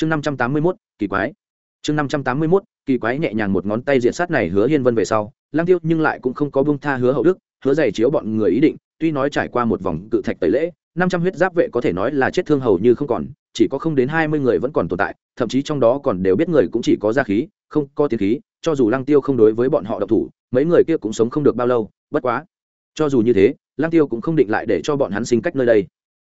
chương năm trăm tám mươi mốt, kỳ quái. Chương năm trăm tám mươi mốt, kỳ quái nhẹ nhàng một ngón tay diện sát này hứa hiên vân về sau lang tiêu nhưng lại cũng không có bông tha hứa hậu đức, hứa dày chiếu bọn người ý định, tuy nói trải qua một vòng cự thạch tẩy lễ, năm trăm huyết giáp vệ có thể nói là chết thương hầu như không còn, chỉ có không đến hai mươi người vẫn còn tồn tại, thậm chí trong đó còn đều biết người cũng chỉ có gia khí, không có tiến khí, cho dù lăng tiêu không đối với bọn họ độc thủ, mấy người kia cũng sống không được bao lâu, bất quá. Cho dù như thế, lăng tiêu cũng không định lại để cho bọn hắn sinh cách nơi đây.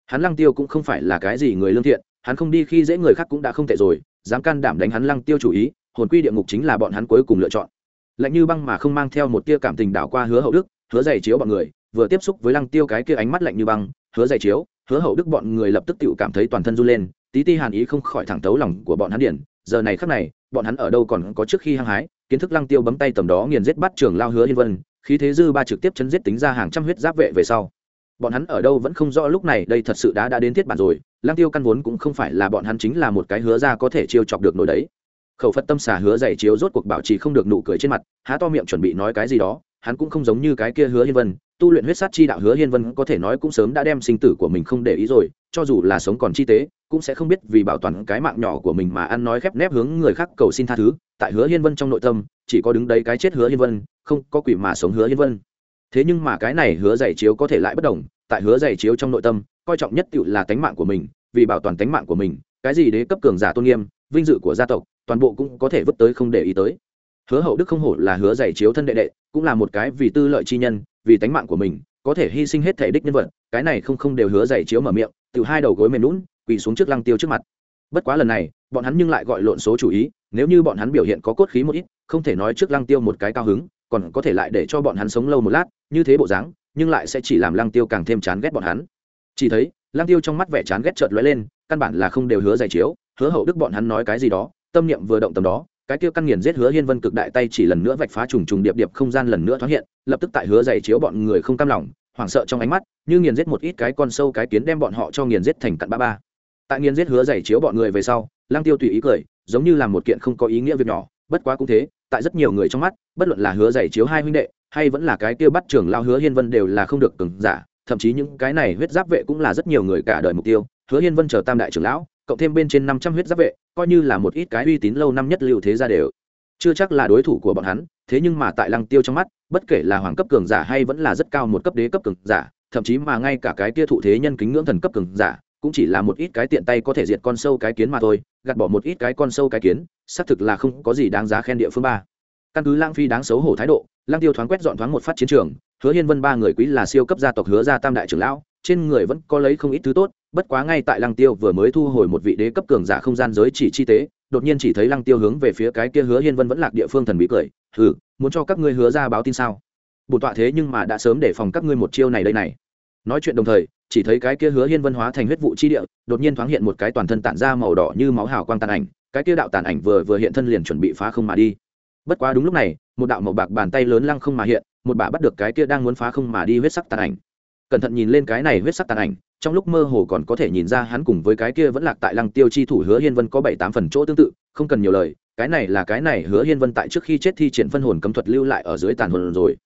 Hắn lăng tiêu cũng không phải là cái gì người lương thiện hắn không đi khi dễ người khác cũng đã không tệ rồi, dám can đảm đánh hắn lăng tiêu chủ ý, hồn quy địa ngục chính là bọn hắn cuối cùng lựa chọn. Lạnh như băng mà không mang theo một tia cảm tình đảo qua hứa hậu đức, hứa giày chiếu bọn người, vừa tiếp xúc với lăng tiêu cái kia ánh mắt lạnh như băng, hứa giày chiếu, hứa hậu đức bọn người lập tức tự cảm thấy toàn thân run lên, tí ti hàn ý không khỏi thẳng tấu lòng của bọn hắn điển. Giờ này khắc này, bọn hắn ở đâu còn có trước khi hăng hái, kiến thức lăng tiêu bấm tay tầm đó nghiền giết bắt trường lao hứa hiên vân, khí thế dư ba trực tiếp chấn giết tính ra hàng trăm huyết giáp vệ về sau bọn hắn ở đâu vẫn không rõ lúc này, đây thật sự đã đã đến thiết bản rồi. Lang tiêu căn vốn cũng không phải là bọn hắn chính là một cái hứa ra có thể chiêu chọc được nổi đấy. Khẩu phật tâm xà hứa dạy chiếu rốt cuộc bảo trì không được nụ cười trên mặt, há to miệng chuẩn bị nói cái gì đó. Hắn cũng không giống như cái kia hứa hiên vân, tu luyện huyết sát chi đạo hứa hiên vân có thể nói cũng sớm đã đem sinh tử của mình không để ý rồi, cho dù là sống còn chi tế, cũng sẽ không biết vì bảo toàn cái mạng nhỏ của mình mà ăn nói khép nép hướng người khác cầu xin tha thứ. Tại hứa hiên vân trong nội tâm, chỉ có đứng đấy cái chết hứa hiên vân, không có quỷ mà sống hứa hiên vân. Thế nhưng mà cái này hứa dạy chiếu có thể lại bất đồng tại hứa dày chiếu trong nội tâm, coi trọng nhất tự là tánh mạng của mình, vì bảo toàn tánh mạng của mình, cái gì đế cấp cường giả tôn nghiêm, vinh dự của gia tộc, toàn bộ cũng có thể vứt tới không để ý tới. Hứa hậu đức không hổ là hứa dày chiếu thân đệ đệ, cũng là một cái vì tư lợi chi nhân, vì tánh mạng của mình, có thể hy sinh hết thể đích nhân vật, cái này không không đều hứa dày chiếu mở miệng từ hai đầu gối mềm lún quỳ xuống trước lăng tiêu trước mặt. Bất quá lần này, bọn hắn nhưng lại gọi lộn số chủ ý, nếu như bọn hắn biểu hiện có cốt khí một ít, không thể nói trước lăng tiêu một cái cao hứng, còn có thể lại để cho bọn hắn sống lâu một lát, như thế bộ dáng nhưng lại sẽ chỉ làm lăng tiêu càng thêm chán ghét bọn hắn. Chỉ thấy, lăng tiêu trong mắt vẻ chán ghét chợt lóe lên, căn bản là không đều hứa dày chiếu, hứa hậu đức bọn hắn nói cái gì đó, tâm niệm vừa động tầm đó, cái kia căn nghiền giết hứa hiên vân cực đại tay chỉ lần nữa vạch phá trùng trùng điệp điệp không gian lần nữa thoáng hiện, lập tức tại hứa dày chiếu bọn người không cam lòng, hoảng sợ trong ánh mắt, như nghiền giết một ít cái con sâu cái kiến đem bọn họ cho nghiền giết thành cặn ba ba. Tại nghiền giết hứa dày chiếu bọn người về sau lang tiêu tùy ý cười, giống như là một kiện không có ý nghĩa việc nhỏ, bất quá cũng thế, tại rất nhiều người trong mắt, bất luận là hứa dày chiếu hai huynh đệ hay vẫn là cái kia bắt trưởng lao hứa hiên vân đều là không được cứng giả, thậm chí những cái này huyết giáp vệ cũng là rất nhiều người cả đời mục tiêu. Hứa hiên vân chờ tam đại trưởng lão, cộng thêm bên trên năm trăm huyết giáp vệ, coi như là một ít cái uy tín lâu năm nhất liệu thế gia đều chưa chắc là đối thủ của bọn hắn, thế nhưng mà tại lăng tiêu trong mắt, bất kể là hoàng cấp cường giả hay vẫn là rất cao một cấp đế cấp cường giả, thậm chí mà ngay cả cái kia thụ thế nhân kính ngưỡng thần cấp cường giả, cũng chỉ là một ít cái tiện tay có thể diệt con sâu cái kiến mà thôi, gạt bỏ một ít cái con sâu cái kiến, xác thực là không có gì đáng giá khen địa phương ba. Căn cứ lãng phi đáng xấu hổ thái độ lăng tiêu thoáng quét dọn thoáng một phát chiến trường, hứa hiên vân ba người quý là siêu cấp gia tộc hứa gia tam đại trưởng lão, trên người vẫn có lấy không ít thứ tốt, bất quá ngay tại lăng tiêu vừa mới thu hồi một vị đế cấp cường giả không gian giới chỉ chi tế, đột nhiên chỉ thấy lăng tiêu hướng về phía cái kia hứa hiên vân vẫn lạc địa phương thần bí cười, hừ, muốn cho các ngươi hứa ra báo tin sao? Bổn tọa thế nhưng mà đã sớm để phòng các ngươi một chiêu này đây này. Nói chuyện đồng thời, chỉ thấy cái kia hứa hiên vân hóa thành huyết vụ chi địa, đột nhiên thoáng hiện một cái toàn thân tản ra màu đỏ như máu hào quang tàn ảnh, cái kia đạo tàn ảnh vừa vừa hiện thân liền chuẩn bị phá không mà đi. Bất quá đúng lúc này một đạo màu bạc bàn tay lớn lăng không mà hiện, một bà bắt được cái kia đang muốn phá không mà đi huyết sắc tàn ảnh. Cẩn thận nhìn lên cái này huyết sắc tàn ảnh, trong lúc mơ hồ còn có thể nhìn ra hắn cùng với cái kia vẫn lạc tại lăng tiêu chi thủ hứa hiên vân có bảy tám phần chỗ tương tự, không cần nhiều lời, cái này là cái này hứa hiên vân tại trước khi chết thi triển phân hồn cấm thuật lưu lại ở dưới tàn hồn rồi.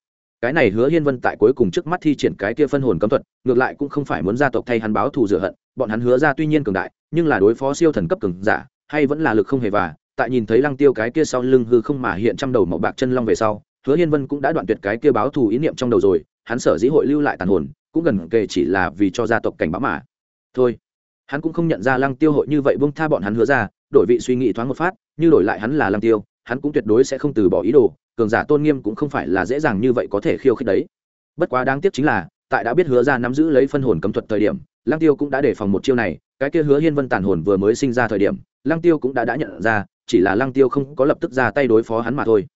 Cái này hứa hiên vân tại cuối cùng trước mắt thi triển cái kia phân hồn cấm thuật, ngược lại cũng không phải muốn gia tộc thay hắn báo thù rửa hận, bọn hắn hứa ra tuy nhiên cường đại, nhưng là đối phó siêu thần cấp cường giả, hay vẫn là lực không hề và tại nhìn thấy lăng tiêu cái kia sau lưng hư không mà hiện trăm đầu màu bạc chân long về sau, hứa hiên vân cũng đã đoạn tuyệt cái kia báo thù ý niệm trong đầu rồi, hắn sở dĩ hội lưu lại tàn hồn, cũng gần kề chỉ là vì cho gia tộc cảnh báo mà. Thôi, hắn cũng không nhận ra lăng tiêu hội như vậy buông tha bọn hắn hứa ra, đổi vị suy nghĩ thoáng một phát, như đổi lại hắn là lăng tiêu, hắn cũng tuyệt đối sẽ không từ bỏ ý đồ, cường giả tôn nghiêm cũng không phải là dễ dàng như vậy có thể khiêu khích đấy. Bất quá đáng tiếc chính là, tại đã biết hứa ra nắm giữ lấy phân hồn cấm thuật thời điểm, lăng tiêu cũng đã đề phòng một chiêu này, cái kia hứa hiên vân tàn hồn vừa mới sinh ra thời điểm, lăng tiêu cũng đã đã nhận ra chỉ là lăng tiêu không có lập tức ra tay đối phó hắn mà thôi.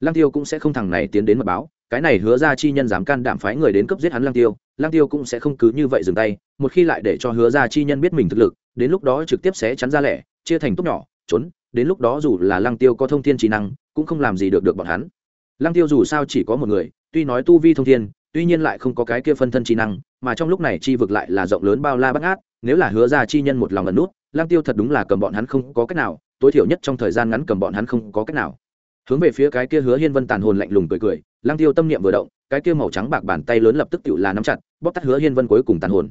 Lăng tiêu cũng sẽ không thằng này tiến đến mật báo, cái này hứa ra chi nhân dám can đảm phái người đến cấp giết hắn lăng tiêu lăng tiêu cũng sẽ không cứ như vậy dừng tay, một khi lại để cho hứa ra chi nhân biết mình thực lực, đến lúc đó trực tiếp sẽ chắn ra lẻ, chia thành tốt nhỏ, trốn, đến lúc đó dù là lăng tiêu có thông thiên trí năng, cũng không làm gì được được bọn hắn. Lăng tiêu dù sao chỉ có một người, tuy nói tu vi thông thiên, tuy nhiên lại không có cái kia phân thân trí năng, mà trong lúc này chi vực lại là rộng lớn bao la bắt ngát, nếu là hứa ra chi nhân một lòng ẩn nút, lăng tiêu thật đúng là cầm bọn hắn không có cách nào tối thiểu nhất trong thời gian ngắn cầm bọn hắn không có cách nào. Hướng về phía cái kia hứa hiên vân tàn hồn lạnh lùng cười cười lăng tiêu tâm niệm vừa động, cái kia màu trắng bạc bàn tay lớn lập tức tự là nắm chặt, bóp tắt hứa hiên vân cuối cùng tàn hồn.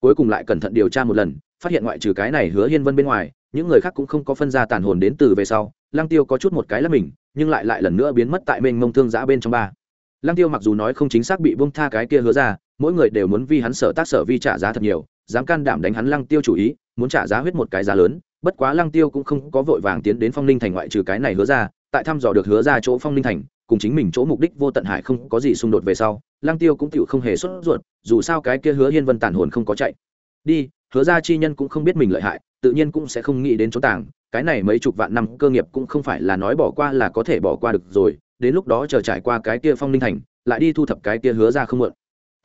Cuối cùng lại cẩn thận điều tra một lần, phát hiện ngoại trừ cái này hứa hiên vân bên ngoài, những người khác cũng không có phân ra tàn hồn đến từ về sau lăng tiêu có chút một cái là mình, nhưng lại lại lần nữa biến mất tại mênh mông thương giã bên trong ba. Lăng tiêu mặc dù nói không chính xác bị bông tha cái kia hứa ra, mỗi người đều muốn vi hắn sở tác sở vi trả giá thật nhiều, dám can đảm đánh hắn lăng tiêu chủ ý, muốn trả giá huyết một cái giá lớn bất quá lăng tiêu cũng không có vội vàng tiến đến phong ninh thành ngoại trừ cái này hứa ra, tại thăm dò được hứa ra chỗ phong ninh thành, cùng chính mình chỗ mục đích vô tận hải không có gì xung đột về sau, lăng tiêu cũng chịu không hề sốt ruột, dù sao cái kia hứa hiên vân tản hồn không có chạy. Đi, hứa ra chi nhân cũng không biết mình lợi hại, tự nhiên cũng sẽ không nghĩ đến chỗ tàng, cái này mấy chục vạn năm cơ nghiệp cũng không phải là nói bỏ qua là có thể bỏ qua được rồi, đến lúc đó chờ trải qua cái kia phong ninh thành, lại đi thu thập cái kia hứa ra không mượn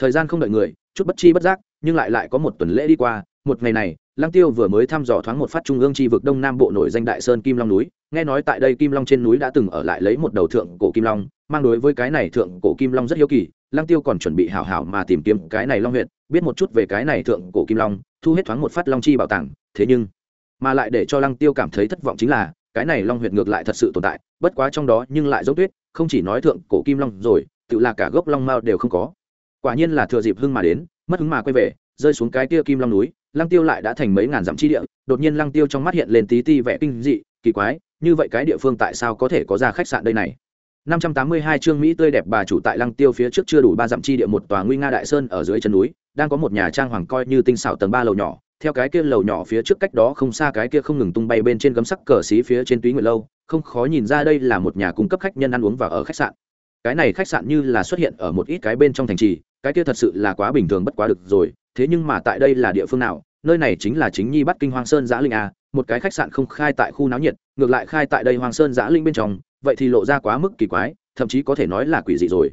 thời gian không đợi người, chút bất chi bất giác, nhưng lại lại có một tuần lễ đi qua một ngày này, lăng tiêu vừa mới thăm dò thoáng một phát trung ương chi vực đông nam bộ nổi danh đại sơn kim long núi, nghe nói tại đây kim long trên núi đã từng ở lại lấy một đầu thượng cổ kim long, mang đối với cái này thượng cổ kim long rất hiếu kỳ, lăng tiêu còn chuẩn bị hảo hảo mà tìm kiếm cái này long huyện biết một chút về cái này thượng cổ kim long, thu hết thoáng một phát long chi bảo tàng, thế nhưng mà lại để cho lăng tiêu cảm thấy thất vọng chính là, cái này long huyệt ngược lại thật sự tồn tại, bất quá trong đó nhưng lại dấu tuyết không chỉ nói thượng cổ kim long rồi, tự là cả gốc long mao đều không có. Quả nhiên là thừa dịp hưng mà đến, mất hứng mà quay về, rơi xuống cái kia kim long núi lăng tiêu lại đã thành mấy ngàn dặm chi địa đột nhiên lăng tiêu trong mắt hiện lên tí ti vẻ kinh dị kỳ quái như vậy cái địa phương tại sao có thể có ra khách sạn đây này 582 chương Mỹ tươi đẹp bà chủ tại Lăng Tiêu phía trước chưa đủ ba dặm chi địa một tòa nguy nga đại sơn ở dưới chân núi, đang có một nhà trang hoàng coi như tinh xảo tầng ba lầu nhỏ, theo cái kia lầu nhỏ phía trước cách đó không xa cái kia không ngừng tung bay bên trên gấm sắc cờ xí phía trên túy nguyệt lâu, không khó nhìn ra đây là một nhà cung cấp khách nhân ăn uống và ở khách sạn. Cái này khách sạn như là xuất hiện ở một ít cái bên trong thành trì, cái kia thật sự là quá bình thường bất quá được rồi, thế nhưng mà tại đây là địa phương nào? Nơi này chính là chính nhi bắt kinh hoang sơn giã linh a, một cái khách sạn không khai tại khu náo nhiệt, ngược lại khai tại đây hoang sơn giã linh bên trong, vậy thì lộ ra quá mức kỳ quái thậm chí có thể nói là quỷ dị rồi.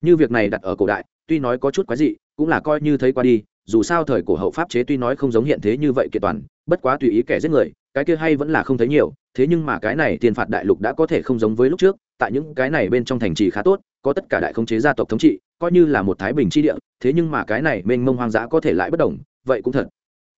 Như việc này đặt ở cổ đại tuy nói có chút quái dị cũng là coi như thấy qua đi dù sao thời cổ hậu pháp chế tuy nói không giống hiện thế như vậy kiện toàn bất quá tùy ý kẻ giết người cái kia hay vẫn là không thấy nhiều thế nhưng mà cái này tiền phạt đại lục đã có thể không giống với lúc trước tại những cái này bên trong thành trì khá tốt có tất cả đại khống chế gia tộc thống trị coi như là một thái bình chi địa thế nhưng mà cái này mênh mông hoang dã có thể lại bất đồng vậy cũng thật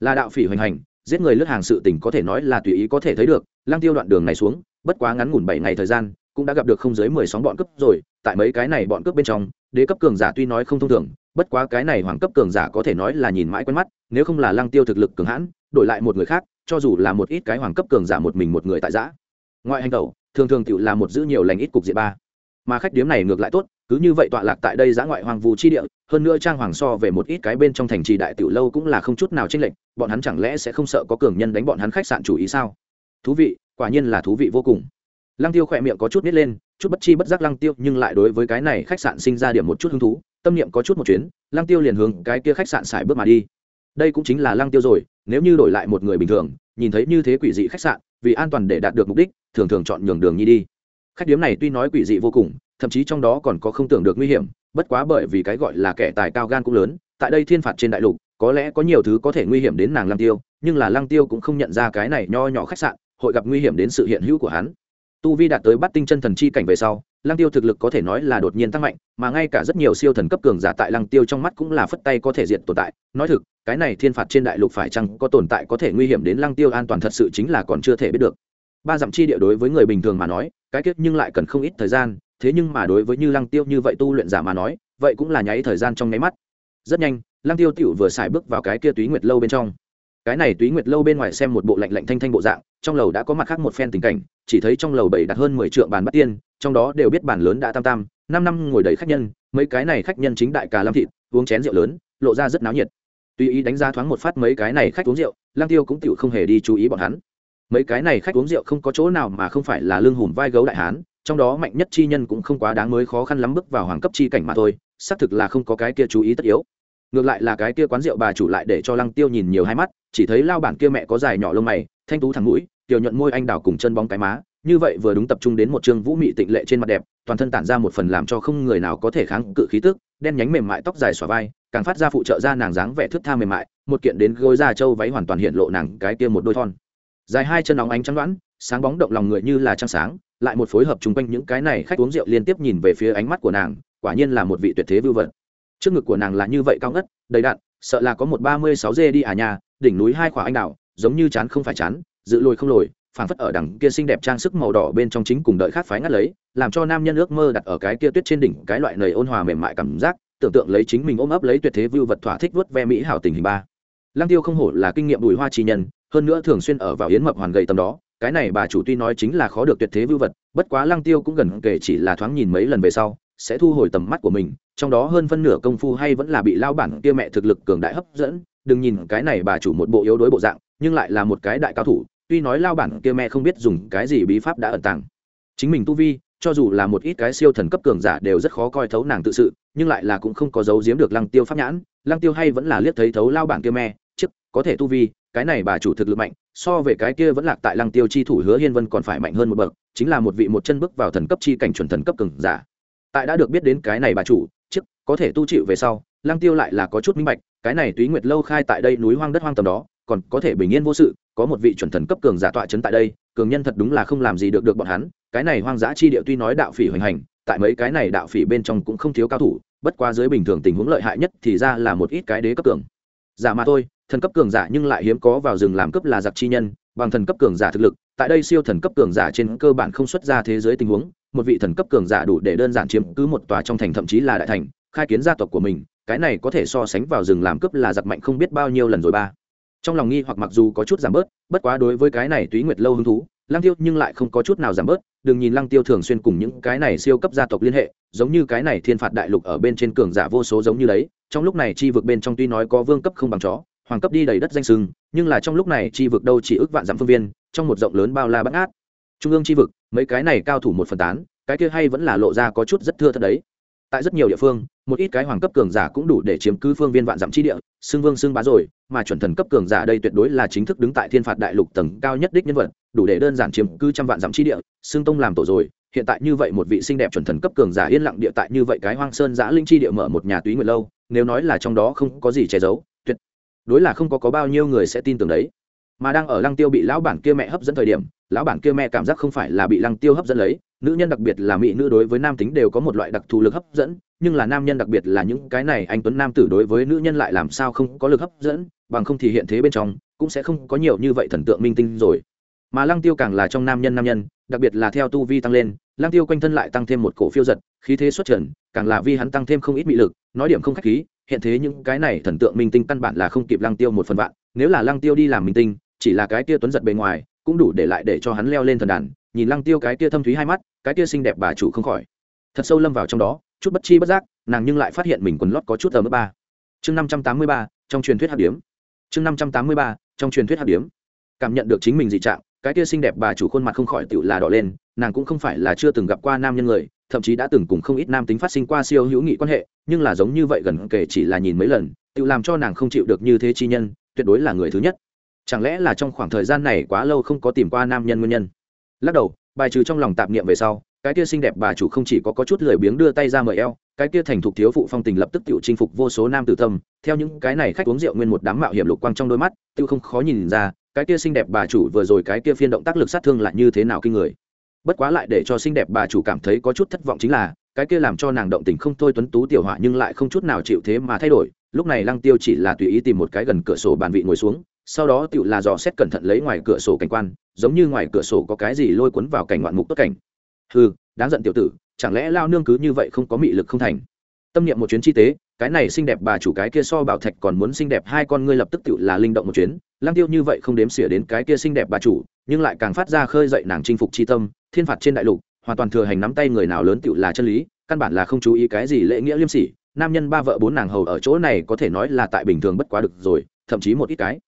là đạo phỉ hoành hành, giết người lướt hàng sự tình có thể nói là tùy ý có thể thấy được. Lang tiêu đoạn đường này xuống, bất quá ngắn ngủn bảy ngày thời gian, cũng đã gặp được không dưới mười sóng bọn cướp rồi. Tại mấy cái này bọn cướp bên trong, đế cấp cường giả tuy nói không thông thường, bất quá cái này hoàng cấp cường giả có thể nói là nhìn mãi quen mắt, nếu không là Lang tiêu thực lực cường hãn, đổi lại một người khác, cho dù là một ít cái hoàng cấp cường giả một mình một người tại giã. Ngoại hành tẩu, thường thường tự là một giữ nhiều lành ít cục diện ba. Mà khách điếm này ngược lại tốt cứ như vậy tọa lạc tại đây giã ngoại hoàng vu chi địa, hơn nữa trang hoàng so về một ít cái bên trong thành trì đại tiểu lâu cũng là không chút nào tranh lệch, bọn hắn chẳng lẽ sẽ không sợ có cường nhân đánh bọn hắn khách sạn chủ ý sao? Thú vị, quả nhiên là thú vị vô cùng. Lăng tiêu khỏe miệng có chút nít lên, chút bất chi bất giác lăng tiêu nhưng lại đối với cái này khách sạn sinh ra điểm một chút hứng thú, tâm niệm có chút một chuyến, lăng tiêu liền hướng cái kia khách sạn xài bước mà đi. Đây cũng chính là lăng tiêu rồi, nếu như đổi lại một người bình thường, nhìn thấy như thế quỷ dị khách sạn, vì an toàn để đạt được mục đích, thường thường chọn nhường đường nhi đi. Khách điếm này tuy nói quỷ dị vô cùng thậm chí trong đó còn có không tưởng được nguy hiểm, bất quá bởi vì cái gọi là kẻ tài cao gan cũng lớn, tại đây thiên phạt trên đại lục, có lẽ có nhiều thứ có thể nguy hiểm đến nàng lăng tiêu, nhưng là lăng tiêu cũng không nhận ra cái này nho nhỏ khách sạn, hội gặp nguy hiểm đến sự hiện hữu của hắn. Tu vi đạt tới bắt tinh chân thần chi cảnh về sau, lăng tiêu thực lực có thể nói là đột nhiên tăng mạnh, mà ngay cả rất nhiều siêu thần cấp cường giả tại lăng tiêu trong mắt cũng là phất tay có thể diệt tồn tại. Nói thực, cái này thiên phạt trên đại lục phải chăng có tồn tại có thể nguy hiểm đến lăng tiêu an toàn thật sự chính là còn chưa thể biết được. Ba dặm chi địa đối với người bình thường mà nói, cái kết nhưng lại cần không ít thời gian thế nhưng mà đối với như lăng tiêu như vậy tu luyện giả mà nói, vậy cũng là nháy thời gian trong nháy mắt. Rất nhanh, lăng tiêu tiểu vừa xài bước vào cái kia túy nguyệt lâu bên trong. Cái này túy nguyệt lâu bên ngoài xem một bộ lạnh lạnh thanh thanh bộ dạng, trong lầu đã có mặt khác một phen tình cảnh, chỉ thấy trong lầu bảy đặt hơn mười triệu bàn bắt tiên, trong đó đều biết bàn lớn đã tam tam, năm năm ngồi đầy khách nhân, mấy cái này khách nhân chính đại cà lâm thịt, uống chén rượu lớn, lộ ra rất náo nhiệt. Tuy ý đánh giá thoáng một phát mấy cái này khách uống rượu lang tiêu cũng tựu không hề đi chú ý bọn hắn. Mấy cái này khách uống rượu không có chỗ nào mà không phải là lương hùm vai gấu đại hán trong đó mạnh nhất chi nhân cũng không quá đáng mới khó khăn lắm bước vào hoàng cấp chi cảnh mà thôi, xác thực là không có cái kia chú ý tất yếu. Ngược lại là cái kia quán rượu bà chủ lại để cho lăng tiêu nhìn nhiều hai mắt, chỉ thấy lao bản kia mẹ có dài nhỏ lông mày, thanh tú thẳng mũi, tiểu nhuận môi anh đào cùng chân bóng cái má, như vậy vừa đúng tập trung đến một chương vũ mị tịnh lệ trên mặt đẹp, toàn thân tản ra một phần làm cho không người nào có thể kháng cự khí tức, đen nhánh mềm mại tóc dài xòa vai, càng phát ra phụ trợ ra nàng dáng vẻ thước tha mềm mại, một kiện đến gối da trâu váy hoàn toàn hiện lộ nàng cái kia một đôi thon. Dài hai chân óng ánh trắng đoán, sáng bóng động lòng người như là trăng sáng lại một phối hợp chung quanh những cái này khách uống rượu liên tiếp nhìn về phía ánh mắt của nàng, quả nhiên là một vị tuyệt thế vưu vật. Trước ngực của nàng là như vậy cao ngất, đầy đạn sợ là có một ba mươi sáu dê đi à nhà, đỉnh núi hai khỏa anh đào giống như chán không phải chán, dự lồi không lồi phảng phất ở đằng kia xinh đẹp trang sức màu đỏ bên trong chính cùng đợi khát phái ngắt lấy, làm cho nam nhân ước mơ đặt ở cái kia tuyết trên đỉnh cái loại nầy ôn hòa mềm mại cảm giác, tưởng tượng lấy chính mình ôm ấp lấy tuyệt thế vưu vật thỏa thích vớt ve mỹ hảo tình hình ba. Lăng tiêu không hổ là kinh nghiệm đùi hoa chi nhân, hơn nữa thường xuyên ở vào yến mập hoàn gầy tầm đó cái này bà chủ tuy nói chính là khó được tuyệt thế vưu vật, bất quá lăng tiêu cũng gần kể chỉ là thoáng nhìn mấy lần về sau, sẽ thu hồi tầm mắt của mình, trong đó hơn phân nửa công phu hay vẫn là bị lao bản kia mẹ thực lực cường đại hấp dẫn. Đừng nhìn cái này bà chủ một bộ yếu đối bộ dạng, nhưng lại là một cái đại cao thủ, tuy nói lao bản kia mẹ không biết dùng cái gì bí pháp đã ẩn tàng. Chính mình tu vi, cho dù là một ít cái siêu thần cấp cường giả đều rất khó coi thấu nàng tự sự, nhưng lại là cũng không có dấu giếm được lăng tiêu pháp nhãn. Lăng tiêu hay vẫn là liếc thấy thấu lao bản kia me chức, có thể tu vi, cái này bà chủ thực lực mạnh so về cái kia vẫn lạc tại lăng tiêu chi thủ hứa hiên vân còn phải mạnh hơn một bậc, chính là một vị một chân bước vào thần cấp chi cảnh chuẩn thần cấp cường giả. Tại đã được biết đến cái này bà chủ chức có thể tu chịu về sau, lăng tiêu lại là có chút minh bạch, cái này túy nguyệt lâu khai tại đây núi hoang đất hoang tầm đó, còn có thể bình yên vô sự, có một vị chuẩn thần cấp cường giả tọa chấn tại đây, cường nhân thật đúng là không làm gì được được bọn hắn, cái này hoang dã chi địa tuy nói đạo phỉ hoành hành, tại mấy cái này đạo phỉ bên trong cũng không thiếu cao thủ, bất quá dưới bình thường tình huống lợi hại nhất thì ra là một ít cái đế cấp cường. Giả mà thôi thần cấp cường giả nhưng lại hiếm có vào rừng làm cấp là giặc chi nhân, bằng thần cấp cường giả thực lực, tại đây siêu thần cấp cường giả trên cơ bản không xuất ra thế giới tình huống, một vị thần cấp cường giả đủ để đơn giản chiếm cứ một tòa trong thành thậm chí là đại thành, khai kiến gia tộc của mình, cái này có thể so sánh vào rừng làm cấp là giặc mạnh không biết bao nhiêu lần rồi ba. Trong lòng nghi hoặc mặc dù có chút giảm bớt, bất quá đối với cái này túy nguyệt lâu hứng thú, lăng tiêu nhưng lại không có chút nào giảm bớt, đừng nhìn lăng tiêu thường xuyên cùng những cái này siêu cấp gia tộc liên hệ, giống như cái này thiên phạt đại lục ở bên trên cường giả vô số giống như đấy, trong lúc này chi vực bên trong tuy nói có vương cấp không bằng chó hoàng cấp đi đầy đất danh sưng, nhưng là trong lúc này chi vực đâu chỉ ước vạn dặm phương viên, trong một rộng lớn bao la bắt ngát trung ương chi vực, mấy cái này cao thủ một phần tán, cái kia hay vẫn là lộ ra có chút rất thưa thật đấy. Tại rất nhiều địa phương, một ít cái hoàng cấp cường giả cũng đủ để chiếm cứ phương viên vạn dặm chi địa, xưng vương xưng bá rồi, mà chuẩn thần cấp cường giả đây tuyệt đối là chính thức đứng tại thiên phạt đại lục tầng cao nhất đích nhân vật, đủ để đơn giản chiếm cứ trăm vạn dặm chi địa, xưng tông làm tổ rồi. Hiện tại như vậy một vị xinh đẹp chuẩn thần cấp cường giả yên lặng địa tại như vậy cái hoang sơn giã linh chi địa mở một nhà túy nguyệt lâu, nếu nói là trong đó không có gì che giấu đối là không có có bao nhiêu người sẽ tin tưởng đấy. Mà đang ở lăng tiêu bị lão bản kia mẹ hấp dẫn thời điểm, lão bản kia mẹ cảm giác không phải là bị lăng tiêu hấp dẫn lấy. Nữ nhân đặc biệt là mỹ nữ đối với nam tính đều có một loại đặc thù lực hấp dẫn, nhưng là nam nhân đặc biệt là những cái này anh tuấn nam tử đối với nữ nhân lại làm sao không có lực hấp dẫn, bằng không thì hiện thế bên trong cũng sẽ không có nhiều như vậy thần tượng minh tinh rồi. Mà lăng tiêu càng là trong nam nhân nam nhân, đặc biệt là theo tu vi tăng lên, lăng tiêu quanh thân lại tăng thêm một cổ phiêu giật, khí thế xuất trần, càng là Vi hắn tăng thêm không ít mị lực, nói điểm không khách khí hiện thế những cái này thần tượng minh tinh căn bản là không kịp lăng tiêu một phần vạn, nếu là lăng tiêu đi làm minh tinh, chỉ là cái kia tuấn giật bề ngoài, cũng đủ để lại để cho hắn leo lên thần đàn, nhìn lăng tiêu cái kia thâm thúy hai mắt, cái kia xinh đẹp bà chủ không khỏi. Thật sâu lâm vào trong đó, chút bất chi bất giác, nàng nhưng lại phát hiện mình quần lót có chút tờ mức ba. Chương năm trăm tám mươi ba, trong truyền thuyết hạt điếm. Chương năm trăm tám mươi ba, trong truyền thuyết hạt điếm. Cảm nhận được chính mình dị trạng, cái kia xinh đẹp bà chủ khuôn mặt không khỏi tựu là đỏ lên, nàng cũng không phải là chưa từng gặp qua nam nhân người thậm chí đã từng cùng không ít nam tính phát sinh qua siêu hữu nghị quan hệ nhưng là giống như vậy gần kể chỉ là nhìn mấy lần tự làm cho nàng không chịu được như thế chi nhân tuyệt đối là người thứ nhất. Chẳng lẽ là trong khoảng thời gian này quá lâu không có tìm qua nam nhân nguyên nhân? Lắc đầu bài trừ trong lòng tạp niệm về sau cái kia xinh đẹp bà chủ không chỉ có, có chút lười biếng đưa tay ra mời eo cái kia thành thục thiếu phụ phong tình lập tức tự chinh phục vô số nam tử tâm theo những cái này khách uống rượu nguyên một đám mạo hiểm lục quang trong đôi mắt tự không khó nhìn ra cái kia xinh đẹp bà chủ vừa rồi cái kia phiên động tác lực sát thương là như thế nào kinh người bất quá lại để cho xinh đẹp bà chủ cảm thấy có chút thất vọng chính là, cái kia làm cho nàng động tình không thôi tuấn tú tiểu họa nhưng lại không chút nào chịu thế mà thay đổi. Lúc này lăng tiêu chỉ là tùy ý tìm một cái gần cửa sổ bàn vị ngồi xuống, sau đó tựu là dò xét cẩn thận lấy ngoài cửa sổ cảnh quan, giống như ngoài cửa sổ có cái gì lôi cuốn vào cảnh ngoạn mục tốt cảnh. Hừ, đáng giận tiểu tử, chẳng lẽ lao nương cứ như vậy không có mị lực không thành? Tâm niệm một chuyến chi tế, cái này xinh đẹp bà chủ cái kia so bảo thạch còn muốn xinh đẹp, hai con ngươi lập tức tựu là linh động một chuyến. Lang tiêu như vậy không đếm xỉa đến cái kia xinh đẹp bà chủ nhưng lại càng phát ra khơi dậy nàng chinh phục chi tâm, thiên phạt trên đại lục, hoàn toàn thừa hành nắm tay người nào lớn tựu là chân lý, căn bản là không chú ý cái gì lễ nghĩa liêm sỉ, nam nhân ba vợ bốn nàng hầu ở chỗ này có thể nói là tại bình thường bất quá được rồi, thậm chí một ít cái.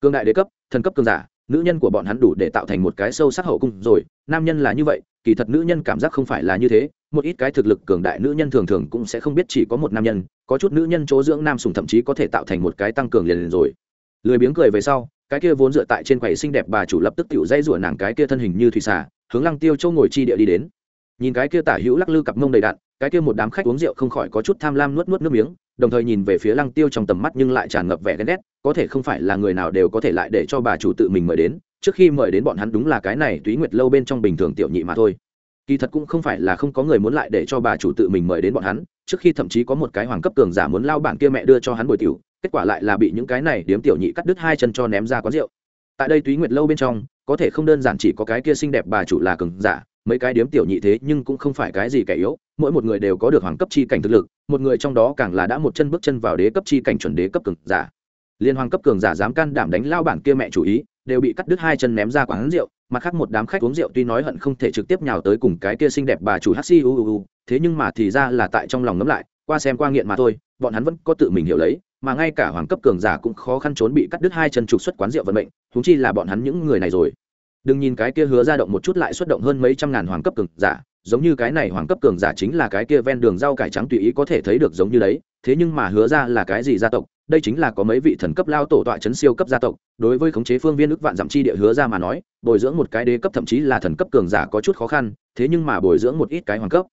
Cương đại đế cấp, thần cấp cương giả, nữ nhân của bọn hắn đủ để tạo thành một cái sâu sắc hậu cung rồi, nam nhân là như vậy, kỳ thật nữ nhân cảm giác không phải là như thế, một ít cái thực lực cường đại nữ nhân thường thường cũng sẽ không biết chỉ có một nam nhân, có chút nữ nhân chỗ dưỡng nam sùng thậm chí có thể tạo thành một cái tăng cường liền liền rồi. Lười biếng cười về sau cái kia vốn dựa tại trên quầy xinh đẹp bà chủ lập tức tiểu dây rủa nàng cái kia thân hình như thủy xà, hướng lăng tiêu châu ngồi chi địa đi đến. Nhìn cái kia tả hữu lắc lư cặp mông đầy đạn cái kia một đám khách uống rượu không khỏi có chút tham lam nuốt nuốt nước miếng, đồng thời nhìn về phía lăng tiêu trong tầm mắt nhưng lại tràn ngập vẻ ghen ghét, có thể không phải là người nào đều có thể lại để cho bà chủ tự mình mời đến, trước khi mời đến bọn hắn đúng là cái này túy nguyệt lâu bên trong bình thường tiểu nhị mà thôi. Kỳ thật cũng không phải là không có người muốn lại để cho bà chủ tự mình mời đến bọn hắn, trước khi thậm chí có một cái hoàng cấp cường giả muốn lao bản kia mẹ đưa cho hắn bồi tiểu kết quả lại là bị những cái này điếm tiểu nhị cắt đứt hai chân cho ném ra quán rượu. Tại đây túy nguyệt lâu bên trong, có thể không đơn giản chỉ có cái kia xinh đẹp bà chủ là cường giả, mấy cái điếm tiểu nhị thế nhưng cũng không phải cái gì kẻ yếu, mỗi một người đều có được hoàng cấp chi cảnh thực lực, một người trong đó càng là đã một chân bước chân vào đế cấp chi cảnh chuẩn đế cấp cường giả. Liên hoàng cấp cường giả dám can đảm đánh lao bản kia mẹ chủ ý, đều bị cắt đứt hai chân ném ra quán rượu, mặt khác một đám khách uống rượu tuy nói hận không thể trực tiếp nhào tới cùng cái kia xinh đẹp bà chủ hắc uu thế nhưng mà thì ra là tại trong lòng ngấm lại qua xem qua nghiện mà thôi, bọn hắn vẫn có tự mình hiểu lấy, mà ngay cả hoàng cấp cường giả cũng khó khăn trốn bị cắt đứt hai chân trục xuất quán rượu vận mệnh thúng chi là bọn hắn những người này rồi. Đừng nhìn cái kia hứa ra động một chút lại xuất động hơn mấy trăm ngàn hoàng cấp cường giả, giống như cái này hoàng cấp cường giả chính là cái kia ven đường rau cải trắng tùy ý có thể thấy được giống như đấy, thế nhưng mà hứa ra là cái gì gia tộc? Đây chính là có mấy vị thần cấp lao tổ tọa chấn siêu cấp gia tộc, đối với khống chế phương viên ước vạn dặm chi địa hứa ra mà nói, bồi dưỡng một cái đế cấp thậm chí là thần cấp cường giả có chút khó khăn, thế nhưng mà bồi dưỡng một ít cái hoàng cấp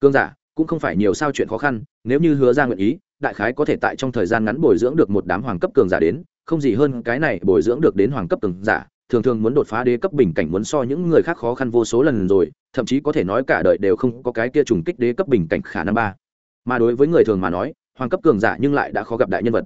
cường giả cũng không phải nhiều sao chuyện khó khăn, nếu như hứa ra nguyện ý, đại khái có thể tại trong thời gian ngắn bồi dưỡng được một đám hoàng cấp cường giả đến, không gì hơn cái này bồi dưỡng được đến hoàng cấp cường giả, thường thường muốn đột phá đế cấp bình cảnh muốn so những người khác khó khăn vô số lần rồi, thậm chí có thể nói cả đời đều không có cái kia trùng kích đế cấp bình cảnh khả năng ba. Mà đối với người thường mà nói, hoàng cấp cường giả nhưng lại đã khó gặp đại nhân vật.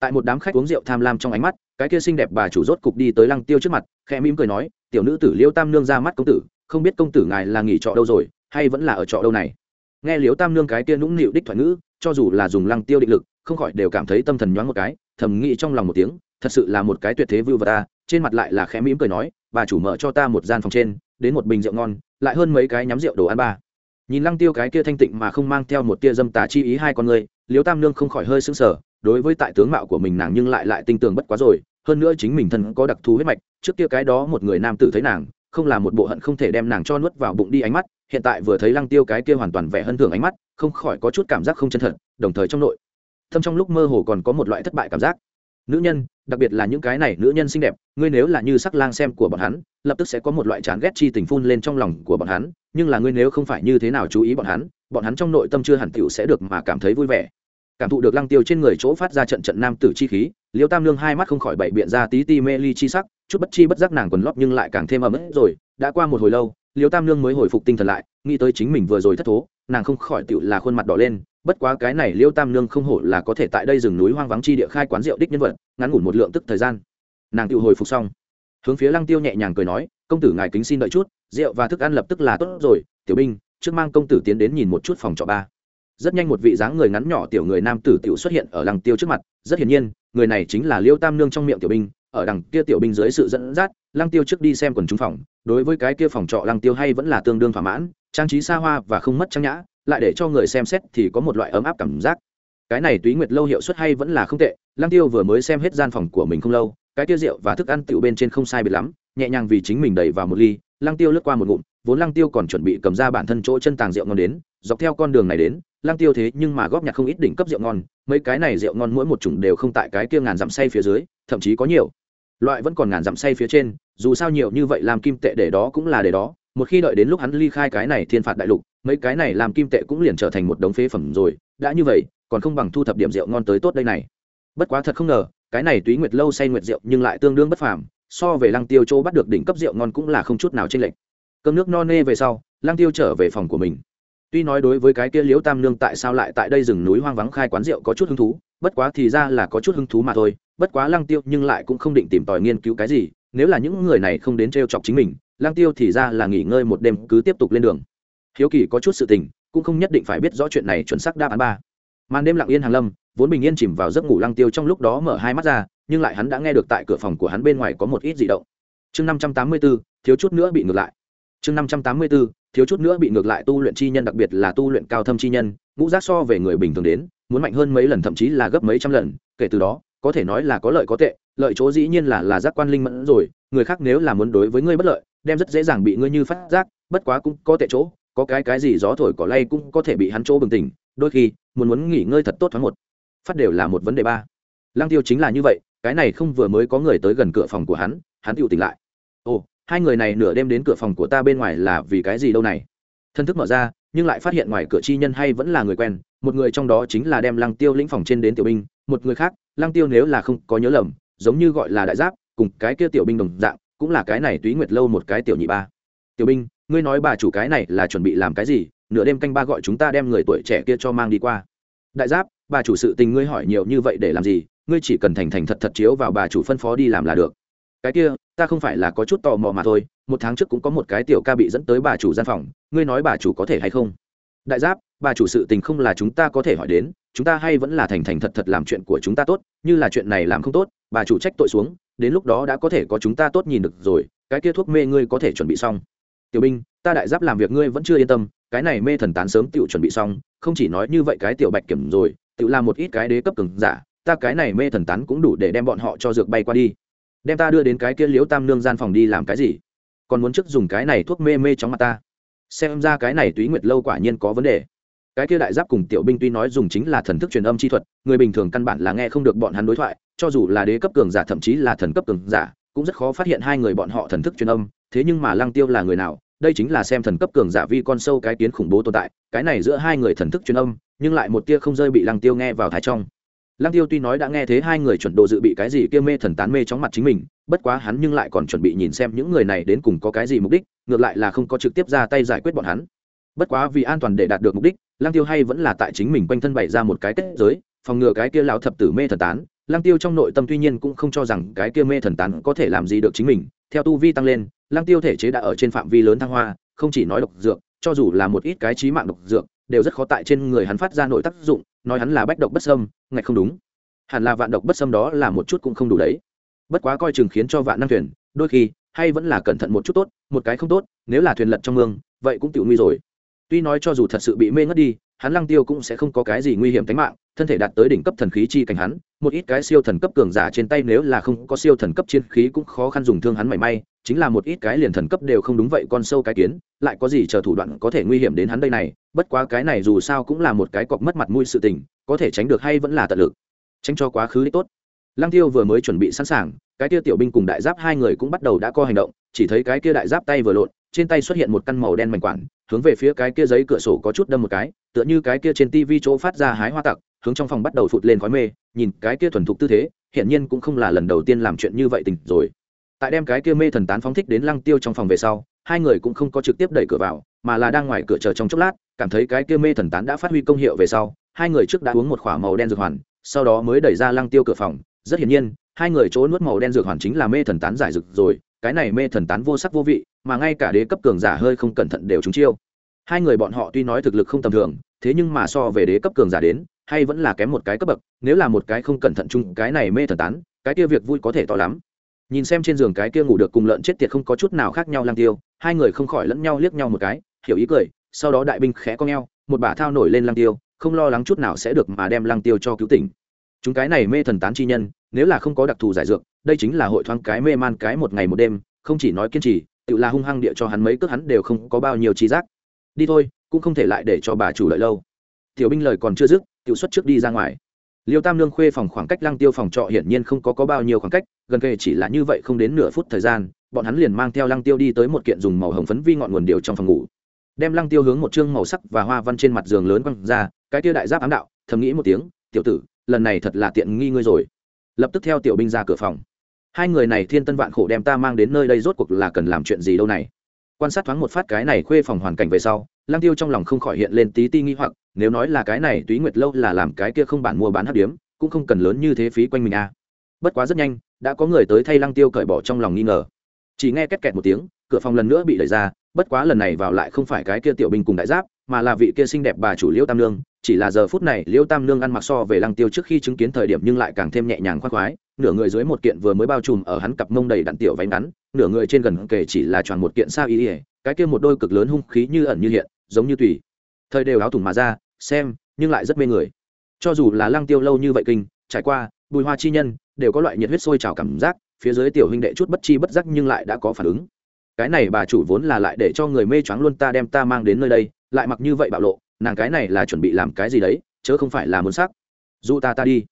Tại một đám khách uống rượu tham lam trong ánh mắt, cái kia xinh đẹp bà chủ rốt cục đi tới lăng tiêu trước mặt, khẽ mỉm cười nói, tiểu nữ tử liêu tam nương ra mắt công tử, không biết công tử ngài là nghỉ trọ đâu rồi, hay vẫn là ở trọ đâu này? Nghe liếu tam nương cái kia nũng nịu đích thoại ngữ, cho dù là dùng lăng tiêu định lực, không khỏi đều cảm thấy tâm thần nhoáng một cái, thầm nghĩ trong lòng một tiếng, thật sự là một cái tuyệt thế vưu vật ta, trên mặt lại là khẽ mỉm cười nói, bà chủ mở cho ta một gian phòng trên, đến một bình rượu ngon, lại hơn mấy cái nhắm rượu đồ ăn ba. Nhìn lăng tiêu cái kia thanh tịnh mà không mang theo một tia dâm tà chi ý hai con người liếu tam nương không khỏi hơi sững sờ, đối với tại tướng mạo của mình nàng nhưng lại lại tinh tường bất quá rồi, hơn nữa chính mình thân có đặc thù huyết mạch, trước kia cái đó một người nam tử thấy nàng không là một bộ hận không thể đem nàng cho nuốt vào bụng đi ánh mắt, hiện tại vừa thấy lăng tiêu cái kia hoàn toàn vẻ hân thường ánh mắt, không khỏi có chút cảm giác không chân thật, đồng thời trong nội, thâm trong lúc mơ hồ còn có một loại thất bại cảm giác. Nữ nhân, đặc biệt là những cái này nữ nhân xinh đẹp, ngươi nếu là như sắc lang xem của bọn hắn, lập tức sẽ có một loại chán ghét chi tình phun lên trong lòng của bọn hắn, nhưng là ngươi nếu không phải như thế nào chú ý bọn hắn bọn hắn trong nội tâm chưa hẳn t sẽ được mà cảm thấy vui vẻ. Cảm thụ được lăng tiêu trên người chỗ phát ra trận trận nam tử chi khí, liêu tam lương hai mắt không khỏi bậy biện ra tí ti mê ly chi sắc chút bất chi bất giác nàng quần lót nhưng lại càng thêm ấm ức rồi. Đã qua một hồi lâu, liêu tam nương mới hồi phục tinh thần lại, nghĩ tới chính mình vừa rồi thất thố, nàng không khỏi tựu là khuôn mặt đỏ lên. Bất quá cái này liêu tam nương không hổ là có thể tại đây rừng núi hoang vắng chi địa khai quán rượu đích nhân vật, ngắn ngủn một lượng tức thời gian. Nàng tựu hồi phục xong. Hướng phía lăng tiêu nhẹ nhàng cười nói, công tử ngài kính xin đợi chút, rượu và thức ăn lập tức là tốt rồi, tiểu binh, trước mang công tử tiến đến nhìn một chút phòng trọ ba. Rất nhanh một vị dáng người ngắn nhỏ tiểu người nam tử tiểu xuất hiện ở lăng tiêu trước mặt. Rất hiển nhiên, người này chính là liêu tam nương trong miệng tiểu binh ở đằng kia tiểu binh dưới sự dẫn dắt, lăng tiêu trước đi xem quần chúng phòng, đối với cái kia phòng trọ lăng tiêu hay vẫn là tương đương thỏa mãn, trang trí xa hoa và không mất trang nhã, lại để cho người xem xét thì có một loại ấm áp cảm giác. Cái này túy nguyệt lâu hiệu suất hay vẫn là không tệ, lăng tiêu vừa mới xem hết gian phòng của mình không lâu, cái tiêu rượu và thức ăn tiểu bên trên không sai biệt lắm, nhẹ nhàng vì chính mình đẩy vào một ly, lăng tiêu lướt qua một ngụm, vốn lăng tiêu còn chuẩn bị cầm ra bản thân chỗ chân tàng rượu ngon đến, dọc theo con đường này đến, lăng tiêu thế nhưng mà góp nhặt không ít đỉnh cấp rượu ngon, mấy cái này rượu ngon mỗi một chủng đều không tại cái kia ngàn dặm say phía dưới, thậm chí có nhiều loại vẫn còn ngàn dặm say phía trên, dù sao nhiều như vậy làm kim tệ để đó cũng là để đó, một khi đợi đến lúc hắn ly khai cái này thiên phạt đại lục, mấy cái này làm kim tệ cũng liền trở thành một đống phế phẩm rồi, đã như vậy, còn không bằng thu thập điểm rượu ngon tới tốt đây này. Bất quá thật không ngờ, cái này túy nguyệt lâu say nguyệt rượu nhưng lại tương đương bất phàm, so về lăng tiêu châu bắt được đỉnh cấp rượu ngon cũng là không chút nào chênh lệch. Cơm nước no nê về sau, lăng tiêu trở về phòng của mình. Tuy nói đối với cái kia liễu tam nương tại sao lại tại đây rừng núi hoang vắng khai quán rượu có chút hứng thú bất quá thì ra là có chút hứng thú mà thôi, bất quá lăng tiêu nhưng lại cũng không định tìm tòi nghiên cứu cái gì, nếu là những người này không đến t chọc chính mình, lăng tiêu thì ra là nghỉ ngơi một đêm cứ tiếp tục lên đường. Hiếu kỳ có chút sự tình, cũng không nhất định phải biết rõ chuyện này chuẩn xác đáp án ba. Màn đêm lặng yên hàng lâm, vốn bình yên chìm vào giấc ngủ lăng tiêu trong lúc đó mở hai mắt ra, nhưng lại hắn đã nghe được tại cửa phòng của hắn bên ngoài có một ít dị động. Chương năm trăm tám mươi b ố thiếu chút nữa bị ngược lại. Chương năm trăm tám mươi b ố thiếu chút nữa bị ngược lại tu luyện chi nhân, đặc biệt là tu luyện cao thâm chi nhân, ngũ giác so về người bình thường đến muốn mạnh hơn mấy lần, thậm chí là gấp mấy trăm lần, kể từ đó, có thể nói là có lợi có tệ, lợi chỗ dĩ nhiên là là giác quan linh mẫn rồi, người khác nếu là muốn đối với ngươi bất lợi, đem rất dễ dàng bị ngươi như phát giác, bất quá cũng có tệ chỗ, có cái cái gì gió thổi cỏ lay cũng có thể bị hắn chỗ bừng tỉnh, đôi khi, muốn muốn nghỉ ngơi thật tốt thoáng một. Phát đều là một vấn đề ba. Lăng tiêu chính là như vậy, cái này không vừa mới có người tới gần cửa phòng của hắn hắn tựu tỉnh lại. Ồ, hai người này nửa đêm đến cửa phòng của ta bên ngoài là vì cái gì đâu này? Thân thức mở ra nhưng lại phát hiện ngoài cửa chi nhân hay vẫn là người quen, một người trong đó chính là đem lăng tiêu lĩnh phòng trên đến tiểu binh, một người khác, lăng tiêu nếu là không có nhớ lầm, giống như gọi là đại giáp, cùng cái kia tiểu binh đồng dạng, cũng là cái này túy nguyệt lâu một cái tiểu nhị ba. Tiểu binh, ngươi nói bà chủ cái này là chuẩn bị làm cái gì? Nửa đêm canh ba gọi chúng ta đem người tuổi trẻ kia cho mang đi qua. Đại giáp, bà chủ sự tình ngươi hỏi nhiều như vậy để làm gì? Ngươi chỉ cần thành thành thật thật chiếu vào bà chủ phân phó đi làm là được cái kia, ta không phải là có chút tò mò mà thôi, một tháng trước cũng có một cái tiểu ca bị dẫn tới bà chủ gian phòng, ngươi nói bà chủ có thể hay không? Đại giáp, bà chủ sự tình không là chúng ta có thể hỏi đến, chúng ta hay vẫn là thành thành thật thật làm chuyện của chúng ta tốt, như là chuyện này làm không tốt, bà chủ trách tội xuống, đến lúc đó đã có thể có chúng ta tốt nhìn được rồi, cái kia thuốc mê ngươi có thể chuẩn bị xong. Tiểu binh ta đại giáp làm việc ngươi vẫn chưa yên tâm, cái này mê thần tán sớm tiểu chuẩn bị xong, không chỉ nói như vậy cái tiểu bạch kiểm rồi tự làm một ít cái đế cấp cường giả, ta cái này mê thần tán cũng đủ để đem bọn họ cho dược bay qua đi đem ta đưa đến cái kia liếu tam nương gian phòng đi làm cái gì? Còn muốn trước dùng cái này thuốc mê mê chóng mặt ta. Xem ra cái này túy nguyệt lâu quả nhiên có vấn đề. Cái kia đại giáp cùng tiểu binh tuy nói dùng chính là thần thức truyền âm chi thuật, người bình thường căn bản là nghe không được bọn hắn đối thoại, cho dù là đế cấp cường giả thậm chí là thần cấp cường giả, cũng rất khó phát hiện hai người bọn họ thần thức truyền âm, thế nhưng mà lăng tiêu là người nào? Đây chính là xem thần cấp cường giả vi con sâu cái kiến khủng bố tồn tại, cái này giữa hai người thần thức truyền âm, nhưng lại một tia không rơi bị lăng tiêu nghe vào thái trong lăng tiêu tuy nói đã nghe thế hai người chuẩn độ dự bị cái gì kia mê thần tán mê chóng mặt chính mình, bất quá hắn nhưng lại còn chuẩn bị nhìn xem những người này đến cùng có cái gì mục đích, ngược lại là không có trực tiếp ra tay giải quyết bọn hắn. Bất quá vì an toàn để đạt được mục đích, lăng tiêu hay vẫn là tại chính mình quanh thân bày ra một cái kết giới, phòng ngừa cái kia lão thập tử mê thần tán. Lăng tiêu trong nội tâm tuy nhiên cũng không cho rằng cái kia mê thần tán có thể làm gì được chính mình, theo tu vi tăng lên, lăng tiêu thể chế đã ở trên phạm vi lớn thăng hoa, không chỉ nói độc dược, cho dù là một ít cái trí mạng độc dược, đều rất khó tại trên người hắn phát ra nội tác dụng nói hắn là bách độc bất sâm ngạch không đúng. Hẳn là vạn độc bất sâm đó là một chút cũng không đủ đấy. Bất quá coi chừng khiến cho vạn năng thuyền, đôi khi, hay vẫn là cẩn thận một chút tốt, một cái không tốt, nếu là thuyền lật trong mương, vậy cũng tiểu nguy rồi. Tuy nói cho dù thật sự bị mê ngất đi, hắn lăng tiêu cũng sẽ không có cái gì nguy hiểm tính mạng thân thể đạt tới đỉnh cấp thần khí chi cảnh hắn, một ít cái siêu thần cấp cường giả trên tay nếu là không có siêu thần cấp chiến khí cũng khó khăn dùng thương hắn mảy may, chính là một ít cái liền thần cấp đều không đúng vậy con sâu cái kiến, lại có gì chờ thủ đoạn có thể nguy hiểm đến hắn đây này, bất quá cái này dù sao cũng là một cái cọc mất mặt mũi sự tình, có thể tránh được hay vẫn là tận lực. Tránh cho quá khứ đích tốt. Lăng tiêu vừa mới chuẩn bị sẵn sàng, cái kia tiểu binh cùng đại giáp hai người cũng bắt đầu đã có hành động, chỉ thấy cái kia đại giáp tay vừa lộn, trên tay xuất hiện một căn màu đen mảnh quản, hướng về phía cái kia giấy cửa sổ có chút đâm một cái, tựa như cái kia trên tivi chỗ phát ra hái hoa tặc hướng trong phòng bắt đầu phụt lên khói mê, nhìn cái kia thuần thục tư thế, hiển nhiên cũng không là lần đầu tiên làm chuyện như vậy tình rồi. Tại đem cái kia mê thần tán phóng thích đến lăng tiêu trong phòng về sau, hai người cũng không có trực tiếp đẩy cửa vào, mà là đang ngoài cửa chờ trong chốc lát, cảm thấy cái kia mê thần tán đã phát huy công hiệu về sau, hai người trước đã uống một k h ỏ a màu đen dược hoàn, sau đó mới đẩy ra lăng tiêu cửa phòng. Rất hiển nhiên, hai người chỗ nuốt màu đen dược hoàn chính là mê thần tán giải rực rồi, cái này mê thần tán vô sắc vô vị, mà ngay cả đế cấp cường giả hơi không cẩn thận đều trúng chiêu. Hai người bọn họ tuy nói thực lực không tầm thường, thế nhưng mà so về đế cấp cường giả đến hay vẫn là kém một cái cấp bậc, nếu là một cái không cẩn thận chung, cái này mê thần tán, cái kia việc vui có thể to lắm. Nhìn xem trên giường cái kia ngủ được cùng lợn chết tiệt không có chút nào khác nhau lang tiêu, hai người không khỏi lẫn nhau liếc nhau một cái, hiểu ý cười, sau đó đại binh khẽ co ngheo, một bả thao nổi lên lang tiêu, không lo lắng chút nào sẽ được mà đem lang tiêu cho cứu tỉnh. Chúng cái này mê thần tán chi nhân, nếu là không có đặc thù giải dược, đây chính là hội thoáng cái mê man cái một ngày một đêm, không chỉ nói kiên trì, tự là hung hăng địa cho hắn mấy cước hắn đều không có bao nhiêu trí giác. Đi thôi, cũng không thể lại để cho bà chủ lợi lâu. Tiểu binh lời còn chưa dứt tiểu xuất trước đi ra ngoài. Liêu tam Nương khuê phòng khoảng cách lăng tiêu phòng trọ hiển nhiên không có, có bao nhiêu khoảng cách gần kề chỉ là như vậy không đến nửa phút thời gian bọn hắn liền mang theo lăng tiêu đi tới một kiện dùng màu hồng phấn vi ngọn nguồn điều trong phòng ngủ. Đem lăng tiêu hướng một chương màu sắc và hoa văn trên mặt giường lớn quăng ra cái tiêu đại giáp ám đạo thầm nghĩ một tiếng tiểu tử lần này thật là tiện nghi ngươi rồi. Lập tức theo tiểu binh ra cửa phòng. Hai người này thiên tân vạn khổ đem ta mang đến nơi đây rốt cuộc là cần làm chuyện gì đâu này? Quan sát thoáng một phát cái này khuê phòng hoàn cảnh về sau lăng tiêu trong lòng không khỏi hiện lên tí ti nghi hoặc, nếu nói là cái này túy nguyệt lâu là làm cái kia không bản mua bán hấp điếm, cũng không cần lớn như thế phí quanh mình a à. bất quá rất nhanh, đã có người tới thay lăng tiêu cởi bỏ trong lòng nghi ngờ chỉ nghe két kẹt một tiếng, cửa phòng lần nữa bị đẩy ra, bất quá lần này vào lại không phải cái kia tiểu binh cùng đại giáp, mà là vị kia xinh đẹp bà chủ liễu tam nương, chỉ là giờ phút này liễu tam nương ăn mặc so về lăng tiêu trước khi chứng kiến thời điểm nhưng lại càng thêm nhẹ nhàng khoác khoái, nửa người dưới một kiện vừa mới bao trùm ở hắn cặp mông đầy đặn tiểu váy ngắn, nửa người trên gần kề chỉ là tròn một kiện sao y ỉa cái kia một đôi cực lớn hung khí như ẩn như hiện giống như tùy. Thời đều áo thủng mà ra, xem, nhưng lại rất mê người. Cho dù là lăng tiêu lâu như vậy kinh, trải qua, bùi hoa chi nhân, đều có loại nhiệt huyết sôi trào cảm giác, phía dưới tiểu huynh đệ chút bất chi bất giác nhưng lại đã có phản ứng. Cái này bà chủ vốn là lại để cho người mê choáng luôn ta đem ta mang đến nơi đây, lại mặc như vậy bạo lộ, nàng cái này là chuẩn bị làm cái gì đấy, chớ không phải là muốn sắc dù ta ta đi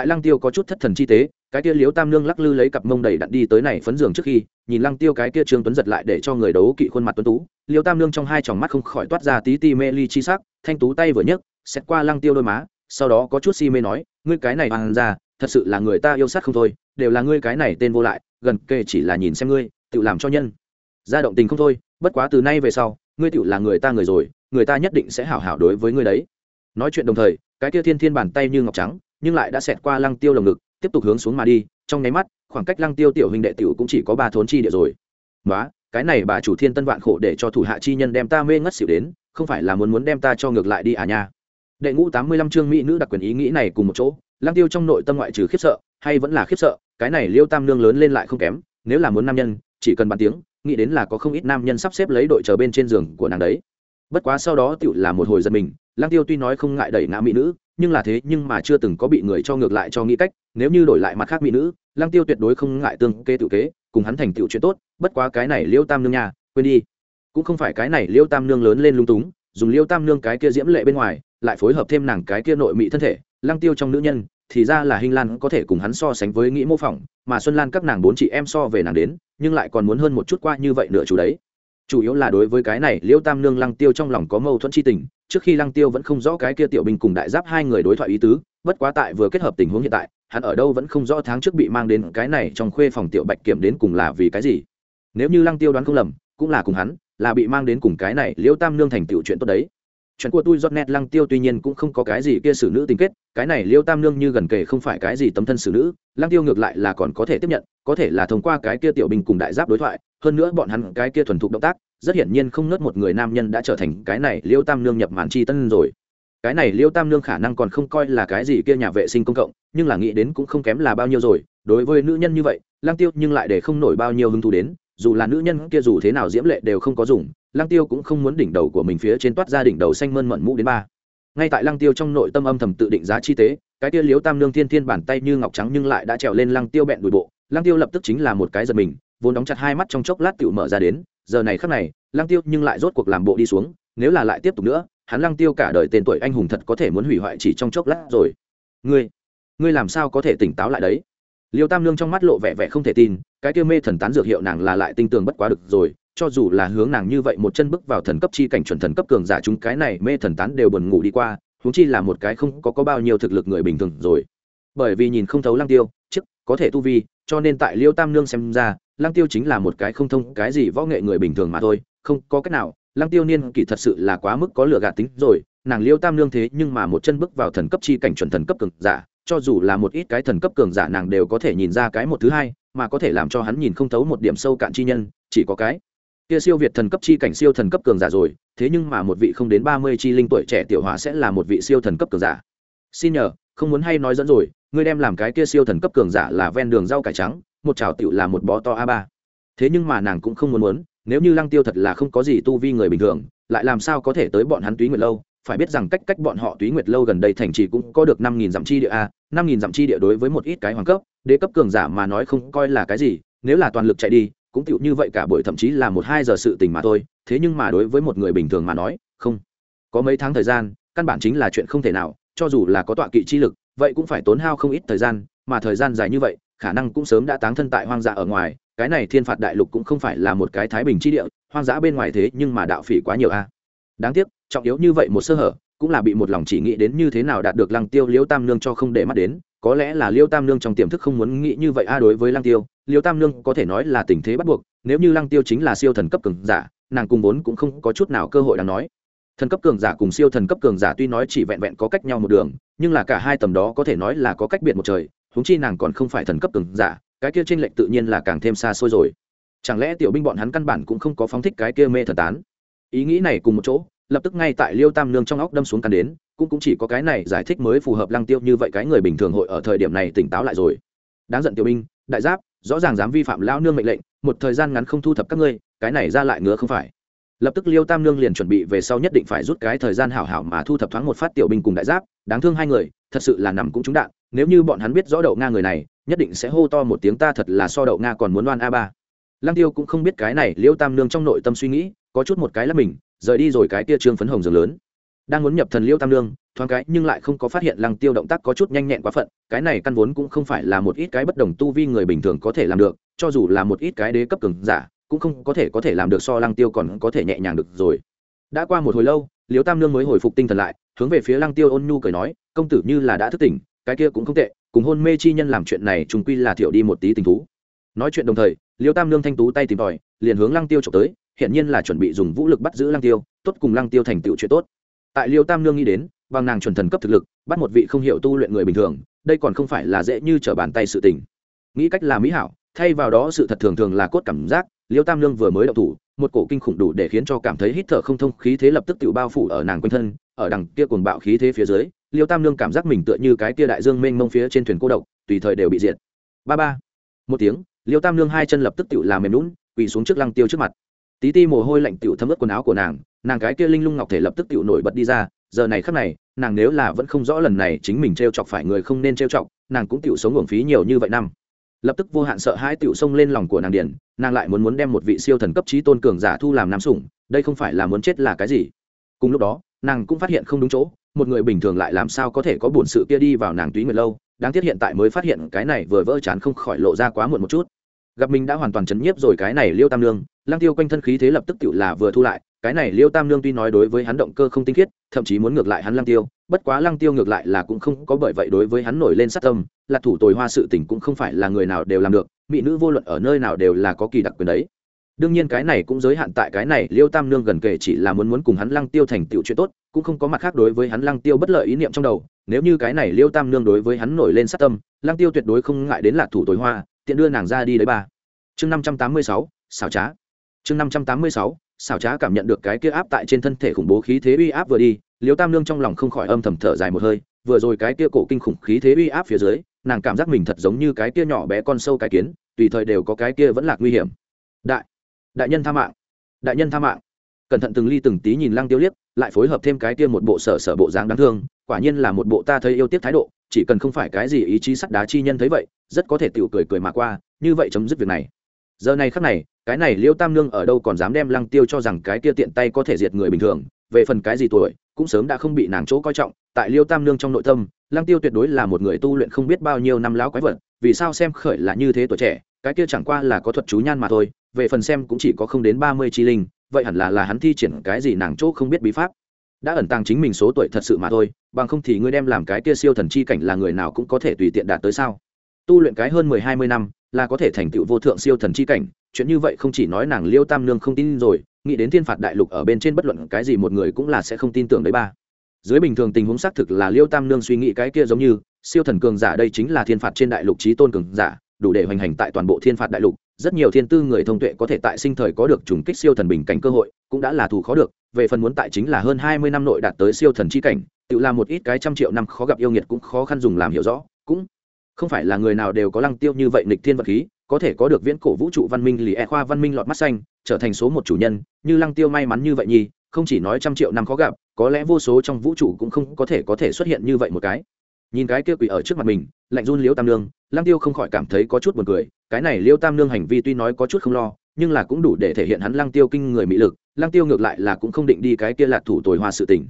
tại lăng tiêu có chút thất thần chi tế, cái kia liếu tam nương lắc lư lấy cặp mông đầy đặn đi tới này phấn giường trước khi, nhìn lăng tiêu cái kia trương tuấn giật lại để cho người đấu kỵ khuôn mặt tuấn tú. Liêu tam nương trong hai tròng mắt không khỏi toát ra tí ti mê ly chi sắc, thanh tú tay vừa nhấc xét qua lăng tiêu đôi má, sau đó có chút si mê nói, ngươi cái này hoàng ra thật sự là người ta yêu sát không thôi, đều là ngươi cái này tên vô lại, gần kề chỉ là nhìn xem ngươi, tự làm cho nhân. Ra động tình không thôi, bất quá từ nay về sau, ngươi tự là người ta người rồi, người ta nhất định sẽ hảo hảo đối với ngươi đấy. Nói chuyện đồng thời, cái kia thiên thiên bàn tay như ngọc trắng nhưng lại đã xẹt qua lăng tiêu lồng ngực, tiếp tục hướng xuống mà đi, trong nháy mắt, khoảng cách lăng tiêu tiểu huynh đệ tiểu cũng chỉ có ba thốn chi địa rồi. Nói cái này bà chủ thiên tân vạn khổ để cho thủ hạ chi nhân đem ta mê ngất xỉu đến, không phải là muốn muốn đem ta cho ngược lại đi à nha. Đệ ngũ tám mươi lăm chương mỹ nữ đặc quyền ý nghĩ này cùng một chỗ, lăng tiêu trong nội tâm ngoại trừ khiếp sợ, hay vẫn là khiếp sợ, cái này liêu tam nương lớn lên lại không kém, nếu là muốn nam nhân, chỉ cần bàn tiếng, nghĩ đến là có không ít nam nhân sắp xếp lấy đội chờ bên trên giường của nàng đấy. Bất quá sau đó tựu là một hồi giật mình, lăng tiêu tuy nói không ngại đẩy ngã mỹ nữ nhưng là thế nhưng mà chưa từng có bị người cho ngược lại cho nghĩ cách, nếu như đổi lại mặt khác mỹ nữ, lăng tiêu tuyệt đối không ngại tương kê tự kế, cùng hắn thành tựu chuyện tốt, bất quá cái này liêu tam nương nhà quên đi. Cũng không phải cái này liêu tam nương lớn lên lung túng, dùng liêu tam nương cái kia diễm lệ bên ngoài, lại phối hợp thêm nàng cái kia nội mỹ thân thể, lăng tiêu trong nữ nhân, thì ra là hình lan có thể cùng hắn so sánh với nghĩ mô phỏng, mà xuân lan các nàng bốn chị em so về nàng đến, nhưng lại còn muốn hơn một chút qua như vậy nửa chủ đấy chủ yếu là đối với cái này, liêu tam nương lăng tiêu trong lòng có mâu thuẫn chi tình, trước khi lăng tiêu vẫn không rõ cái kia tiểu binh cùng đại giáp hai người đối thoại ý tứ, bất quá tại vừa kết hợp tình huống hiện tại, hắn ở đâu vẫn không rõ tháng trước bị mang đến cái này trong khuê phòng tiểu bạch kiểm đến cùng là vì cái gì. Nếu như lăng tiêu đoán không lầm, cũng là cùng hắn, là bị mang đến cùng cái này liêu tam nương thành tiểu chuyện tốt đấy chuyện của tôi giọt nét lăng tiêu tuy nhiên cũng không có cái gì kia xử nữ tình kết, cái này liêu tam nương như gần kề không phải cái gì tấm thân xử nữ, lăng tiêu ngược lại là còn có thể tiếp nhận, có thể là thông qua cái kia tiểu binh cùng đại giáp đối thoại, hơn nữa bọn hắn cái kia thuần thục động tác, rất hiển nhiên không nớt một người nam nhân đã trở thành cái này liêu tam nương nhập màn chi tân rồi. Cái này liêu tam nương khả năng còn không coi là cái gì kia nhà vệ sinh công cộng, nhưng là nghĩ đến cũng không kém là bao nhiêu rồi, đối với nữ nhân như vậy, lăng tiêu nhưng lại để không nổi bao nhiêu hứng thú đến dù là nữ nhân kia dù thế nào diễm lệ đều không có dùng, lăng tiêu cũng không muốn đỉnh đầu của mình phía trên toát ra đỉnh đầu xanh mơn mận mũ đến ba. Ngay tại lăng tiêu trong nội tâm âm thầm tự định giá chi tế, cái tia liếu tam nương thiên thiên bàn tay như ngọc trắng nhưng lại đã trèo lên lăng tiêu bẹn đùi bộ, lăng tiêu lập tức chính là một cái giật mình, vốn đóng chặt hai mắt trong chốc lát tựu mở ra đến, giờ này khắc này, lăng tiêu nhưng lại rốt cuộc làm bộ đi xuống, nếu là lại tiếp tục nữa, hắn lăng tiêu cả đời tên tuổi anh hùng thật có thể muốn hủy hoại chỉ trong chốc lát rồi. Ngươi ngươi làm sao có thể tỉnh táo lại đấy? Liêu tam nương trong mắt lộ vẻ vẻ không thể tin, cái kia mê thần tán dược hiệu nàng là lại tinh tường bất quá được rồi, cho dù là hướng nàng như vậy một chân bước vào thần cấp chi cảnh chuẩn thần cấp cường giả chúng cái này mê thần tán đều buồn ngủ đi qua, huống chi là một cái không có có bao nhiêu thực lực người bình thường rồi. Bởi vì nhìn không thấu lăng tiêu chức có thể tu vi, cho nên tại liêu tam nương xem ra, lăng tiêu chính là một cái không thông, cái gì võ nghệ người bình thường mà thôi, không có cách nào, lăng tiêu niên kỳ thật sự là quá mức có lửa gạt tính rồi, nàng liêu tam nương thế nhưng mà một chân bước vào thần cấp chi cảnh chuẩn thần cấp cường giả cho dù là một ít cái thần cấp cường giả nàng đều có thể nhìn ra cái một thứ hai, mà có thể làm cho hắn nhìn không thấu một điểm sâu cạn chi nhân, chỉ có cái. Kia siêu việt thần cấp chi cảnh siêu thần cấp cường giả rồi, thế nhưng mà một vị không đến ba mươi chi linh tuổi trẻ tiểu hòa sẽ là một vị siêu thần cấp cường giả. Xin nhờ, không muốn hay nói dẫn rồi, ngươi đem làm cái kia siêu thần cấp cường giả là ven đường rau cải trắng, một chảo tiểu là một bó to a ba. Thế nhưng mà nàng cũng không muốn muốn, nếu như lăng tiêu thật là không có gì tu vi người bình thường, lại làm sao có thể tới bọn hắn túy nguyệt lâu phải biết rằng cách cách bọn họ túy nguyệt lâu gần đây thành trì cũng có được năm nghìn dặm chi địa a, năm nghìn dặm chi địa đối với một ít cái hoàng cấp, đế cấp cường giả mà nói không coi là cái gì, nếu là toàn lực chạy đi, cũng tựu như vậy cả buổi, thậm chí là một hai giờ sự tình mà thôi, thế nhưng mà đối với một người bình thường mà nói, không. Có mấy tháng thời gian, căn bản chính là chuyện không thể nào, cho dù là có tọa kỵ chi lực, vậy cũng phải tốn hao không ít thời gian, mà thời gian dài như vậy, khả năng cũng sớm đã táng thân tại hoang dã ở ngoài, cái này thiên phạt đại lục cũng không phải là một cái thái bình chi địa, hoang dã bên ngoài thế nhưng mà đạo phỉ quá nhiều a đáng tiếc, trọng yếu như vậy một sơ hở, cũng là bị một lòng chỉ nghĩ đến như thế nào đạt được lăng tiêu liễu tam nương cho không để mắt đến. Có lẽ là liễu tam nương trong tiềm thức không muốn nghĩ như vậy a à, đối với lăng tiêu liễu tam nương có thể nói là tình thế bắt buộc, nếu như lăng tiêu chính là siêu thần cấp cường giả, nàng cùng vốn cũng không có chút nào cơ hội đáng nói. Thần cấp cường giả cùng siêu thần cấp cường giả tuy nói chỉ vẹn vẹn có cách nhau một đường, nhưng là cả hai tầm đó có thể nói là có cách biệt một trời, huống chi nàng còn không phải thần cấp cường giả, cái kia trên lệnh tự nhiên là càng thêm xa xôi rồi. Chẳng lẽ tiểu binh bọn hắn căn bản cũng không có phóng thích cái kia mê thần tán? Ý nghĩ này cùng một chỗ lập tức ngay tại liêu tam nương trong óc đâm xuống căn đến, cũng cũng chỉ có cái này giải thích mới phù hợp lăng tiêu như vậy cái người bình thường hội ở thời điểm này tỉnh táo lại rồi. Đáng giận tiểu binh, đại giáp, rõ ràng dám vi phạm lão nương mệnh lệnh, một thời gian ngắn không thu thập các ngươi, cái này ra lại ngứa không phải. Lập tức liêu tam nương liền chuẩn bị về sau nhất định phải rút cái thời gian hảo hảo mà thu thập thoáng một phát tiểu binh cùng đại giáp, đáng thương hai người, thật sự là nằm cũng trúng đạn, nếu như bọn hắn biết rõ đậu nga người này, nhất định sẽ hô to một tiếng ta thật là so đậu nga còn muốn đoan a ba. Lăng tiêu cũng không biết cái này liêu tam nương trong nội tâm suy nghĩ, có chút một cái là mình rời đi rồi cái kia trương phấn hồng giường lớn. Đang muốn nhập thần liêu tam lương thoáng cái nhưng lại không có phát hiện lăng tiêu động tác có chút nhanh nhẹn quá phận, cái này căn vốn cũng không phải là một ít cái bất đồng tu vi người bình thường có thể làm được, cho dù là một ít cái đế cấp cường giả, cũng không có thể có thể làm được so lăng tiêu còn có thể nhẹ nhàng được rồi. Đã qua một hồi lâu, liêu tam lương mới hồi phục tinh thần lại, hướng về phía lăng tiêu ôn nhu cười nói, công tử như là đã thức tỉnh, cái kia cũng không tệ, cùng hôn mê chi nhân làm chuyện này trùng quy là thiểu đi một tí tình thú. Nói chuyện đồng thời, liêu tam lương thanh tú tay tìm tòi, liền hướng lăng tiêu trộm tới hiện nhiên là chuẩn bị dùng vũ lực bắt giữ lăng tiêu, tốt cùng lăng tiêu thành tựu chuyện tốt. Tại liêu tam nương nghĩ đến, bằng nàng chuẩn thần cấp thực lực, bắt một vị không hiểu tu luyện người bình thường, đây còn không phải là dễ như trở bàn tay sự tình. Nghĩ cách là mỹ hảo, thay vào đó sự thật thường thường là cốt cảm giác, liêu tam nương vừa mới đậu thủ, một cổ kinh khủng đủ để khiến cho cảm thấy hít thở không thông khí thế lập tức tự bao phủ ở nàng quanh thân, ở đằng kia cuồng bạo khí thế phía dưới, liêu tam nương cảm giác mình tựa như cái kia đại dương mênh mông phía trên thuyền cô độc, tùy thời đều bị diệt. Ba ba. Một tiếng, liêu tam nương hai chân lập tức tự làm mềm lún quỳ xuống trước lăng tiêu trước mặt tí ti mồ hôi lạnh tiểu thấm ướt quần áo của nàng nàng cái kia linh lung ngọc thể lập tức tiểu nổi bật đi ra, giờ này khắc này, nàng nếu là vẫn không rõ lần này chính mình t chọc phải người không nên t chọc, nàng cũng tiểu sống uổng phí nhiều như vậy năm. Lập tức vô hạn sợ hãi tiểu xông lên lòng của nàng điển nàng lại muốn muốn đem một vị siêu thần cấp trí tôn cường giả thu làm nam sủng, đây không phải là muốn chết là cái gì? Cùng lúc đó, nàng cũng phát hiện không đúng chỗ, một người bình thường lại làm sao có thể có buồn sự kia đi vào nàng túy nguyệt lâu, đáng tiếc hiện tại mới phát hiện cái này vừa vỡ chán không khỏi lộ ra quá muộn một chút gặp mình đã hoàn toàn chấn nhiếp rồi cái này liêu tam nương lang tiêu quanh thân khí thế lập tức tự là vừa thu lại, cái này liêu tam nương tuy nói đối với hắn động cơ không tinh khiết, thậm chí muốn ngược lại hắn lang tiêu, bất quá lang tiêu ngược lại là cũng không có bởi vậy đối với hắn nổi lên sát tâm, là thủ tồi hoa sự tình cũng không phải là người nào đều làm được, mỹ nữ vô luận ở nơi nào đều là có kỳ đặc quyền đấy. Đương nhiên cái này cũng giới hạn tại cái này liêu tam nương gần kể chỉ là muốn muốn cùng hắn lăng tiêu thành tựu chuyện tốt, cũng không có mặt khác đối với hắn lăng tiêu bất lợi ý niệm trong đầu, nếu như cái này liêu tam nương đối với hắn nổi lên sát tâm, lăng tiêu tuyệt đối không ngại đến lạc thủ tối hoa tiện đưa nàng ra đi đấy ba. Chương năm trăm tám mươi sáu, xảo trá. Chương năm trăm tám mươi sáu, xảo trá cảm nhận được cái kia áp tại trên thân thể khủng bố khí thế uy áp vừa đi liêu tam nương trong lòng không khỏi âm thầm thở dài một hơi, vừa rồi cái kia cổ kinh khủng khí thế uy áp phía dưới, nàng cảm giác mình thật giống như cái kia nhỏ bé con sâu cái kiến, tùy thời đều có cái kia vẫn là nguy hiểm. Đại đại nhân tha mạng, đại nhân tha mạng. Cẩn thận từng ly từng tí nhìn lăng tiêu liếc, lại phối hợp thêm cái kia một bộ sở sở bộ dáng đáng thương, quả nhiên là một bộ ta thấy yêu tiếc thái độ, chỉ cần không phải cái gì ý chí sắt đá chi nhân thấy vậy rất có thể tiểu cười cười mà qua, như vậy chấm dứt việc này. Giờ này khắc này, cái này liêu tam nương ở đâu còn dám đem lăng tiêu cho rằng cái kia tiện tay có thể diệt người bình thường, về phần cái gì tuổi, cũng sớm đã không bị nàng chỗ coi trọng. Tại liêu tam nương trong nội tâm, lăng tiêu tuyệt đối là một người tu luyện không biết bao nhiêu năm láo quái vật, vì sao xem khởi là như thế tuổi trẻ, cái kia chẳng qua là có thuật chú nhan mà thôi, về phần xem cũng chỉ có không đến ba mươi chi linh, vậy hẳn là là hắn thi triển cái gì nàng chỗ không biết bí pháp. Đã ẩn tàng chính mình số tuổi thật sự mà thôi, bằng không thì ngươi đem làm cái kia siêu thần chi cảnh là người nào cũng có thể tùy tiện đạt tới sao? Tu luyện cái hơn mười, hai mươi năm, là có thể thành tựu vô thượng siêu thần chi cảnh. Chuyện như vậy không chỉ nói nàng liêu tam nương không tin rồi, nghĩ đến thiên phạt đại lục ở bên trên bất luận cái gì một người cũng là sẽ không tin tưởng đấy ba. Dưới bình thường tình huống xác thực là liêu tam nương suy nghĩ cái kia giống như, siêu thần cường giả đây chính là thiên phạt trên đại lục trí tôn cường giả, đủ để hoành hành tại toàn bộ thiên phạt đại lục. Rất nhiều thiên tư người thông tuệ có thể tại sinh thời có được trùng kích siêu thần bình cảnh cơ hội, cũng đã là thù khó được. Về phần muốn tại chính là hơn hai mươi năm nội đạt tới siêu thần chi cảnh, tự làm một ít cái trăm triệu năm khó gặp yêu nghiệt cũng khó khăn dùng làm hiểu rõ. Cũng không phải là người nào đều có lăng tiêu như vậy nghịch thiên vật khí, có thể có được viễn cổ vũ trụ văn minh lì e khoa văn minh lọt mắt xanh, trở thành số một chủ nhân, như lăng tiêu may mắn như vậy nhi không chỉ nói trăm triệu năm khó gặp, có lẽ vô số trong vũ trụ cũng không có thể có thể xuất hiện như vậy một cái. Nhìn cái kia quỷ ở trước mặt mình, lạnh run liễu tam nương, lăng tiêu không khỏi cảm thấy có chút buồn cười, cái này liễu tam nương hành vi tuy nói có chút không lo, nhưng là cũng đủ để thể hiện hắn lăng tiêu kinh người mỹ lực, lăng tiêu ngược lại là cũng không định đi cái kia lạc thủ tồi hoa sự tình.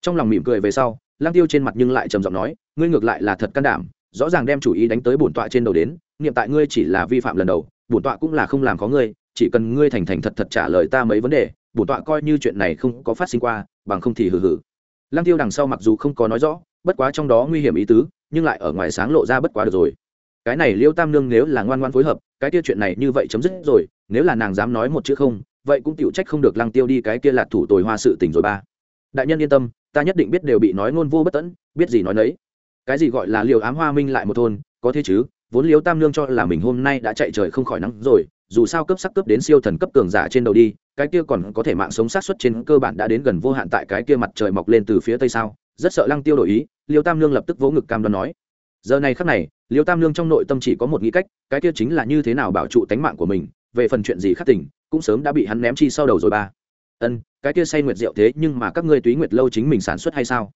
Trong lòng mỉm cười về sau, lăng tiêu trên mặt nhưng lại trầm giọng nói, ngươi ngược lại là thật can đảm rõ ràng đem chủ ý đánh tới bổn tọa trên đầu đến, niệm tại ngươi chỉ là vi phạm lần đầu, bổn tọa cũng là không làm có ngươi, chỉ cần ngươi thành thành thật thật trả lời ta mấy vấn đề, bổn tọa coi như chuyện này không có phát sinh qua, bằng không thì hừ hừ. Lăng tiêu đằng sau mặc dù không có nói rõ, bất quá trong đó nguy hiểm ý tứ, nhưng lại ở ngoài sáng lộ ra bất quá được rồi. Cái này liêu tam nương nếu là ngoan ngoan phối hợp, cái kia chuyện này như vậy chấm dứt rồi, nếu là nàng dám nói một chữ không, vậy cũng tựu trách không được lăng tiêu đi cái kia là thủ tồi hoa sự tình rồi ba. Đại nhân yên tâm, ta nhất định biết đều bị nói ngôn vô bất tẫn biết gì nói nấy cái gì gọi là liều ám hoa minh lại một thôn, có thế chứ? Vốn liếu tam nương cho là mình hôm nay đã chạy trời không khỏi nắng rồi, dù sao cấp sắc cấp đến siêu thần cấp cường giả trên đầu đi, cái kia còn có thể mạng sống sát xuất trên cơ bản đã đến gần vô hạn tại cái kia mặt trời mọc lên từ phía tây sao? Rất sợ lăng tiêu đổi ý, liêu tam nương lập tức vỗ ngực cam đoan nói. Giờ này khắc này, liêu tam nương trong nội tâm chỉ có một nghĩ cách, cái kia chính là như thế nào bảo trụ tánh mạng của mình, về phần chuyện gì khắc tỉnh cũng sớm đã bị hắn ném chi sau đầu rồi ba. Ân, cái kia say nguyệt rượu thế nhưng mà các ngươi túy nguyệt lâu chính mình sản xuất hay sao?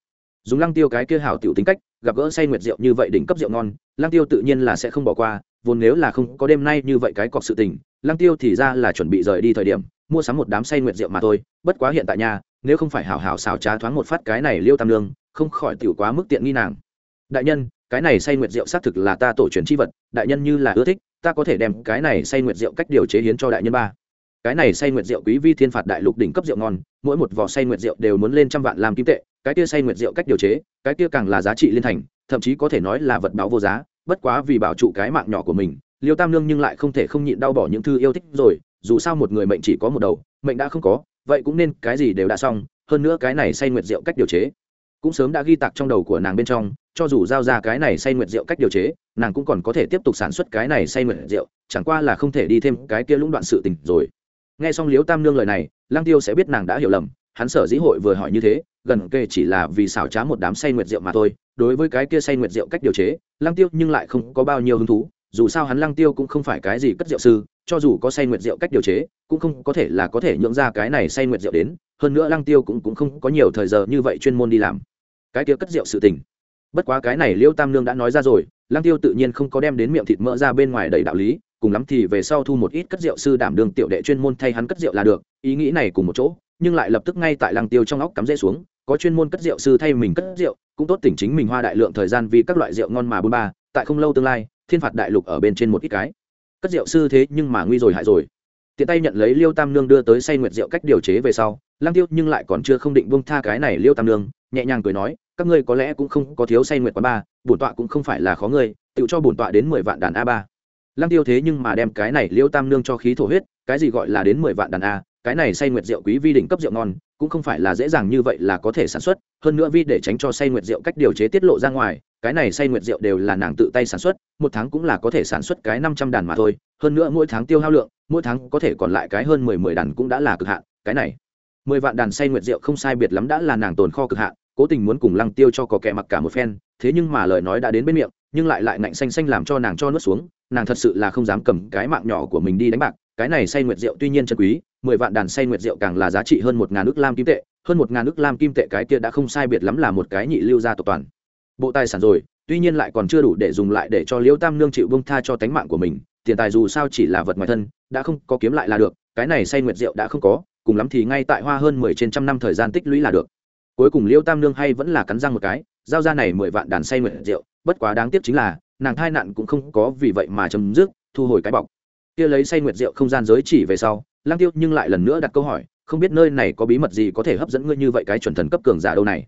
Dùng lăng tiêu cái kia hảo tiểu tính cách, gặp gỡ say nguyệt rượu như vậy đỉnh cấp rượu ngon, lăng tiêu tự nhiên là sẽ không bỏ qua, vốn nếu là không có đêm nay như vậy cái cọc sự tình, lăng tiêu thì ra là chuẩn bị rời đi thời điểm, mua sắm một đám say nguyệt rượu mà thôi, bất quá hiện tại nhà nếu không phải hảo hảo xào trá thoáng một phát cái này liêu tam lương không khỏi tiểu quá mức tiện nghi nàng. Đại nhân, cái này say nguyệt rượu xác thực là ta tổ truyền chi vật, đại nhân như là ưa thích, ta có thể đem cái này say nguyệt rượu cách điều chế hiến cho đại nhân ba. Cái này say nguyệt rượu quý vi thiên phạt đại lục đỉnh cấp rượu ngon, mỗi một vỏ say nguyệt rượu đều muốn lên trăm vạn làm kim tệ cái kia say nguyệt rượu cách điều chế, cái kia càng là giá trị liên thành, thậm chí có thể nói là vật báo vô giá, bất quá vì bảo trụ cái mạng nhỏ của mình, liêu tam lương nhưng lại không thể không nhịn đau bỏ những thư yêu thích rồi, dù sao một người mệnh chỉ có một đầu, mệnh đã không có, vậy cũng nên cái gì đều đã xong, hơn nữa cái này say nguyệt rượu cách điều chế cũng sớm đã ghi tạc trong đầu của nàng bên trong, cho dù giao ra cái này say nguyệt rượu cách điều chế, nàng cũng còn có thể tiếp tục sản xuất cái này say nguyệt rượu chẳng qua là không thể đi thêm cái kia lũng đoạn sự tình rồi. Nghe xong liếu tam nương lời này lang tiêu sẽ biết nàng đã hiểu lầm hắn sở dĩ hội vừa hỏi như thế gần kề chỉ là vì xảo trá một đám say nguyệt rượu mà thôi đối với cái kia say nguyệt rượu cách điều chế lăng tiêu nhưng lại không có bao nhiêu hứng thú dù sao hắn lăng tiêu cũng không phải cái gì cất rượu sư cho dù có say nguyệt rượu cách điều chế cũng không có thể là có thể nhượng ra cái này say nguyệt rượu đến hơn nữa lăng tiêu cũng, cũng không có nhiều thời giờ như vậy chuyên môn đi làm. Cái kia cất rượu sự tình. Bất quá cái này liêu tam nương đã nói ra rồi lăng tiêu tự nhiên không có đem đến miệng thịt mỡ ra bên ngoài đầy đạo lý cùng lắm thì về sau thu một ít cất rượu sư đảm đương tiểu đệ chuyên môn thay hắn cất rượu là được ý nghĩ này cùng một chỗ nhưng lại lập tức ngay tại lăng tiêu trong óc cắm rễ xuống, có chuyên môn cất rượu sư thay mình cất rượu, cũng tốt tỉnh chính mình hoa đại lượng thời gian vì các loại rượu ngon mà bôn ba, tại không lâu tương lai, thiên phạt đại lục ở bên trên một ít cái. Cất rượu sư thế nhưng mà nguy rồi hại rồi. Tiện tay nhận lấy liêu tam nương đưa tới say nguyệt rượu cách điều chế về sau, lăng tiêu nhưng lại còn chưa không định buông tha cái này liêu tam nương, nhẹ nhàng cười nói, các ngươi có lẽ cũng không có thiếu say nguyệt quá ba, bổn tọa cũng không phải là khó ngươi tự cho bổn tọa đến mười vạn đàn a ba. Lăng tiêu thế nhưng mà đem cái này liêu tam nương cho khí thổ huyết, cái gì gọi là đến mười vạn đàn a cái này say nguyệt rượu quý vi đỉnh cấp rượu ngon, cũng không phải là dễ dàng như vậy là có thể sản xuất, hơn nữa vi để tránh cho say nguyệt rượu cách điều chế tiết lộ ra ngoài, cái này say nguyệt rượu đều là nàng tự tay sản xuất, một tháng cũng là có thể sản xuất cái năm trăm đàn mà thôi, hơn nữa mỗi tháng tiêu hao lượng, mỗi tháng có thể còn lại cái hơn mười mười đàn cũng đã là cực hạn, cái này mười vạn đàn say nguyệt rượu không sai biệt lắm đã là nàng tồn kho cực hạn, cố tình muốn cùng lăng tiêu cho có kẻ mặc cả một phen, thế nhưng mà lời nói đã đến bên miệng, nhưng lại lại ngạnh xanh xanh làm cho nàng cho nuốt xuống, nàng thật sự là không dám cầm cái mạng nhỏ của mình đi đánh bạc cái này say nguyệt rượu tuy nhiên chân quý, mười vạn đàn say nguyệt rượu càng là giá trị hơn một ngàn ước lam kim tệ, hơn một ngàn ước lam kim tệ cái kia đã không sai biệt lắm là một cái nhị lưu gia tộc toàn. Bộ tài sản rồi, tuy nhiên lại còn chưa đủ để dùng lại để cho liễu tam nương chịu bông tha cho tánh mạng của mình, tiền tài dù sao chỉ là vật ngoài thân, đã không có kiếm lại là được, cái này say nguyệt rượu đã không có, cùng lắm thì ngay tại hoa hơn mười trên trăm năm thời gian tích lũy là được. Cuối cùng liễu tam nương hay vẫn là cắn răng một cái, giao ra này mười vạn đàn say nguyệt rượu, bất quá đáng tiếc chính là, nàng thai nạn cũng không có vì vậy mà chấm dứt, thu hồi cái bọc kia lấy say nguyệt rượu không gian giới chỉ về sau lang tiêu nhưng lại lần nữa đặt câu hỏi, không biết nơi này có bí mật gì có thể hấp dẫn ngươi như vậy cái chuẩn thần cấp cường giả đâu này.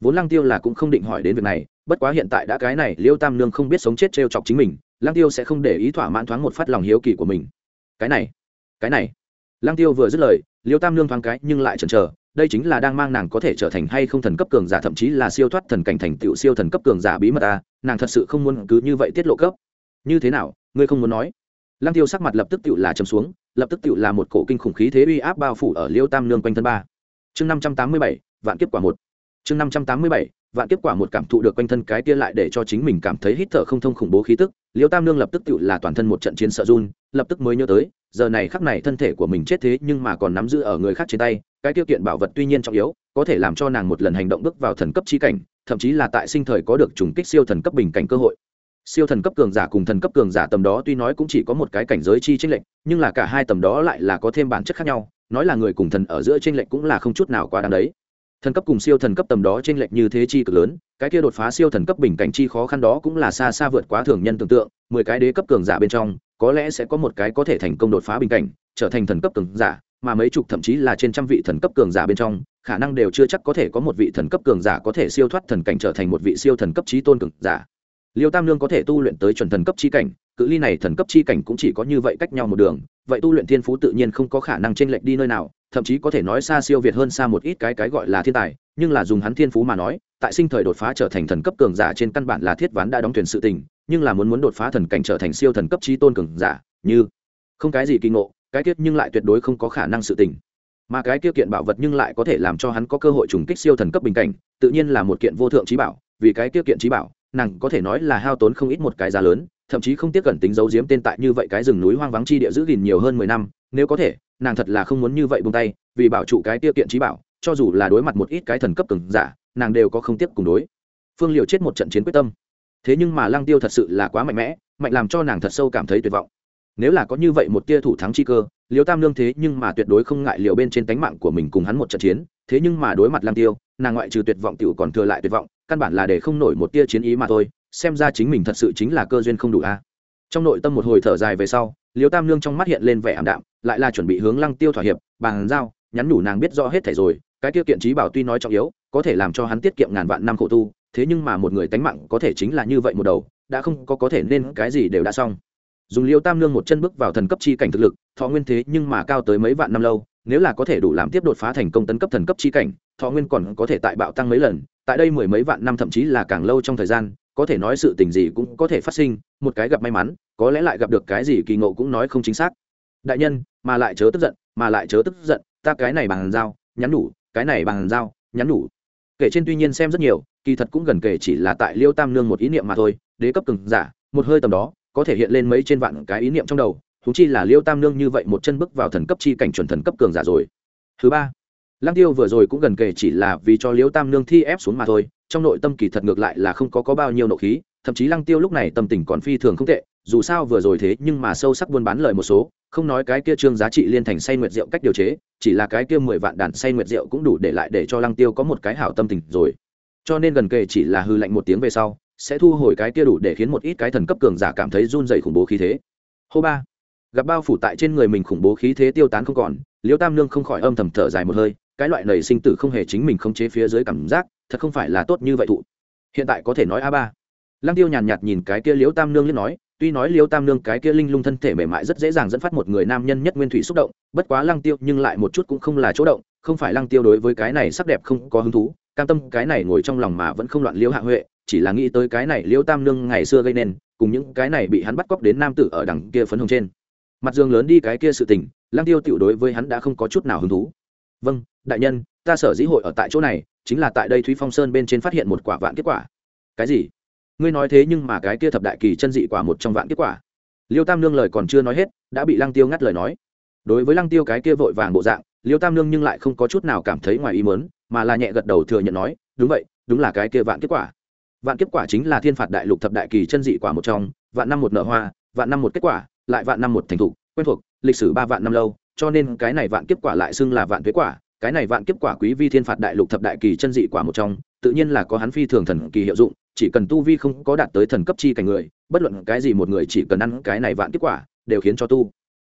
Vốn lang tiêu là cũng không định hỏi đến việc này, bất quá hiện tại đã cái này liêu tam nương không biết sống chết trêu chọc chính mình lang tiêu sẽ không để ý thỏa mãn thoáng một phát lòng hiếu kỳ của mình. Cái này cái này. Lang tiêu vừa dứt lời, liêu tam nương thoáng cái nhưng lại chần chờ, đây chính là đang mang nàng có thể trở thành hay không thần cấp cường giả, thậm chí là siêu thoát thần cảnh thành tựu siêu thần cấp cường giả bí mật à nàng thật sự không muốn cứ như vậy tiết lộ cấp. Như thế nào, ngươi không muốn nói? Lăng tiêu sắc mặt lập tức tự là chấm xuống, lập tức tự là một cổ kinh khủng khí thế uy áp bao phủ ở liêu tam nương quanh thân ba. Chương năm trăm tám mươi bảy, vạn kiếp quả một. Chương năm trăm tám mươi bảy, vạn kiếp quả một cảm thụ được quanh thân cái kia lại để cho chính mình cảm thấy hít thở không thông khủng bố khí tức, liêu tam nương lập tức tự là toàn thân một trận chiến sợ run, lập tức mới nhớ tới, giờ này khắc này thân thể của mình chết thế nhưng mà còn nắm giữ ở người khác trên tay, cái tiêu kiện bảo vật tuy nhiên trọng yếu, có thể làm cho nàng một lần hành động bước vào thần cấp chi cảnh, thậm chí là tại sinh thời có được trùng kích siêu thần cấp bình cảnh cơ hội siêu thần cấp cường giả cùng thần cấp cường giả tầm đó tuy nói cũng chỉ có một cái cảnh giới chi tranh lệch, nhưng là cả hai tầm đó lại là có thêm bản chất khác nhau, nói là người cùng thần ở giữa tranh lệch cũng là không chút nào quá đáng đấy. Thần cấp cùng siêu thần cấp tầm đó tranh lệch như thế chi cực lớn, cái kia đột phá siêu thần cấp bình cảnh chi khó khăn đó cũng là xa xa vượt quá thường nhân tưởng tượng, mười cái đế cấp cường giả bên trong, có lẽ sẽ có một cái có thể thành công đột phá bình cảnh, trở thành thần cấp cường giả, mà mấy chục thậm chí là trên trăm vị thần cấp cường giả bên trong, khả năng đều chưa chắc có thể có một vị thần cấp cường giả có thể siêu thoát thần cảnh trở thành một vị siêu thần cấp trí tôn cường giả liêu tam lương có thể tu luyện tới chuẩn thần cấp chi cảnh, cự ly này thần cấp chi cảnh cũng chỉ có như vậy cách nhau một đường, vậy tu luyện thiên phú tự nhiên không có khả năng chênh lệch đi nơi nào, thậm chí có thể nói xa siêu việt hơn xa một ít cái cái gọi là thiên tài, nhưng là dùng hắn thiên phú mà nói, tại sinh thời đột phá trở thành thần cấp cường giả trên căn bản là thiết ván đã đóng thuyền sự tình, nhưng là muốn muốn đột phá thần cảnh trở thành siêu thần cấp chi tôn cường giả, như không cái gì kinh ngộ, cái tiết nhưng lại tuyệt đối không có khả năng sự tình. Mà cái kia kiện bảo vật nhưng lại có thể làm cho hắn có cơ hội trùng kích siêu thần cấp bình cảnh, tự nhiên là một kiện vô thượng trí bảo, vì cái kia kiện trí bảo nàng có thể nói là hao tốn không ít một cái giá lớn, thậm chí không tiếc cẩn tính giấu giếm tên tại như vậy cái rừng núi hoang vắng chi địa giữ gìn nhiều hơn mười năm, nếu có thể, nàng thật là không muốn như vậy buông tay, vì bảo trụ cái tiêu kiện trí bảo, cho dù là đối mặt một ít cái thần cấp cường giả, nàng đều có không tiếc cùng đối. Phương liều chết một trận chiến quyết tâm. Thế nhưng mà lăng tiêu thật sự là quá mạnh mẽ, mạnh làm cho nàng thật sâu cảm thấy tuyệt vọng. Nếu là có như vậy một tia thủ thắng chi cơ liều tam lương thế nhưng mà tuyệt đối không ngại liều bên trên tánh mạng của mình cùng hắn một trận chiến, thế nhưng mà đối mặt lăng tiêu, nàng ngoại trừ tuyệt vọng tiểu còn thừa lại tuyệt vọng căn bản là để không nổi một tia chiến ý mà thôi, xem ra chính mình thật sự chính là cơ duyên không đủ a. Trong nội tâm một hồi thở dài về sau, liêu tam lương trong mắt hiện lên vẻ ảm đạm, lại là chuẩn bị hướng lăng tiêu thỏa hiệp, bàn giao, nhắn nhủ nàng biết rõ hết thảy rồi, cái tiêu kiện trí bảo tuy nói trọng yếu, có thể làm cho hắn tiết kiệm ngàn vạn năm khổ tu, thế nhưng mà một người tánh mạng có thể chính là như vậy một đầu, đã không có có thể nên cái gì đều đã xong. Dùng liêu tam lương một chân bước vào thần cấp chi cảnh thực lực, thọ nguyên thế nhưng mà cao tới mấy vạn năm lâu, nếu là có thể đủ làm tiếp đột phá thành công tấn cấp thần cấp chi cảnh, thọ nguyên còn có thể tại bạo tăng mấy lần tại đây mười mấy vạn năm thậm chí là càng lâu trong thời gian, có thể nói sự tình gì cũng có thể phát sinh, một cái gặp may mắn, có lẽ lại gặp được cái gì kỳ ngộ cũng nói không chính xác. Đại nhân, mà lại chớ tức giận, mà lại chớ tức giận, ta cái này bằng dao, nhắn đủ cái này bằng dao, nhắn nhủ. Kể trên tuy nhiên xem rất nhiều, kỳ thật cũng gần kể chỉ là tại liêu tam nương một ý niệm mà thôi, đế cấp cường giả, một hơi tầm đó, có thể hiện lên mấy trên vạn cái ý niệm trong đầu thú chi là liêu tam nương như vậy một chân bước vào thần cấp chi cảnh chuẩn thần cấp cường giả rồi. Thứ ba lăng tiêu vừa rồi cũng gần kể chỉ là vì cho Liễu tam nương thi ép xuống mà thôi, trong nội tâm kỳ thật ngược lại là không có có bao nhiêu nộ khí, thậm chí lăng tiêu lúc này tâm tình còn phi thường không tệ, dù sao vừa rồi thế nhưng mà sâu sắc buôn bán lời một số, không nói cái kia trương giá trị liên thành say nguyệt rượu cách điều chế, chỉ là cái kia mười vạn đàn say nguyệt rượu cũng đủ để lại để cho lăng tiêu có một cái hảo tâm tình rồi. Cho nên gần kề chỉ là hư lạnh một tiếng về sau, sẽ thu hồi cái kia đủ để khiến một ít cái thần cấp cường giả cảm thấy run dày khủng bố khí thế. Hô ba, gặp bao phủ tại trên người mình khủng bố khí thế tiêu tán không còn liêu tam nương không khỏi âm thầm thở dài một hơi cái loại nảy sinh tử không hề chính mình không chế phía dưới cảm giác thật không phải là tốt như vậy thụ. Hiện tại có thể nói a ba. Lăng tiêu nhàn nhạt, nhìn cái kia liễu tam nương liên nói tuy nói liêu tam nương cái kia linh lung thân thể mềm mại rất dễ dàng dẫn phát một người nam nhân nhất nguyên thủy xúc động bất quá lăng tiêu nhưng lại một chút cũng không là chỗ động không phải lăng tiêu đối với cái này sắc đẹp không có hứng thú cam tâm cái này ngồi trong lòng mà vẫn không loạn liêu hạ huệ chỉ là nghĩ tới cái này liêu tam nương ngày xưa gây nên cùng những cái này bị hắn bắt cóc đến nam tử ở đằng kia phấn hồng trên. Mặt dương lớn đi cái kia sự tình lăng tiêu tiểu đối với hắn đã không có chút nào hứng thú. Vâng đại nhân, ta sở dĩ hội ở tại chỗ này, chính là tại đây thúy phong sơn bên trên phát hiện một quả vạn kết quả. Cái gì? Ngươi nói thế nhưng mà cái kia thập đại kỳ chân dị quả một trong vạn kết quả. Liêu tam nương lời còn chưa nói hết, đã bị lăng tiêu ngắt lời nói. Đối với lăng tiêu cái kia vội vàng bộ dạng, liêu tam nương nhưng lại không có chút nào cảm thấy ngoài ý mớn mà là nhẹ gật đầu thừa nhận nói, đúng vậy, đúng là cái kia vạn kết quả. Vạn kết quả chính là thiên phạt đại lục thập đại kỳ chân dị quả một trong, vạn năm một nở hoa, vạn năm một kết quả, lại vạn năm một thành thục, quen thuộc, lịch sử ba vạn năm lâu, cho nên cái này vạn kết quả lại xưng là vạn tuế quả cái này vạn kiếp quả quý vi thiên phạt đại lục thập đại kỳ chân dị quả một trong, tự nhiên là có hắn phi thường thần kỳ hiệu dụng, chỉ cần tu vi không có đạt tới thần cấp chi cảnh người, bất luận cái gì một người chỉ cần ăn cái này vạn kiếp quả, đều khiến cho tu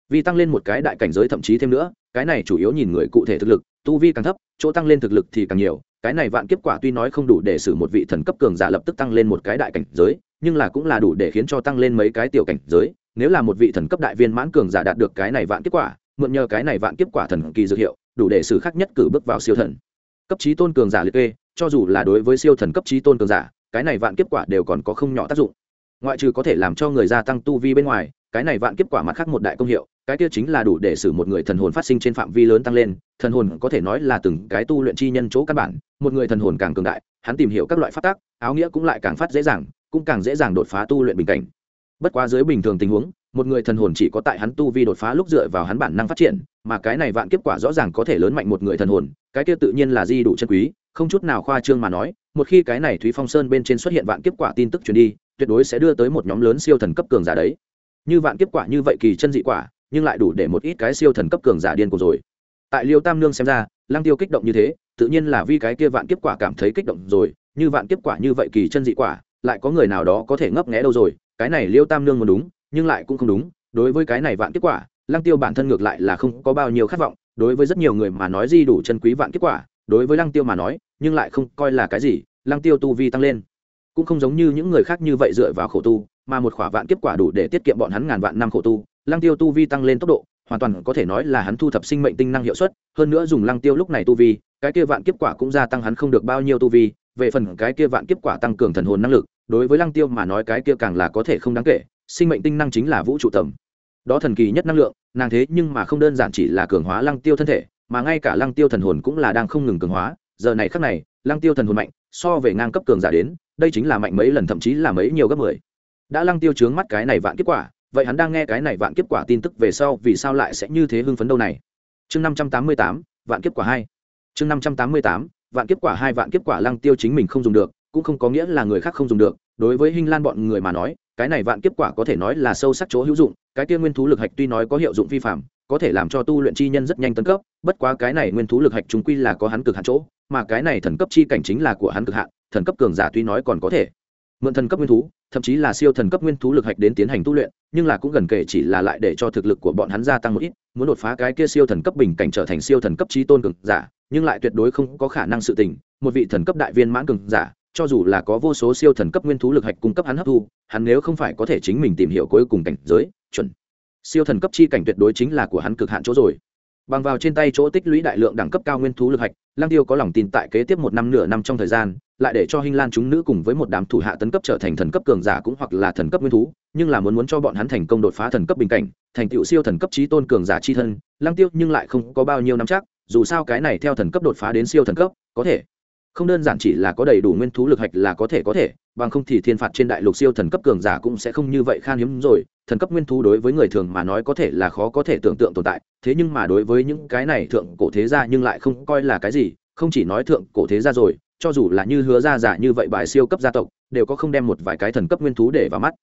vi tăng lên một cái đại cảnh giới thậm chí thêm nữa, cái này chủ yếu nhìn người cụ thể thực lực, tu vi càng thấp, chỗ tăng lên thực lực thì càng nhiều, cái này vạn kiếp quả tuy nói không đủ để xử một vị thần cấp cường giả lập tức tăng lên một cái đại cảnh giới, nhưng là cũng là đủ để khiến cho tăng lên mấy cái tiểu cảnh giới, nếu là một vị thần cấp đại viên mãn cường giả đạt được cái này vạn kiếp quả mượn nhờ cái này vạn kiếp quả thần kỳ dược hiệu, đủ để xử khắc nhất cử bước vào siêu thần. Cấp trí tôn cường giả liệt kê, cho dù là đối với siêu thần cấp trí tôn cường giả, cái này vạn kiếp quả đều còn có không nhỏ tác dụng. Ngoại trừ có thể làm cho người gia tăng tu vi bên ngoài, cái này vạn kiếp quả mặt khác một đại công hiệu, cái kia chính là đủ để xử một người thần hồn phát sinh trên phạm vi lớn tăng lên, thần hồn có thể nói là từng cái tu luyện chi nhân chỗ căn bản, một người thần hồn càng cường đại, hắn tìm hiểu các loại phát tác áo nghĩa cũng lại càng phát dễ dàng, cũng càng dễ dàng đột phá tu luyện bình cảnh. Bất quá dưới bình thường tình huống một người thần hồn chỉ có tại hắn tu vi đột phá lúc dựa vào hắn bản năng phát triển, mà cái này vạn kiếp quả rõ ràng có thể lớn mạnh một người thần hồn, cái kia tự nhiên là di đủ chân quý, không chút nào khoa trương mà nói, một khi cái này thúy phong sơn bên trên xuất hiện vạn kiếp quả tin tức truyền đi, tuyệt đối sẽ đưa tới một nhóm lớn siêu thần cấp cường giả đấy. Như vạn kiếp quả như vậy kỳ chân dị quả, nhưng lại đủ để một ít cái siêu thần cấp cường giả điên cuồng rồi. Tại liêu tam nương xem ra, lăng tiêu kích động như thế, tự nhiên là vì cái kia vạn kiếp quả cảm thấy kích động rồi, như vạn kiếp quả như vậy kỳ chân dị quả, lại có người nào đó có thể ngấp nghé đâu rồi, cái này liêu tam nương muốn đúng nhưng lại cũng không đúng, đối với cái này vạn kết quả, lăng tiêu bản thân ngược lại là không có bao nhiêu khát vọng, đối với rất nhiều người mà nói di đủ chân quý vạn kết quả, đối với lăng tiêu mà nói, nhưng lại không coi là cái gì, lăng tiêu tu vi tăng lên. Cũng không giống như những người khác như vậy dựa vào khổ tu, mà một khỏa vạn kết quả đủ để tiết kiệm bọn hắn ngàn vạn năm khổ tu, lăng tiêu tu vi tăng lên tốc độ, hoàn toàn có thể nói là hắn thu thập sinh mệnh tinh năng hiệu suất, hơn nữa dùng lăng tiêu lúc này tu vi, cái kia vạn kiếp quả cũng gia tăng hắn không được bao nhiêu tu vi, về phần cái kia vạn kiếp quả tăng cường thần hồn năng lực, đối với lăng tiêu mà nói cái kia càng là có thể không đáng kể sinh mệnh tinh năng chính là vũ trụ tầm. Đó thần kỳ nhất năng lượng, nàng thế nhưng mà không đơn giản chỉ là cường hóa lăng tiêu thân thể, mà ngay cả lăng tiêu thần hồn cũng là đang không ngừng cường hóa. Giờ này khắc này, lăng tiêu thần hồn mạnh, so về ngang cấp cường giả đến, đây chính là mạnh mấy lần, thậm chí là mấy nhiều gấp mười. Đã lăng tiêu chướng mắt cái này vạn kết quả, vậy hắn đang nghe cái này vạn kết quả tin tức về sau vì sao lại sẽ như thế hưng phấn đâu này? Chương năm trăm tám mươi tám, vạn kết quả hai. Chương năm trăm tám mươi tám, vạn kết quả hai, vạn kết quả lăng tiêu chính mình không dùng được, cũng không có nghĩa là người khác không dùng được. Đối với hình lan bọn người mà nói cái này vạn kiếp quả có thể nói là sâu sắc chỗ hữu dụng, cái kia nguyên thú lực hạch tuy nói có hiệu dụng vi phạm có thể làm cho tu luyện chi nhân rất nhanh tấn cấp, bất quá cái này nguyên thú lực hạch chúng quy là có hắn cực hạn chỗ, mà cái này thần cấp chi cảnh chính là của hắn cực hạn, thần cấp cường giả tuy nói còn có thể mượn thần cấp nguyên thú, thậm chí là siêu thần cấp nguyên thú lực hạch đến tiến hành tu luyện, nhưng là cũng gần kể chỉ là lại để cho thực lực của bọn hắn gia tăng một ít, muốn đột phá cái kia siêu thần cấp bình cảnh trở thành siêu thần cấp trí tôn cường giả, nhưng lại tuyệt đối không có khả năng sự tình, một vị thần cấp đại viên mãn cường giả cho dù là có vô số siêu thần cấp nguyên thú lực hạch cung cấp hắn hấp thu, hắn nếu không phải có thể chính mình tìm hiểu cuối cùng cảnh giới, chuẩn. Siêu thần cấp chi cảnh tuyệt đối chính là của hắn cực hạn chỗ rồi. Bằng vào trên tay chỗ tích lũy đại lượng đẳng cấp cao nguyên thú lực hạch lang tiêu có lòng tin tại kế tiếp một năm nửa năm trong thời gian, lại để cho hình lan chúng nữ cùng với một đám thủ hạ tấn cấp trở thành thần cấp cường giả cũng hoặc là thần cấp nguyên thú, nhưng là muốn muốn cho bọn hắn thành công đột phá thần cấp bình cảnh, thành tựu siêu thần cấp trí tôn cường giả chi thân lang tiêu nhưng lại không có bao nhiêu năm chắc, dù sao cái này theo thần cấp đột phá đến siêu thần cấp, có thể không đơn giản chỉ là có đầy đủ nguyên thú lực hạch là có thể có thể, bằng không thì thiên phạt trên đại lục siêu thần cấp cường giả cũng sẽ không như vậy khan hiếm rồi. Thần cấp nguyên thú đối với người thường mà nói có thể là khó có thể tưởng tượng tồn tại, thế nhưng mà đối với những cái này thượng cổ thế gia nhưng lại không coi là cái gì, không chỉ nói thượng cổ thế gia rồi, cho dù là như hứa gia giả như vậy bài siêu cấp gia tộc, đều có không đem một vài cái thần cấp nguyên thú để vào mắt.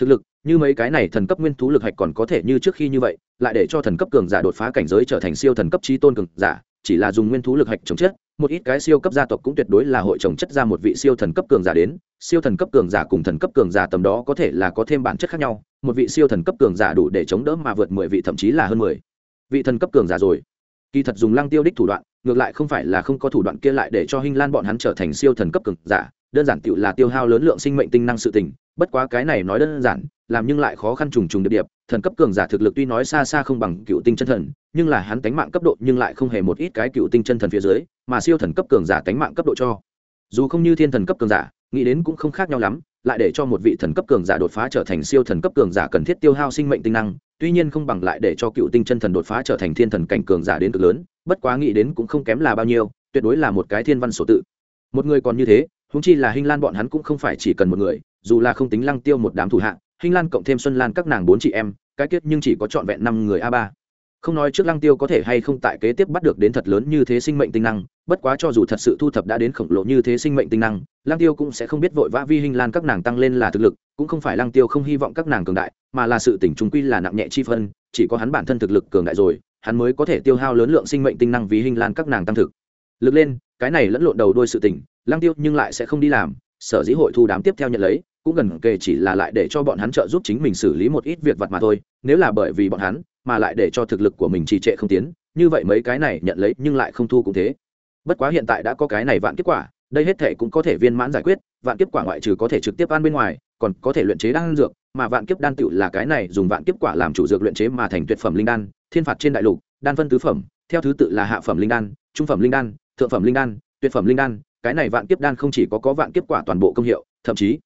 Thực lực, như mấy cái này thần cấp nguyên thú lực hạch còn có thể như trước khi như vậy, lại để cho thần cấp cường giả đột phá cảnh giới trở thành siêu thần cấp trí tôn cường giả, chỉ là dùng nguyên thú lực hạch chống chết một ít cái siêu cấp gia tộc cũng tuyệt đối là hội chồng chất ra một vị siêu thần cấp cường giả đến, siêu thần cấp cường giả cùng thần cấp cường giả tầm đó có thể là có thêm bản chất khác nhau, một vị siêu thần cấp cường giả đủ để chống đỡ mà vượt mười vị, thậm chí là hơn mười. Vị thần cấp cường giả rồi. Kỳ thật dùng lăng tiêu đích thủ đoạn, ngược lại không phải là không có thủ đoạn kia lại để cho hình lan bọn hắn trở thành siêu thần cấp cường giả, đơn giản tựu là tiêu hao lớn lượng sinh mệnh tinh năng sự tình bất quá cái này nói đơn giản, làm nhưng lại khó khăn trùng trùng điệp điệp. Thần cấp cường giả thực lực tuy nói xa xa không bằng cựu tinh chân thần, nhưng là hắn tánh mạng cấp độ nhưng lại không hề một ít cái cựu tinh chân thần phía dưới, mà siêu thần cấp cường giả tánh mạng cấp độ cho. Dù không như thiên thần cấp cường giả, nghĩ đến cũng không khác nhau lắm, lại để cho một vị thần cấp cường giả đột phá trở thành siêu thần cấp cường giả cần thiết tiêu hao sinh mệnh tinh năng, tuy nhiên không bằng lại để cho cựu tinh chân thần đột phá trở thành thiên thần cảnh cường giả đến cực lớn, bất quá nghĩ đến cũng không kém là bao nhiêu, tuyệt đối là một cái thiên văn sổ tự. Một người còn như thế húng chi là hình lan bọn hắn cũng không phải chỉ cần một người dù là không tính lăng tiêu một đám thủ hạ hình lan cộng thêm xuân lan các nàng bốn chị em, cái kết nhưng chỉ có trọn vẹn năm người a ba. Không nói trước lăng tiêu có thể hay không tại kế tiếp bắt được đến thật lớn như thế sinh mệnh tinh năng, bất quá cho dù thật sự thu thập đã đến khổng lồ như thế sinh mệnh tinh năng, lăng tiêu cũng sẽ không biết vội vã vi hình lan các nàng tăng lên là thực lực, cũng không phải lăng tiêu không hy vọng các nàng cường đại, mà là sự tỉnh trung quy là nặng nhẹ chi phân, chỉ có hắn bản thân thực lực cường đại rồi, hắn mới có thể tiêu hao lớn lượng sinh mệnh tinh năng vì hình lan các nàng tăng thực. Lực lên, cái này lẫn lộn đầu đôi sự tỉnh lăng tiêu nhưng lại sẽ không đi làm sở dĩ hội thu đám tiếp theo nhận lấy, cũng gần kề chỉ là lại để cho bọn hắn trợ giúp chính mình xử lý một ít việc vặt mà thôi, nếu là bởi vì bọn hắn, mà lại để cho thực lực của mình trì trệ không tiến, như vậy mấy cái này nhận lấy nhưng lại không thu cũng thế. Bất quá hiện tại đã có cái này vạn kết quả, đây hết thể cũng có thể viên mãn giải quyết, vạn kiếp quả ngoại trừ có thể trực tiếp ăn bên ngoài, còn có thể luyện chế đan dược, mà vạn kiếp đan tựu là cái này dùng vạn kiếp quả làm chủ dược luyện chế mà thành tuyệt phẩm linh đan, thiên phạt trên đại lục, đan phân tứ phẩm, theo thứ tự là hạ phẩm linh đan, trung phẩm linh đan, thượng phẩm linh đan, tuyệt phẩm linh đan cái này vạn kiếp đan không chỉ có có vạn kiếp quả toàn bộ công hiệu, thậm chí,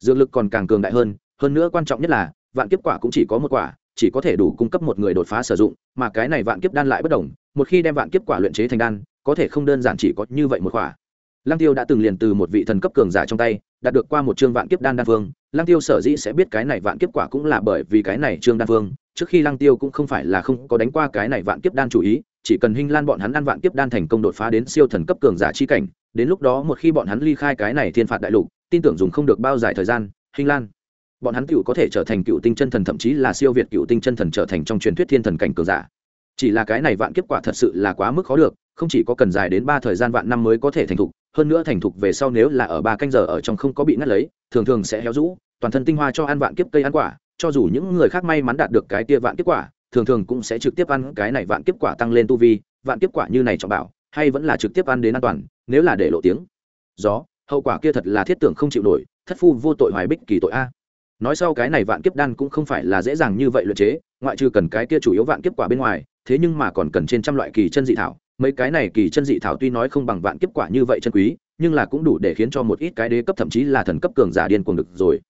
dược lực còn càng cường đại hơn hơn nữa quan trọng nhất là, vạn kiếp quả cũng chỉ có một quả, chỉ có thể đủ cung cấp một người đột phá sử dụng, mà cái này vạn kiếp đan lại bất đồng, một khi đem vạn kiếp quả luyện chế thành đan, có thể không đơn giản chỉ có như vậy một quả. Lăng tiêu đã từng liền từ một vị thần cấp cường giả trong tay, đạt được qua một chương vạn kiếp đan đan phương lăng tiêu sở dĩ sẽ biết cái này vạn kiếp quả cũng là bởi vì cái này chương đan phương trước khi lăng tiêu cũng không phải là không có đánh qua cái này vạn kiếp đan chủ ý chỉ cần Hinh lan bọn hắn ăn vạn kiếp đan thành công đột phá đến siêu thần cấp cường giả chi cảnh, đến lúc đó một khi bọn hắn ly khai cái này thiên phạt đại lục, tin tưởng dùng không được bao dài thời gian, Hinh lan, bọn hắn cựu có thể trở thành cựu tinh chân thần thậm chí là siêu việt cựu tinh chân thần trở thành trong truyền thuyết thiên thần cảnh cường giả. Chỉ là cái này vạn kiếp quả thật sự là quá mức khó được, không chỉ có cần dài đến ba thời gian vạn năm mới có thể thành thục, hơn nữa thành thục về sau nếu là ở ba canh giờ ở trong không có bị ngắt lấy, thường thường sẽ héo rũ, toàn thân tinh hoa cho ăn vạn kiếp cây ăn quả, cho dù những người khác may mắn đạt được cái kia vạn kiếp quả thường thường cũng sẽ trực tiếp ăn cái này vạn kiếp quả tăng lên tu vi, vạn kiếp quả như này trọng bảo, hay vẫn là trực tiếp ăn đến an toàn, nếu là để lộ tiếng. Gió, hậu quả kia thật là thiết tưởng không chịu nổi, thất phu vô tội hoài bích kỳ tội a. Nói sau cái này vạn kiếp đan cũng không phải là dễ dàng như vậy luyện chế, ngoại trừ cần cái kia chủ yếu vạn kiếp quả bên ngoài, thế nhưng mà còn cần trên trăm loại kỳ chân dị thảo. Mấy cái này kỳ chân dị thảo tuy nói không bằng vạn kiếp quả như vậy chân quý, nhưng là cũng đủ để khiến cho một ít cái đế cấp thậm chí là thần cấp cường giả điên cuồng được rồi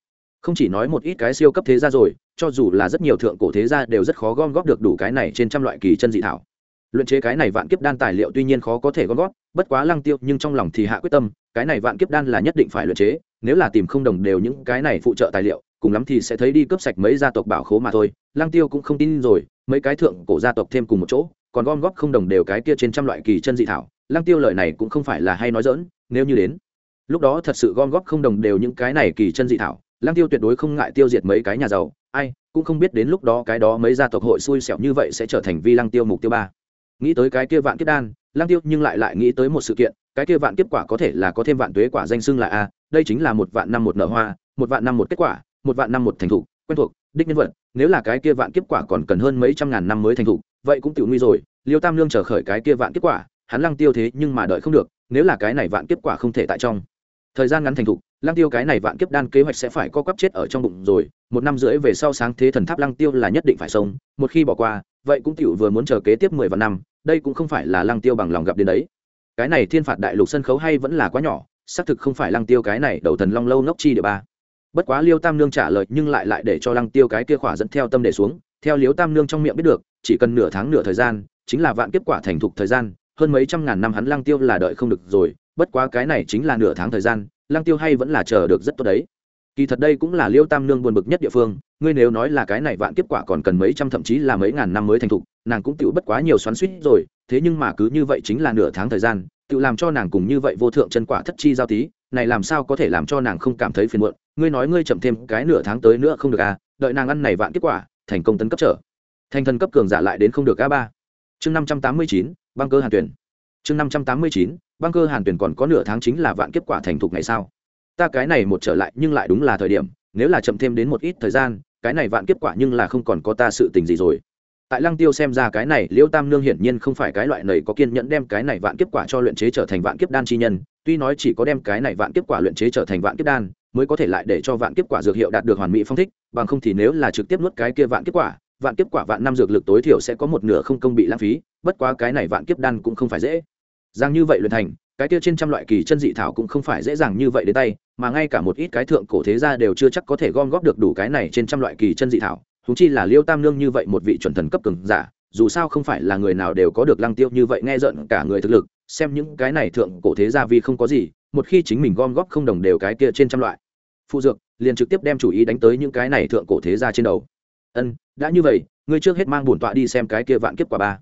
không chỉ nói một ít cái siêu cấp thế gia rồi, cho dù là rất nhiều thượng cổ thế gia đều rất khó gom góp được đủ cái này trên trăm loại kỳ chân dị thảo. Luyện chế cái này vạn kiếp đan tài liệu tuy nhiên khó có thể gom góp, bất quá lăng tiêu nhưng trong lòng thì hạ quyết tâm, cái này vạn kiếp đan là nhất định phải luyện chế, nếu là tìm không đồng đều những cái này phụ trợ tài liệu, cùng lắm thì sẽ thấy đi cướp sạch mấy gia tộc bảo khố mà thôi. Lăng tiêu cũng không tin rồi, mấy cái thượng cổ gia tộc thêm cùng một chỗ, còn gom góp không đồng đều cái kia trên trăm loại kỳ chân dị thảo. Lăng tiêu lời này cũng không phải là hay nói dỡn nếu như đến, lúc đó thật sự gom góp không đồng đều những cái này kỳ chân dị thảo lăng tiêu tuyệt đối không ngại tiêu diệt mấy cái nhà giàu, ai cũng không biết đến lúc đó cái đó mấy gia tộc hội xui xẻo như vậy sẽ trở thành vi lăng tiêu mục tiêu ba. Nghĩ tới cái kia vạn kiếp đan, lăng tiêu nhưng lại lại nghĩ tới một sự kiện, cái kia vạn kiếp quả có thể là có thêm vạn tuế quả danh xưng là a, đây chính là một vạn năm một nở hoa, một vạn năm một kết quả, một vạn năm một thành thục, quen thuộc, đích nhân vật. Nếu là cái kia vạn kiếp quả còn cần hơn mấy trăm ngàn năm mới thành thục, vậy cũng tiểu nguy rồi. Liêu tam lương chờ khởi cái kia vạn kiếp quả, hắn lăng tiêu thế nhưng mà đợi không được, nếu là cái này vạn kiếp quả không thể tại trong thời gian ngắn thành thục, lăng tiêu cái này vạn kiếp đan kế hoạch sẽ phải co quắp chết ở trong bụng rồi, một năm rưỡi về sau sáng thế thần tháp lăng tiêu là nhất định phải sống, một khi bỏ qua, vậy cũng tiểu vừa muốn chờ kế tiếp mười vạn năm, đây cũng không phải là lăng tiêu bằng lòng gặp đến đấy. Cái này thiên phạt đại lục sân khấu hay vẫn là quá nhỏ, xác thực không phải lăng tiêu cái này đầu thần long lâu ngốc chi địa ba. Bất quá liêu tam nương trả lời nhưng lại lại để cho lăng tiêu cái kia khỏa dẫn theo tâm để xuống, theo liêu tam nương trong miệng biết được, chỉ cần nửa tháng nửa thời gian, chính là vạn kiếp quả thành thục thời gian, hơn mấy trăm ngàn năm hắn lăng tiêu là đợi không được rồi bất quá cái này chính là nửa tháng thời gian, lăng tiêu hay vẫn là chờ được rất tốt đấy. Kỳ thật đây cũng là liêu tam nương buồn bực nhất địa phương, ngươi nếu nói là cái này vạn kết quả còn cần mấy trăm thậm chí là mấy ngàn năm mới thành thục, nàng cũng tựu bất quá nhiều xoắn suýt rồi, thế nhưng mà cứ như vậy chính là nửa tháng thời gian tự làm cho nàng cùng như vậy vô thượng chân quả thất chi giao tí, này làm sao có thể làm cho nàng không cảm thấy phiền muộn, ngươi nói ngươi chậm thêm cái nửa tháng tới nữa không được à đợi nàng ăn này vạn kết quả, thành công tấn cấp trở. Thành thần cấp cường giả lại đến không được a ba. Chương năm trăm tám mươi chín, băng cơ hàn tuyển chương năm trăm tám mươi chín băng cơ hàn tuyển còn có nửa tháng chính là vạn kết quả thành thục ngày sao ta cái này một trở lại nhưng lại đúng là thời điểm nếu là chậm thêm đến một ít thời gian cái này vạn kết quả nhưng là không còn có ta sự tình gì rồi tại lăng tiêu xem ra cái này liêu tam nương hiển nhiên không phải cái loại này có kiên nhẫn đem cái này vạn kiếp quả cho luyện chế trở thành vạn kiếp đan chi nhân tuy nói chỉ có đem cái này vạn kiếp quả luyện chế trở thành vạn kiếp đan mới có thể lại để cho vạn kiếp quả dược hiệu đạt được hoàn mỹ phong thích bằng không thì nếu là trực tiếp nuốt cái kia vạn kiếp quả vạn kiếp quả vạn năm dược lực tối thiểu sẽ có một nửa không công bị lãng phí bất quá cái này vạn kiếp đan cũng không phải dễ giang như vậy luyện thành, cái kia trên trăm loại kỳ chân dị thảo cũng không phải dễ dàng như vậy đến tay, mà ngay cả một ít cái thượng cổ thế gia đều chưa chắc có thể gom góp được đủ cái này trên trăm loại kỳ chân dị thảo. Húng chi là liêu tam nương như vậy một vị chuẩn thần cấp cường giả, dù sao không phải là người nào đều có được lăng tiêu như vậy nghe giận cả người thực lực, xem những cái này thượng cổ thế gia vì không có gì, một khi chính mình gom góp không đồng đều cái kia trên trăm loại. Phụ dược, liền trực tiếp đem chủ ý đánh tới những cái này thượng cổ thế gia trên đầu. Ân, đã như vậy, ngươi trước hết mang bổn tọa đi xem cái kia vạn kiếp quả ba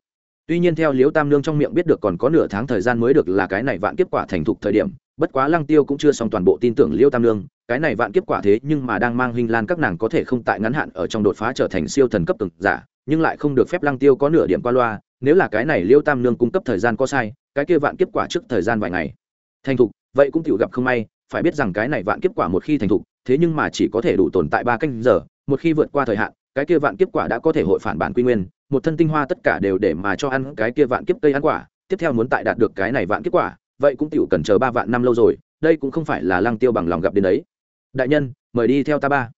tuy nhiên theo liễu tam nương trong miệng biết được còn có nửa tháng thời gian mới được là cái này vạn kiếp quả thành thục thời điểm, bất quá lăng tiêu cũng chưa xong toàn bộ tin tưởng liễu tam nương, cái này vạn kiếp quả thế nhưng mà đang mang hình lan các nàng có thể không tại ngắn hạn ở trong đột phá trở thành siêu thần cấp từng giả, nhưng lại không được phép lăng tiêu có nửa điểm qua loa, nếu là cái này liễu tam nương cung cấp thời gian có sai, cái kia vạn kiếp quả trước thời gian vài ngày. Thành thục, vậy cũng chịu gặp không may, phải biết rằng cái này vạn kiếp quả một khi thành thục, thế nhưng mà chỉ có thể đủ tồn tại ba canh giờ, một khi vượt qua thời hạn, cái kia vạn kiếp quả đã có thể hội phản bản quy nguyên một thân tinh hoa tất cả đều để mà cho ăn cái kia vạn kiếp cây ăn quả, tiếp theo muốn tại đạt được cái này vạn kiếp quả, vậy cũng tiểu cần chờ ba vạn năm lâu rồi, đây cũng không phải là lăng tiêu bằng lòng gặp đến đấy. Đại nhân, mời đi theo ta ba.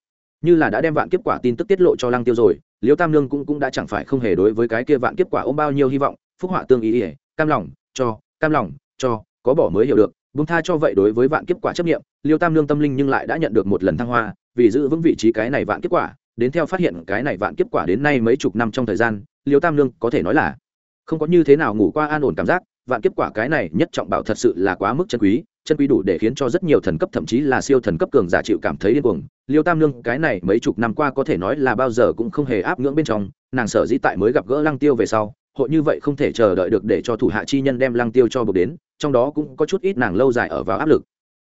Như là đã đem vạn kiếp quả tin tức tiết lộ cho lăng tiêu rồi liêu tam lương cũng cũng đã chẳng phải không hề đối với cái kia vạn kiếp quả ôm bao nhiêu hy vọng, phúc họa tương ý ỉa cam lòng, cho, cam lòng, cho, có bỏ mới hiểu được bung tha cho vậy đối với vạn kiếp quả chấp nghiệm liêu tam lương tâm linh nhưng lại đã nhận được một lần thăng hoa, vì giữ vững vị trí cái này vạn kiếp quả đến theo phát hiện cái này vạn kiếp quả đến nay mấy chục năm trong thời gian, liêu tam lương có thể nói là không có như thế nào ngủ qua an ổn cảm giác, vạn kiếp quả cái này nhất trọng bảo thật sự là quá mức chân quý chân quý đủ để khiến cho rất nhiều thần cấp thậm chí là siêu thần cấp cường giả chịu cảm thấy điên cuồng. Liêu tam lương cái này mấy chục năm qua có thể nói là bao giờ cũng không hề áp ngưỡng bên trong, nàng sở dĩ tại mới gặp gỡ lăng tiêu về sau, hội như vậy không thể chờ đợi được để cho thủ hạ chi nhân đem lăng tiêu cho buộc đến, trong đó cũng có chút ít nàng lâu dài ở vào áp lực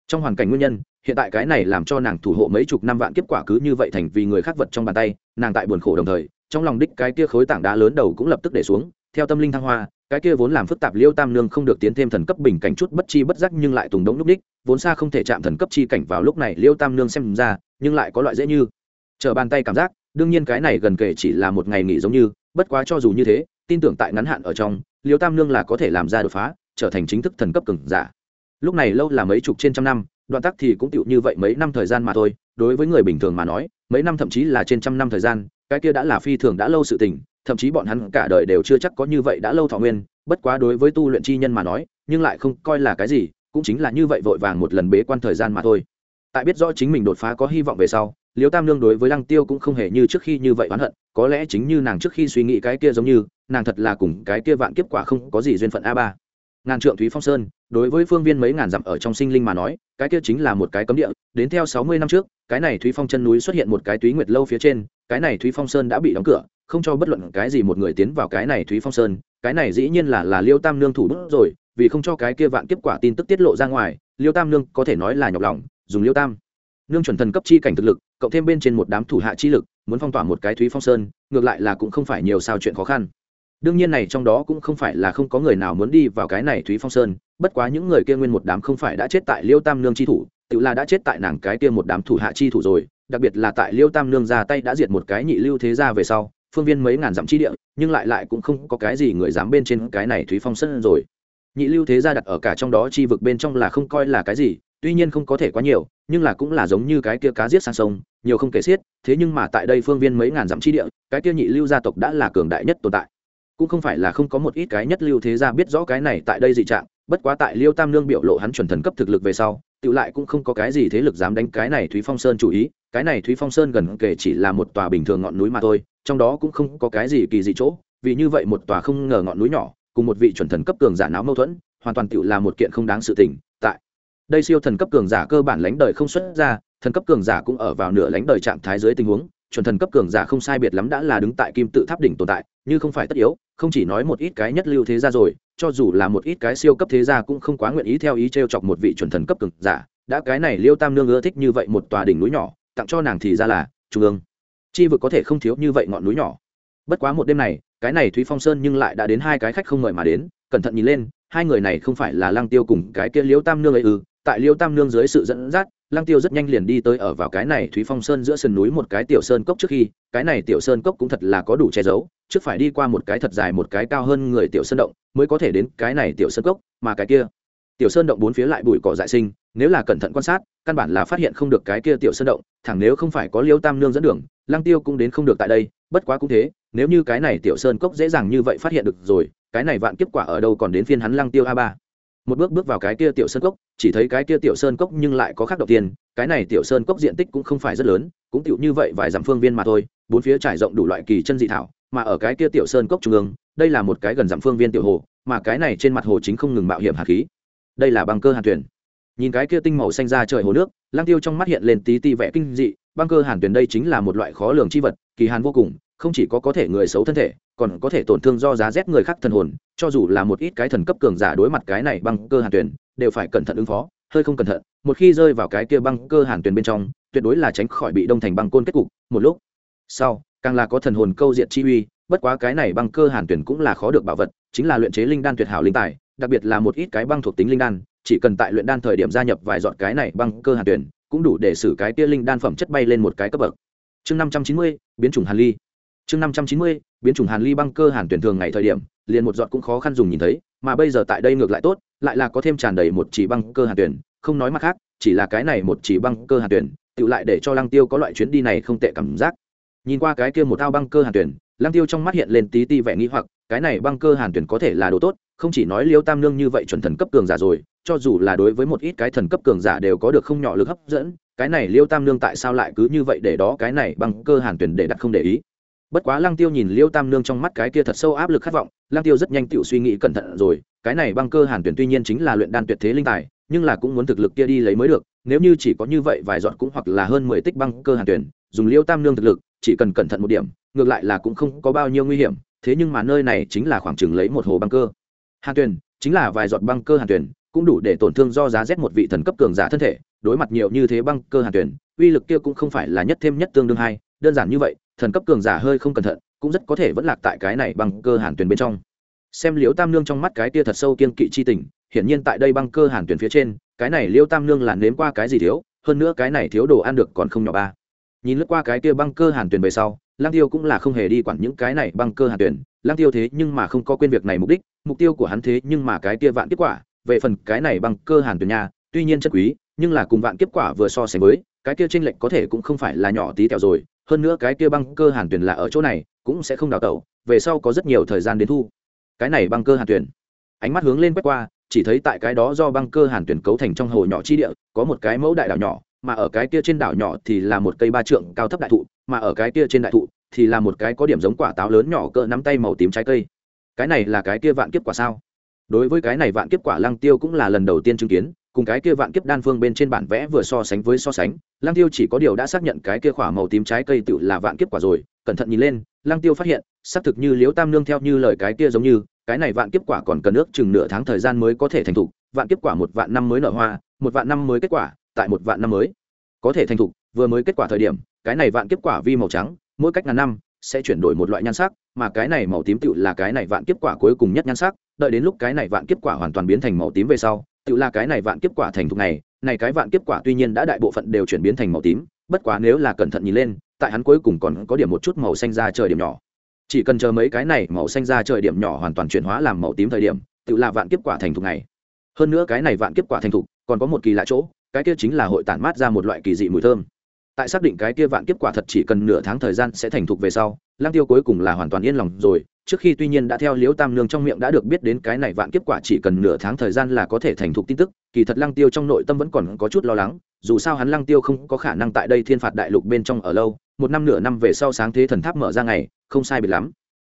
trong hoàn cảnh nguyên nhân, hiện tại cái này làm cho nàng thủ hộ mấy chục năm vạn kiếp quả cứ như vậy thành vì người khác vật trong bàn tay, nàng tại buồn khổ đồng thời, trong lòng đích cái kia khối tảng đá lớn đầu cũng lập tức để xuống, theo tâm linh thăng hoa, cái kia vốn làm phức tạp liêu tam nương không được tiến thêm thần cấp bình cảnh chút bất chi bất giác nhưng lại tùng đống lúc đích, vốn xa không thể chạm thần cấp chi cảnh vào lúc này liêu tam nương xem ra, nhưng lại có loại dễ như chờ bàn tay cảm giác, đương nhiên cái này gần kể chỉ là một ngày nghỉ giống như, bất quá cho dù như thế, tin tưởng tại ngắn hạn ở trong, liêu tam nương là có thể làm ra đột phá, trở thành chính thức thần cấp cường giả lúc này lâu là mấy chục trên trăm năm, đoạn tắc thì cũng tựu như vậy mấy năm thời gian mà thôi, đối với người bình thường mà nói, mấy năm thậm chí là trên trăm năm thời gian, cái kia đã là phi thường đã lâu sự tình, thậm chí bọn hắn cả đời đều chưa chắc có như vậy đã lâu thọ nguyên, bất quá đối với tu luyện chi nhân mà nói, nhưng lại không coi là cái gì, cũng chính là như vậy vội vàng một lần bế quan thời gian mà thôi. Tại biết rõ chính mình đột phá có hy vọng về sau liêu tam lương đối với lăng tiêu cũng không hề như trước khi như vậy oán hận, có lẽ chính như nàng trước khi suy nghĩ cái kia giống như, nàng thật là cùng cái kia vạn kiếp quả không có gì duyên phận a ba ngàn trượng thúy phong sơn, đối với phương viên mấy ngàn dặm ở trong sinh linh mà nói, cái kia chính là một cái cấm địa. Đến theo sáu mươi năm trước, cái này thúy phong chân núi xuất hiện một cái túy nguyệt lâu phía trên, cái này thúy phong sơn đã bị đóng cửa, không cho bất luận cái gì một người tiến vào cái này thúy phong sơn. Cái này dĩ nhiên là là liêu tam nương thủ bút rồi, vì không cho cái kia vạn kiếp quả tin tức tiết lộ ra ngoài, liêu tam nương có thể nói là nhọc lòng, dùng liêu tam nương chuẩn thần cấp chi cảnh thực lực, cộng thêm bên trên một đám thủ hạ chi lực, muốn phong tỏa một cái thúy phong sơn, ngược lại là cũng không phải nhiều sao chuyện khó khăn đương nhiên này trong đó cũng không phải là không có người nào muốn đi vào cái này thúy phong sơn, bất quá những người kia nguyên một đám không phải đã chết tại liêu tam nương chi thủ, tự là đã chết tại nàng cái kia một đám thủ hạ chi thủ rồi, đặc biệt là tại liêu tam nương ra tay đã diệt một cái nhị lưu thế gia về sau, phương viên mấy ngàn dặm chi địa, nhưng lại lại cũng không có cái gì người dám bên trên cái này thúy phong sơn rồi. Nhị lưu thế gia đặt ở cả trong đó chi vực bên trong là không coi là cái gì, tuy nhiên không có thể quá nhiều, nhưng là cũng là giống như cái kia cá giết sang sông, nhiều không kể xiết, thế nhưng mà tại đây phương viên mấy ngàn dặm chi địa, cái kia nhị lưu gia tộc đã là cường đại nhất tồn tại cũng không phải là không có một ít cái nhất lưu thế gia biết rõ cái này tại đây dị trạng, bất quá tại liêu tam nương biểu lộ hắn chuẩn thần cấp thực lực về sau, tự lại cũng không có cái gì thế lực dám đánh cái này thúy phong sơn chủ ý, cái này thúy phong sơn gần kể chỉ là một tòa bình thường ngọn núi mà thôi, trong đó cũng không có cái gì kỳ dị chỗ, vì như vậy một tòa không ngờ ngọn núi nhỏ, cùng một vị chuẩn thần cấp cường giả não mâu thuẫn, hoàn toàn tự là một kiện không đáng sự tình, tại đây siêu thần cấp cường giả cơ bản lãnh đời không xuất ra, thần cấp cường giả cũng ở vào nửa lãnh đời trạng thái dưới tình huống chuẩn thần cấp cường giả không sai biệt lắm đã là đứng tại kim tự tháp đỉnh tồn tại, như không phải tất yếu, không chỉ nói một ít cái nhất lưu thế gia rồi, cho dù là một ít cái siêu cấp thế gia cũng không quá nguyện ý theo ý t r e o chọc một vị chuẩn thần cấp cường giả. Đã cái này liêu tam nương ưa thích như vậy một tòa đỉnh núi nhỏ, tặng cho nàng thì ra là trung ương. Chi vực có thể không thiếu như vậy ngọn núi nhỏ. Bất quá một đêm này, cái này thúy phong sơn nhưng lại đã đến hai cái khách không mời mà đến, cẩn thận nhìn lên, hai người này không phải là lăng tiêu cùng cái kia liêu tam nương ấy ư? Tại liêu tam nương dưới sự dẫn dắt lăng tiêu rất nhanh liền đi tới ở vào cái này thúy phong sơn giữa sườn núi một cái tiểu sơn cốc trước khi, cái này tiểu sơn cốc cũng thật là có đủ che giấu, trước phải đi qua một cái thật dài một cái cao hơn người tiểu sơn động mới có thể đến cái này tiểu sơn cốc, mà cái kia tiểu sơn động bốn phía lại bụi cỏ dại sinh, nếu là cẩn thận quan sát, căn bản là phát hiện không được cái kia tiểu sơn động, thẳng nếu không phải có liêu tam nương dẫn đường, lăng tiêu cũng đến không được tại đây, bất quá cũng thế, nếu như cái này tiểu sơn cốc dễ dàng như vậy phát hiện được rồi, cái này vạn kiếp quả ở đâu còn đến phiên hắn lăng tiêu a ba một bước bước vào cái kia tiểu sơn cốc, chỉ thấy cái kia tiểu sơn cốc nhưng lại có khác đầu tiên, cái này tiểu sơn cốc diện tích cũng không phải rất lớn, cũng tiểu như vậy vài dặm phương viên mà thôi, bốn phía trải rộng đủ loại kỳ chân dị thảo, mà ở cái kia tiểu sơn cốc trung ương, đây là một cái gần dặm phương viên tiểu hồ, mà cái này trên mặt hồ chính không ngừng mạo hiểm hạt khí. Đây là băng cơ hàn tuyển nhìn cái kia tinh màu xanh ra trời hồ nước lang tiêu trong mắt hiện lên tí ti vẻ kinh dị, băng cơ hàn tuyển đây chính là một loại khó lường chi vật, kỳ hàn vô cùng không chỉ có có thể người xấu thân thể, còn có thể tổn thương do giá rét người khác thần hồn, cho dù là một ít cái thần cấp cường giả đối mặt cái này băng cơ hàn tuyển, đều phải cẩn thận ứng phó, hơi không cẩn thận, một khi rơi vào cái kia băng cơ hàn tuyển bên trong, tuyệt đối là tránh khỏi bị đông thành băng côn kết cục, một lúc sau, càng là có thần hồn câu diện chi uy, bất quá cái này băng cơ hàn tuyển cũng là khó được bảo vật, chính là luyện chế linh đan tuyệt hảo linh tài, đặc biệt là một ít cái băng thuộc tính linh đan, chỉ cần tại luyện đan thời điểm gia nhập vài giọt cái này băng cơ hàn tuyển, cũng đủ để xử cái kia linh đan phẩm chất bay lên một cái cấp bậc. Chương năm trăm chín mươi, biến chủng hàn ly chương năm trăm chín mươi, biến chủng hàn ly băng cơ hàn tuyển thường ngày thời điểm, liền một giọt cũng khó khăn dùng nhìn thấy, mà bây giờ tại đây ngược lại tốt, lại là có thêm tràn đầy một chỉ băng cơ hàn tuyển, không nói mặt khác, chỉ là cái này một chỉ băng cơ hàn tuyển, tự lại để cho lăng tiêu có loại chuyến đi này không tệ cảm giác. Nhìn qua cái kia một ao băng cơ hàn tuyển, lăng tiêu trong mắt hiện lên tí ti vẻ nghĩ hoặc, cái này băng cơ hàn tuyển có thể là đồ tốt, không chỉ nói liêu tam nương như vậy chuẩn thần cấp cường giả rồi, cho dù là đối với một ít cái thần cấp cường giả đều có được không nhỏ lực hấp dẫn, cái này liêu tam nương tại sao lại cứ như vậy để đó cái này băng cơ hàn tuyển để đặt không để ý? Bất quá lăng tiêu nhìn liêu tam nương trong mắt cái kia thật sâu áp lực khát vọng, lăng tiêu rất nhanh tự suy nghĩ cẩn thận rồi, cái này băng cơ hàn tuyển tuy nhiên chính là luyện đan tuyệt thế linh tài, nhưng là cũng muốn thực lực kia đi lấy mới được, nếu như chỉ có như vậy vài giọt cũng hoặc là hơn mười tích băng cơ hàn tuyển, dùng liêu tam nương thực lực, chỉ cần cẩn thận một điểm, ngược lại là cũng không có bao nhiêu nguy hiểm, thế nhưng mà nơi này chính là khoảng chừng lấy một hồ băng cơ. Hàn tuyển, chính là vài giọt băng cơ hàn tuyển, cũng đủ để tổn thương do giá rét một vị thần cấp cường giả thân thể, đối mặt nhiều như thế băng cơ hàn tuyển, uy lực kia cũng không phải là nhất thêm nhất tương đương hai, đơn giản như vậy thần cấp cường giả hơi không cẩn thận, cũng rất có thể vẫn lạc tại cái này băng cơ hàn tuyển bên trong. Xem liễu tam nương trong mắt cái tia thật sâu kiên kỵ chi tình, hiển nhiên tại đây băng cơ hàn tuyển phía trên, cái này liễu tam nương là nếm qua cái gì thiếu, hơn nữa cái này thiếu đồ ăn được còn không nhỏ ba. Nhìn lướt qua cái tia băng cơ hàn tuyển về sau lang tiêu cũng là không hề đi quản những cái này băng cơ hàn tuyển. Lang tiêu thế nhưng mà không có quên việc này mục đích, mục tiêu của hắn thế nhưng mà cái tia vạn kết quả, về phần cái này băng cơ hàn tuyển nhà, tuy nhiên chất quý nhưng là cùng vạn kiếp quả vừa so sánh với, cái kia tranh lệch có thể cũng không phải là nhỏ tí tẹo rồi, hơn nữa cái kia băng cơ hàn tuyển là ở chỗ này, cũng sẽ không đào tẩu, về sau có rất nhiều thời gian đến thu. Cái này băng cơ hàn tuyển. Ánh mắt hướng lên quét qua, chỉ thấy tại cái đó do băng cơ hàn tuyển cấu thành trong hồ nhỏ chi địa, có một cái mẫu đại đảo nhỏ, mà ở cái kia trên đảo nhỏ thì là một cây ba trượng cao thấp đại thụ, mà ở cái kia trên đại thụ thì là một cái có điểm giống quả táo lớn nhỏ cỡ nắm tay màu tím trái cây. Cái này là cái kia vạn kiếp quả sao? Đối với cái này vạn kiếp quả lăng tiêu cũng là lần đầu tiên chứng kiến cùng cái kia vạn kiếp đan phương bên trên bản vẽ vừa so sánh với so sánh, lăng tiêu chỉ có điều đã xác nhận cái kia quả màu tím trái cây tự là vạn kiếp quả rồi, cẩn thận nhìn lên, lăng tiêu phát hiện, xác thực như liễu tam nương theo như lời cái kia giống như, cái này vạn kiếp quả còn cần ước chừng nửa tháng thời gian mới có thể thành thục, vạn kiếp quả một vạn năm mới nở hoa, một vạn năm mới kết quả, tại một vạn năm mới có thể thành thục, vừa mới kết quả thời điểm, cái này vạn kiếp quả vi màu trắng, mỗi cách ngàn năm sẽ chuyển đổi một loại nhan sắc, mà cái này màu tím tựu là cái này vạn kiếp quả cuối cùng nhất nhan sắc, đợi đến lúc cái này vạn kiếp quả hoàn toàn biến thành màu tím về sau tự là cái này vạn kiếp quả thành thục này này cái vạn kiếp quả tuy nhiên đã đại bộ phận đều chuyển biến thành màu tím, bất quá nếu là cẩn thận nhìn lên, tại hắn cuối cùng còn có điểm một chút màu xanh ra trời điểm nhỏ. Chỉ cần chờ mấy cái này màu xanh ra trời điểm nhỏ hoàn toàn chuyển hóa làm màu tím thời điểm, tự là vạn kiếp quả thành thục này. Hơn nữa cái này vạn kiếp quả thành thục, còn có một kỳ lạ chỗ, cái kia chính là hội tản mát ra một loại kỳ dị mùi thơm tại xác định cái kia vạn kiếp quả thật chỉ cần nửa tháng thời gian sẽ thành thục về sau lang tiêu cuối cùng là hoàn toàn yên lòng rồi. Trước khi tuy nhiên đã theo liễu tam nương trong miệng đã được biết đến cái này vạn kiếp quả chỉ cần nửa tháng thời gian là có thể thành thục tin tức, kỳ thật Lang tiêu trong nội tâm vẫn còn có chút lo lắng, dù sao hắn Lang tiêu không có khả năng tại đây thiên phạt đại lục bên trong ở lâu, một năm nửa năm về sau sáng thế thần tháp mở ra ngày, không sai biệt lắm.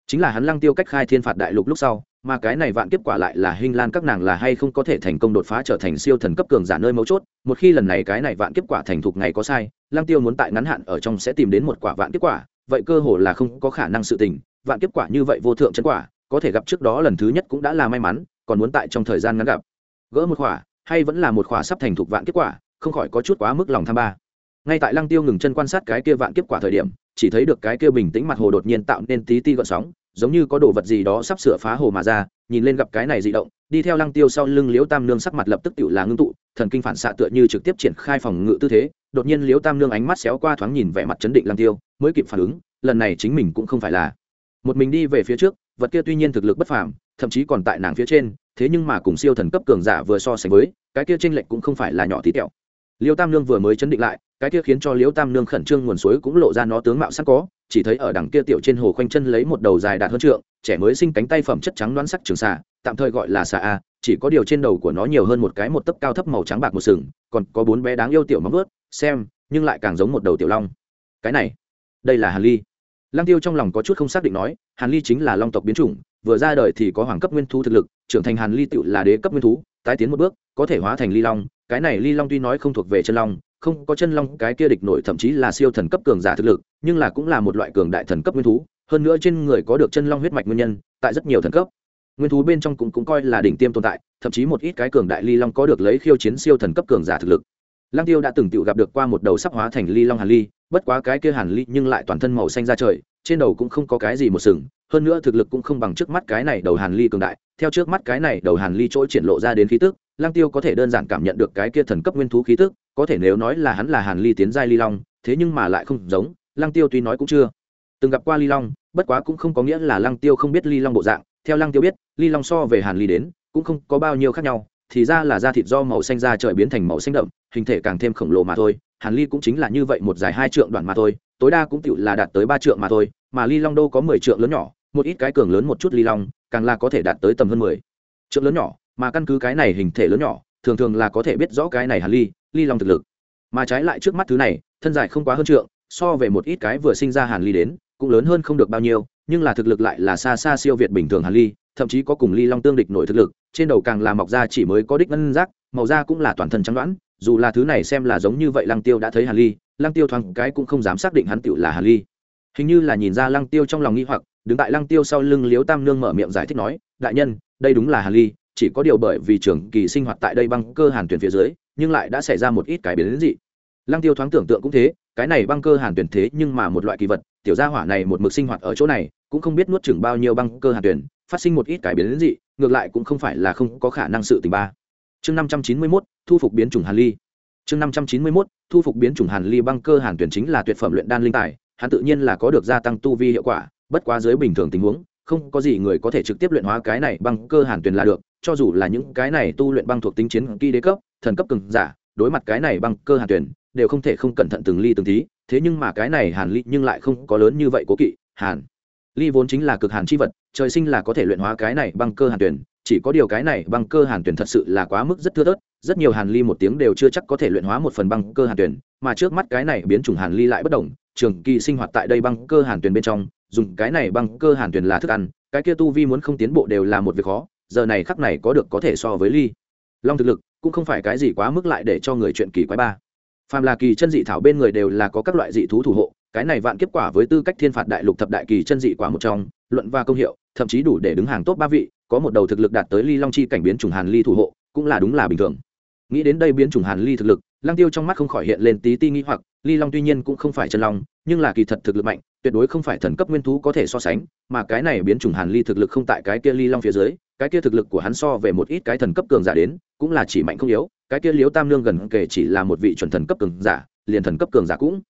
Chính là hắn Lang tiêu cách khai thiên phạt đại lục lúc sau, mà cái này vạn kiếp quả lại là hình lan các nàng là hay không có thể thành công đột phá trở thành siêu thần cấp cường giả nơi mấu chốt, một khi lần này cái này vạn kiếp quả thành thục ngày có sai lang tiêu muốn tại ngắn hạn ở trong sẽ tìm đến một quả vạn kiếp quả, vậy cơ hồ là không có khả năng sự tình, vạn kiếp quả như vậy vô thượng chân quả, có thể gặp trước đó lần thứ nhất cũng đã là may mắn, còn muốn tại trong thời gian ngắn gặp. Gỡ một quả, hay vẫn là một quả sắp thành thục vạn kiếp quả, không khỏi có chút quá mức lòng tham ba. Ngay tại lăng tiêu ngừng chân quan sát cái kia vạn kiếp quả thời điểm chỉ thấy được cái kia bình tĩnh mặt hồ đột nhiên tạo nên tí ti gợn sóng, giống như có đồ vật gì đó sắp sửa phá hồ mà ra, nhìn lên gặp cái này dị động, đi theo lăng tiêu sau lưng liễu tam nương sắc mặt lập tức tự là ngưng tụ, thần kinh phản xạ tựa như trực tiếp triển khai phòng ngự tư thế, đột nhiên liễu tam nương ánh mắt xéo qua thoáng nhìn vẻ mặt chấn định lăng tiêu, mới kịp phản ứng, lần này chính mình cũng không phải là. Một mình đi về phía trước, vật kia tuy nhiên thực lực bất phàm, thậm chí còn tại nàng phía trên, thế nhưng mà cùng siêu thần cấp cường giả vừa so sánh với, cái kia tranh lệch cũng không phải là nhỏ tí tẹo. Liêu tam nương vừa mới chấn định lại cái kia khiến cho Liễu tam nương khẩn trương nguồn suối cũng lộ ra nó tướng mạo sẵn có, chỉ thấy ở đằng kia tiểu trên hồ khoanh chân lấy một đầu dài đạt hơn trượng, trẻ mới sinh cánh tay phẩm chất trắng đoán sắc trường xà, tạm thời gọi là xà a, chỉ có điều trên đầu của nó nhiều hơn một cái một tấc cao thấp màu trắng bạc một sừng, còn có bốn bé đáng yêu tiểu móng ướt xem, nhưng lại càng giống một đầu tiểu long. Cái này, đây là hàn ly. Lăng tiêu trong lòng có chút không xác định nói, hàn ly chính là long tộc biến chủng, vừa ra đời thì có hoàng cấp nguyên thú thực lực, trưởng thành hàn ly tựu là đế cấp nguyên thú, tái tiến một bước, có thể hóa thành ly long. Cái này ly long tuy nói không thuộc về chân long không có chân long cái kia địch nổi thậm chí là siêu thần cấp cường giả thực lực nhưng là cũng là một loại cường đại thần cấp nguyên thú. Hơn nữa trên người có được chân long huyết mạch nguyên nhân tại rất nhiều thần cấp. Nguyên thú bên trong cũng, cũng coi là đỉnh tiêm tồn tại thậm chí một ít cái cường đại ly long có được lấy khiêu chiến siêu thần cấp cường giả thực lực. Lăng tiêu đã từng tự gặp được qua một đầu sắp hóa thành ly long hàn ly bất quá cái kia hàn ly nhưng lại toàn thân màu xanh ra trời trên đầu cũng không có cái gì một sừng hơn nữa thực lực cũng không bằng trước mắt cái này đầu hàn ly cường đại. Theo trước mắt cái này đầu hàn ly chỗ triển lộ ra đến khí tức lang tiêu có thể đơn giản cảm nhận được cái kia thần cấp nguyên thú khí tức có thể nếu nói là hắn là hàn ly tiến giai ly long, thế nhưng mà lại không giống, Lăng tiêu tuy nói cũng chưa từng gặp qua ly long, bất quá cũng không có nghĩa là Lăng tiêu không biết ly long bộ dạng. Theo Lăng tiêu biết, ly long so về hàn ly đến, cũng không có bao nhiêu khác nhau, thì ra là da thịt do màu xanh da trời biến thành màu xanh đậm, hình thể càng thêm khổng lồ mà thôi. Hàn ly cũng chính là như vậy một dài hai trượng đoạn mà thôi, tối đa cũng tựu là đạt tới ba trượng mà thôi, mà ly long đô có mười trượng lớn nhỏ, một ít cái cường lớn một chút ly long, càng là có thể đạt tới tầm hơn mười trượng lớn nhỏ, mà căn cứ cái này hình thể lớn nhỏ, thường thường là có thể biết rõ cái này hàn ly ly long thực lực. Mà trái lại trước mắt thứ này, thân dài không quá hơn trượng, so về một ít cái vừa sinh ra hàn ly đến, cũng lớn hơn không được bao nhiêu, nhưng là thực lực lại là xa xa siêu việt bình thường hàn ly, thậm chí có cùng ly long tương địch nổi thực lực, trên đầu càng là mọc ra chỉ mới có đích ngân giác, màu da cũng là toàn thân trắng đoãn dù là thứ này xem là giống như vậy lăng tiêu đã thấy hàn ly, lăng tiêu thoáng cái cũng không dám xác định hắn tựu là hàn ly. Hình như là nhìn ra lăng tiêu trong lòng nghi hoặc, đứng tại lăng tiêu sau lưng liếu tam nương mở miệng giải thích nói, đại nhân, đây đúng là hàn ly, chỉ có điều bởi vì trường kỳ sinh hoạt tại đây băng cơ hàn tuyển phía dưới nhưng lại đã xảy ra một ít cái biến đến dị. Lăng tiêu thoáng tưởng tượng cũng thế, cái này băng cơ hàn tuyển thế nhưng mà một loại kỳ vật, tiểu gia hỏa này một mực sinh hoạt ở chỗ này, cũng không biết nuốt chừng bao nhiêu băng cơ hàn tuyển, phát sinh một ít cái biến đến dị, ngược lại cũng không phải là không có khả năng sự tình ba. Chương năm trăm chín mươi mốt, thu phục biến chủng hàn ly. Chương năm trăm chín mươi mốt, thu phục biến chủng hàn ly băng cơ hàn tuyển chính là tuyệt phẩm luyện đan linh tài, hắn tự nhiên là có được gia tăng tu vi hiệu quả, bất quá dưới bình thường tình huống, không có gì người có thể trực tiếp luyện hóa cái này băng cơ hàn tuyển là được, cho dù là những cái này tu luyện băng thuộc tính chiến kỳ đế cấp thần cấp cường giả, đối mặt cái này băng cơ hàn tuyển, đều không thể không cẩn thận từng ly từng tí, thế nhưng mà cái này hàn ly nhưng lại không có lớn như vậy cố kỵ, hàn ly vốn chính là cực hàn chi vật, trời sinh là có thể luyện hóa cái này băng cơ hàn tuyển, chỉ có điều cái này băng cơ hàn tuyển thật sự là quá mức rất thưa thớt, rất nhiều hàn ly một tiếng đều chưa chắc có thể luyện hóa một phần băng cơ hàn tuyển, mà trước mắt cái này biến chủng hàn ly lại bất đồng trường kỳ sinh hoạt tại đây băng cơ hàn tuyển bên trong, dùng cái này băng cơ hàn tuyển là thức ăn, cái kia tu vi muốn không tiến bộ đều là một việc khó, giờ này khắc này có được có thể so với ly. Long thực lực cũng không phải cái gì quá mức lại để cho người chuyện kỳ quái ba. Phàm là kỳ chân dị thảo bên người đều là có các loại dị thú thủ hộ, cái này vạn kiếp quả với tư cách thiên phạt đại lục thập đại kỳ chân dị quả một trong, luận và công hiệu, thậm chí đủ để đứng hàng top ba vị, có một đầu thực lực đạt tới ly long chi cảnh biến chủng hàn ly thủ hộ, cũng là đúng là bình thường. Nghĩ đến đây biến chủng hàn ly thực lực, lăng tiêu trong mắt không khỏi hiện lên tí ti nghĩ hoặc, ly long tuy nhiên cũng không phải chân long, nhưng là kỳ thật thực lực mạnh, tuyệt đối không phải thần cấp nguyên thú có thể so sánh, mà cái này biến chủng hàn ly thực lực không tại cái kia ly long phía dưới cái kia thực lực của hắn so về một ít cái thần cấp cường giả đến, cũng là chỉ mạnh không yếu, cái kia liếu tam lương gần kể chỉ là một vị chuẩn thần cấp cường giả, liền thần cấp cường giả cũng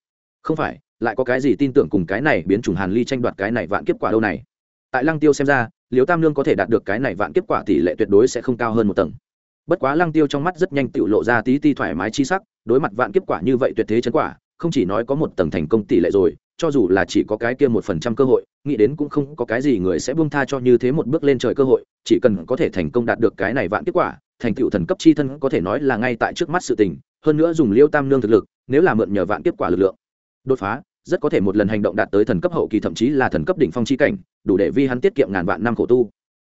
không phải, lại có cái gì tin tưởng cùng cái này biến chủng hàn ly tranh đoạt cái này vạn kiếp quả đâu này? Tại lăng tiêu xem ra liếu tam lương có thể đạt được cái này vạn kiếp quả tỷ lệ tuyệt đối sẽ không cao hơn một tầng. Bất quá lăng tiêu trong mắt rất nhanh tự lộ ra tí ti thoải mái chi sắc, đối mặt vạn kiếp quả như vậy tuyệt thế chấn quả, không chỉ nói có một tầng thành công tỷ lệ rồi cho dù là chỉ có cái kia một phần trăm cơ hội, nghĩ đến cũng không có cái gì người sẽ buông tha cho như thế một bước lên trời cơ hội, chỉ cần có thể thành công đạt được cái này vạn kết quả, thành tựu thần cấp chi thân có thể nói là ngay tại trước mắt sự tình, hơn nữa dùng liêu tam nương thực lực, nếu là mượn nhờ vạn kết quả lực lượng, đột phá, rất có thể một lần hành động đạt tới thần cấp hậu kỳ thậm chí là thần cấp đỉnh phong chi cảnh, đủ để vi hắn tiết kiệm ngàn vạn năm khổ tu.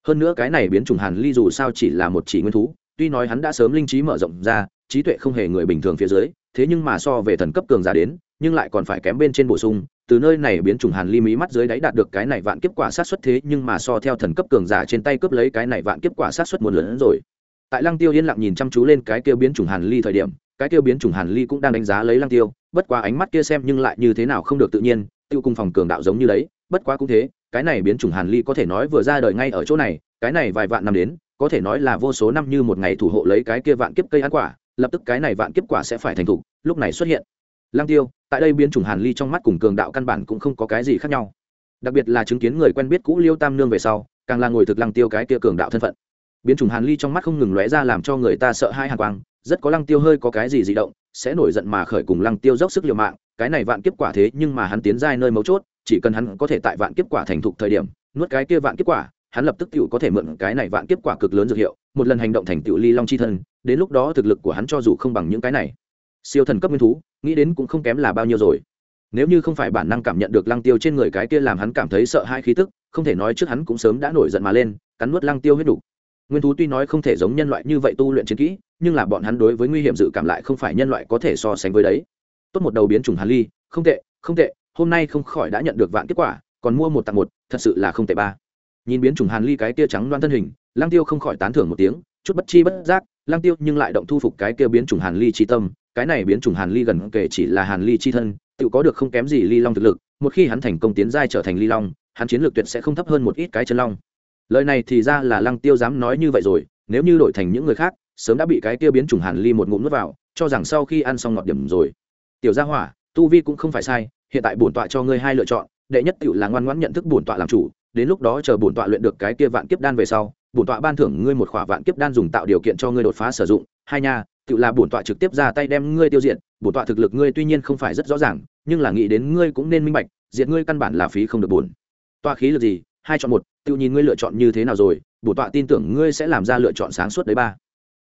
Hơn nữa cái này biến chủng hàn ly dù sao chỉ là một chỉ nguyên thú, tuy nói hắn đã sớm linh trí mở rộng ra, trí tuệ không hề người bình thường phía dưới, thế nhưng mà so về thần cấp cường giả đến nhưng lại còn phải kém bên trên bổ sung, từ nơi này biến chủng hàn ly mí mắt dưới đáy đạt được cái này vạn kiếp quả sát xuất thế, nhưng mà so theo thần cấp cường giả trên tay cướp lấy cái này vạn kiếp quả sát xuất muốn lớn hơn rồi. Tại lăng tiêu yên lặng nhìn chăm chú lên cái kia biến chủng hàn ly thời điểm, cái kia biến chủng hàn ly cũng đang đánh giá lấy lăng tiêu, bất quá ánh mắt kia xem nhưng lại như thế nào không được tự nhiên, tiêu cung phòng cường đạo giống như đấy, bất quá cũng thế, cái này biến chủng hàn ly có thể nói vừa ra đời ngay ở chỗ này, cái này vài vạn năm đến, có thể nói là vô số năm như một ngày thủ hộ lấy cái kia vạn kiếp cây ăn quả, lập tức cái này vạn kiếp quả sẽ phải thành thục, lúc này xuất hiện. Lăng tiêu tại đây biến chủng hàn ly trong mắt cùng cường đạo căn bản cũng không có cái gì khác nhau. Đặc biệt là chứng kiến người quen biết cũ liêu tam nương về sau, càng là ngồi thực lăng tiêu cái kia cường đạo thân phận. Biến chủng hàn ly trong mắt không ngừng lóe ra làm cho người ta sợ hai hàn quang, rất có lăng tiêu hơi có cái gì dị động, sẽ nổi giận mà khởi cùng lăng tiêu dốc sức liều mạng, cái này vạn kiếp quả thế nhưng mà hắn tiến giai nơi mấu chốt, chỉ cần hắn có thể tại vạn kiếp quả thành thục thời điểm, nuốt cái kia vạn kiếp quả, hắn lập tức tựu có thể mượn cái này vạn kiếp quả cực lớn dược hiệu, một lần hành động thành tựu ly long chi thân, đến lúc đó thực lực của hắn cho dù không bằng những cái này siêu thần cấp nguyên thú, nghĩ đến cũng không kém là bao nhiêu rồi. Nếu như không phải bản năng cảm nhận được lăng tiêu trên người cái kia làm hắn cảm thấy sợ hai khí tức, không thể nói trước hắn cũng sớm đã nổi giận mà lên, cắn nuốt lăng tiêu huyết đủ nguyên thú tuy nói không thể giống nhân loại như vậy tu luyện chiến kỹ, nhưng là bọn hắn đối với nguy hiểm dự cảm lại không phải nhân loại có thể so sánh với đấy. Tốt một đầu biến chủng hàn ly, không tệ không tệ, hôm nay không khỏi đã nhận được vạn kết quả, còn mua một tặng một, thật sự là không tệ ba. Nhìn biến chủng hàn ly cái kia trắng loan thân hình lang tiêu không khỏi tán thưởng một tiếng, chút bất chi bất giác lang tiêu nhưng lại động thu phục cái kia biến chủng hàn ly chi tâm cái này biến chủng hàn ly gần kể chỉ là hàn ly chi thân, tự có được không kém gì ly long thực lực, một khi hắn thành công tiến giai trở thành ly long, hắn chiến lược tuyệt sẽ không thấp hơn một ít cái chân long. Lời này thì ra là lăng tiêu dám nói như vậy rồi, nếu như đổi thành những người khác, sớm đã bị cái tiêu biến chủng hàn ly một ngụm nuốt vào, cho rằng sau khi ăn xong ngọt điểm rồi. Tiểu gia hỏa, tu vi cũng không phải sai, hiện tại bổn tọa cho ngươi hai lựa chọn, đệ nhất tiểu là ngoan ngoãn nhận thức bổn tọa làm chủ, đến lúc đó chờ bổn tọa luyện được cái kia vạn kiếp đan về sau, bổn tọa ban thưởng ngươi một khỏa vạn kiếp đan dùng tạo điều kiện cho ngươi đột phá sử dụng. Hai nha tự là bổn tọa trực tiếp ra tay đem ngươi tiêu diệt, bổn tọa thực lực ngươi tuy nhiên không phải rất rõ ràng, nhưng là nghĩ đến ngươi cũng nên minh bạch, diệt ngươi căn bản là phí không được bổn. Tọa khí lực gì? Hai chọn một, tự nhìn ngươi lựa chọn như thế nào rồi, bổn tọa tin tưởng ngươi sẽ làm ra lựa chọn sáng suốt đấy ba.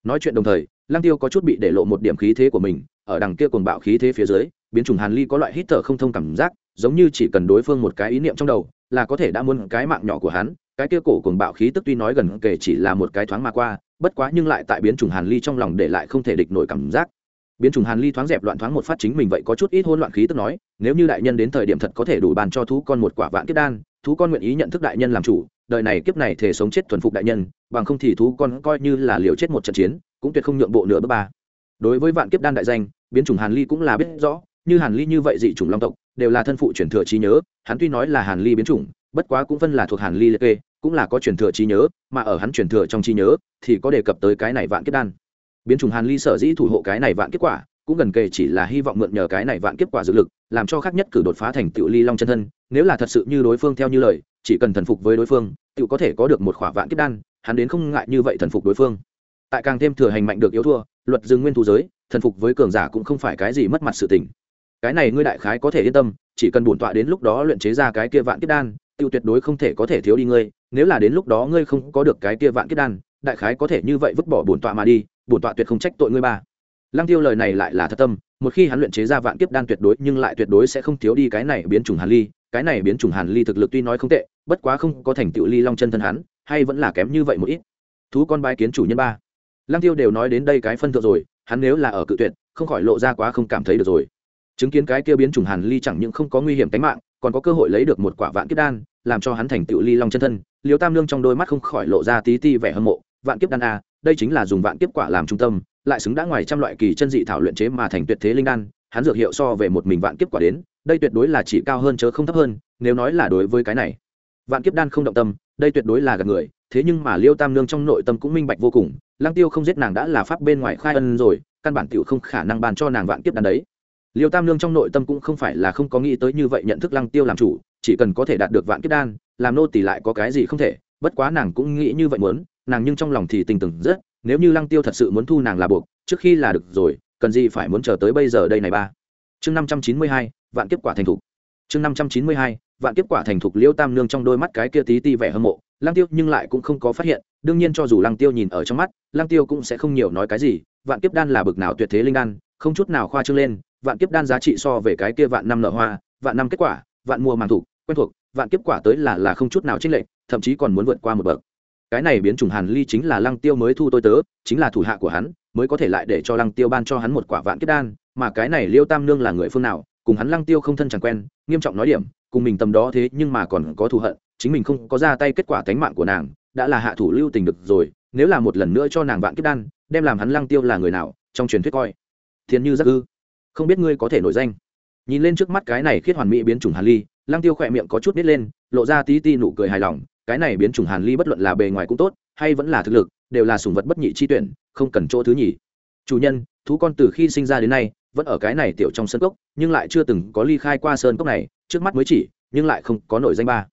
Nói chuyện đồng thời, lăng tiêu có chút bị để lộ một điểm khí thế của mình, ở đằng kia cuồng bạo khí thế phía dưới, biến chủng hàn ly có loại hít thở không thông cảm giác, giống như chỉ cần đối phương một cái ý niệm trong đầu, là có thể đã muốn cái mạng nhỏ của hắn, cái kia cổ cuồng bạo khí tức tuy nói gần kể chỉ là một cái thoáng mà qua bất quá nhưng lại tại biến chủng hàn ly trong lòng để lại không thể địch nổi cảm giác. Biến chủng hàn ly thoáng dẹp loạn thoáng một phát chính mình vậy có chút ít hỗn loạn khí tức nói, nếu như đại nhân đến thời điểm thật có thể đủ bàn cho thú con một quả vạn kiếp đan, thú con nguyện ý nhận thức đại nhân làm chủ, đời này kiếp này thể sống chết thuần phục đại nhân, bằng không thì thú con coi như là liều chết một trận chiến, cũng tuyệt không nhượng bộ nửa bước ba. Đối với vạn kiếp đan đại danh, biến chủng hàn ly cũng là biết rõ, như hàn ly như vậy dị chủng long tộc, đều là thân phụ truyền thừa trí nhớ, hắn tuy nói là hàn ly biến chủng, bất quá cũng phân là thuộc hàn ly liệt kê cũng là có truyền thừa trí nhớ, mà ở hắn truyền thừa trong trí nhớ thì có đề cập tới cái này vạn kiếp đan. Biến chủng hàn ly sở dĩ thủ hộ cái này vạn kết quả, cũng gần kề chỉ là hy vọng mượn nhờ cái này vạn kết quả dự lực, làm cho khác nhất cử đột phá thành tựu ly long chân thân, nếu là thật sự như đối phương theo như lời, chỉ cần thần phục với đối phương tựu có thể có được một khỏa vạn kiếp đan, hắn đến không ngại như vậy thần phục đối phương. Tại càng thêm thừa hành mạnh được yếu thua, luật dừng nguyên thu giới, thần phục với cường giả cũng không phải cái gì mất mặt sự tình. Cái này ngươi đại khái có thể yên tâm, chỉ cần bổn tọa đến lúc đó luyện chế ra cái kia vạn kiếp đan tiêu tuyệt đối không thể có thể thiếu đi ngươi, nếu là đến lúc đó ngươi không có được cái kia vạn kiếp đan, đại khái có thể như vậy vứt bỏ bổn tọa mà đi, bổn tọa tuyệt không trách tội ngươi ba. Lăng tiêu lời này lại là thật tâm, một khi hắn luyện chế ra vạn kiếp đan tuyệt đối, nhưng lại tuyệt đối sẽ không thiếu đi cái này biến chủng hàn ly, cái này biến chủng hàn ly thực lực tuy nói không tệ, bất quá không có thành tựu ly long chân thân hắn, hay vẫn là kém như vậy một ít. Thú con bái kiến chủ nhân ba. Lăng tiêu đều nói đến đây cái phân thượng rồi, hắn nếu là ở cự tuyệt, không khỏi lộ ra quá không cảm thấy được rồi. Chứng kiến cái kia biến chủng hàn ly chẳng những không có nguy hiểm tính mạng còn có cơ hội lấy được một quả vạn kiếp đan, làm cho hắn thành tựu ly long chân thân. Liêu tam lương trong đôi mắt không khỏi lộ ra tí ti vẻ hâm mộ. Vạn kiếp đan a đây chính là dùng vạn kiếp quả làm trung tâm, lại xứng đã ngoài trăm loại kỳ chân dị thảo luyện chế mà thành tuyệt thế linh đan. Hắn dược hiệu so về một mình vạn kiếp quả đến, đây tuyệt đối là chỉ cao hơn chớ không thấp hơn, nếu nói là đối với cái này. Vạn kiếp đan không động tâm, đây tuyệt đối là gạt người, thế nhưng mà liêu tam nương trong nội tâm cũng minh bạch vô cùng, lăng tiêu không giết nàng đã là pháp bên ngoài khai ân rồi, căn bản tiểu không khả năng bàn cho nàng vạn kiếp đan đấy liêu tam nương trong nội tâm cũng không phải là không có nghĩ tới như vậy nhận thức lăng tiêu làm chủ, chỉ cần có thể đạt được vạn kiếp đan, làm nô tỷ lại có cái gì không thể, bất quá nàng cũng nghĩ như vậy muốn, nàng nhưng trong lòng thì tình từng rất, nếu như lăng tiêu thật sự muốn thu nàng là buộc, trước khi là được rồi, cần gì phải muốn chờ tới bây giờ đây này ba. Chương năm trăm chín mươi hai, vạn kiếp quả thành thục. Chương năm trăm chín mươi hai, vạn kiếp quả thành thục liêu tam nương trong đôi mắt cái kia tí ti vẻ hâm mộ, lăng tiêu nhưng lại cũng không có phát hiện, đương nhiên cho dù lăng tiêu nhìn ở trong mắt, lăng tiêu cũng sẽ không nhiều nói cái gì, vạn kiếp đan là bực nào tuyệt thế linh đan, không chút nào khoa trương lên vạn kiếp đan giá trị so về cái kia vạn năm nở hoa, vạn năm kết quả, vạn mùa màng thủ, quen thuộc, vạn kiếp quả tới là là không chút nào chênh lệch, thậm chí còn muốn vượt qua một bậc. Cái này biến chủng hàn ly chính là lăng tiêu mới thu tôi tớ, chính là thủ hạ của hắn, mới có thể lại để cho lăng tiêu ban cho hắn một quả vạn kiếp đan, mà cái này liêu tam nương là người phương nào, cùng hắn lăng tiêu không thân chẳng quen, nghiêm trọng nói điểm, cùng mình tầm đó thế nhưng mà còn có thù hận, chính mình không có ra tay kết quả tánh mạng của nàng, đã là hạ thủ lưu tình được rồi, nếu là một lần nữa cho nàng vạn kiếp đan, đem làm hắn lăng tiêu là người nào, trong truyền thuyết coi. Thiên như giác ư không biết ngươi có thể nổi danh. Nhìn lên trước mắt cái này khiết hoàn mỹ biến chủng hàn ly, lăng tiêu khỏe miệng có chút nít lên, lộ ra tí ti nụ cười hài lòng, cái này biến chủng hàn ly bất luận là bề ngoài cũng tốt, hay vẫn là thực lực, đều là sùng vật bất nhị chi tuyển, không cần chỗ thứ nhì. Chủ nhân, thú con từ khi sinh ra đến nay, vẫn ở cái này tiểu trong sơn cốc, nhưng lại chưa từng có ly khai qua sơn cốc này, trước mắt mới chỉ, nhưng lại không có nổi danh ba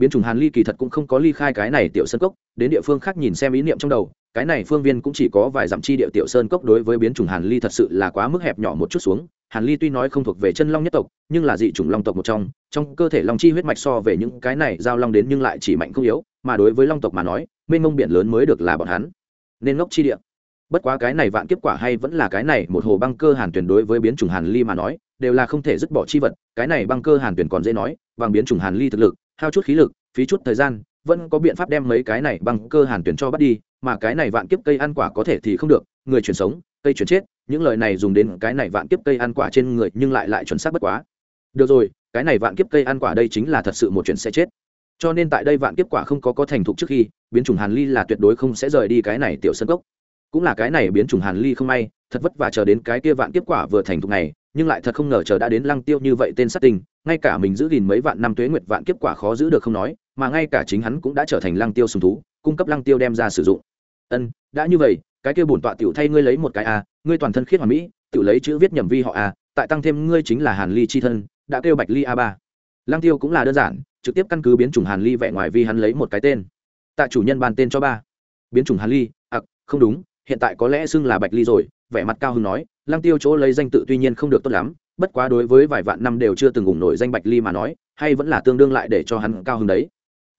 biến chủng hàn ly kỳ thật cũng không có ly khai cái này tiểu sơn cốc, đến địa phương khác nhìn xem ý niệm trong đầu, cái này phương viên cũng chỉ có vài dặm chi địa tiểu sơn cốc đối với biến chủng hàn ly thật sự là quá mức hẹp nhỏ một chút xuống. Hàn ly tuy nói không thuộc về chân long nhất tộc, nhưng là dị chủng long tộc một trong trong cơ thể long chi huyết mạch so về những cái này giao long đến nhưng lại chỉ mạnh không yếu, mà đối với long tộc mà nói, mênh mông biển lớn mới được là bọn hắn. Nên ngốc chi địa. Bất quá cái này vạn kiếp quả hay vẫn là cái này, một hồ băng cơ hàn tuyển đối với biến chủng hàn ly mà nói, đều là không thể dứt bỏ chi vật, cái này băng cơ hàn tuyển còn dễ nói, bằng biến chủng hàn ly thực lực hao chút khí lực, phí chút thời gian, vẫn có biện pháp đem mấy cái này bằng cơ hàn tuyển cho bắt đi, mà cái này vạn kiếp cây ăn quả có thể thì không được, người chuyển sống, cây chuyển chết, những lời này dùng đến cái này vạn kiếp cây ăn quả trên người nhưng lại lại chuẩn xác bất quá. Được rồi, cái này vạn kiếp cây ăn quả đây chính là thật sự một chuyện sẽ chết. Cho nên tại đây vạn kiếp quả không có có thành thục trước khi, biến chủng hàn ly là tuyệt đối không sẽ rời đi cái này tiểu sân cốc. Cũng là cái này biến chủng hàn ly không may, thật vất vả chờ đến cái kia vạn kiếp quả vừa thành thục này nhưng lại thật không ngờ chờ đã đến lăng tiêu như vậy tên sát tình, ngay cả mình giữ gìn mấy vạn năm tuế nguyệt vạn kiếp quả khó giữ được không nói, mà ngay cả chính hắn cũng đã trở thành lăng tiêu sùng thú, cung cấp lăng tiêu đem ra sử dụng. Ân, đã như vậy, cái kia bổn tọa tiểu thay ngươi lấy một cái a, ngươi toàn thân khiết hoàn mỹ, tiểu lấy chữ viết nhầm vi họ a, tại tăng thêm ngươi chính là hàn ly chi thân, đã kêu bạch ly a ba. Lăng tiêu cũng là đơn giản, trực tiếp căn cứ biến chủng hàn ly vẽ ngoài vi hắn lấy một cái tên. Tại chủ nhân bàn tên cho ba. Biến chủng hàn ly ặc không đúng, hiện tại có lẽ xưng là bạch ly rồi, vẻ mặt cao hưng nói lăng tiêu chỗ lấy danh tự tuy nhiên không được tốt lắm, bất quá đối với vài vạn năm đều chưa từng ủng nổi danh bạch ly mà nói, hay vẫn là tương đương lại để cho hắn cao hơn đấy.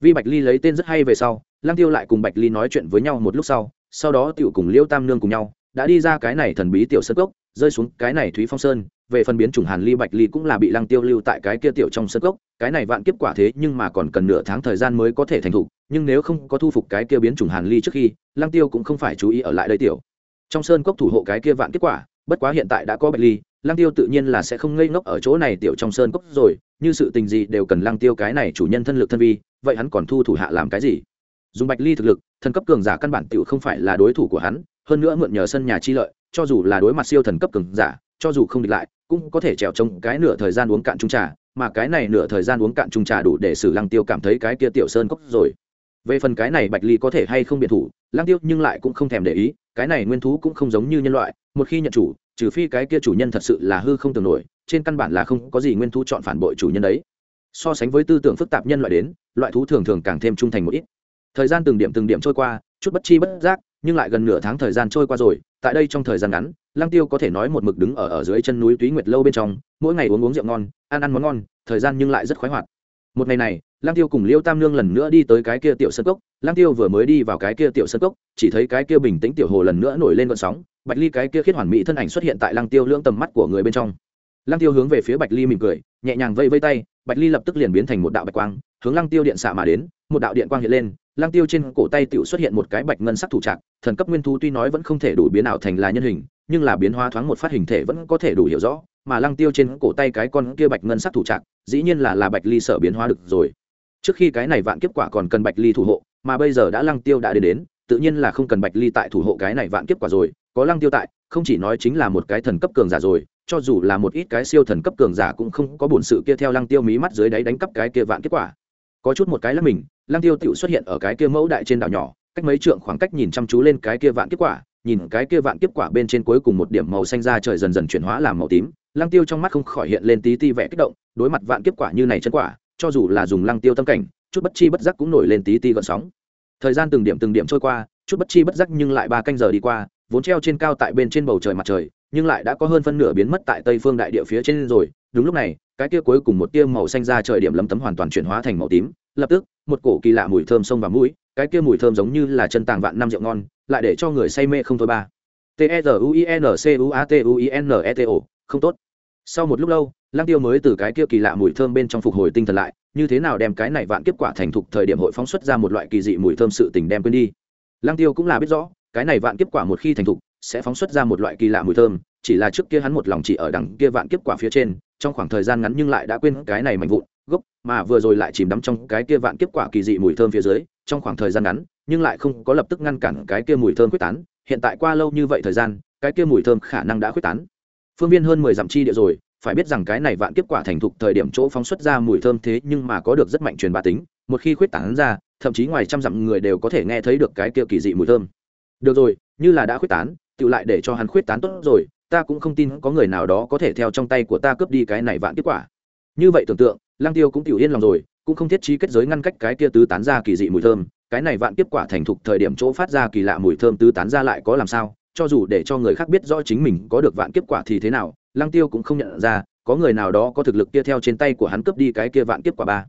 Vì bạch ly lấy tên rất hay về sau, lăng tiêu lại cùng bạch ly nói chuyện với nhau một lúc sau sau đó tiểu cùng liêu tam nương cùng nhau, đã đi ra cái này thần bí tiểu sơn cốc, rơi xuống cái này thúy phong sơn, về phần biến chủng hàn ly, bạch ly cũng là bị lăng tiêu lưu tại cái kia tiểu trong sơn cốc, cái này vạn kiếp quả thế nhưng mà còn cần nửa tháng thời gian mới có thể thành thục nhưng nếu không có thu phục cái kia biến chủng hàn ly trước khi, lăng tiêu cũng không phải chú ý ở lại đây tiểu. Trong sơn cốc thủ hộ cái kia vạn kiếp quả bất quá hiện tại đã có bạch ly, lăng tiêu tự nhiên là sẽ không ngây ngốc ở chỗ này tiểu trong sơn cốc rồi, như sự tình gì đều cần lăng tiêu cái này chủ nhân thân lực thân vi, vậy hắn còn thu thủ hạ làm cái gì? Dùng bạch ly thực lực, thần cấp cường giả căn bản tiểu không phải là đối thủ của hắn, hơn nữa mượn nhờ sân nhà chi lợi, cho dù là đối mặt siêu thần cấp cường giả, cho dù không địch lại, cũng có thể trèo trông cái nửa thời gian uống cạn trung trà, mà cái này nửa thời gian uống cạn trung trà đủ để xử lăng tiêu cảm thấy cái kia tiểu sơn cốc rồi. Về phần cái này bạch ly có thể hay không biệt thủ, lăng tiêu nhưng lại cũng không thèm để ý cái này nguyên thú cũng không giống như nhân loại, một khi nhận chủ, trừ phi cái kia chủ nhân thật sự là hư không tưởng nổi, trên căn bản là không có gì nguyên thú chọn phản bội chủ nhân đấy. So sánh với tư tưởng phức tạp nhân loại đến, loại thú thường thường càng thêm trung thành một ít. Thời gian từng điểm từng điểm trôi qua, chút bất chi bất giác, nhưng lại gần nửa tháng thời gian trôi qua rồi, tại đây trong thời gian ngắn, lăng tiêu có thể nói một mực đứng ở ở dưới chân núi túy nguyệt lâu bên trong, mỗi ngày uống uống rượu ngon, ăn ăn món ngon, thời gian nhưng lại rất khoái hoạt. Một ngày này lăng tiêu cùng liêu tam nương lần nữa đi tới cái kia tiểu sân cốc. Lăng tiêu vừa mới đi vào cái kia tiểu sân cốc, chỉ thấy cái kia bình tĩnh tiểu hồ lần nữa nổi lên vận sóng. Bạch ly cái kia khiết hoàn mỹ thân ảnh xuất hiện tại lăng tiêu lưỡng tầm mắt của người bên trong. Lăng tiêu hướng về phía bạch ly mỉm cười, nhẹ nhàng vây vây tay, bạch ly lập tức liền biến thành một đạo bạch quang, hướng lăng tiêu điện xạ mà đến, một đạo điện quang hiện lên. Lăng tiêu trên cổ tay tiểu xuất hiện một cái bạch ngân sắc thủ trạc, thần cấp nguyên thú tuy nói vẫn không thể đủ biến ảo thành là nhân hình, nhưng là biến hóa thoáng một phát hình thể vẫn có thể đủ hiểu rõ, mà lăng tiêu trên cổ tay cái con kia bạch ngân sắc thủ trạc, dĩ nhiên là là bạch ly sở biến hóa được rồi trước khi cái này vạn kiếp quả còn cần bạch ly thủ hộ, mà bây giờ đã lăng tiêu đã đến đến, tự nhiên là không cần bạch ly tại thủ hộ cái này vạn kiếp quả rồi. Có lăng tiêu tại, không chỉ nói chính là một cái thần cấp cường giả rồi, cho dù là một ít cái siêu thần cấp cường giả cũng không có bổn sự kia theo lăng tiêu mí mắt dưới đáy đánh cắp cái kia vạn kết quả. Có chút một cái là mình, lăng tiêu tựu xuất hiện ở cái kia mẫu đại trên đảo nhỏ, cách mấy trượng khoảng cách nhìn chăm chú lên cái kia vạn kết quả, nhìn cái kia vạn kết quả bên trên cuối cùng một điểm màu xanh ra trời dần dần chuyển hóa làm màu tím. Lăng tiêu trong mắt không khỏi hiện lên tí ti vẻ kích động, đối mặt vạn kết quả như này chân quả cho dù là dùng lăng tiêu tâm cảnh, chút bất chi bất giác cũng nổi lên tí ti gợn sóng. Thời gian từng điểm từng điểm trôi qua, chút bất chi bất giác nhưng lại ba canh giờ đi qua, vốn treo trên cao tại bên trên bầu trời mặt trời, nhưng lại đã có hơn phân nửa biến mất tại tây phương đại địa phía trên rồi. Đúng lúc này, cái kia cuối cùng một tia màu xanh ra trời điểm lấm tấm hoàn toàn chuyển hóa thành màu tím. Lập tức, một cổ kỳ lạ mùi thơm sông vào mũi, cái kia mùi thơm giống như là chân tàng vạn năm rượu ngon, lại để cho người say mê không thôi ba. T e r u i n c u a t u i n e t o, không tốt. Sau một lúc lâu lang tiêu mới từ cái kia kỳ lạ mùi thơm bên trong phục hồi tinh thần lại, như thế nào đem cái này vạn kiếp quả thành thục thời điểm hội phóng xuất ra một loại kỳ dị mùi thơm sự tình đem quên đi. Lang tiêu cũng là biết rõ, cái này vạn kiếp quả một khi thành thục, sẽ phóng xuất ra một loại kỳ lạ mùi thơm, chỉ là trước kia hắn một lòng chỉ ở đằng kia vạn kiếp quả phía trên, trong khoảng thời gian ngắn nhưng lại đã quên cái này mạnh vụn, gốc, mà vừa rồi lại chìm đắm trong cái kia vạn kiếp quả kỳ dị mùi thơm phía dưới, trong khoảng thời gian ngắn, nhưng lại không có lập tức ngăn cản cái kia mùi thơm quyết tán, hiện tại qua lâu như vậy thời gian, cái kia mùi thơm khả năng đã quyết tán. Phương viên hơn mười dặm chi địa rồi phải biết rằng cái này vạn kiếp quả thành thục thời điểm chỗ phóng xuất ra mùi thơm thế nhưng mà có được rất mạnh truyền bá tính, một khi khuyết tán ra, thậm chí ngoài trăm dặm người đều có thể nghe thấy được cái kia kỳ dị mùi thơm. Được rồi, như là đã khuyết tán tự lại để cho hắn khuyết tán tốt rồi, ta cũng không tin có người nào đó có thể theo trong tay của ta cướp đi cái này vạn kiếp quả. Như vậy tưởng tượng lang tiêu cũng tiểu yên lòng rồi, cũng không thiết trí kết giới ngăn cách cái kia tứ tán ra kỳ dị mùi thơm. Cái này vạn kiếp quả thành thục thời điểm chỗ phát ra kỳ lạ mùi thơm tứ tán ra lại có làm sao? Cho dù để cho người khác biết rõ chính mình có được vạn kiếp quả thì thế nào lang tiêu cũng không nhận ra, có người nào đó có thực lực kia theo trên tay của hắn cướp đi cái kia vạn kiếp quả ba.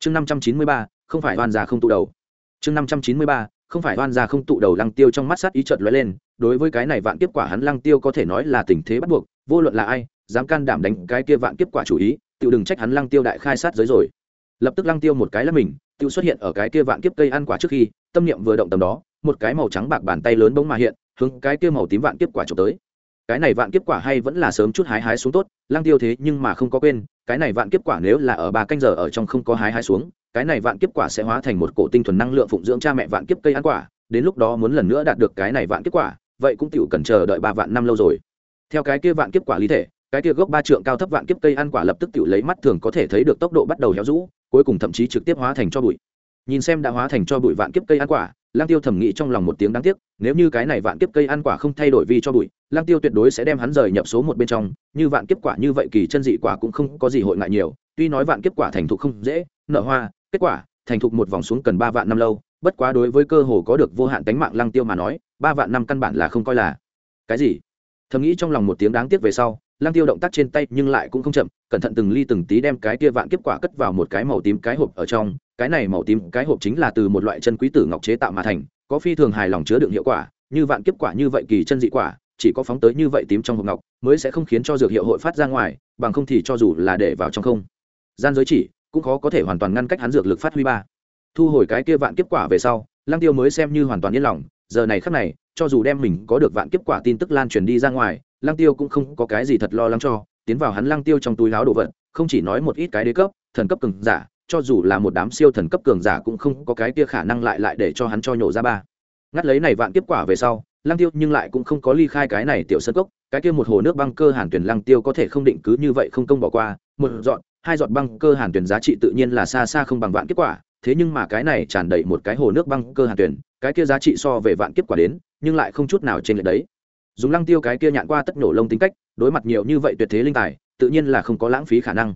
Chương năm trăm chín mươi ba, không phải oan già không tụ đầu. Chương năm trăm chín mươi ba, không phải oan gia không tụ đầu, lăng tiêu trong mắt sát ý chợt lóe lên, đối với cái này vạn kiếp quả hắn lăng tiêu có thể nói là tình thế bắt buộc, vô luận là ai, dám can đảm đánh cái kia vạn kiếp quả chủ ý tự đừng trách hắn lăng tiêu đại khai sát giới rồi. Lập tức lăng tiêu một cái là mình tự xuất hiện ở cái kia vạn kiếp cây ăn quả trước khi, tâm niệm vừa động tầm đó, một cái màu trắng bạc bàn tay lớn bỗng mà hiện, hướng cái kia màu tím vạn kiếp quả trộm tới cái này vạn kiếp quả hay vẫn là sớm chút hái hái xuống tốt, lăng tiêu thế nhưng mà không có quên, cái này vạn kiếp quả nếu là ở ba canh giờ ở trong không có hái hái xuống, cái này vạn kiếp quả sẽ hóa thành một cổ tinh thuần năng lượng phụng dưỡng cha mẹ vạn kiếp cây ăn quả, đến lúc đó muốn lần nữa đạt được cái này vạn kiếp quả, vậy cũng tiểu cần chờ đợi ba vạn năm lâu rồi. Theo cái kia vạn kiếp quả lý thể, cái kia gốc ba trượng cao thấp vạn kiếp cây ăn quả lập tức tiểu lấy mắt thường có thể thấy được tốc độ bắt đầu héo rũ, cuối cùng thậm chí trực tiếp hóa thành cho bụi. Nhìn xem đã hóa thành cho bụi vạn kiếp cây ăn quả lang tiêu thẩm nghĩ trong lòng một tiếng đáng tiếc, nếu như cái này vạn kiếp cây ăn quả không thay đổi vì cho bụi lang tiêu tuyệt đối sẽ đem hắn rời nhập số một bên trong, như vạn kiếp quả như vậy kỳ chân dị quả cũng không có gì hội ngại nhiều, tuy nói vạn kiếp quả thành thục không dễ nở hoa, kết quả, thành thục một vòng xuống cần ba vạn năm lâu, bất quá đối với cơ hồ có được vô hạn tánh mạng lăng tiêu mà nói, ba vạn năm căn bản là không coi là cái gì. Thầm nghĩ trong lòng một tiếng đáng tiếc về sau, lăng tiêu động tác trên tay nhưng lại cũng không chậm, cẩn thận từng ly từng tí đem cái kia vạn kiếp quả cất vào một cái màu tím cái hộp ở trong cái này màu tím, cái hộp chính là từ một loại chân quý tử ngọc chế tạo mà thành, có phi thường hài lòng chứa đựng hiệu quả, như vạn kiếp quả như vậy kỳ chân dị quả, chỉ có phóng tới như vậy tím trong hộp ngọc, mới sẽ không khiến cho dược hiệu hội phát ra ngoài, bằng không thì cho dù là để vào trong không. Gian giới chỉ, cũng khó có thể hoàn toàn ngăn cách hắn dược lực phát huy ba. Thu hồi cái kia vạn kiếp quả về sau, lăng tiêu mới xem như hoàn toàn yên lòng, giờ này khắc này, cho dù đem mình có được vạn kiếp quả tin tức lan truyền đi ra ngoài, lăng tiêu cũng không có cái gì thật lo lắng cho, tiến vào hắn lăng tiêu trong túi láo đồ vật, không chỉ nói một ít cái đế cấp, thần cấp cường giả cho dù là một đám siêu thần cấp cường giả cũng không có cái kia khả năng lại lại để cho hắn cho nhổ ra ba. Ngắt lấy này vạn kiếp quả về sau, lăng tiêu nhưng lại cũng không có ly khai cái này tiểu sân cốc, cái kia một hồ nước băng cơ hàn tuyển lăng tiêu có thể không định cứ như vậy không công bỏ qua, một dọn, hai giọt băng cơ hàn tuyển giá trị tự nhiên là xa xa không bằng vạn kiếp quả, thế nhưng mà cái này tràn đầy một cái hồ nước băng cơ hàn tuyển, cái kia giá trị so về vạn kiếp quả đến, nhưng lại không chút nào trên lệch đấy. Dùng lăng tiêu cái kia nhạn qua tất nổ lông tính cách, đối mặt nhiều như vậy tuyệt thế linh tài, tự nhiên là không có lãng phí khả năng.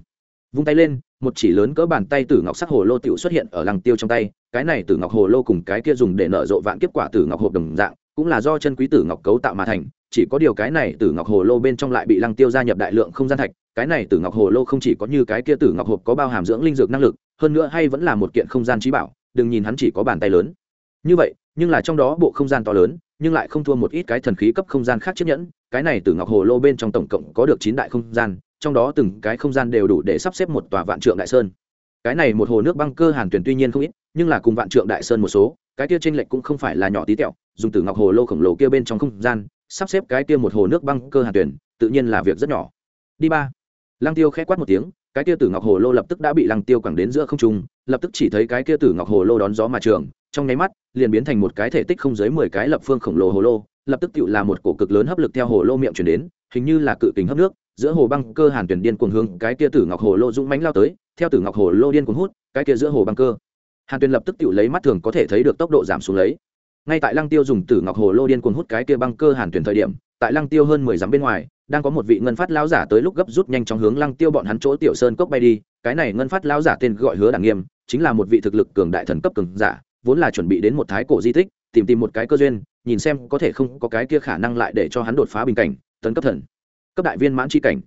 Vung tay lên một chỉ lớn cỡ bàn tay tử ngọc sắc hồ lô tiểu xuất hiện ở lăng tiêu trong tay, cái này tử ngọc hồ lô cùng cái kia dùng để nở rộ vạn kiếp quả tử ngọc hộp đồng dạng, cũng là do chân quý tử ngọc cấu tạo mà thành, chỉ có điều cái này tử ngọc hồ lô bên trong lại bị lăng tiêu gia nhập đại lượng không gian thạch, cái này tử ngọc hồ lô không chỉ có như cái kia tử ngọc hộp có bao hàm dưỡng linh dược năng lực, hơn nữa hay vẫn là một kiện không gian trí bảo, đừng nhìn hắn chỉ có bàn tay lớn. Như vậy, nhưng là trong đó bộ không gian to lớn, nhưng lại không thua một ít cái thần khí cấp không gian khác chiếc nhẫn, cái này tử ngọc hồ lô bên trong tổng cộng có được chín đại không gian trong đó từng cái không gian đều đủ để sắp xếp một tòa vạn trượng đại sơn. Cái này một hồ nước băng cơ hàn tuyển tuy nhiên không ít, nhưng là cùng vạn trượng đại sơn một số, cái kia tranh lệch cũng không phải là nhỏ tí tẹo, dùng tử ngọc hồ lô khổng lồ kia bên trong không gian, sắp xếp cái kia một hồ nước băng cơ hàn tuyển, tự nhiên là việc rất nhỏ. Đi ba. Lăng tiêu khẽ quát một tiếng, cái kia tử ngọc hồ lô lập tức đã bị lăng tiêu quẳng đến giữa không trung, lập tức chỉ thấy cái kia tử ngọc hồ lô đón gió mà trường, trong nháy mắt, liền biến thành một cái thể tích không dưới mười cái lập phương khổng lồ hồ lô, lập tức tự là một cổ cực lớn hấp lực theo hồ lô miệng chuyển đến hình như là cự kính hấp nước, giữa hồ băng cơ hàn tuyển điên cuồng hướng cái kia tử ngọc hồ lô dũng mãnh lao tới, theo tử ngọc hồ lô điên cuồng hút, cái kia giữa hồ băng cơ. Hàn tuyển lập tức tự lấy mắt thường có thể thấy được tốc độ giảm xuống lấy. Ngay tại lăng tiêu dùng tử ngọc hồ lô điên cuồng hút cái kia băng cơ hàn tuyển thời điểm, tại lăng tiêu hơn mười dặm bên ngoài, đang có một vị ngân phát lão giả tới lúc gấp rút nhanh chóng hướng lăng tiêu bọn hắn chỗ tiểu sơn cốc bay đi. Cái này ngân phát lão giả tên gọi hứa đảng nghiêm, chính là một vị thực lực cường đại thần cấp cường giả, vốn là chuẩn bị đến một thái cổ di tích, tìm tìm một cái cơ duyên, nhìn xem có thể không có cái kia khả năng lại để cho hắn đột phá bình cảnh tấn cấp thần, cấp đại viên mãn chi cảnh.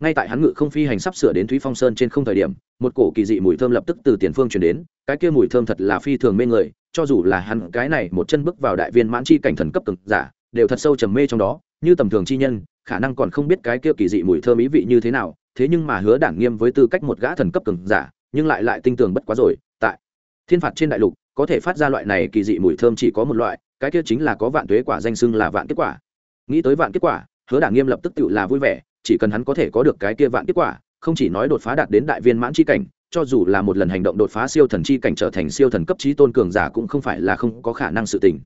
Ngay tại hắn ngự không phi hành sắp sửa đến thúy phong sơn trên không thời điểm, một cổ kỳ dị mùi thơm lập tức từ tiền phương chuyển đến, cái kia mùi thơm thật là phi thường mê người, cho dù là hắn cái này một chân bước vào đại viên mãn chi cảnh thần cấp cực giả, đều thật sâu trầm mê trong đó, như tầm thường chi nhân, khả năng còn không biết cái kia kỳ dị mùi thơm ý vị như thế nào, thế nhưng mà hứa đảng nghiêm với tư cách một gã thần cấp cực giả, nhưng lại lại tinh tường bất quá rồi, tại thiên phạt trên đại lục, có thể phát ra loại này kỳ dị mùi thơm chỉ có một loại, cái kia chính là có vạn tuế quả danh xưng là vạn kết quả. Nghĩ tới vạn kết quả hứa đản nghiêm lập tức tự là vui vẻ, chỉ cần hắn có thể có được cái kia vạn kết quả, không chỉ nói đột phá đạt đến đại viên mãn chi cảnh, cho dù là một lần hành động đột phá siêu thần chi cảnh trở thành siêu thần cấp trí tôn cường giả cũng không phải là không có khả năng sự tình.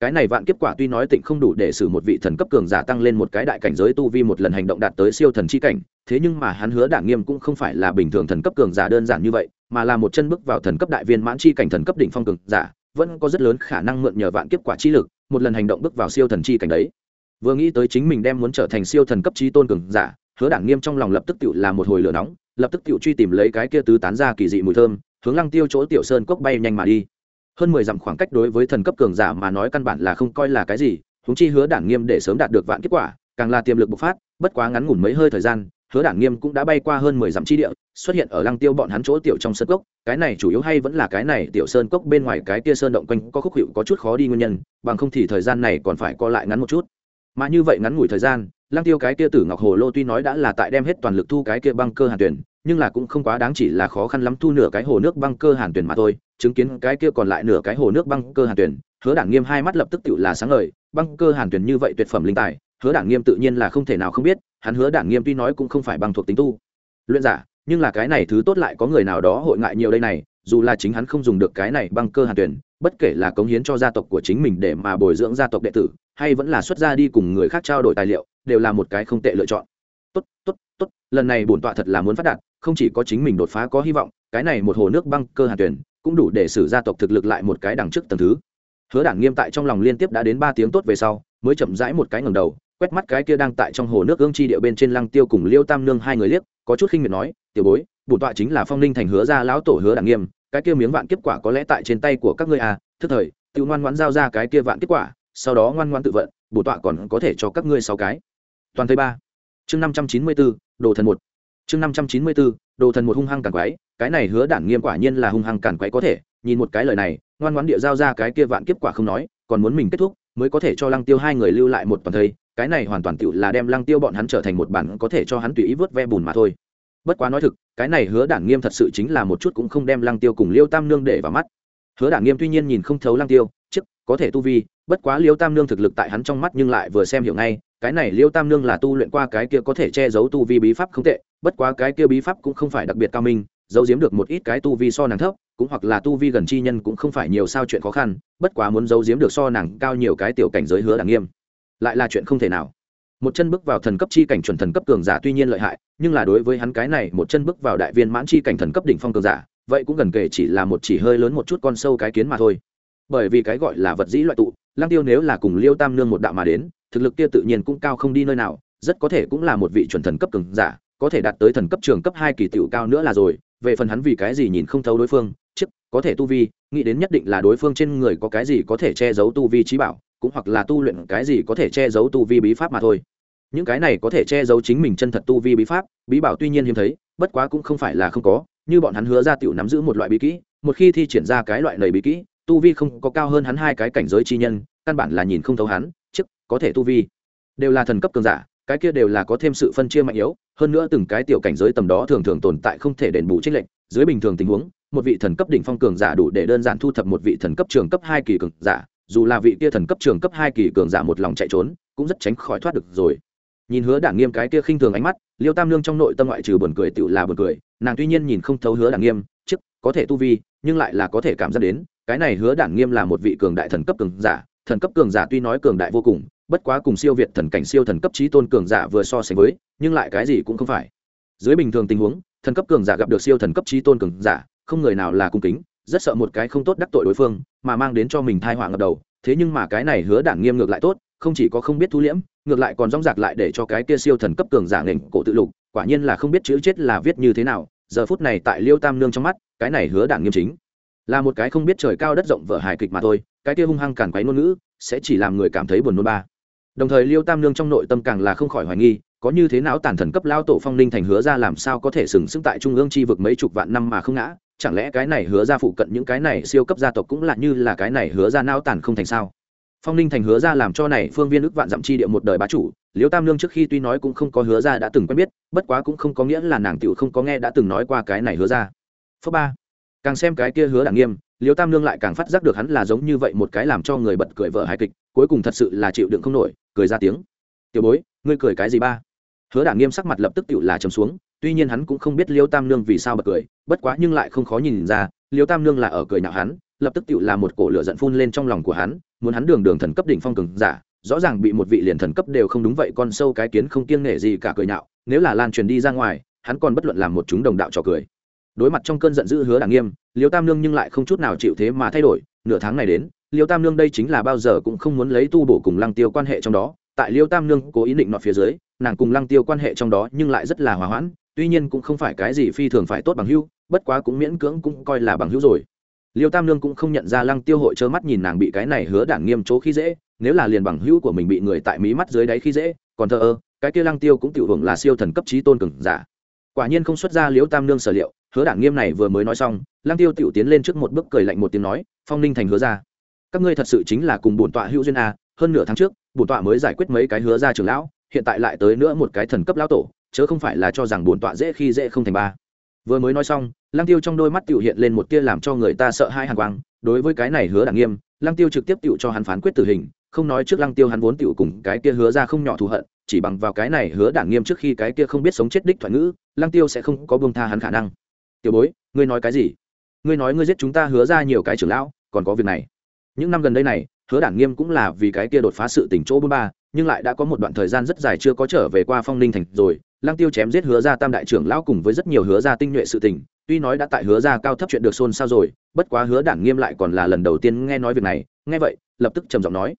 Cái này vạn kiếp quả tuy nói tịnh không đủ để xử một vị thần cấp cường giả tăng lên một cái đại cảnh giới tu vi một lần hành động đạt tới siêu thần chi cảnh, thế nhưng mà hắn hứa đảng nghiêm cũng không phải là bình thường thần cấp cường giả đơn giản như vậy, mà là một chân bước vào thần cấp đại viên mãn chi cảnh thần cấp đỉnh phong cường giả, vẫn có rất lớn khả năng mượn nhờ vạn kiếp quả chi lực, một lần hành động bước vào siêu thần chi cảnh đấy vừa nghĩ tới chính mình đem muốn trở thành siêu thần cấp trí tôn cường giả, hứa đảng nghiêm trong lòng lập tức tự là một hồi lửa nóng, lập tức tự truy tìm lấy cái kia tứ tán ra kỳ dị mùi thơm, hướng lăng tiêu chỗ tiểu sơn cốc bay nhanh mà đi. Hơn mười dặm khoảng cách đối với thần cấp cường giả mà nói căn bản là không coi là cái gì húng chi hứa đảng nghiêm để sớm đạt được vạn kết quả, càng là tiềm lực bộc phát, bất quá ngắn ngủn mấy hơi thời gian, hứa đảng nghiêm cũng đã bay qua hơn mười dặm chi địa, xuất hiện ở lăng tiêu bọn hắn chỗ tiểu trong sơn cốc, cái này chủ yếu hay vẫn là cái này tiểu sơn cốc bên ngoài cái kia sơn động quanh có khúc hiệu có chút khó đi nguyên nhân, bằng không thì thời gian này còn phải co lại ngắn một chút mà như vậy ngắn ngủi thời gian, lăng tiêu cái kia tử ngọc hồ lô tuy nói đã là tại đem hết toàn lực thu cái kia băng cơ hàn tuyển, nhưng là cũng không quá đáng chỉ là khó khăn lắm thu nửa cái hồ nước băng cơ hàn tuyển mà thôi, chứng kiến cái kia còn lại nửa cái hồ nước băng cơ hàn tuyển, hứa đảng nghiêm hai mắt lập tức tự là sáng ngời, băng cơ hàn tuyển như vậy tuyệt phẩm linh tài, hứa đảng nghiêm tự nhiên là không thể nào không biết, hắn hứa đảng nghiêm tuy nói cũng không phải băng thuộc tính tu. Luyện giả, nhưng là cái này thứ tốt lại có người nào đó hội ngại nhiều đây này, dù là chính hắn không dùng được cái này băng cơ hàn tuyển, bất kể là cống hiến cho gia tộc của chính mình để mà bồi dưỡng gia tộc đệ tử hay vẫn là xuất gia đi cùng người khác trao đổi tài liệu, đều là một cái không tệ lựa chọn. Tốt tốt tốt, lần này bổn tọa thật là muốn phát đạt, không chỉ có chính mình đột phá có hy vọng, cái này một hồ nước băng cơ hàn tuyển, cũng đủ để xử gia tộc thực lực lại một cái đằng trước tầng thứ. Hứa đản nghiêm tại trong lòng liên tiếp đã đến ba tiếng tốt về sau, mới chậm rãi một cái ngầm đầu, quét mắt cái kia đang tại trong hồ nước ương chi địa bên trên lăng tiêu cùng liêu tam nương hai người liếc, có chút khinh miệt nói, tiểu bối, bổn tọa chính là phong ninh thành hứa ra lão tổ hứa đản nghiêm, cái kia miếng vạn kiếp quả có lẽ tại trên tay của các ngươi à thức thời tự ngoan ngoãn giao ra cái kia vạn kiếp quả sau đó ngoan ngoãn tự vận bổn tọa còn có thể cho các ngươi sáu cái. Toàn thấy ba. Chương năm trăm chín mươi bốn đồ thần một. Chương năm trăm chín mươi bốn đồ thần một hung hăng càn quái cái này hứa đản nghiêm quả nhiên là hung hăng càn quái có thể, nhìn một cái lời này, ngoan ngoãn địa giao ra cái kia vạn kiếp quả không nói, còn muốn mình kết thúc, mới có thể cho lăng tiêu hai người lưu lại một toàn thây, cái này hoàn toàn tựu là đem lăng tiêu bọn hắn trở thành một bản có thể cho hắn tùy ý vớt ve bùn mà thôi. Bất quá nói thực, cái này hứa đản nghiêm thật sự chính là một chút cũng không đem lăng tiêu cùng liêu tam nương để vào mắt. Hứa đản nghiêm tuy nhiên nhìn không thấu lăng tiêu chức có thể tu vi bất quá liêu tam nương thực lực tại hắn trong mắt nhưng lại vừa xem hiểu ngay, cái này liêu tam nương là tu luyện qua cái kia có thể che giấu tu vi bí pháp không tệ, bất quá cái kia bí pháp cũng không phải đặc biệt cao minh, giấu giếm được một ít cái tu vi so nàng thấp, cũng hoặc là tu vi gần chi nhân cũng không phải nhiều sao chuyện khó khăn, bất quá muốn giấu giếm được so nàng cao nhiều cái tiểu cảnh giới hứa đảng nghiêm. Lại là chuyện không thể nào. Một chân bước vào thần cấp chi cảnh chuẩn thần cấp cường giả tuy nhiên lợi hại, nhưng là đối với hắn cái này, một chân bước vào đại viên mãn chi cảnh thần cấp đỉnh phong cường giả, vậy cũng gần kể chỉ là một chỉ hơi lớn một chút con sâu cái kiến mà thôi bởi vì cái gọi là vật dĩ loại tụ, lăng tiêu nếu là cùng liêu tam nương một đạo mà đến, thực lực kia tự nhiên cũng cao không đi nơi nào, rất có thể cũng là một vị chuẩn thần cấp cường giả, có thể đạt tới thần cấp trường cấp hai kỳ tiểu cao nữa là rồi, về phần hắn vì cái gì nhìn không thấu đối phương chức có thể tu vi, nghĩ đến nhất định là đối phương trên người có cái gì có thể che giấu tu vi trí bảo, cũng hoặc là tu luyện cái gì có thể che giấu tu vi bí pháp mà thôi. Những cái này có thể che giấu chính mình chân thật tu vi bí pháp, bí bảo tuy nhiên hiếm thấy, bất quá cũng không phải là không có, như bọn hắn hứa ra tiểu nắm giữ một loại bí kỹ, một khi thi triển ra cái loại lầy bí kỹ tu vi không có cao hơn hắn hai cái cảnh giới chi nhân, căn bản là nhìn không thấu hắn chức có thể tu vi đều là thần cấp cường giả, cái kia đều là có thêm sự phân chia mạnh yếu, hơn nữa từng cái tiểu cảnh giới tầm đó thường thường tồn tại không thể đền bù trích lệnh dưới bình thường tình huống, một vị thần cấp đỉnh phong cường giả đủ để đơn giản thu thập một vị thần cấp trường cấp hai kỳ cường giả, dù là vị kia thần cấp trường cấp hai kỳ cường giả một lòng chạy trốn, cũng rất tránh khỏi thoát được rồi. Nhìn hứa đảng nghiêm cái kia khinh thường ánh mắt, liêu tam lương trong nội tâm ngoại trừ buồn cười tựu là buồn cười, nàng tuy nhiên nhìn không thấu hứa đảng nghiêm có thể tu vi, nhưng lại là có thể cảm giác đến, cái này hứa đảng nghiêm là một vị cường đại thần cấp cường giả, thần cấp cường giả tuy nói cường đại vô cùng, bất quá cùng siêu việt thần cảnh siêu thần cấp trí tôn cường giả vừa so sánh với, nhưng lại cái gì cũng không phải. Dưới bình thường tình huống, thần cấp cường giả gặp được siêu thần cấp trí tôn cường giả, không người nào là cung kính, rất sợ một cái không tốt đắc tội đối phương, mà mang đến cho mình thai họa ngập đầu. Thế nhưng mà cái này hứa đảng nghiêm ngược lại tốt, không chỉ có không biết thu liễm, ngược lại còn rong rạc lại để cho cái kia siêu thần cấp cường giả nghềnh cổ tự lục, quả nhiên là không biết chữ chết là viết như thế nào. Giờ phút này tại liêu tam nương trong mắt cái này hứa đảng nghiêm chính. Là một cái không biết trời cao đất rộng vở hài kịch mà thôi, cái kia hung hăng càn quấy ngôn ngữ, sẽ chỉ làm người cảm thấy buồn nôn ba. Đồng thời liêu tam nương trong nội tâm càng là không khỏi hoài nghi, có như thế nào tàn thần cấp lao tổ phong linh thành hứa ra làm sao có thể sừng sững tại trung ương chi vực mấy chục vạn năm mà không ngã, chẳng lẽ cái này hứa ra phụ cận những cái này siêu cấp gia tộc cũng là như là cái này hứa ra nao tàn không thành sao? Phong ninh thành hứa ra làm cho này phương viên ức vạn dặm chi địa một đời bá chủ, liêu tam nương trước khi tuy nói cũng không có hứa ra đã từng quen biết, bất quá cũng không có nghĩa là nàng tiểu không có nghe đã từng nói qua cái này hứa ra phớ ba. Càng xem cái kia hứa đảng nghiêm, liêu tam nương lại càng phát giác được hắn là giống như vậy một cái làm cho người bật cười vợ hài kịch, cuối cùng thật sự là chịu đựng không nổi, cười ra tiếng. Tiểu bối, ngươi cười cái gì ba? Hứa đảng nghiêm sắc mặt lập tức tựu là trầm xuống, tuy nhiên hắn cũng không biết liêu tam nương vì sao bật cười, bất quá nhưng lại không khó nhìn ra, liêu tam nương là ở cười nhạo hắn, lập tức tựu là một cổ lửa giận phun lên trong lòng của hắn, muốn hắn đường đường thần cấp đỉnh phong cường giả, rõ ràng bị một vị liền thần cấp đều không đúng vậy con sâu cái kiến không kiêng nể gì cả cười nhạo, nếu là lan truyền đi ra ngoài, hắn còn bất luận làm một chúng đồng đạo trò cười đối mặt trong cơn giận dữ hứa đảng nghiêm, liêu tam nương nhưng lại không chút nào chịu thế mà thay đổi. Nửa tháng này đến, liêu tam nương đây chính là bao giờ cũng không muốn lấy tu bổ cùng lăng tiêu quan hệ trong đó. Tại liêu tam nương cố ý định nọ phía dưới, nàng cùng lăng tiêu quan hệ trong đó nhưng lại rất là hòa hoãn, tuy nhiên cũng không phải cái gì phi thường phải tốt bằng hữu, bất quá cũng miễn cưỡng cũng coi là bằng hữu rồi. Liêu tam nương cũng không nhận ra lăng tiêu hội trơ mắt nhìn nàng bị cái này hứa đảng nghiêm chỗ khi dễ, nếu là liền bằng hữu của mình bị người tại mí mắt dưới đáy khi dễ, còn thờ ơ, cái kia lăng tiêu cũng tự hưởng là siêu thần cấp trí tôn cường giả quả nhiên không xuất ra liễu tam nương sở liệu, hứa đảng nghiêm này vừa mới nói xong Lang tiêu tự tiến lên trước một bước cười lạnh một tiếng nói, phong ninh thành hứa ra. Các ngươi thật sự chính là cùng bổn tọa hữu duyên a, hơn nửa tháng trước, bổn tọa mới giải quyết mấy cái hứa ra trường lão, hiện tại lại tới nữa một cái thần cấp lão tổ, chớ không phải là cho rằng bổn tọa dễ khi dễ không thành ba. Vừa mới nói xong Lang tiêu trong đôi mắt tiểu hiện lên một tia làm cho người ta sợ hai hàn quang, đối với cái này hứa đảng nghiêm Lang tiêu trực tiếp tiểu cho hắn phán quyết tử hình, không nói trước lăng tiêu hắn vốn tiểu cùng cái kia hứa ra không nhỏ thù hận chỉ bằng vào cái này hứa đảng nghiêm trước khi cái kia không biết sống chết đích thoại ngữ, lăng tiêu sẽ không có buông tha hắn khả năng. Tiểu bối, ngươi nói cái gì? Ngươi nói ngươi giết chúng ta hứa ra nhiều cái trưởng lão, còn có việc này. Những năm gần đây này, hứa đảng nghiêm cũng là vì cái kia đột phá sự tỉnh chỗ bốn ba, nhưng lại đã có một đoạn thời gian rất dài chưa có trở về qua phong ninh thành rồi, lăng tiêu chém giết hứa ra tam đại trưởng lão cùng với rất nhiều hứa ra tinh nhuệ sự tình, tuy nói đã tại hứa ra cao thấp chuyện được xôn xao rồi, bất quá hứa đảng nghiêm lại còn là lần đầu tiên nghe nói việc này, nghe vậy, lập tức trầm giọng nói.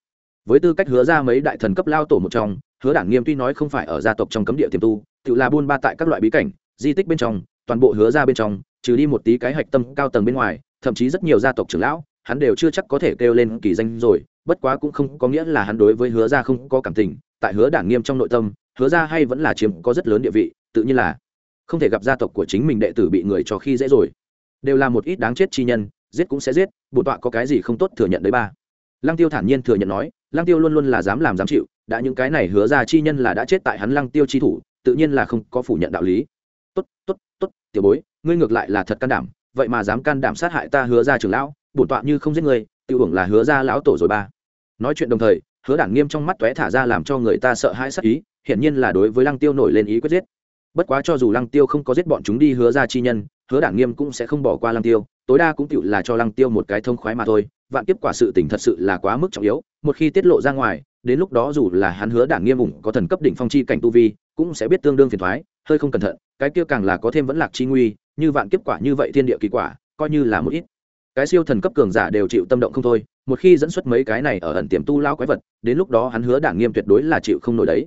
Với tư cách hứa ra mấy đại thần cấp lao tổ một trong hứa đảng nghiêm tuy nói không phải ở gia tộc trong cấm địa tiềm tu, tự là buôn ba tại các loại bí cảnh, di tích bên trong, toàn bộ hứa ra bên trong, trừ đi một tí cái hạch tâm cao tầng bên ngoài, thậm chí rất nhiều gia tộc trưởng lão, hắn đều chưa chắc có thể kêu lên kỳ danh rồi, bất quá cũng không có nghĩa là hắn đối với hứa ra không có cảm tình, tại hứa đảng nghiêm trong nội tâm, hứa ra hay vẫn là chiếm có rất lớn địa vị, tự nhiên là không thể gặp gia tộc của chính mình đệ tử bị người cho khi dễ rồi. Đều là một ít đáng chết chi nhân, giết cũng sẽ giết, bổn tọa có cái gì không tốt thừa nhận đấy ba. Lăng tiêu thản nhiên thừa nhận nói, lăng tiêu luôn luôn là dám làm dám chịu đã những cái này hứa ra chi nhân là đã chết tại hắn lăng tiêu chi thủ, tự nhiên là không có phủ nhận đạo lý. Tốt tốt tốt, tiểu bối, ngươi ngược lại là thật can đảm, vậy mà dám can đảm sát hại ta hứa ra trường lão, bổn tọa như không giết người tiêu hưởng là hứa ra lão tổ rồi ba. Nói chuyện đồng thời, hứa đảng nghiêm trong mắt tóe thả ra làm cho người ta sợ hãi sắc ý, hiển nhiên là đối với lăng tiêu nổi lên ý quyết giết. Bất quá cho dù lăng tiêu không có giết bọn chúng đi hứa ra chi nhân, hứa đảng nghiêm cũng sẽ không bỏ qua lăng tiêu, tối đa cũng tựu là cho lăng tiêu một cái thông khoái mà thôi vạn kiếp quả sự tình thật sự là quá mức trọng yếu, một khi tiết lộ ra ngoài, đến lúc đó dù là hắn hứa đảng nghiêm ủng có thần cấp đỉnh phong chi cảnh tu vi, cũng sẽ biết tương đương phiền thoái, hơi không cẩn thận, cái kia càng là có thêm vẫn lạc chi nguy, như vạn kiếp quả như vậy thiên địa kỳ quả, coi như là một ít. Cái siêu thần cấp cường giả đều chịu tâm động không thôi, một khi dẫn xuất mấy cái này ở ẩn tiềm tu lao quái vật, đến lúc đó hắn hứa đảng nghiêm tuyệt đối là chịu không nổi đấy.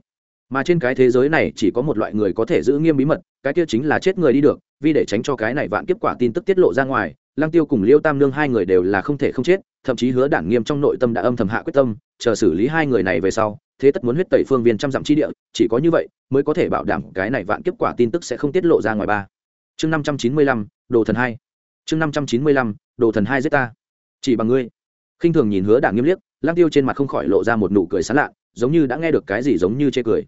Mà trên cái thế giới này chỉ có một loại người có thể giữ nghiêm bí mật, cái kia chính là chết người đi được, vì để tránh cho cái này vạn kiếp quả tin tức tiết lộ ra ngoài lăng tiêu cùng liêu tam nương hai người đều là không thể không chết, thậm chí hứa đảng nghiêm trong nội tâm đã âm thầm hạ quyết tâm, chờ xử lý hai người này về sau, thế tất muốn huyết tẩy phương viên trăm dặm chi địa, chỉ có như vậy mới có thể bảo đảm cái này vạn kiếp quả tin tức sẽ không tiết lộ ra ngoài ba. Chương năm trăm chín mươi lăm, đồ thần hai. Chương năm trăm chín mươi lăm, đồ thần hai giết ta. Chỉ bằng ngươi. Khinh thường nhìn hứa đảng nghiêm liếc Lang tiêu trên mặt không khỏi lộ ra một nụ cười sán lạ, giống như đã nghe được cái gì giống như chê cười.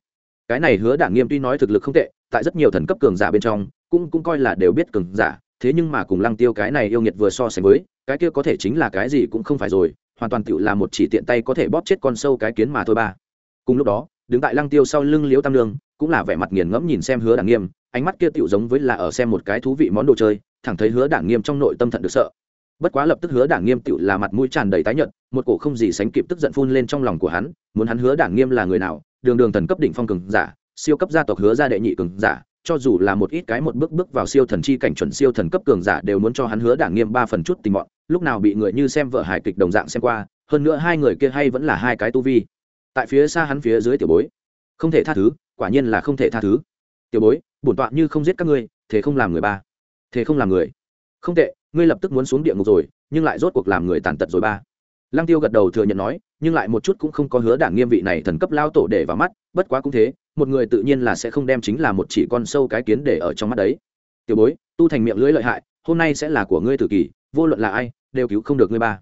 Cái này hứa đảng nghiêm tuy nói thực lực không tệ, tại rất nhiều thần cấp cường giả bên trong, cũng cũng coi là đều biết cường giả thế nhưng mà cùng lăng tiêu cái này yêu nghiệt vừa so sánh với, cái kia có thể chính là cái gì cũng không phải rồi, hoàn toàn tự là một chỉ tiện tay có thể bóp chết con sâu cái kiến mà thôi ba. Cùng lúc đó, đứng tại lăng tiêu sau lưng liễu tam lương cũng là vẻ mặt nghiền ngẫm nhìn xem hứa đảng nghiêm, ánh mắt kia tựu giống với là ở xem một cái thú vị món đồ chơi, thẳng thấy hứa đảng nghiêm trong nội tâm thận được sợ. Bất quá lập tức hứa đảng nghiêm tựu là mặt mũi tràn đầy tái nhợt, một cổ không gì sánh kịp tức giận phun lên trong lòng của hắn, muốn hắn hứa đảng nghiêm là người nào, đường đường thần cấp đỉnh phong cường giả, siêu cấp gia tộc hứa gia đệ nhị cường giả cho dù là một ít cái một bước bước vào siêu thần chi cảnh chuẩn siêu thần cấp cường giả đều muốn cho hắn hứa đảng nghiêm ba phần chút tình mọn lúc nào bị người như xem vợ hài kịch đồng dạng xem qua, hơn nữa hai người kia hay vẫn là hai cái tu vi. Tại phía xa hắn phía dưới tiểu bối. Không thể tha thứ, quả nhiên là không thể tha thứ. Tiểu bối, bổn tọa như không giết các ngươi, thế không làm người ba. Thế không làm người. Không tệ, ngươi lập tức muốn xuống địa ngục rồi, nhưng lại rốt cuộc làm người tàn tật rồi ba. Lăng tiêu gật đầu thừa nhận nói, nhưng lại một chút cũng không có hứa đảng nghiêm vị này thần cấp lao tổ để vào mắt, bất quá cũng thế một người tự nhiên là sẽ không đem chính là một chỉ con sâu cái kiến để ở trong mắt đấy. Tiểu bối, tu thành miệng lưỡi lợi hại, hôm nay sẽ là của ngươi tử kỳ, vô luận là ai, đều cứu không được ngươi ba.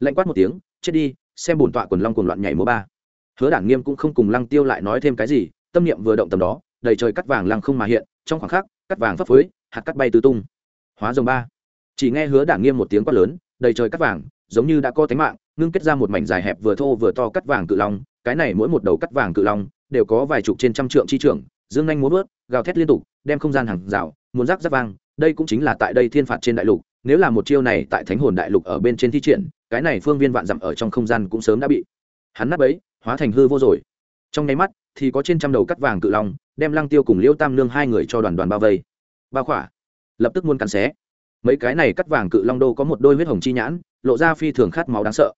Lạnh quát một tiếng, chết đi, xem bổn tọa quần long cuồng loạn nhảy múa ba. Hứa đản nghiêm cũng không cùng lăng tiêu lại nói thêm cái gì, tâm niệm vừa động tầm đó, đầy trời cắt vàng lăng không mà hiện, trong khoảng khắc, cắt vàng phấp phới, hạt cắt bay tứ tung. Hóa rồng ba. Chỉ nghe hứa đản nghiêm một tiếng quát lớn, đầy trời cắt vàng, giống như đã có tánh mạng, ngưng kết ra một mảnh dài hẹp vừa thô vừa to cắt vàng cự long, cái này mỗi một đầu cắt vàng cự long đều có vài chục trên trăm trượng chi trưởng, dương nhanh muốn vớt, gào thét liên tục, đem không gian hàng rào, muốn rác rác vang, đây cũng chính là tại đây thiên phạt trên đại lục, nếu là một chiêu này tại thánh hồn đại lục ở bên trên thi triển, cái này phương viên vạn dặm ở trong không gian cũng sớm đã bị hắn nắp ấy hóa thành hư vô rồi. Trong nháy mắt, thì có trên trăm đầu cắt vàng cự long, đem lăng tiêu cùng liêu tam nương hai người cho đoàn đoàn bao vây. Bao khỏa, lập tức muôn cắn xé. Mấy cái này cắt vàng cự long đô có một đôi huyết hồng chi nhãn, lộ ra phi thường khát máu đáng sợ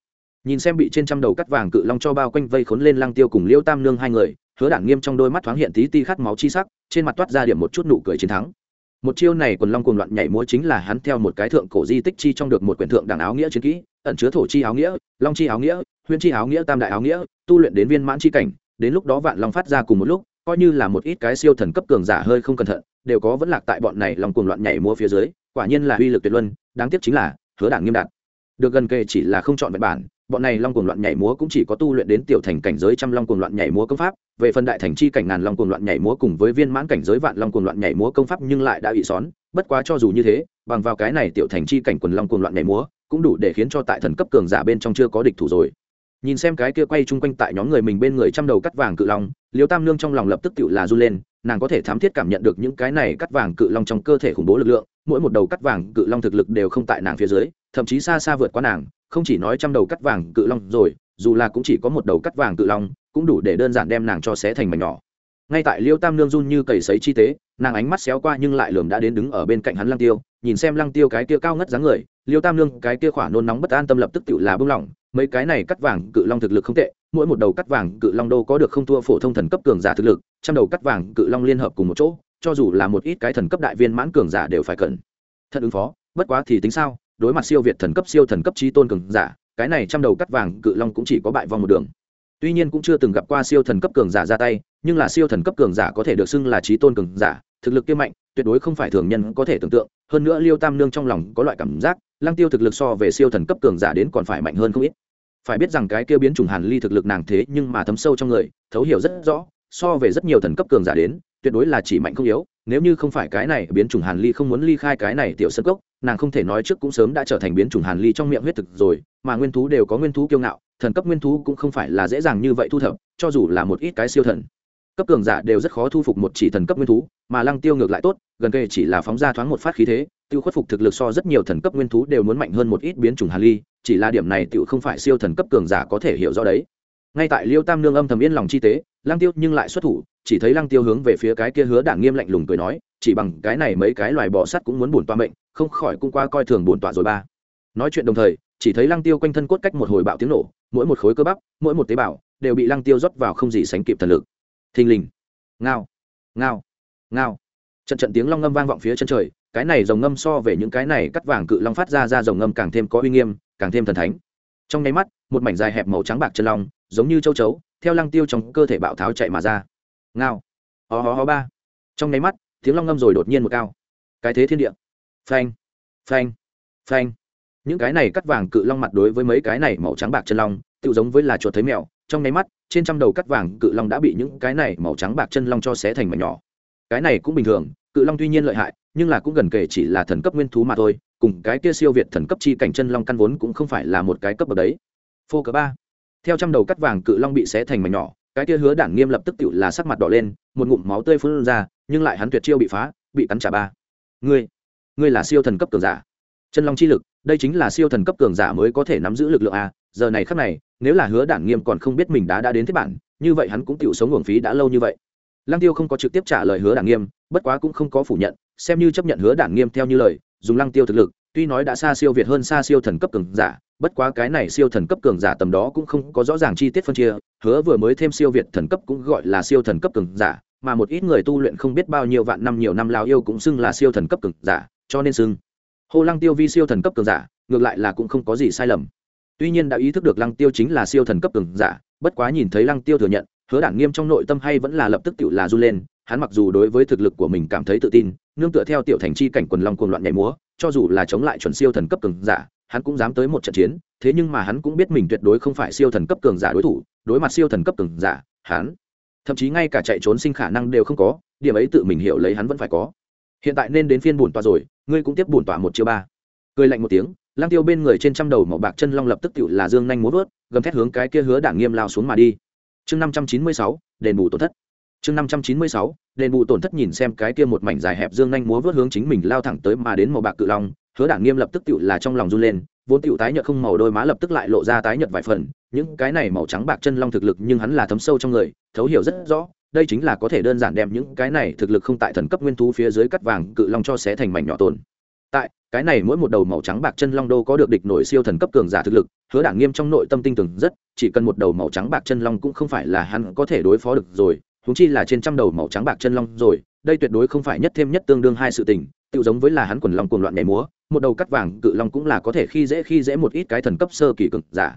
nhìn xem bị trên trăm đầu cắt vàng cự long cho bao quanh vây khốn lên lăng tiêu cùng liêu tam nương hai người, hứa đản nghiêm trong đôi mắt thoáng hiện tí ti khát máu chi sắc, trên mặt toát ra điểm một chút nụ cười chiến thắng. Một chiêu này quần long cuồng loạn nhảy múa chính là hắn theo một cái thượng cổ di tích chi trong được một quyển thượng đảng áo nghĩa chiến kỹ, ẩn chứa thổ chi áo nghĩa, long chi áo nghĩa huyên chi áo nghĩa, tam đại áo nghĩa, tu luyện đến viên mãn chi cảnh, đến lúc đó vạn long phát ra cùng một lúc, coi như là một ít cái siêu thần cấp cường giả hơi không cẩn thận, đều có vẫn lạc tại bọn này lòng cuồng loạn nhảy múa phía dưới, quả nhiên là uy lực tuyệt luân, đáng tiếc chính là hứa đảng nghiêm đạt. Được gần kề chỉ là không chọn vẹn bản bọn này long cuồng loạn nhảy múa cũng chỉ có tu luyện đến tiểu thành cảnh giới trăm long cuồng loạn nhảy múa công pháp, về phần đại thành chi cảnh ngàn long cuồng loạn nhảy múa cùng với viên mãn cảnh giới vạn long cuồng loạn nhảy múa công pháp nhưng lại đã bị xón, bất quá cho dù như thế, bằng vào cái này tiểu thành chi cảnh quần long cuồng loạn nhảy múa cũng đủ để khiến cho tại thần cấp cường giả bên trong chưa có địch thủ rồi. Nhìn xem cái kia quay chung quanh tại nhóm người mình bên người trăm đầu cắt vàng cự long, liêu tam nương trong lòng lập tức tự là run lên, nàng có thể thám thiết cảm nhận được những cái này cắt vàng cự long trong cơ thể khủng bố lực lượng, mỗi một đầu cắt vàng cự long thực lực đều không tại nàng phía dưới, thậm chí xa xa vượt qua nàng không chỉ nói trăm đầu cắt vàng cự long rồi, dù là cũng chỉ có một đầu cắt vàng cự long, cũng đủ để đơn giản đem nàng cho xé thành mảnh nhỏ. Ngay tại liêu tam nương run như cầy sấy chi tế, nàng ánh mắt xéo qua nhưng lại lường đã đến đứng ở bên cạnh hắn lăng tiêu, nhìn xem lăng tiêu cái kia cao ngất dáng người, liêu tam nương cái kia khỏa nôn nóng bất an tâm lập tức tự là bưng lỏng mấy cái này cắt vàng cự long thực lực không tệ, mỗi một đầu cắt vàng cự long đô có được không thua phổ thông thần cấp cường giả thực lực, trăm đầu cắt vàng cự long liên hợp cùng một chỗ, cho dù là một ít cái thần cấp đại viên mãn cường giả đều phải cần thật ứng phó, bất quá thì tính sao? Đối mặt siêu việt thần cấp, siêu thần cấp trí tôn cường giả, cái này trăm đầu cắt vàng cự long cũng chỉ có bại vòng một đường. Tuy nhiên cũng chưa từng gặp qua siêu thần cấp cường giả ra tay, nhưng là siêu thần cấp cường giả có thể được xưng là trí tôn cường giả, thực lực kia mạnh, tuyệt đối không phải thường nhân có thể tưởng tượng. Hơn nữa liêu tam nương trong lòng có loại cảm giác, lăng tiêu thực lực so về siêu thần cấp cường giả đến còn phải mạnh hơn không ít. Phải biết rằng cái kia biến chủng hàn ly thực lực nàng thế nhưng mà thấm sâu trong người, thấu hiểu rất rõ, so về rất nhiều thần cấp cường giả đến, tuyệt đối là chỉ mạnh không yếu, nếu như không phải cái này biến chủng hàn ly không muốn ly khai cái này tiểu sân cốc nàng không thể nói trước cũng sớm đã trở thành biến chủng hàn ly trong miệng huyết thực rồi, mà nguyên thú đều có nguyên thú kiêu ngạo, thần cấp nguyên thú cũng không phải là dễ dàng như vậy thu thập, cho dù là một ít cái siêu thần. Cấp cường giả đều rất khó thu phục một chỉ thần cấp nguyên thú, mà lăng tiêu ngược lại tốt, gần kề chỉ là phóng ra thoáng một phát khí thế, tiêu khuất phục thực lực so rất nhiều thần cấp nguyên thú đều muốn mạnh hơn một ít biến chủng hàn ly, chỉ là điểm này tiêu không phải siêu thần cấp cường giả có thể hiểu rõ đấy. Ngay tại liêu tam nương âm thầm yên lòng chi tế, lăng tiêu nhưng lại xuất thủ, chỉ thấy lăng tiêu hướng về phía cái kia hứa đảng nghiêm lạnh lùng cười nói, chỉ bằng cái này mấy cái loài bò sắt cũng muốn bổn toa mệnh không khỏi cũng qua coi thường bổn tọa rồi ba. Nói chuyện đồng thời, chỉ thấy lăng tiêu quanh thân cốt cách một hồi bạo tiếng nổ, mỗi một khối cơ bắp, mỗi một tế bào, đều bị lăng tiêu rót vào không gì sánh kịp thần lực. Thình lình. Ngao. Ngao. Ngao. Trận trận tiếng long ngâm vang vọng phía chân trời, cái này dòng ngâm so về những cái này cắt vàng cự long phát ra ra dòng ngâm càng thêm có uy nghiêm, càng thêm thần thánh. Trong nháy mắt, một mảnh dài hẹp màu trắng bạc chân long, giống như châu chấu, theo lăng tiêu trong cơ thể bạo tháo chạy mà ra. Ngao. Ho ho ho ba. Trong nháy mắt, tiếng long ngâm rồi đột nhiên một cao. Cái thế thiên địa phanh. Phanh. Phanh. Những cái này cắt vàng cự long mặt đối với mấy cái này màu trắng bạc chân long tự giống với là chuột thấy mèo, trong nháy mắt, trên trăm đầu cắt vàng cự long đã bị những cái này màu trắng bạc chân long cho xé thành mảnh nhỏ. Cái này cũng bình thường, cự long tuy nhiên lợi hại, nhưng là cũng gần kể chỉ là thần cấp nguyên thú mà thôi, cùng cái kia siêu việt thần cấp chi cảnh chân long căn vốn cũng không phải là một cái cấp bậc đấy. Phô cờ ba. Theo trăm đầu cắt vàng cự long bị xé thành mảnh nhỏ, cái kia hứa đảng nghiêm lập tức tự là sắc mặt đỏ lên, một ngụm máu tươi phun ra, nhưng lại hắn tuyệt chiêu bị phá, bị cắn trả ba. Ngươi ngươi là siêu thần cấp cường giả. Chân long chi lực, đây chính là siêu thần cấp cường giả mới có thể nắm giữ lực lượng a, giờ này khắc này, nếu là hứa đản nghiêm còn không biết mình đã đã đến thế bản, như vậy hắn cũng chịu sống uổng phí đã lâu như vậy. Lăng tiêu không có trực tiếp trả lời hứa đản nghiêm, bất quá cũng không có phủ nhận, xem như chấp nhận hứa đản nghiêm theo như lời, dùng lăng tiêu thực lực, tuy nói đã xa siêu việt hơn xa siêu thần cấp cường giả, bất quá cái này siêu thần cấp cường giả tầm đó cũng không có rõ ràng chi tiết phân chia, hứa vừa mới thêm siêu việt thần cấp cũng gọi là siêu thần cấp cường giả, mà một ít người tu luyện không biết bao nhiêu vạn năm nhiều năm lao yêu cũng xưng là siêu thần cấp cường giả cho nên xưng. Hô lăng tiêu vi siêu thần cấp cường giả, ngược lại là cũng không có gì sai lầm. Tuy nhiên đã ý thức được lăng tiêu chính là siêu thần cấp cường giả, bất quá nhìn thấy lăng tiêu thừa nhận, hứa đản nghiêm trong nội tâm hay vẫn là lập tức tự là run lên, hắn mặc dù đối với thực lực của mình cảm thấy tự tin nương tựa theo tiểu thành chi cảnh quần long cuồng loạn nhảy múa, cho dù là chống lại chuẩn siêu thần cấp cường giả, hắn cũng dám tới một trận chiến, thế nhưng mà hắn cũng biết mình tuyệt đối không phải siêu thần cấp cường giả đối thủ, đối mặt siêu thần cấp cường giả, hắn, thậm chí ngay cả chạy trốn sinh khả năng đều không có, điểm ấy tự mình hiểu lấy hắn vẫn phải có. Hiện tại nên đến phiên bổn toa rồi ngươi cũng tiếp bổn tọa một chiêu ba. Cười lạnh một tiếng lang tiêu bên người trên trăm đầu màu bạc chân long lập tức tựu là dương nhanh muốn vớt, gầm thét hướng cái kia hứa đảng nghiêm lao xuống mà đi. Chương năm trăm chín mươi sáu, đền bù tổn thất. Chương năm trăm chín mươi sáu, đền bù tổn thất nhìn xem cái kia một mảnh dài hẹp dương nhanh múa vớt hướng chính mình lao thẳng tới mà đến màu bạc cự long, hứa đảng nghiêm lập tức tựu là trong lòng run lên, vốn tựu tái nhợt không màu đôi má lập tức lại lộ ra tái nhợt vài phần, những cái này màu trắng bạc chân long thực lực nhưng hắn là thấm sâu trong người, thấu hiểu rất rõ đây chính là có thể đơn giản đem những cái này thực lực không tại thần cấp nguyên thú phía dưới cắt vàng cự long cho xé thành mảnh nhỏ tồn. Tại, cái này mỗi một đầu màu trắng bạc chân long đô có được địch nổi siêu thần cấp cường giả thực lực, hứa đảng nghiêm trong nội tâm tinh tưởng rất, chỉ cần một đầu màu trắng bạc chân long cũng không phải là hắn có thể đối phó được rồi húng chi là trên trăm đầu màu trắng bạc chân long rồi, đây tuyệt đối không phải nhất thêm nhất tương đương hai sự tình tự giống với là hắn quần long cuồng loạn nhảy múa, một đầu cắt vàng cự long cũng là có thể khi dễ khi dễ một ít cái thần cấp sơ kỳ cường giả.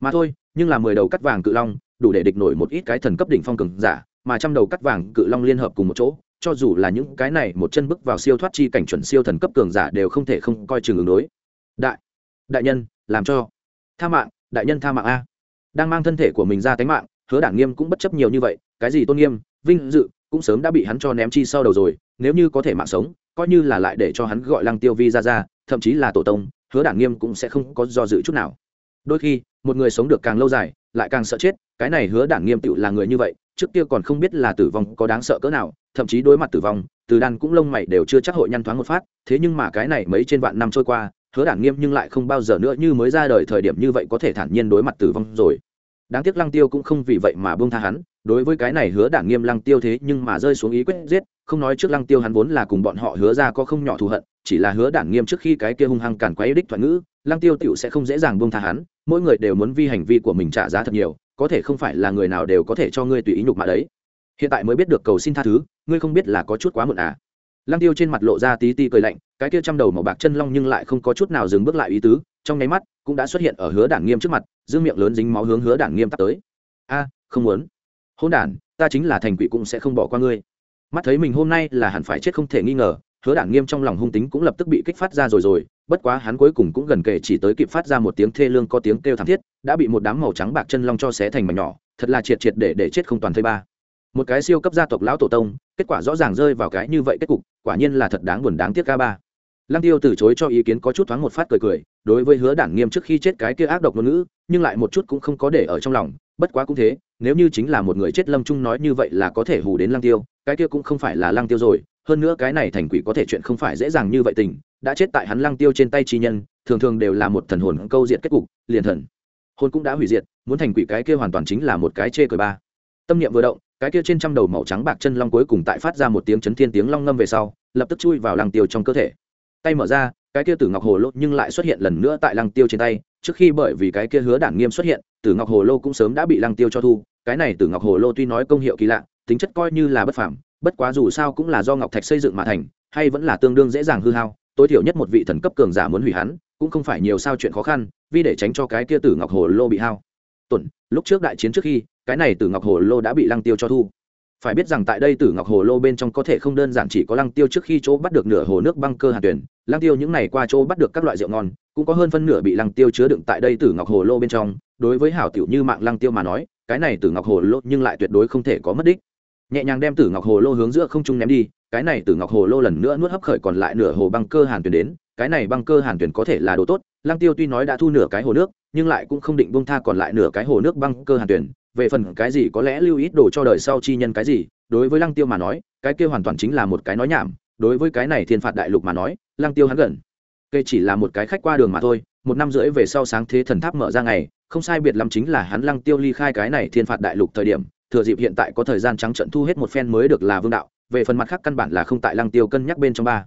Mà thôi, nhưng là mười đầu cắt vàng cự long, đủ để địch nổi một ít cái thần cấp đỉnh phong cường giả mà trăm đầu cắt vàng cự long liên hợp cùng một chỗ, cho dù là những cái này một chân bước vào siêu thoát chi cảnh chuẩn siêu thần cấp cường giả đều không thể không coi chừng ứng đối. Đại đại nhân, làm cho. Tha mạng, đại nhân tha mạng a. Đang mang thân thể của mình ra tánh mạng, hứa đảng nghiêm cũng bất chấp nhiều như vậy, cái gì tôn nghiêm, vinh dự, cũng sớm đã bị hắn cho ném chi sau đầu rồi, nếu như có thể mạng sống, coi như là lại để cho hắn gọi lăng tiêu vi ra ra, thậm chí là tổ tông, hứa đảng nghiêm cũng sẽ không có do dự chút nào. Đôi khi, một người sống được càng lâu dài, lại càng sợ chết cái này hứa đảng nghiêm tựu là người như vậy, trước kia còn không biết là tử vong có đáng sợ cỡ nào, thậm chí đối mặt tử vong, từ đan cũng lông mày đều chưa chắc hội nhăn thoáng một phát, thế nhưng mà cái này mấy trên vạn năm trôi qua, hứa đảng nghiêm nhưng lại không bao giờ nữa như mới ra đời thời điểm như vậy có thể thản nhiên đối mặt tử vong rồi. Đáng tiếc lăng tiêu cũng không vì vậy mà buông tha hắn, đối với cái này hứa đảng nghiêm lăng tiêu thế nhưng mà rơi xuống ý quyết giết, không nói trước lăng tiêu hắn vốn là cùng bọn họ hứa ra có không nhỏ thù hận, chỉ là hứa đảng nghiêm trước khi cái kia hung hăng cản quấy đích thoại ngữ, lăng tiêu tựu sẽ không dễ dàng buông tha hắn, mỗi người đều muốn vi hành vi của mình trả giá thật nhiều có thể không phải là người nào đều có thể cho ngươi tùy ý nhục mạ đấy. Hiện tại mới biết được cầu xin tha thứ, ngươi không biết là có chút quá muộn à? Lăng tiêu trên mặt lộ ra tí ti cười lạnh, cái kia trăm đầu màu bạc chân long nhưng lại không có chút nào dừng bước lại ý tứ, trong nháy mắt cũng đã xuất hiện ở hứa đảng nghiêm trước mặt, dương miệng lớn dính máu hướng hứa đảng nghiêm tắt tới. A, không muốn. Hôn đản, ta chính là thành quỷ cũng sẽ không bỏ qua ngươi. Mắt thấy mình hôm nay là hẳn phải chết không thể nghi ngờ, hứa đảng nghiêm trong lòng hung tính cũng lập tức bị kích phát ra rồi rồi bất quá hắn cuối cùng cũng gần kề chỉ tới kịp phát ra một tiếng thê lương có tiếng kêu thảm thiết, đã bị một đám màu trắng bạc chân long cho xé thành mảnh nhỏ, thật là triệt triệt để để chết không toàn thây ba. Một cái siêu cấp gia tộc lão tổ tông, kết quả rõ ràng rơi vào cái như vậy kết cục, quả nhiên là thật đáng buồn đáng tiếc ca ba. Lăng tiêu từ chối cho ý kiến có chút thoáng một phát cười cười, đối với hứa đảng nghiêm trước khi chết cái kia ác độc ngôn ngữ, nhưng lại một chút cũng không có để ở trong lòng, bất quá cũng thế, nếu như chính là một người chết lâm trung nói như vậy là có thể hù đến lăng tiêu, cái kia cũng không phải là lăng tiêu rồi hơn nữa cái này thành quỷ có thể chuyện không phải dễ dàng như vậy tình, đã chết tại hắn lăng tiêu trên tay chi nhân, thường thường đều là một thần hồn câu diệt kết cục, liền thần, hồn cũng đã hủy diệt, muốn thành quỷ cái kia hoàn toàn chính là một cái chê cười ba. Tâm niệm vừa động, cái kia trên trăm đầu màu trắng bạc chân long cuối cùng tại phát ra một tiếng chấn thiên tiếng long ngâm về sau, lập tức chui vào lăng tiêu trong cơ thể. Tay mở ra, cái kia tử ngọc hồ lô nhưng lại xuất hiện lần nữa tại lăng tiêu trên tay, trước khi bởi vì cái kia hứa đản nghiêm xuất hiện, tử ngọc hồ lô cũng sớm đã bị lăng tiêu cho thu. Cái này tử ngọc hồ lô tuy nói công hiệu kỳ lạ, tính chất coi như là bất phàm bất quá dù sao cũng là do ngọc thạch xây dựng mà thành, hay vẫn là tương đương dễ dàng hư hao, tối thiểu nhất một vị thần cấp cường giả muốn hủy hắn, cũng không phải nhiều sao chuyện khó khăn, vì để tránh cho cái kia tử ngọc hồ lô bị hao. Tuần, lúc trước đại chiến trước khi, cái này tử ngọc hồ lô đã bị lăng tiêu cho thu. Phải biết rằng tại đây tử ngọc hồ lô bên trong có thể không đơn giản chỉ có lăng tiêu trước khi chỗ bắt được nửa hồ nước băng cơ hàn tuyển, lăng tiêu những ngày qua chỗ bắt được các loại rượu ngon, cũng có hơn phân nửa bị lăng tiêu chứa đựng tại đây tử ngọc hồ lô bên trong. Đối với hảo tiểu như mạng lăng tiêu mà nói, cái này tử ngọc hồ lô nhưng lại tuyệt đối không thể có mất đích nhẹ nhàng đem tử ngọc hồ lô hướng giữa không trung ném đi, cái này tử ngọc hồ lô lần nữa nuốt hấp khởi còn lại nửa hồ băng cơ hàn tuyển đến, cái này băng cơ hàn tuyển có thể là đồ tốt, lăng tiêu tuy nói đã thu nửa cái hồ nước, nhưng lại cũng không định bông tha còn lại nửa cái hồ nước băng cơ hàn tuyển về phần cái gì có lẽ lưu ít đồ cho đời sau chi nhân cái gì, đối với lăng tiêu mà nói, cái kia hoàn toàn chính là một cái nói nhảm, đối với cái này thiên phạt đại lục mà nói, lăng tiêu hắn gần. Cây chỉ là một cái khách qua đường mà thôi, một năm rưỡi về sau sáng thế thần tháp mở ra ngày, không sai biệt lắm chính là hắn lăng tiêu ly khai cái này thiên phạt đại lục thời điểm thừa dịp hiện tại có thời gian trắng trận thu hết một phen mới được là vương đạo, về phần mặt khác căn bản là không tại lăng tiêu cân nhắc bên trong ba.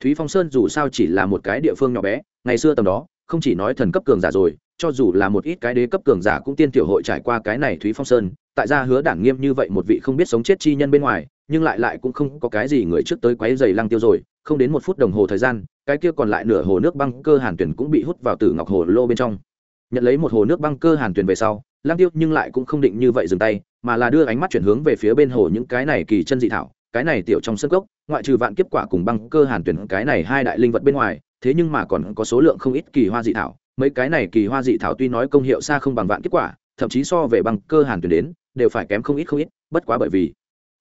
Thúy phong sơn dù sao chỉ là một cái địa phương nhỏ bé, ngày xưa tầm đó, không chỉ nói thần cấp cường giả rồi, cho dù là một ít cái đế cấp cường giả cũng tiên tiểu hội trải qua cái này thúy phong sơn, tại gia hứa đảng nghiêm như vậy một vị không biết sống chết chi nhân bên ngoài, nhưng lại lại cũng không có cái gì người trước tới quấy giày lăng tiêu rồi, không đến một phút đồng hồ thời gian, cái kia còn lại nửa hồ nước băng cơ hàn tuyển cũng bị hút vào từ ngọc hồ lô bên trong. Nhận lấy một hồ nước băng cơ hàn tuyển về sau lăng tiêu nhưng lại cũng không định như vậy dừng tay, mà là đưa ánh mắt chuyển hướng về phía bên hồ những cái này kỳ chân dị thảo, cái này tiểu trong sân cốc, ngoại trừ vạn kiếp quả cùng băng cơ hàn tuyển cái này hai đại linh vật bên ngoài, thế nhưng mà còn có số lượng không ít kỳ hoa dị thảo. Mấy cái này kỳ hoa dị thảo tuy nói công hiệu xa không bằng vạn kiếp quả, thậm chí so về băng cơ hàn tuyển đến, đều phải kém không ít không ít, bất quá bởi vì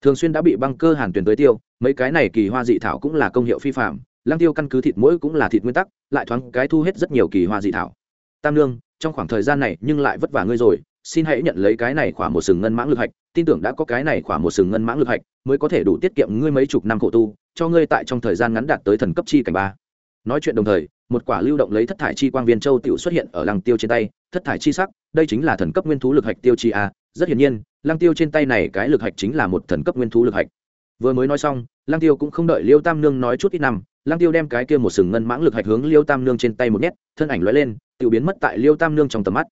thường xuyên đã bị băng cơ hàn tuyển tới tiêu, mấy cái này kỳ hoa dị thảo cũng là công hiệu phi phạm, lăng tiêu căn cứ thịt mỗi cũng là thịt nguyên tắc, lại thoáng cái thu hết rất nhiều kỳ hoa dị thảo. Tam lương trong khoảng thời gian này nhưng lại vất vả ngươi rồi xin hãy nhận lấy cái này khoảng một sừng ngân mãng lực hạch, tin tưởng đã có cái này khoảng một sừng ngân mãng lực hạch mới có thể đủ tiết kiệm ngươi mấy chục năm khổ tu, cho ngươi tại trong thời gian ngắn đạt tới thần cấp chi cảnh ba. Nói chuyện đồng thời, một quả lưu động lấy thất thải chi quang viên châu tiểu xuất hiện ở lăng tiêu trên tay, thất thải chi sắc, đây chính là thần cấp nguyên thú lực hạch tiêu chi a, rất hiển nhiên, lăng tiêu trên tay này cái lực hạch chính là một thần cấp nguyên thú lực hạch. Vừa mới nói xong, lăng tiêu cũng không đợi liêu tam nương nói chút ít năm, lăng tiêu đem cái kia một sừng ngân mãng lực hạch hướng liêu tam nương trên tay một nhét, thân ảnh lóe lên, tiểu biến mất tại liêu tam nương trong tầm mắt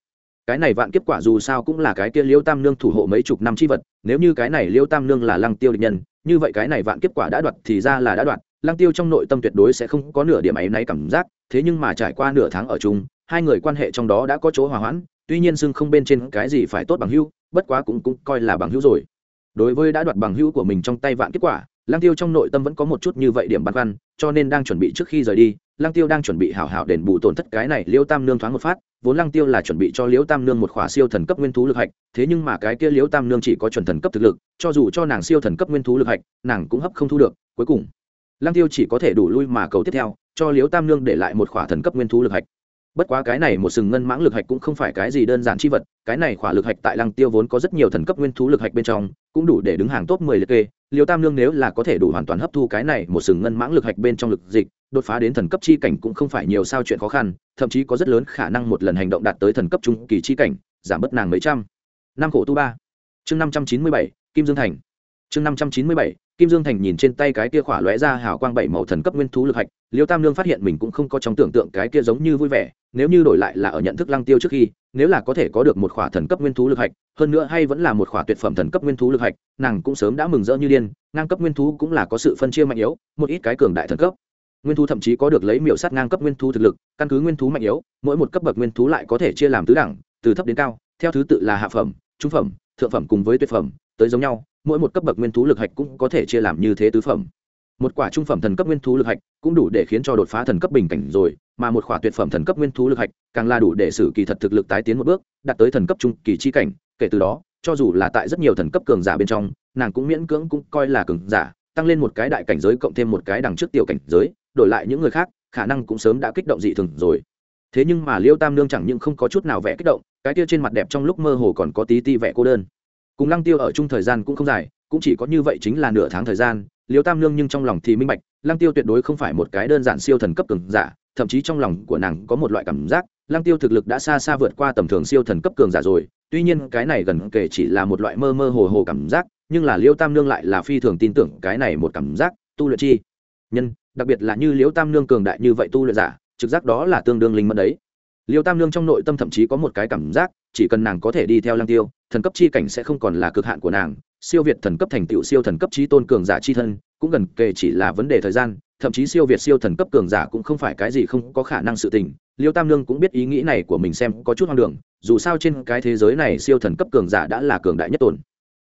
cái này vạn kiếp quả dù sao cũng là cái kia liêu tam nương thủ hộ mấy chục năm chi vật, nếu như cái này liêu tam nương là lăng tiêu địch nhân, như vậy cái này vạn kiếp quả đã đoạt thì ra là đã đoạt, lăng tiêu trong nội tâm tuyệt đối sẽ không có nửa điểm ấy náy cảm giác, thế nhưng mà trải qua nửa tháng ở chung, hai người quan hệ trong đó đã có chỗ hòa hoãn, tuy nhiên xưng không bên trên cái gì phải tốt bằng hữu, bất quá cũng cũng coi là bằng hữu rồi. Đối với đã đoạt bằng hữu của mình trong tay vạn kết quả lang tiêu trong nội tâm vẫn có một chút như vậy điểm băn khoăn, cho nên đang chuẩn bị trước khi rời đi lang tiêu đang chuẩn bị hảo hảo đền bù tổn thất cái này liêu tam nương thoáng một phát vốn lang tiêu là chuẩn bị cho Liễu tam nương một khỏa siêu thần cấp nguyên thú lực hạch, thế nhưng mà cái kia Liễu tam nương chỉ có chuẩn thần cấp thực lực, cho dù cho nàng siêu thần cấp nguyên thú lực hạch, nàng cũng hấp không thu được, cuối cùng lang tiêu chỉ có thể đủ lui mà cầu tiếp theo, cho Liễu tam nương để lại một khỏa thần cấp nguyên thú lực hạch. Bất quá cái này một sừng ngân mãng lực hạch cũng không phải cái gì đơn giản chi vật, cái này khỏa lực hạch tại lăng tiêu vốn có rất nhiều thần cấp nguyên thú lực hạch bên trong, cũng đủ để đứng hàng top mười liệt kê, Liễu tam lương nếu là có thể đủ hoàn toàn hấp thu cái này một sừng ngân mãng lực hạch bên trong lực dịch đột phá đến thần cấp chi cảnh cũng không phải nhiều sao chuyện khó khăn, thậm chí có rất lớn khả năng một lần hành động đạt tới thần cấp trung kỳ chi cảnh, giảm bớt nàng mấy trăm. Năm khổ tu ba. Chương năm trăm chín mươi bảy, kim dương thành. Chương năm trăm chín mươi bảy, kim dương thành nhìn trên tay cái kia khỏa lóe ra hào quang bảy màu thần cấp nguyên thú lực hạch, liêu tam lương phát hiện mình cũng không có trong tưởng tượng cái kia giống như vui vẻ, nếu như đổi lại là ở nhận thức lăng tiêu trước khi, nếu là có thể có được một khỏa thần cấp nguyên thú lực hạch, hơn nữa hay vẫn là một khỏa tuyệt phẩm thần cấp nguyên thú lực hạch, nàng cũng sớm đã mừng rỡ như điên, ngang cấp nguyên thú cũng là có sự phân chia mạnh yếu, một ít cái cường đại thần cấp nguyên thú thậm chí có được lấy miểu sát ngang cấp nguyên thú thực lực, căn cứ nguyên thú mạnh yếu, mỗi một cấp bậc nguyên thú lại có thể chia làm tứ đẳng, từ thấp đến cao, theo thứ tự là hạ phẩm, trung phẩm, thượng phẩm cùng với tuyệt phẩm, tới giống nhau, mỗi một cấp bậc nguyên thú lực hạch cũng có thể chia làm như thế tứ phẩm. Một quả trung phẩm thần cấp nguyên thú lực hạch cũng đủ để khiến cho đột phá thần cấp bình cảnh rồi, mà một quả tuyệt phẩm thần cấp nguyên thú lực hạch càng là đủ để xử kỳ thật thực lực tái tiến một bước, đạt tới thần cấp trung kỳ chi cảnh. Kể từ đó, cho dù là tại rất nhiều thần cấp cường giả bên trong, nàng cũng miễn cưỡng cũng coi là cường giả, tăng lên một cái đại cảnh giới cộng thêm một cái đằng trước tiểu cảnh giới đổi lại những người khác, khả năng cũng sớm đã kích động dị thường rồi. Thế nhưng mà liêu tam nương chẳng những không có chút nào vẽ kích động, cái kia trên mặt đẹp trong lúc mơ hồ còn có tí ti vẽ cô đơn. Cùng lăng tiêu ở chung thời gian cũng không dài, cũng chỉ có như vậy chính là nửa tháng thời gian, liêu tam nương nhưng trong lòng thì minh bạch, lăng tiêu tuyệt đối không phải một cái đơn giản siêu thần cấp cường giả, thậm chí trong lòng của nàng có một loại cảm giác, lăng tiêu thực lực đã xa xa vượt qua tầm thường siêu thần cấp cường giả rồi. Tuy nhiên cái này gần kể chỉ là một loại mơ mơ hồ hồ cảm giác, nhưng là liêu tam nương lại là phi thường tin tưởng cái này một cảm giác, tu luyện chi nhân, đặc biệt là như Liễu tam nương cường đại như vậy tu luyện giả, trực giác đó là tương đương linh mẫn đấy. Liêu tam nương trong nội tâm thậm chí có một cái cảm giác, chỉ cần nàng có thể đi theo Lang tiêu, thần cấp chi cảnh sẽ không còn là cực hạn của nàng. Siêu việt thần cấp thành tựu, siêu thần cấp trí tôn cường giả chi thân, cũng gần kề chỉ là vấn đề thời gian, thậm chí siêu việt siêu thần cấp cường giả cũng không phải cái gì không có khả năng sự tình. Liêu tam Nương cũng biết ý nghĩ này của mình xem có chút hoang đường, dù sao trên cái thế giới này siêu thần cấp cường giả đã là cường đại nhất tồn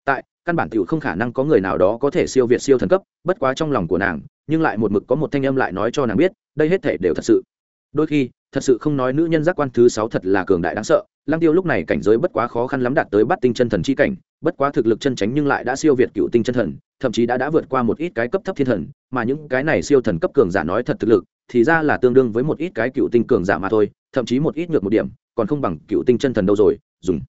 tại căn bản t không khả năng có người nào đó có thể siêu việt siêu thần cấp, bất quá trong lòng của nàng, nhưng lại một mực có một thanh âm lại nói cho nàng biết, đây hết thể đều thật sự. Đôi khi, thật sự không nói nữ nhân giác quan thứ sáu thật là cường đại đáng sợ, lăng tiêu lúc này cảnh giới bất quá khó khăn lắm đạt tới bắt tinh chân thần chi cảnh, bất quá thực lực chân tránh nhưng lại đã siêu việt cựu tinh chân thần, thậm chí đã đã vượt qua một ít cái cấp thấp thiên thần, mà những cái này siêu thần cấp cường giả nói thật thực lực, thì ra là tương đương với một ít cái cựu tinh cường giả mà thôi, thậm chí một ít nhược một điểm, còn không bằng cựu tinh chân thần đâu rồi, dùng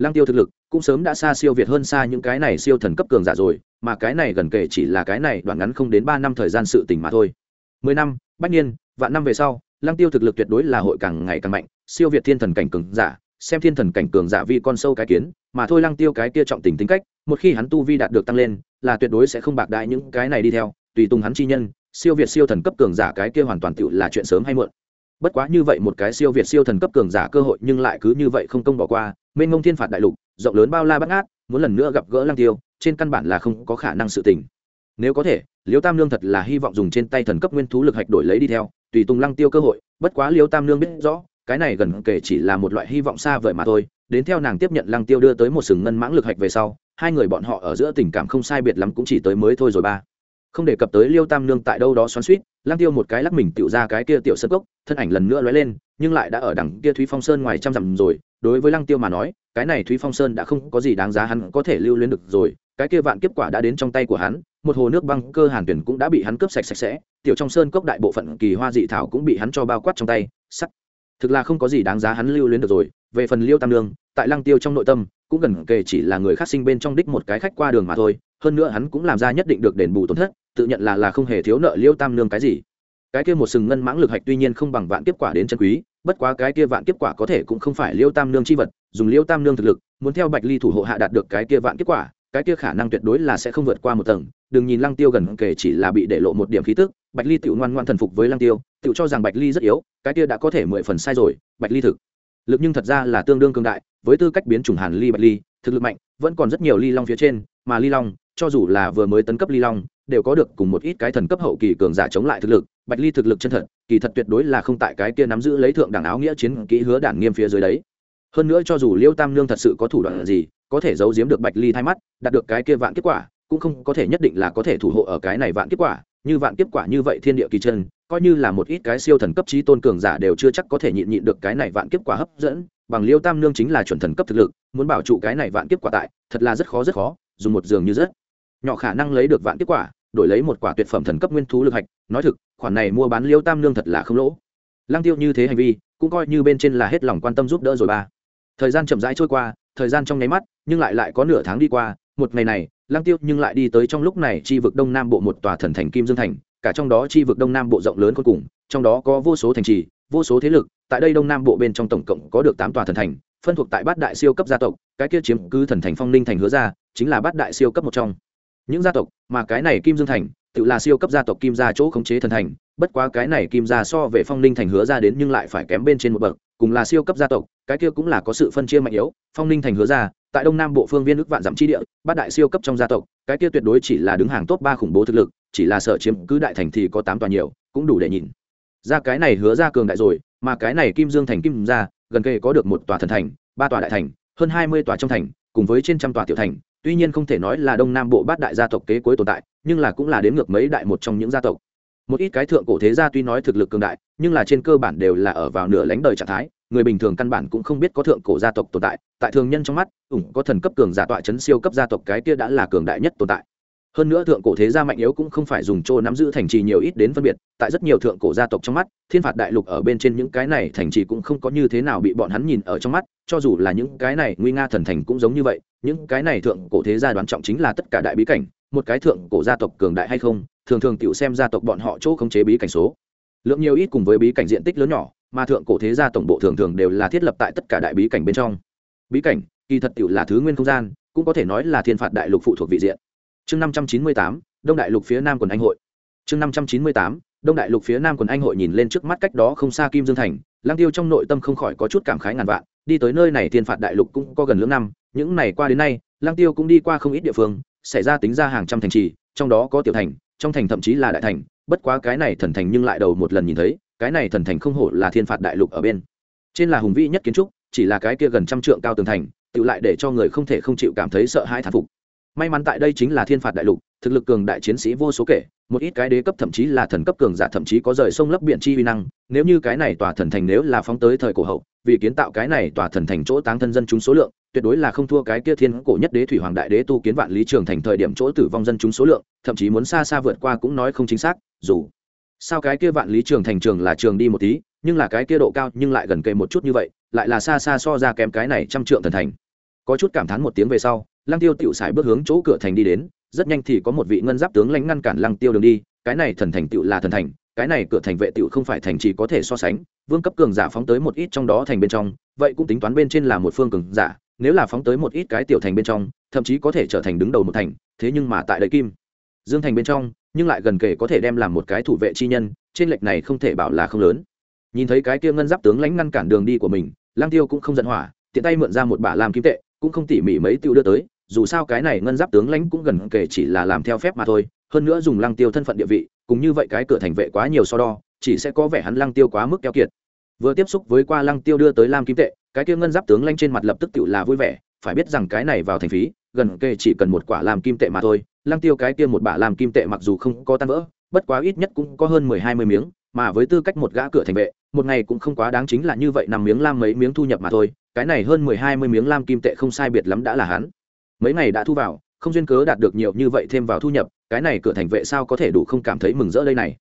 lăng tiêu thực lực cũng sớm đã xa siêu việt hơn xa những cái này siêu thần cấp cường giả rồi, mà cái này gần kể chỉ là cái này đoạn ngắn không đến ba năm thời gian sự tỉnh mà thôi. Mười năm, bách niên, vạn năm về sau, lăng tiêu thực lực tuyệt đối là hội càng ngày càng mạnh, siêu việt thiên thần cảnh cường giả, xem thiên thần cảnh cường giả vi con sâu cái kiến, mà thôi lăng tiêu cái kia trọng tình tính cách, một khi hắn tu vi đạt được tăng lên, là tuyệt đối sẽ không bạc đại những cái này đi theo, tùy tung hắn chi nhân, siêu việt siêu thần cấp cường giả cái kia hoàn toàn tựu là chuyện sớm hay muộn bất quá như vậy một cái siêu việt siêu thần cấp cường giả cơ hội nhưng lại cứ như vậy không công bỏ qua, mênh ngông thiên phạt đại lục, rộng lớn bao la bắt ngát, muốn lần nữa gặp gỡ lăng tiêu, trên căn bản là không có khả năng sự tình. Nếu có thể, liêu tam lương thật là hy vọng dùng trên tay thần cấp nguyên thú lực hạch đổi lấy đi theo, tùy tùng lăng tiêu cơ hội, bất quá liêu tam lương biết rõ, cái này gần kể chỉ là một loại hy vọng xa vời mà thôi, đến theo nàng tiếp nhận lăng tiêu đưa tới một sừng ngân mãng lực hạch về sau, hai người bọn họ ở giữa tình cảm không sai biệt lắm cũng chỉ tới mới thôi rồi ba không đề cập tới liêu tam nương tại đâu đó xoắn suýt lang tiêu một cái lắc mình tựu ra cái kia tiểu sân cốc thân ảnh lần nữa lóe lên nhưng lại đã ở đằng kia thúy phong sơn ngoài trăm dặm rồi. Đối với lăng tiêu mà nói cái này thúy phong sơn đã không có gì đáng giá hắn có thể lưu luyến được rồi. Cái kia vạn kiếp quả đã đến trong tay của hắn một hồ nước băng cơ hàn tuyển cũng đã bị hắn cướp sạch sạch sẽ tiểu trong sơn cốc đại bộ phận kỳ hoa dị thảo cũng bị hắn cho bao quát trong tay. Sắc thực là không có gì đáng giá hắn lưu luyến được rồi. Về phần liêu tam Nương, tại lăng tiêu trong nội tâm cũng gần kề chỉ là người khác sinh bên trong đích một cái khách qua đường mà thôi. Hơn nữa hắn cũng làm ra nhất định được đền bù tổn thất tự nhận là là không hề thiếu nợ liêu tam Nương cái gì. Cái kia một sừng ngân mãng lực hạch tuy nhiên không bằng vạn kiếp quả đến chân quý, bất quá cái kia vạn kiếp quả có thể cũng không phải liêu tam nương chi vật, dùng liêu tam nương thực lực, muốn theo bạch ly thủ hộ hạ đạt được cái kia vạn kiếp quả, cái kia khả năng tuyệt đối là sẽ không vượt qua một tầng. Đừng nhìn lăng tiêu gần kể chỉ là bị để lộ một điểm khí tức, bạch ly tự ngoan ngoan thần phục với lăng tiêu tự cho rằng bạch ly rất yếu, cái kia đã có thể mười phần sai rồi, bạch ly thực lực nhưng thật ra là tương đương cường đại, với tư cách biến chủng hàn ly bạch ly, thực lực mạnh, vẫn còn rất nhiều ly long phía trên, mà ly long, cho dù là vừa mới tấn cấp ly long đều có được cùng một ít cái thần cấp hậu kỳ cường giả chống lại thực lực, bạch ly thực lực chân thật, kỳ thật tuyệt đối là không tại cái kia nắm giữ lấy thượng đẳng áo nghĩa chiến kỹ hứa đảng nghiêm phía dưới đấy. Hơn nữa cho dù liêu tam nương thật sự có thủ đoạn gì, có thể giấu giếm được bạch ly thay mắt, đạt được cái kia vạn kết quả, cũng không có thể nhất định là có thể thủ hộ ở cái này vạn kết quả. Như vạn kết quả như vậy thiên địa kỳ chân, coi như là một ít cái siêu thần cấp trí tôn cường giả đều chưa chắc có thể nhịn nhịn được cái này vạn kết quả hấp dẫn. Bằng liêu tam nương chính là chuẩn thần cấp thực lực, muốn bảo trụ cái này vạn kết quả tại, thật là rất khó rất khó, dùng một giường như rất. Nhỏ khả năng lấy được vạn kết quả đổi lấy một quả tuyệt phẩm thần cấp nguyên thú lực hạch, nói thực, khoản này mua bán liêu tam nương thật là không lỗ. Lăng tiêu như thế hành vi, cũng coi như bên trên là hết lòng quan tâm giúp đỡ rồi ba. Thời gian chậm rãi trôi qua, thời gian trong nháy mắt, nhưng lại lại có nửa tháng đi qua, một ngày này, lăng tiêu nhưng lại đi tới trong lúc này chi vực đông nam bộ một tòa thần thành kim dương thành, cả trong đó chi vực đông nam bộ rộng lớn cuối cùng, trong đó có vô số thành trì, vô số thế lực, tại đây đông nam bộ bên trong tổng cộng có được tám tòa thần thành, phân thuộc tại bát đại siêu cấp gia tộc, cái kia chiếm cứ thần thành phong ninh thành hứa ra, chính là bát đại siêu cấp một trong những gia tộc, mà cái này kim dương thành, tự là siêu cấp gia tộc kim gia chỗ khống chế thần thành, bất quá cái này kim gia so về phong ninh thành hứa ra đến nhưng lại phải kém bên trên một bậc, cùng là siêu cấp gia tộc, cái kia cũng là có sự phân chia mạnh yếu, phong ninh thành hứa ra, tại đông nam bộ phương viên nước vạn dặm chi địa, bát đại siêu cấp trong gia tộc, cái kia tuyệt đối chỉ là đứng hàng top ba khủng bố thực lực, chỉ là sợ chiếm cứ đại thành thì có tám tòa nhiều, cũng đủ để nhìn. Ra cái này hứa ra cường đại rồi, mà cái này kim dương thành kim gia, gần kề có được một tòa thần thành, ba tòa đại thành, hơn hai mươi tòa trong thành, cùng với trên trăm tòa tiểu thành tuy nhiên không thể nói là đông nam bộ bát đại gia tộc kế cuối tồn tại, nhưng là cũng là đến ngược mấy đại một trong những gia tộc. Một ít cái thượng cổ thế gia tuy nói thực lực cường đại, nhưng là trên cơ bản đều là ở vào nửa lánh đời trạng thái, người bình thường căn bản cũng không biết có thượng cổ gia tộc tồn tại. Tại thường nhân trong mắt, ủng có thần cấp cường giả tọa chấn siêu cấp gia tộc cái kia đã là cường đại nhất tồn tại hơn nữa thượng cổ thế gia mạnh yếu cũng không phải dùng chỗ nắm giữ thành trì nhiều ít đến phân biệt, tại rất nhiều thượng cổ gia tộc trong mắt, thiên phạt đại lục ở bên trên những cái này thành trì cũng không có như thế nào bị bọn hắn nhìn ở trong mắt, cho dù là những cái này nguy nga thần thành cũng giống như vậy, những cái này thượng cổ thế gia đoán trọng chính là tất cả đại bí cảnh, một cái thượng cổ gia tộc cường đại hay không, thường thường tiểu xem gia tộc bọn họ chỗ khống chế bí cảnh số. Lượng nhiều ít cùng với bí cảnh diện tích lớn nhỏ, mà thượng cổ thế gia tổng bộ thường thường đều là thiết lập tại tất cả đại bí cảnh bên trong. Bí cảnh, kỳ thật tiểu là thứ nguyên không gian, cũng có thể nói là thiên phạt đại lục phụ thuộc vị diện chương năm trăm chín mươi tám, đông đại lục phía nam quần anh hội. Chương năm trăm chín mươi tám, đông đại lục phía nam quần anh hội nhìn lên trước mắt cách đó không xa kim dương thành. Lang tiêu trong nội tâm không khỏi có chút cảm khái ngàn vạn, đi tới nơi này thiên phạt đại lục cũng có gần lưỡng năm, những này qua đến nay lang tiêu cũng đi qua không ít địa phương, xảy ra tính ra hàng trăm thành trì, trong đó có tiểu thành, trong thành thậm chí là đại thành, bất quá cái này thần thành nhưng lại đầu một lần nhìn thấy, cái này thần thành không hổ là thiên phạt đại lục ở bên. Trên là hùng vĩ nhất kiến trúc, chỉ là cái kia gần trăm trượng cao tường thành tự lại để cho người không thể không chịu cảm thấy sợ hãi thán phục may mắn tại đây chính là thiên phạt đại lục, thực lực cường đại chiến sĩ vô số kể, một ít cái đế cấp thậm chí là thần cấp cường giả thậm chí có rời sông lấp biển chi uy năng, nếu như cái này tòa thần thành nếu là phóng tới thời cổ hậu, vì kiến tạo cái này tòa thần thành chỗ táng thân dân chúng số lượng, tuyệt đối là không thua cái kia thiên cổ nhất đế thủy hoàng đại đế tu kiến vạn lý trường thành thời điểm chỗ tử vong dân chúng số lượng, thậm chí muốn xa xa vượt qua cũng nói không chính xác, dù sao cái kia vạn lý trường thành trường là trường đi một tí, nhưng là cái kia độ cao nhưng lại gần kề một chút như vậy, lại là xa xa so ra kém cái này trăm trượng thần thành. Có chút cảm thán một tiếng về sau lăng tiêu tiểu xài bước hướng chỗ cửa thành đi đến, rất nhanh thì có một vị ngân giáp tướng lãnh ngăn cản lăng tiêu đường đi, cái này thần thành tiểu là thần thành, cái này cửa thành vệ tiểu không phải thành chỉ có thể so sánh, vương cấp cường giả phóng tới một ít trong đó thành bên trong, vậy cũng tính toán bên trên là một phương cường giả, nếu là phóng tới một ít cái tiểu thành bên trong, thậm chí có thể trở thành đứng đầu một thành, thế nhưng mà tại đây kim, dương thành bên trong, nhưng lại gần kể có thể đem làm một cái thủ vệ chi nhân, trên lệch này không thể bảo là không lớn. Nhìn thấy cái kia ngân giáp tướng lãnh ngăn cản đường đi của mình lang tiêu cũng không giận hỏa, tiện tay mượn ra một bả làm kim tệ cũng không tỉ mỉ mấy tiêu đưa tới, dù sao cái này ngân giáp tướng lãnh cũng gần kể chỉ là làm theo phép mà thôi, hơn nữa dùng lăng tiêu thân phận địa vị cũng như vậy cái cửa thành vệ quá nhiều so đo, chỉ sẽ có vẻ hắn lăng tiêu quá mức keo kiệt. Vừa tiếp xúc với qua lăng tiêu đưa tới lam kim tệ, cái kia ngân giáp tướng lãnh trên mặt lập tức tự là vui vẻ, phải biết rằng cái này vào thành phí, gần kề chỉ cần một quả làm kim tệ mà thôi lang tiêu cái kia một bả làm kim tệ mặc dù không có tan vỡ, bất quá ít nhất cũng có hơn mười hai mươi miếng, mà với tư cách một gã cửa thành vệ, một ngày cũng không quá đáng chính là như vậy nằm miếng lam mấy miếng thu nhập mà thôi cái này hơn mười hai mươi miếng lam kim tệ không sai biệt lắm đã là hắn. Mấy ngày đã thu vào, không duyên cớ đạt được nhiều như vậy thêm vào thu nhập, cái này cửa thành vệ sao có thể đủ không cảm thấy mừng rỡ đây này.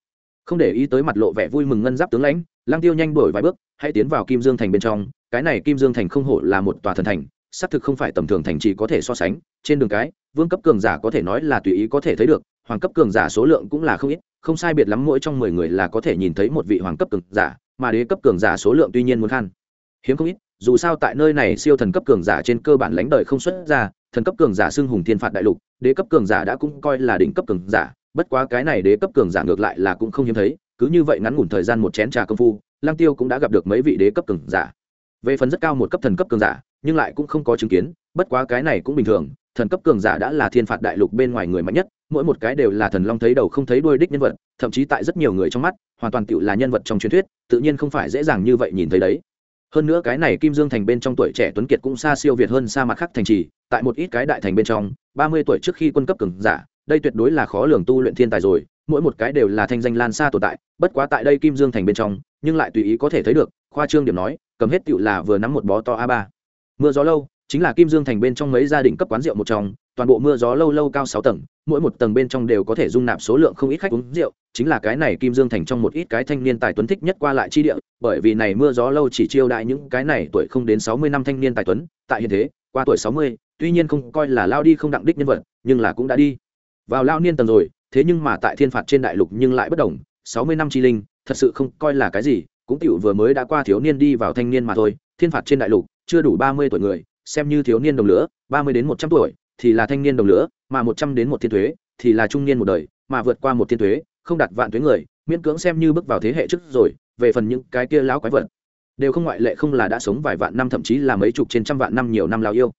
Không để ý tới mặt lộ vẻ vui mừng ngân giáp tướng lãnh lang tiêu nhanh đổi vài bước, hãy tiến vào kim dương thành bên trong, cái này kim dương thành không hổ là một tòa thần thành, xác thực không phải tầm thường thành chỉ có thể so sánh, trên đường cái, vương cấp cường giả có thể nói là tùy ý có thể thấy được, hoàng cấp cường giả số lượng cũng là không ít, không sai biệt lắm mỗi trong mười người là có thể nhìn thấy một vị hoàng cấp cường giả, mà đế cấp cường giả số lượng tuy nhiên muốn khan hiếm không ít dù sao tại nơi này siêu thần cấp cường giả trên cơ bản lãnh đời không xuất ra, thần cấp cường giả xưng hùng thiên phạt đại lục, đế cấp cường giả đã cũng coi là đỉnh cấp cường giả, bất quá cái này đế cấp cường giả ngược lại là cũng không hiếm thấy, cứ như vậy ngắn ngủn thời gian một chén trà công phu lang tiêu cũng đã gặp được mấy vị đế cấp cường giả. Về phần rất cao một cấp thần cấp cường giả, nhưng lại cũng không có chứng kiến, bất quá cái này cũng bình thường, thần cấp cường giả đã là thiên phạt đại lục bên ngoài người mạnh nhất, mỗi một cái đều là thần long thấy đầu không thấy đuôi đích nhân vật, thậm chí tại rất nhiều người trong mắt, hoàn toàn tựu là nhân vật trong truyền thuyết, tự nhiên không phải dễ dàng như vậy nhìn thấy đấy hơn nữa cái này kim dương thành bên trong tuổi trẻ tuấn kiệt cũng xa siêu việt hơn xa mặt khác thành trì, tại một ít cái đại thành bên trong, ba mươi tuổi trước khi quân cấp cường giả, đây tuyệt đối là khó lường tu luyện thiên tài rồi, mỗi một cái đều là thanh danh lan xa tồn tại, bất quá tại đây kim dương thành bên trong, nhưng lại tùy ý có thể thấy được, khoa trương điểm nói, cầm hết tựu là vừa nắm một bó to a ba. Mưa gió lâu, chính là kim dương thành bên trong mấy gia đình cấp quán rượu một trong, toàn bộ mưa gió lâu lâu cao sáu tầng mỗi một tầng bên trong đều có thể dung nạp số lượng không ít khách uống rượu, chính là cái này kim dương thành trong một ít cái thanh niên tài tuấn thích nhất qua lại chi địa, bởi vì này mưa gió lâu chỉ chiêu đại những cái này tuổi không đến sáu mươi năm thanh niên tài tuấn, tại hiện thế, qua tuổi sáu mươi, tuy nhiên không coi là lao đi không đặng đích nhân vật, nhưng là cũng đã đi. Vào lao niên tầng rồi, thế nhưng mà tại thiên phạt trên đại lục nhưng lại bất đồng, sáu mươi năm chi linh, thật sự không coi là cái gì, cũng tiểu vừa mới đã qua thiếu niên đi vào thanh niên mà thôi, thiên phạt trên đại lục, chưa đủ ba mươi tuổi người, xem như thiếu niên đồng lứa, ba mươi đến một trăm tuổi thì là thanh niên đồng lứa mà một trăm đến một thiên thuế thì là trung niên một đời, mà vượt qua một thiên thuế, không đạt vạn thuế người, miễn cưỡng xem như bước vào thế hệ trước rồi, về phần những cái kia lão quái vật. Đều không ngoại lệ không là đã sống vài vạn năm, thậm chí là mấy chục trên trăm vạn năm nhiều năm lao yêu.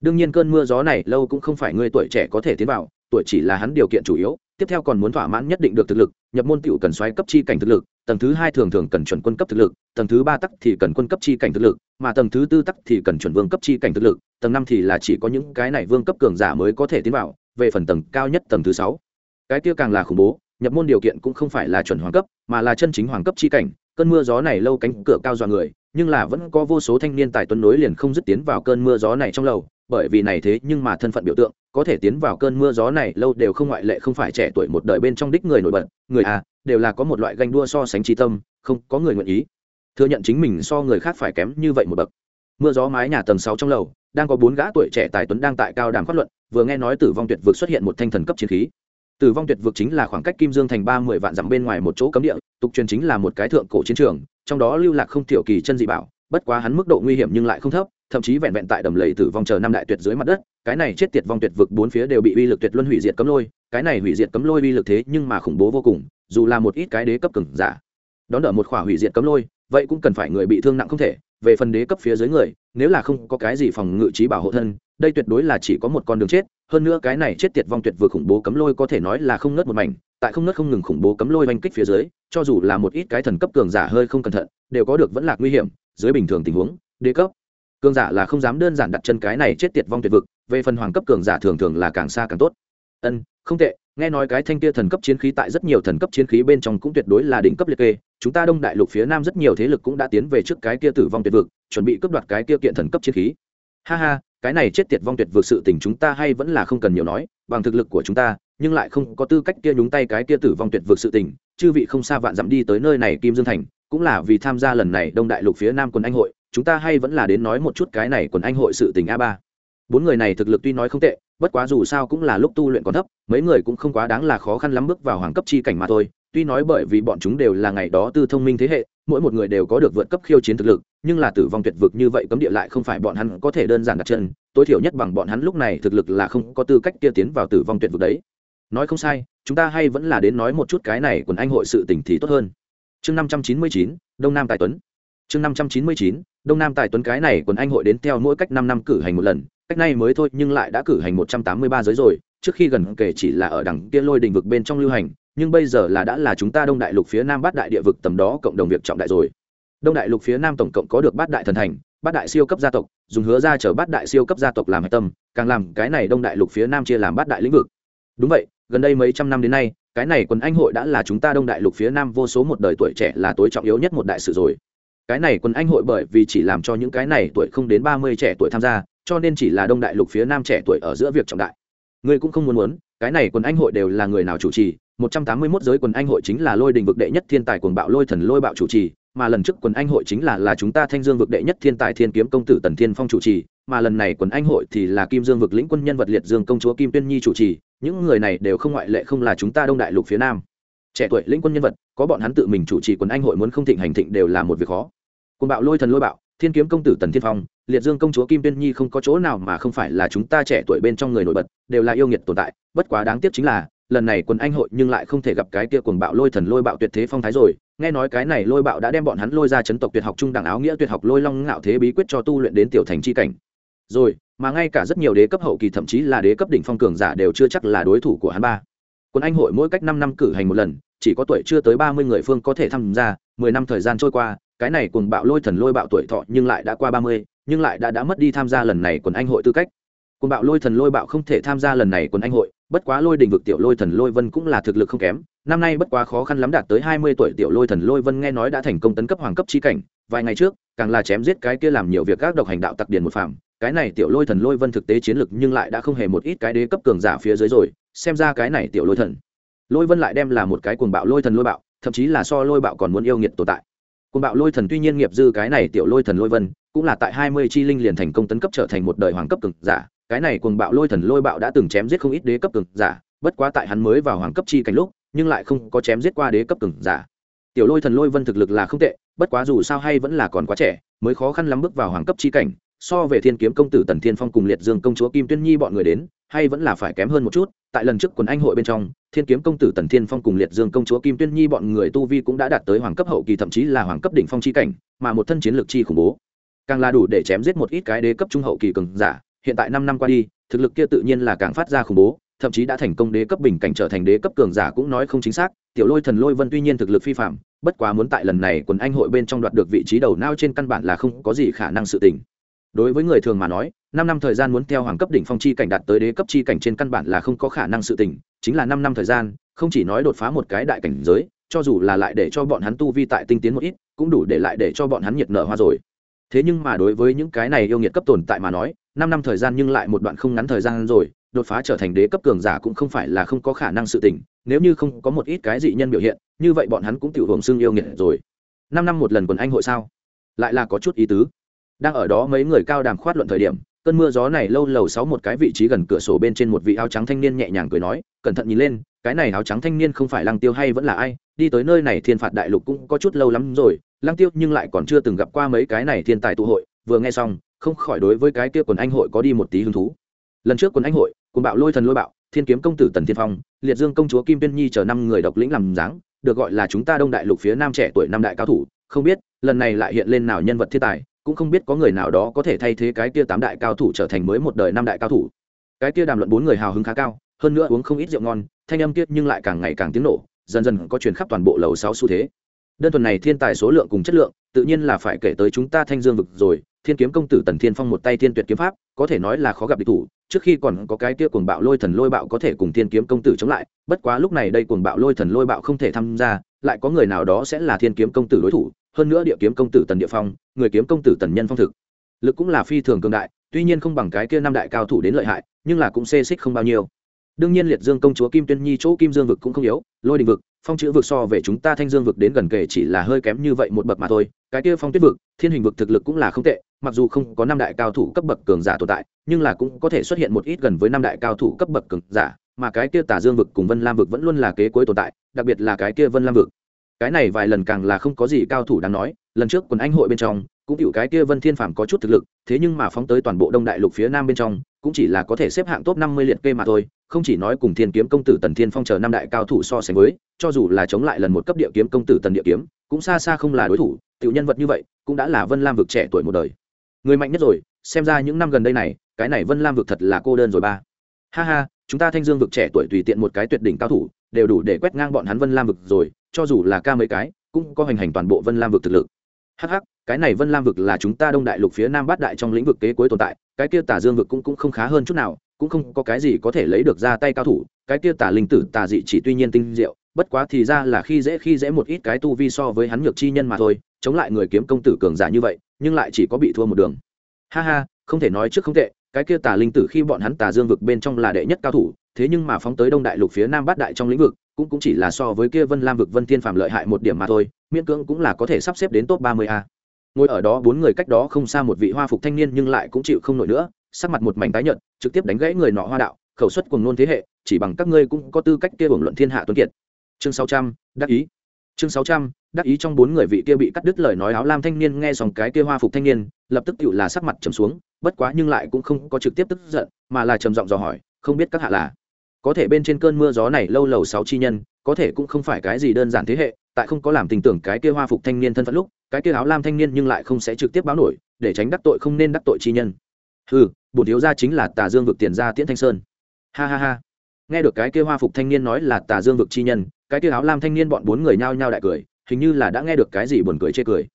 Đương nhiên cơn mưa gió này lâu cũng không phải người tuổi trẻ có thể tiến vào, tuổi chỉ là hắn điều kiện chủ yếu tiếp theo còn muốn thỏa mãn nhất định được thực lực, nhập môn tiểu cần xoáy cấp chi cảnh thực lực, tầng thứ hai thường thường cần chuẩn quân cấp thực lực, tầng thứ ba tắc thì cần quân cấp chi cảnh thực lực, mà tầng thứ tư tắc thì cần chuẩn vương cấp chi cảnh thực lực, tầng năm thì là chỉ có những cái này vương cấp cường giả mới có thể tiến vào, về phần tầng cao nhất tầng thứ sáu. Cái kia càng là khủng bố, nhập môn điều kiện cũng không phải là chuẩn hoàng cấp, mà là chân chính hoàng cấp chi cảnh, cơn mưa gió này lâu cánh cửa cao dọa người nhưng là vẫn có vô số thanh niên tài tuấn nối liền không dứt tiến vào cơn mưa gió này trong lầu, bởi vì này thế nhưng mà thân phận biểu tượng, có thể tiến vào cơn mưa gió này lâu đều không ngoại lệ, không phải trẻ tuổi một đời bên trong đích người nổi bật, người à đều là có một loại ganh đua so sánh trí tâm, không có người nguyện ý. Thừa nhận chính mình so người khác phải kém như vậy một bậc. Mưa gió mái nhà tầng sáu trong lầu, đang có bốn gã tuổi trẻ tài tuấn đang tại cao đàm phát luận, vừa nghe nói tử vong tuyệt vực xuất hiện một thanh thần cấp chiến khí. Tử vong tuyệt vực chính là khoảng cách kim dương thành ba mươi vạn dặm bên ngoài một chỗ cấm địa, tục truyền chính là một cái thượng cổ chiến trường trong đó lưu lạc không thiểu kỳ chân dị bảo, bất quá hắn mức độ nguy hiểm nhưng lại không thấp, thậm chí vẹn vẹn tại đầm lầy tử vong chờ năm đại tuyệt dưới mặt đất, cái này chết tiệt vong tuyệt vực bốn phía đều bị uy lực tuyệt luân hủy diệt cấm lôi, cái này hủy diệt cấm lôi uy lực thế nhưng mà khủng bố vô cùng, dù là một ít cái đế cấp cường giả, đón đỡ một khỏa hủy diệt cấm lôi, vậy cũng cần phải người bị thương nặng không thể, về phần đế cấp phía dưới người, nếu là không có cái gì phòng ngự trí bảo hộ thân đây tuyệt đối là chỉ có một con đường chết, hơn nữa cái này chết tiệt vong tuyệt vừa khủng bố cấm lôi có thể nói là không nớt một mảnh, tại không nớt không ngừng khủng bố cấm lôi oanh kích phía dưới, cho dù là một ít cái thần cấp cường giả hơi không cẩn thận, đều có được vẫn là nguy hiểm, dưới bình thường tình huống, đế cấp. Cường giả là không dám đơn giản đặt chân cái này chết tiệt vong tuyệt vực, về phần hoàng cấp cường giả thường thường là càng xa càng tốt. Ân, không tệ, nghe nói cái thanh kia thần cấp chiến khí tại rất nhiều thần cấp chiến khí bên trong cũng tuyệt đối là đỉnh cấp liệt kê, chúng ta đông đại lục phía nam rất nhiều thế lực cũng đã tiến về trước cái kia tử vong tuyệt vực, chuẩn bị cướp đoạt cái kia kiện thần cấp chiến khí. Ha ha cái này chết tiệt vong tuyệt vượt sự tình chúng ta hay vẫn là không cần nhiều nói, bằng thực lực của chúng ta, nhưng lại không có tư cách kia nhúng tay cái kia tử vong tuyệt vượt sự tình, chư vị không xa vạn dặm đi tới nơi này kim dương thành, cũng là vì tham gia lần này đông đại lục phía nam quân anh hội, chúng ta hay vẫn là đến nói một chút cái này quần anh hội sự tình a ba. Bốn người này thực lực tuy nói không tệ, bất quá dù sao cũng là lúc tu luyện còn thấp, mấy người cũng không quá đáng là khó khăn lắm bước vào hoàng cấp chi cảnh mà thôi tuy nói bởi vì bọn chúng đều là ngày đó tư thông minh thế hệ, mỗi một người đều có được vượt cấp khiêu chiến thực lực, nhưng là tử vong tuyệt vực như vậy cấm địa lại không phải bọn hắn có thể đơn giản đặt chân, tối thiểu nhất bằng bọn hắn lúc này thực lực là không có tư cách kia tiến vào tử vong tuyệt vực đấy. Nói không sai, chúng ta hay vẫn là đến nói một chút cái này quần anh hội sự tình thì tốt hơn. Chương năm trăm chín mươi chín, đông nam tài tuấn. Chương năm trăm chín mươi chín, đông nam tài tuấn cái này quần anh hội đến theo mỗi cách năm năm cử hành một lần, cách này mới thôi nhưng lại đã cử hành một trăm tám mươi ba giới rồi, trước khi gần kể chỉ là ở đằng kia lôi đình vực bên trong lưu hành nhưng bây giờ là đã là chúng ta đông đại lục phía nam bát đại địa vực tầm đó cộng đồng việc trọng đại rồi. Đông đại lục phía nam tổng cộng có được bát đại thần thành, bát đại siêu cấp gia tộc, dùng hứa ra chở bát đại siêu cấp gia tộc làm hạch tâm, càng làm cái này đông đại lục phía nam chia làm bát đại lĩnh vực. Đúng vậy, gần đây mấy trăm năm đến nay, cái này quần anh hội đã là chúng ta đông đại lục phía nam vô số một đời tuổi trẻ là tối trọng yếu nhất một đại sự rồi. Cái này quần anh hội bởi vì chỉ làm cho những cái này tuổi không đến ba mươi trẻ tuổi tham gia, cho nên chỉ là đông đại lục phía nam trẻ tuổi ở giữa việc trọng đại. Ngươi cũng không muốn muốn, cái này quần anh hội đều là người nào chủ trì 181 giới quần anh hội chính là lôi đình vực đệ nhất thiên tài cuồng bạo lôi thần lôi bạo chủ trì, mà lần trước quần anh hội chính là là chúng ta thanh dương vực đệ nhất thiên tài thiên kiếm công tử tần thiên phong chủ trì, mà lần này quần anh hội thì là kim dương vực lĩnh quân nhân vật liệt dương công chúa kim tuyên nhi chủ trì, những người này đều không ngoại lệ không là chúng ta đông đại lục phía nam. Trẻ tuổi lĩnh quân nhân vật, có bọn hắn tự mình chủ trì quần anh hội muốn không thịnh hành thịnh đều là một việc khó. Cuồng bạo lôi thần lôi bạo, thiên kiếm công tử tần thiên phong, liệt dương công chúa kim tuyên nhi không có chỗ nào mà không phải là chúng ta trẻ tuổi bên trong người nổi bật, đều là yêu nghiệt tồn tại, bất quá đáng tiếc chính là lần này quần anh hội nhưng lại không thể gặp cái kia cuồng bạo lôi thần lôi bạo tuyệt thế phong thái rồi. Nghe nói cái này lôi bạo đã đem bọn hắn lôi ra chấn tộc tuyệt học trung đẳng áo nghĩa tuyệt học lôi long ngạo thế bí quyết cho tu luyện đến tiểu thành chi cảnh. Rồi, mà ngay cả rất nhiều đế cấp hậu kỳ thậm chí là đế cấp đỉnh phong cường giả đều chưa chắc là đối thủ của hắn ba. Quân anh hội mỗi cách năm năm cử hành một lần, chỉ có tuổi chưa tới ba mươi người phương có thể tham gia, mười năm thời gian trôi qua, cái này cùng bạo lôi thần lôi bạo tuổi thọ nhưng lại đã qua ba mươi, nhưng lại đã đã mất đi tham gia lần này quần anh hội tư cách. Cùng bạo lôi thần lôi bạo không thể tham gia lần này quần anh hội bất quá lôi đình vực tiểu lôi thần lôi vân cũng là thực lực không kém. Năm nay bất quá khó khăn lắm đạt tới hai mươi tuổi tiểu lôi thần lôi vân nghe nói đã thành công tấn cấp hoàng cấp chi cảnh. Vài ngày trước, càng là chém giết cái kia làm nhiều việc các độc hành đạo tặc điền một phạm cái này tiểu lôi thần lôi vân thực tế chiến lực nhưng lại đã không hề một ít cái đế cấp cường giả phía dưới rồi. Xem ra cái này tiểu lôi thần lôi vân lại đem là một cái cuồng bạo lôi thần lôi bạo, thậm chí là so lôi bạo còn muốn yêu nghiệt tồn tại. Cuồng bạo lôi thần tuy nhiên nghiệp dư cái này tiểu lôi thần lôi vân, cũng là tại hai mươi chi linh liền thành công tấn cấp trở thành một đời hoàng cấp cường giả cái này cuồng bạo lôi thần lôi bạo đã từng chém giết không ít đế cấp cường giả, bất quá tại hắn mới vào hoàng cấp chi cảnh lúc, nhưng lại không có chém giết qua đế cấp cường giả. Tiểu lôi thần lôi vân thực lực là không tệ, bất quá dù sao hay vẫn là còn quá trẻ, mới khó khăn lắm bước vào hoàng cấp chi cảnh, so về thiên kiếm công tử tần thiên phong cùng liệt dương công chúa kim tuyên nhi bọn người đến, hay vẫn là phải kém hơn một chút, tại lần trước quần anh hội bên trong, thiên kiếm công tử tần thiên phong cùng liệt dương công chúa kim tuyên nhi bọn người tu vi cũng đã đạt tới hoàng cấp hậu kỳ thậm chí là hoàng cấp đỉnh phong chi cảnh, mà một thân chiến lược chi khủng bố. Càng là đủ để chém giết một ít cái đế cấp trung hậu kỳ cường giả hiện tại năm năm qua đi, thực lực kia tự nhiên là càng phát ra khủng bố, thậm chí đã thành công đế cấp bình cảnh trở thành đế cấp cường giả cũng nói không chính xác, tiểu lôi thần lôi vân tuy nhiên thực lực phi phạm, bất quá muốn tại lần này quần anh hội bên trong đoạt được vị trí đầu nao trên căn bản là không có gì khả năng sự tình. Đối với người thường mà nói, năm năm thời gian muốn theo hoàng cấp đỉnh phong chi cảnh đạt tới đế cấp chi cảnh trên căn bản là không có khả năng sự tình, chính là năm năm thời gian, không chỉ nói đột phá một cái đại cảnh giới, cho dù là lại để cho bọn hắn tu vi tại tinh tiến một ít, cũng đủ để lại để cho bọn hắn nhiệt nở hoa rồi thế nhưng mà đối với những cái này yêu nghiệt cấp tồn tại mà nói, năm năm thời gian nhưng lại một đoạn không ngắn thời gian rồi, đột phá trở thành đế cấp cường giả cũng không phải là không có khả năng sự tình, nếu như không có một ít cái dị nhân biểu hiện, như vậy bọn hắn cũng tự hưởng xương yêu nghiệt rồi. Năm năm một lần quần anh hội sao? Lại là có chút ý tứ. Đang ở đó mấy người cao đàm khoát luận thời điểm, cơn mưa gió này lâu lầu sáu một cái vị trí gần cửa sổ bên trên một vị áo trắng thanh niên nhẹ nhàng cười nói, cẩn thận nhìn lên cái này áo trắng thanh niên không phải lăng tiêu hay vẫn là ai, đi tới nơi này thiên phạt đại lục cũng có chút lâu lắm rồi, lăng tiêu nhưng lại còn chưa từng gặp qua mấy cái này thiên tài tụ hội, vừa nghe xong, không khỏi đối với cái kia quần anh hội có đi một tí hứng thú. Lần trước quần anh hội cùng bạo lôi thần lôi bạo, thiên kiếm công tử tần thiên phong, liệt dương công chúa kim tiên nhi chờ năm người độc lĩnh làm dáng, được gọi là chúng ta đông đại lục phía nam trẻ tuổi năm đại cao thủ, không biết, lần này lại hiện lên nào nhân vật thiên tài, cũng không biết có người nào đó có thể thay thế cái kia tám đại cao thủ trở thành mới một đời năm đại cao thủ. Cái kia đàm luận bốn người hào hứng khá cao hơn nữa uống không ít rượu ngon, thanh âm kiết nhưng lại càng ngày càng tiếng nổ, dần dần có truyền khắp toàn bộ lầu sáu xu thế. Đơn thuần này thiên tài số lượng cùng chất lượng, tự nhiên là phải kể tới chúng ta thanh dương vực rồi, thiên kiếm công tử tần thiên phong một tay thiên tuyệt kiếm pháp, có thể nói là khó gặp địch thủ, trước khi còn có cái kia cuồng bạo lôi thần lôi bạo có thể cùng thiên kiếm công tử chống lại, bất quá lúc này đây cuồng bạo lôi thần lôi bạo không thể tham gia, lại có người nào đó sẽ là thiên kiếm công tử đối thủ, hơn nữa địa kiếm công tử tần địa phong, người kiếm công tử tần nhân phong thực. Lực cũng là phi thường cường đại, tuy nhiên không bằng cái kia năm đại cao thủ đến lợi hại, nhưng là cũng xê xích không bao nhiêu đương nhiên liệt dương công chúa kim tuyên nhi chỗ kim dương vực cũng không yếu, lôi đình vực, phong chữ vực so về chúng ta thanh dương vực đến gần kể chỉ là hơi kém như vậy một bậc mà thôi, cái kia phong tuyết vực, thiên hình vực thực lực cũng là không tệ, mặc dù không có năm đại cao thủ cấp bậc cường giả tồn tại, nhưng là cũng có thể xuất hiện một ít gần với năm đại cao thủ cấp bậc cường giả, mà cái kia tả dương vực cùng vân lam vực vẫn luôn là kế cuối tồn tại, đặc biệt là cái kia vân lam vực. Cái này vài lần càng là không có gì cao thủ đáng nói, lần trước quần anh hội bên trong, cũng chịu cái kia vân thiên phàm có chút thực lực, thế nhưng mà phóng tới toàn bộ đông đại lục phía nam bên trong cũng chỉ là có thể xếp hạng top năm mươi liệt kê mà thôi không chỉ nói cùng thiên kiếm công tử tần thiên phong chờ năm đại cao thủ so sánh với cho dù là chống lại lần một cấp địa kiếm công tử tần địa kiếm cũng xa xa không là đối thủ tiểu nhân vật như vậy cũng đã là vân lam vực trẻ tuổi một đời. Người mạnh nhất rồi xem ra những năm gần đây này cái này vân lam vực thật là cô đơn rồi ba. Ha ha chúng ta thanh dương vực trẻ tuổi tùy tiện một cái tuyệt đỉnh cao thủ đều đủ để quét ngang bọn hắn vân lam vực rồi cho dù là ca mấy cái cũng có hành hành toàn bộ vân lam vực thực lực. Hắc hắc, cái này vân lam vực là chúng ta đông đại lục phía nam bát đại trong lĩnh vực kế cuối tồn tại cái kia tà dương vực cũng, cũng không khá hơn chút nào cũng không có cái gì có thể lấy được ra tay cao thủ cái kia tà linh tử tà dị chỉ tuy nhiên tinh diệu bất quá thì ra là khi dễ khi dễ một ít cái tu vi so với hắn nhược chi nhân mà thôi chống lại người kiếm công tử cường giả như vậy nhưng lại chỉ có bị thua một đường. Ha ha không thể nói trước không tệ cái kia tà linh tử khi bọn hắn tà dương vực bên trong là đệ nhất cao thủ thế nhưng mà phóng tới đông đại lục phía nam bát đại trong lĩnh vực cũng cũng chỉ là so với kia vân lam vực vân thiên phàm lợi hại một điểm mà thôi miễn cưỡng cũng là có thể sắp xếp đến top ba mươi a ngồi ở đó bốn người cách đó không xa một vị hoa phục thanh niên nhưng lại cũng chịu không nổi nữa, sắc mặt một mảnh tái nhợt, trực tiếp đánh gãy người nọ hoa đạo, khẩu suất cùng nôn thế hệ, chỉ bằng các ngươi cũng có tư cách kia hưởng luận thiên hạ tuấn kiệt. Chương sáu trăm, đắc ý. Chương sáu trăm, đắc ý trong bốn người vị kia bị cắt đứt lời nói áo lam thanh niên nghe dòng cái kia hoa phục thanh niên, lập tức tựu là sắc mặt trầm xuống, bất quá nhưng lại cũng không có trực tiếp tức giận, mà là trầm giọng dò hỏi, không biết các hạ là? Có thể bên trên cơn mưa gió này lâu lầu sáu chi nhân, có thể cũng không phải cái gì đơn giản thế hệ, tại không có làm tình tưởng cái kia hoa phục thanh niên thân phận lúc cái kia áo lam thanh niên nhưng lại không sẽ trực tiếp báo nổi, để tránh đắc tội không nên đắc tội chi nhân. Ừ bổn thiếu gia chính là tà dương vực tiền gia tiễn thanh sơn. Ha ha ha. Nghe được cái kia hoa phục thanh niên nói là tà dương vực chi nhân, cái kia áo lam thanh niên bọn bốn người nhao nhao đại cười, hình như là đã nghe được cái gì buồn cười chê cười.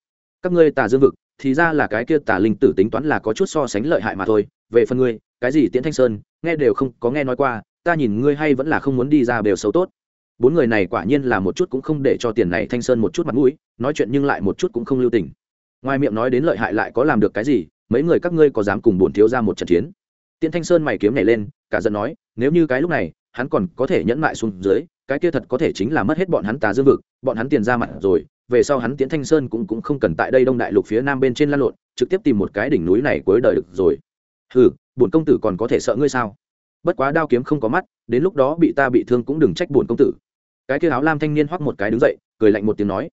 Các ngươi tà dương vực, thì ra là cái kia tà linh tử tính toán là có chút so sánh lợi hại mà thôi. Về phần ngươi, cái gì tiễn thanh sơn, nghe đều không có nghe nói qua, ta nhìn ngươi hay vẫn là không muốn đi ra đều xấu tốt bốn người này quả nhiên là một chút cũng không để cho tiền này thanh sơn một chút mặt mũi, nói chuyện nhưng lại một chút cũng không lưu tình. Ngoài miệng nói đến lợi hại lại có làm được cái gì, mấy người các ngươi có dám cùng bổn thiếu ra một trận chiến? Tiễn thanh sơn mày kiếm này lên, cả giận nói, nếu như cái lúc này, hắn còn có thể nhẫn mại xuống dưới, cái kia thật có thể chính là mất hết bọn hắn tà dương vực, bọn hắn tiền ra mặt rồi, về sau hắn tiễn thanh sơn cũng cũng không cần tại đây đông đại lục phía nam bên trên lan lộn, trực tiếp tìm một cái đỉnh núi này cuối đời được rồi. Hừ, bổn công tử còn có thể sợ ngươi sao? Bất quá đao kiếm không có mắt, đến lúc đó bị ta bị thương cũng đừng trách bổn công tử cái kia áo lam thanh niên hoắc một cái đứng dậy, cười lạnh một tiếng nói,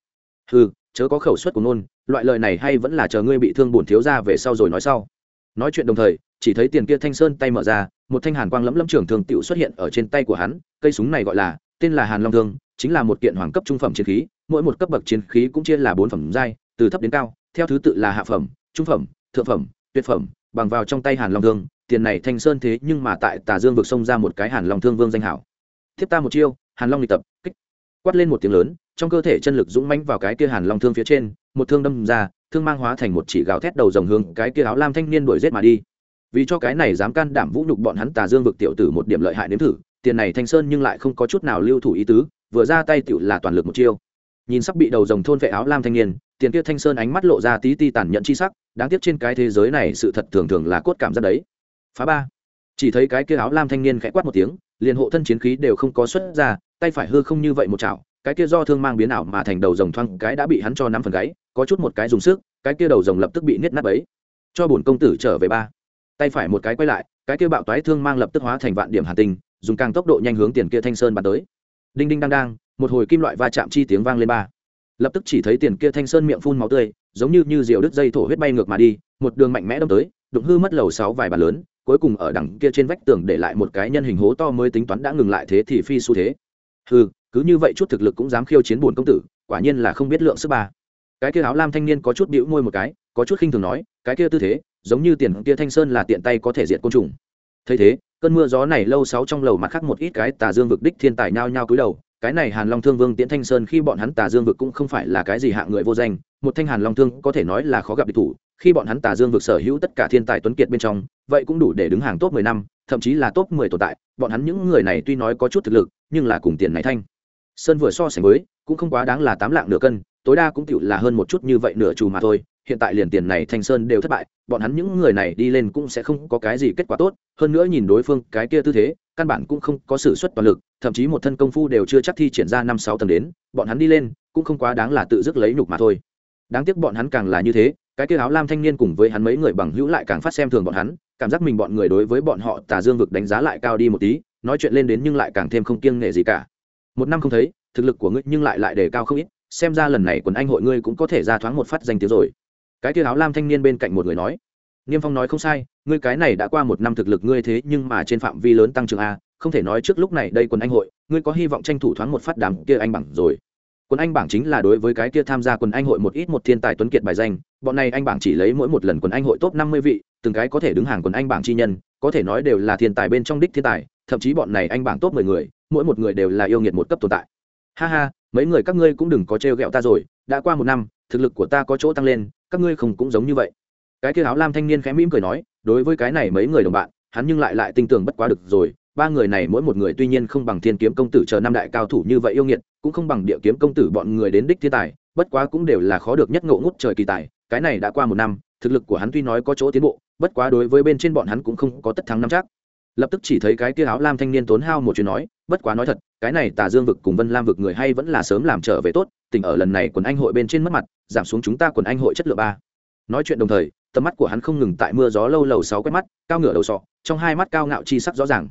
hừ, chớ có khẩu suất của nôn loại lời này hay vẫn là chờ ngươi bị thương bổn thiếu ra về sau rồi nói sau. Nói chuyện đồng thời, chỉ thấy tiền kia thanh sơn tay mở ra, một thanh hàn quang lẫm lẫm trưởng thường tựu xuất hiện ở trên tay của hắn, cây súng này gọi là, tên là hàn long thương, chính là một kiện hoàng cấp trung phẩm chiến khí, mỗi một cấp bậc chiến khí cũng chia là bốn phẩm giai, từ thấp đến cao, theo thứ tự là hạ phẩm, trung phẩm, thượng phẩm, tuyệt phẩm, bằng vào trong tay hàn long thương, tiền này thanh sơn thế nhưng mà tại tà dương vực xông ra một cái hàn long thương vương danh hảo. Thiếp ta một chiêu hàn long lịch tập, kích. Quát lên một tiếng lớn, trong cơ thể chân lực dũng mãnh vào cái kia hàn long thương phía trên, một thương đâm ra, thương mang hóa thành một chỉ gào thét đầu dòng hướng cái kia áo lam thanh niên đuổi giết mà đi. Vì cho cái này dám can đảm vũ nhục bọn hắn tà dương vực tiểu tử một điểm lợi hại nếm thử, tiền này thanh sơn nhưng lại không có chút nào lưu thủ ý tứ, vừa ra tay tiểu là toàn lực một chiêu. Nhìn sắp bị đầu dòng thôn vệ áo lam thanh niên, tiền kia thanh sơn ánh mắt lộ ra tí ti tàn nhẫn chi sắc, đáng tiếc trên cái thế giới này sự thật thường thường là cốt cảm giác đấy. Phá ba. Chỉ thấy cái kia áo lam thanh niên khẽ quát một tiếng liền hộ thân chiến khí đều không có xuất ra, tay phải hư không như vậy một chảo, cái kia do thương mang biến ảo mà thành đầu rồng thoang, cái đã bị hắn cho năm phần gáy, có chút một cái dùng sức, cái kia đầu rồng lập tức bị niết nát ấy cho bổn công tử trở về ba. Tay phải một cái quay lại, cái kia bạo toái thương mang lập tức hóa thành vạn điểm hàn tinh, dùng càng tốc độ nhanh hướng tiền kia thanh sơn bắn tới. Đinh đinh đang đang, một hồi kim loại va chạm chi tiếng vang lên ba. Lập tức chỉ thấy tiền kia thanh sơn miệng phun máu tươi, giống như như diều đứt dây thổ huyết bay ngược mà đi, một đường mạnh mẽ đâm tới, đụng hư mất lầu sáu vài bàn lớn cuối cùng ở đằng kia trên vách tường để lại một cái nhân hình hố to mới tính toán đã ngừng lại thế thì phi xu thế. Hư cứ như vậy chút thực lực cũng dám khiêu chiến buồn công tử, quả nhiên là không biết lượng sức ba. Cái kia áo lam thanh niên có chút bĩu môi một cái, có chút khinh thường nói, cái kia tư thế, giống như tiền kia thanh sơn là tiện tay có thể diệt côn trùng. Thấy thế, cơn mưa gió này lâu sáu trong lầu mặt khác một ít cái tà dương vực đích thiên tài nhao nhao cúi đầu, cái này hàn long thương vương tiễn thanh sơn khi bọn hắn tà dương vực cũng không phải là cái gì hạng người vô danh, một thanh hàn long thương có thể nói là khó gặp địch thủ, khi bọn hắn tà dương vực sở hữu tất cả thiên tài tuấn kiệt bên trong vậy cũng đủ để đứng hàng top mười năm, thậm chí là top mười tồn tại. Bọn hắn những người này tuy nói có chút thực lực, nhưng là cùng tiền này thanh. Sơn vừa so sánh với, cũng không quá đáng là tám lạng nửa cân, tối đa cũng tựu là hơn một chút như vậy nửa trù mà thôi. Hiện tại liền tiền này thanh sơn đều thất bại, bọn hắn những người này đi lên cũng sẽ không có cái gì kết quả tốt. Hơn nữa nhìn đối phương cái kia tư thế, căn bản cũng không có sự xuất toàn lực, thậm chí một thân công phu đều chưa chắc thi triển ra năm sáu tầng đến. Bọn hắn đi lên, cũng không quá đáng là tự dứt lấy nhục mà thôi. Đáng tiếc bọn hắn càng là như thế cái kia áo lam thanh niên cùng với hắn mấy người bằng hữu lại càng phát xem thường bọn hắn, cảm giác mình bọn người đối với bọn họ tà dương vực đánh giá lại cao đi một tí, nói chuyện lên đến nhưng lại càng thêm không kiêng nể gì cả. Một năm không thấy, thực lực của ngươi nhưng lại lại đề cao không ít, xem ra lần này quần anh hội ngươi cũng có thể ra thoáng một phát danh tiếng rồi. Cái kia áo lam thanh niên bên cạnh một người nói, niêm phong nói không sai, ngươi cái này đã qua một năm thực lực ngươi thế nhưng mà trên phạm vi lớn tăng trưởng a, không thể nói trước lúc này đây quần anh hội, ngươi có hy vọng tranh thủ thoáng một phát đám kia anh bằng rồi quân anh bảng chính là đối với cái kia tham gia quần anh hội một ít một thiên tài tuấn kiệt bài danh, bọn này anh bảng chỉ lấy mỗi một lần quần anh hội top năm mươi vị, từng cái có thể đứng hàng quần anh bảng chi nhân, có thể nói đều là thiên tài bên trong đích thiên tài, thậm chí bọn này anh bảng top mười người, mỗi một người đều là yêu nghiệt một cấp tồn tại. Ha ha, mấy người các ngươi cũng đừng có trêu ghẹo ta rồi, đã qua một năm, thực lực của ta có chỗ tăng lên, các ngươi không cũng giống như vậy. Cái kia áo lam thanh niên khẽ mỉm cười nói, đối với cái này mấy người đồng bạn, hắn nhưng lại lại tin tưởng bất quá được rồi ba người này mỗi một người tuy nhiên không bằng thiên kiếm công tử chờ năm đại cao thủ như vậy yêu nghiệt, cũng không bằng địa kiếm công tử bọn người đến đích thiên tài, bất quá cũng đều là khó được nhất ngộ ngút trời kỳ tài, cái này đã qua một năm, thực lực của hắn tuy nói có chỗ tiến bộ, bất quá đối với bên trên bọn hắn cũng không có tất thắng năm chắc. Lập tức chỉ thấy cái kia áo lam thanh niên tốn hao một chuyện nói, bất quá nói thật, cái này tà dương vực cùng vân lam vực người hay vẫn là sớm làm trở về tốt, tình ở lần này quần anh hội bên trên mất mặt, giảm xuống chúng ta quần anh hội chất lượng ba. Nói chuyện đồng thời, tầm mắt của hắn không ngừng tại mưa gió lâu lầu sáu quét mắt, cao ngửa đầu sọ, trong hai mắt cao ngạo chi sắc rõ ràng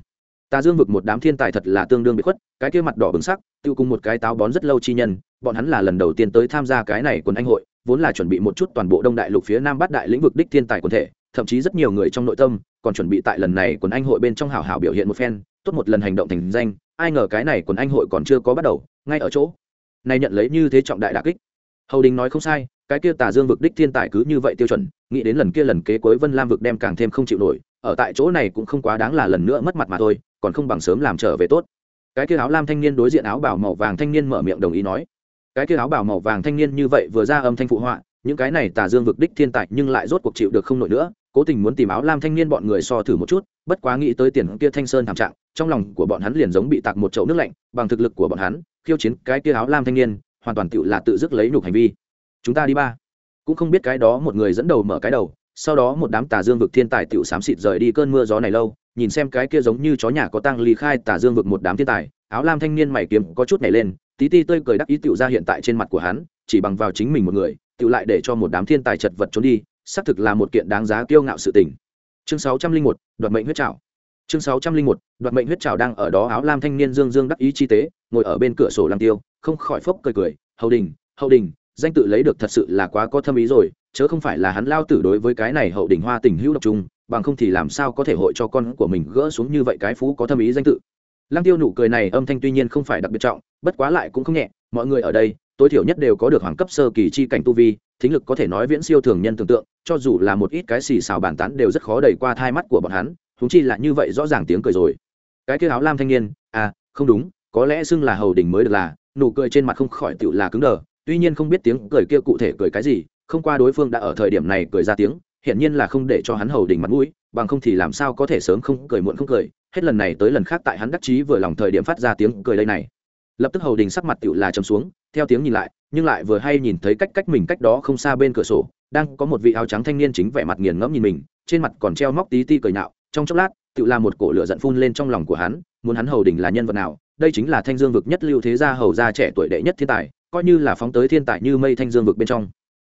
tà dương vực một đám thiên tài thật là tương đương bị khuất, cái kia mặt đỏ bừng sắc, tiêu cùng một cái táo bón rất lâu chi nhân, bọn hắn là lần đầu tiên tới tham gia cái này quần anh hội, vốn là chuẩn bị một chút toàn bộ đông đại lục phía nam bát đại lĩnh vực đích thiên tài quần thể, thậm chí rất nhiều người trong nội tâm còn chuẩn bị tại lần này quần anh hội bên trong hào hào biểu hiện một phen, tốt một lần hành động thành danh, ai ngờ cái này quần anh hội còn chưa có bắt đầu, ngay ở chỗ. Này nhận lấy như thế trọng đại đà kích. Hầu đình nói không sai, cái kia tà dương vực đích thiên tài cứ như vậy tiêu chuẩn, nghĩ đến lần kia lần kế cuối vân lam vực đem càng thêm không chịu nổi, ở tại chỗ này cũng không quá đáng là lần nữa mất mặt mà thôi còn không bằng sớm làm trở về tốt. Cái kia áo lam thanh niên đối diện áo bảo màu vàng thanh niên mở miệng đồng ý nói. Cái kia áo bảo màu vàng thanh niên như vậy vừa ra âm thanh phụ họa, những cái này tà dương vực đích thiên tài nhưng lại rốt cuộc chịu được không nổi nữa, cố tình muốn tìm áo lam thanh niên bọn người so thử một chút, bất quá nghĩ tới tiền kia thanh sơn thảm trạng, trong lòng của bọn hắn liền giống bị tạc một chậu nước lạnh, bằng thực lực của bọn hắn, khiêu chiến cái kia áo lam thanh niên, hoàn toàn tự là tự dứt lấy nhục hành vi. Chúng ta đi ba. Cũng không biết cái đó một người dẫn đầu mở cái đầu, sau đó một đám tà dương vực thiên tài tiểu xám xịt rời đi cơn mưa gió này lâu nhìn xem cái kia giống như chó nhà có tăng ly khai tả dương vực một đám thiên tài, áo lam thanh niên mày kiếm có chút nhảy lên, tí ti tơi cười đắc ý tiểu ra hiện tại trên mặt của hắn, chỉ bằng vào chính mình một người tiểu lại để cho một đám thiên tài chật vật trốn đi, xác thực là một kiện đáng giá kiêu ngạo sự tình. Chương sáu trăm linh một, đoạt mệnh huyết trào chương sáu trăm linh một, đoạt mệnh huyết trào đang ở đó áo lam thanh niên dương dương đắc ý chi tế, ngồi ở bên cửa sổ lăng tiêu, không khỏi phốc cười cười hậu đình hậu đình, danh tự lấy được thật sự là quá có thâm ý rồi, chớ không phải là hắn lao tử đối với cái này hậu đỉnh hoa tình hữu độc trung bằng không thì làm sao có thể hội cho con của mình gỡ xuống như vậy cái phú có thâm ý danh tự. Lăng tiêu nụ cười này âm thanh tuy nhiên không phải đặc biệt trọng, bất quá lại cũng không nhẹ, mọi người ở đây, tối thiểu nhất đều có được hoàng cấp sơ kỳ chi cảnh tu vi, thính lực có thể nói viễn siêu thường nhân tưởng tượng, cho dù là một ít cái xì xào bàn tán đều rất khó đẩy qua thai mắt của bọn hắn thúng chi là như vậy rõ ràng tiếng cười rồi. Cái kia áo lam thanh niên à không đúng, có lẽ xưng là hầu đình mới được là, nụ cười trên mặt không khỏi tựu là cứng đờ, tuy nhiên không biết tiếng cười kia cụ thể cười cái gì, không qua đối phương đã ở thời điểm này cười ra tiếng hiển nhiên là không để cho hắn hầu đình mặt mũi, bằng không thì làm sao có thể sớm không cười muộn không cười. Hết lần này tới lần khác tại hắn đắc chí vừa lòng thời điểm phát ra tiếng cười đây này. Lập tức hầu đình sắc mặt tựu là trầm xuống, theo tiếng nhìn lại, nhưng lại vừa hay nhìn thấy cách cách mình cách đó không xa bên cửa sổ, đang có một vị áo trắng thanh niên chính vẻ mặt nghiền ngẫm nhìn mình, trên mặt còn treo móc tí ti cười nạo trong chốc lát tự là một cổ lửa giận phun lên trong lòng của hắn, muốn hắn hầu đình là nhân vật nào, đây chính là thanh dương vực nhất lưu thế gia hầu gia trẻ tuổi đệ nhất thiên tài, coi như là phóng tới thiên tài như mây thanh dương vực bên trong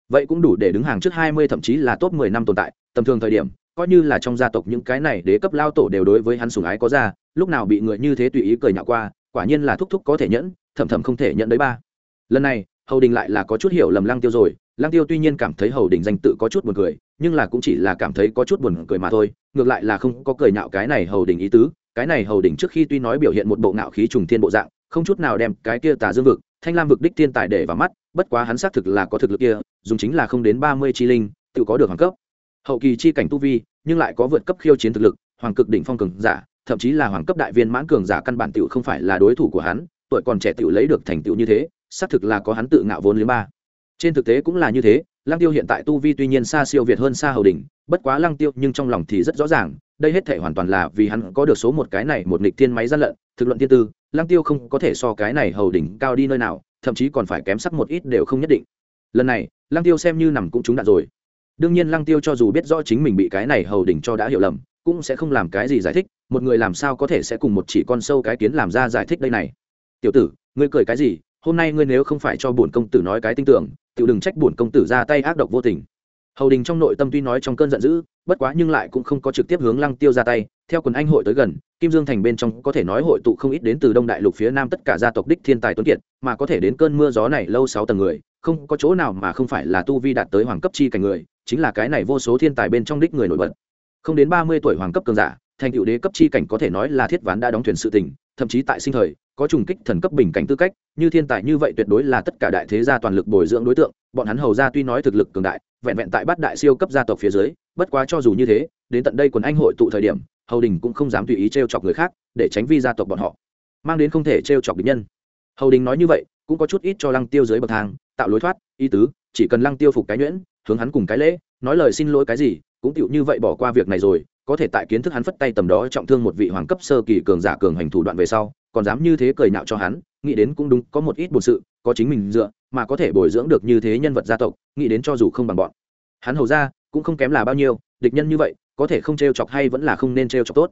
vậy cũng đủ để đứng hàng trước hai mươi, thậm chí là top mười năm tồn tại, tầm thường thời điểm, coi như là trong gia tộc những cái này đế cấp lao tổ đều đối với hắn sủng ái có ra, lúc nào bị người như thế tùy ý cười nhạo qua, quả nhiên là thúc thúc có thể nhẫn, thầm thầm không thể nhận đấy ba. Lần này, hầu đình lại là có chút hiểu lầm lăng tiêu rồi, lăng tiêu tuy nhiên cảm thấy hầu đình danh tự có chút buồn cười, nhưng là cũng chỉ là cảm thấy có chút buồn cười mà thôi, ngược lại là không có cười nhạo cái này hầu đình ý tứ, cái này hầu đình trước khi tuy nói biểu hiện một bộ ngạo khí trùng thiên bộ dạng, không chút nào đem cái kia tà dương vực thanh lam vực đích thiên tài để vào mắt, bất quá hắn xác thực là có thực lực kia, dùng chính là không đến ba mươi chi linh, tự có được hoàng cấp. Hậu kỳ chi cảnh tu vi, nhưng lại có vượt cấp khiêu chiến thực lực, hoàng cực đỉnh phong cường giả, thậm chí là hoàng cấp đại viên mãn cường giả căn bản tiểu không phải là đối thủ của hắn, tuổi còn trẻ tiểu lấy được thành tựu như thế, xác thực là có hắn tự ngạo vốn liếng ba. Trên thực tế cũng là như thế, lăng tiêu hiện tại tu vi tuy nhiên xa siêu việt hơn xa hầu đỉnh, bất quá lăng tiêu nhưng trong lòng thì rất rõ ràng, đây hết thể hoàn toàn là vì hắn có được số một cái này, một nghịch thiên máy gian lận thực luận tiên tư lang tiêu không có thể so cái này hầu đỉnh cao đi nơi nào, thậm chí còn phải kém sắc một ít đều không nhất định. Lần này lang tiêu xem như nằm cũng trúng đạn rồi. Đương nhiên lang tiêu cho dù biết rõ chính mình bị cái này hầu đỉnh cho đã hiểu lầm, cũng sẽ không làm cái gì giải thích, một người làm sao có thể sẽ cùng một chỉ con sâu cái kiến làm ra giải thích đây này. Tiểu tử, ngươi cười cái gì? Hôm nay ngươi nếu không phải cho bổn công tử nói cái tin tưởng tự đừng trách bổn công tử ra tay ác độc vô tình hầu đình trong nội tâm tuy nói trong cơn giận dữ, bất quá nhưng lại cũng không có trực tiếp hướng lăng tiêu ra tay, theo quần anh hội tới gần, kim dương thành bên trong có thể nói hội tụ không ít đến từ đông đại lục phía nam tất cả gia tộc đích thiên tài tuấn kiệt, mà có thể đến cơn mưa gió này lâu sáu tầng người, không có chỗ nào mà không phải là tu vi đạt tới hoàng cấp chi cảnh người, chính là cái này vô số thiên tài bên trong đích người nổi bật. Không đến ba mươi tuổi hoàng cấp cường giả, thành cựu đế cấp chi cảnh có thể nói là thiết ván đã đóng thuyền sự tình, thậm chí tại sinh thời, có trùng kích thần cấp bình cảnh tư cách, như thiên tài như vậy tuyệt đối là tất cả đại thế gia toàn lực bồi dưỡng đối tượng, bọn hắn hầu ra tuy nói thực lực cường đại vẹn vẹn tại bát đại siêu cấp gia tộc phía dưới, bất quá cho dù như thế, đến tận đây quần anh hội tụ thời điểm, hầu đình cũng không dám tùy ý t r e o chọc người khác, để tránh vi gia tộc bọn họ. Mang đến không thể t r e o chọc địch nhân. Hầu đình nói như vậy, cũng có chút ít cho lăng tiêu dưới bậc thang, tạo lối thoát y tứ, chỉ cần lăng tiêu phục cái nhuyễn, hướng hắn cùng cái lễ, nói lời xin lỗi cái gì, cũng tựu như vậy bỏ qua việc này rồi, có thể tại kiến thức hắn phất tay tầm đó trọng thương một vị hoàng cấp sơ kỳ cường giả cường hành thủ đoạn về sau, còn dám như thế cười nạo cho hắn, nghĩ đến cũng đúng, có một ít bổn sự có chính mình dựa, mà có thể bồi dưỡng được như thế nhân vật gia tộc, nghĩ đến cho dù không bằng bọn. Hắn hầu ra, cũng không kém là bao nhiêu, địch nhân như vậy, có thể không t chọc hay vẫn là không nên t chọc tốt.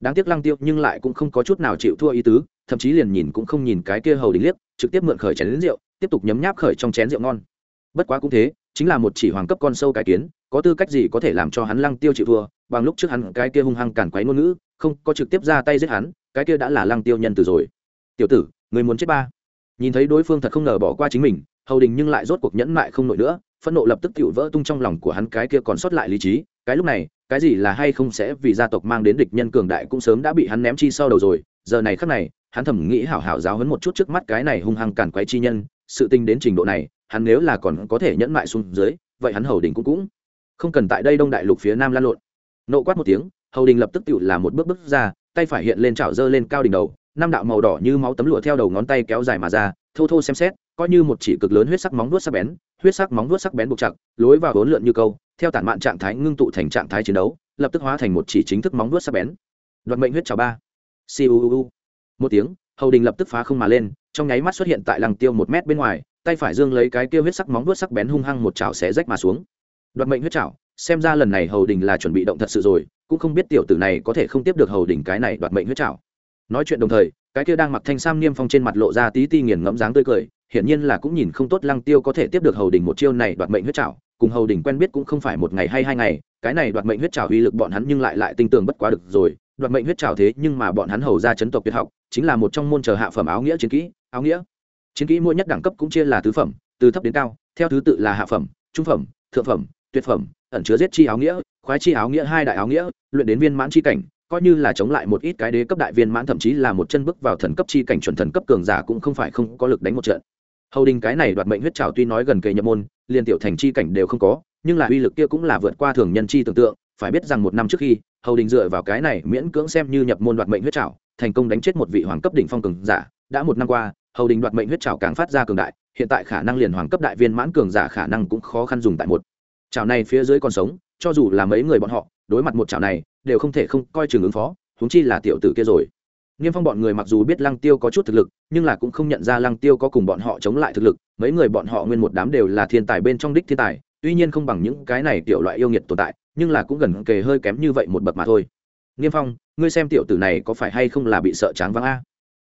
Đáng tiếc lăng tiêu nhưng lại cũng không có chút nào chịu thua ý tứ, thậm chí liền nhìn cũng không nhìn cái kia hầu đình liếc, trực tiếp mượn khởi chén đến rượu, tiếp tục nhấm nháp khởi trong chén rượu ngon. Bất quá cũng thế, chính là một chỉ hoàng cấp con sâu cái kiến, có tư cách gì có thể làm cho hắn lăng tiêu chịu thua, bằng lúc trước hắn cái kia hung hăng cản quấy ngôn ngữ, không có trực tiếp ra tay giết hắn, cái kia đã là lăng tiêu nhân từ rồi. Tiểu tử, người muốn chết ba? Nhìn thấy đối phương thật không ngờ bỏ qua chính mình, hầu đình nhưng lại rốt cuộc nhẫn mại không nổi nữa, phẫn nộ lập tức tự vỡ tung trong lòng của hắn cái kia còn sót lại lý trí, cái lúc này, cái gì là hay không sẽ vì gia tộc mang đến địch nhân cường đại cũng sớm đã bị hắn ném chi sau đầu rồi, giờ này khắc này, hắn thầm nghĩ hảo hảo giáo hấn một chút trước mắt cái này hung hăng cản quấy chi nhân, sự tình đến trình độ này, hắn nếu là còn có thể nhẫn mại xuống dưới, vậy hắn hầu đình cũng cũng không cần tại đây đông đại lục phía nam lan lộn. Nộ quát một tiếng, hầu đình lập tức tự là một bước bước ra, tay phải hiện lên chảo dơ lên cao đỉnh đầu năm đạo màu đỏ như máu tấm lụa theo đầu ngón tay kéo dài mà ra, thô thô xem xét, coi như một chỉ cực lớn huyết sắc móng vuốt sắc bén, huyết sắc móng vuốt sắc bén buộc chặt, lối vào hỗn lượn như câu, theo tản mạn trạng thái ngưng tụ thành trạng thái chiến đấu, lập tức hóa thành một chỉ chính thức móng vuốt sắc bén. Đoạt mệnh huyết trào ba. Siêu một tiếng, hầu đình lập tức phá không mà lên, trong nháy mắt xuất hiện tại lăng tiêu một mét bên ngoài, tay phải dương lấy cái tiêu huyết sắc móng vuốt sắc bén hung hăng một chảo xé rách mà xuống. Đoạt mệnh huyết chảo, xem ra lần này hầu đình là chuẩn bị động thật sự rồi, cũng không biết tiểu tử này có thể không tiếp được hầu đình cái này đoạt mệnh huyết chảo nói chuyện đồng thời, cái kia đang mặc thanh sam niêm phong trên mặt lộ ra tí ti nghiền ngẫm dáng tươi cười, hiển nhiên là cũng nhìn không tốt lăng tiêu có thể tiếp được hầu đình một chiêu này đoạt mệnh huyết chảo cùng hầu đình quen biết cũng không phải một ngày hay hai ngày, cái này đoạt mệnh huyết trảo uy lực bọn hắn nhưng lại lại tinh tường bất quá được rồi, đoạt mệnh huyết trảo thế nhưng mà bọn hắn hầu ra chấn tộc tuyệt học, chính là một trong môn chờ hạ phẩm áo nghĩa chiến kỹ, áo nghĩa. Chiến kỹ mỗi nhất đẳng cấp cũng chia là tứ phẩm, từ thấp đến cao, theo thứ tự là hạ phẩm, trung phẩm, thượng phẩm, tuyệt phẩm, ẩn chứa giết chi áo nghĩa, khoái chi áo nghĩa, hai đại áo nghĩa, luyện đến viên mãn chi cảnh coi như là chống lại một ít cái đế cấp đại viên mãn, thậm chí là một chân bước vào thần cấp chi cảnh chuẩn thần cấp cường giả cũng không phải không có lực đánh một trận. Hầu đình cái này đoạt mệnh huyết trào tuy nói gần kề nhập môn, liền tiểu thành chi cảnh đều không có, nhưng là uy lực kia cũng là vượt qua thường nhân chi tưởng tượng, phải biết rằng một năm trước khi, hầu đình dựa vào cái này miễn cưỡng xem như nhập môn đoạt mệnh huyết trảo, thành công đánh chết một vị hoàng cấp đỉnh phong cường giả. Đã một năm qua, hầu đình đoạt mệnh huyết trảo càng phát ra cường đại, hiện tại khả năng liền hoàng cấp đại viên mãn cường giả khả năng cũng khó khăn dùng tại một. Trảo này phía dưới còn sống, cho dù là mấy người bọn họ, đối mặt một trảo này đều không thể không coi chừng ứng phó húng chi là tiểu tử kia rồi Niêm Phong bọn người mặc dù biết Lăng Tiêu có chút thực lực, nhưng là cũng không nhận ra Lăng Tiêu có cùng bọn họ chống lại thực lực, mấy người bọn họ nguyên một đám đều là thiên tài bên trong đích thiên tài, tuy nhiên không bằng những cái này tiểu loại yêu nghiệt tồn tại, nhưng là cũng gần kề hơi kém như vậy một bậc mà thôi. Niêm Phong, ngươi xem tiểu tử này có phải hay không là bị sợ tráng vắng a?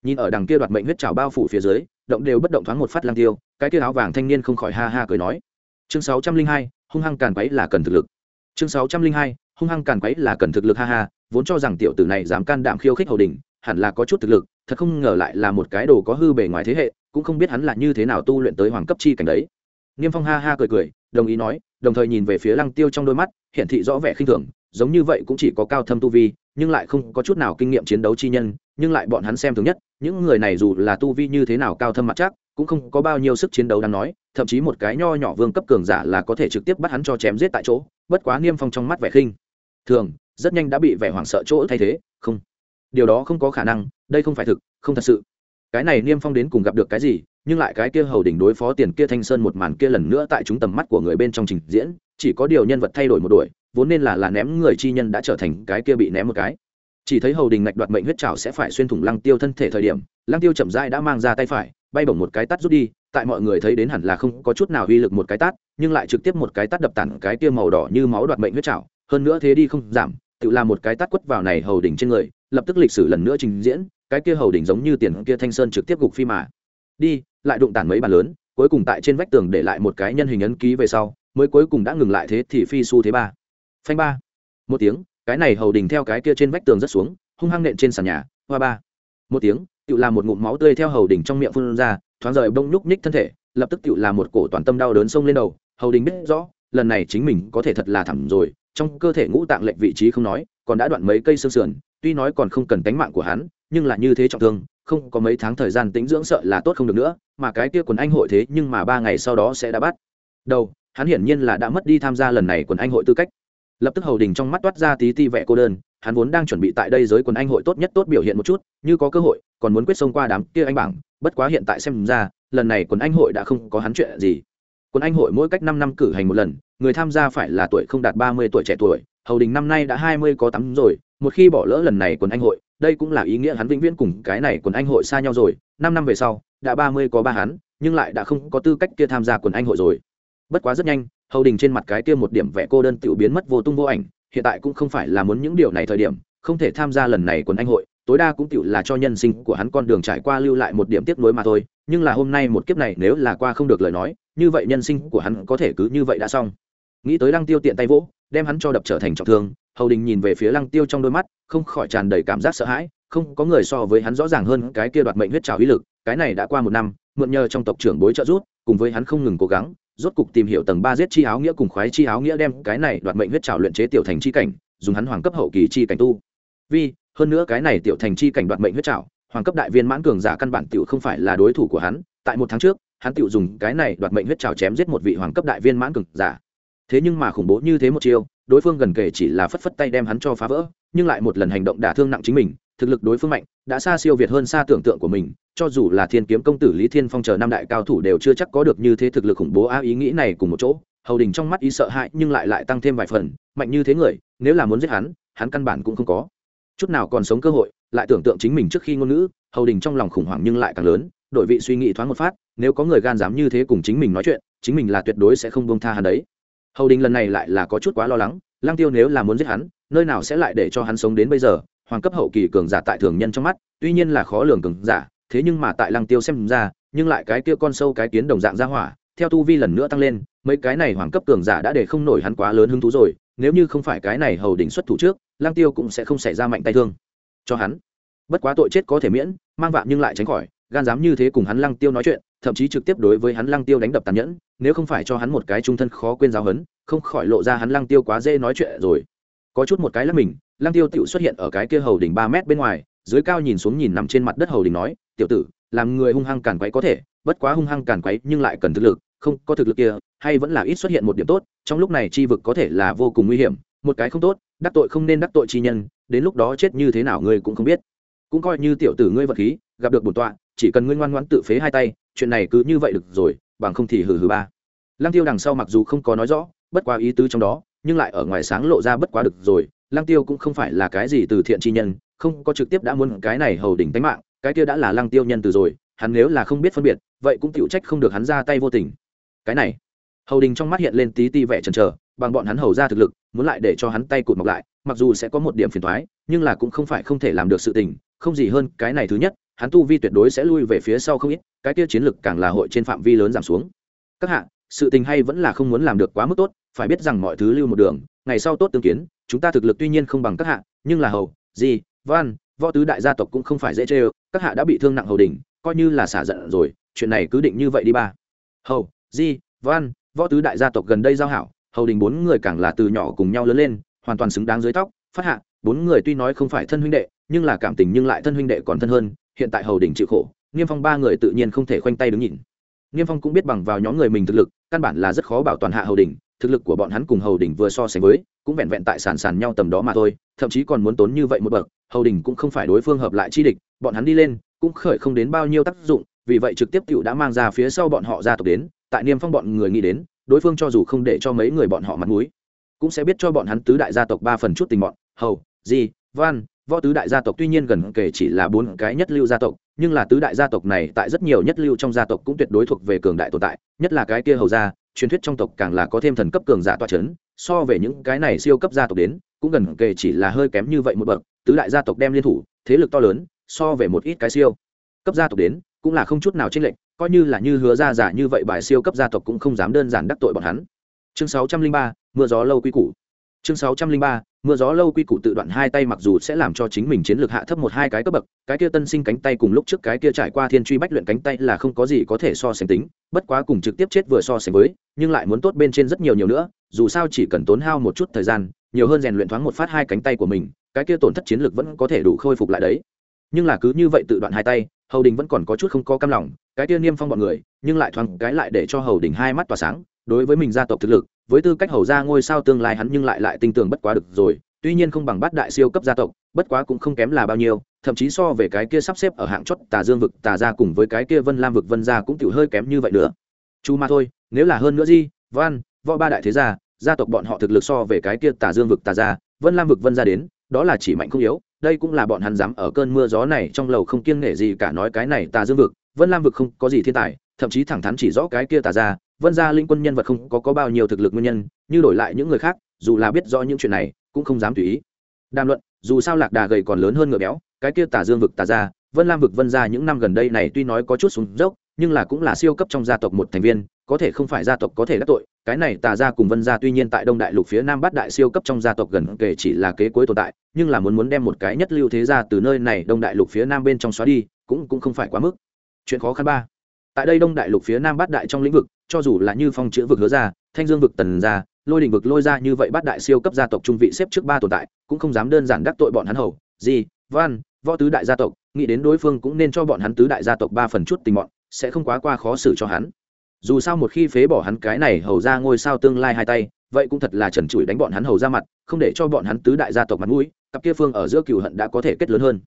Nhìn ở đằng kia đoạt mệnh huyết trào bao phủ phía dưới, động đều bất động thoáng một phát Lăng Tiêu, cái kia áo vàng thanh niên không khỏi ha ha cười nói. Chương 602, hung hăng càn quấy là cần thực lực. Chương 602, hung hăng càn quấy là cần thực lực ha ha, vốn cho rằng tiểu tử này dám can đảm khiêu khích hầu đỉnh, hẳn là có chút thực lực thật không ngờ lại là một cái đồ có hư bề ngoài thế hệ cũng không biết hắn là như thế nào tu luyện tới hoàng cấp chi cảnh đấy. Niêm phong ha ha cười cười đồng ý nói đồng thời nhìn về phía lăng tiêu trong đôi mắt hiện thị rõ vẻ khinh thường giống như vậy cũng chỉ có cao thâm tu vi nhưng lại không có chút nào kinh nghiệm chiến đấu chi nhân nhưng lại bọn hắn xem thường nhất những người này dù là tu vi như thế nào cao thâm mặt chắc cũng không có bao nhiêu sức chiến đấu đáng nói thậm chí một cái nho nhỏ vương cấp cường giả là có thể trực tiếp bắt hắn cho chém giết tại chỗ bất quá niêm phong trong mắt vẻ khinh thường, rất nhanh đã bị vẻ hoảng sợ chỗ thay thế, không. Điều đó không có khả năng, đây không phải thực, không thật sự. Cái này niêm phong đến cùng gặp được cái gì, nhưng lại cái kia hầu đỉnh đối phó tiền kia thanh sơn một màn kia lần nữa tại chúng tầm mắt của người bên trong trình diễn, chỉ có điều nhân vật thay đổi một đuổi, vốn nên là là ném người chi nhân đã trở thành cái kia bị ném một cái. Chỉ thấy hầu đình ngạch đoạt mệnh huyết trào sẽ phải xuyên thủng lăng tiêu thân thể thời điểm, lăng tiêu chậm rãi đã mang ra tay phải, bay bổng một cái tắt rút đi, tại mọi người thấy đến hẳn là không có chút nào uy lực một cái tát, nhưng lại trực tiếp một cái tát đập tản cái kia màu đỏ như máu đoạt mệnh huyết trào hơn nữa thế đi không giảm, tự làm một cái tát quất vào này hầu đỉnh trên người, lập tức lịch sử lần nữa trình diễn, cái kia hầu đỉnh giống như tiền kia thanh sơn trực tiếp gục phi mà. Đi, lại đụng tản mấy bàn lớn, cuối cùng tại trên vách tường để lại một cái nhân hình ấn ký về sau, mới cuối cùng đã ngừng lại thế thì phi su thế ba. Phanh ba. Một tiếng, cái này hầu đỉnh theo cái kia trên vách tường rất xuống, hung hăng nện trên sàn nhà, hoa ba. Một tiếng, tự làm một ngụm máu tươi theo hầu đỉnh trong miệng phun ra, thoáng rời bông nhúc nhích thân thể, lập tức tự làm một cổ toàn tâm đau đớn sông lên đầu. Hầu đỉnh biết rõ, lần này chính mình có thể thật là thẳng rồi trong cơ thể ngũ tạng lệch vị trí không nói, còn đã đoạn mấy cây xương sườn, tuy nói còn không cần cánh mạng của hắn, nhưng là như thế trọng thương, không có mấy tháng thời gian tĩnh dưỡng sợ là tốt không được nữa, mà cái kia quần anh hội thế nhưng mà ba ngày sau đó sẽ đã bắt đầu, hắn hiển nhiên là đã mất đi tham gia lần này quần anh hội tư cách. Lập tức hầu đình trong mắt toát ra tí ti vẻ cô đơn, hắn vốn đang chuẩn bị tại đây giới quần anh hội tốt nhất tốt biểu hiện một chút, như có cơ hội, còn muốn quyết xông qua đám kia anh bảng, bất quá hiện tại xem ra, lần này quần anh hội đã không có hắn chuyện gì. Quần anh hội mỗi cách năm năm cử hành một lần người tham gia phải là tuổi không đạt ba mươi tuổi trẻ tuổi, hầu đình năm nay đã hai mươi có tắm rồi, một khi bỏ lỡ lần này quần anh hội, đây cũng là ý nghĩa hắn vĩnh viễn cùng cái này quần anh hội xa nhau rồi, năm năm về sau, đã ba mươi có ba hắn, nhưng lại đã không có tư cách kia tham gia quần anh hội rồi. Bất quá rất nhanh, hầu đình trên mặt cái kia một điểm vẽ cô đơn tiểu biến mất vô tung vô ảnh, hiện tại cũng không phải là muốn những điều này thời điểm, không thể tham gia lần này quần anh hội, tối đa cũng tiểu là cho nhân sinh của hắn con đường trải qua lưu lại một điểm tiếp nối mà thôi, nhưng là hôm nay một kiếp này nếu là qua không được lời nói, như vậy nhân sinh của hắn có thể cứ như vậy đã xong nghĩ tới lăng tiêu tiện tay vỗ, đem hắn cho đập trở thành trọng thương, hầu đình nhìn về phía lăng tiêu trong đôi mắt, không khỏi tràn đầy cảm giác sợ hãi, không có người so với hắn rõ ràng hơn cái kia đoạt mệnh huyết trào uy lực, cái này đã qua một năm, mượn nhờ trong tộc trưởng bối trợ rút cùng với hắn không ngừng cố gắng, rốt cục tìm hiểu tầng ba giết chi áo nghĩa cùng khoái chi áo nghĩa đem cái này đoạt mệnh huyết trào luyện chế tiểu thành chi cảnh, dùng hắn hoàng cấp hậu kỳ chi cảnh tu. Vì, hơn nữa cái này tiểu thành chi cảnh đoạt mệnh huyết trào hoàng cấp đại viên mãn cường giả căn bản tiểu không phải là đối thủ của hắn, tại một tháng trước, hắn tiểu dùng cái này đoạt mệnh huyết trào chém giết một vị hoàng cấp đại viên mãn cường giả thế nhưng mà khủng bố như thế một chiêu, đối phương gần kể chỉ là phất phất tay đem hắn cho phá vỡ, nhưng lại một lần hành động đả thương nặng chính mình, thực lực đối phương mạnh, đã xa siêu việt hơn xa tưởng tượng của mình, cho dù là thiên kiếm công tử lý thiên phong chờ năm đại cao thủ đều chưa chắc có được như thế thực lực khủng bố a ý nghĩ này cùng một chỗ, hầu đình trong mắt ý sợ hãi nhưng lại lại tăng thêm vài phần, mạnh như thế người, nếu là muốn giết hắn hắn căn bản cũng không có. Chút nào còn sống cơ hội, lại tưởng tượng chính mình trước khi ngôn ngữ, hầu đình trong lòng khủng hoảng nhưng lại càng lớn, đội vị suy nghĩ thoáng một phát, nếu có người gan dám như thế cùng chính mình nói chuyện, chính mình là tuyệt đối sẽ không bông tha hắn đấy hầu đình lần này lại là có chút quá lo lắng, lăng tiêu nếu là muốn giết hắn, nơi nào sẽ lại để cho hắn sống đến bây giờ? Hoàng cấp hậu kỳ cường giả tại thường nhân trong mắt, tuy nhiên là khó lường cường giả, thế nhưng mà tại lăng tiêu xem ra, nhưng lại cái kia con sâu cái kiến đồng dạng ra hỏa, theo tu vi lần nữa tăng lên, mấy cái này hoàng cấp cường giả đã để không nổi hắn quá lớn hứng thú rồi, nếu như không phải cái này hầu đỉnh xuất thủ trước, lăng tiêu cũng sẽ không xảy ra mạnh tay thương cho hắn. Bất quá tội chết có thể miễn, mang vạm nhưng lại tránh khỏi, gan dám như thế cùng hắn lăng tiêu nói chuyện, thậm chí trực tiếp đối với hắn lăng tiêu đánh đập tàn nhẫn nếu không phải cho hắn một cái trung thân khó quên giáo hấn, không khỏi lộ ra hắn lăng tiêu quá dễ nói chuyện rồi. Có chút một cái là mình, lăng tiêu tự xuất hiện ở cái kia hầu đỉnh ba mét bên ngoài, dưới cao nhìn xuống nhìn nằm trên mặt đất hầu đỉnh nói, tiểu tử, làm người hung hăng càn quấy có thể, bất quá hung hăng càn quấy nhưng lại cần thực lực, không có thực lực kia, hay vẫn là ít xuất hiện một điểm tốt, trong lúc này chi vực có thể là vô cùng nguy hiểm, một cái không tốt, đắc tội không nên đắc tội chi nhân, đến lúc đó chết như thế nào ngươi cũng không biết. Cũng coi như tiểu tử ngươi vật khí, gặp được bổn tọa, chỉ cần ngươi ngoan ngoãn tự phế hai tay, chuyện này cứ như vậy được rồi bằng không thì hừ hừ ba. Lăng tiêu đằng sau mặc dù không có nói rõ, bất quá ý tứ trong đó, nhưng lại ở ngoài sáng lộ ra bất quá được rồi, lăng tiêu cũng không phải là cái gì từ thiện chi nhân, không có trực tiếp đã muốn cái này hầu đỉnh tánh mạng, cái kia đã là lăng tiêu nhân từ rồi, hắn nếu là không biết phân biệt, vậy cũng chịu trách không được hắn ra tay vô tình. Cái này, hầu đình trong mắt hiện lên tí ti vẻ chần chờ, bằng bọn hắn hầu ra thực lực, muốn lại để cho hắn tay cụt mọc lại, mặc dù sẽ có một điểm phiền thoái nhưng là cũng không phải không thể làm được sự tình, không gì hơn cái này thứ nhất hắn tu vi tuyệt đối sẽ lui về phía sau không ít, cái kia chiến lực càng là hội trên phạm vi lớn giảm xuống. Các hạ, sự tình hay vẫn là không muốn làm được quá mức tốt, phải biết rằng mọi thứ lưu một đường, ngày sau tốt tương kiến, chúng ta thực lực tuy nhiên không bằng các hạ, nhưng là hầu gì văn, võ tứ đại gia tộc cũng không phải dễ chê các hạ đã bị thương nặng hầu đình coi như là xả giận rồi, chuyện này cứ định như vậy đi ba. Hầu, di, văn, võ tứ đại gia tộc gần đây giao hảo, hầu đình bốn người càng là từ nhỏ cùng nhau lớn lên, hoàn toàn xứng đáng dưới tóc, phát hạ, bốn người tuy nói không phải thân huynh đệ, nhưng là cảm tình nhưng lại thân huynh đệ còn thân hơn hiện tại hầu đỉnh chịu khổ niêm phong ba người tự nhiên không thể khoanh tay đứng nhìn niêm phong cũng biết bằng vào nhóm người mình thực lực, căn bản là rất khó bảo toàn hạ hầu đỉnh. thực lực của bọn hắn cùng hầu đỉnh vừa so sánh với, cũng vẹn vẹn tại sàn sàn nhau tầm đó mà thôi, thậm chí còn muốn tốn như vậy một bậc, hầu đỉnh cũng không phải đối phương hợp lại chi địch, bọn hắn đi lên, cũng khởi không đến bao nhiêu tác dụng, vì vậy trực tiếp cựu đã mang ra phía sau bọn họ ra tộc đến, tại niêm phong bọn người nghĩ đến, đối phương cho dù không để cho mấy người bọn họ mặt mũi, cũng sẽ biết cho bọn hắn tứ đại gia tộc ba phần chút tình bọn, hầu, di, văn võ tứ đại gia tộc tuy nhiên gần kể chỉ là bốn cái nhất lưu gia tộc, nhưng là tứ đại gia tộc này tại rất nhiều nhất lưu trong gia tộc cũng tuyệt đối thuộc về cường đại tồn tại, nhất là cái kia hầu gia, truyền thuyết trong tộc càng là có thêm thần cấp cường giả toa c h ấ n so về những cái này siêu cấp gia tộc đến, cũng gần kể chỉ là hơi kém như vậy một bậc, tứ đại gia tộc đem liên thủ, thế lực to lớn, so về một ít cái siêu cấp gia tộc đến, cũng là không chút nào chênh lệch, coi như là như hứa ra giả như vậy bài siêu cấp gia tộc cũng không dám đơn giản đắc tội bọn hắn. Chương sáu trăm linh ba, mưa gió lâu quy củ. Chương sáu trăm linh ba mưa gió lâu quy củ tự đoạn hai tay mặc dù sẽ làm cho chính mình chiến lược hạ thấp một hai cái cấp bậc, cái kia tân sinh cánh tay cùng lúc trước cái kia trải qua thiên truy bách luyện cánh tay là không có gì có thể so sánh tính, bất quá cùng trực tiếp chết vừa so sánh với, nhưng lại muốn tốt bên trên rất nhiều nhiều nữa, dù sao chỉ cần tốn hao một chút thời gian, nhiều hơn rèn luyện thoáng một phát hai cánh tay của mình, cái kia tổn thất chiến lược vẫn có thể đủ khôi phục lại đấy. Nhưng là cứ như vậy tự đoạn hai tay, hầu đình vẫn còn có chút không có cam lòng, cái kia niêm phong bọn người, nhưng lại thoáng cái lại để cho hầu đình hai mắt tỏa sáng đối với mình gia tộc thực lực, với tư cách hầu ra ngôi sao tương lai hắn nhưng lại lại tin tưởng bất quá được rồi, tuy nhiên không bằng bát đại siêu cấp gia tộc, bất quá cũng không kém là bao nhiêu, thậm chí so về cái kia sắp xếp ở hạng chót tà dương vực, tà ra cùng với cái kia vân lam vực vân ra cũng tiểu hơi kém như vậy nữa. Chú mà thôi, nếu là hơn nữa gì, văn, võ ba đại thế gia gia tộc bọn họ thực lực so về cái kia tà dương vực tà gia, vân lam vực vân ra đến, đó là chỉ mạnh không yếu, đây cũng là bọn hắn dám ở cơn mưa gió này trong lầu không kiêng nể gì cả nói cái này tà dương vực, vân lam vực không có gì thiên tài, thậm chí thẳng thắn chỉ rõ cái kia tà gia vân gia linh quân nhân vật không có, có bao nhiêu thực lực nguyên nhân như đổi lại những người khác dù là biết rõ những chuyện này cũng không dám tùy ý. Đàm luận dù sao lạc đà gầy còn lớn hơn ngựa béo cái kia tả dương vực tà gia vân lam vực vân gia những năm gần đây này tuy nói có chút xuống dốc nhưng là cũng là siêu cấp trong gia tộc một thành viên có thể không phải gia tộc có thể đắc tội cái này tà gia cùng vân gia tuy nhiên tại đông đại lục phía nam bát đại siêu cấp trong gia tộc gần kể chỉ là kế cuối tồn tại nhưng là muốn muốn đem một cái nhất lưu thế gia từ nơi này đông đại lục phía nam bên trong xóa đi cũng cũng không phải quá mức. Chuyện khó khăn ba. Tại đây đông đại lục phía nam bát đại trong lĩnh vực cho dù là như phong chữ vực hứa ra, thanh dương vực tần ra, lôi đình vực lôi ra như vậy bát đại siêu cấp gia tộc trung vị xếp trước ba tồn tại, cũng không dám đơn giản đắc tội bọn hắn hầu. Gì văn, võ tứ đại gia tộc, nghĩ đến đối phương cũng nên cho bọn hắn tứ đại gia tộc ba phần chút tình bọn sẽ không quá qua khó xử cho hắn. Dù sao một khi phế bỏ hắn cái này hầu ra ngôi sao tương lai hai tay, vậy cũng thật là trần trụi đánh bọn hắn hầu ra mặt, không để cho bọn hắn tứ đại gia tộc mặt mũi, cặp kia phương ở giữa cựu hận đã có thể kết lớn hơn.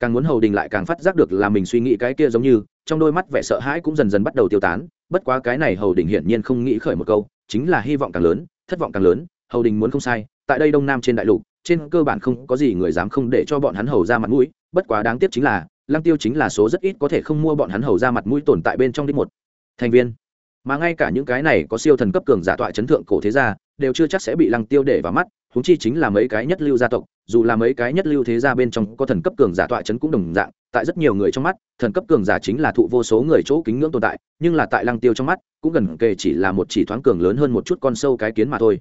Càng muốn hầu đình lại càng phát giác được là mình suy nghĩ cái kia giống như, trong đôi mắt vẻ sợ hãi cũng dần dần bắt đầu tiêu tán bất quá cái này hầu đình hiển nhiên không nghĩ khởi một câu, chính là hy vọng càng lớn, thất vọng càng lớn, hầu đình muốn không sai, tại đây đông nam trên đại lục, trên cơ bản không có gì người dám không để cho bọn hắn hầu ra mặt mũi, bất quá đáng tiếc chính là, lăng tiêu chính là số rất ít có thể không mua bọn hắn hầu ra mặt mũi tồn tại bên trong đích một thành viên. Mà ngay cả những cái này có siêu thần cấp cường giả tọa chấn thượng cổ thế gia, đều chưa chắc sẽ bị lăng tiêu để vào mắt húng chi chính là mấy cái nhất lưu gia tộc, dù là mấy cái nhất lưu thế gia bên trong có thần cấp cường giả tọa chấn cũng đồng dạng tại rất nhiều người trong mắt, thần cấp cường giả chính là thụ vô số người chỗ kính ngưỡng tồn tại, nhưng là tại lăng tiêu trong mắt, cũng gần kề chỉ là một chỉ thoáng cường lớn hơn một chút con sâu cái kiến mà thôi.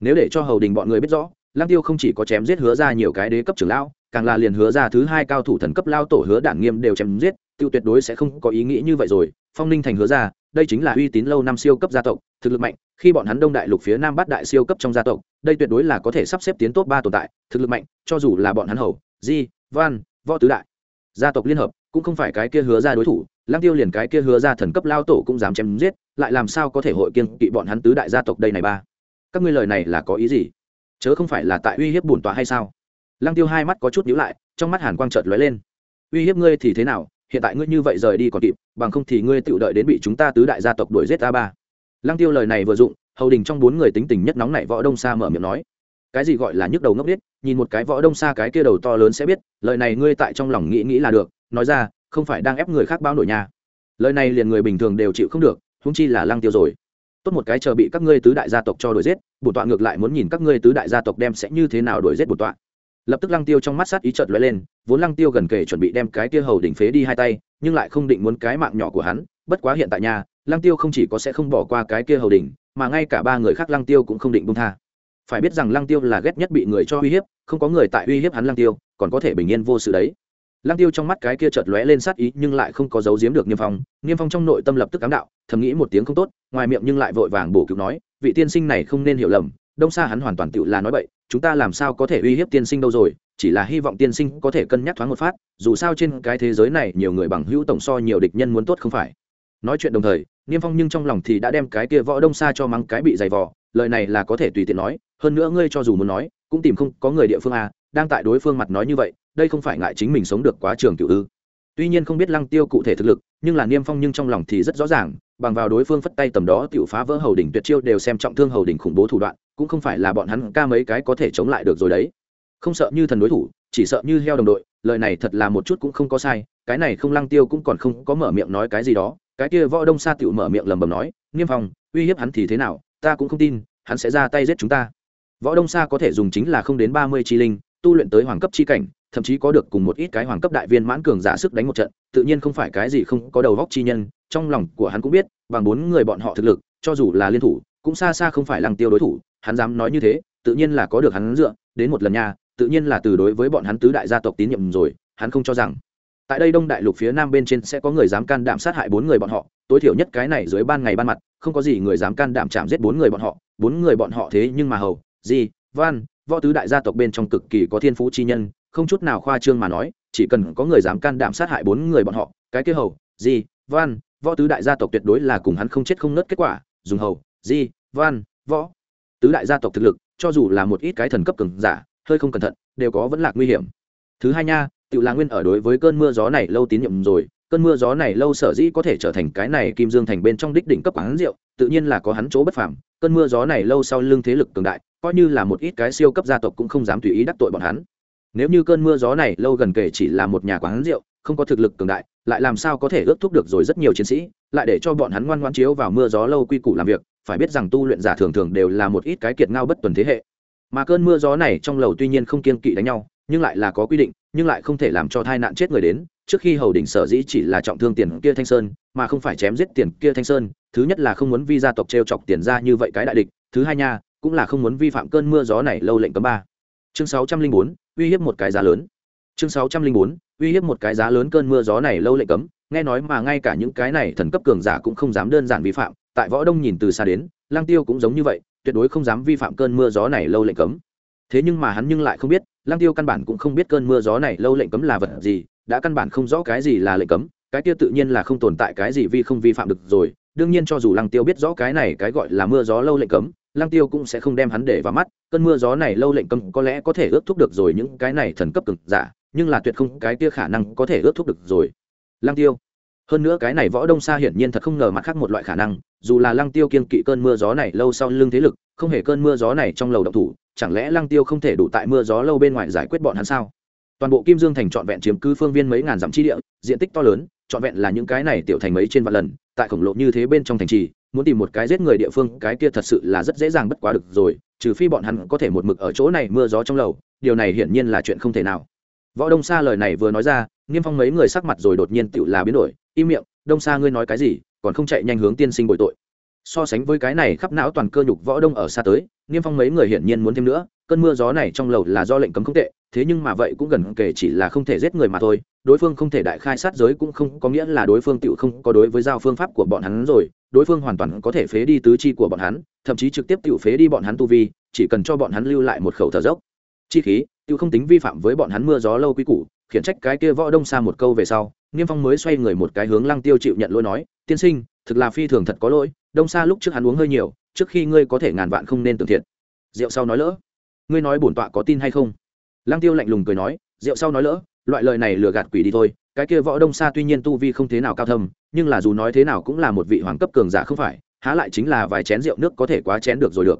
Nếu để cho hầu đình bọn người biết rõ, lăng tiêu không chỉ có chém giết hứa ra nhiều cái đế cấp trưởng lão, càng là liền hứa ra thứ hai cao thủ thần cấp lao tổ hứa đản nghiêm đều chém giết, tiêu tuyệt đối sẽ không có ý nghĩ như vậy rồi. Phong ninh thành hứa ra, đây chính là uy tín lâu năm siêu cấp gia tộc, thực lực mạnh, khi bọn hắn đông đại lục phía nam bắt đại siêu cấp trong gia tộc, đây tuyệt đối là có thể sắp xếp tiến tốt ba tồn tại, thực lực mạnh, cho dù là bọn hắn hầu, di, văn, võ tứ đại gia tộc liên hợp, cũng không phải cái kia hứa ra đối thủ, lăng tiêu liền cái kia hứa ra thần cấp lao tổ cũng dám chém giết, lại làm sao có thể hội kiên kỵ bọn hắn tứ đại gia tộc đây này ba? Các ngươi lời này là có ý gì? Chớ không phải là tại uy hiếp bổn tọa hay sao? Lăng tiêu hai mắt có chút nhíu lại, trong mắt hàn quang chợt lóe lên. Uy hiếp ngươi thì thế nào? Hiện tại ngươi như vậy rời đi còn kịp, bằng không thì ngươi tự đợi đến bị chúng ta tứ đại gia tộc đuổi giết ta ba. Lăng tiêu lời này vừa dụng, hầu đình trong bốn người tính tình nhất nóng này võ đông sa mở miệng nói cái gì gọi là nhức đầu ngốc biết nhìn một cái võ đông xa cái kia đầu to lớn sẽ biết, lời này ngươi tại trong lòng nghĩ nghĩ là được, nói ra, không phải đang ép người khác bao nổi nhà lời này liền người bình thường đều chịu không được húng chi là lăng tiêu rồi. Tốt một cái chờ bị các ngươi tứ đại gia tộc cho đuổi giết, bổn tọa ngược lại muốn nhìn các ngươi tứ đại gia tộc đem sẽ như thế nào đuổi giết bổn tọa. Lập tức lăng tiêu trong mắt sát ý chợt lóe lên, vốn lăng tiêu gần kề chuẩn bị đem cái kia hầu đỉnh phế đi hai tay, nhưng lại không định muốn cái mạng nhỏ của hắn, bất quá hiện tại nhà lăng tiêu không chỉ có sẽ không bỏ qua cái kia hầu đỉnh, mà ngay cả ba người khác lăng tiêu cũng không định buông tha phải biết rằng lăng tiêu là ghét nhất bị người cho uy hiếp, không có người tại uy hiếp hắn lăng tiêu, còn có thể bình yên vô sự đấy. Lăng tiêu trong mắt cái kia chợt lóe lên sát ý nhưng lại không có giấu giếm được niêm phong. Niêm phong trong nội tâm lập tức cám đạo, thầm nghĩ một tiếng không tốt, ngoài miệng nhưng lại vội vàng bổ cứu nói, vị tiên sinh này không nên hiểu lầm, đông xa hắn hoàn toàn tự là nói bậy, chúng ta làm sao có thể uy hiếp tiên sinh đâu rồi, chỉ là hy vọng tiên sinh có thể cân nhắc thoáng một phát, dù sao trên cái thế giới này nhiều người bằng hữu tổng so nhiều địch nhân muốn tốt không phải. Nói chuyện đồng thời, niêm phong nhưng trong lòng thì đã đem cái kia võ đông xa cho mắng cái bị dày vò lời này là có thể tùy tiện nói, hơn nữa ngươi cho dù muốn nói, cũng tìm không có người địa phương à đang tại đối phương mặt nói như vậy, đây không phải ngại chính mình sống được quá trường cựu ư. Tuy nhiên không biết lăng tiêu cụ thể thực lực, nhưng là niêm phong nhưng trong lòng thì rất rõ ràng, bằng vào đối phương phất tay tầm đó tiểu phá vỡ hầu đỉnh tuyệt chiêu đều xem trọng thương hầu đỉnh khủng bố thủ đoạn, cũng không phải là bọn hắn ca mấy cái có thể chống lại được rồi đấy. Không sợ như thần đối thủ, chỉ sợ như heo đồng đội, lời này thật là một chút cũng không có sai, cái này không lăng tiêu cũng còn không có mở miệng nói cái gì đó, cái kia võ đông sa tiểu mở miệng lầm bầm nói, niêm phong, uy hiếp hắn thì thế nào ta cũng không tin, hắn sẽ ra tay giết chúng ta. Võ đông sa có thể dùng chính là không đến ba mươi chi linh, tu luyện tới hoàng cấp chi cảnh, thậm chí có được cùng một ít cái hoàng cấp đại viên mãn cường giả sức đánh một trận, tự nhiên không phải cái gì không có đầu góc chi nhân, trong lòng của hắn cũng biết, bằng bốn người bọn họ thực lực, cho dù là liên thủ, cũng xa xa không phải lăng tiêu đối thủ, hắn dám nói như thế, tự nhiên là có được hắn dựa, đến một lần nha, tự nhiên là từ đối với bọn hắn tứ đại gia tộc tín nhiệm rồi, hắn không cho rằng tại đây đông đại lục phía nam bên trên sẽ có người dám can đảm sát hại bốn người bọn họ, tối thiểu nhất cái này dưới ban ngày ban mặt, không có gì người dám can đảm chạm giết bốn người bọn họ, bốn người bọn họ thế nhưng mà hầu, gì, văn, võ tứ đại gia tộc bên trong cực kỳ có thiên phú chi nhân, không chút nào khoa trương mà nói, chỉ cần có người dám can đảm sát hại bốn người bọn họ, cái kia hầu, gì, văn, võ tứ đại gia tộc tuyệt đối là cùng hắn không chết không nớt kết quả, dùng hầu di văn, võ tứ đại gia tộc thực lực, cho dù là một ít cái thần cấp cường giả, hơi không cẩn thận, đều có vẫn là nguy hiểm. Thứ hai nha tự là nguyên ở đối với cơn mưa gió này lâu tín nhiệm rồi, cơn mưa gió này lâu sở dĩ có thể trở thành cái này kim dương thành bên trong đích đỉnh cấp quán rượu, tự nhiên là có hắn chỗ bất phàm, cơn mưa gió này lâu sau lưng thế lực cường đại, coi như là một ít cái siêu cấp gia tộc cũng không dám tùy ý đắc tội bọn hắn. Nếu như cơn mưa gió này lâu gần kể chỉ là một nhà quán rượu, không có thực lực cường đại, lại làm sao có thể ước thúc được rồi rất nhiều chiến sĩ, lại để cho bọn hắn ngoan ngoan chiếu vào mưa gió lâu quy củ làm việc, phải biết rằng tu luyện giả thường thường đều là một ít cái kiệt ngao bất tuần thế hệ. Mà cơn mưa gió này trong lầu tuy nhiên không kiên kỵ đánh nhau, nhưng lại là có quy định nhưng lại không thể làm cho tai nạn chết người đến, trước khi hầu đỉnh sở dĩ chỉ là trọng thương tiền kia thanh sơn, mà không phải chém giết tiền kia thanh sơn, thứ nhất là không muốn vi gia tộc t r e o chọc tiền ra như vậy cái đại địch, thứ hai nha, cũng là không muốn vi phạm cơn mưa gió này lâu lệnh cấm ba. Chương sáu trăm linh bốn, uy hiếp một cái giá lớn. Chương sáu trăm linh bốn, uy hiếp một cái giá lớn cơn mưa gió này lâu lệnh cấm, nghe nói mà ngay cả những cái này thần cấp cường giả cũng không dám đơn giản vi phạm, tại võ đông nhìn từ xa đến lang tiêu cũng giống như vậy, tuyệt đối không dám vi phạm cơn mưa gió này lâu lệnh cấm. Thế nhưng mà hắn nhưng lại không biết lang tiêu căn bản cũng không biết cơn mưa gió này lâu lệnh cấm là vật gì, đã căn bản không rõ cái gì là lệnh cấm, cái kia tự nhiên là không tồn tại cái gì vi không vi phạm được rồi. Đương nhiên cho dù lăng tiêu biết rõ cái này, cái gọi là mưa gió lâu lệnh cấm, lăng tiêu cũng sẽ không đem hắn để vào mắt. Cơn mưa gió này lâu lệnh cấm có lẽ có thể ước thúc được rồi những cái này thần cấp cực giả, nhưng là tuyệt không cái kia khả năng có thể ước thúc được rồi. Lăng tiêu. Hơn nữa cái này võ đông Sa hiển nhiên thật không ngờ mặt khác một loại khả năng, dù là lăng tiêu kiên kỵ cơn mưa gió này lâu sau lưng thế lực, không hề cơn mưa gió này trong lầu động thủ chẳng lẽ lăng tiêu không thể đủ tại mưa gió lâu bên ngoài giải quyết bọn hắn sao? Toàn bộ kim dương thành trọn vẹn chiếm cứ phương viên mấy ngàn dặm chi địa, diện tích to lớn, trọn vẹn là những cái này tiểu thành mấy trên vạn lần, tại khổng lồ như thế bên trong thành trì, muốn tìm một cái giết người địa phương, cái kia thật sự là rất dễ dàng bất quá được rồi, trừ phi bọn hắn có thể một mực ở chỗ này mưa gió trong lầu, điều này hiển nhiên là chuyện không thể nào. Võ đông sa lời này vừa nói ra niêm phong mấy người sắc mặt rồi đột nhiên tựu là biến đổi, im miệng, đông sa ngươi nói cái gì, còn không chạy nhanh hướng tiên sinh bồi tội so sánh với cái này khắp não toàn cơ nhục võ đông ở xa tới, niêm phong mấy người hiển nhiên muốn thêm nữa, cơn mưa gió này trong lầu là do lệnh cấm không tệ, thế nhưng mà vậy cũng gần kể chỉ là không thể giết người mà thôi, đối phương không thể đại khai sát giới cũng không có nghĩa là đối phương tự không có đối với giao phương pháp của bọn hắn rồi, đối phương hoàn toàn có thể phế đi tứ chi của bọn hắn, thậm chí trực tiếp tự phế đi bọn hắn tu vi, chỉ cần cho bọn hắn lưu lại một khẩu thở dốc. Chi khí tự không tính vi phạm với bọn hắn mưa gió lâu quy củ, khiển trách cái kia võ đông xa một câu về sau, niêm phong mới xoay người một cái hướng lăng tiêu chịu nhận lỗi nói, tiên sinh, thực là phi thường thật có lỗi đông xa lúc trước hắn uống hơi nhiều, trước khi ngươi có thể ngàn vạn không nên tưởng thiệt. Rượu sau nói lỡ. Ngươi nói bổn tọa có tin hay không? Lăng tiêu lạnh lùng cười nói, rượu sau nói lỡ, loại lời này lừa gạt quỷ đi thôi. Cái kia võ đông xa tuy nhiên tu vi không thế nào cao thâm, nhưng là dù nói thế nào cũng là một vị hoàng cấp cường giả không phải, há lại chính là vài chén rượu nước có thể quá chén được rồi được.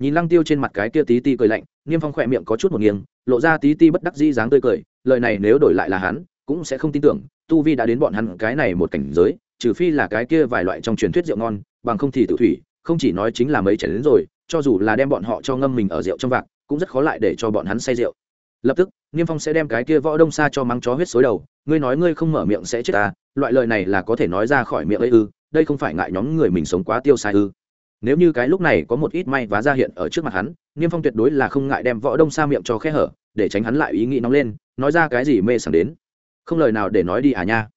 Nhìn lăng tiêu trên mặt cái kia tí ti cười lạnh niêm phong khỏe miệng có chút một nghiêng, lộ ra tí ti bất đắc dĩ dáng tươi cười, lời này nếu đổi lại là hắn, cũng sẽ không tin tưởng, tu vi đã đến bọn hắn cái này một cảnh giới, trừ phi là cái kia vài loại trong truyền thuyết rượu ngon bằng không thì tự thủy, không chỉ nói chính là mấy chảy đến rồi, cho dù là đem bọn họ cho ngâm mình ở rượu trong vạc, cũng rất khó lại để cho bọn hắn say rượu. Lập tức, niêm phong sẽ đem cái kia võ đông xa cho mắng chó huyết xối đầu, ngươi nói ngươi không mở miệng sẽ chết ta, loại lời này là có thể nói ra khỏi miệng ấy ư, đây không phải ngại nhóm người mình sống quá tiêu sai ư. Nếu như cái lúc này có một ít may vá ra hiện ở trước mặt hắn, niêm phong tuyệt đối là không ngại đem võ đông xa miệng cho khe hở, để tránh hắn lại ý nghĩ nóng lên, nói ra cái gì mê sảng đến. Không lời nào để nói đi à nha.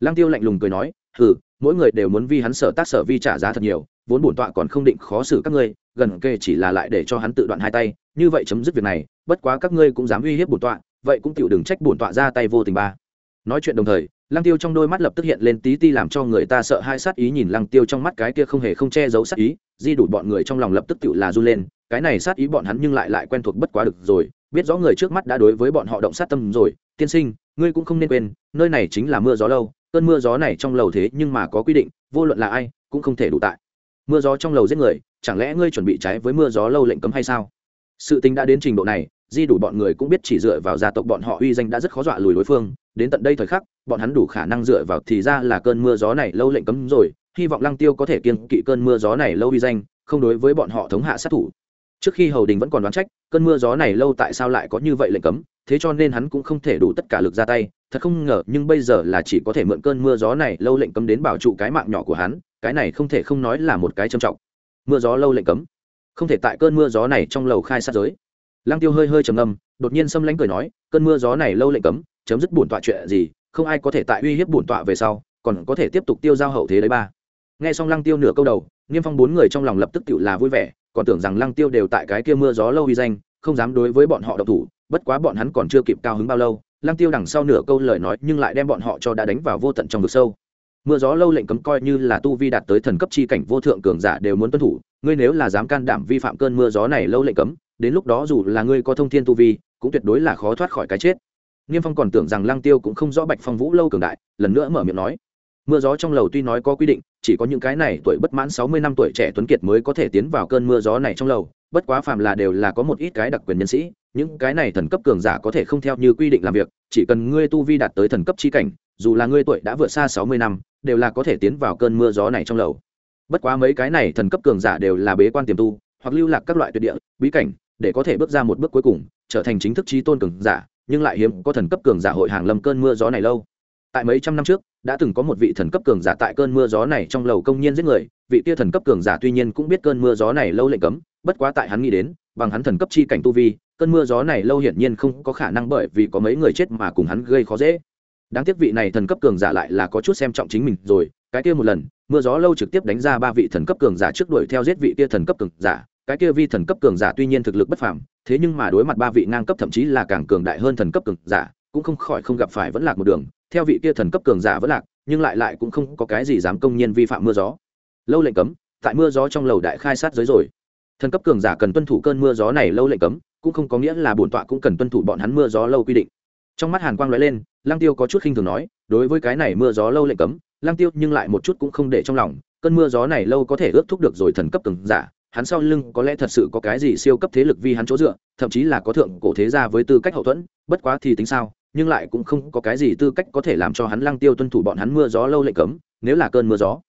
Lăng tiêu lạnh lùng cười nói hừ, mỗi người đều muốn vi hắn sở tác sở vi trả giá thật nhiều, vốn bổn tọa còn không định khó xử các ngươi, gần kề chỉ là lại để cho hắn tự đoạn hai tay, như vậy chấm dứt việc này, bất quá các ngươi cũng dám uy hiếp bổn tọa, vậy cũng chịu đừng trách bổn tọa ra tay vô tình ba. Nói chuyện đồng thời, lăng tiêu trong đôi mắt lập tức hiện lên tí ti làm cho người ta sợ hai sát ý nhìn lăng tiêu trong mắt cái kia không hề không che giấu sát ý, di đủ bọn người trong lòng lập tức tự là run lên, cái này sát ý bọn hắn nhưng lại lại quen thuộc bất quá được rồi, biết rõ người trước mắt đã đối với bọn họ động sát tâm rồi, tiên sinh, ngươi cũng không nên quên, nơi này chính là mưa gió lâu cơn mưa gió này trong lầu thế nhưng mà có quy định, vô luận là ai cũng không thể đủ tại. Mưa gió trong lầu giết người, chẳng lẽ ngươi chuẩn bị trái với mưa gió lâu lệnh cấm hay sao? Sự tình đã đến trình độ này, di đủ bọn người cũng biết chỉ dựa vào gia tộc bọn họ uy danh đã rất khó dọa lùi đối phương. Đến tận đây thời khắc, bọn hắn đủ khả năng dựa vào thì ra là cơn mưa gió này lâu lệnh cấm rồi. Hy vọng lăng tiêu có thể kiên kỵ cơn mưa gió này lâu uy danh, không đối với bọn họ thống hạ sát thủ. Trước khi hầu đình vẫn còn đoán trách, cơn mưa gió này lâu tại sao lại có như vậy lệnh cấm? Thế cho nên hắn cũng không thể đủ tất cả lực ra tay thật không ngờ, nhưng bây giờ là chỉ có thể mượn cơn mưa gió này lâu lệnh cấm đến bảo trụ cái mạng nhỏ của hắn, cái này không thể không nói là một cái trầm trọng. Mưa gió lâu lệnh cấm. Không thể tại cơn mưa gió này trong lầu khai sát giới. Lăng tiêu hơi hơi trầm ngâm, đột nhiên xâm lánh cười nói, cơn mưa gió này lâu lệnh cấm, chấm dứt bổn tọa chuyện gì, không ai có thể tại uy hiếp bổn tọa về sau, còn có thể tiếp tục tiêu giao hậu thế đấy ba. Nghe xong lăng tiêu nửa câu đầu niêm phong bốn người trong lòng lập tức tự là vui vẻ, còn tưởng rằng lăng tiêu đều tại cái kia mưa gió lâu uy danh, không dám đối với bọn họ độc thủ, bất quá bọn hắn còn chưa kịp cao hứng bao lâu Lang tiêu đằng sau nửa câu lời nói nhưng lại đem bọn họ cho đã đánh vào vô tận trong vực sâu. Mưa gió lâu lệnh cấm coi như là tu vi đạt tới thần cấp chi cảnh vô thượng cường giả đều muốn tuân thủ, ngươi nếu là dám can đảm vi phạm cơn mưa gió này lâu lệnh cấm, đến lúc đó dù là ngươi có thông thiên tu vi, cũng tuyệt đối là khó thoát khỏi cái chết. Niêm phong còn tưởng rằng Lang tiêu cũng không rõ bạch phong vũ lâu cường đại, lần nữa mở miệng nói. Mưa gió trong lầu tuy nói có quy định, chỉ có những cái này tuổi bất mãn sáu mươi năm tuổi trẻ tuấn kiệt mới có thể tiến vào cơn mưa gió này trong lầu, bất quá phàm là đều là có một ít cái đặc quyền nhân sĩ những cái này thần cấp cường giả có thể không theo như quy định làm việc, chỉ cần ngươi tu vi đạt tới thần cấp chi cảnh, dù là ngươi tuổi đã vượt xa sáu mươi năm, đều là có thể tiến vào cơn mưa gió này trong lầu. Bất quá mấy cái này thần cấp cường giả đều là bế quan tiềm tu, hoặc lưu lạc các loại tuyệt địa, bí cảnh, để có thể bước ra một bước cuối cùng, trở thành chính thức trí tôn cường giả, nhưng lại hiếm có thần cấp cường giả hội hàng lâm cơn mưa gió này lâu. Tại mấy trăm năm trước, đã từng có một vị thần cấp cường giả tại cơn mưa gió này trong lầu công nhiên giết người, vị tia thần cấp cường giả tuy nhiên cũng biết cơn mưa gió này lâu lệnh cấm, bất quá tại hắn nghĩ đến, bằng hắn thần cấp chi cảnh tu vi cơn mưa gió này lâu hiển nhiên không có khả năng bởi vì có mấy người chết mà cùng hắn gây khó dễ. Đáng tiếc vị này thần cấp cường giả lại là có chút xem trọng chính mình rồi, cái kia một lần, mưa gió lâu trực tiếp đánh ra ba vị thần cấp cường giả trước đuổi theo giết vị kia thần cấp cường giả, cái kia vi thần cấp cường giả tuy nhiên thực lực bất phàm, thế nhưng mà đối mặt ba vị ngang cấp thậm chí là càng cường đại hơn thần cấp cường giả, cũng không khỏi không gặp phải vẫn lạc một đường, theo vị kia thần cấp cường giả vẫn lạc, nhưng lại lại cũng không có cái gì dám công nhiên vi phạm mưa gió. Lâu lệnh cấm, tại mưa gió trong lầu đại khai sát giới rồi. Thần cấp cường giả cần tuân thủ cơn mưa gió này lâu lệnh cấm cũng không có nghĩa là bổn tọa cũng cần tuân thủ bọn hắn mưa gió lâu quy định. Trong mắt hàn quang lóe lên lang tiêu có chút khinh thường nói, đối với cái này mưa gió lâu lệnh cấm lang tiêu nhưng lại một chút cũng không để trong lòng, cơn mưa gió này lâu có thể ước thúc được rồi thần cấp từng giả, hắn sau lưng có lẽ thật sự có cái gì siêu cấp thế lực vì hắn chỗ dựa, thậm chí là có thượng cổ thế gia với tư cách hậu thuẫn, bất quá thì tính sao, nhưng lại cũng không có cái gì tư cách có thể làm cho hắn lăng tiêu tuân thủ bọn hắn mưa gió lâu lệnh cấm, nếu là cơn mưa gió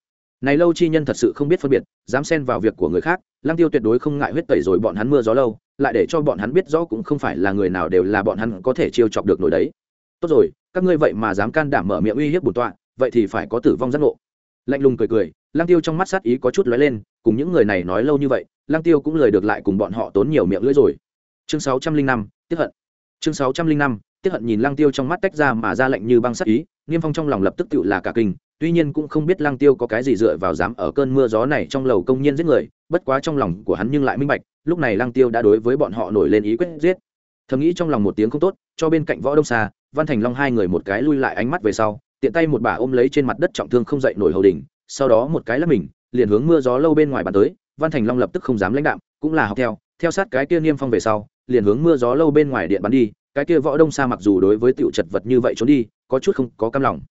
này lâu chi nhân thật sự không biết phân biệt, dám xen vào việc của người khác, lăng tiêu tuyệt đối không ngại huyết tẩy rồi bọn hắn mưa gió lâu, lại để cho bọn hắn biết rõ cũng không phải là người nào đều là bọn hắn có thể chiêu chọc được nổi đấy. Tốt rồi, các ngươi vậy mà dám can đảm mở miệng uy hiếp bổn tọa, vậy thì phải có tử vong giác ngộ. Lạnh lùng cười cười, lăng tiêu trong mắt sát ý có chút lóe lên, cùng những người này nói lâu như vậy, lăng tiêu cũng lời được lại cùng bọn họ tốn nhiều miệng lưỡi rồi. Chương sáu trăm linh năm, tiếp hận. Chương sáu trăm linh năm, tiếp hận nhìn lăng tiêu trong mắt tách ra mà ra lệnh như băng sát ý, niêm phong trong lòng lập tức tự là cả kinh tuy nhiên cũng không biết lăng tiêu có cái gì dựa vào dám ở cơn mưa gió này trong lầu công nhân giết người, bất quá trong lòng của hắn nhưng lại minh bạch, lúc này lăng tiêu đã đối với bọn họ nổi lên ý quyết giết. Thầm nghĩ trong lòng một tiếng không tốt, cho bên cạnh võ đông xa văn thành long hai người một cái lui lại ánh mắt về sau, tiện tay một bà ôm lấy trên mặt đất trọng thương không dậy nổi hầu đỉnh, sau đó một cái là mình, liền hướng mưa gió lâu bên ngoài bàn tới, văn thành long lập tức không dám lãnh đạm, cũng là học theo theo sát cái kia niêm phong về sau, liền hướng mưa gió lâu bên ngoài điện bắn đi, cái kia võ đông xa mặc dù đối với tiểu chật vật như vậy trốn đi, có chút không có cam lòng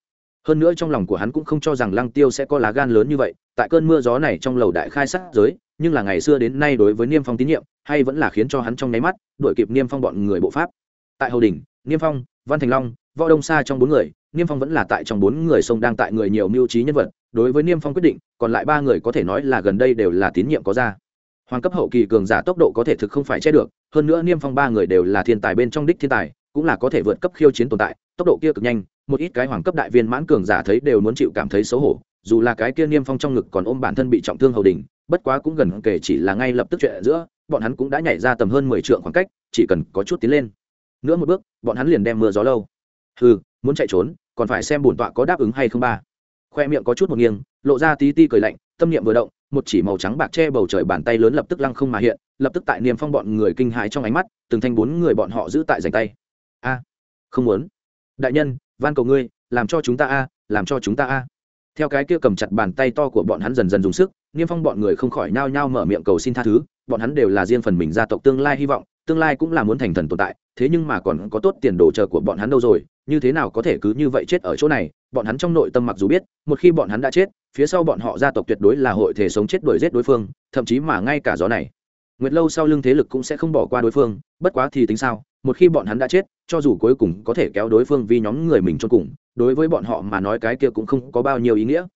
hơn nữa trong lòng của hắn cũng không cho rằng lăng tiêu sẽ có lá gan lớn như vậy, tại cơn mưa gió này trong lầu đại khai sát giới, nhưng là ngày xưa đến nay đối với niêm phong tín nhiệm, hay vẫn là khiến cho hắn trong nháy mắt, đuổi kịp niêm phong bọn người bộ pháp. Tại hầu đỉnh, niêm phong, văn thành long, võ đông sa trong bốn người, niêm phong vẫn là tại trong bốn người sông đang tại người nhiều mưu trí nhân vật, đối với niêm phong quyết định, còn lại ba người có thể nói là gần đây đều là tín nhiệm có ra. Hoàng cấp hậu kỳ cường giả tốc độ có thể thực không phải che được, hơn nữa niêm phong ba người đều là thiên tài bên trong đích thiên tài, cũng là có thể vượt cấp khiêu chiến tồn tại, tốc độ kia cực nhanh một ít cái hoàng cấp đại viên mãn cường giả thấy đều muốn chịu cảm thấy xấu hổ, dù là cái kia niêm phong trong ngực còn ôm bản thân bị trọng thương hầu đình bất quá cũng gần kể chỉ là ngay lập tức chuyện giữa, bọn hắn cũng đã nhảy ra tầm hơn mười trượng khoảng cách, chỉ cần có chút tiến lên. Nữa một bước, bọn hắn liền đem mưa gió lâu. Hừ, muốn chạy trốn, còn phải xem bổn tọa có đáp ứng hay không ba. Khoe miệng có chút một nghiêng, lộ ra tí ti cười lạnh, tâm niệm vừa động, một chỉ màu trắng bạc che bầu trời bàn tay lớn lập tức lăng không mà hiện, lập tức tại niềm phong bọn người kinh hãi trong ánh mắt, từng thanh bốn người bọn họ giữ tại dành tay. A, không muốn. Đại nhân van cầu ngươi, làm cho chúng ta a, làm cho chúng ta a. Theo cái kia cầm chặt bàn tay to của bọn hắn dần dần dùng sức, niêm phong bọn người không khỏi nao nhao mở miệng cầu xin tha thứ, bọn hắn đều là riêng phần mình gia tộc tương lai hy vọng, tương lai cũng là muốn thành thần tồn tại, thế nhưng mà còn có tốt tiền đồ chờ của bọn hắn đâu rồi, như thế nào có thể cứ như vậy chết ở chỗ này, bọn hắn trong nội tâm mặc dù biết, một khi bọn hắn đã chết, phía sau bọn họ gia tộc tuyệt đối là hội thể sống chết đuổi giết đối phương, thậm chí mà ngay cả gió này nguyệt lâu sau lưng thế lực cũng sẽ không bỏ qua đối phương, bất quá thì tính sao, một khi bọn hắn đã chết, cho dù cuối cùng có thể kéo đối phương vì nhóm người mình cho cùng, đối với bọn họ mà nói cái kia cũng không có bao nhiêu ý nghĩa.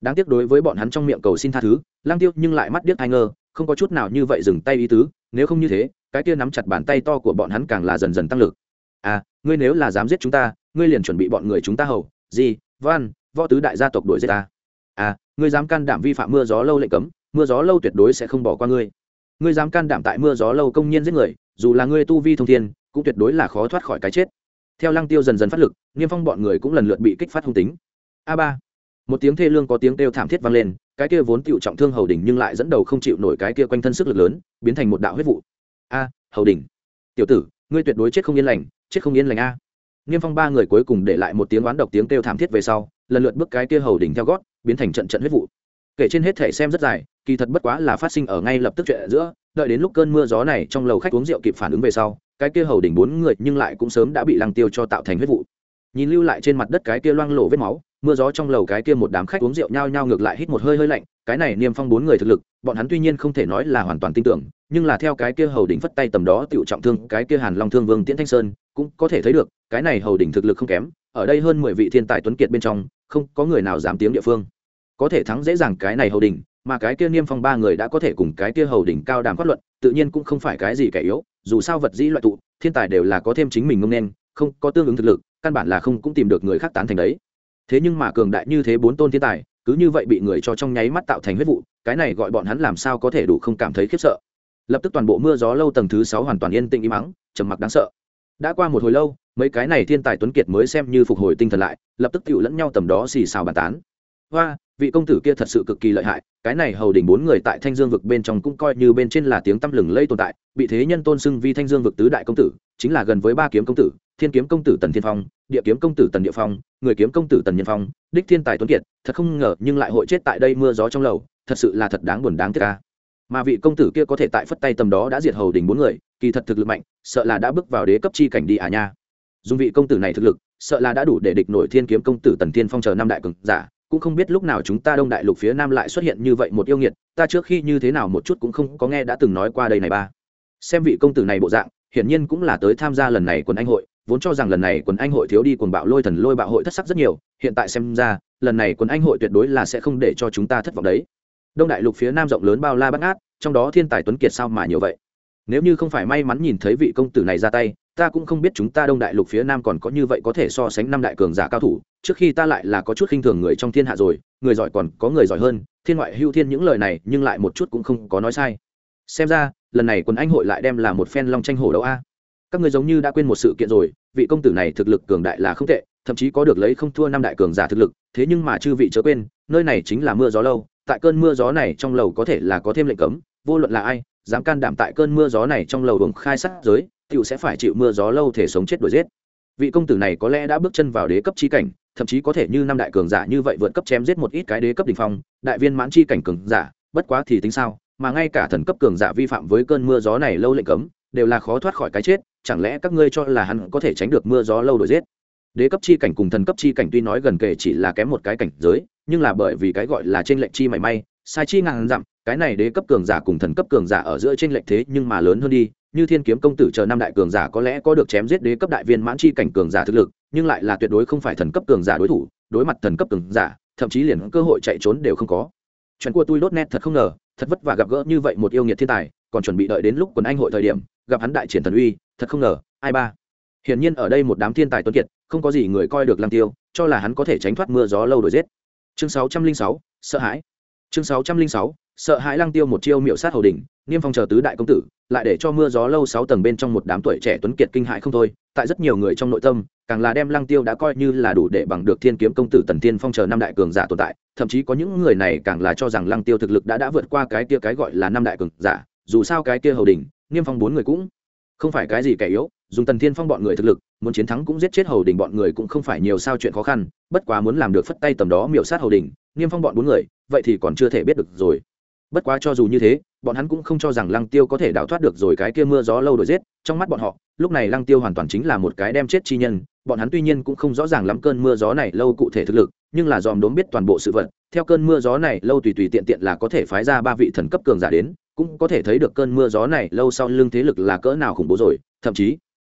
Đáng tiếc đối với bọn hắn trong miệng cầu xin tha thứ lang tiêu nhưng lại mắt điếc ai ngơ không có chút nào như vậy dừng tay ý tứ, nếu không như thế, cái kia nắm chặt bàn tay to của bọn hắn càng là dần dần tăng lực. À ngươi nếu là dám giết chúng ta, ngươi liền chuẩn bị bọn người chúng ta hầu gì văn, võ tứ đại gia tộc đuổi giết ta. À ngươi dám can đảm vi phạm mưa gió lâu lệnh cấm, mưa gió lâu tuyệt đối sẽ không bỏ qua ngươi ngươi dám can đảm tại mưa gió lâu công nhiên giết người, dù là ngươi tu vi thông thiên, cũng tuyệt đối là khó thoát khỏi cái chết. Theo lăng tiêu dần dần phát lực, niêm phong bọn người cũng lần lượt bị kích phát hung tính. A ba. Một tiếng thê lương có tiếng kêu thảm thiết vang lên, cái kia vốn tựu trọng thương hầu đỉnh nhưng lại dẫn đầu không chịu nổi cái kia quanh thân sức lực lớn, biến thành một đạo huyết vụ. A, hầu đỉnh. Tiểu tử, ngươi tuyệt đối chết không yên lành, chết không yên lành a. Niêm phong ba người cuối cùng để lại một tiếng oán độc tiếng kêu thảm thiết về sau, lần lượt bước cái kia hầu đỉnh theo gót, biến thành trận trận huyết vụ kể trên hết thể xem rất dài, kỳ thật bất quá là phát sinh ở ngay lập tức chuyện giữa, đợi đến lúc cơn mưa gió này trong lầu khách uống rượu kịp phản ứng về sau, cái kia hầu đỉnh bốn người nhưng lại cũng sớm đã bị lăng tiêu cho tạo thành huyết vụ. Nhìn lưu lại trên mặt đất cái kia loang lổ vết máu, mưa gió trong lầu cái kia một đám khách uống rượu nhao nhao ngược lại hít một hơi hơi lạnh, cái này niêm phong bốn người thực lực, bọn hắn tuy nhiên không thể nói là hoàn toàn tin tưởng, nhưng là theo cái kia hầu đỉnh phất tay tầm đó tựu trọng thương, cái kia hàn long thương vương tiễn thanh sơn, cũng có thể thấy được, cái này hầu đỉnh thực lực không kém, ở đây hơn mười vị thiên tài tuấn kiệt bên trong, không có người nào dám tiếng địa phương có thể thắng dễ dàng cái này hầu đỉnh, mà cái kia niêm phong ba người đã có thể cùng cái kia hầu đỉnh cao đàm phát luận, tự nhiên cũng không phải cái gì kẻ yếu, dù sao vật dĩ loại tụ, thiên tài đều là có thêm chính mình ngông nên, không, có tương ứng thực lực, căn bản là không cũng tìm được người khác tán thành đấy. Thế nhưng mà cường đại như thế bốn tôn thiên tài, cứ như vậy bị người cho trong nháy mắt tạo thành huyết vụ, cái này gọi bọn hắn làm sao có thể đủ không cảm thấy khiếp sợ. Lập tức toàn bộ mưa gió lâu tầng thứ sáu hoàn toàn yên tĩnh im mắng trầm mặc đáng sợ. Đã qua một hồi lâu, mấy cái này thiên tài tuấn kiệt mới xem như phục hồi tinh thần lại, lập tức tựu lẫn nhau tầm đó xì xào bàn tán. Hoa vị công tử kia thật sự cực kỳ lợi hại, cái này hầu đỉnh bốn người tại thanh dương vực bên trong cũng coi như bên trên là tiếng tăm lừng lây tồn tại bị thế nhân tôn xưng vi thanh dương vực tứ đại công tử, chính là gần với ba kiếm công tử, thiên kiếm công tử tần thiên phong, địa kiếm công tử tần địa phong, người kiếm công tử tần nhân phong, đích thiên tài tuấn kiệt, thật không ngờ nhưng lại hội chết tại đây mưa gió trong lầu, thật sự là thật đáng buồn đáng tiếc ca mà vị công tử kia có thể tại phất tay tầm đó đã diệt hầu đỉnh bốn người, kỳ thật thực lực mạnh, sợ là đã bước vào đế cấp chi cảnh đi à nha. Dùng vị công tử này thực lực, sợ là đã đủ để địch nổi thiên kiếm công tử tần thiên phong chờ năm đại cường giả cũng không biết lúc nào chúng ta đông đại lục phía nam lại xuất hiện như vậy một yêu nghiệt, ta trước khi như thế nào một chút cũng không có nghe đã từng nói qua đây này ba. Xem vị công tử này bộ dạng, hiển nhiên cũng là tới tham gia lần này quần anh hội, vốn cho rằng lần này quần anh hội thiếu đi quần bạo lôi thần lôi bạo hội thất sắc rất nhiều, hiện tại xem ra, lần này quần anh hội tuyệt đối là sẽ không để cho chúng ta thất vọng đấy. Đông đại lục phía nam rộng lớn bao la bắt ngát, trong đó thiên tài tuấn kiệt sao mà nhiều vậy? Nếu như không phải may mắn nhìn thấy vị công tử này ra tay ta cũng không biết chúng ta đông đại lục phía nam còn có như vậy có thể so sánh năm đại cường giả cao thủ, trước khi ta lại là có chút khinh thường người trong thiên hạ rồi, người giỏi còn có người giỏi hơn, thiên ngoại hưu thiên những lời này, nhưng lại một chút cũng không có nói sai. Xem ra, lần này quần anh hội lại đem là một phen long tranh hổ đấu a. Các người giống như đã quên một sự kiện rồi, vị công tử này thực lực cường đại là không tệ, thậm chí có được lấy không thua năm đại cường giả thực lực, thế nhưng mà chư vị chớ quên, nơi này chính là mưa gió lâu, tại cơn mưa gió này trong lầu có thể là có thêm lệnh cấm, vô luận là ai, dám can đảm tại cơn mưa gió này trong lầu uống khai sát giới tiểu sẽ phải chịu mưa gió lâu thể sống chết đuổi giết. Vị công tử này có lẽ đã bước chân vào đế cấp chi cảnh, thậm chí có thể như năm đại cường giả như vậy vượt cấp chém giết một ít cái đế cấp đỉnh phong, đại viên mãn chi cảnh cường giả, bất quá thì tính sao, mà ngay cả thần cấp cường giả vi phạm với cơn mưa gió này lâu lệnh cấm, đều là khó thoát khỏi cái chết, chẳng lẽ các ngươi cho là hắn có thể tránh được mưa gió lâu đuổi giết? Đế cấp chi cảnh cùng thần cấp chi cảnh tuy nói gần kề chỉ là kém một cái cảnh giới, nhưng là bởi vì cái gọi là trên lệnh chi mảy may sai chi ngàn dặm, cái này đế cấp cường giả cùng thần cấp cường giả ở giữa trên lệnh thế nhưng mà lớn hơn đi. Như thiên kiếm công tử chờ năm đại cường giả có lẽ có được chém giết đế cấp đại viên mãn chi cảnh cường giả thực lực, nhưng lại là tuyệt đối không phải thần cấp cường giả đối thủ, đối mặt thần cấp cường giả, thậm chí liền cơ hội chạy trốn đều không có. Chuyện của tôi đốt nét thật không ngờ, thật vất vả gặp gỡ như vậy một yêu nghiệt thiên tài, còn chuẩn bị đợi đến lúc quần anh hội thời điểm, gặp hắn đại triển thần uy, thật không ngờ, ai ba. Hiển nhiên ở đây một đám thiên tài tuấn kiệt, không có gì người coi được lăng tiêu, cho là hắn có thể tránh thoát mưa gió lâu đổi giết. Chương sáu trăm linh sáu, sợ hãi chương sáu trăm linh sáu, sợ hãi lăng tiêu một chiêu miệu sát hầu đỉnh, niêm phong chờ tứ đại công tử, lại để cho mưa gió lâu sáu tầng bên trong một đám tuổi trẻ tuấn kiệt kinh hãi không thôi, tại rất nhiều người trong nội tâm, càng là đem lăng tiêu đã coi như là đủ để bằng được thiên kiếm công tử tần tiên phong chờ năm đại cường giả tồn tại, thậm chí có những người này càng là cho rằng lăng tiêu thực lực đã đã vượt qua cái kia cái gọi là năm đại cường giả, dù sao cái kia hầu đỉnh, niêm phong bốn người cũng không phải cái gì kẻ yếu, dùng tần thiên phong bọn người thực lực, muốn chiến thắng cũng giết chết hầu đình bọn người cũng không phải nhiều sao chuyện khó khăn, bất quá muốn làm được phất tay tầm đó miểu sát hầu đình niêm phong bọn bốn người, vậy thì còn chưa thể biết được rồi. Bất quá cho dù như thế, bọn hắn cũng không cho rằng lăng tiêu có thể đào thoát được rồi cái kia mưa gió lâu đổi giết. Trong mắt bọn họ, lúc này lăng tiêu hoàn toàn chính là một cái đem chết chi nhân. Bọn hắn tuy nhiên cũng không rõ ràng lắm cơn mưa gió này lâu cụ thể thực lực, nhưng là dòm đốm biết toàn bộ sự vật. Theo cơn mưa gió này lâu tùy tùy tiện tiện là có thể phái ra ba vị thần cấp cường giả đến, cũng có thể thấy được cơn mưa gió này lâu sau lưng thế lực là cỡ nào khủng bố rồi. Thậm chí,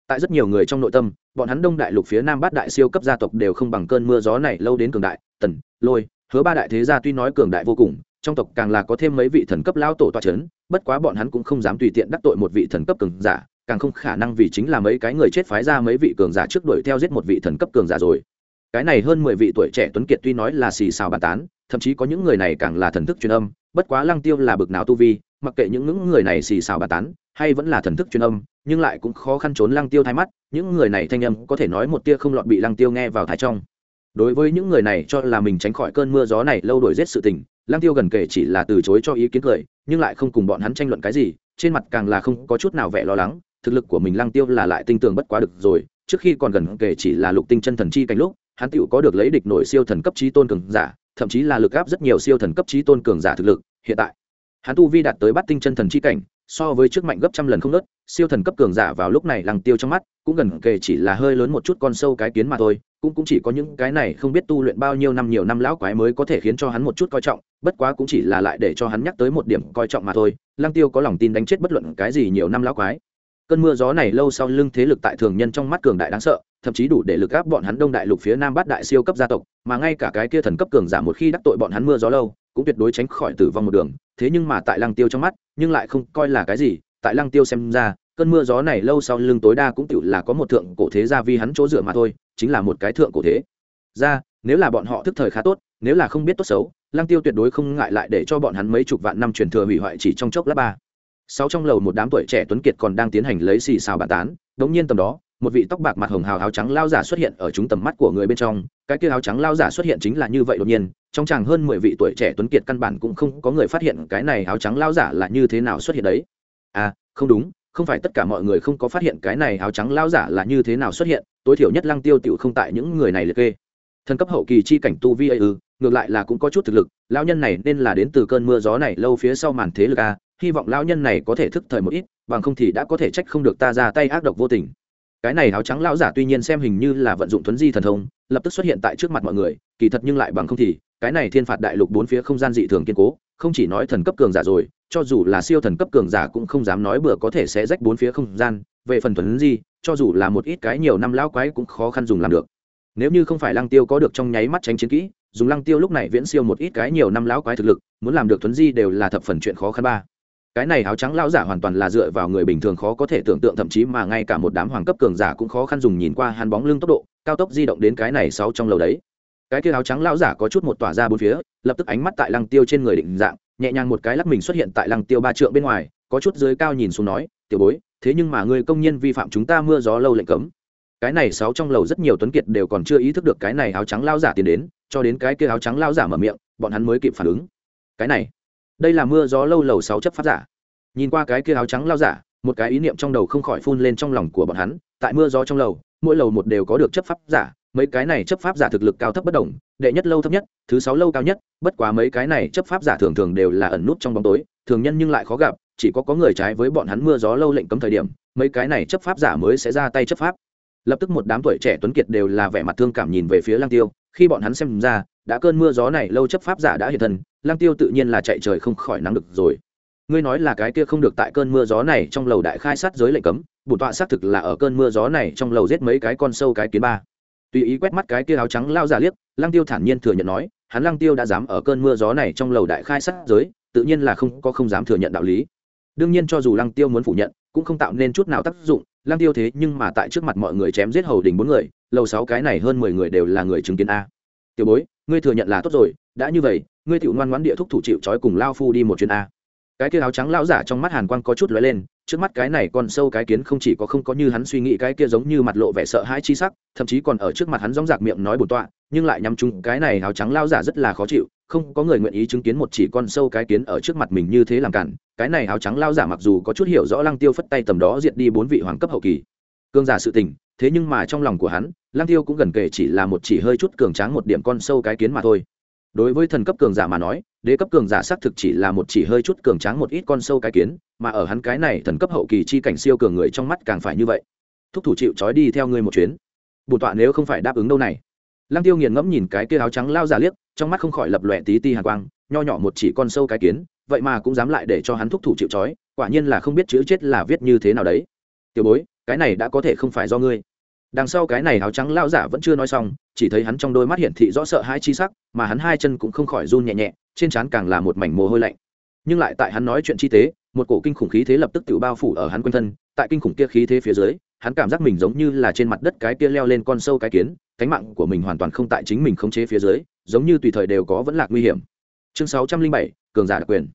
tại rất nhiều người trong nội tâm, bọn hắn đông đại lục phía nam bát đại siêu cấp gia tộc đều không bằng cơn mưa gió này lâu đến cường đại. Tần, lôi hứa ba đại thế gia tuy nói cường đại vô cùng, trong tộc càng là có thêm mấy vị thần cấp lao tổ toa c h ấ n bất quá bọn hắn cũng không dám tùy tiện đắc tội một vị thần cấp cường giả, càng không khả năng vì chính là mấy cái người chết phái ra mấy vị cường giả trước đuổi theo giết một vị thần cấp cường giả rồi. Cái này hơn mười vị tuổi trẻ tuấn kiệt tuy nói là xì xào bàn tán, thậm chí có những người này càng là thần thức truyền âm, bất quá lăng tiêu là bực nào tu vi, mặc kệ những những người này xì xào bàn tán, hay vẫn là thần thức truyền âm, nhưng lại cũng khó khăn trốn lăng tiêu thay mắt, những người này thanh âm có thể nói một tia không lọt bị lăng tiêu nghe vào thái trong đối với những người này cho là mình tránh khỏi cơn mưa gió này lâu đổi rét sự tình lang tiêu gần kể chỉ là từ chối cho ý kiến cười, nhưng lại không cùng bọn hắn tranh luận cái gì, trên mặt càng là không có chút nào vẻ lo lắng, thực lực của mình lang tiêu là lại tinh tường bất quá được rồi, trước khi còn gần kể chỉ là lục tinh chân thần chi cảnh lúc, hắn tựu có được lấy địch nổi siêu thần cấp trí tôn cường giả, thậm chí là lực áp rất nhiều siêu thần cấp trí tôn cường giả thực lực, hiện tại, hắn tu vi đạt tới bắt tinh chân thần chi cảnh so với trước mạnh gấp trăm lần không nớt, siêu thần cấp cường giả vào lúc này lăng tiêu trong mắt, cũng gần kề chỉ là hơi lớn một chút con sâu cái kiến mà thôi, cũng cũng chỉ có những cái này không biết tu luyện bao nhiêu năm nhiều năm lão quái mới có thể khiến cho hắn một chút coi trọng, bất quá cũng chỉ là lại để cho hắn nhắc tới một điểm coi trọng mà thôi. Lăng tiêu có lòng tin đánh chết bất luận cái gì nhiều năm lão quái. Cơn mưa gió này lâu sau lưng thế lực tại thường nhân trong mắt cường đại đáng sợ, thậm chí đủ để lực áp bọn hắn đông đại lục phía nam bát đại siêu cấp gia tộc, mà ngay cả cái kia thần cấp cường giả một khi đắc tội bọn hắn mưa gió lâu, cũng tuyệt đối tránh khỏi tử vong một đường thế nhưng mà tại lăng tiêu trong mắt, nhưng lại không coi là cái gì, tại lăng tiêu xem ra, cơn mưa gió này lâu sau lưng tối đa cũng tựu là có một thượng cổ thế gia vì hắn chỗ dựa mà thôi, chính là một cái thượng cổ thế. Ra, nếu là bọn họ thức thời khá tốt, nếu là không biết tốt xấu, lăng tiêu tuyệt đối không ngại lại để cho bọn hắn mấy chục vạn năm truyền thừa hủy hoại chỉ trong chốc lát ba. Sáu trong lầu một đám tuổi trẻ tuấn kiệt còn đang tiến hành lấy xì xào bàn tán, đống nhiên tầm đó một vị tóc bạc mặt hồng hào áo trắng lao giả xuất hiện ở chúng tầm mắt của người bên trong. Cái kia áo trắng lao giả xuất hiện chính là như vậy đột nhiên, trong chàng hơn mười vị tuổi trẻ tuấn kiệt căn bản cũng không có người phát hiện cái này áo trắng lao giả là như thế nào xuất hiện đấy. À không đúng, không phải tất cả mọi người không có phát hiện cái này áo trắng lao giả là như thế nào xuất hiện, tối thiểu nhất lăng tiêu tiểu không tại những người này liệt kê. Thần cấp hậu kỳ chi cảnh tu vi ư, ngược lại là cũng có chút thực lực lao nhân này nên là đến từ cơn mưa gió này lâu phía sau màn thế lực a, hy vọng lao nhân này có thể thức thời một ít, bằng không thì đã có thể trách không được ta ra tay ác độc vô tình cái này áo trắng lão giả tuy nhiên xem hình như là vận dụng thuấn di thần thông, lập tức xuất hiện tại trước mặt mọi người, kỳ thật nhưng lại bằng không thì, cái này thiên phạt đại lục bốn phía không gian dị thường kiên cố, không chỉ nói thần cấp cường giả rồi, cho dù là siêu thần cấp cường giả cũng không dám nói bừa có thể sẽ rách bốn phía không gian, về phần thuấn di, cho dù là một ít cái nhiều năm lão quái cũng khó khăn dùng làm được. Nếu như không phải lăng tiêu có được trong nháy mắt tránh chiến kỹ, dùng lăng tiêu lúc này viễn siêu một ít cái nhiều năm lão quái thực lực, muốn làm được thuấn di đều là thập phần chuyện khó khăn ba cái này áo trắng lão giả hoàn toàn là dựa vào người bình thường khó có thể tưởng tượng, thậm chí mà ngay cả một đám hoàng cấp cường giả cũng khó khăn dùng nhìn qua hắn bóng lưng tốc độ, cao tốc di động đến cái này sáu trong lầu đấy. Cái kia áo trắng lão giả có chút một tỏa ra bốn phía, lập tức ánh mắt tại lăng tiêu trên người định dạng, nhẹ nhàng một cái lắc mình xuất hiện tại lăng tiêu ba trượng bên ngoài, có chút dưới cao nhìn xuống nói, tiểu bối, thế nhưng mà người công nhân vi phạm chúng ta mưa gió lâu lệnh cấm. Cái này sáu trong lầu rất nhiều tuấn kiệt đều còn chưa ý thức được cái này áo trắng lao giả tiến đến, cho đến cái kia áo trắng lao giả mở miệng, bọn hắn mới kịp phản ứng. Cái này đây là mưa gió lâu lầu sáu chấp pháp giả. Nhìn qua cái kia áo trắng lao giả, một cái ý niệm trong đầu không khỏi phun lên trong lòng của bọn hắn. Tại mưa gió trong lầu, mỗi lầu một đều có được chấp pháp giả. Mấy cái này chấp pháp giả thực lực cao thấp bất đồng, đệ nhất lâu thấp nhất, thứ sáu lâu cao nhất, bất quá mấy cái này chấp pháp giả thường thường đều là ẩn nút trong bóng tối, thường nhân nhưng lại khó gặp, chỉ có có người trái với bọn hắn mưa gió lâu lệnh cấm thời điểm, mấy cái này chấp pháp giả mới sẽ ra tay chấp pháp. Lập tức một đám tuổi trẻ tuấn kiệt đều là vẻ mặt thương cảm nhìn về phía lang tiêu, khi bọn hắn xem ra đã cơn mưa gió này lâu chấp pháp giả đã hiện thân lang tiêu tự nhiên là chạy trời không khỏi nắng được rồi. Ngươi nói là cái kia không được tại cơn mưa gió này trong lầu đại khai sát giới lệnh cấm, bổn tọa xác thực là ở cơn mưa gió này trong lầu giết mấy cái con sâu cái kiến ba. Tùy ý quét mắt cái kia áo trắng lao giả liếc lang tiêu thản nhiên thừa nhận nói, hắn lang tiêu đã dám ở cơn mưa gió này trong lầu đại khai sát giới, tự nhiên là không có không dám thừa nhận đạo lý. Đương nhiên cho dù lang tiêu muốn phủ nhận, cũng không tạo nên chút nào tác dụng lang tiêu thế nhưng mà tại trước mặt mọi người chém giết hầu đình bốn người, lầu sáu cái này hơn mười người đều là người chứng kiến a. Tiểu bối ngươi thừa nhận là tốt rồi, đã như vậy, ngươi tiểu ngoan ngoãn địa thúc thủ chịu trói cùng lao phu đi một chuyến a. Cái kia áo trắng lão giả trong mắt hàn quang có chút lóe lên, trước mắt cái này con sâu cái kiến không chỉ có không có như hắn suy nghĩ, cái kia giống như mặt lộ vẻ sợ hãi chi sắc, thậm chí còn ở trước mặt hắn rong rạc miệng nói bổn tọa, nhưng lại nhắm chung cái này áo trắng lão giả rất là khó chịu, không có người nguyện ý chứng kiến một chỉ con sâu cái kiến ở trước mặt mình như thế làm cản. Cái này áo trắng lão giả mặc dù có chút hiểu rõ lăng tiêu phất tay tầm đó diệt đi bốn vị hoàng cấp hậu kỳ. Cương giả sự tình thế nhưng mà trong lòng của hắn Lang tiêu cũng gần kể chỉ là một chỉ hơi chút cường tráng một điểm con sâu cái kiến mà thôi. Đối với thần cấp cường giả mà nói, đế cấp cường giả xác thực chỉ là một chỉ hơi chút cường tráng một ít con sâu cái kiến, mà ở hắn cái này thần cấp hậu kỳ chi cảnh siêu cường người trong mắt càng phải như vậy. Thúc thủ chịu trói đi theo ngươi một chuyến. Bù tọa nếu không phải đáp ứng đâu này. Lăng tiêu nghiền ngẫm nhìn cái kia áo trắng lao ra liếc, trong mắt không khỏi lập lòe tí ti hàn quang, nho nhỏ một chỉ con sâu cái kiến, vậy mà cũng dám lại để cho hắn thúc thủ chịu trói, quả nhiên là không biết chữ chết là viết như thế nào đấy. Tiểu bối, cái này đã có thể không phải do ngươi đằng sau cái này áo trắng lao giả vẫn chưa nói xong chỉ thấy hắn trong đôi mắt hiển thị rõ sợ hãi chi sắc mà hắn hai chân cũng không khỏi run nhẹ nhẹ trên trán càng là một mảnh mồ hôi lạnh. Nhưng lại tại hắn nói chuyện chi tế một cổ kinh khủng khí thế lập tức tự bao phủ ở hắn quanh thân tại kinh khủng kia khí thế phía dưới hắn cảm giác mình giống như là trên mặt đất cái kia leo lên con sâu cái kiến cánh mạng của mình hoàn toàn không tại chính mình khống chế phía dưới giống như tùy thời đều có vẫn lạc nguy hiểm. Chương 607, cường giả đặc quyền.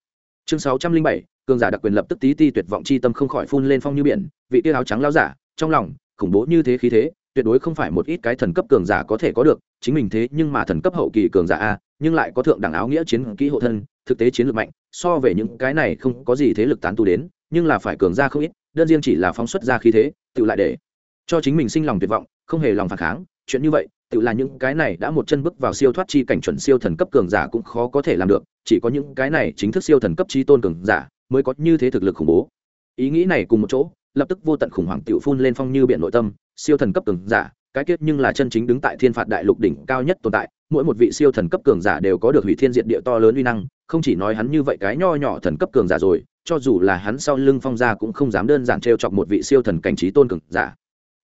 Chương 607, cường giả đặc quyền lập tức tí ti tuyệt vọng chi tâm không khỏi phun lên phong như biển vị tia áo trắng lao giả trong lòng khủng bố như thế khí thế, tuyệt đối không phải một ít cái thần cấp cường giả có thể có được, chính mình thế nhưng mà thần cấp hậu kỳ cường giả a, nhưng lại có thượng đẳng áo nghĩa chiến kỹ hộ thân, thực tế chiến lược mạnh, so về những cái này không có gì thế lực tán tu đến, nhưng là phải cường ra không ít, đơn riêng chỉ là phóng xuất ra khí thế, tự lại để cho chính mình sinh lòng tuyệt vọng, không hề lòng phản kháng, chuyện như vậy, tự là những cái này đã một chân bước vào siêu thoát chi cảnh chuẩn siêu thần cấp cường giả cũng khó có thể làm được, chỉ có những cái này chính thức siêu thần cấp chi tôn cường giả mới có như thế thực lực khủng bố. Ý nghĩ này cùng một chỗ lập tức vô tận khủng hoảng tiểu phun lên phong như biển nội tâm, siêu thần cấp cường giả, cái kết nhưng là chân chính đứng tại thiên phạt đại lục đỉnh cao nhất tồn tại, mỗi một vị siêu thần cấp cường giả đều có được hủy thiên diện địa to lớn uy năng, không chỉ nói hắn như vậy cái nho nhỏ thần cấp cường giả rồi, cho dù là hắn sau lưng phong gia cũng không dám đơn giản trêu chọc một vị siêu thần cảnh trí tôn cường giả.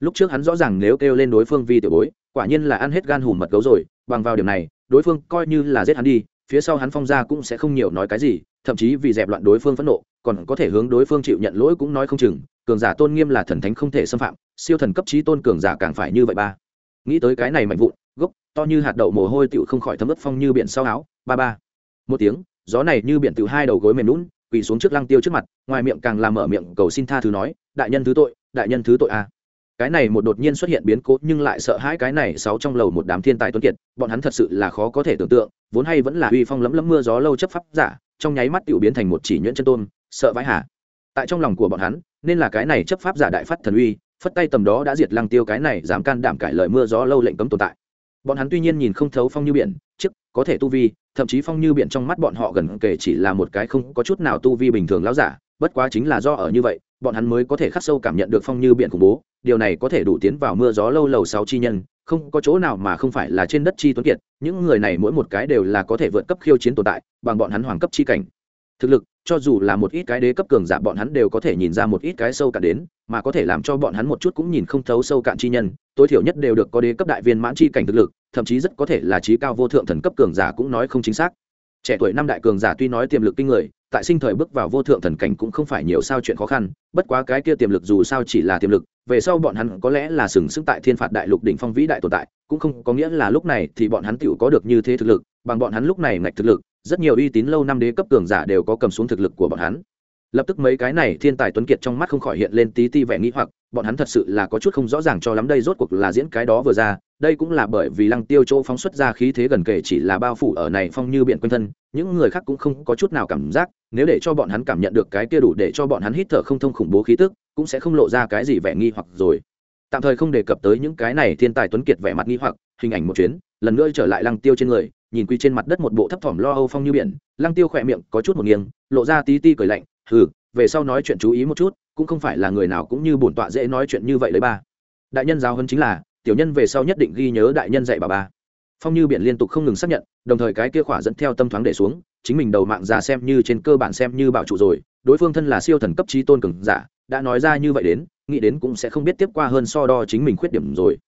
Lúc trước hắn rõ ràng nếu kêu lên đối phương vi tiểu bối, quả nhiên là ăn hết gan hùm mật gấu rồi, bằng vào điểm này, đối phương coi như là giết hắn đi, phía sau hắn phong gia cũng sẽ không nhiều nói cái gì, thậm chí vì dẹp loạn đối phương phẫn nộ còn có thể hướng đối phương chịu nhận lỗi cũng nói không chừng, cường giả tôn nghiêm là thần thánh không thể xâm phạm, siêu thần cấp trí tôn cường giả càng phải như vậy ba. Nghĩ tới cái này mạnh vụn, gốc, to như hạt đậu mồ hôi tựu không khỏi thấm ướt phong như biển sau áo, ba ba. Một tiếng, gió này như biển tựu hai đầu gối mềm lún quỳ xuống trước lăng tiêu trước mặt, ngoài miệng càng làm mở miệng cầu xin tha thứ nói, đại nhân thứ tội, đại nhân thứ tội a. Cái này một đột nhiên xuất hiện biến cố, nhưng lại sợ hãi cái này sáu trong lầu một đám thiên tài tuấn kiệt, bọn hắn thật sự là khó có thể tưởng tượng, vốn hay vẫn là uy phong lấm lấm mưa gió lâu chấp pháp giả trong nháy mắt tiểu biến thành một chỉ nhuyễn chân tôn sợ vãi hả tại trong lòng của bọn hắn, nên là cái này chấp pháp giả đại phát thần uy, phất tay tầm đó đã diệt lăng tiêu cái này dám can đảm cải lời mưa gió lâu lệnh cấm tồn tại. Bọn hắn tuy nhiên nhìn không thấu phong như biển chức có thể tu vi, thậm chí phong như biển trong mắt bọn họ gần kể chỉ là một cái không có chút nào tu vi bình thường lão giả, bất quá chính là do ở như vậy bọn hắn mới có thể khắc sâu cảm nhận được phong như biển khủng bố, điều này có thể đủ tiến vào mưa gió lâu lầu sáu chi nhân, không có chỗ nào mà không phải là trên đất chi tuấn kiệt, những người này mỗi một cái đều là có thể vượt cấp khiêu chiến tồn tại, bằng bọn hắn hoàng cấp chi cảnh. Thực lực, cho dù là một ít cái đế cấp cường giả bọn hắn đều có thể nhìn ra một ít cái sâu cạn đến, mà có thể làm cho bọn hắn một chút cũng nhìn không thấu sâu cạn chi nhân, tối thiểu nhất đều được có đế cấp đại viên mãn chi cảnh thực lực, thậm chí rất có thể là trí cao vô thượng thần cấp cường giả cũng nói không chính xác. Trẻ tuổi năm đại cường giả tuy nói tiềm lực kinh người tại sinh thời bước vào vô thượng thần cảnh cũng không phải nhiều sao chuyện khó khăn, bất quá cái kia tiềm lực dù sao chỉ là tiềm lực, về sau bọn hắn có lẽ là sừng sững tại thiên phạt đại lục đỉnh phong vĩ đại tồn tại, cũng không có nghĩa là lúc này thì bọn hắn tựu có được như thế thực lực, bằng bọn hắn lúc này ngạch thực lực, rất nhiều uy tín lâu năm đế cấp cường giả đều có cầm xuống thực lực của bọn hắn lập tức mấy cái này thiên tài tuấn kiệt trong mắt không khỏi hiện lên tí ti vẻ nghĩ hoặc, bọn hắn thật sự là có chút không rõ ràng cho lắm đây rốt cuộc là diễn cái đó vừa ra, đây cũng là bởi vì lăng tiêu chỗ phóng xuất ra khí thế gần kể chỉ là bao phủ ở này phong như biển quanh thân, những người khác cũng không có chút nào cảm giác, nếu để cho bọn hắn cảm nhận được cái kia đủ để cho bọn hắn hít thở không thông khủng bố khí tức, cũng sẽ không lộ ra cái gì vẻ nghi hoặc rồi. Tạm thời không đề cập tới những cái này thiên tài tuấn kiệt vẻ mặt nghi hoặc, hình ảnh một chuyến, lần nữa trở lại lăng tiêu trên người, nhìn quy trên mặt đất một bộ thấp thỏm lo âu phong như biển, lăng tiêu khỏe miệng có chút một nghiêng, lộ ra tí ti cười lạnh hừ về sau nói chuyện chú ý một chút, cũng không phải là người nào cũng như bổn tọa dễ nói chuyện như vậy đấy ba. Đại nhân giáo hơn chính là, tiểu nhân về sau nhất định ghi nhớ đại nhân dạy bà ba. Phong như biển liên tục không ngừng xác nhận, đồng thời cái kia khỏa dẫn theo tâm thoáng để xuống, chính mình đầu mạng già xem như trên cơ bản xem như bảo trụ rồi, đối phương thân là siêu thần cấp trí tôn cường giả, đã nói ra như vậy đến, nghĩ đến cũng sẽ không biết tiếp qua hơn so đo chính mình khuyết điểm rồi.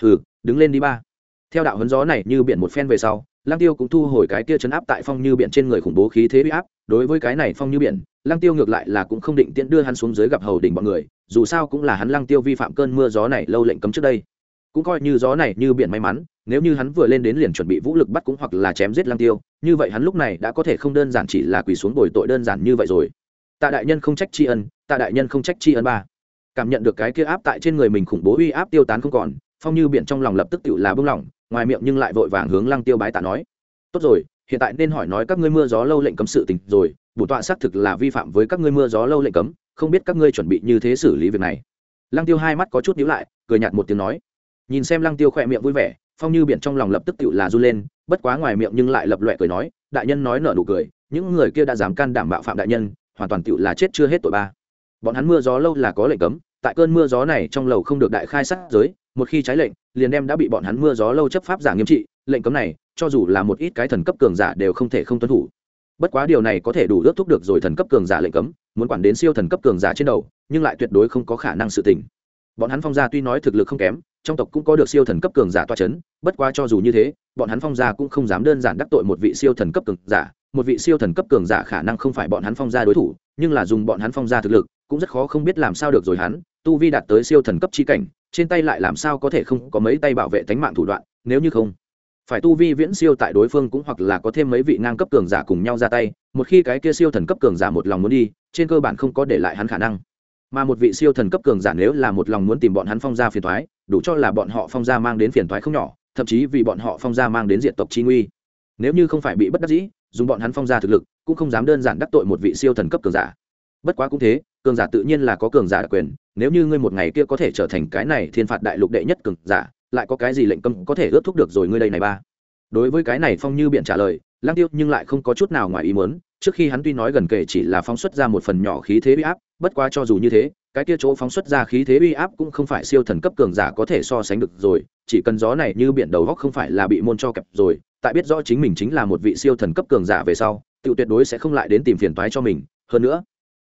Hừ, đứng lên đi ba theo đạo hấn gió này như biển một phen về sau lang tiêu cũng thu hồi cái kia chấn áp tại phong như biển trên người khủng bố khí thế bị áp. Đối với cái này phong như biển lang tiêu ngược lại là cũng không định tiễn đưa hắn xuống dưới gặp hầu đỉnh bọn người, dù sao cũng là hắn lang tiêu vi phạm cơn mưa gió này lâu lệnh cấm trước đây. Cũng coi như gió này như biển may mắn, nếu như hắn vừa lên đến liền chuẩn bị vũ lực bắt cũng hoặc là chém giết lang tiêu, như vậy hắn lúc này đã có thể không đơn giản chỉ là quỳ xuống bồi tội đơn giản như vậy rồi. Tạ đại nhân không trách tri ân, tạ đại nhân không trách tri ân ba. Cảm nhận được cái kia áp tại trên người mình khủng bố uy áp tiêu tán không còn, phong như biển trong lòng lập tức tự là bưng lỏng ngoài miệng nhưng lại vội vàng hướng lăng tiêu bái tạ nói, tốt rồi, hiện tại nên hỏi nói các ngươi mưa gió lâu lệnh cấm sự tình rồi, bổ tọa xác thực là vi phạm với các ngươi mưa gió lâu lệnh cấm, không biết các ngươi chuẩn bị như thế xử lý việc này. Lăng tiêu hai mắt có chút nhíu lại, cười nhạt một tiếng nói, nhìn xem lăng tiêu khỏe miệng vui vẻ, phong như biển trong lòng lập tức tựu là du lên, bất quá ngoài miệng nhưng lại lập loẹ cười nói, đại nhân nói nở nụ cười, những người kia đã dám can đảm bạo phạm đại nhân, hoàn toàn tựu là chết chưa hết tội ba. Bọn hắn mưa gió lâu là có lệnh cấm, tại cơn mưa gió này trong lầu không được đại khai sát giới một khi trái lệnh, liền đem đã bị bọn hắn mưa gió lâu chấp pháp giả nghiêm trị, lệnh cấm này, cho dù là một ít cái thần cấp cường giả đều không thể không tuân thủ. Bất quá điều này có thể đủ ước thúc được rồi thần cấp cường giả lệnh cấm, muốn quản đến siêu thần cấp cường giả trên đầu, nhưng lại tuyệt đối không có khả năng sự tình. Bọn hắn phong gia tuy nói thực lực không kém, trong tộc cũng có được siêu thần cấp cường giả toa c h ấ n bất quá cho dù như thế, bọn hắn phong gia cũng không dám đơn giản đắc tội một vị siêu thần cấp cường giả. Một vị siêu thần cấp cường giả khả năng không phải bọn hắn phong gia đối thủ, nhưng là dùng bọn hắn phong gia thực lực, cũng rất khó không biết làm sao được rồi hắn, tu vi đạt tới siêu thần cấp chi cảnh trên tay lại làm sao có thể không có mấy tay bảo vệ tánh mạng thủ đoạn, nếu như không phải tu vi viễn siêu tại đối phương cũng hoặc là có thêm mấy vị ngang cấp cường giả cùng nhau ra tay, một khi cái kia siêu thần cấp cường giả một lòng muốn đi, trên cơ bản không có để lại hắn khả năng. Mà một vị siêu thần cấp cường giả nếu là một lòng muốn tìm bọn hắn phong gia phiền thoái đủ cho là bọn họ phong gia mang đến phiền thoái không nhỏ, thậm chí vì bọn họ phong gia mang đến diện tộc chi nguy. Nếu như không phải bị bất đắc dĩ, dùng bọn hắn phong gia thực lực, cũng không dám đơn giản đắc tội một vị siêu thần cấp cường giả. Bất quá cũng thế, cường giả tự nhiên là có cường giả đặc quyền nếu như ngươi một ngày kia có thể trở thành cái này thiên phạt đại lục đệ nhất cường giả, lại có cái gì lệnh cấm có thể ước thúc được rồi ngươi đây này ba? Đối với cái này phong như biện trả lời, Lăng tiêu nhưng lại không có chút nào ngoài ý muốn, trước khi hắn tuy nói gần kể chỉ là phóng xuất ra một phần nhỏ khí thế uy áp, bất quá cho dù như thế, cái kia chỗ phóng xuất ra khí thế uy áp cũng không phải siêu thần cấp cường giả có thể so sánh được rồi, chỉ cần gió này như biển đầu góc không phải là bị môn cho kẹp rồi, tại biết rõ chính mình chính là một vị siêu thần cấp cường giả về sau tự tuyệt đối sẽ không lại đến tìm phiền toái cho mình, hơn nữa,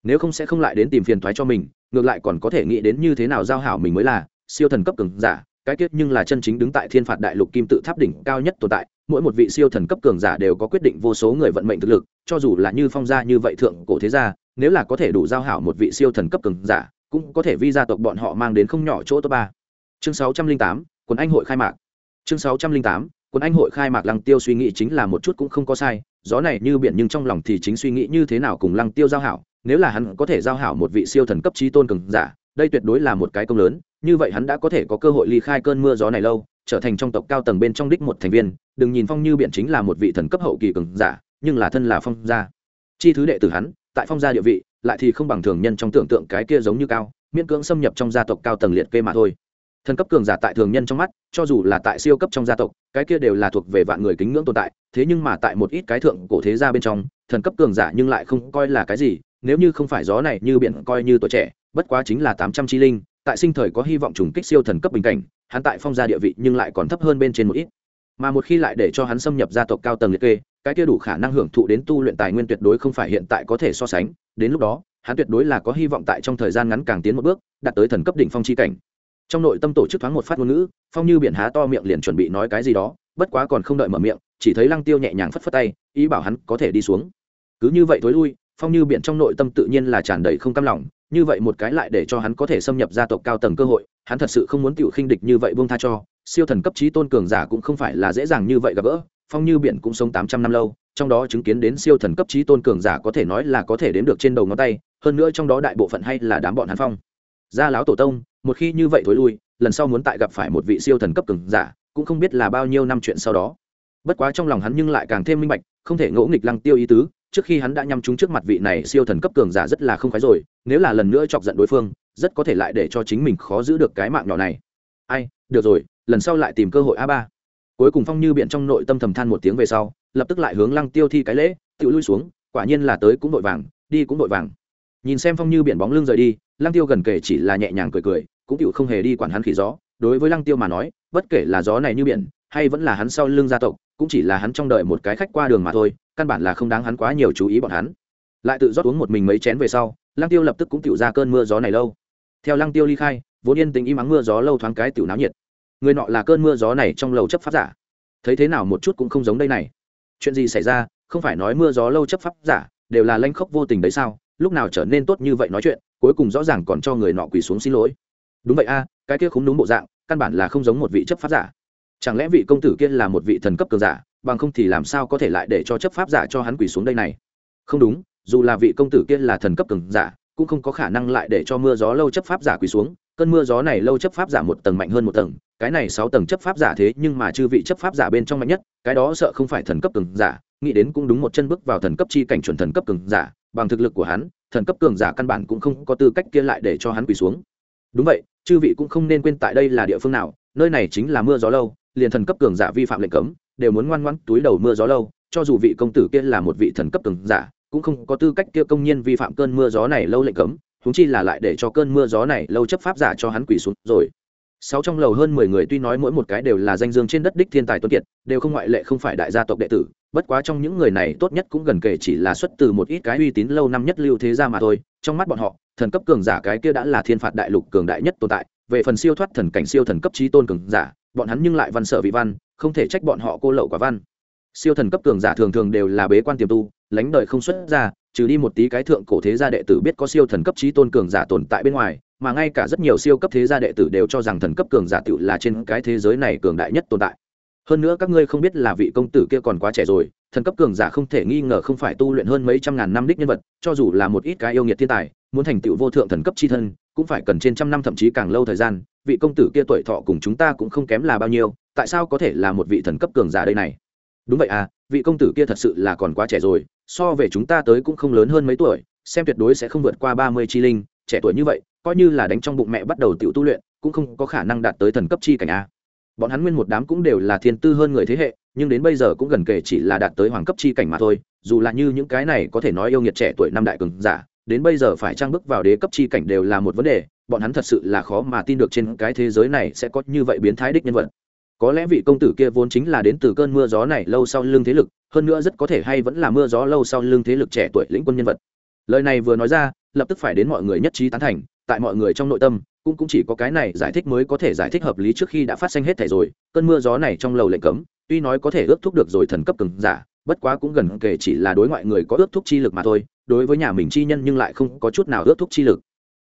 nếu không sẽ không lại đến tìm phiền toái cho mình ngược lại còn có thể nghĩ đến như thế nào giao hảo mình mới là siêu thần cấp cường giả, cái kết nhưng là chân chính đứng tại thiên phạt đại lục kim tự tháp đỉnh cao nhất tồn tại, mỗi một vị siêu thần cấp cường giả đều có quyết định vô số người vận mệnh thực lực, cho dù là như phong gia như vậy thượng cổ thế gia, nếu là có thể đủ giao hảo một vị siêu thần cấp cường giả, cũng có thể vi gia tộc bọn họ mang đến không nhỏ chỗ top ba. Chương sáu trăm linh tám, quần anh hội khai mạc. Chương sáu trăm linh tám, quần anh hội khai mạc lăng tiêu suy nghĩ chính là một chút cũng không có sai, gió này như biển nhưng trong lòng thì chính suy nghĩ như thế nào cùng lăng tiêu giao hảo nếu là hắn có thể giao hảo một vị siêu thần cấp trí tôn cường giả, đây tuyệt đối là một cái công lớn, như vậy hắn đã có thể có cơ hội ly khai cơn mưa gió này lâu, trở thành trong tộc cao tầng bên trong đích một thành viên, đừng nhìn phong như biện chính là một vị thần cấp hậu kỳ cường giả, nhưng là thân là phong gia. Chi thứ đệ tử hắn, tại phong gia địa vị, lại thì không bằng thường nhân trong tưởng tượng cái kia giống như cao, miễn cưỡng xâm nhập trong gia tộc cao tầng liệt kê mà thôi. Thần cấp cường giả tại thường nhân trong mắt, cho dù là tại siêu cấp trong gia tộc, cái kia đều là thuộc về vạn người kính ngưỡng tồn tại, thế nhưng mà tại một ít cái thượng cổ thế gia bên trong, thần cấp cường giả nhưng lại không coi là cái gì nếu như không phải gió này như biển coi như tuổi trẻ, bất quá chính là tám trăm chi linh, tại sinh thời có hy vọng trùng kích siêu thần cấp bình cảnh, hắn tại phong gia địa vị nhưng lại còn thấp hơn bên trên một ít. Mà một khi lại để cho hắn xâm nhập gia tộc cao tầng liệt kê, cái kia đủ khả năng hưởng thụ đến tu luyện tài nguyên tuyệt đối không phải hiện tại có thể so sánh. Đến lúc đó, hắn tuyệt đối là có hy vọng tại trong thời gian ngắn càng tiến một bước, đạt tới thần cấp đỉnh phong chi cảnh. Trong nội tâm tổ chức thoáng một phát ngôn ngữ, phong như biển há to miệng liền chuẩn bị nói cái gì đó, bất quá còn không đợi mở miệng, chỉ thấy lăng tiêu nhẹ nhàng phất phất tay, ý bảo hắn có thể đi xuống. Cứ như vậy thối lui phong như biển trong nội tâm tự nhiên là tràn đầy không cam lòng, như vậy một cái lại để cho hắn có thể xâm nhập gia tộc cao tầng cơ hội, hắn thật sự không muốn tiểu khinh địch như vậy buông tha cho, siêu thần cấp trí tôn cường giả cũng không phải là dễ dàng như vậy gặp gỡ, phong như biển cũng sống tám trăm năm lâu, trong đó chứng kiến đến siêu thần cấp trí tôn cường giả có thể nói là có thể đến được trên đầu ngón tay, hơn nữa trong đó đại bộ phận hay là đám bọn hắn phong. Gia láo tổ tông, một khi như vậy thối lui, lần sau muốn tại gặp phải một vị siêu thần cấp cường giả, cũng không biết là bao nhiêu năm chuyện sau đó. Bất quá trong lòng hắn nhưng lại càng thêm minh bạch, không thể ngỗ nghịch lăng tiêu ý tứ trước khi hắn đã nhắm trúng trước mặt vị này siêu thần cấp cường giả rất là không khái rồi, nếu là lần nữa chọc giận đối phương, rất có thể lại để cho chính mình khó giữ được cái mạng nhỏ này. Ai, được rồi, lần sau lại tìm cơ hội a ba. Cuối cùng phong như biện trong nội tâm thầm than một tiếng về sau, lập tức lại hướng lăng tiêu thi cái lễ tự lui xuống, quả nhiên là tới cũng vội vàng, đi cũng vội vàng. Nhìn xem phong như biển bóng lưng rời đi, lăng tiêu gần kể chỉ là nhẹ nhàng cười cười, cũng tự không hề đi quản hắn khỉ gió, đối với lăng tiêu mà nói, bất kể là gió này như biển, hay vẫn là hắn sau lưng gia tộc, cũng chỉ là hắn trong đợi một cái khách qua đường mà thôi căn bản là không đáng hắn quá nhiều chú ý bọn hắn. Lại tự rót uống một mình mấy chén về sau, lăng tiêu lập tức cũng tự ra cơn mưa gió này lâu. Theo lăng tiêu ly khai, vốn yên tình im ắng mưa gió lâu thoáng cái tiểu náo nhiệt. Người nọ là cơn mưa gió này trong lầu chấp pháp giả. Thấy thế nào một chút cũng không giống đây này. Chuyện gì xảy ra, không phải nói mưa gió lâu chấp pháp giả đều là lanh khốc vô tình đấy sao? Lúc nào trở nên tốt như vậy nói chuyện, cuối cùng rõ ràng còn cho người nọ quỳ xuống xin lỗi. Đúng vậy a, cái kia không đúng bộ dạng, căn bản là không giống một vị chấp pháp giả. Chẳng lẽ vị công tử kia là một vị thần cấp cường giả? Bằng không thì làm sao có thể lại để cho chấp pháp giả cho hắn quỳ xuống đây này? Không đúng, dù là vị công tử kia là thần cấp cường giả, cũng không có khả năng lại để cho mưa gió lâu chấp pháp giả quỳ xuống. Cơn mưa gió này lâu chấp pháp giả một tầng mạnh hơn một tầng, cái này sáu tầng chấp pháp giả thế nhưng mà chư vị chấp pháp giả bên trong mạnh nhất, cái đó sợ không phải thần cấp cường giả, nghĩ đến cũng đúng một chân bước vào thần cấp chi cảnh chuẩn thần cấp cường giả, bằng thực lực của hắn, thần cấp cường giả căn bản cũng không có tư cách kia lại để cho hắn quỳ xuống. Đúng vậy, chư vị cũng không nên quên tại đây là địa phương nào, nơi này chính là mưa gió lâu, liền thần cấp cường giả vi phạm lệnh cấm đều muốn ngoan ngoãn túi đầu mưa gió lâu, cho dù vị công tử kia là một vị thần cấp cường giả, cũng không có tư cách kia công nhiên vi phạm cơn mưa gió này lâu lệnh cấm húng chi là lại để cho cơn mưa gió này lâu chấp pháp giả cho hắn quỷ xuống rồi. Sáu trong lầu hơn mười người tuy nói mỗi một cái đều là danh dương trên đất đích thiên tài tuấn kiệt, đều không ngoại lệ không phải đại gia tộc đệ tử, bất quá trong những người này tốt nhất cũng gần kể chỉ là xuất từ một ít cái uy tín lâu năm nhất lưu thế gia mà thôi, trong mắt bọn họ, thần cấp cường giả cái kia đã là thiên phạt đại lục cường đại nhất tồn tại, về phần siêu thoát thần cảnh siêu thần cấp trí tôn cường giả bọn hắn nhưng lại văn sợ vị văn, không thể trách bọn họ cô lậu quả văn. Siêu thần cấp cường giả thường thường đều là bế quan tiềm tu, lánh đời không xuất ra, trừ đi một tí cái thượng cổ thế gia đệ tử biết có siêu thần cấp trí tôn cường giả tồn tại bên ngoài, mà ngay cả rất nhiều siêu cấp thế gia đệ tử đều cho rằng thần cấp cường giả tựu là trên cái thế giới này cường đại nhất tồn tại. Hơn nữa các ngươi không biết là vị công tử kia còn quá trẻ rồi, thần cấp cường giả không thể nghi ngờ không phải tu luyện hơn mấy trăm ngàn năm đích nhân vật, cho dù là một ít cái yêu nghiệt thiên tài, muốn thành tựu vô thượng thần cấp c h i thân cũng phải cần trên trăm năm thậm chí càng lâu thời gian, vị công tử kia tuổi thọ cùng chúng ta cũng không kém là bao nhiêu, tại sao có thể là một vị thần cấp cường giả đây này? Đúng vậy à vị công tử kia thật sự là còn quá trẻ rồi, so về chúng ta tới cũng không lớn hơn mấy tuổi, xem tuyệt đối sẽ không vượt qua ba mươi chi linh, trẻ tuổi như vậy, coi như là đánh trong bụng mẹ bắt đầu tự tu luyện, cũng không có khả năng đạt tới thần cấp chi cảnh a bọn hắn nguyên một đám cũng đều là thiên tư hơn người thế hệ, nhưng đến bây giờ cũng gần kể chỉ là đạt tới hoàng cấp chi cảnh mà thôi, dù là như những cái này có thể nói yêu nghiệt trẻ tuổi năm đại cường giả đến bây giờ phải trang bước vào đế cấp chi cảnh đều là một vấn đề, bọn hắn thật sự là khó mà tin được trên cái thế giới này sẽ có như vậy biến thái đích nhân vật. Có lẽ vị công tử kia vốn chính là đến từ cơn mưa gió này lâu sau lưng thế lực, hơn nữa rất có thể hay vẫn là mưa gió lâu sau lưng thế lực trẻ tuổi lĩnh quân nhân vật. Lời này vừa nói ra, lập tức phải đến mọi người nhất trí tán thành, tại mọi người trong nội tâm, cũng cũng chỉ có cái này giải thích mới có thể giải thích hợp lý trước khi đã phát sinh hết thể rồi, cơn mưa gió này trong lầu lệnh cấm, tuy nói có thể ước thúc được rồi thần cấp cường giả, bất quá cũng gần kể chỉ là đối ngoại người có ước thúc chi lực mà thôi đối với nhà mình chi nhân nhưng lại không có chút nào ước thúc chi lực.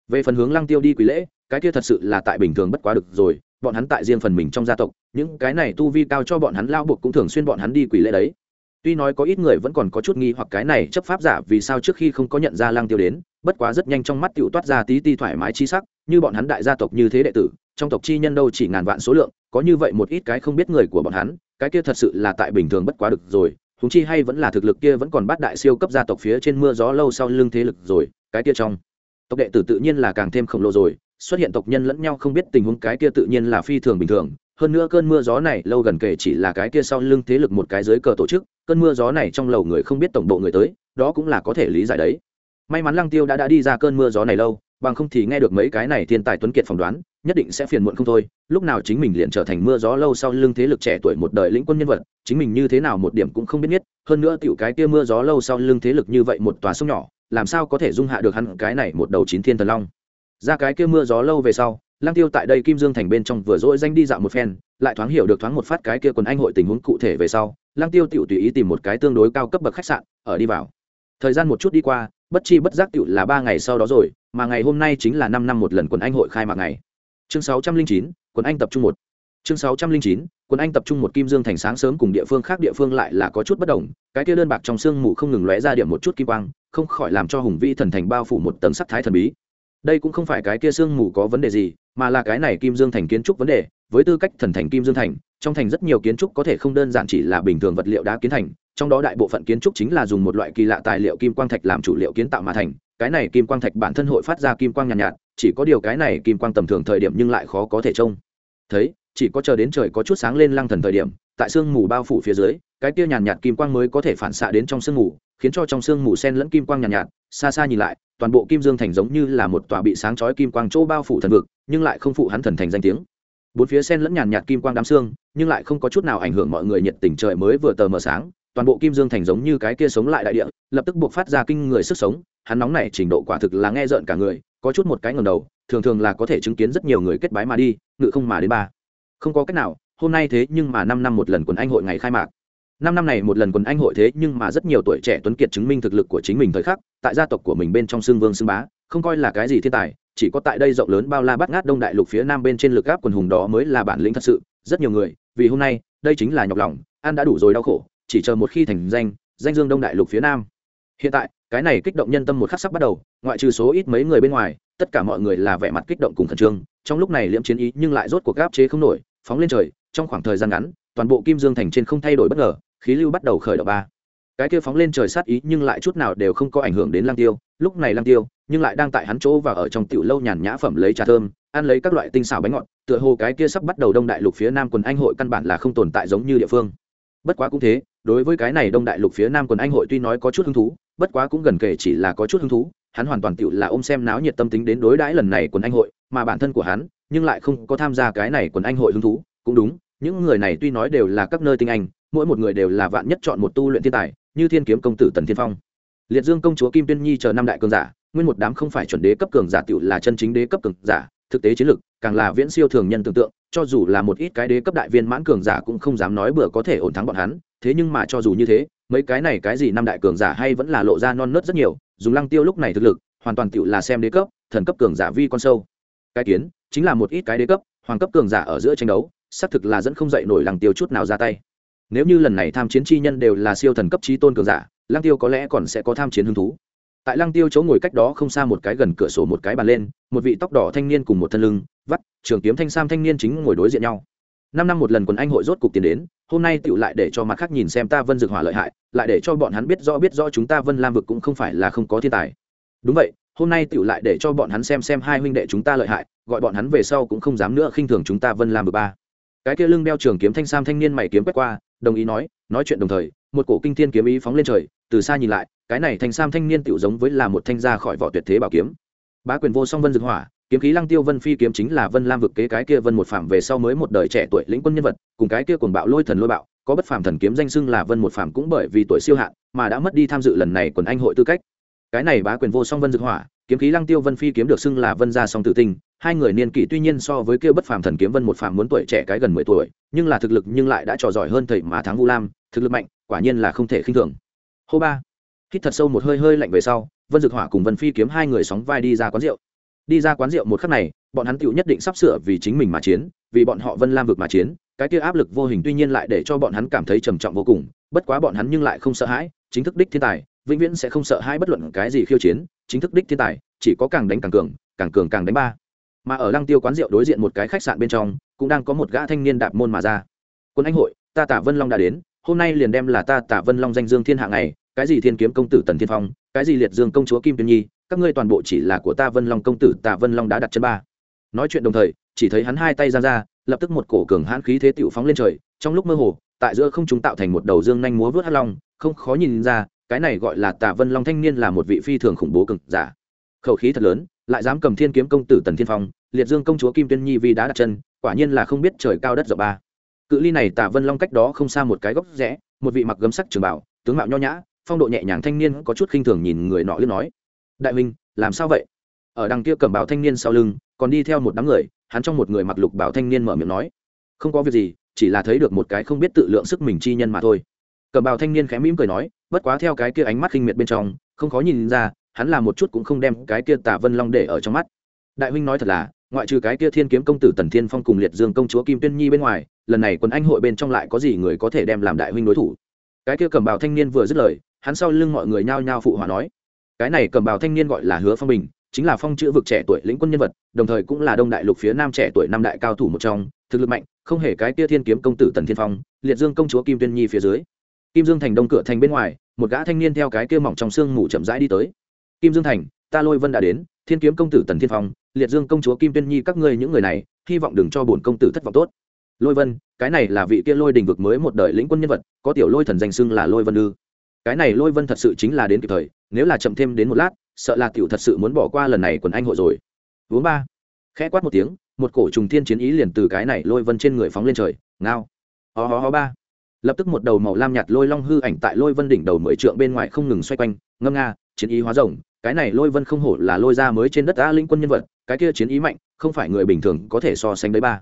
Về phần hướng lăng tiêu đi quý lễ, cái kia thật sự là tại bình thường bất quá được rồi, bọn hắn tại riêng phần mình trong gia tộc, những cái này tu vi cao cho bọn hắn lao buộc cũng thường xuyên bọn hắn đi quỷ lễ đấy. Tuy nói có ít người vẫn còn có chút nghi hoặc cái này chấp pháp giả vì sao trước khi không có nhận ra lăng tiêu đến, bất quá rất nhanh trong mắt tựu toát ra tí ti thoải mái chi sắc, như bọn hắn đại gia tộc như thế đệ tử, trong tộc chi nhân đâu chỉ ngàn vạn số lượng, có như vậy một ít cái không biết người của bọn hắn, cái kia thật sự là tại bình thường bất quá được rồi húng chi hay vẫn là thực lực kia vẫn còn bắt đại siêu cấp gia tộc phía trên mưa gió lâu sau lưng thế lực rồi, cái kia trong. Tộc đệ tử tự nhiên là càng thêm khổng lồ rồi, xuất hiện tộc nhân lẫn nhau không biết tình huống cái kia tự nhiên là phi thường bình thường. Hơn nữa cơn mưa gió này lâu gần kể chỉ là cái kia sau lưng thế lực một cái dưới cờ tổ chức, cơn mưa gió này trong lầu người không biết tổng bộ người tới, đó cũng là có thể lý giải đấy. May mắn lăng tiêu đã đã đi ra cơn mưa gió này lâu, bằng không thì nghe được mấy cái này thiên tài tuấn kiệt phỏng đoán, nhất định sẽ phiền muộn không thôi. Lúc nào chính mình liền trở thành mưa gió lâu sau lưng thế lực trẻ tuổi một đời lĩnh quân nhân vật chính mình như thế nào một điểm cũng không biết nhất, hơn nữa tiểu cái kia mưa gió lâu sau lưng thế lực như vậy một tòa sông nhỏ, làm sao có thể dung hạ được hắn cái này một đầu chín thiên thần long. Ra cái kia mưa gió lâu về sau lang tiêu tại đây kim dương thành bên trong vừa dỗi danh đi dạo một phen, lại thoáng hiểu được thoáng một phát cái kia quần anh hội tình huống cụ thể về sau lang tiêu tiểu tùy ý tìm một cái tương đối cao cấp bậc khách sạn, ở đi vào. Thời gian một chút đi qua, bất chi bất giác tiểu là ba ngày sau đó rồi, mà ngày hôm nay chính là năm năm một lần quần anh hội khai mạc ngày. Chương sáu trăm linh chín, quần anh tập trung một chương sáu trăm linh chín quân anh tập trung một kim dương thành sáng sớm cùng địa phương khác địa phương lại là có chút bất đồng cái kia đơn bạc trong sương mù không ngừng lóe ra điểm một chút kim quang không khỏi làm cho hùng vĩ thần thành bao phủ một tầng sắc thái thần bí. Đây cũng không phải cái kia sương mù có vấn đề gì mà là cái này kim dương thành kiến trúc vấn đề với tư cách thần thành kim dương thành trong thành rất nhiều kiến trúc có thể không đơn giản chỉ là bình thường vật liệu đá kiến thành trong đó đại bộ phận kiến trúc chính là dùng một loại kỳ lạ tài liệu kim quang thạch làm chủ liệu kiến tạo mà thành cái này kim quang thạch bản thân hội phát ra kim quang nhàn nhạt, nhạt chỉ có điều cái này kim quang tầm thường thời điểm nhưng lại khó có thể trông thấy chỉ có chờ đến trời có chút sáng lên lăng thần thời điểm tại sương mù bao phủ phía dưới cái kia nhàn nhạt kim quang mới có thể phản xạ đến trong sương mù khiến cho trong sương mù sen lẫn kim quang nhàn nhạt, nhạt xa xa nhìn lại toàn bộ kim dương thành giống như là một tòa bị sáng chói kim quang chỗ bao phủ thần vực nhưng lại không phụ hắn thần thành danh tiếng. Bốn phía sen lẫn nhàn nhạt kim quang đám xương nhưng lại không có chút nào ảnh hưởng mọi người nhiệt tình trời mới vừa tờ mờ sáng toàn bộ kim dương thành giống như cái kia sống lại đại địa lập tức buộc phát ra kinh người sức sống hắn nóng này trình độ quả thực là nghe rợn cả người có chút một cái ngầm đầu thường thường là có thể chứng kiến rất nhiều người kết bái mà đi ngự không mà đến ba không có cách nào, hôm nay thế nhưng mà năm năm một lần quần anh hội ngày khai mạc. Năm năm này một lần quần anh hội thế nhưng mà rất nhiều tuổi trẻ tuấn kiệt chứng minh thực lực của chính mình thời khắc, tại gia tộc của mình bên trong xương vương xương bá, không coi là cái gì thiên tài, chỉ có tại đây rộng lớn bao la bắt ngát đông đại lục phía nam bên trên lực áp quần hùng đó mới là bản lĩnh thật sự, rất nhiều người, vì hôm nay, đây chính là nhọc lòng, ăn đã đủ rồi đau khổ, chỉ chờ một khi thành danh danh dương đông đại lục phía nam. Hiện tại, cái này kích động nhân tâm một khắc sắc bắt đầu, ngoại trừ số ít mấy người bên ngoài, tất cả mọi người là vẻ mặt kích động cùng khẩn trương, trong lúc này liễm chiến ý nhưng lại rốt cuộc gáp chế không nổi phóng lên trời, trong khoảng thời gian ngắn, toàn bộ kim dương thành trên không thay đổi bất ngờ, khí lưu bắt đầu khởi động ba. Cái kia phóng lên trời sát ý nhưng lại chút nào đều không có ảnh hưởng đến lang tiêu. Lúc này lang tiêu, nhưng lại đang tại hắn chỗ và ở trong tiểu lâu nhàn nhã phẩm lấy trà thơm, ăn lấy các loại tinh xảo bánh ngọt, tựa hồ cái kia sắp bắt đầu đông đại lục phía nam quần anh hội căn bản là không tồn tại giống như địa phương. Bất quá cũng thế, đối với cái này đông đại lục phía nam quần anh hội tuy nói có chút hứng thú, bất quá cũng gần kể chỉ là có chút hứng thú, hắn hoàn toàn tiểu là ôm xem náo nhiệt tâm tính đến đối đãi lần này quần anh hội, mà bản thân của hắn nhưng lại không có tham gia cái này quần anh hội hứng thú. Cũng đúng, những người này tuy nói đều là các nơi tinh anh, mỗi một người đều là vạn nhất chọn một tu luyện thiên tài, như thiên kiếm công tử tần thiên phong. Liệt dương công chúa kim tuyên nhi chờ năm đại cường giả, nguyên một đám không phải chuẩn đế cấp cường giả tựu là chân chính đế cấp cường giả, thực tế chiến lực càng là viễn siêu thường nhân tưởng tượng, cho dù là một ít cái đế cấp đại viên mãn cường giả cũng không dám nói bừa có thể ổn thắng bọn hắn, thế nhưng mà cho dù như thế, mấy cái này cái gì năm đại cường giả hay vẫn là lộ ra non nớt rất nhiều, dùng lăng tiêu lúc này thực lực, hoàn toàn tựu là xem đế cấp, thần cấp cường giả vi con sâu. Cái kiến chính là một ít cái đế cấp, hoàng cấp cường giả ở giữa tranh đấu, xác thực là dẫn không dậy nổi lăng tiêu chút nào ra tay. Nếu như lần này tham chiến chi nhân đều là siêu thần cấp trí tôn cường giả, lăng tiêu có lẽ còn sẽ có tham chiến hứng thú. Tại lăng tiêu chỗ ngồi cách đó không xa một cái gần cửa sổ một cái bàn lên, một vị tóc đỏ thanh niên cùng một thân lưng, vắt, trường kiếm thanh sam thanh niên chính ngồi đối diện nhau. Năm năm một lần quần anh hội rốt cục tiền đến, hôm nay tựu lại để cho mặt khác nhìn xem ta vân dược hỏa lợi hại, lại để cho bọn hắn biết rõ biết rõ chúng ta vân lam vực cũng không phải là không có thiên tài. Đúng vậy hôm nay tựu lại để cho bọn hắn xem xem hai huynh đệ chúng ta lợi hại, gọi bọn hắn về sau cũng không dám nữa khinh thường chúng ta vân lam bờ ba. Cái kia lưng đeo trường kiếm thanh sam thanh niên mày kiếm quét qua, đồng ý nói nói chuyện đồng thời, một cổ kinh thiên kiếm ý phóng lên trời, từ xa nhìn lại, cái này thanh sam thanh niên tiểu giống với là một thanh ra khỏi vỏ tuyệt thế bảo kiếm. Bá quyền vô song vân Dực hỏa, kiếm khí lăng tiêu vân phi kiếm chính là vân lam vực kế cái kia vân một phạm về sau mới một đời trẻ tuổi lĩnh quân nhân vật, cùng cái kia cuồng bạo lôi thần lôi bạo, có bất phàm thần kiếm danh xưng là vân một phạm cũng bởi vì tuổi siêu hạn, mà đã mất đi tham dự lần này quần anh hội tư cách cái này bá quyền vô song vân dược hỏa, kiếm khí lăng tiêu vân phi kiếm được xưng là vân gia song tự tinh. Hai người niên kỷ tuy nhiên so với kia bất phàm thần kiếm vân một phàm muốn tuổi trẻ cái gần mười tuổi, nhưng là thực lực nhưng lại đã trò giỏi hơn thầy mà thắng vu lam, thực lực mạnh, quả nhiên là không thể khinh thường. Hô ba, hít thật sâu một hơi hơi lạnh về sau, vân dược hỏa cùng vân phi kiếm hai người sóng vai đi ra quán rượu. Đi ra quán rượu một khắc này, bọn hắn tựu nhất định sắp sửa vì chính mình mà chiến, vì bọn họ vân lam vực mà chiến. Cái kia áp lực vô hình tuy nhiên lại để cho bọn hắn cảm thấy trầm trọng vô cùng, bất quá bọn hắn nhưng lại không sợ hãi, chính thức đích thiên tài vĩnh viễn sẽ không sợ hai bất luận cái gì khiêu chiến, chính thức đích thiên tài, chỉ có càng đánh càng cường càng cường càng đánh ba. Mà ở lăng tiêu quán rượu đối diện một cái khách sạn bên trong, cũng đang có một gã thanh niên đạp môn mà ra. Quân anh hội, ta tả vân long đã đến, hôm nay liền đem là ta tả vân long danh dương thiên hạ này cái gì thiên kiếm công tử tần thiên phong, cái gì liệt dương công chúa kim tuyên nhi, các ngươi toàn bộ chỉ là của ta vân long công tử tả vân long đã đặt chân ba. Nói chuyện đồng thời, chỉ thấy hắn hai tay ra ra, lập tức một cổ cường hãn khí thế tiểu phóng lên trời, trong lúc mơ hồ, tại giữa không chúng tạo thành một đầu dương nhanh múa vớt hắc long, không khó nhìn ra cái này gọi là tả vân long thanh niên là một vị phi thường khủng bố cực giả. Khẩu khí thật lớn, lại dám cầm thiên kiếm công tử tần thiên phong, liệt dương công chúa kim tuyên nhi vì đã đặt chân, quả nhiên là không biết trời cao đất rộng ba. Cự ly này tả vân long cách đó không xa một cái góc rẽ, một vị mặc gấm sắc trường bảo, tướng mạo nho nhã, phong độ nhẹ nhàng thanh niên có chút khinh thường nhìn người nọ liếc nói, đại minh làm sao vậy? Ở đằng kia cầm bảo thanh niên sau lưng, còn đi theo một đám người, hắn trong một người mặc lục bảo thanh niên mở miệng nói, không có việc gì, chỉ là thấy được một cái không biết tự lượng sức mình chi nhân mà thôi. Cầm bào thanh niên khẽ mỉm cười nói bất quá theo cái kia ánh mắt khinh miệt bên trong, không khó nhìn ra, hắn là một chút cũng không đem cái kia tả vân long để ở trong mắt. Đại huynh nói thật là, ngoại trừ cái kia thiên kiếm công tử tần thiên phong cùng liệt dương công chúa kim tuyên nhi bên ngoài, lần này quân anh hội bên trong lại có gì người có thể đem làm đại huynh đối thủ? Cái kia cầm bào thanh niên vừa dứt lời, hắn sau lưng mọi người nhao nhao phụ hòa nói, cái này cầm bào thanh niên gọi là hứa phong bình, chính là phong chữ vực trẻ tuổi lĩnh quân nhân vật, đồng thời cũng là đông đại lục phía nam trẻ tuổi năm đại cao thủ một trong, thực lực mạnh, không hề cái kia thiên kiếm công tử tần thiên phong, liệt dương công chúa kim tuyên nhi phía dưới kim dương thành đông cửa thành bên ngoài, một gã thanh niên theo cái kia mỏng trong sương mù chậm rãi đi tới. Kim dương thành, ta lôi vân đã đến, thiên kiếm công tử tần thiên phong, liệt dương công chúa kim tuyên nhi các ngươi những người này, hy vọng đừng cho bổn công tử thất vọng tốt. Lôi vân, cái này là vị kia lôi đình vực mới một đời lĩnh quân nhân vật, có tiểu lôi thần danh xưng là lôi vân ư? Cái này lôi vân thật sự chính là đến kịp thời, nếu là chậm thêm đến một lát, sợ là tiểu thật sự muốn bỏ qua lần này quần anh hội rồi. Vốn ba, khẽ quát một tiếng, một cổ trùng thiên chiến ý liền từ cái này lôi vân trên người phóng lên trời, ngao. Ho ho ho ba lập tức một đầu màu lam nhạt lôi long hư ảnh tại lôi vân đỉnh đầu mười trượng bên ngoài không ngừng xoay quanh, ngâm nga, chiến ý hóa rồng. Cái này lôi vân không hổ là lôi ra mới trên đất a linh quân nhân vật, cái kia chiến ý mạnh, không phải người bình thường có thể so sánh đấy ba.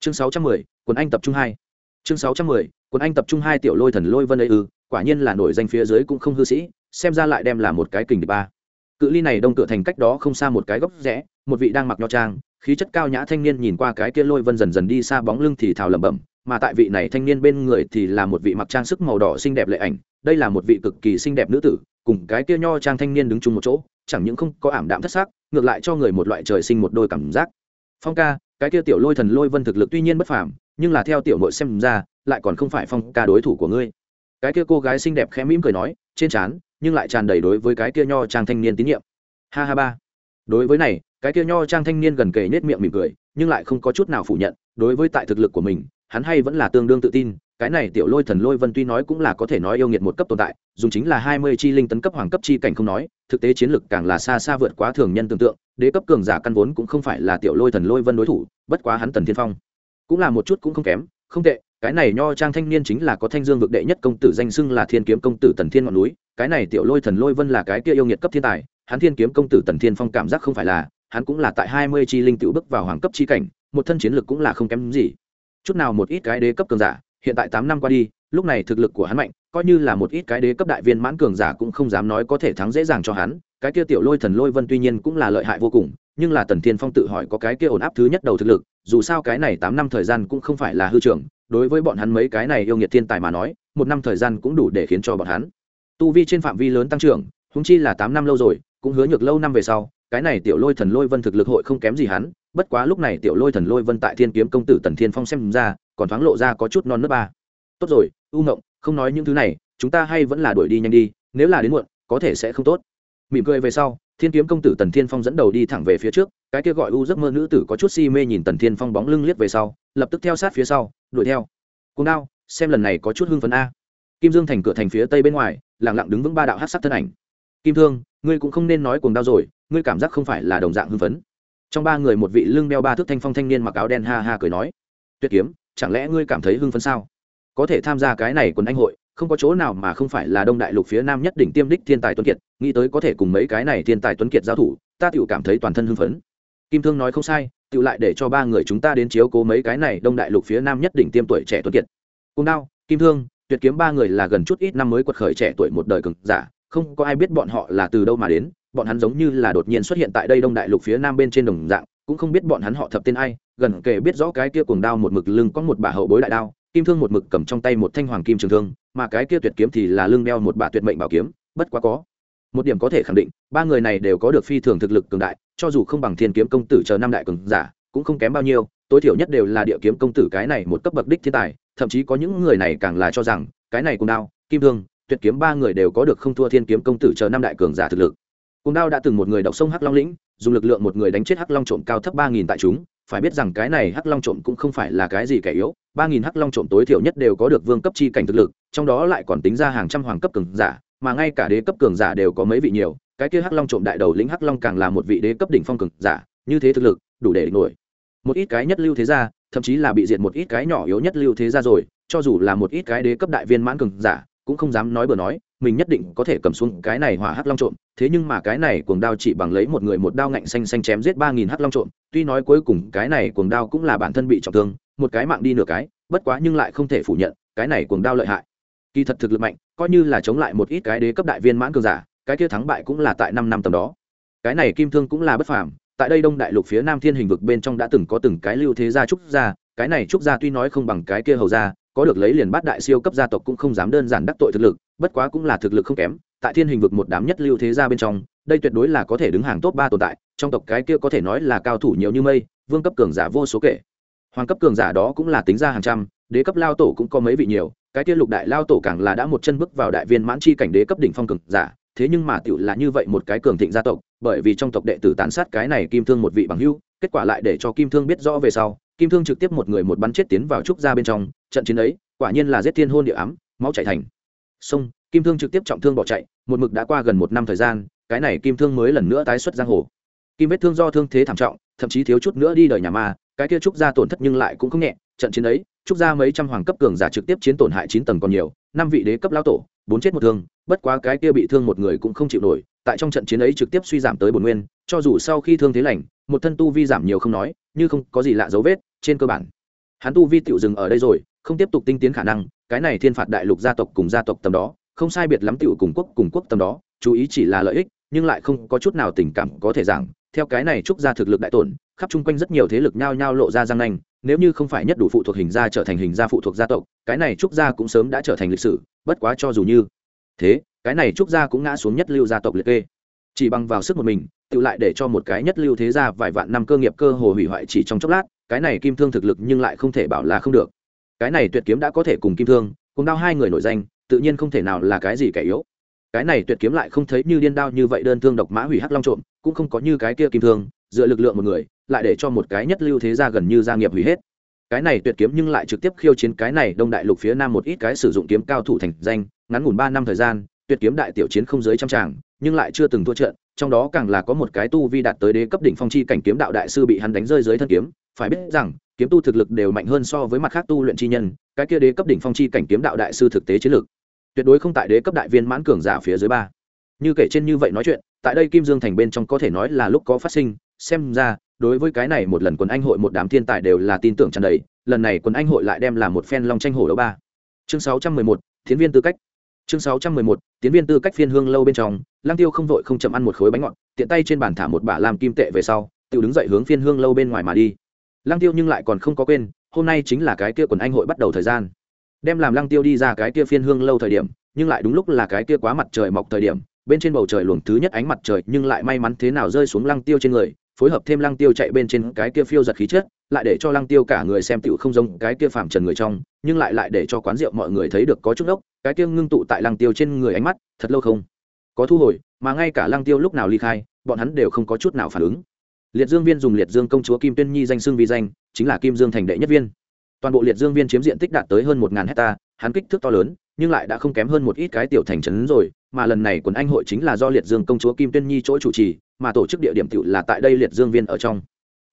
Chương sáu trăm mười, quần anh tập trung hai. Chương sáu trăm mười, quần anh tập trung hai tiểu lôi thần lôi vân ấy ư, quả nhiên là nổi danh phía dưới cũng không hư sĩ, xem ra lại đem là một cái kình địch ba. Cự ly này đông tựa thành cách đó không xa một cái góc rẽ, một vị đang mặc nho trang, khí chất cao nhã thanh niên nhìn qua cái kia lôi vân dần dần đi xa bóng lưng thì thào lẩm bẩm mà tại vị này thanh niên bên người thì là một vị mặc trang sức màu đỏ xinh đẹp lệ ảnh, đây là một vị cực kỳ xinh đẹp nữ tử, cùng cái kia nho trang thanh niên đứng chung một chỗ, chẳng những không có ảm đạm thất xác ngược lại cho người một loại trời sinh một đôi cảm giác. Phong ca, cái kia tiểu lôi thần lôi vân thực lực tuy nhiên bất phàm, nhưng là theo tiểu nội xem ra, lại còn không phải phong ca đối thủ của ngươi. Cái kia cô gái xinh đẹp khẽ mỉm cười nói, trên trán, nhưng lại tràn đầy đối với cái kia nho trang thanh niên tín nhiệm. Ha ha ba. Đối với này, cái kia nho trang thanh niên gần kề nết miệng mỉm cười, nhưng lại không có chút nào phủ nhận, đối với tại thực lực của mình hắn hay vẫn là tương đương tự tin, cái này tiểu lôi thần lôi vân tuy nói cũng là có thể nói yêu nghiệt một cấp tồn tại, dùng chính là hai mươi chi linh tấn cấp hoàng cấp chi cảnh không nói, thực tế chiến lực càng là xa xa vượt quá thường nhân tưởng tượng, đế cấp cường giả căn vốn cũng không phải là tiểu lôi thần lôi vân đối thủ, bất quá hắn tần thiên phong. Cũng là một chút cũng không kém, không tệ, cái này nho trang thanh niên chính là có thanh dương vực đệ nhất công tử danh xưng là thiên kiếm công tử tần thiên ngọn núi, cái này tiểu lôi thần lôi vân là cái kia yêu nghiệt cấp thiên tài, hắn thiên kiếm công tử tần thiên phong cảm giác không phải là, hắn cũng là tại hai mươi chi linh tiểu bước vào hoàng cấp chi cảnh, một thân chiến lực cũng là không kém gì chút nào một ít cái đế cấp cường giả, hiện tại tám năm qua đi, lúc này thực lực của hắn mạnh, coi như là một ít cái đế cấp đại viên mãn cường giả cũng không dám nói có thể thắng dễ dàng cho hắn. Cái kia tiểu lôi thần lôi vân tuy nhiên cũng là lợi hại vô cùng, nhưng là tần thiên phong tự hỏi có cái kia ổn áp thứ nhất đầu thực lực, dù sao cái này tám năm thời gian cũng không phải là hư trưởng đối với bọn hắn mấy cái này yêu nghiệt thiên tài mà nói, một năm thời gian cũng đủ để khiến cho bọn hắn. Tu vi trên phạm vi lớn tăng trưởng húng chi là tám năm lâu rồi, cũng hứa nhược lâu năm về sau cái này tiểu lôi thần lôi vân thực lực hội không kém gì hắn, bất quá lúc này tiểu lôi thần lôi vân tại thiên kiếm công tử tần thiên phong xem ra, còn thoáng lộ ra có chút non nước ba. Tốt rồi, u ngộng, không nói những thứ này, chúng ta hay vẫn là đuổi đi nhanh đi, nếu là đến muộn, có thể sẽ không tốt. Mỉm cười về sau, thiên kiếm công tử tần thiên phong dẫn đầu đi thẳng về phía trước, cái kia gọi u giấc mơ nữ tử có chút si mê nhìn tần thiên phong bóng lưng liếc về sau, lập tức theo sát phía sau, đuổi theo. Cùng đao, xem lần này có chút hưng phấn a. Kim dương thành cửa thành phía tây bên ngoài lẳng lặng đứng vững ba đạo hát sắc thân ảnh. Kim thương, ngươi cũng không nên nói cuồng đau rồi ngươi cảm giác không phải là đồng dạng hưng phấn. Trong ba người một vị lưng đeo ba thước thanh phong thanh niên mặc áo đen ha ha cười nói tuyệt kiếm, chẳng lẽ ngươi cảm thấy hưng phấn sao? Có thể tham gia cái này quần anh hội, không có chỗ nào mà không phải là đông đại lục phía nam nhất đỉnh tiêm đích thiên tài tuấn kiệt, nghĩ tới có thể cùng mấy cái này thiên tài tuấn kiệt giao thủ, ta tự cảm thấy toàn thân hưng phấn. Kim thương nói không sai tự lại để cho ba người chúng ta đến chiếu cố mấy cái này đông đại lục phía nam nhất đỉnh tiêm tuổi trẻ tuấn kiệt. Cùng đao, kim thương tuyệt kiếm ba người là gần chút ít năm mới quật khởi trẻ tuổi một đời cực giả, không có ai biết bọn họ là từ đâu mà đến bọn hắn giống như là đột nhiên xuất hiện tại đây đông đại lục phía nam bên trên đồng dạng, cũng không biết bọn hắn họ thập tên ai, gần kể biết rõ cái kia cuồng đao một mực lưng có một bà hậu bối đại đao, kim thương một mực cầm trong tay một thanh hoàng kim trường thương, mà cái kia tuyệt kiếm thì là lưng đeo một bà tuyệt mệnh bảo kiếm, bất quá có. Một điểm có thể khẳng định, ba người này đều có được phi thường thực lực cường đại, cho dù không bằng thiên kiếm công tử chờ năm đại cường giả, cũng không kém bao nhiêu, tối thiểu nhất đều là địa kiếm công tử cái này một cấp bậc đích thiên tài, thậm chí có những người này càng là cho rằng, cái này cùng đao, kim thương, tuyệt kiếm ba người đều có được không thua thiên kiếm công tử chờ năm đại cường giả thực lực cùng đao đã từng một người đọc sông hắc long lĩnh, dùng lực lượng một người đánh chết hắc long trộm cao thấp ba nghìn tại chúng. Phải biết rằng cái này hắc long trộm cũng không phải là cái gì kẻ yếu, ba nghìn hắc long trộm tối thiểu nhất đều có được vương cấp chi cảnh thực lực, trong đó lại còn tính ra hàng trăm hoàng cấp cường giả, mà ngay cả đế cấp cường giả đều có mấy vị nhiều. Cái kia hắc long trộm đại đầu lĩnh hắc long càng là một vị đế cấp đỉnh phong cường giả, như thế thực lực, đủ để nổi. Một ít cái nhất lưu thế gia, thậm chí là bị diệt một ít cái nhỏ yếu nhất lưu thế gia rồi, cho dù là một ít cái đế cấp đại viên mãn cường giả, cũng không dám nói bừa nói mình nhất định có thể cầm xuống cái này hỏa hắc long trộm. Thế nhưng mà cái này cuồng đao chỉ bằng lấy một người một đao ngạnh xanh xanh chém giết ba nghìn hắc long trộm. Tuy nói cuối cùng cái này cuồng đao cũng là bản thân bị trọng thương, một cái mạng đi nửa cái, bất quá nhưng lại không thể phủ nhận, cái này cuồng đao lợi hại. Kỳ thật thực lực mạnh, coi như là chống lại một ít cái đế cấp đại viên mãn cường giả, cái kia thắng bại cũng là tại năm năm tầm đó. Cái này kim thương cũng là bất phàm, tại đây đông đại lục phía nam thiên hình vực bên trong đã từng có từng cái lưu thế gia trúc gia, cái này trúc gia tuy nói không bằng cái kia hầu gia, có được lấy liền bát đại siêu cấp gia tộc cũng không dám đơn giản đắc tội thực lực bất quá cũng là thực lực không kém, tại thiên hình vực một đám nhất lưu thế gia bên trong, đây tuyệt đối là có thể đứng hàng top ba tồn tại, trong tộc cái kia có thể nói là cao thủ nhiều như mây, vương cấp cường giả vô số kể. Hoàng cấp cường giả đó cũng là tính ra hàng trăm, đế cấp lao tổ cũng có mấy vị nhiều, cái kia lục đại lao tổ càng là đã một chân bước vào đại viên mãn chi cảnh đế cấp đỉnh phong cường giả, thế nhưng mà tiểu là như vậy một cái cường thịnh gia tộc, bởi vì trong tộc đệ tử tàn sát cái này kim thương một vị bằng hưu kết quả lại để cho kim thương biết rõ về sau, kim thương trực tiếp một người một bắn chết tiến vào trúc ra bên trong, trận chiến ấy, quả nhiên là giết thiên hôn địa ám, máu chảy thành sông, kim thương trực tiếp trọng thương bỏ chạy, một mực đã qua gần một năm thời gian, cái này kim thương mới lần nữa tái xuất giang hồ. Kim vết thương do thương thế thảm trọng, thậm chí thiếu chút nữa đi đời nhà ma, cái kia trúc gia tổn thất nhưng lại cũng không nhẹ, trận chiến ấy, trúc gia mấy trăm hoàng cấp cường giả trực tiếp chiến tổn hại chín tầng còn nhiều, năm vị đế cấp lao tổ, bốn chết một thương, bất quá cái kia bị thương một người cũng không chịu nổi, tại trong trận chiến ấy trực tiếp suy giảm tới bồn nguyên, cho dù sau khi thương thế lành, một thân tu vi giảm nhiều không nói, như không có gì lạ dấu vết trên cơ bản. Hắn tu vi tiểu dừng ở đây rồi không tiếp tục tinh tiến khả năng, cái này thiên phạt đại lục gia tộc cùng gia tộc tầm đó, không sai biệt lắm tiểu cùng quốc cùng quốc tầm đó, chú ý chỉ là lợi ích, nhưng lại không có chút nào tình cảm có thể giảng. Theo cái này trúc gia thực lực đại tổn, khắp chung quanh rất nhiều thế lực nhao nhao lộ ra răng nanh, nếu như không phải nhất đủ phụ thuộc hình gia trở thành hình gia phụ thuộc gia tộc, cái này trúc gia cũng sớm đã trở thành lịch sử, bất quá cho dù như thế, cái này trúc gia cũng ngã xuống nhất lưu gia tộc liệt kê. Chỉ bằng vào sức một mình tự lại để cho một cái nhất lưu thế gia vài vạn năm cơ nghiệp cơ hồ hủy hoại chỉ trong chốc lát, cái này kim thương thực lực nhưng lại không thể bảo là không được cái này tuyệt kiếm đã có thể cùng kim thương, cùng đao hai người nổi danh, tự nhiên không thể nào là cái gì kẻ yếu. Cái này tuyệt kiếm lại không thấy như điên đao như vậy đơn thương độc mã hủy hắc long trộm, cũng không có như cái kia kim thương, dựa lực lượng một người, lại để cho một cái nhất lưu thế gia gần như gia nghiệp hủy hết. Cái này tuyệt kiếm nhưng lại trực tiếp khiêu chiến cái này đông đại lục phía nam một ít cái sử dụng kiếm cao thủ thành danh, ngắn ngủn ba năm thời gian, tuyệt kiếm đại tiểu chiến không dưới trăm tràng, nhưng lại chưa từng thua trận trong đó càng là có một cái tu vi đạt tới đế cấp đỉnh phong chi cảnh kiếm đạo đại sư bị hắn đánh rơi dưới thân kiếm. Phải biết rằng, kiếm tu thực lực đều mạnh hơn so với mặt khác tu luyện chi nhân, cái kia đế cấp đỉnh phong chi cảnh kiếm đạo đại sư thực tế chiến lực tuyệt đối không tại đế cấp đại viên mãn cường giả phía dưới ba. Như kể trên như vậy nói chuyện, tại đây kim dương thành bên trong có thể nói là lúc có phát sinh, xem ra, đối với cái này một lần quần anh hội một đám thiên tài đều là tin tưởng tràn đầy, lần này quần anh hội lại đem là một phen long tranh hổ đấu ba. Chương sáu trăm mười một, tiến viên tư cách. Chương sáu trăm mười một, tiến viên tư cách phiên hương lâu bên trong lang tiêu không vội không chậm ăn một khối bánh ngọt, tiện tay trên bàn thả một bả làm kim tệ về sau, tự đứng dậy hướng phiên hương lâu bên ngoài mà đi. Lang tiêu nhưng lại còn không có quên, hôm nay chính là cái kia quần anh hội bắt đầu thời gian. Đem làm lăng tiêu đi ra cái kia phiên hương lâu thời điểm, nhưng lại đúng lúc là cái kia quá mặt trời mọc thời điểm, bên trên bầu trời luồng thứ nhất ánh mặt trời nhưng lại may mắn thế nào rơi xuống lăng tiêu trên người, phối hợp thêm lăng tiêu chạy bên trên cái kia phiêu giật khí chất, lại để cho lăng tiêu cả người xem tựu không giống cái kia phạm trần người trong, nhưng lại lại để cho quán rượu mọi người thấy được có chút ốc, cái kia ngưng tụ tại lăng tiêu trên người ánh mắt, thật lâu không? Có thu hồi, mà ngay cả lăng tiêu lúc nào ly khai, bọn hắn đều không có chút nào phản ứng. Liệt dương viên dùng liệt dương công chúa kim tuyên nhi danh xưng vi danh, chính là kim dương thành đệ nhất viên. Toàn bộ liệt dương viên chiếm diện tích đạt tới hơn một ngàn hecta, hắn kích thước to lớn, nhưng lại đã không kém hơn một ít cái tiểu thành trấn rồi, mà lần này quần anh hội chính là do liệt dương công chúa kim tuyên nhi chỗ chủ trì, mà tổ chức địa điểm tựu là tại đây liệt dương viên ở trong.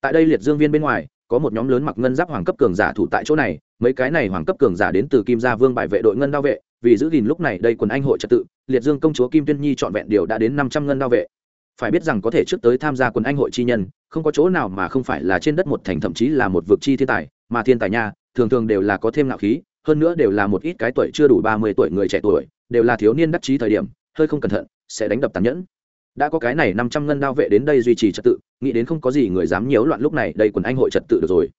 Tại đây liệt dương viên bên ngoài, có một nhóm lớn mặc ngân giáp hoàng cấp cường giả thủ tại chỗ này, mấy cái này hoàng cấp cường giả đến từ kim gia vương bài vệ đội ngân đao vệ vì giữ gìn lúc này đây quần anh hội trật tự, liệt dương công chúa kim tuyên nhi trọn vẹn điều đã đến năm trăm ngân đao vệ. Phải biết rằng có thể trước tới tham gia quần anh hội chi nhân, không có chỗ nào mà không phải là trên đất một thành thậm chí là một vực chi thiên tài, mà thiên tài nha, thường thường đều là có thêm ngạo khí, hơn nữa đều là một ít cái tuổi chưa đủ ba mươi tuổi người trẻ tuổi, đều là thiếu niên đắc chí thời điểm, hơi không cẩn thận, sẽ đánh đập tàn nhẫn. Đã có cái này năm trăm ngân đao vệ đến đây duy trì trật tự, nghĩ đến không có gì người dám nhiễu loạn lúc này đây quần anh hội trật tự được rồi.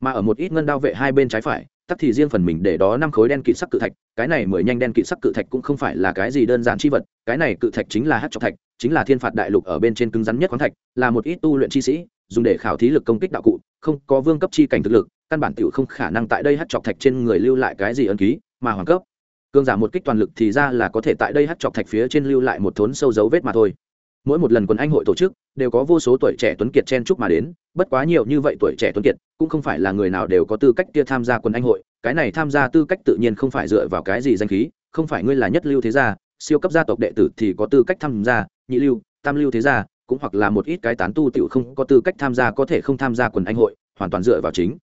Mà ở một ít ngân đao vệ hai bên trái phải tắc thì riêng phần mình để đó năm khối đen kịt sắc cự thạch, cái này mười nhanh đen kịt sắc cự thạch cũng không phải là cái gì đơn giản chi vật, cái này cự thạch chính là hát trọc thạch, chính là thiên phạt đại lục ở bên trên cứng rắn nhất khoáng thạch, là một ít tu luyện chi sĩ, dùng để khảo thí lực công kích đạo cụ, không có vương cấp chi cảnh thực lực, căn bản tiểu không khả năng tại đây hát trọc thạch trên người lưu lại cái gì ân ký, mà hoàng cấp. Cương giả một kích toàn lực thì ra là có thể tại đây hát trọc thạch phía trên lưu lại một thốn sâu dấu vết mà thôi. Mỗi một lần quần anh hội tổ chức, đều có vô số tuổi trẻ tuấn kiệt chen chúc mà đến bất quá nhiều như vậy tuổi trẻ tuấn kiệt, cũng không phải là người nào đều có tư cách kia tham gia quần anh hội. Cái này tham gia tư cách tự nhiên không phải dựa vào cái gì danh khí, không phải ngươi là nhất lưu thế gia, siêu cấp gia tộc đệ tử thì có tư cách tham gia, nhị lưu, tam lưu thế gia, cũng hoặc là một ít cái tán tu tiểu không có tư cách tham gia có thể không tham gia quần anh hội, hoàn toàn dựa vào chính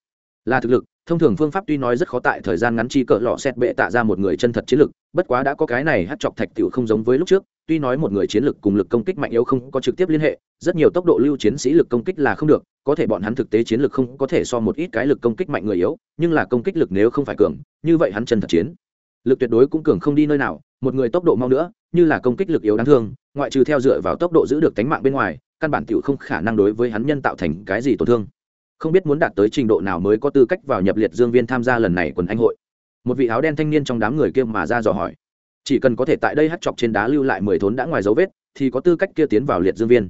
là thực lực thông thường phương pháp tuy nói rất khó tại thời gian ngắn chi cỡ lọ xét bệ tạ ra một người chân thật chiến lực, bất quá đã có cái này hát chọc thạch tiểu không giống với lúc trước, tuy nói một người chiến lực cùng lực công kích mạnh yếu không có trực tiếp liên hệ, rất nhiều tốc độ lưu chiến sĩ lực công kích là không được, có thể bọn hắn thực tế chiến lực không có thể so một ít cái lực công kích mạnh người yếu, nhưng là công kích lực nếu không phải cường, như vậy hắn chân thật chiến lực tuyệt đối cũng cường không đi nơi nào, một người tốc độ mau nữa, như là công kích lực yếu đáng thương, ngoại trừ theo dựa vào tốc độ giữ được tánh mạng bên ngoài, căn bản tiểu không khả năng đối với hắn nhân tạo thành cái gì tổn thương không biết muốn đạt tới trình độ nào mới có tư cách vào nhập liệt dương viên tham gia lần này quần anh hội. Một vị áo đen thanh niên trong đám người kia mà ra dò hỏi. Chỉ cần có thể tại đây hắt chọc trên đá lưu lại mười thốn đã ngoài dấu vết, thì có tư cách kia tiến vào liệt dương viên.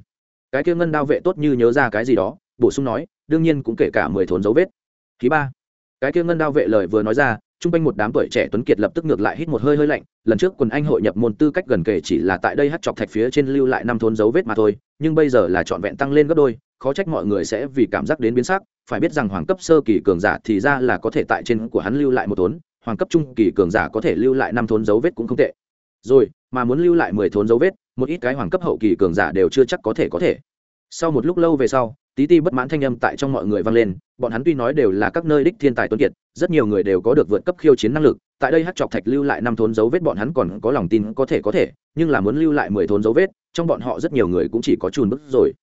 Cái kia ngân đao vệ tốt như nhớ ra cái gì đó, bổ sung nói, đương nhiên cũng kể cả mười thốn dấu vết. Thứ ba. Cái kia ngân đao vệ lời vừa nói ra chung quanh một đám tuổi trẻ tuấn kiệt lập tức ngược lại hít một hơi hơi lạnh, lần trước quần anh hội nhập môn tư cách gần kể chỉ là tại đây hát chọc thạch phía trên lưu lại năm thốn dấu vết mà thôi, nhưng bây giờ là trọn vẹn tăng lên gấp đôi khó trách mọi người sẽ vì cảm giác đến biến sắc, phải biết rằng hoàng cấp sơ kỳ cường giả thì ra là có thể tại trên của hắn lưu lại một thốn, hoàng cấp trung kỳ cường giả có thể lưu lại năm thốn dấu vết cũng không tệ. Rồi, mà muốn lưu lại mười thốn dấu vết, một ít cái hoàng cấp hậu kỳ cường giả đều chưa chắc có thể có thể. Sau một lúc lâu về sau, tí ti bất mãn thanh âm tại trong mọi người vang lên, bọn hắn tuy nói đều là các nơi đích thiên tài tuấn kiệt, rất nhiều người đều có được vượt cấp khiêu chiến năng lực, tại đây hắc chọc thạch lưu lại năm thốn dấu vết bọn hắn còn có lòng tin có thể có thể, nhưng là muốn lưu lại mười thốn dấu vết, trong bọn họ rất nhiều người cũng chỉ có chùn bức rồi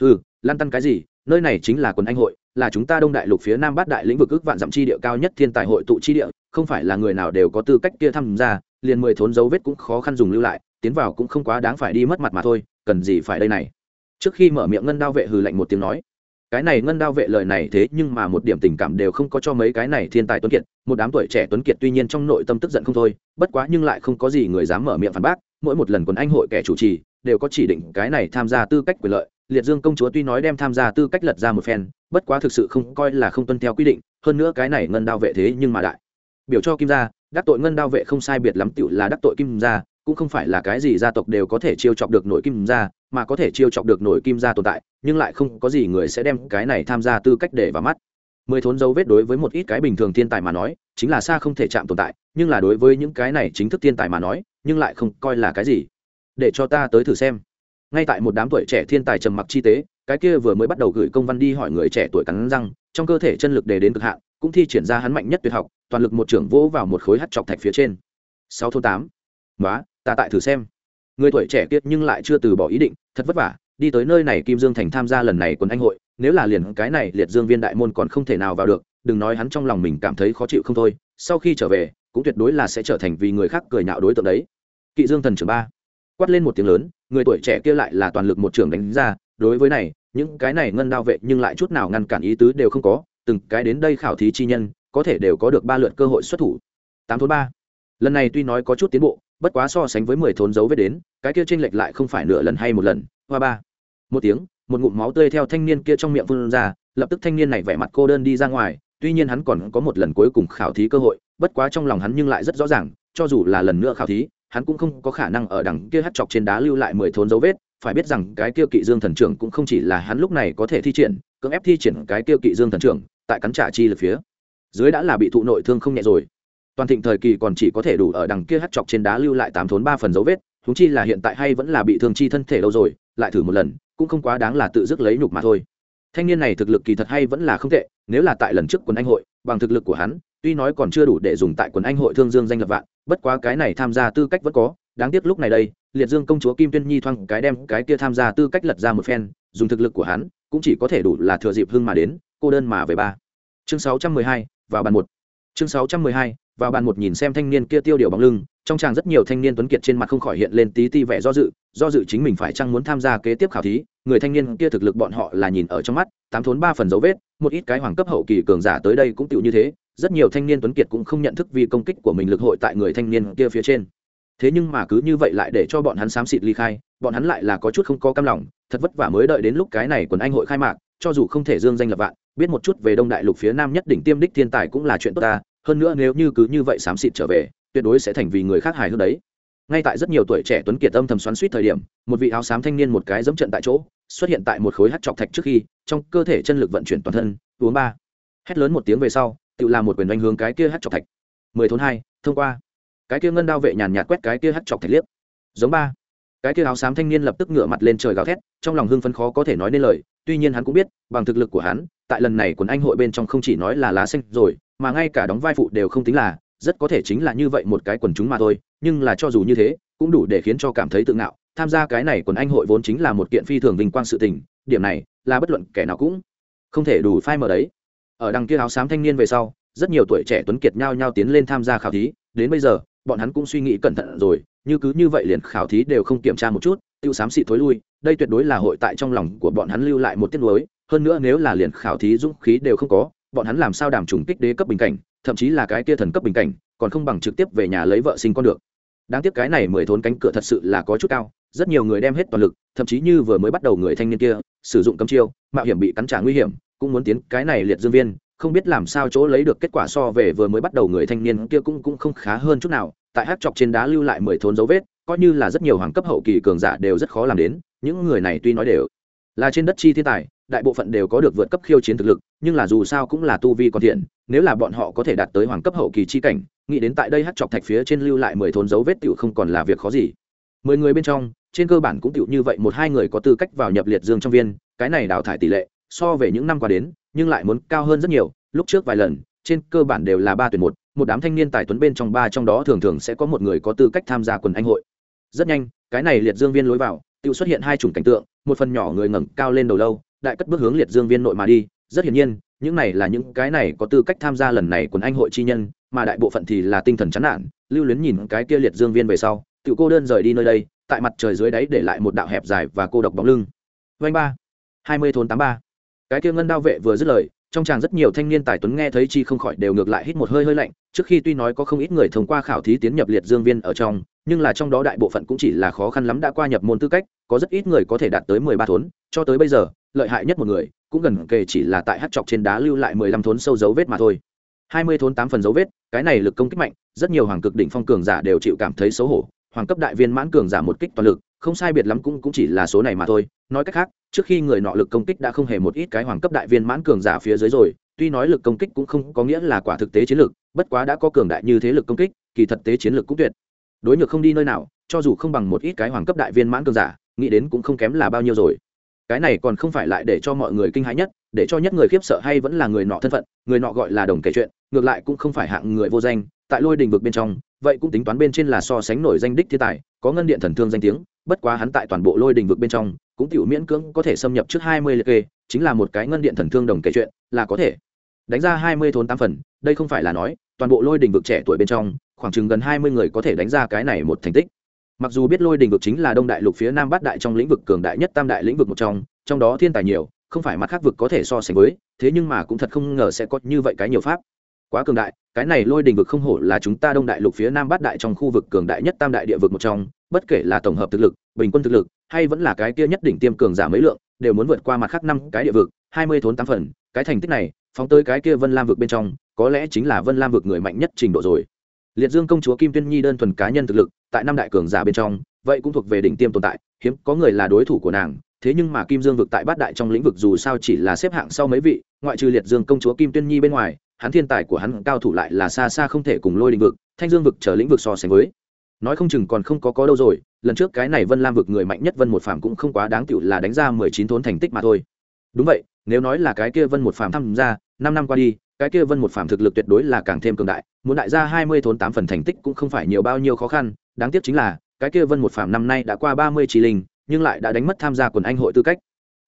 ừ lan tăn cái gì? Nơi này chính là quần anh hội, là chúng ta đông đại lục phía nam bát đại lĩnh vực ước vạn dặm chi địa, cao nhất thiên tài hội tụ chi địa, không phải là người nào đều có tư cách kia tham gia, liền mười thốn dấu vết cũng khó khăn dùng lưu lại, tiến vào cũng không quá đáng phải đi mất mặt mà thôi, cần gì phải đây này? Trước khi mở miệng ngân đao vệ hừ lạnh một tiếng nói, cái này ngân đao vệ lời này thế nhưng mà một điểm tình cảm đều không có cho mấy cái này thiên tài tuấn kiệt, một đám tuổi trẻ tuấn kiệt tuy nhiên trong nội tâm tức giận không thôi, bất quá nhưng lại không có gì người dám mở miệng phản bác, mỗi một lần quần anh hội kẻ chủ trì đều có chỉ định cái này tham gia tư cách quyền lợi. Liệt dương công chúa tuy nói đem tham gia tư cách lật ra một phen, bất quá thực sự không coi là không tuân theo quy định, hơn nữa cái này ngân đao vệ thế nhưng mà đại. Biểu cho kim gia, đắc tội ngân đao vệ không sai biệt lắm tựu là đắc tội kim gia, cũng không phải là cái gì gia tộc đều có thể chiêu chọc được nội kim gia, mà có thể chiêu chọc được nội kim gia tồn tại, nhưng lại không có gì người sẽ đem cái này tham gia tư cách để vào mắt. Mười thốn dấu vết đối với một ít cái bình thường thiên tài mà nói, chính là xa không thể chạm tồn tại, nhưng là đối với những cái này chính thức thiên tài mà nói, nhưng lại không coi là cái gì để cho ta tới thử xem. Ngay tại một đám tuổi trẻ thiên tài trầm mặc chi tế, cái kia vừa mới bắt đầu gửi công văn đi hỏi người trẻ tuổi cắn răng, trong cơ thể chân lực đề đến cực hạn, cũng thi triển ra hắn mạnh nhất tuyệt học, toàn lực một trưởng vỗ vào một khối hắt chọc thạch phía trên. Sáu thôn tám. Nói ta tại thử xem. Người tuổi trẻ kiệt nhưng lại chưa từ bỏ ý định, thật vất vả, đi tới nơi này kim dương thành tham gia lần này quần anh hội, nếu là liền cái này liệt dương viên đại môn còn không thể nào vào được, đừng nói hắn trong lòng mình cảm thấy khó chịu không thôi, sau khi trở về, cũng tuyệt đối là sẽ trở thành vì người khác cười nhạo đối tượng đấy. Kỵ dương thần trưởng ba quát lên một tiếng lớn, người tuổi trẻ kia lại là toàn lực một trường đánh ra. Đối với này, những cái này ngân đao vệ nhưng lại chút nào ngăn cản ý tứ đều không có. Từng cái đến đây khảo thí chi nhân, có thể đều có được ba lượt cơ hội xuất thủ. Tám thốn ba. Lần này tuy nói có chút tiến bộ, bất quá so sánh với mười thốn dấu vết đến, cái kia tranh lệch lại không phải nửa lần hay một lần. Hoa ba. Một tiếng, một ngụm máu tươi theo thanh niên kia trong miệng phun ra, lập tức thanh niên này vẻ mặt cô đơn đi ra ngoài, tuy nhiên hắn còn có một lần cuối cùng khảo thí cơ hội, bất quá trong lòng hắn nhưng lại rất rõ ràng, cho dù là lần nữa khảo thí hắn cũng không có khả năng ở đằng kia hắt chọc trên đá lưu lại mười thốn dấu vết, phải biết rằng cái kia kỵ dương thần trưởng cũng không chỉ là hắn lúc này có thể thi triển, cưỡng ép thi triển cái kia kỵ dương thần trưởng, tại cắn trả chi lực phía dưới đã là bị thụ nội thương không nhẹ rồi. Toàn thịnh thời kỳ còn chỉ có thể đủ ở đằng kia hắt chọc trên đá lưu lại tám thốn ba phần dấu vết húng chi là hiện tại hay vẫn là bị thương chi thân thể lâu rồi, lại thử một lần, cũng không quá đáng là tự dứt lấy nhục mà thôi. Thanh niên này thực lực kỳ thật hay vẫn là không tệ, nếu là tại lần trước quần anh hội, bằng thực lực của hắn tuy nói còn chưa đủ để dùng tại quần anh hội thương dương danh lập vạn, bất quá cái này tham gia tư cách vẫn có. Đáng tiếc lúc này đây, liệt dương công chúa kim tuyên nhi thoang cái đem cái kia tham gia tư cách lật ra một phen, dùng thực lực của hắn, cũng chỉ có thể đủ là thừa dịp hưng mà đến, cô đơn mà về ba. Chương sáu trăm mười hai, vào bàn một. Chương sáu trăm mười hai, vào bàn một nhìn xem thanh niên kia tiêu điều bóng lưng, trong tràng rất nhiều thanh niên tuấn kiệt trên mặt không khỏi hiện lên tí ti vẻ do dự do dự chính mình phải chăng muốn tham gia kế tiếp khảo thí, người thanh niên kia thực lực bọn họ là nhìn ở trong mắt, tám thốn ba phần dấu vết, một ít cái hoàng cấp hậu kỳ cường giả tới đây cũng tựu như thế rất nhiều thanh niên tuấn kiệt cũng không nhận thức vì công kích của mình lực hội tại người thanh niên kia phía trên. Thế nhưng mà cứ như vậy lại để cho bọn hắn xám xịt ly khai, bọn hắn lại là có chút không có cam lòng, thật vất vả mới đợi đến lúc cái này quần anh hội khai mạc, cho dù không thể dương danh lập vạn, biết một chút về đông đại lục phía nam nhất đỉnh tiêm đích thiên tài cũng là chuyện tốt ta, hơn nữa nếu như cứ như vậy xám xịt trở về, tuyệt đối sẽ thành vì người khác hài hước đấy. Ngay tại rất nhiều tuổi trẻ tuấn kiệt âm thầm xoắn suýt thời điểm, một vị áo xám thanh niên một cái dẫm trận tại chỗ, xuất hiện tại một khối hát chọc thạch trước khi, trong cơ thể chân lực vận chuyển toàn thân, uống ba. Hét lớn một tiếng về sau tự làm một quyền đánh hướng cái kia hát chọc thạch. Mười thốn hai, thông qua. Cái kia ngân đao vệ nhàn nhạt quét cái kia hát chọc thạch liếc. Giống ba. Cái kia áo xám thanh niên lập tức ngửa mặt lên trời gào thét, trong lòng hưng phấn khó có thể nói nên lời, tuy nhiên hắn cũng biết, bằng thực lực của hắn, tại lần này quần anh hội bên trong không chỉ nói là lá xanh rồi, mà ngay cả đóng vai phụ đều không tính là, rất có thể chính là như vậy một cái quần chúng mà thôi, nhưng là cho dù như thế, cũng đủ để khiến cho cảm thấy tự ngạo, tham gia cái này quần anh hội vốn chính là một kiện phi thường vinh quang sự tình, điểm này, là bất luận kẻ nào cũng không thể đủ phai mờ đấy ở đằng kia áo xám thanh niên về sau, rất nhiều tuổi trẻ tuấn kiệt nhao nhao tiến lên tham gia khảo thí. Đến bây giờ, bọn hắn cũng suy nghĩ cẩn thận rồi, như cứ như vậy liền khảo thí đều không kiểm tra một chút, tiêu xám xị thối lui. Đây tuyệt đối là hội tại trong lòng của bọn hắn lưu lại một tiết lối hơn nữa nếu là liền khảo thí dũng khí đều không có, bọn hắn làm sao đảm trùng kích đế cấp bình cảnh, thậm chí là cái kia thần cấp bình cảnh, còn không bằng trực tiếp về nhà lấy vợ sinh con được. Đáng tiếc cái này mười thốn cánh cửa thật sự là có chút cao, rất nhiều người đem hết toàn lực, thậm chí như vừa mới bắt đầu người thanh niên kia, sử dụng cấm chiêu, mạo hiểm bị cắn trả nguy hiểm cũng muốn tiến cái này liệt dương viên, không biết làm sao chỗ lấy được kết quả so về vừa mới bắt đầu người thanh niên kia cũng cũng không khá hơn chút nào, tại hát chọc trên đá lưu lại mười thốn dấu vết, coi như là rất nhiều hoàng cấp hậu kỳ cường giả đều rất khó làm đến, những người này tuy nói đều là trên đất chi thiên tài, đại bộ phận đều có được vượt cấp khiêu chiến thực lực, nhưng là dù sao cũng là tu vi còn thiện, nếu là bọn họ có thể đạt tới hoàng cấp hậu kỳ chi cảnh, nghĩ đến tại đây hát chọc thạch phía trên lưu lại mười thốn dấu vết tựu không còn là việc khó gì. Mười người bên trong, trên cơ bản cũng tựu như vậy, một hai người có tư cách vào nhập liệt dương trong viên, cái này đào thải tỷ lệ so về những năm qua đến, nhưng lại muốn cao hơn rất nhiều. Lúc trước vài lần, trên cơ bản đều là ba tuyển một một đám thanh niên tài tuấn bên trong ba trong đó thường thường sẽ có một người có tư cách tham gia quần anh hội. Rất nhanh, cái này liệt dương viên lối vào tự xuất hiện hai chủng cảnh tượng, một phần nhỏ người ngẩng cao lên đầu lâu, đại cất bước hướng liệt dương viên nội mà đi. Rất hiển nhiên, những này là những cái này có tư cách tham gia lần này quần anh hội chi nhân, mà đại bộ phận thì là tinh thần chán nản. Lưu luyến nhìn cái kia liệt dương viên về sau tự cô đơn rời đi nơi đây, tại mặt trời dưới đáy để lại một đạo hẹp dài và cô độc bóng lưng. Vanh ba, hai mươi thôn tám ba cái kia ngân đao vệ vừa dứt lời, trong chàng rất nhiều thanh niên tài tuấn nghe thấy chi không khỏi đều ngược lại hít một hơi hơi lạnh, trước khi tuy nói có không ít người thông qua khảo thí tiến nhập liệt dương viên ở trong, nhưng là trong đó đại bộ phận cũng chỉ là khó khăn lắm đã qua nhập môn tư cách, có rất ít người có thể đạt tới mười ba thốn, cho tới bây giờ, lợi hại nhất một người, cũng gần kề chỉ là tại hát chọc trên đá lưu lại mười lăm thốn sâu dấu vết mà thôi. Hai mươi thốn tám phần dấu vết, cái này lực công kích mạnh, rất nhiều hoàng cực đỉnh phong cường giả đều chịu cảm thấy xấu hổ hoàng cấp đại viên mãn cường giả một kích toàn lực, không sai biệt lắm cũng cũng chỉ là số này mà thôi. Nói cách khác, trước khi người nọ lực công kích đã không hề một ít cái hoàng cấp đại viên mãn cường giả phía dưới rồi. Tuy nói lực công kích cũng không có nghĩa là quả thực tế chiến lược, bất quá đã có cường đại như thế lực công kích, kỳ thật tế chiến lược cũng tuyệt. Đối nhược không đi nơi nào, cho dù không bằng một ít cái hoàng cấp đại viên mãn cường giả, nghĩ đến cũng không kém là bao nhiêu rồi. Cái này còn không phải lại để cho mọi người kinh hãi nhất, để cho nhất người khiếp sợ hay vẫn là người nọ thân phận, người nọ gọi là đồng kể chuyện, ngược lại cũng không phải hạng người vô danh, tại lôi đình vực bên trong vậy cũng tính toán bên trên là so sánh nổi danh đích thiên tài, có ngân điện thần thương danh tiếng, bất quá hắn tại toàn bộ lôi đình vực bên trong, cũng tiểu miễn cưỡng có thể xâm nhập trước hai mươi liệt kê, chính là một cái ngân điện thần thương đồng kể chuyện, là có thể. Đánh ra hai mươi thốn tám phần, đây không phải là nói, toàn bộ lôi đình vực trẻ tuổi bên trong, khoảng chừng gần hai mươi người có thể đánh ra cái này một thành tích. Mặc dù biết lôi đình vực chính là đông đại lục phía nam bát đại trong lĩnh vực cường đại nhất tam đại lĩnh vực một trong trong đó thiên tài nhiều, không phải mặt khác vực có thể so sánh với, thế nhưng mà cũng thật không ngờ sẽ có như vậy cái nhiều pháp quá cường đại, cái này lôi đình vực không hổ là chúng ta đông đại lục phía nam bát đại trong khu vực cường đại nhất tam đại địa vực một trong, bất kể là tổng hợp thực lực, bình quân thực lực, hay vẫn là cái kia nhất đỉnh tiêm cường giả mấy lượng, đều muốn vượt qua mặt khác năm cái địa vực, hai mươi thốn tám phần, cái thành tích này, phóng tới cái kia vân lam vực bên trong, có lẽ chính là vân lam vực người mạnh nhất trình độ rồi. Liệt dương công chúa kim tuyên nhi đơn thuần cá nhân thực lực, tại năm đại cường giả bên trong, vậy cũng thuộc về đỉnh tiêm tồn tại, hiếm có người là đối thủ của nàng, thế nhưng mà kim dương vực tại bát đại trong lĩnh vực dù sao chỉ là xếp hạng sau mấy vị, ngoại trừ liệt dương công chúa kim tuyên nhi bên ngoài hắn thiên tài của hắn cao thủ lại là xa xa không thể cùng lôi đình vực, thanh dương vực chờ lĩnh vực so sánh với. Nói không chừng còn không có có đâu rồi, lần trước cái này vân lam vực người mạnh nhất vân một phàm cũng không quá đáng tựu là đánh ra mười chín thốn thành tích mà thôi. Đúng vậy, nếu nói là cái kia vân một phàm tham gia, năm năm qua đi, cái kia vân một phàm thực lực tuyệt đối là càng thêm cường đại, muốn đại ra hai mươi thốn tám phần thành tích cũng không phải nhiều bao nhiêu khó khăn, đáng tiếc chính là, cái kia vân một phàm năm nay đã qua ba mươi trí linh, nhưng lại đã đánh mất tham gia quần anh hội tư cách.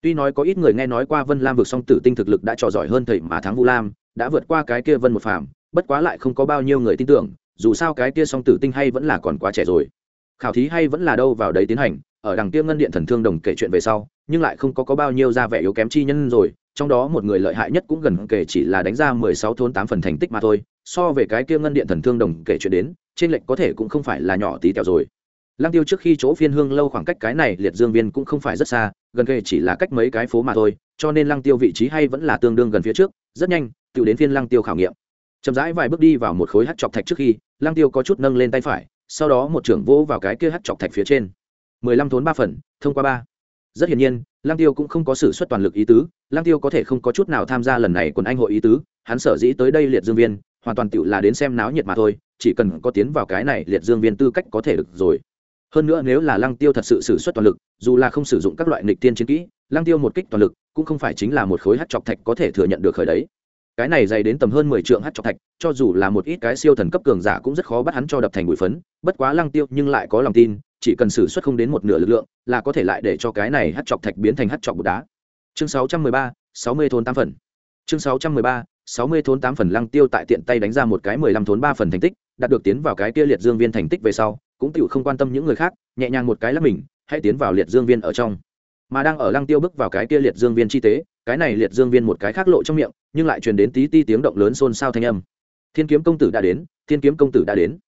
Tuy nói có ít người nghe nói qua vân lam vực song tử tinh thực lực đã trò giỏi hơn thầy mà thắng vũ lam đã vượt qua cái kia vân một phàm bất quá lại không có bao nhiêu người tin tưởng dù sao cái kia song tử tinh hay vẫn là còn quá trẻ rồi. Khảo thí hay vẫn là đâu vào đấy tiến hành ở đằng kia ngân điện thần thương đồng kể chuyện về sau nhưng lại không có, có bao nhiêu ra vẻ yếu kém chi nhân rồi trong đó một người lợi hại nhất cũng gần kể chỉ là đánh ra mười sáu thôn tám phần thành tích mà thôi so về cái kia ngân điện thần thương đồng kể chuyện đến trên lệnh có thể cũng không phải là nhỏ tí tẹo rồi. Lăng tiêu trước khi chỗ phiên hương lâu khoảng cách cái này liệt dương viên cũng không phải rất xa gần kề chỉ là cách mấy cái phố mà thôi cho nên lăng tiêu vị trí hay vẫn là tương đương gần phía trước, rất nhanh, tự đến phiên lăng tiêu khảo nghiệm. Chậm rãi vài bước đi vào một khối hát chọc thạch trước khi, lăng tiêu có chút nâng lên tay phải, sau đó một trưởng vỗ vào cái kia hát chọc thạch phía trên. Mười lăm thốn ba phần, thông qua ba. Rất hiển nhiên, lăng tiêu cũng không có sự xuất toàn lực ý tứ, lăng tiêu có thể không có chút nào tham gia lần này quần anh hội ý tứ, hắn sở dĩ tới đây liệt dương viên, hoàn toàn tựu là đến xem náo nhiệt mà thôi, chỉ cần có tiến vào cái này liệt dương viên tư cách có thể được rồi hơn nữa nếu là lăng tiêu thật sự sử xuất toàn lực, dù là không sử dụng các loại nịch tiên chiến kỹ, lăng tiêu một kích toàn lực cũng không phải chính là một khối hát chọc thạch có thể thừa nhận được khởi đấy. Cái này dày đến tầm hơn mười trượng hát chọc thạch, cho dù là một ít cái siêu thần cấp cường giả cũng rất khó bắt hắn cho đập thành bụi phấn, bất quá lăng tiêu nhưng lại có lòng tin, chỉ cần sử xuất không đến một nửa lực lượng là có thể lại để cho cái này hát chọc thạch biến thành hát chọc bột đá. Chương sáu trăm mười ba, sáu mươi thôn tám phần. Chương sáu trăm mười ba, sáu mươi thôn tám phần lăng tiêu tại tiện tay đánh ra một cái mười lăm thốn ba phần thành tích, đạt được tiến vào cái kia liệt dương viên thành tích về sau cũng tựu không quan tâm những người khác, nhẹ nhàng một cái là mình, hãy tiến vào liệt dương viên ở trong. Mà đang ở lăng tiêu bước vào cái kia liệt dương viên chi tế, cái này liệt dương viên một cái khác lộ trong miệng, nhưng lại truyền đến tí ti tiếng động lớn xôn xao thanh âm. Thiên kiếm công tử đã đến, thiên kiếm công tử đã đến.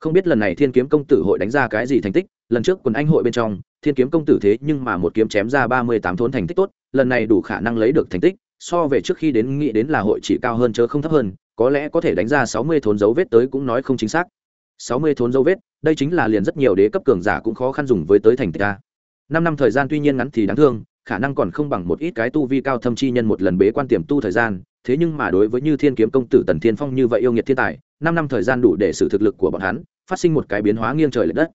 Không biết lần này thiên kiếm công tử hội đánh ra cái gì thành tích, lần trước quần anh hội bên trong, thiên kiếm công tử thế nhưng mà một kiếm chém ra ba mươi tám thốn thành tích tốt, lần này đủ khả năng lấy được thành tích, so về trước khi đến nghĩ đến là hội chỉ cao hơn chớ không thấp hơn, có lẽ có thể đánh ra sáu mươi thốn dấu vết tới cũng nói không chính xác sáu mươi thốn dấu vết, đây chính là liền rất nhiều đế cấp cường giả cũng khó khăn dùng với tới thành tích a. Năm năm thời gian tuy nhiên ngắn thì đáng thương, khả năng còn không bằng một ít cái tu vi cao thâm chi nhân một lần bế quan tiềm tu thời gian, thế nhưng mà đối với như thiên kiếm công tử tần thiên phong như vậy yêu nghiệt thiên tài, năm năm thời gian đủ để xử thực lực của bọn hắn, phát sinh một cái biến hóa nghiêng trời l ệ đất.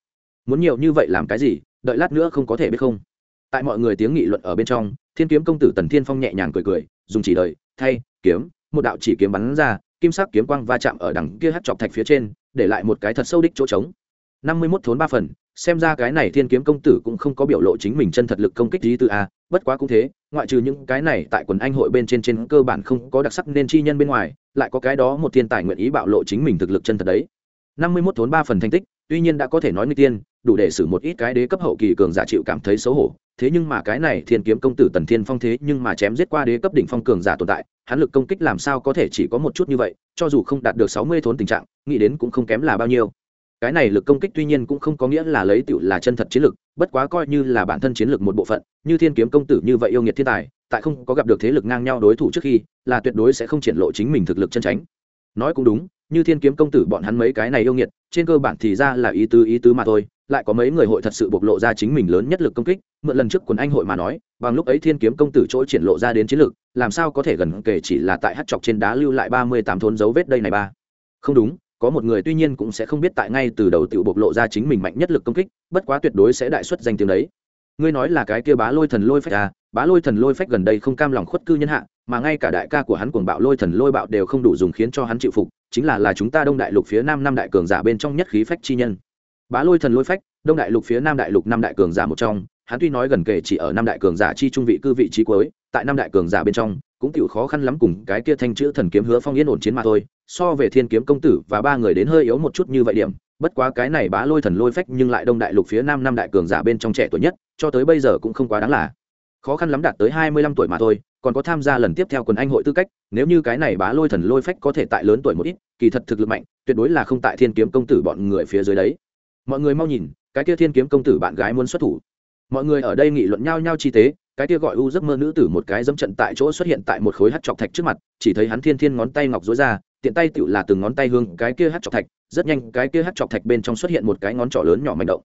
Muốn nhiều như vậy làm cái gì, đợi lát nữa không có thể biết không. Tại mọi người tiếng nghị luận ở bên trong, thiên kiếm công tử tần thiên phong nhẹ nhàng cười cười, dùng chỉ đời thay, kiếm, một đạo chỉ kiếm bắn ra, kim sắc kiếm quang va chạm ở đằng kia hát chọc thạch phía trên để lại một cái thật sâu đích chỗ trống. Năm mươi mốt thốn ba phần, xem ra cái này thiên kiếm công tử cũng không có biểu lộ chính mình chân thật lực công kích lý từ a à, bất quá cũng thế, ngoại trừ những cái này tại quần anh hội bên trên trên cơ bản không có đặc sắc nên chi nhân bên ngoài, lại có cái đó một thiên tài nguyện ý bạo lộ chính mình thực lực chân thật đấy. Năm mươi mốt thốn ba phần thành tích, tuy nhiên đã có thể nói người tiên đủ để xử một ít cái đế cấp hậu kỳ cường giả chịu cảm thấy xấu hổ. Thế nhưng mà cái này thiên kiếm công tử tần thiên phong thế nhưng mà chém giết qua đế cấp đỉnh phong cường giả tồn tại, hắn lực công kích làm sao có thể chỉ có một chút như vậy, cho dù không đạt được sáu mươi thốn tình trạng, nghĩ đến cũng không kém là bao nhiêu. Cái này lực công kích tuy nhiên cũng không có nghĩa là lấy tựu là chân thật chiến lực, bất quá coi như là bản thân chiến lực một bộ phận, như thiên kiếm công tử như vậy yêu nghiệt thiên tài, tại không có gặp được thế lực ngang nhau đối thủ trước khi, là tuyệt đối sẽ không triển lộ chính mình thực lực chân tránh. Nói cũng đúng, như thiên kiếm công tử bọn hắn mấy cái này yêu nghiệt, trên cơ bản thì ra là ý tứ ý tứ mà thôi lại có mấy người hội thật sự bộc lộ ra chính mình lớn nhất lực công kích, mượn lần trước quần anh hội mà nói, bằng lúc ấy thiên kiếm công tử chỗ triển lộ ra đến chiến lực, làm sao có thể gần kể chỉ là tại hát chọc trên đá lưu lại ba mươi tám thôn dấu vết đây này ba? Không đúng, có một người tuy nhiên cũng sẽ không biết tại ngay từ đầu tự bộc lộ ra chính mình mạnh nhất lực công kích, bất quá tuyệt đối sẽ đại xuất danh tiếng đấy. Ngươi nói là cái kia bá lôi thần lôi phách à bá lôi thần lôi phách gần đây không cam lòng khuất cư nhân hạ, mà ngay cả đại ca của hắn cuồng bạo lôi thần lôi bạo đều không đủ dùng khiến cho hắn chịu phục, chính là là chúng ta đông đại lục phía nam năm đại cường giả bên trong nhất khí phách chi nhân bá lôi thần lôi phách, đông đại lục phía nam đại lục năm đại cường giả một trong, hắn tuy nói gần kể chỉ ở năm đại cường giả chi trung vị cư vị trí cuối, tại năm đại cường giả bên trong, cũng chịu khó khăn lắm cùng cái kia thanh chữ thần kiếm hứa phong yên ổn chiến mà thôi, so về thiên kiếm công tử và ba người đến hơi yếu một chút như vậy điểm, bất quá cái này bá lôi thần lôi phách nhưng lại đông đại lục phía nam năm đại cường giả bên trong trẻ tuổi nhất, cho tới bây giờ cũng không quá đáng là. Khó khăn lắm đạt tới hai mươi lăm tuổi mà thôi, còn có tham gia lần tiếp theo quần anh hội tư cách, nếu như cái này bá lôi thần lôi phách có thể tại lớn tuổi một ít, kỳ thật thực lực mạnh, tuyệt đối là không tại thiên kiếm công tử bọn người phía dưới đấy mọi người mau nhìn, cái kia thiên kiếm công tử bạn gái muốn xuất thủ. Mọi người ở đây nghị luận nhau nhau chi tế, cái kia gọi u giấc mơ nữ tử một cái dẫm trận tại chỗ xuất hiện tại một khối hát chọc thạch trước mặt, chỉ thấy hắn thiên thiên ngón tay ngọc dối ra, tiện tay tựu là từng ngón tay hương cái kia hát chọc thạch, rất nhanh cái kia hát chọc thạch bên trong xuất hiện một cái ngón trỏ lớn nhỏ manh động.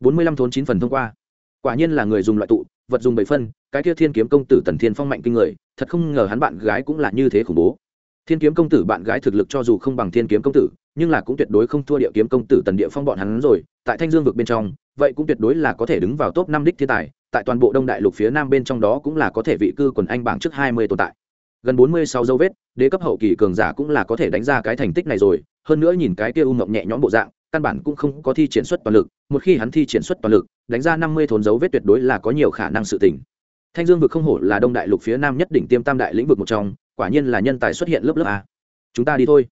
Bốn mươi lăm thốn chín phần thông qua. Quả nhiên là người dùng loại tụ, vật dùng bảy phân, cái kia thiên kiếm công tử tần thiên phong mạnh kinh người, thật không ngờ hắn bạn gái cũng là như thế khủng bố thiên kiếm công tử bạn gái thực lực cho dù không bằng thiên kiếm công tử, nhưng là cũng tuyệt đối không thua địa kiếm công tử tần địa phong bọn hắn rồi, tại thanh dương vực bên trong, vậy cũng tuyệt đối là có thể đứng vào top năm đích thiên tài, tại toàn bộ đông đại lục phía nam bên trong đó cũng là có thể vị cư quần anh bảng trước hai mươi tồn tại. Gần bốn mươi sáu dấu vết, đế cấp hậu kỳ cường giả cũng là có thể đánh ra cái thành tích này rồi, hơn nữa nhìn cái kia u ngộng nhẹ nhõm bộ dạng, căn bản cũng không có thi triển xuất toàn lực, một khi hắn thi triển xuất toàn lực, đánh ra năm mươi thốn dấu vết tuyệt đối là có nhiều khả năng sự tỉnh thanh dương vực không hổ là đông đại lục phía nam nhất đỉnh tiêm tam đại lĩnh vực một trong quả nhiên là nhân tài xuất hiện lớp lớp a. Chúng ta đi thôi.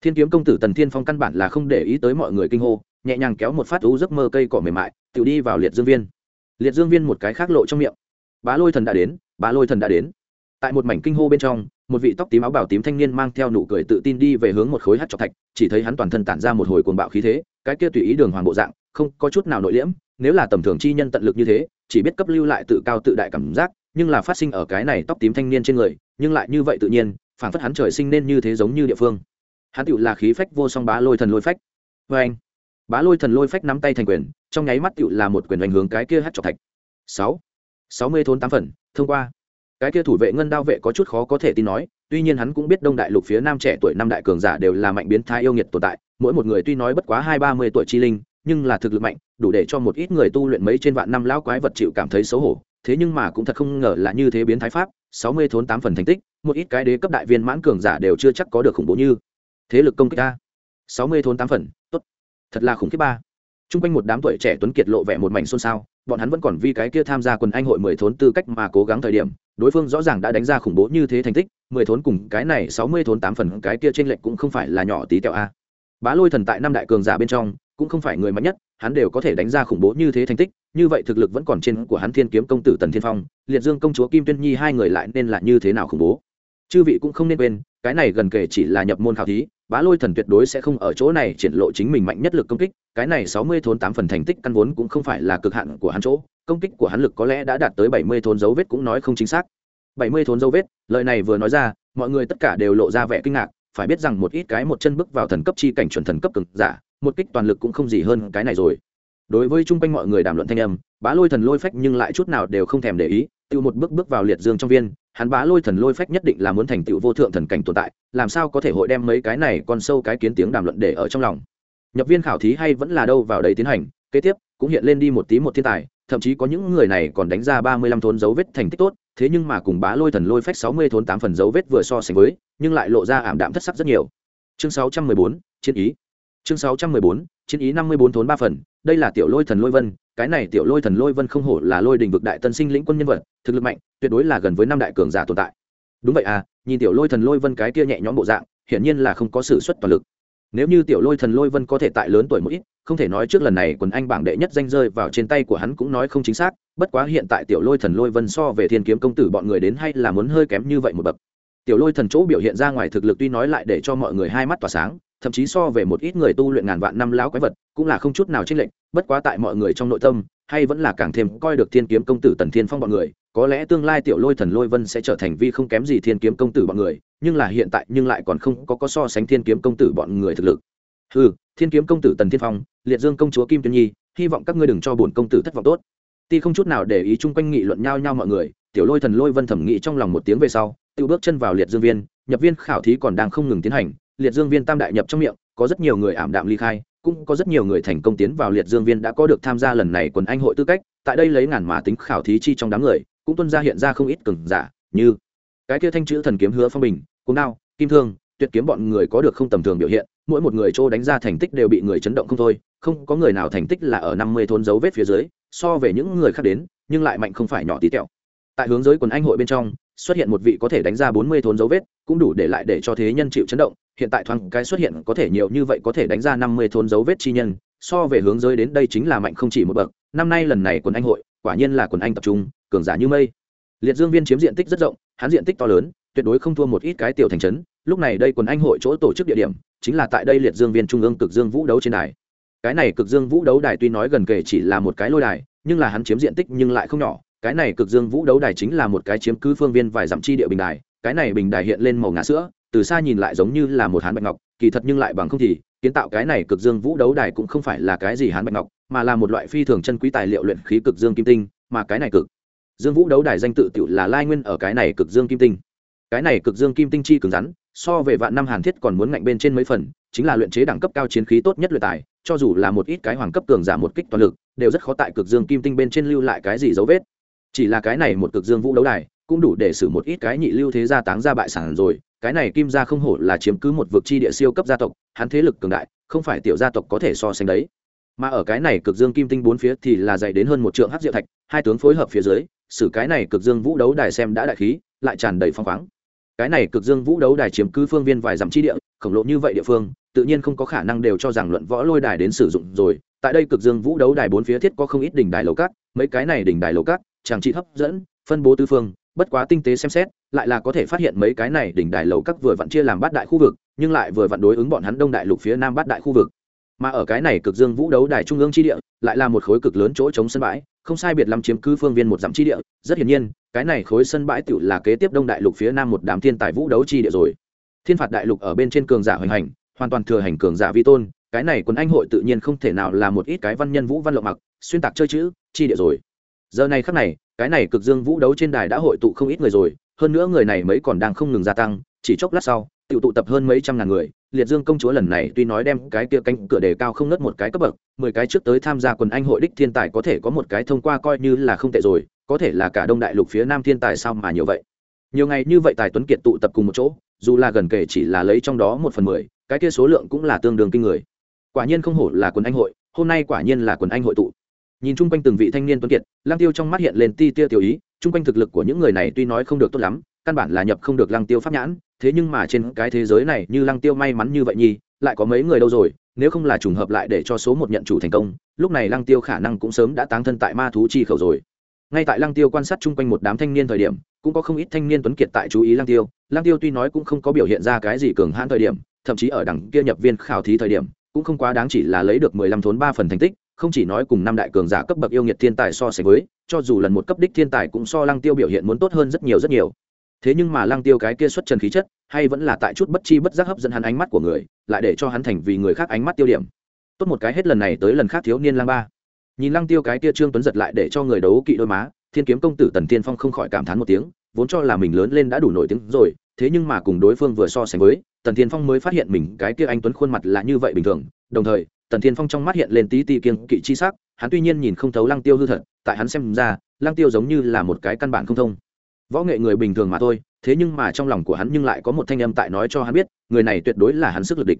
Thiên kiếm công tử tần thiên phong căn bản là không để ý tới mọi người kinh hô, nhẹ nhàng kéo một phát u giấc mơ cây cỏ mềm mại tự đi vào liệt dương viên. Liệt dương viên một cái khác lộ trong miệng. Bá lôi thần đã đến, bá lôi thần đã đến. Tại một mảnh kinh hô bên trong, một vị tóc tím áo bảo tím thanh niên mang theo nụ cười tự tin đi về hướng một khối hát trọc thạch, chỉ thấy hắn toàn thân tản ra một hồi cuồng bạo khí thế, cái kia tùy ý đường hoàng bộ dạng, không có chút nào nội liễm, nếu là tầm thường chi nhân tận lực như thế, chỉ biết cấp lưu lại tự cao tự đại cảm giác, nhưng là phát sinh ở cái này tóc tím thanh niên trên người nhưng lại như vậy tự nhiên phản phất hắn trời sinh nên như thế giống như địa phương. Hắn tựu là khí phách vô song bá lôi thần lôi phách. Vê anh, bá lôi thần lôi phách nắm tay thành quyền, trong nháy mắt tựu là một quyền đánh hướng cái kia hát trọc thạch. Sáu sáu mươi thôn tám phần, thông qua. Cái kia thủ vệ ngân đao vệ có chút khó có thể tin nói, tuy nhiên hắn cũng biết đông đại lục phía nam trẻ tuổi năm đại cường giả đều là mạnh biến thái yêu nghiệt tồn tại, mỗi một người tuy nói bất quá hai ba mươi tuổi chi linh, nhưng là thực lực mạnh, đủ để cho một ít người tu luyện mấy trên vạn năm lão quái vật chịu cảm thấy xấu hổ thế nhưng mà cũng thật không ngờ là như thế biến thái pháp, sáu mươi thốn tám phần thành tích, một ít cái đế cấp đại viên mãn cường giả đều chưa chắc có được khủng bố như thế lực công kích ta. Sáu mươi thốn tám phần, tốt. Thật là khủng khiếp ba. T r u n g quanh một đám tuổi trẻ tuấn kiệt lộ vẻ một mảnh xôn xao, bọn hắn vẫn còn vì cái kia tham gia quần anh hội mười thốn tư cách mà cố gắng thời điểm, đối phương rõ ràng đã đánh ra khủng bố như thế thành tích, mười thốn cùng cái này sáu mươi thốn tám phần cái kia t r ê n lệch cũng không phải là nhỏ tí tẹo a. Bá lôi thần tại năm đại cường giả bên trong cũng không phải người mạnh nhất, hắn đều có thể đánh ra khủng bố như thế thành tích, như vậy thực lực vẫn còn trên của hắn thiên kiếm công tử tần thiên phong, liệt dương công chúa kim tuyên nhi hai người lại nên là như thế nào khủng bố? Chư vị cũng không nên quên, cái này gần kể chỉ là nhập môn khảo thí, bá lôi thần tuyệt đối sẽ không ở chỗ này triển lộ chính mình mạnh nhất lực công kích, cái này sáu mươi thốn tám phần thành tích căn vốn cũng không phải là cực hạn của hắn chỗ, công kích của hắn lực có lẽ đã đạt tới bảy mươi thốn dấu vết cũng nói không chính xác. Bảy mươi thốn dấu vết, lời này vừa nói ra, mọi người tất cả đều lộ ra vẻ kinh ngạc phải biết rằng một ít cái một chân bước vào thần cấp chi cảnh chuẩn thần cấp cực giả, một kích toàn lực cũng không gì hơn cái này rồi. Đối với chung quanh mọi người đàm luận thanh âm, bá lôi thần lôi phách nhưng lại chút nào đều không thèm để ý, tự một bước bước vào liệt dương trong viên, hắn bá lôi thần lôi phách nhất định là muốn thành tựu vô thượng thần cảnh tồn tại, làm sao có thể hội đem mấy cái này còn sâu cái kiến tiếng đàm luận để ở trong lòng. Nhập viên khảo thí hay vẫn là đâu vào đấy tiến hành, kế tiếp cũng hiện lên đi một tí một thiên tài, thậm chí có những người này còn đánh ra ba mươi lăm thốn dấu vết thành tích tốt thế nhưng mà cùng bá lôi thần lôi phách sáu mươi thốn tám phần dấu vết vừa so sánh với, nhưng lại lộ ra ảm đạm thất sắc rất nhiều. Chương sáu trăm mười bốn, chiến ý. Chương sáu trăm mười bốn, chiến ý năm mươi bốn thốn ba phần, đây là tiểu lôi thần lôi vân, cái này tiểu lôi thần lôi vân không hổ là lôi đình vực đại tân sinh lĩnh quân nhân vật, thực lực mạnh, tuyệt đối là gần với năm đại cường giả tồn tại. Đúng vậy à nhìn tiểu lôi thần lôi vân cái kia nhẹ nhõm bộ dạng, hiển nhiên là không có sự xuất toàn lực. Nếu như tiểu lôi thần lôi vân có thể tại lớn tuổi một ít không thể nói trước lần này quần anh bảng đệ nhất danh rơi vào trên tay của hắn cũng nói không chính xác, bất quá hiện tại tiểu lôi thần lôi vân so về thiên kiếm công tử bọn người đến hay là muốn hơi kém như vậy một bậc. Tiểu lôi thần chỗ biểu hiện ra ngoài thực lực tuy nói lại để cho mọi người hai mắt tỏa sáng, thậm chí so về một ít người tu luyện ngàn vạn năm lão quái vật, cũng là không chút nào chênh lệch, bất quá tại mọi người trong nội tâm, hay vẫn là càng thêm coi được thiên kiếm công tử tần thiên phong bọn người, có lẽ tương lai tiểu lôi thần lôi vân sẽ trở thành vi không kém gì thiên kiếm công tử bọn người, nhưng là hiện tại nhưng lại còn không có có so sánh thiên kiếm công tử bọn người thực lực. Ừ thiên kiếm công tử tần thiên phong, liệt dương công chúa kim tuyên nhi, hy vọng các ngươi đừng cho bổn công tử thất vọng tốt. Ti không chút nào để ý chung quanh nghị luận nhau nhau mọi người, tiểu lôi thần lôi vân thẩm nghĩ trong lòng một tiếng về sau tự bước chân vào liệt dương viên, nhập viên khảo thí còn đang không ngừng tiến hành, liệt dương viên tam đại nhập trong miệng, có rất nhiều người ảm đạm ly khai, cũng có rất nhiều người thành công tiến vào liệt dương viên đã có được tham gia lần này quần anh hội tư cách, tại đây lấy ngàn mà tính khảo thí chi trong đám người, cũng tuân ra hiện ra không ít cường giả, như cái kia thanh chữ thần kiếm hứa phong bình cung đao, kim thương, tuyệt kiếm bọn người có được không tầm thường biểu hiện mỗi một người chỗ đánh ra thành tích đều bị người chấn động không thôi, không có người nào thành tích là ở năm mươi thôn dấu vết phía dưới, so về những người khác đến, nhưng lại mạnh không phải nhỏ tí tẹo. Tại hướng giới quần anh hội bên trong, xuất hiện một vị có thể đánh ra bốn mươi thốn dấu vết, cũng đủ để lại để cho thế nhân chịu chấn động, hiện tại thoáng cái xuất hiện có thể nhiều như vậy có thể đánh ra năm mươi thốn dấu vết chi nhân, so về hướng giới đến đây chính là mạnh không chỉ một bậc. Năm nay lần này quần anh hội, quả nhiên là quần anh tập trung, cường giả như mây. Liệt dương viên chiếm diện tích rất rộng, hắn diện tích to lớn, tuyệt đối không thua một ít cái tiểu thành trấn lúc này đây quần anh hội chỗ tổ chức địa điểm chính là tại đây liệt dương viên trung ương cực dương vũ đấu trên đài. Cái này cực dương vũ đấu đài tuy nói gần kể chỉ là một cái lôi đài, nhưng là hắn chiếm diện tích nhưng lại không nhỏ. Cái này cực dương vũ đấu đài chính là một cái chiếm cứ phương viên vài dặm chi địa bình đài. Cái này bình đài hiện lên màu ngã sữa, từ xa nhìn lại giống như là một hán bạch ngọc, kỳ thật nhưng lại bằng không thì, kiến tạo cái này cực dương vũ đấu đài cũng không phải là cái gì hán bạch ngọc, mà là một loại phi thường chân quý tài liệu luyện khí cực dương kim tinh, mà cái này cực. Dương vũ đấu đài danh tự tự là lai nguyên ở cái này cực dương kim tinh. Cái này cực dương kim tinh chi cứng rắn so về vạn năm hàn thiết còn muốn ngạnh bên trên mấy phần, chính là luyện chế đẳng cấp cao chiến khí tốt nhất luyện tài, cho dù là một ít cái hoàng cấp cường giả một kích toàn lực, đều rất khó tại cực dương kim tinh bên trên lưu lại cái gì dấu vết. Chỉ là cái này một cực dương vũ đấu đài, cũng đủ để xử một ít cái nhị lưu thế gia táng ra bại sản rồi, cái này kim gia không hổ là chiếm cứ một vực chi địa siêu cấp gia tộc, hắn thế lực cường đại, không phải tiểu gia tộc có thể so sánh đấy. Mà ở cái này cực dương kim tinh bốn phía thì là dày đến hơn một trượng hắc diệu thạch, hai tướng phối hợp phía dưới, xử cái này cực dương vũ đấu đài xem đã đại khí, lại tràn đầy phong khoáng cái này cực dương vũ đấu đài chiếm cứ phương viên vài dặm chi địa, khổng lồ như vậy địa phương, tự nhiên không có khả năng đều cho rằng luận võ lôi đài đến sử dụng rồi. Tại đây cực dương vũ đấu đài bốn phía thiết có không ít đỉnh đài lầu cát, mấy cái này đỉnh đài lầu cát trang trí hấp dẫn, phân bố tư phương, bất quá tinh tế xem xét, lại là có thể phát hiện mấy cái này đỉnh đài lầu cát vừa vặn chia làm bát đại khu vực, nhưng lại vừa vặn đối ứng bọn hắn đông đại lục phía nam bát đại khu vực mà ở cái này cực dương vũ đấu đài trung ương chi địa, lại là một khối cực lớn chỗ chống sân bãi, không sai biệt lắm chiếm cứ phương viên một dặm chi địa. Rất hiển nhiên, cái này khối sân bãi tựu là kế tiếp đông đại lục phía nam một đám thiên tài vũ đấu chi địa rồi. Thiên phạt đại lục ở bên trên cường giả hoành hành, hoàn toàn thừa hành cường giả vi tôn, cái này quân anh hội tự nhiên không thể nào là một ít cái văn nhân vũ văn lộng mặc, xuyên tạc chơi chữ, chi địa rồi. Giờ này khắc này, cái này cực dương vũ đấu trên đài đã hội tụ không ít người rồi, hơn nữa người này mấy còn đang không ngừng gia tăng, chỉ chốc lát sau tự tụ tập hơn mấy trăm ngàn người liệt dương công chúa lần này tuy nói đem cái kia cánh cửa đề cao không nớt một cái cấp bậc, mười cái trước tới tham gia quần anh hội đích thiên tài có thể có một cái thông qua coi như là không tệ rồi, có thể là cả đông đại lục phía nam thiên tài sao mà nhiều vậy? Nhiều ngày như vậy tài tuấn kiệt tụ tập cùng một chỗ, dù là gần kể chỉ là lấy trong đó một phần mười, cái kia số lượng cũng là tương đương kinh người. Quả nhiên không hổ là quần anh hội, hôm nay quả nhiên là quần anh hội tụ. Nhìn chung quanh từng vị thanh niên tuấn kiệt lang tiêu trong mắt hiện lên ti tia tiểu ý, chung quanh thực lực của những người này tuy nói không được tốt lắm, căn bản là nhập không được Lang tiêu pháp nhãn thế nhưng mà trên cái thế giới này như lăng tiêu may mắn như vậy nhi lại có mấy người đâu rồi, nếu không là trùng hợp lại để cho số một nhận chủ thành công, lúc này lăng tiêu khả năng cũng sớm đã táng thân tại ma thú chi khẩu rồi. Ngay tại lăng tiêu quan sát chung quanh một đám thanh niên thời điểm, cũng có không ít thanh niên tuấn kiệt tại chú ý lăng tiêu lăng tiêu tuy nói cũng không có biểu hiện ra cái gì cường hãn thời điểm, thậm chí ở đằng kia nhập viên khảo thí thời điểm, cũng không quá đáng chỉ là lấy được mười lăm thốn ba phần thành tích, không chỉ nói cùng năm đại cường giả cấp bậc yêu nghiệt thiên tài so sánh với, cho dù lần một cấp đích thiên tài cũng so lăng tiêu biểu hiện muốn tốt hơn rất nhiều rất nhiều thế nhưng mà lăng tiêu cái kia xuất trần khí chất, hay vẫn là tại chút bất chi bất giác hấp dẫn hắn ánh mắt của người, lại để cho hắn thành vì người khác ánh mắt tiêu điểm. Tốt một cái hết lần này tới lần khác thiếu niên lăng ba. Nhìn lăng tiêu cái kia trương tuấn giật lại để cho người đấu kỵ đôi má, thiên kiếm công tử tần tiên phong không khỏi cảm thán một tiếng, vốn cho là mình lớn lên đã đủ nổi tiếng rồi, thế nhưng mà cùng đối phương vừa so sánh với, tần tiên phong mới phát hiện mình cái kia anh tuấn khuôn mặt là như vậy bình thường. Đồng thời, tần tiên phong trong mắt hiện lên tí ti kiêng kỵ chi sắc, hắn tuy nhiên nhìn không thấu lăng tiêu hư thật, tại hắn xem ra, lăng tiêu giống như là một cái căn bản không thông võ nghệ người bình thường mà thôi, thế nhưng mà trong lòng của hắn nhưng lại có một thanh âm tại nói cho hắn biết, người này tuyệt đối là hắn sức lực địch.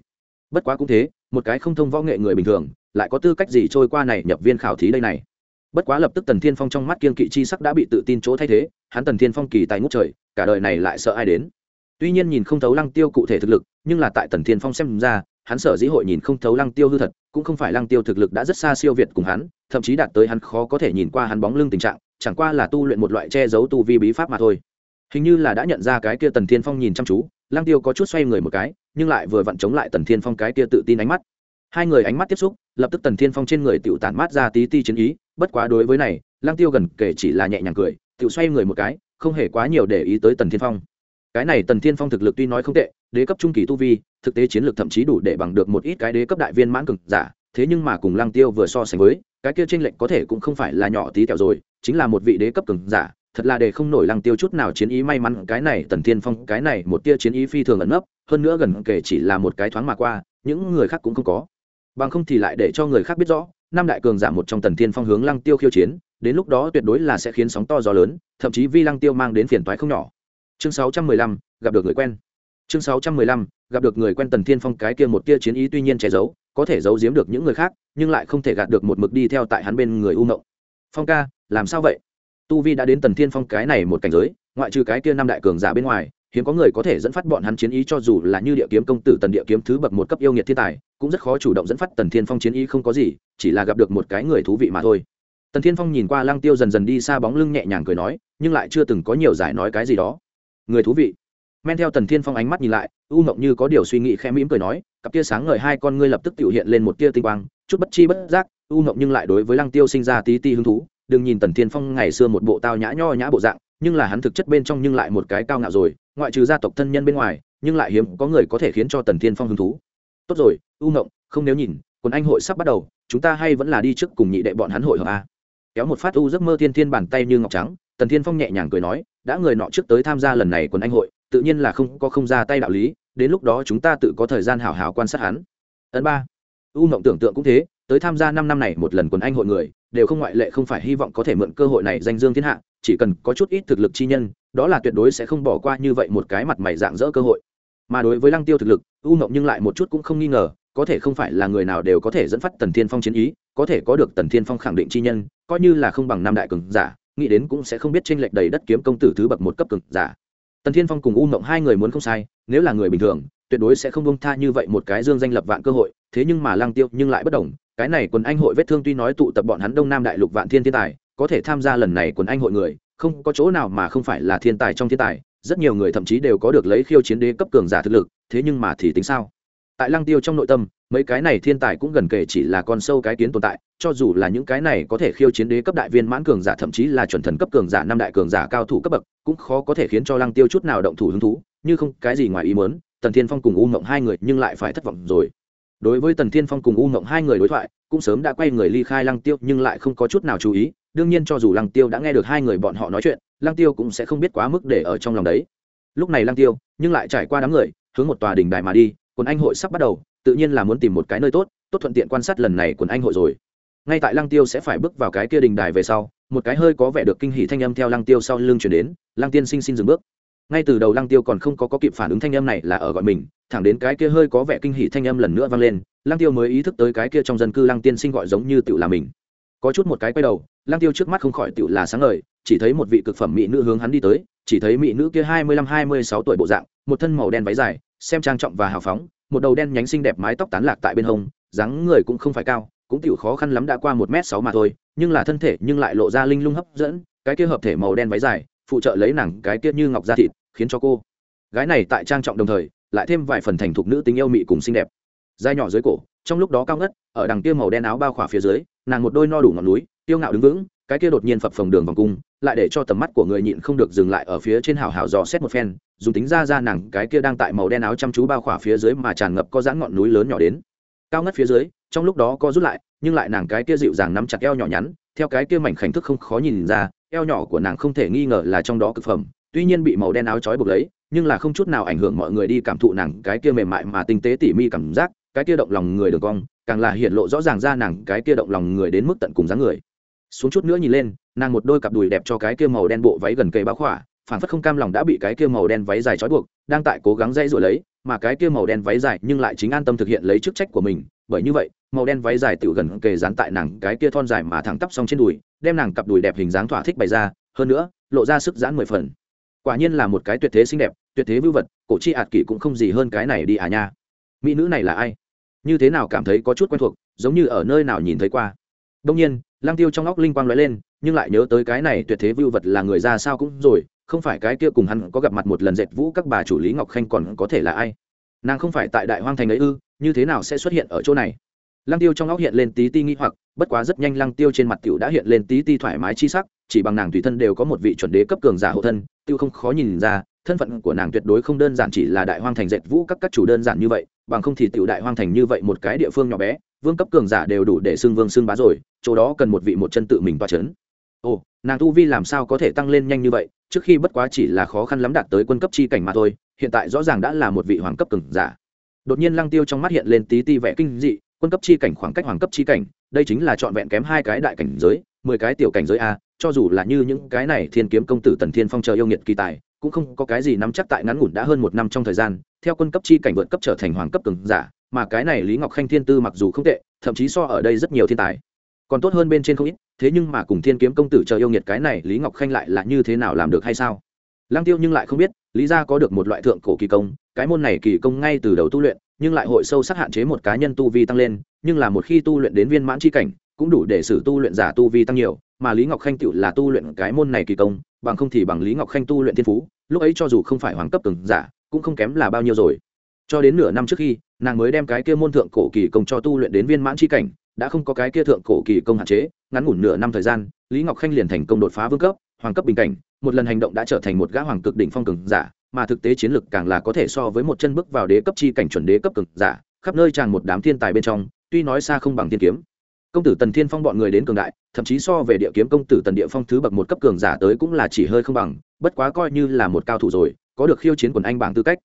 Bất quá cũng thế, một cái không thông võ nghệ người bình thường, lại có tư cách gì trôi qua này nhập viên khảo thí đây này? Bất quá lập tức tần thiên phong trong mắt kiên kỵ chi sắc đã bị tự tin chỗ thay thế, hắn tần thiên phong kỳ tài ngút trời, cả đời này lại sợ ai đến? Tuy nhiên nhìn không thấu lăng tiêu cụ thể thực lực, nhưng là tại tần thiên phong xem ra, hắn sở dĩ hội nhìn không thấu lăng tiêu hư thật, cũng không phải lăng tiêu thực lực đã rất xa siêu việt cùng hắn, thậm chí đạt tới hắn khó có thể nhìn qua hắn bóng lưng tình trạng chẳng qua là tu luyện một loại che giấu tu vi bí pháp mà thôi. Hình như là đã nhận ra cái kia tần thiên phong nhìn chăm chú, lăng tiêu có chút xoay người một cái, nhưng lại vừa vặn chống lại tần thiên phong cái kia tự tin ánh mắt. Hai người ánh mắt tiếp xúc, lập tức tần thiên phong trên người tự tản mát ra tí ti chiến ý, bất quá đối với này, lăng tiêu gần kể chỉ là nhẹ nhàng cười tự xoay người một cái, không hề quá nhiều để ý tới tần thiên phong. Cái này tần thiên phong thực lực tuy nói không tệ, đế cấp trung kỳ tu vi, thực tế chiến lược thậm chí đủ để bằng được một ít cái đế cấp đại viên mãn cực giả thế nhưng mà cùng lăng tiêu vừa so sánh với, cái kia tranh lệnh có thể cũng không phải là nhỏ tí tẹo rồi, chính là một vị đế cấp cường giả, thật là để không nổi lăng tiêu chút nào chiến ý may mắn, cái này tần thiên phong, cái này một tia chiến ý phi thường ẩn nấp, hơn nữa gần kể chỉ là một cái thoáng mà qua, những người khác cũng không có. Bằng không thì lại để cho người khác biết rõ, năm đại cường giả một trong tần thiên phong hướng lăng tiêu khiêu chiến, đến lúc đó tuyệt đối là sẽ khiến sóng to gió lớn, thậm chí vi lăng tiêu mang đến phiền toái không nhỏ. Chương sáu trăm mười lăm, gặp được người quen. Chương sáu trăm mười lăm, gặp được người quen tần thiên phong, cái kia một tia chiến ý tuy nhiên che giấu có thể giấu giếm được những người khác, nhưng lại không thể gạt được một mực đi theo tại hắn bên người u mộng. Phong ca, làm sao vậy? Tu vi đã đến tần thiên phong cái này một cảnh giới, ngoại trừ cái kia năm đại cường giả bên ngoài, hiếm có người có thể dẫn phát bọn hắn chiến ý cho dù là như địa kiếm công tử tần địa kiếm thứ bậc một cấp yêu nghiệt thiên tài, cũng rất khó chủ động dẫn phát tần thiên phong chiến ý không có gì, chỉ là gặp được một cái người thú vị mà thôi. Tần thiên phong nhìn qua lăng tiêu dần dần đi xa bóng lưng nhẹ nhàng cười nói, nhưng lại chưa từng có nhiều giải nói cái gì đó. Người thú vị men theo tần thiên phong ánh mắt nhìn lại, u mộng như có điều suy nghĩ khẽ mỉm cười nói, cặp tia sáng ngời hai con ngươi lập tức tự hiện lên một tia tinh quang, chút bất chi bất giác, u mộng nhưng lại đối với lăng tiêu sinh ra tí ti hứng thú, đừng nhìn tần thiên phong ngày xưa một bộ tao nhã nho nhã bộ dạng, nhưng là hắn thực chất bên trong nhưng lại một cái cao ngạo rồi, ngoại trừ gia tộc thân nhân bên ngoài, nhưng lại hiếm có người có thể khiến cho tần thiên phong hứng thú. Tốt rồi, u mộng không nếu nhìn, quần anh hội sắp bắt đầu, chúng ta hay vẫn là đi trước cùng nhị đệ bọn hắn hội hợp a. Kéo một phát u giấc mơ thiên thiên bàn tay như ngọc trắng, tần thiên phong nhẹ nhàng cười nói, đã người nọ trước tới tham gia lần này quần anh hội tự nhiên là không có không ra tay đạo lý, đến lúc đó chúng ta tự có thời gian hào hào quan sát hắn. Ấn ba. U mộng tưởng tượng cũng thế, tới tham gia năm năm này một lần quần anh hội người, đều không ngoại lệ không phải hy vọng có thể mượn cơ hội này danh dương thiên hạ, chỉ cần có chút ít thực lực chi nhân, đó là tuyệt đối sẽ không bỏ qua như vậy một cái mặt mày dạng dỡ cơ hội. Mà đối với lăng tiêu thực lực, u mộng nhưng lại một chút cũng không nghi ngờ, có thể không phải là người nào đều có thể dẫn phát tần thiên phong chiến ý, có thể có được tần thiên phong khẳng định chi nhân, coi như là không bằng năm đại cường giả, nghĩ đến cũng sẽ không biết tranh lệch đầy đất kiếm công tử thứ bậc một cấp cường giả tần thiên phong cùng u mộng hai người muốn không sai, nếu là người bình thường, tuyệt đối sẽ không bông tha như vậy một cái dương danh lập vạn cơ hội, thế nhưng mà lăng tiêu nhưng lại bất đồng, cái này quần anh hội vết thương tuy nói tụ tập bọn hắn đông nam đại lục vạn thiên thiên tài, có thể tham gia lần này quần anh hội người, không có chỗ nào mà không phải là thiên tài trong thiên tài, rất nhiều người thậm chí đều có được lấy khiêu chiến đế cấp cường giả thực lực, thế nhưng mà thì tính sao? Tại lăng tiêu trong nội tâm mấy cái này thiên tài cũng gần kể chỉ là con sâu cái kiến tồn tại, cho dù là những cái này có thể khiêu chiến đế cấp đại viên mãn cường giả, thậm chí là chuẩn thần cấp cường giả, năm đại cường giả cao thủ cấp bậc, cũng khó có thể khiến cho lăng tiêu chút nào động thủ hứng thú, như không cái gì ngoài ý muốn, tần thiên phong cùng u mộng hai người nhưng lại phải thất vọng rồi. Đối với tần thiên phong cùng u mộng hai người đối thoại, cũng sớm đã quay người ly khai lăng tiêu, nhưng lại không có chút nào chú ý, đương nhiên cho dù lăng tiêu đã nghe được hai người bọn họ nói chuyện, lăng tiêu cũng sẽ không biết quá mức để ở trong lòng đấy. Lúc này lăng tiêu, nhưng lại trải qua đám người, hướng một tòa đình đài mà đi quân anh hội sắp bắt đầu tự nhiên là muốn tìm một cái nơi tốt tốt thuận tiện quan sát lần này quần anh hội rồi. Ngay tại lăng tiêu sẽ phải bước vào cái kia đình đài về sau một cái hơi có vẻ được kinh hỉ thanh âm theo lăng tiêu sau lưng chuyển đến lăng tiên sinh xin dừng bước. Ngay từ đầu lăng tiêu còn không có, có kịp phản ứng thanh âm này là ở gọi mình thẳng đến cái kia hơi có vẻ kinh hỉ thanh âm lần nữa vang lên lăng tiêu mới ý thức tới cái kia trong dân cư lăng tiên sinh gọi giống như tựu là mình. Có chút một cái quay đầu lăng tiêu trước mắt không khỏi tựu là sáng ngời chỉ thấy một vị cực phẩm mỹ nữ hướng hắn đi tới chỉ thấy mỹ nữ kia hai mươi lăm hai mươi sáu tuổi bộ dạng một thân màu đen váy dài xem trang trọng và hào phóng một đầu đen nhánh xinh đẹp mái tóc tán lạc tại bên hông, dáng người cũng không phải cao, cũng tiểu khó khăn lắm đã qua một m sáu mà thôi, nhưng là thân thể nhưng lại lộ ra linh lung hấp dẫn, cái kia hợp thể màu đen váy dài, phụ trợ lấy nàng cái kia như ngọc da thịt, khiến cho cô gái này tại trang trọng đồng thời, lại thêm vài phần thành thục nữ tính yêu mị cùng xinh đẹp. Dai nhỏ dưới cổ, trong lúc đó cao ngất, ở đằng kia màu đen áo bao khỏa phía dưới, nàng một đôi no đủ ngọn núi tiêu ngạo đứng vững, cái kia đột nhiên phập phồng đường vòng cung, lại để cho tầm mắt của người nhịn không được dừng lại ở phía trên hào hào dò xét một phen, dùng tính ra ra nàng cái kia đang tại màu đen áo chăm chú bao khỏa phía dưới mà tràn ngập có dãn ngọn núi lớn nhỏ đến. Cao ngất phía dưới, trong lúc đó co rút lại, nhưng lại nàng cái kia dịu dàng nắm chặt eo nhỏ nhắn, theo cái kia mảnh khảnh thức không khó nhìn ra, eo nhỏ của nàng không thể nghi ngờ là trong đó cực phẩm, tuy nhiên bị màu đen áo trói buộc lấy, nhưng là không chút nào ảnh hưởng mọi người đi cảm thụ nàng cái kia mềm mại mà tinh tế tỉ mi cảm giác, cái kia động lòng người đường cong, càng là hiện lộ rõ ràng ra nàng cái kia động lòng người đến mức tận cùng dáng người xuống chút nữa nhìn lên, nàng một đôi cặp đùi đẹp cho cái kia màu đen bộ váy gần cây báo khỏa phản phất không cam lòng đã bị cái kia màu đen váy dài trói buộc, đang tại cố gắng dây dội lấy, mà cái kia màu đen váy dài nhưng lại chính an tâm thực hiện lấy chức trách của mình. Bởi như vậy, màu đen váy dài tự gần kề dán tại nàng cái kia thon dài mà thẳng tắp xong trên đùi, đem nàng cặp đùi đẹp hình dáng thỏa thích bày ra, hơn nữa, lộ ra sức giãn mười phần. Quả nhiên là một cái tuyệt thế xinh đẹp, tuyệt thế vưu vật, cổ chi ạt kỷ cũng không gì hơn cái này đi à nha. Mỹ nữ này là ai? Như thế nào cảm thấy có chút quen thuộc, giống như ở nơi nào nhìn thấy qua. Đông nhiên lang tiêu trong óc linh quang lóe lên, nhưng lại nhớ tới cái này tuyệt thế vưu vật là người ra sao cũng rồi, không phải cái kia cùng hắn có gặp mặt một lần dệt vũ các bà chủ lý ngọc khanh còn có thể là ai? Nàng không phải tại đại hoang thành ấy ư, như thế nào sẽ xuất hiện ở chỗ này? Lăng tiêu trong óc hiện lên tí ti nghi hoặc, bất quá rất nhanh lăng tiêu trên mặt tiểu đã hiện lên tí ti thoải mái chi sắc, chỉ bằng nàng tùy thân đều có một vị chuẩn đế cấp cường giả hộ thân, tiêu không khó nhìn ra, thân phận của nàng tuyệt đối không đơn giản chỉ là đại hoang thành dệt vũ các các chủ đơn giản như vậy, bằng không thì tiểu đại hoang thành như vậy một cái địa phương nhỏ bé vương cấp cường giả đều đủ để xưng vương xưng bá rồi, chỗ đó cần một vị một chân tự mình toa chấn. Ồ, nàng tu vi làm sao có thể tăng lên nhanh như vậy, trước khi bất quá chỉ là khó khăn lắm đạt tới quân cấp chi cảnh mà thôi, hiện tại rõ ràng đã là một vị hoàng cấp cường giả. Đột nhiên lăng tiêu trong mắt hiện lên tí ti vẻ kinh dị, quân cấp chi cảnh khoảng cách hoàng cấp chi cảnh, đây chính là trọn vẹn kém hai cái đại cảnh giới, mười cái tiểu cảnh giới a, cho dù là như những cái này thiên kiếm công tử tần thiên phong chờ yêu nghiệt kỳ tài, cũng không có cái gì nắm chắc tại ngắn ngủn đã hơn một năm trong thời gian, theo quân cấp chi cảnh vượt cấp trở thành hoàng cấp cường giả mà cái này lý ngọc khanh thiên tư mặc dù không tệ, thậm chí so ở đây rất nhiều thiên tài. Còn tốt hơn bên trên không ít, thế nhưng mà cùng thiên kiếm công tử chờ yêu nghiệt cái này lý ngọc khanh lại là như thế nào làm được hay sao? Lăng tiêu nhưng lại không biết, lý gia có được một loại thượng cổ kỳ công, cái môn này kỳ công ngay từ đầu tu luyện, nhưng lại hội sâu sắc hạn chế một cá nhân tu vi tăng lên, nhưng là một khi tu luyện đến viên mãn chi cảnh, cũng đủ để xử tu luyện giả tu vi tăng nhiều, mà lý ngọc khanh tự là tu luyện cái môn này kỳ công, bằng không thì bằng lý ngọc khanh tu luyện thiên phú, lúc ấy cho dù không phải hoàng cấp từng giả, cũng không kém là bao nhiêu rồi cho đến nửa năm trước khi, nàng mới đem cái kia môn thượng cổ kỳ công cho tu luyện đến viên mãn chi cảnh, đã không có cái kia thượng cổ kỳ công hạn chế, ngắn ngủn nửa năm thời gian, lý ngọc khanh liền thành công đột phá vương cấp, hoàng cấp bình cảnh, một lần hành động đã trở thành một gã hoàng cực đỉnh phong cường giả, mà thực tế chiến lực càng là có thể so với một chân bước vào đế cấp chi cảnh chuẩn đế cấp cường giả, khắp nơi tràn một đám thiên tài bên trong, tuy nói xa không bằng thiên kiếm. Công tử tần thiên phong bọn người đến cường đại, thậm chí so về địa kiếm công tử tần địa phong thứ bậc một cấp cường giả tới cũng là chỉ hơi không bằng, bất quá coi như là một cao thủ rồi, có được khiêu chiến quần anh bảng tư cách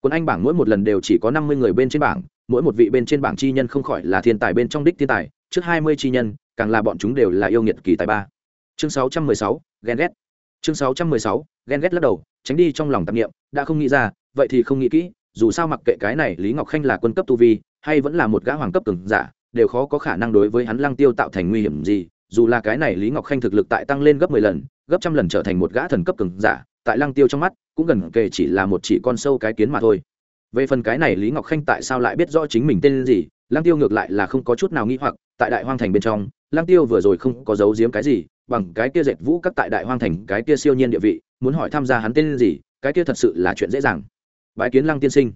quân anh bảng mỗi một lần đều chỉ có năm mươi người bên trên bảng, mỗi một vị bên trên bảng chi nhân không khỏi là thiên tài bên trong đích thiên tài, trước hai mươi chi nhân, càng là bọn chúng đều là yêu nghiệt kỳ tài ba. Chương sáu trăm mười sáu, ghen ghét. Chương sáu trăm mười sáu, ghen ghét lắc đầu, tránh đi trong lòng tạp nghiệm đã không nghĩ ra, vậy thì không nghĩ kỹ, dù sao mặc kệ cái này, lý ngọc khanh là quân cấp tu vi, hay vẫn là một gã hoàng cấp cường giả, đều khó có khả năng đối với hắn lăng tiêu tạo thành nguy hiểm gì, dù là cái này lý ngọc khanh thực lực tại tăng lên gấp mười lần, gấp trăm lần trở thành một gã thần cấp cường giả tại lăng tiêu trong mắt, cũng gần kề chỉ là một chỉ con sâu cái kiến mà thôi. Về phần cái này lý ngọc khanh tại sao lại biết rõ chính mình tên gì, lăng tiêu ngược lại là không có chút nào nghĩ hoặc, tại đại hoang thành bên trong, lăng tiêu vừa rồi không có giấu giếm cái gì, bằng cái kia dệt vũ các tại đại hoang thành, cái kia siêu nhiên địa vị, muốn hỏi tham gia hắn tên gì, cái kia thật sự là chuyện dễ dàng. Bái kiến lăng tiên sinh.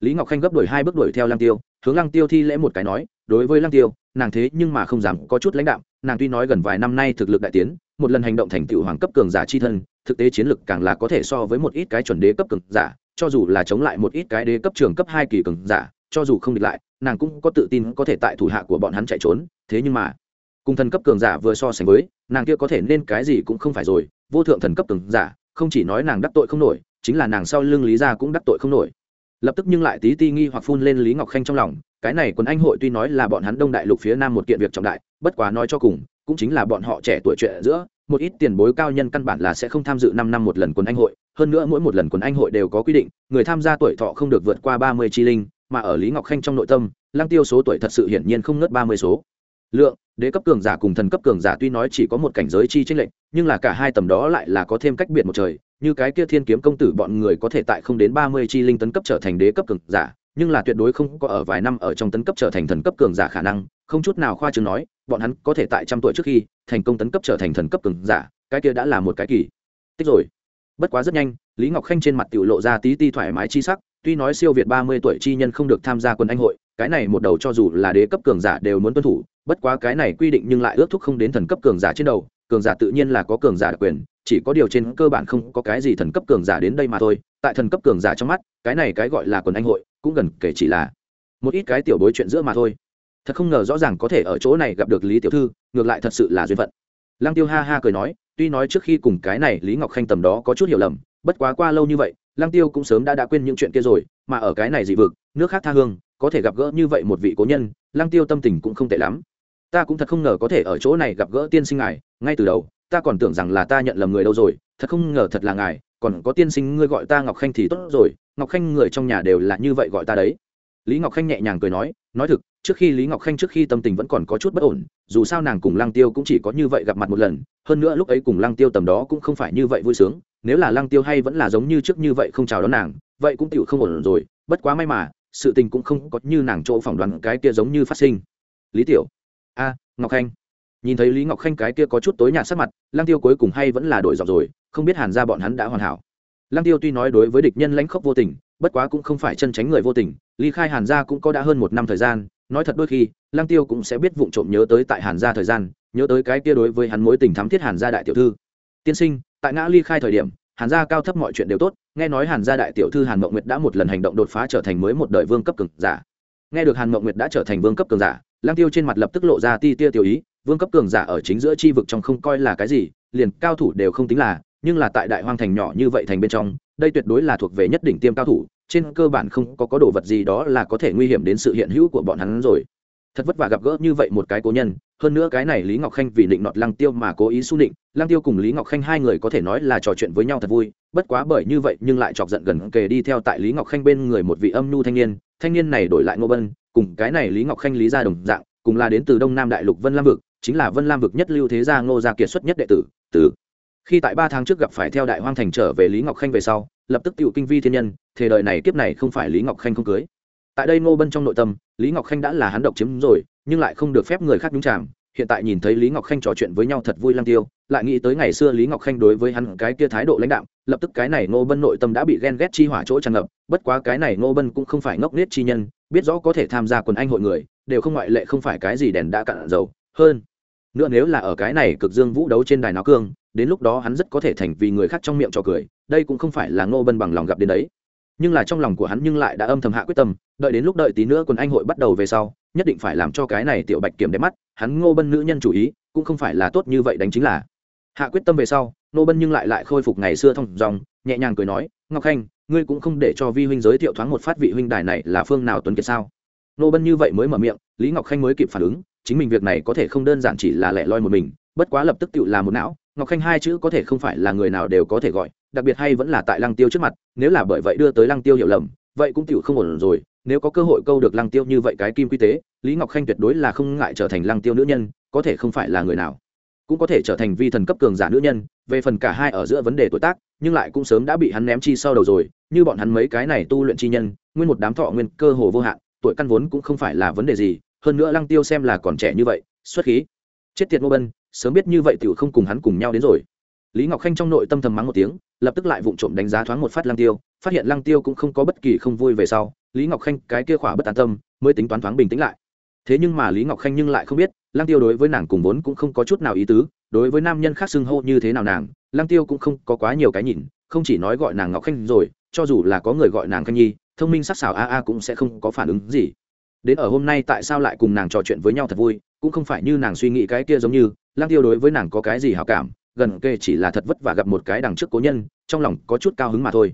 Lý ngọc khanh gấp đổi hai bước đuổi theo lăng tiêu, hướng lăng tiêu thi lễ một cái nói, đối với lăng tiêu, nàng thế nhưng mà không dám có chút lãnh đạo nàng tuy nói gần vài năm nay thực lực đại tiến một lần hành động thành tựu hoàng cấp cường giả chi thân, thực tế chiến lực càng là có thể so với một ít cái chuẩn đế cấp cường giả, cho dù là chống lại một ít cái đế cấp trường cấp hai kỳ cường giả, cho dù không địch lại, nàng cũng có tự tin có thể tại thủ hạ của bọn hắn chạy trốn, thế nhưng mà, cùng thần cấp cường giả vừa so sánh với, nàng kia có thể nên cái gì cũng không phải rồi, vô thượng thần cấp cường giả, không chỉ nói nàng đắc tội không nổi, chính là nàng sau lưng lý gia cũng đắc tội không nổi. Lập tức nhưng lại tí ti nghi hoặc phun lên lý ngọc khanh trong lòng, cái này quân anh hội tuy nói là bọn hắn đông đại lục phía nam một kiện việc trọng đại, bất quá nói cho cùng cũng chính là bọn họ trẻ tuổi chuyện giữa, một ít tiền bối cao nhân căn bản là sẽ không tham dự năm năm một lần quân anh hội, hơn nữa mỗi một lần quân anh hội đều có quy định, người tham gia tuổi thọ không được vượt qua ba mươi chi linh, mà ở lý ngọc khanh trong nội tâm lang tiêu số tuổi thật sự hiển nhiên không ngớt ba mươi số. Lượng, đế cấp cường giả cùng thần cấp cường giả tuy nói chỉ có một cảnh giới chi tranh lệch, nhưng là cả hai tầm đó lại là có thêm cách biệt một trời, như cái kia thiên kiếm công tử bọn người có thể tại không đến ba mươi chi linh tấn cấp trở thành đế cấp cường giả, nhưng là tuyệt đối không có ở vài năm ở trong tấn cấp trở thành thần cấp cường giả khả năng không chút nào khoa trương nói, bọn hắn có thể tại trăm tuổi trước khi thành công tấn cấp trở thành thần cấp cường giả, cái kia đã là một cái kỳ. Tích rồi. Bất quá rất nhanh, lý ngọc khanh trên mặt tiểu lộ ra tí ti thoải mái chi sắc, tuy nói siêu việt ba mươi tuổi chi nhân không được tham gia quân anh hội, cái này một đầu cho dù là đế cấp cường giả đều muốn tuân thủ, bất quá cái này quy định nhưng lại ước thúc không đến thần cấp cường giả trên đầu, cường giả tự nhiên là có cường giả đặc quyền, chỉ có điều trên cơ bản không có cái gì thần cấp cường giả đến đây mà thôi, tại thần cấp cường giả trong mắt, cái này cái gọi là quần anh hội cũng gần kể chỉ là một ít cái tiểu bối chuyện giữa mà thôi thật không ngờ rõ ràng có thể ở chỗ này gặp được lý tiểu thư, ngược lại thật sự là duyên phận. Lăng tiêu ha ha cười nói, tuy nói trước khi cùng cái này lý ngọc khanh tầm đó có chút hiểu lầm, bất quá qua lâu như vậy, lăng tiêu cũng sớm đã đã quên những chuyện kia rồi, mà ở cái này dị vực, nước khác tha hương, có thể gặp gỡ như vậy một vị cố nhân, lăng tiêu tâm tình cũng không tệ lắm. Ta cũng thật không ngờ có thể ở chỗ này gặp gỡ tiên sinh ngài, ngay từ đầu, ta còn tưởng rằng là ta nhận lầm người đâu rồi, thật không ngờ thật là ngài, còn có tiên sinh ngươi gọi ta ngọc khanh thì tốt rồi, ngọc khanh người trong nhà đều là như vậy gọi ta đấy. Lý ngọc khanh nhẹ nhàng cười nói nói thực trước khi lý ngọc khanh trước khi tâm tình vẫn còn có chút bất ổn, dù sao nàng cùng lăng tiêu cũng chỉ có như vậy gặp mặt một lần, hơn nữa lúc ấy cùng lăng tiêu tầm đó cũng không phải như vậy vui sướng, nếu là lăng tiêu hay vẫn là giống như trước như vậy không chào đón nàng, vậy cũng tựu không ổn rồi, bất quá may mà, sự tình cũng không có như nàng chỗ phỏng đoán cái kia giống như phát sinh. Lý tiểu, a, ngọc khanh. Nhìn thấy lý ngọc khanh cái kia có chút tối nhạt sắc mặt, lăng tiêu cuối cùng hay vẫn là đổi giọng rồi, không biết hàn ra bọn hắn đã hoàn hảo. Lăng tiêu tuy nói đối với địch nhân lãnh khốc vô tình, bất quá cũng không phải chân tránh người vô tình, ly khai hàn gia cũng có đã hơn một năm thời gian nói thật đôi khi, lang tiêu cũng sẽ biết vụng trộm nhớ tới tại hàn gia thời gian, nhớ tới cái kia đối với hắn mối tình thắm thiết hàn gia đại tiểu thư. Tiên sinh, tại ngã ly khai thời điểm, hàn gia cao thấp mọi chuyện đều tốt, nghe nói hàn gia đại tiểu thư hàn mậu nguyệt đã một lần hành động đột phá trở thành mới một đời vương cấp cường giả. Nghe được hàn mậu nguyệt đã trở thành vương cấp cường giả, lang tiêu trên mặt lập tức lộ ra ti tia tiểu ý, vương cấp cường giả ở chính giữa chi vực trong không coi là cái gì, liền cao thủ đều không tính là, nhưng là tại đại hoang thành nhỏ như vậy thành bên trong đây tuyệt đối là thuộc về nhất đỉnh tiêm cao thủ, trên cơ bản không có có đồ vật gì đó là có thể nguy hiểm đến sự hiện hữu của bọn hắn rồi. Thật vất vả gặp gỡ như vậy một cái cố nhân, hơn nữa cái này lý ngọc khanh vì định nọt lăng tiêu mà cố ý xu định, lăng tiêu cùng lý ngọc khanh hai người có thể nói là trò chuyện với nhau thật vui, bất quá bởi như vậy nhưng lại chọc giận gần kề đi theo tại lý ngọc khanh bên người một vị âm nhu thanh niên thanh niên này đổi lại ngô bân, cùng cái này lý ngọc khanh lý ra đồng dạng, cùng là đến từ đông nam đại lục vân lam vực, chính là vân lam vực nhất lưu thế gia ngô gia kiệt xuất nhất đệ tử, từ khi tại ba tháng trước gặp phải theo đại hoang thành trở về lý ngọc khanh về sau, lập tức tựu kinh vi thiên nhân thế đời này kiếp này không phải lý ngọc khanh không cưới. Tại đây ngô bân trong nội tâm, lý ngọc khanh đã là hắn độc chiếm rồi, nhưng lại không được phép người khác nhúng chạm hiện tại nhìn thấy lý ngọc khanh trò chuyện với nhau thật vui lang tiêu, lại nghĩ tới ngày xưa lý ngọc khanh đối với hắn cái kia thái độ lãnh đạo lập tức cái này ngô bân nội tâm đã bị ghen ghét chi hỏa chỗ tràn ngập, bất quá cái này ngô bân cũng không phải ngốc nết chi nhân, biết rõ có thể tham gia quần anh hội người, đều không ngoại lệ không phải cái gì đèn đã cạn dầu, hơn nữa nếu là ở cái này cực dương vũ đấu trên đài náo cương đến lúc đó hắn rất có thể thành vì người khác trong miệng trò cười, đây cũng không phải là ngô bân bằng lòng gặp đến đấy. Nhưng là trong lòng của hắn nhưng lại đã âm thầm hạ quyết tâm, đợi đến lúc đợi tí nữa quần anh hội bắt đầu về sau, nhất định phải làm cho cái này tiểu bạch kiểm đẹp mắt, hắn ngô bân nữ nhân chủ ý, cũng không phải là tốt như vậy đánh chính là. Hạ quyết tâm về sau, Ngô bân nhưng lại lại khôi phục ngày xưa thông dòng, nhẹ nhàng cười nói, ngọc khanh, ngươi cũng không để cho vi huynh giới thiệu thoáng một phát vị huynh đài này là phương nào tuấn kiệt sao? Ngô bân như vậy mới mở miệng, lý ngọc khanh mới kịp phản ứng, chính mình việc này có thể không đơn giản chỉ là lẻ loi một mình, bất quá lập tức tự là một não ngọc khanh hai chữ có thể không phải là người nào đều có thể gọi, đặc biệt hay vẫn là tại lăng tiêu trước mặt, nếu là bởi vậy đưa tới lăng tiêu hiểu lầm, vậy cũng tự không ổn rồi. Nếu có cơ hội câu được lăng tiêu như vậy cái kim quy tế, lý ngọc khanh tuyệt đối là không ngại trở thành lăng tiêu nữ nhân, có thể không phải là người nào. Cũng có thể trở thành vi thần cấp cường giả nữ nhân, về phần cả hai ở giữa vấn đề tuổi tác, nhưng lại cũng sớm đã bị hắn ném chi sau đầu rồi, như bọn hắn mấy cái này tu luyện chi nhân, nguyên một đám thọ nguyên cơ hồ vô hạn, tuổi căn vốn cũng không phải là vấn đề gì, hơn nữa lăng tiêu xem là còn trẻ như vậy, xuất khí. Chết tiệt ngô bân sớm biết như vậy tiểu không cùng hắn cùng nhau đến rồi. Lý ngọc khanh trong nội tâm thầm mắng một tiếng, lập tức lại vụng trộm đánh giá thoáng một phát lăng tiêu, phát hiện lăng tiêu cũng không có bất kỳ không vui về sau, lý ngọc khanh cái kia khỏa bất an tâm mới tính toán thoáng bình tĩnh lại. Thế nhưng mà lý ngọc khanh nhưng lại không biết, lăng tiêu đối với nàng cùng vốn cũng không có chút nào ý tứ, đối với nam nhân khác xưng hô như thế nào nàng, lăng tiêu cũng không có quá nhiều cái nhìn, không chỉ nói gọi nàng ngọc khanh rồi, cho dù là có người gọi nàng khanh nhi, thông minh sắc sảo a a cũng sẽ không có phản ứng gì. Đến ở hôm nay tại sao lại cùng nàng trò chuyện với nhau thật vui cũng không phải như nàng suy nghĩ cái kia giống như lang tiêu đối với nàng có cái gì hào cảm, gần kề chỉ là thật vất vả gặp một cái đằng trước cố nhân, trong lòng có chút cao hứng mà thôi.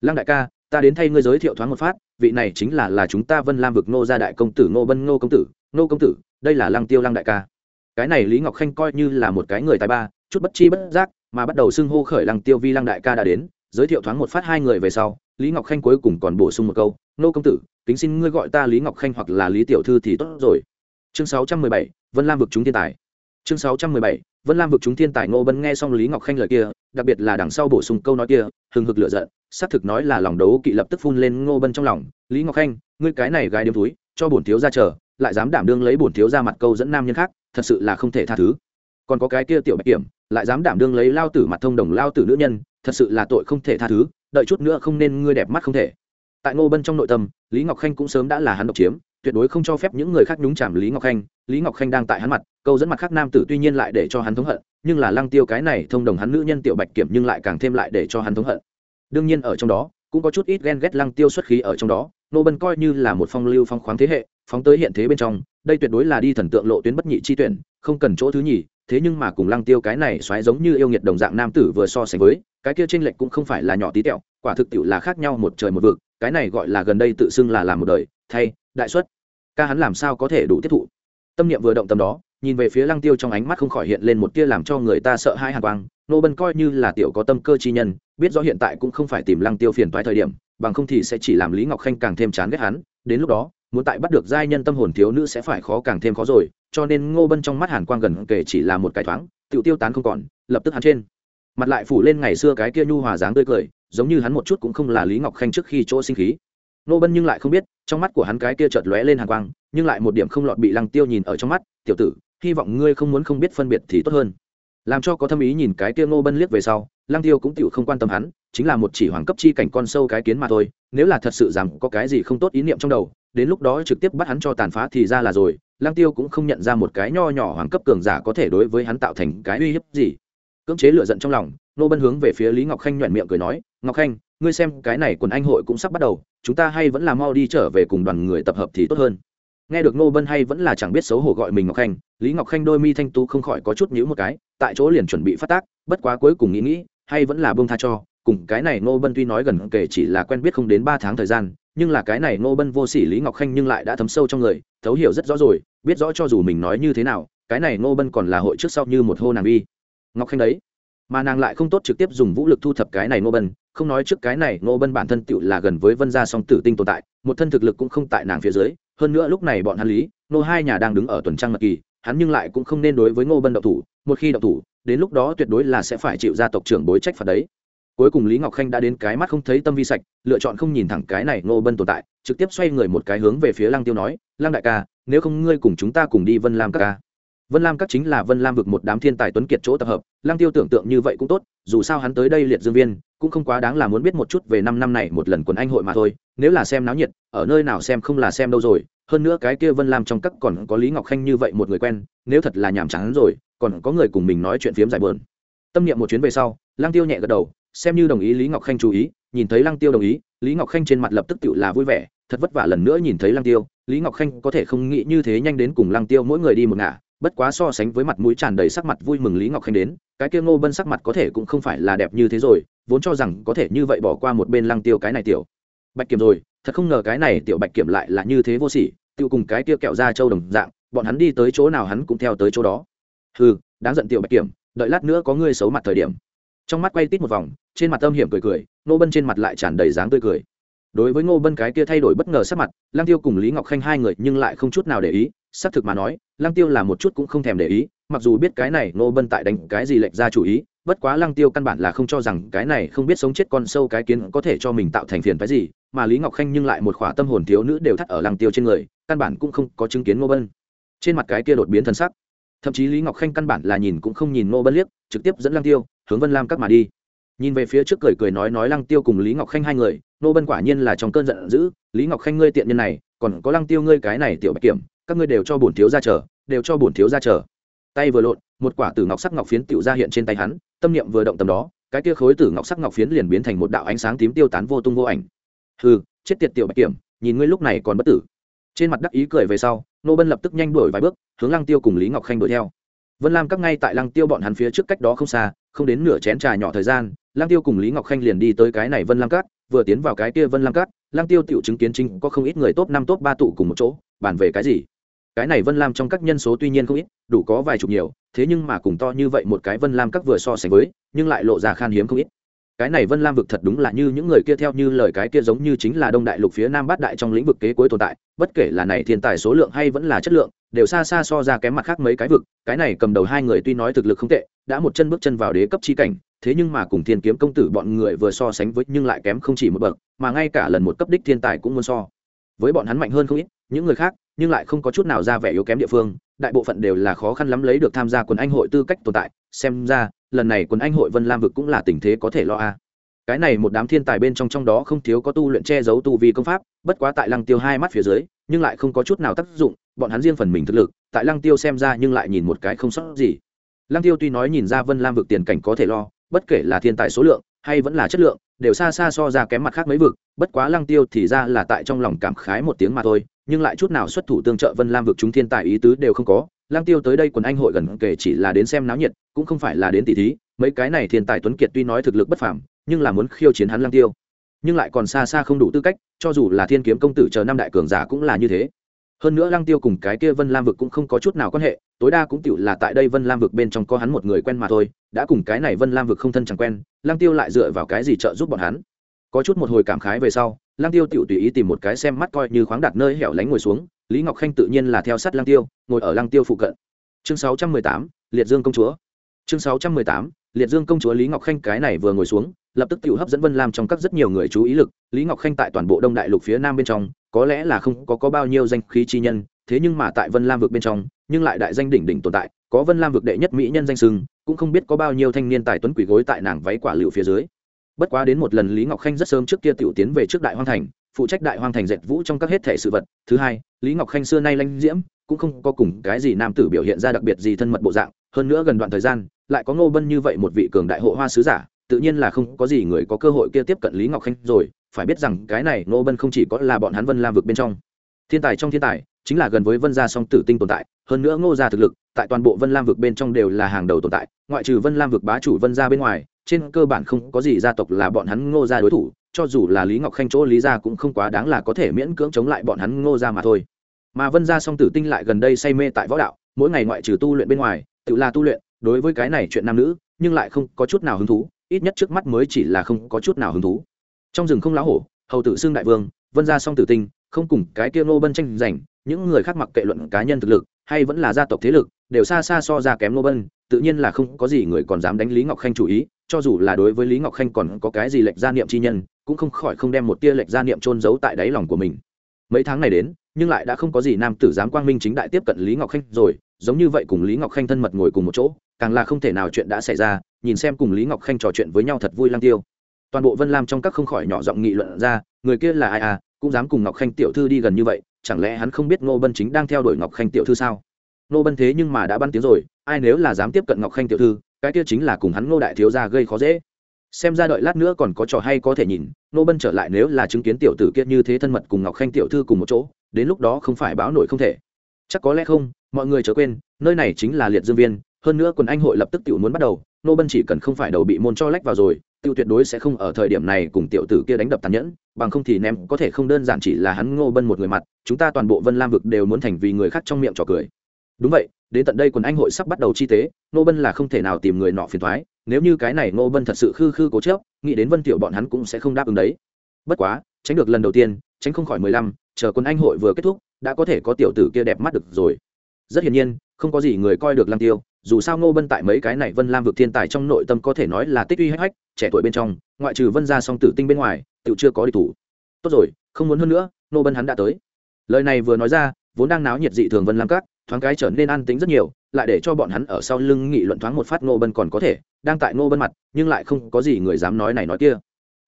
Lang đại ca, ta đến thay ngươi giới thiệu thoáng một phát, vị này chính là là chúng ta vân lam vực nô gia đại công tử nô bân nô công tử nô công tử, đây là lang tiêu lang đại ca. Cái này lý ngọc khanh coi như là một cái người tài ba, chút bất chi bất giác mà bắt đầu xưng hô khởi lăng tiêu vi lăng đại ca đã đến, giới thiệu thoáng một phát hai người về sau, lý ngọc khanh cuối cùng còn bổ sung một câu nô công tử, kính xin ngươi gọi ta lý ngọc khanh hoặc là lý tiểu thư thì tốt rồi chương sáu trăm mười bảy, vân lam vực chúng thiên tài. Chương sáu trăm mười bảy, vân lam vực chúng thiên tài ngô bân nghe xong lý ngọc khanh lời kia, đặc biệt là đằng sau bổ sung câu nói kia, hừng hực lựa giận, xác thực nói là lòng đấu kỵ lập tức phun lên ngô bân trong lòng. Lý ngọc khanh, ngươi cái này gái điếm túi, cho bổn thiếu ra chờ, lại dám đảm đương lấy bổn thiếu ra mặt câu dẫn nam nhân khác, thật sự là không thể tha thứ. Còn có cái kia tiểu bạch kiểm, lại dám đảm đương lấy lao tử mặt thông đồng lao tử nữ nhân, thật sự là tội không thể tha thứ, đợi chút nữa không nên ngươi đẹp mắt không thể. Tại ngô bân trong nội tâm, lý ngọc khanh cũng sớm đã là hắn độc chiếm tuyệt đối không cho phép những người khác nhúng chạm lý ngọc khanh. Lý ngọc khanh đang tại hắn mặt, câu dẫn mặt khác nam tử tuy nhiên lại để cho hắn thống hận, nhưng là lăng tiêu cái này thông đồng hắn nữ nhân tiểu bạch kiểm nhưng lại càng thêm lại để cho hắn thống hận. Đương nhiên ở trong đó, cũng có chút ít ghen ghét lăng tiêu xuất khí ở trong đó, nô bân coi như là một phong lưu phong khoáng thế hệ, phóng tới hiện thế bên trong, đây tuyệt đối là đi thần tượng lộ tuyến bất nhị chi tuyển, không cần chỗ thứ nhì, thế nhưng mà cùng lăng tiêu cái này xoáy giống như yêu nghiệt đồng dạng nam tử vừa so sánh với, cái kia tranh lệch cũng không phải là nhỏ tí tẹo, quả thực tiệu là khác nhau một trời một vực, cái này gọi là gần đây tự xưng là làm một đời, thay đại xuất. Ca hắn làm sao có thể đủ tiếp thụ? Tâm niệm vừa động tâm đó, nhìn về phía lăng tiêu trong ánh mắt không khỏi hiện lên một tia làm cho người ta sợ hai hàn quang. Nô bân coi như là tiểu có tâm cơ chi nhân, biết rõ hiện tại cũng không phải tìm lăng tiêu phiền toái thời điểm, bằng không thì sẽ chỉ làm lý ngọc khanh càng thêm chán ghét hắn. Đến lúc đó, muốn tại bắt được giai nhân tâm hồn thiếu nữ sẽ phải khó càng thêm khó rồi, cho nên ngô bân trong mắt hàn quang gần kể chỉ là một cái thoáng tự tiêu tán không còn, lập tức hắn trên. Mặt lại phủ lên ngày xưa cái kia nhu hòa dáng tươi cười, giống như hắn một chút cũng không là lý ngọc khanh trước khi chỗ sinh khí. Nô bân nhưng lại không biết, trong mắt của hắn cái kia chợt lóe lên hàn quang, nhưng lại một điểm không lọt bị lăng tiêu nhìn ở trong mắt, tiểu tử, hy vọng ngươi không muốn không biết phân biệt thì tốt hơn. Làm cho có thâm ý nhìn cái kia Nô bân liếc về sau, lăng tiêu cũng tựu không quan tâm hắn, chính là một chỉ hoàng cấp chi cảnh con sâu cái kiến mà thôi, nếu là thật sự rằng có cái gì không tốt ý niệm trong đầu, đến lúc đó trực tiếp bắt hắn cho tàn phá thì ra là rồi, lăng tiêu cũng không nhận ra một cái nho nhỏ hoàng cấp cường giả có thể đối với hắn tạo thành cái uy hiếp gì. Cưỡng chế lựa giận trong lòng, nô bân hướng về phía lý ngọc khanh nhoẹn miệng cười nói, ngọc khanh ngươi xem, cái này quần anh hội cũng sắp bắt đầu, chúng ta hay vẫn là mau đi trở về cùng đoàn người tập hợp thì tốt hơn nghe được nô bân hay vẫn là chẳng biết xấu hổ gọi mình ngọc khanh, lý ngọc khanh đôi mi thanh tú không khỏi có chút nhíu một cái, tại chỗ liền chuẩn bị phát tác, bất quá cuối cùng nghĩ nghĩ, hay vẫn là bông tha cho, cùng cái này nô bân tuy nói gần kể chỉ là quen biết không đến ba tháng thời gian, nhưng là cái này nô bân vô sỉ lý ngọc khanh nhưng lại đã thấm sâu trong người, thấu hiểu rất rõ rồi, biết rõ cho dù mình nói như thế nào, cái này nô bân còn là hội trước sau như một hô nàng uy. ngọc khanh đấy, mà nàng lại không tốt trực tiếp dùng vũ lực thu thập cái này nô bân không nói trước cái này, Ngô bân bản thân tựu là gần với vân gia song tử tinh tồn tại, một thân thực lực cũng không tại nàng phía dưới, hơn nữa lúc này bọn hắn lý nô hai nhà đang đứng ở tuần trăng mật kỳ, hắn nhưng lại cũng không nên đối với ngô bân độc thủ, một khi độc thủ, đến lúc đó tuyệt đối là sẽ phải chịu gia tộc trưởng bối trách phạt đấy. Cuối cùng lý ngọc khanh đã đến cái mắt không thấy tâm vi sạch, lựa chọn không nhìn thẳng cái này ngô bân tồn tại, trực tiếp xoay người một cái hướng về phía lăng tiêu nói, lăng đại ca, nếu không ngươi cùng chúng ta cùng đi vân lam các ca. Vân lam các chính là vân lam vực một đám thiên tài tuấn kiệt chỗ tập hợp, lăng tiêu tưởng tượng như vậy cũng tốt, dù sao hắn tới đây liệt dương viên cũng không quá đáng là muốn biết một chút về năm năm này một lần quần anh hội mà thôi, nếu là xem náo nhiệt, ở nơi nào xem không là xem đâu rồi, hơn nữa cái kia vân lam trong các còn có lý ngọc khanh như vậy một người quen, nếu thật là nhàm chán rồi, còn có người cùng mình nói chuyện phiếm dài bờn tâm niệm một chuyến về sau Lang tiêu nhẹ gật đầu, xem như đồng ý lý ngọc khanh chú ý, nhìn thấy Lang tiêu đồng ý, lý ngọc khanh trên mặt lập tức tự là vui vẻ, thật vất vả lần nữa nhìn thấy Lang tiêu, lý ngọc khanh có thể không nghĩ như thế nhanh đến cùng Lang tiêu mỗi người đi một ngả, bất quá so sánh với mặt mũi tràn đầy sắc mặt vui mừng lý ngọc khanh đến cái kia ngô bân sắc mặt có thể cũng không phải là đẹp như thế rồi, vốn cho rằng có thể như vậy bỏ qua một bên lăng tiêu cái này tiểu. Bạch kiểm rồi, thật không ngờ cái này tiểu bạch kiểm lại là như thế vô sỉ Tiêu cùng cái kia kẹo ra châu đồng dạng, bọn hắn đi tới chỗ nào hắn cũng theo tới chỗ đó. Hừ, đáng giận tiểu bạch kiểm, đợi lát nữa có ngươi xấu mặt thời điểm. Trong mắt quay tít một vòng, trên mặt âm hiểm cười cười, ngô bân trên mặt lại tràn đầy dáng tươi cười. Đối với ngô bân cái kia thay đổi bất ngờ sắc mặt lang tiêu cùng lý ngọc khanh hai người nhưng lại không chút nào để ý, xác thực mà nói lang tiêu là một chút cũng không thèm để ý mặc dù biết cái này ngô bân tại đánh cái gì lệch ra chủ ý, bất quá lang tiêu căn bản là không cho rằng cái này không biết sống chết con sâu cái kiến có thể cho mình tạo thành phiền cái gì, mà lý ngọc khanh nhưng lại một khỏa tâm hồn thiếu nữ đều thắt ở lang tiêu trên người, căn bản cũng không có chứng kiến ngô bân. Trên mặt cái kia đột biến thân sắc, thậm chí lý ngọc khanh căn bản là nhìn cũng không nhìn ngô bân liếc, trực tiếp dẫn lang tiêu, hướng vân lam các mà đi. Nhìn về phía trước cười cười nói nói lăng tiêu cùng lý ngọc khanh hai người nô bân quả nhiên là trong cơn giận dữ, lý ngọc khanh ngươi tiện nhân này, còn có lăng tiêu ngươi cái này tiểu bạch kiểm, các ngươi đều cho bổn thiếu ra chờ, đều cho bổn thiếu ra chờ tay vừa lộn, một quả tử ngọc sắc ngọc phiến tựu ra hiện trên tay hắn, tâm niệm vừa động tầm đó, cái kia khối tử ngọc sắc ngọc phiến liền biến thành một đạo ánh sáng tím tiêu tán vô tung vô ảnh. Hừ, chết tiệt tiểu bạch kiểm, nhìn ngươi lúc này còn bất tử. Trên mặt đắc ý cười về sau, nô bân lập tức nhanh đuổi vài bước, hướng lăng tiêu cùng lý ngọc khanh đuổi theo. Vân lam các ngay tại lăng tiêu bọn hắn phía trước cách đó không xa, không đến nửa chén trà nhỏ thời gian, lăng tiêu cùng lý ngọc khanh liền đi tới cái này vân lam cát vừa tiến vào cái kia vân lam cát lăng tiêu tự chứng kiến chính có không ít người top năm top ba tụ cùng một chỗ, bàn về cái gì? Cái này vân lam trong các nhân số tuy nhiên không ít, đủ có vài chục nhiều, thế nhưng mà cùng to như vậy một cái vân lam các vừa so sánh với, nhưng lại lộ ra khan hiếm không ít. Cái này vân lam vực thật đúng là như những người kia theo như lời cái kia giống như chính là đông đại lục phía nam bát đại trong lĩnh vực kế cuối tồn tại, bất kể là này thiên tài số lượng hay vẫn là chất lượng, đều xa xa so ra kém mặt khác mấy cái vực, cái này cầm đầu hai người tuy nói thực lực không tệ, đã một chân bước chân vào đế cấp chi cảnh, thế nhưng mà cùng thiên kiếm công tử bọn người vừa so sánh với nhưng lại kém không chỉ một bậc, mà ngay cả lần một cấp đích thiên tài cũng muốn so. Với bọn hắn mạnh hơn không ít, những người khác nhưng lại không có chút nào ra vẻ yếu kém địa phương, đại bộ phận đều là khó khăn lắm lấy được tham gia quần anh hội tư cách tồn tại, xem ra, lần này quần anh hội vân lam vực cũng là tình thế có thể lo a. Cái này một đám thiên tài bên trong trong đó không thiếu có tu luyện che giấu tu vi công pháp, bất quá tại lăng tiêu hai mắt phía dưới, nhưng lại không có chút nào tác dụng, bọn hắn riêng phần mình thực lực, tại lăng tiêu xem ra nhưng lại nhìn một cái không sót gì. Lăng tiêu tuy nói nhìn ra vân lam vực tiền cảnh có thể lo, bất kể là thiên tài số lượng, hay vẫn là chất lượng đều xa xa so ra kém mặt khác mấy vực, bất quá lăng tiêu thì ra là tại trong lòng cảm khái một tiếng mà thôi, nhưng lại chút nào xuất thủ tương trợ vân lam vực chúng thiên tài ý tứ đều không có. Lăng tiêu tới đây quần anh hội gần kể chỉ là đến xem náo nhiệt, cũng không phải là đến tỷ thí, mấy cái này thiên tài tuấn kiệt tuy nói thực lực bất phàm, nhưng là muốn khiêu chiến hắn lăng tiêu. Nhưng lại còn xa xa không đủ tư cách, cho dù là thiên kiếm công tử chờ năm đại cường giả cũng là như thế hơn nữa lăng tiêu cùng cái kia vân lam vực cũng không có chút nào quan hệ tối đa cũng tựu là tại đây vân lam vực bên trong có hắn một người quen mà thôi đã cùng cái này vân lam vực không thân chẳng quen lăng tiêu lại dựa vào cái gì trợ giúp bọn hắn? Có chút một hồi cảm khái về sau lăng tiêu tựu tùy ý tìm một cái xem mắt coi như khoáng đặt nơi hẻo lánh ngồi xuống lý ngọc khanh tự nhiên là theo sát lăng tiêu ngồi ở lăng tiêu phụ cận. Chương 618, liệt dương công chúa. Chương 618, liệt dương công chúa lý ngọc khanh cái này vừa ngồi xuống lập tức tựu hấp dẫn vân lam trong các rất nhiều người chú ý lực lý ngọc khanh tại toàn bộ đông đại lục phía nam bên trong có lẽ là không có, có bao nhiêu danh khí chi nhân thế nhưng mà tại vân lam vực bên trong nhưng lại đại danh đỉnh đỉnh tồn tại có vân lam vực đệ nhất mỹ nhân danh sưng cũng không biết có bao nhiêu thanh niên tài tuấn quỷ gối tại nàng váy quả lựu phía dưới. Bất quá đến một lần lý ngọc khanh rất sớm trước kia tiểu tiến về trước đại hoang thành phụ trách đại hoang thành dệt vũ trong các hết thể sự vật. Thứ hai lý ngọc khanh xưa nay lanh diễm cũng không có cùng cái gì nam tử biểu hiện ra đặc biệt gì thân mật bộ dạng. Hơn nữa gần đoạn thời gian lại có ngô bân như vậy một vị cường đại hộ hoa sứ giả tự nhiên là không có gì người có cơ hội kia tiếp cận lý ngọc khanh rồi phải biết rằng cái này ngô bân không chỉ có là bọn hắn vân lam vực bên trong. Thiên tài trong thiên tài, chính là gần với vân gia song tử tinh tồn tại, hơn nữa ngô gia thực lực, tại toàn bộ vân lam vực bên trong đều là hàng đầu tồn tại, ngoại trừ vân lam vực bá chủ vân gia bên ngoài, trên cơ bản không có gì gia tộc là bọn hắn ngô gia đối thủ, cho dù là lý ngọc khanh chỗ lý gia cũng không quá đáng là có thể miễn cưỡng chống lại bọn hắn ngô gia mà thôi. Mà vân gia song tử tinh lại gần đây say mê tại võ đạo, mỗi ngày ngoại trừ tu luyện bên ngoài, tự là tu luyện, đối với cái này chuyện nam nữ, nhưng lại không có chút nào hứng thú, ít nhất trước mắt mới chỉ là không có chút nào hứng thú trong rừng không lá hổ, hầu tử xương đại vương, vân ra song tử tinh, không cùng cái kia nô bân tranh giành, những người khác mặc kệ luận cá nhân thực lực, hay vẫn là gia tộc thế lực, đều xa xa so ra kém nô bân, tự nhiên là không có gì người còn dám đánh lý ngọc khanh chủ ý, cho dù là đối với lý ngọc khanh còn có cái gì lệch gia niệm chi nhân, cũng không khỏi không đem một tia lệch gia niệm trôn giấu tại đáy lòng của mình. Mấy tháng này đến, nhưng lại đã không có gì nam tử dám quang minh chính đại tiếp cận lý ngọc khanh rồi, giống như vậy cùng lý ngọc khanh thân mật ngồi cùng một chỗ, càng là không thể nào chuyện đã xảy ra, nhìn xem cùng lý ngọc khanh trò chuyện với nhau thật vui lang tiêu toàn bộ vân lam trong các không khỏi nhỏ giọng nghị luận ra, người kia là ai à cũng dám cùng ngọc khanh tiểu thư đi gần như vậy, chẳng lẽ hắn không biết ngô bân chính đang theo đuổi ngọc khanh tiểu thư sao? Ngô bân thế nhưng mà đã bắn tiếng rồi, ai nếu là dám tiếp cận ngọc khanh tiểu thư, cái kia chính là cùng hắn ngô đại thiếu gia gây khó dễ. Xem ra đợi lát nữa còn có trò hay có thể nhìn, ngô bân trở lại nếu là chứng kiến tiểu tử kia như thế thân mật cùng ngọc khanh tiểu thư cùng một chỗ, đến lúc đó không phải báo nổi không thể. Chắc có lẽ không, mọi người chớ quên, nơi này chính là liệt dương viên, hơn nữa quần anh hội lập tức tiểu muốn bắt đầu nô bân chỉ cần không phải đầu bị môn cho lách vào rồi tiêu tuyệt đối sẽ không ở thời điểm này cùng tiểu tử kia đánh đập tàn nhẫn, bằng không thì ném có thể không đơn giản chỉ là hắn ngô bân một người mặt, chúng ta toàn bộ vân lam vực đều muốn thành vì người khác trong miệng trò cười. Đúng vậy, đến tận đây quần anh hội sắp bắt đầu chi tế, ngô bân là không thể nào tìm người nọ phiền thoái nếu như cái này ngô bân thật sự khư khư cố chớp nghĩ đến vân tiểu bọn hắn cũng sẽ không đáp ứng đấy. Bất quá, tránh được lần đầu tiên, tránh không khỏi mười lăm, chờ quân anh hội vừa kết thúc, đã có thể có tiểu tử kia đẹp mắt được rồi. Rất hiển nhiên, không có gì người coi được lăng tiêu, dù sao ngô bân tại mấy cái này vân lam vực thiên tài trong nội tâm có thể nói là tích uy hách hách trẻ tuổi bên trong, ngoại trừ vân gia song tử tinh bên ngoài tự chưa có địch thủ. Tốt rồi, không muốn hơn nữa, nô bân hắn đã tới. Lời này vừa nói ra, vốn đang náo nhiệt dị thường vân lam cát thoáng cái trở nên an tính rất nhiều, lại để cho bọn hắn ở sau lưng nghị luận thoáng một phát nô bân còn có thể, đang tại nô bân mặt, nhưng lại không có gì người dám nói này nói kia.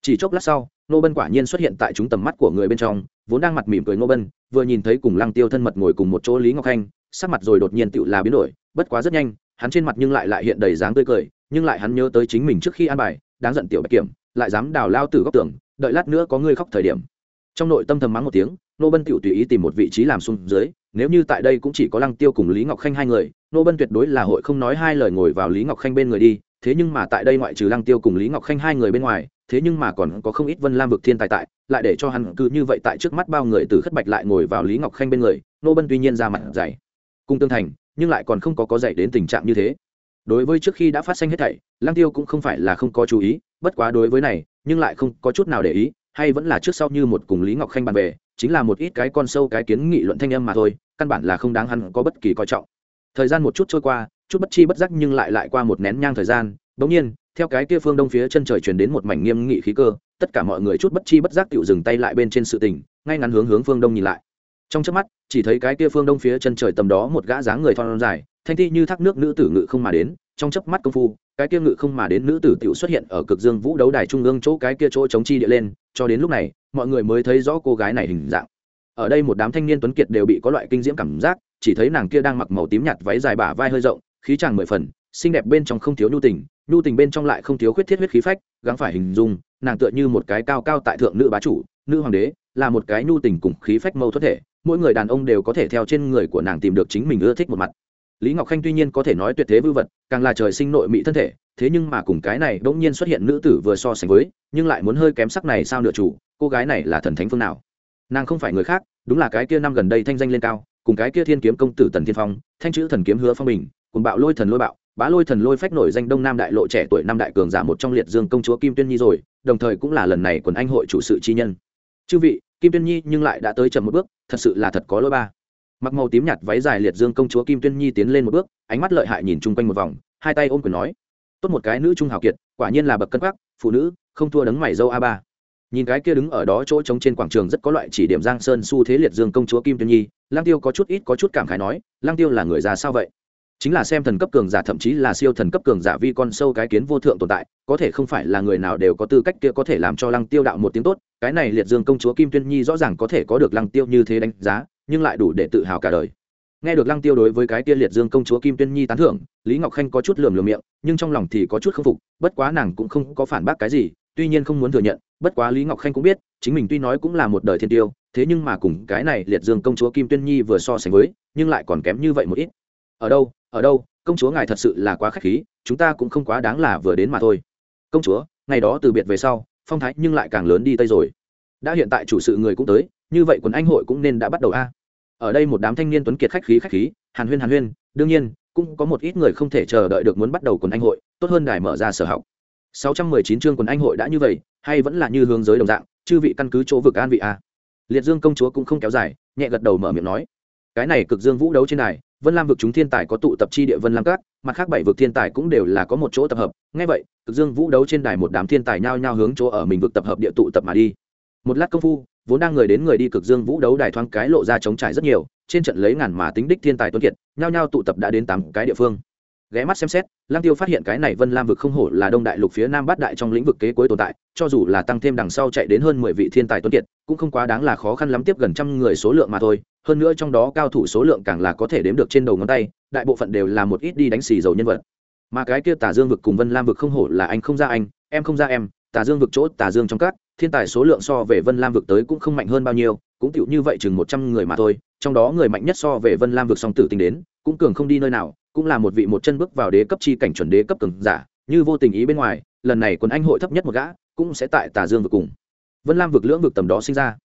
Chỉ chốc lát sau, nô bân quả nhiên xuất hiện tại chúng tầm mắt của người bên trong, vốn đang mặt mỉm cười nô bân, vừa nhìn thấy cùng lăng tiêu thân mật ngồi cùng một chỗ lý ngọc khanh, sắc mặt rồi đột nhiên tựu là biến đổi, bất quá rất nhanh, hắn trên mặt nhưng lại lại hiện đầy dáng tươi cười, nhưng lại hắn nhớ tới chính mình trước khi ăn bài đáng giận tiểu bạch kiểm, lại dám đào lao từ góc tường, đợi lát nữa có người khóc thời điểm. Trong nội tâm thầm mắng một tiếng, nô bân tiểu tùy ý tìm một vị trí làm xuống dưới, nếu như tại đây cũng chỉ có lăng tiêu cùng lý ngọc khanh hai người, nô bân tuyệt đối là hội không nói hai lời ngồi vào lý ngọc khanh bên người đi, thế nhưng mà tại đây ngoại trừ lăng tiêu cùng lý ngọc khanh hai người bên ngoài, thế nhưng mà còn có không ít vân lam vực thiên tài tại, lại để cho hắn cứ như vậy tại trước mắt bao người từ khất bạch lại ngồi vào lý ngọc khanh bên người, nô bân tuy nhiên ra mặt dày cung tương thành, nhưng lại còn không có có dạy đến tình trạng như thế đối với trước khi đã phát sinh hết thảy, lăng tiêu cũng không phải là không có chú ý, bất quá đối với này, nhưng lại không có chút nào để ý, hay vẫn là trước sau như một cùng lý ngọc khanh bàn về chính là một ít cái con sâu cái kiến nghị luận thanh âm mà thôi, căn bản là không đáng hắn có bất kỳ coi trọng. Thời gian một chút trôi qua, chút bất chi bất giác nhưng lại lại qua một nén nhang thời gian, bỗng nhiên, theo cái kia phương đông phía chân trời truyền đến một mảnh nghiêm nghị khí cơ, tất cả mọi người chút bất chi bất giác tự dừng tay lại bên trên sự tình, ngay ngắn hướng hướng phương đông nhìn lại. Trong trước mắt, chỉ thấy cái kia phương đông phía chân trời tầm đó một gã dáng người thon dài thanh thi như thác nước nữ tử ngự không mà đến, trong chớp mắt công phu, cái kia ngự không mà đến nữ tử tiểu xuất hiện ở cực dương vũ đấu đài trung ương chỗ cái kia chỗ chống chi địa lên, cho đến lúc này, mọi người mới thấy rõ cô gái này hình dạng. Ở đây một đám thanh niên tuấn kiệt đều bị có loại kinh diễm cảm giác, chỉ thấy nàng kia đang mặc màu tím nhạt váy dài bả vai hơi rộng, khí chàng mười phần, xinh đẹp bên trong không thiếu nhu tình nhu tình bên trong lại không thiếu khuyết thiết huyết khí phách, gắng phải hình dung, nàng tựa như một cái cao cao tại thượng nữ bá chủ, nữ hoàng đế, là một cái nhu tình cùng khí phách mâu thuẫn thể, mỗi người đàn ông đều có thể theo trên người của nàng tìm được chính mình ưa thích một mặt lý ngọc khanh tuy nhiên có thể nói tuyệt thế vư vật, càng là trời sinh nội mỹ thân thể, thế nhưng mà cùng cái này bỗng nhiên xuất hiện nữ tử vừa so sánh với, nhưng lại muốn hơi kém sắc này sao nửa chủ, cô gái này là thần thánh phương nào? Nàng không phải người khác, đúng là cái kia năm gần đây thanh danh lên cao, cùng cái kia thiên kiếm công tử tần thiên phong, thanh chữ thần kiếm hứa phong bình, cùng bạo lôi thần lôi bạo, bá lôi thần lôi phách nổi danh đông nam đại lộ trẻ tuổi năm đại cường giả một trong liệt dương công chúa kim tuyên nhi rồi, đồng thời cũng là lần này quần anh hội chủ sự chi nhân. Chư vị, kim tuyên nhi nhưng lại đã tới chậm một bước, thật sự là thật có lỗi ba mặc màu tím nhạt váy dài liệt dương công chúa kim tuyên nhi tiến lên một bước, ánh mắt lợi hại nhìn chung quanh một vòng, hai tay ôm quyền nói, tốt một cái nữ trung hào kiệt, quả nhiên là bậc cân quắc, phụ nữ, không thua đấng mày dâu a ba. Nhìn cái kia đứng ở đó chỗ trống trên quảng trường rất có loại chỉ điểm giang sơn xu thế liệt dương công chúa kim tuyên nhi lang tiêu có chút ít có chút cảm khái nói lang tiêu là người già sao vậy? Chính là xem thần cấp cường giả thậm chí là siêu thần cấp cường giả vi con sâu cái kiến vô thượng tồn tại, có thể không phải là người nào đều có tư cách kia có thể làm cho lăng tiêu đạo một tiếng tốt, cái này liệt dương công chúa kim tuyên nhi rõ ràng có thể có được lăng tiêu như thế đánh giá nhưng lại đủ để tự hào cả đời. Nghe được lăng tiêu đối với cái kia liệt dương công chúa kim tuyên nhi tán thưởng, lý ngọc khanh có chút lườm lườm miệng, nhưng trong lòng thì có chút không phục, bất quá nàng cũng không có phản bác cái gì, tuy nhiên không muốn thừa nhận, bất quá lý ngọc khanh cũng biết, chính mình tuy nói cũng là một đời thiên tiêu, thế nhưng mà cùng cái này liệt dương công chúa kim tuyên nhi vừa so sánh với, nhưng lại còn kém như vậy một ít. Ở đâu ở đâu, công chúa ngài thật sự là quá k h á c h khí, chúng ta cũng không quá đáng là vừa đến mà thôi. Công chúa, ngày đó từ biệt về sau, phong thái nhưng lại càng lớn đi tây rồi. Đã hiện tại chủ sự người cũng tới như vậy quần anh hội cũng nên đã bắt đầu a. Ở đây một đám thanh niên tuấn kiệt khách khí khách khí, hàn huyên hàn huyên, đương nhiên, cũng có một ít người không thể chờ đợi được muốn bắt đầu quần anh hội, tốt hơn đài mở ra sở học. 619 chương quần anh hội đã như vậy, hay vẫn là như hướng giới đồng dạng, chư vị căn cứ chỗ vực an vị a. Liệt dương công chúa cũng không kéo dài, nhẹ gật đầu mở miệng nói. Cái này cực dương vũ đấu trên đài, vân lam vực chúng thiên tài có tụ tập chi địa vân lam các, mặt khác bảy vực thiên tài cũng đều là có một chỗ tập hợp. Ngay vậy, cực dương vũ đấu trên đài một đám thiên tài nhao nhao hướng chỗ ở mình vực tập hợp địa tụ tập mà đi. Một lát công phu vốn đang người đến người đi cực dương vũ đấu đài thoáng cái lộ ra chống trải rất nhiều, trên trận lấy ngàn mà tính đích thiên tài tuấn kiệt, nhao nhao tụ tập đã đến tám cái địa phương. Ghé mắt xem xét lang tiêu phát hiện cái này vân lam vực không hổ là đông đại lục phía nam bát đại trong lĩnh vực kế cuối tồn tại, cho dù là tăng thêm đằng sau chạy đến hơn mười vị thiên tài tuấn kiệt, cũng không quá đáng là khó khăn lắm tiếp gần trăm người số lượng mà thôi, hơn nữa trong đó cao thủ số lượng càng là có thể đếm được trên đầu ngón tay, đại bộ phận đều là một ít đi đánh xì dầu nhân vật. Mà cái kia tà dương vực cùng vân lam vực không hổ là anh không ra anh, em không ra em, tà dương vực chỗ tà dương trong các thiên tài số lượng so về vân lam vực tới cũng không mạnh hơn bao nhiêu, cũng tựu như vậy chừng một trăm người mà thôi, trong đó người mạnh nhất so về vân lam vực song tử tính đến, cũng cường không đi nơi nào, cũng là một vị một chân bước vào đế cấp chi cảnh chuẩn đế cấp cường giả, như vô tình ý bên ngoài, lần này quần anh hội thấp nhất một gã, cũng sẽ tại tà dương vực cùng. Vân lam vực lưỡng vực tầm đó sinh ra.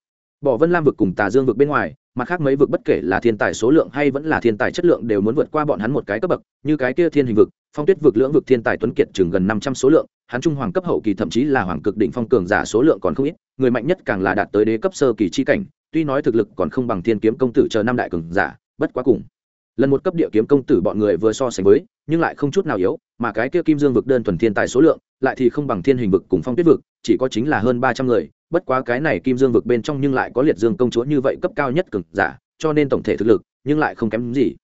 Bỏ vân lam vực cùng tà dương vực bên ngoài, mặt khác mấy vực bất kể là thiên tài số lượng hay vẫn là thiên tài chất lượng đều muốn vượt qua bọn hắn một cái cấp bậc, như cái kia thiên hình vực, phong tuyết vực lưỡng vực thiên tài tuấn kiệt chừng gần năm trăm số lượng hắn trung hoàng cấp hậu kỳ thậm chí là hoàng cực đỉnh phong cường giả số lượng còn không ít, người mạnh nhất càng là đạt tới đế cấp sơ kỳ chi cảnh, tuy nói thực lực còn không bằng thiên kiếm công tử chờ năm đại cường giả, bất quá cùng. Lần một cấp địa kiếm công tử bọn người vừa so sánh với, nhưng lại không chút nào yếu, mà cái kia kim dương vực đơn thuần thiên tài số lượng, lại thì không bằng thiên hình vực cùng phong tuyết vực, chỉ có chính là hơn ba trăm người, bất quá cái này kim dương vực bên trong nhưng lại có liệt dương công chúa như vậy cấp cao nhất cường giả, cho nên tổng thể thực lực, nhưng lại không kém gì.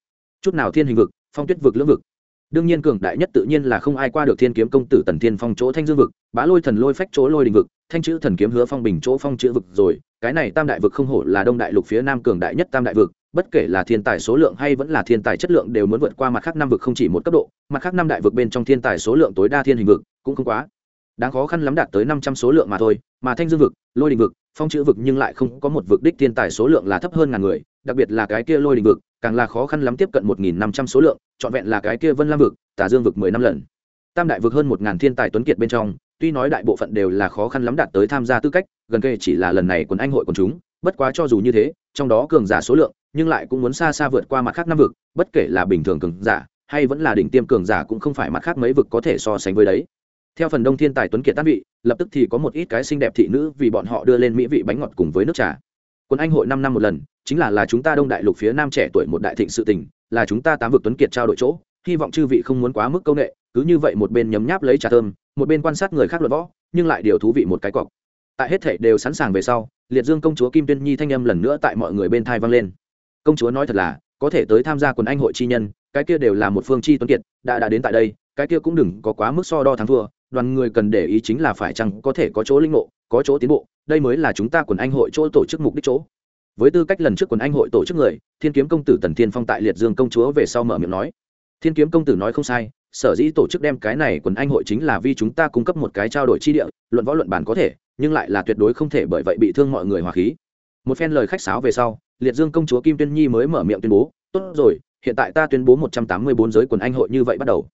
Chút nào thiên hình vực, phong tuyết vực lưỡng vực đương nhiên cường đại nhất tự nhiên là không ai qua được thiên kiếm công tử tần thiên phong chỗ thanh dương vực, bá lôi thần lôi phách chỗ lôi đình vực, thanh chữ thần kiếm hứa phong bình chỗ phong chữ vực rồi, cái này tam đại vực không hổ là đông đại lục phía nam cường đại nhất tam đại vực, bất kể là thiên tài số lượng hay vẫn là thiên tài chất lượng đều muốn vượt qua mặt khác năm vực không chỉ một cấp độ, mặt khác năm đại vực bên trong thiên tài số lượng tối đa thiên hình vực cũng không quá. Đáng khó khăn lắm đạt tới năm trăm số lượng mà thôi, mà thanh dương vực, lôi đình vực phong chữ vực nhưng lại không có một vực đích thiên tài số lượng là thấp hơn ngàn người, đặc biệt là cái kia lôi đình vực, càng là khó khăn lắm tiếp cận một nghìn năm trăm số lượng, trọn vẹn là cái kia vân lam vực tả dương vực mười năm lần. Tam đại vực hơn một ngàn thiên tài tuấn kiệt bên trong, tuy nói đại bộ phận đều là khó khăn lắm đạt tới tham gia tư cách, gần kề chỉ là lần này quần anh hội quần chúng, bất quá cho dù như thế, trong đó cường giả số lượng, nhưng lại cũng muốn xa xa vượt qua mặt khác năm vực, bất kể là bình thường cường giả, hay vẫn là đỉnh tiêm cường giả cũng không phải mặt khác mấy vực có thể so sánh với đấy theo phần đông thiên tài tuấn kiệt tan vị, lập tức thì có một ít cái xinh đẹp thị nữ vì bọn họ đưa lên mỹ vị bánh ngọt cùng với nước trà. Quân anh hội năm năm một lần, chính là là chúng ta đông đại lục phía nam trẻ tuổi một đại thịnh sự tình, là chúng ta tám vực tuấn kiệt trao đổi chỗ, hy vọng chư vị không muốn quá mức công nghệ, cứ như vậy một bên nhấm nháp lấy trà thơm, một bên quan sát người khác luận võ, nhưng lại điều thú vị một cái cọc. Tại hết thể đều sẵn sàng về sau, liệt dương công chúa kim tuyên nhi thanh âm lần nữa tại mọi người bên thai vang lên. Công chúa nói thật là, có thể tới tham gia quần anh hội chi nhân, cái kia đều là một phương chi tuấn kiệt, đã đã đến tại đây, cái kia cũng đừng có quá mức so đo thắng thua đoàn người cần để ý chính là phải chăng có thể có chỗ linh ngộ, có chỗ tiến bộ, đây mới là chúng ta quần anh hội chỗ tổ chức mục đích chỗ. Với tư cách lần trước quần anh hội tổ chức người, thiên kiếm công tử tần thiên phong tại liệt dương công chúa về sau mở miệng nói. Thiên kiếm công tử nói không sai, sở dĩ tổ chức đem cái này quần anh hội chính là vì chúng ta cung cấp một cái trao đổi chi địa, luận võ luận bản có thể, nhưng lại là tuyệt đối không thể bởi vậy bị thương mọi người hòa khí. Một phen lời khách sáo về sau, liệt dương công chúa kim tuyên nhi mới mở miệng tuyên bố, tốt rồi, hiện tại ta tuyên bố một trăm tám mươi bốn giới quần anh hội như vậy bắt đầu.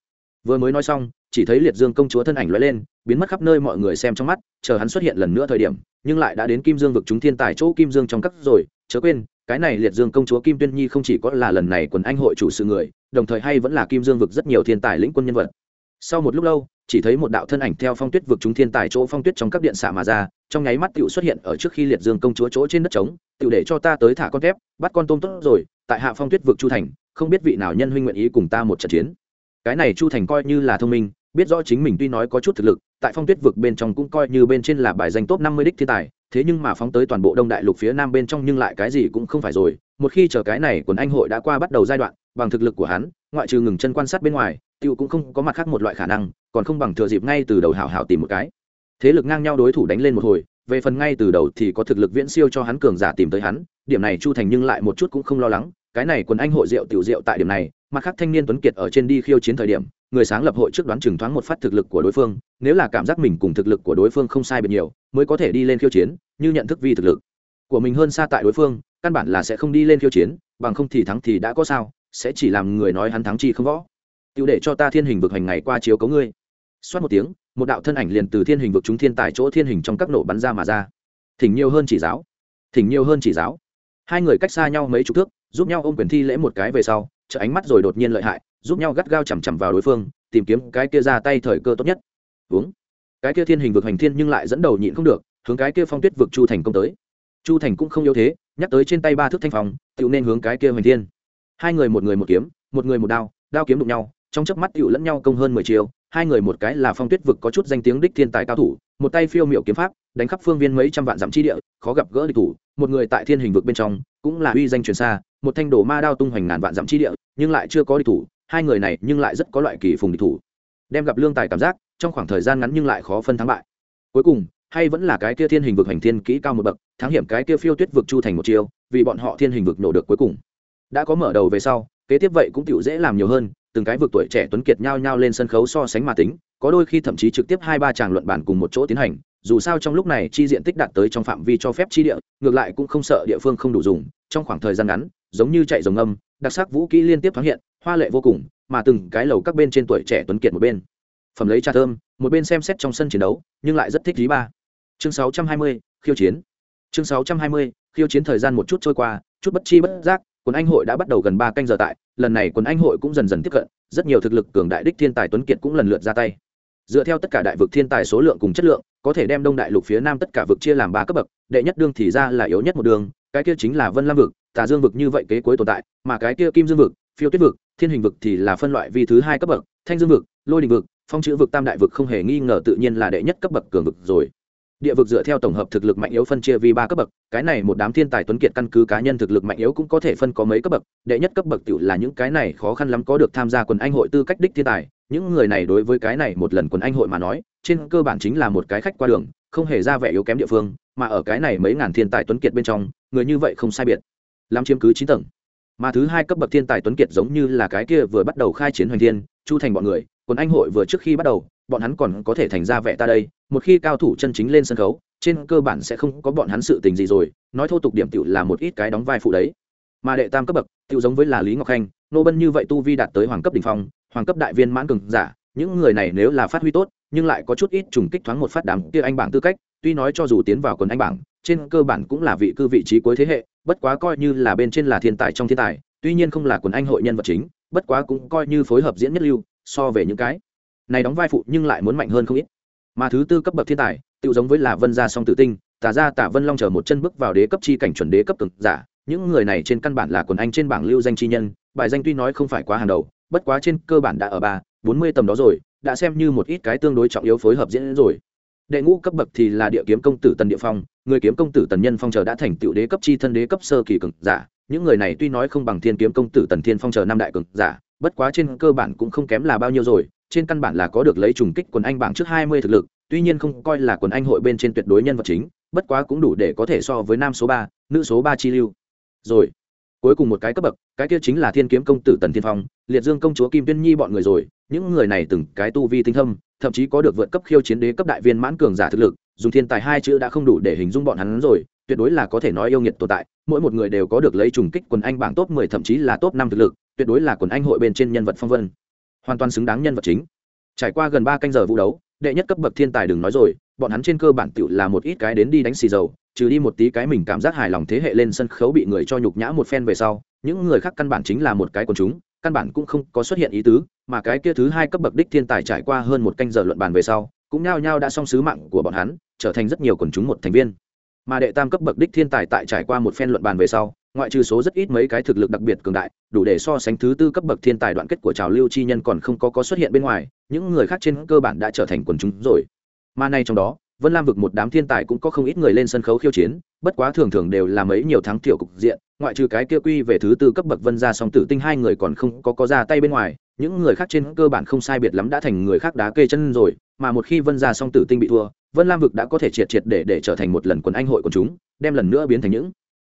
Vừa mới nói xong chỉ thấy liệt dương công chúa thân ảnh lóe lên, biến mất khắp nơi mọi người xem trong mắt, chờ hắn xuất hiện lần nữa thời điểm, nhưng lại đã đến kim dương vực chúng thiên tài chỗ kim dương trong các rồi, chớ quên, cái này liệt dương công chúa kim tuyên nhi không chỉ có là lần này quần anh hội chủ sự người, đồng thời hay vẫn là kim dương vực rất nhiều thiên tài lĩnh quân nhân vật. Sau một lúc lâu, chỉ thấy một đạo thân ảnh theo phong tuyết vực chúng thiên tài chỗ phong tuyết trong các điện xạ mà ra, trong nháy mắt tựu xuất hiện ở trước khi liệt dương công chúa chỗ trên đất trống tựu để cho ta tới thả con thép, bắt con tôm tốt rồi, tại hạ phong tuyết vực chu thành, không biết vị nào nhân huynh nguyện ý cùng ta một trận chiến. Cái này chu thành coi như là thông minh biết rõ chính mình tuy nói có chút thực lực, tại phong tuyết vực bên trong cũng coi như bên trên là bài danh top năm mươi đích thiên tài, thế nhưng mà phóng tới toàn bộ đông đại lục phía nam bên trong nhưng lại cái gì cũng không phải rồi. Một khi chờ cái này quần anh hội đã qua bắt đầu giai đoạn, bằng thực lực của hắn, ngoại trừ ngừng chân quan sát bên ngoài, tiêu cũng không có mặt khác một loại khả năng, còn không bằng thừa dịp ngay từ đầu hảo hảo tìm một cái. Thế lực ngang nhau đối thủ đánh lên một hồi, về phần ngay từ đầu thì có thực lực viễn siêu cho hắn cường giả tìm tới hắn, điểm này chu thành nhưng lại một chút cũng không lo lắng, cái này quần anh hội rượu tiểu rượu tại điểm này, mặt khác thanh niên tuấn kiệt ở trên đi khiêu chiến thời điểm người sáng lập hội trước đoán chừng thoáng một phát thực lực của đối phương, nếu là cảm giác mình cùng thực lực của đối phương không sai biệt nhiều, mới có thể đi lên khiêu chiến, như nhận thức vi thực lực của mình hơn xa tại đối phương, căn bản là sẽ không đi lên khiêu chiến, bằng không thì thắng thì đã có sao, sẽ chỉ làm người nói hắn thắng chi không võ. Tiêu để cho ta thiên hình vực hành ngày qua chiếu cấu ngươi. Xoát một tiếng, một đạo thân ảnh liền từ thiên hình vực chúng thiên tại chỗ thiên hình trong các nổ bắn ra mà ra. Thỉnh nhiều hơn chỉ giáo. Thỉnh nhiều hơn chỉ giáo. Hai người cách xa nhau mấy chục thước, giúp nhau ôm quyền thi lễ một cái về sau, chợ ánh mắt rồi đột nhiên lợi hại giúp nhau gắt gao chằm chằm vào đối phương, tìm kiếm cái kia ra tay thời cơ tốt nhất. Uống. Cái kia thiên hình vực hành thiên nhưng lại dẫn đầu nhịn không được, hướng cái kia phong tuyết vực chu thành công tới. Chu thành cũng không yếu thế, nhắc tới trên tay ba thước thanh phòng tựu nên hướng cái kia hành thiên. Hai người một người một kiếm, một người một đao đao kiếm đụng nhau, trong chớp mắt tựu lẫn nhau công hơn mười chiều, hai người một cái là phong tuyết vực có chút danh tiếng đích thiên tài cao thủ, một tay phiêu miệu kiếm pháp, đánh khắp phương viên mấy trăm vạn dặm chi địa, khó gặp gỡ địch thủ, một người tại thiên hình vực bên trong, cũng là uy danh truyền xa, một thanh đồ ma đao tung hoành ngàn vạn dặm chi địa, nhưng lại chưa có địch thủ hai người này nhưng lại rất có loại kỳ phùng địch thủ. Đem gặp lương tài cảm giác, trong khoảng thời gian ngắn nhưng lại khó phân thắng bại. Cuối cùng, hay vẫn là cái kia thiên hình vực hành thiên kỹ cao một bậc, thắng hiểm cái kia phiêu tuyết vực chu thành một chiêu, vì bọn họ thiên hình vực nổ được cuối cùng. Đã có mở đầu về sau, kế tiếp vậy cũng tựu dễ làm nhiều hơn, từng cái vực tuổi trẻ tuấn kiệt nhao nhao lên sân khấu so sánh mà tính, có đôi khi thậm chí trực tiếp hai ba chàng luận bản cùng một chỗ tiến hành, dù sao trong lúc này chi diện tích đạt tới trong phạm vi cho phép chi địa, ngược lại cũng không sợ địa phương không đủ dùng, trong khoảng thời gian ngắn, giống như chạy dòng âm đặc sắc vũ kỹ liên tiếp thoáng hiện hoa lệ vô cùng mà từng cái lầu các bên trên tuổi trẻ tuấn kiệt một bên. Phẩm lấy trà thơm một bên xem xét trong sân chiến đấu nhưng lại rất thích lý ba. Chương 620, khiêu chiến. Chương 620, khiêu chiến thời gian một chút trôi qua chút bất chi bất giác quần anh hội đã bắt đầu gần ba canh giờ tại lần này quần anh hội cũng dần dần tiếp cận rất nhiều thực lực cường đại đích thiên tài tuấn kiệt cũng lần lượt ra tay. Dựa theo tất cả đại vực thiên tài số lượng cùng chất lượng có thể đem đông đại lục phía nam tất cả vực chia làm ba cấp bậc đệ nhất đương thì ra là yếu nhất một đường cái kia chính là vân lam vực tà dương vực như vậy kế cuối tồn tại mà cái kia kim dương vực phiêu tuyết vực thiên hình vực thì là phân loại vi thứ hai cấp bậc, thanh dương vực, lôi đình vực, phong chữ vực, tam đại vực không hề nghi ngờ tự nhiên là đệ nhất cấp bậc cường vực rồi. Địa vực dựa theo tổng hợp thực lực mạnh yếu phân chia vì ba cấp bậc, cái này một đám thiên tài tuấn kiệt căn cứ cá nhân thực lực mạnh yếu cũng có thể phân có mấy cấp bậc, đệ nhất cấp bậc tự là những cái này khó khăn lắm có được tham gia quần anh hội tư cách đích thiên tài, những người này đối với cái này một lần quần anh hội mà nói, trên cơ bản chính là một cái khách qua đường, không hề ra vẻ yếu kém địa phương, mà ở cái này mấy ngàn thiên tài tuấn kiệt bên trong, người như vậy không sai biệt. Làm chiếm cứ chín tầng mà thứ hai cấp bậc thiên tài tuấn kiệt giống như là cái kia vừa bắt đầu khai chiến hoành thiên, chu thành bọn người quân anh hội vừa trước khi bắt đầu, bọn hắn còn có thể thành ra vẻ ta đây, một khi cao thủ chân chính lên sân khấu, trên cơ bản sẽ không có bọn hắn sự tình gì rồi, nói thô tục điểm tựu là một ít cái đóng vai phụ đấy. Mà đệ tam cấp bậc tựu giống với là lý ngọc khanh, nô bân như vậy tu vi đạt tới hoàng cấp đ ỉ n h phong, hoàng cấp đại viên mãn cường giả, những người này nếu là phát huy tốt, nhưng lại có chút ít trùng kích thoáng một phát đám kia anh bảng tư cách, tuy nói cho dù tiến vào quần anh bảng, trên cơ bản cũng là vị cư vị trí cuối thế hệ bất quá coi như là bên trên là thiên tài trong thiên tài, tuy nhiên không là quần anh hội nhân vật chính, bất quá cũng coi như phối hợp diễn nhất lưu, so về những cái này đóng vai phụ nhưng lại muốn mạnh hơn không ít. Mà thứ tư cấp bậc thiên tài tự giống với là vân gia song tử tinh tả ra tả vân long chờ một chân bước vào đế cấp chi cảnh chuẩn đế cấp cực giả, những người này trên căn bản là quần anh trên bảng lưu danh chi nhân, bài danh tuy nói không phải quá hàng đầu, bất quá trên cơ bản đã ở ba, bốn mươi tầm đó rồi, đã xem như một ít cái tương đối trọng yếu phối hợp diễn rồi đệ ngũ cấp bậc thì là địa kiếm công tử tần địa phong, người kiếm công tử tần nhân phong chờ đã thành tựu đế cấp chi thân đế cấp sơ kỳ cực giả. Những người này tuy nói không bằng thiên kiếm công tử tần thiên phong chờ năm đại cực giả, bất quá trên cơ bản cũng không kém là bao nhiêu rồi, trên căn bản là có được lấy trùng kích quần anh bảng trước hai mươi thực lực, tuy nhiên không coi là quần anh hội bên trên tuyệt đối nhân vật chính, bất quá cũng đủ để có thể so với nam số ba, nữ số ba chi lưu. Rồi, cuối cùng một cái cấp bậc, cái kia chính là thiên kiếm công tử tần thiên phong, liệt dương công chúa kim tuyên nhi bọn người rồi, những người này từng cái tu vi tinh thâm thậm chí có được vượt cấp khiêu chiến đế cấp đại viên mãn cường giả thực lực, dùng thiên tài hai chữ đã không đủ để hình dung bọn hắn rồi, tuyệt đối là có thể nói yêu nghiệt tồn tại, mỗi một người đều có được lấy trùng kích quần anh bảng top mười, thậm chí là top năm thực lực, tuyệt đối là quần anh hội bên trên nhân vật phong vân. Hoàn toàn xứng đáng nhân vật chính. Trải qua gần ba canh giờ vũ đấu, đệ nhất cấp bậc thiên tài đừng nói rồi, bọn hắn trên cơ bản tựu là một ít cái đến đi đánh xì dầu, trừ đi một tí cái mình cảm giác hài lòng thế hệ lên sân khấu bị người cho nhục nhã một phen về sau, những người khác căn bản chính là một cái quần chúng căn bản cũng không có xuất hiện ý tứ, mà cái kia thứ hai cấp bậc đích thiên tài trải qua hơn một canh giờ luận bàn về sau, cũng nhao nhao đã xong sứ mạng của bọn hắn, trở thành rất nhiều quần chúng một thành viên. Mà đệ tam cấp bậc đích thiên tài tại trải qua một phen luận bàn về sau, ngoại trừ số rất ít mấy cái thực lực đặc biệt cường đại, đủ để so sánh thứ tư cấp bậc thiên tài đoạn kết của trào lưu chi nhân còn không có có xuất hiện bên ngoài, những người khác trên cơ bản đã trở thành quần chúng rồi. Mà nay trong đó vân lam vực một đám thiên tài cũng có không ít người lên sân khấu khiêu chiến, bất quá thường thường đều là mấy nhiều thắng tiểu cục diện, ngoại trừ cái kia quy về thứ tư cấp bậc vân gia song tử tinh hai người còn không có có ra tay bên ngoài, những người khác trên cơ bản không sai biệt lắm đã thành người khác đá kê chân rồi, mà một khi vân gia song tử tinh bị thua, vân lam vực đã có thể triệt triệt để để trở thành một lần quần anh hội của chúng, đem lần nữa biến thành những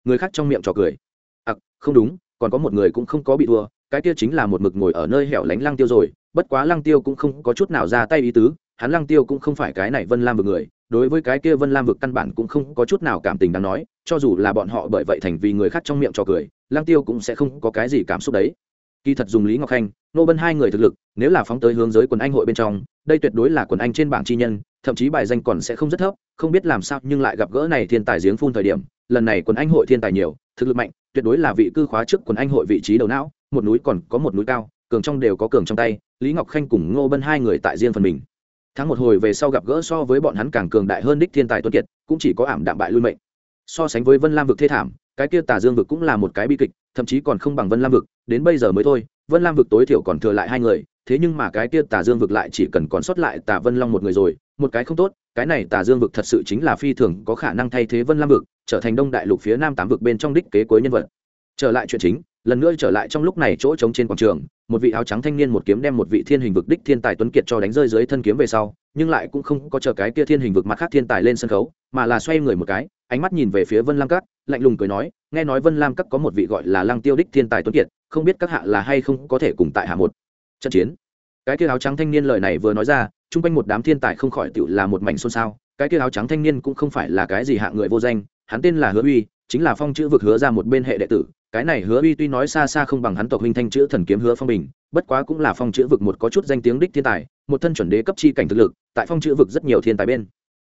người khác trong miệng trò cười. À không đúng, còn có một người cũng không có bị thua, cái kia chính là một mực ngồi ở nơi hẻo lánh lăng tiêu rồi, bất quá lăng tiêu cũng không có chút nào ra tay ý tứ hắn lăng tiêu cũng không phải cái này vân lam vực người, đối với cái kia vân lam vực căn bản cũng không có chút nào cảm tình đáng nói, cho dù là bọn họ bởi vậy thành vì người khác trong miệng cho cười, lăng tiêu cũng sẽ không có cái gì cảm xúc đấy. Kỳ thật dùng lý ngọc khanh, nô bân hai người thực lực, nếu là phóng tới hướng giới quần anh hội bên trong, đây tuyệt đối là quần anh trên bảng chi nhân, thậm chí bài danh còn sẽ không rất thấp, không biết làm sao nhưng lại gặp gỡ này thiên tài giếng phun thời điểm, lần này quần anh hội thiên tài nhiều, thực lực mạnh, tuyệt đối là vị cư khóa trước quần anh hội vị trí đầu não, một núi còn có một núi cao, cường trong đều có cường trong tay, lý ngọc khanh cùng ngô bân hai người tại riêng phần mình tháng một hồi về sau gặp gỡ so với bọn hắn càng cường đại hơn đích thiên tài tuấn kiệt, cũng chỉ có ảm đạm bại lui mệnh. So sánh với vân lam vực thê thảm, cái kia tà dương vực cũng là một cái bi kịch, thậm chí còn không bằng vân lam vực, đến bây giờ mới thôi, vân lam vực tối thiểu còn thừa lại hai người, thế nhưng mà cái kia tà dương vực lại chỉ cần còn sót lại tà vân long một người rồi, một cái không tốt, cái này tà dương vực thật sự chính là phi thường có khả năng thay thế vân lam vực, trở thành đông đại lục phía nam tám vực bên trong đích kế cuối nhân vật. Trở lại chuyện chính lần nữa trở lại trong lúc này chỗ trống trên quảng trường, một vị áo trắng thanh niên một kiếm đem một vị thiên hình vực đích thiên tài tuấn kiệt cho đánh rơi dưới thân kiếm về sau, nhưng lại cũng không có chờ cái kia thiên hình vực mặt khác thiên tài lên sân khấu, mà là xoay người một cái, ánh mắt nhìn về phía vân lam cát lạnh lùng cười nói, nghe nói vân lam cát có một vị gọi là lăng tiêu đích thiên tài tuấn kiệt, không biết các hạ là hay không có thể cùng tại hạ một trận chiến. Cái kia áo trắng thanh niên lời này vừa nói ra, chung quanh một đám thiên tài không khỏi tự là một mảnh xôn xao, cái kia áo trắng thanh niên cũng không phải là cái gì hạ người vô danh, hắn tên là hứa uy, chính là phong chữ vực hứa ra một bên hệ đệ tử cái này hứa uy tuy nói xa xa không bằng hắn tộc huynh thanh chữ thần kiếm hứa phong bình, bất quá cũng là phong chữ vực một có chút danh tiếng đích thiên tài, một thân chuẩn đế cấp chi cảnh thực lực, tại phong chữ vực rất nhiều thiên tài bên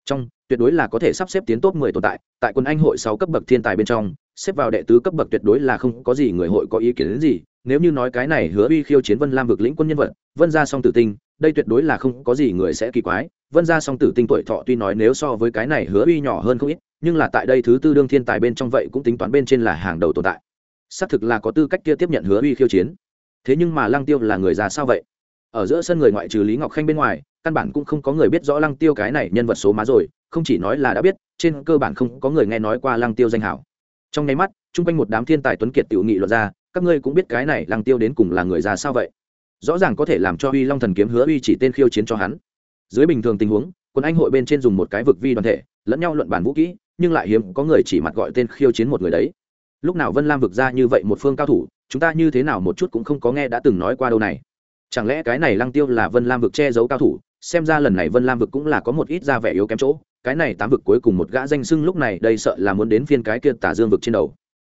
trong, tuyệt đối là có thể sắp xếp tiến top mười tồn tại tại quân anh hội sáu cấp bậc thiên tài bên trong, xếp vào đệ tứ cấp bậc tuyệt đối là không có gì người hội có ý kiến đến gì, nếu như nói cái này hứa uy khiêu chiến vân lam vực lĩnh quân nhân vật, vân gia song tử tinh, đây tuyệt đối là không có gì người sẽ kỳ quái, vân gia song tử tinh tuổi thọ tuy nói nếu so với cái này hứa uy nhỏ hơn không ít, nhưng là tại đây thứ tư đương thiên tài bên trong vậy cũng tính toán bên trên là hàng đầu tồn tại xác thực là có tư cách kia tiếp nhận hứa uy khiêu chiến. Thế nhưng mà lăng tiêu là người già sao vậy? Ở giữa sân người ngoại trừ lý ngọc khanh bên ngoài, căn bản cũng không có người biết rõ lăng tiêu cái này nhân vật số má rồi, không chỉ nói là đã biết, trên cơ bản không có người nghe nói qua lăng tiêu danh hảo. Trong nháy mắt, chung quanh một đám thiên tài tuấn kiệt tiểu nghị luận ra, các ngươi cũng biết cái này lăng tiêu đến cùng là người già sao vậy? Rõ ràng có thể làm cho uy long thần kiếm hứa uy chỉ tên khiêu chiến cho hắn. Dưới bình thường tình huống, quân anh hội bên trên dùng một cái vực vi đoàn thể, lẫn nhau luận bản vũ kỹ, nhưng lại hiếm có người chỉ mặt gọi tên khiêu chiến một người đấy lúc nào vân lam vực ra như vậy một phương cao thủ, chúng ta như thế nào một chút cũng không có nghe đã từng nói qua đâu này. Chẳng lẽ cái này lăng tiêu là vân lam vực che giấu cao thủ, xem ra lần này vân lam vực cũng là có một ít ra vẻ yếu kém chỗ, cái này tám vực cuối cùng một gã danh sưng lúc này đây sợ là muốn đến phiên cái kia tả dương vực trên đầu.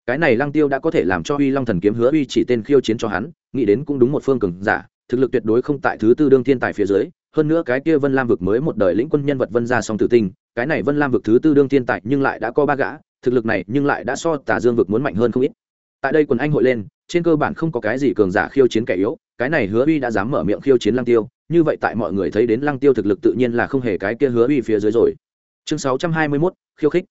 Cái này lăng tiêu đã có thể làm cho uy long thần kiếm hứa uy chỉ tên khiêu chiến cho hắn, nghĩ đến cũng đúng một phương cường giả, thực lực tuyệt đối không tại thứ tư đương thiên tài phía dưới, hơn nữa cái kia vân lam vực mới một đời lĩnh quân nhân vật vân gia song tử tinh, cái này vân lam vực thứ tư đương thiên tài nhưng lại đã có ba gã thực lực này nhưng lại đã so tà dương vực muốn mạnh hơn không ít. Tại đây quần anh hội lên trên cơ bản không có cái gì cường giả khiêu chiến kẻ yếu cái này hứa uy đã dám mở miệng khiêu chiến lăng tiêu như vậy tại mọi người thấy đến lăng tiêu thực lực tự nhiên là không hề cái kia hứa uy phía dưới rồi. Chương 621, khiêu khích.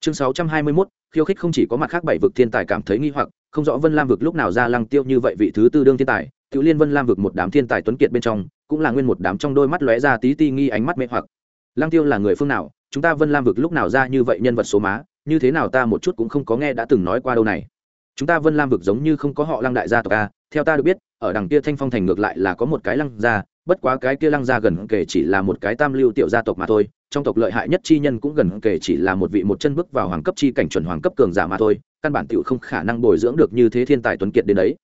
Chương 621, khiêu khích không chỉ có mặt khác bảy vực thiên tài cảm thấy nghi hoặc không rõ vân lam vực lúc nào ra lăng tiêu như vậy vị thứ tư đương thiên tài cựu liên vân lam vực một đám thiên tài tuấn kiệt bên trong cũng là nguyên một đám trong đôi mắt lóe ra tí ti nghi ánh mắt mê hoặc. Lăng tiêu là người phương nào chúng ta vân lam vực lúc nào ra như vậy nhân vật số má như thế nào ta một chút cũng không có nghe đã từng nói qua đâu này. Chúng ta vân lam vực giống như không có họ lăng đại gia tộc a theo ta được biết, ở đằng kia thanh phong thành ngược lại là có một cái lăng gia, bất quá cái kia lăng gia gần kể chỉ là một cái tam lưu tiểu gia tộc mà thôi, trong tộc lợi hại nhất chi nhân cũng gần kể chỉ là một vị một chân bước vào hoàng cấp chi cảnh chuẩn hoàng cấp cường giả mà thôi, căn bản tiểu không khả năng bồi dưỡng được như thế thiên tài tuấn kiệt đến đấy.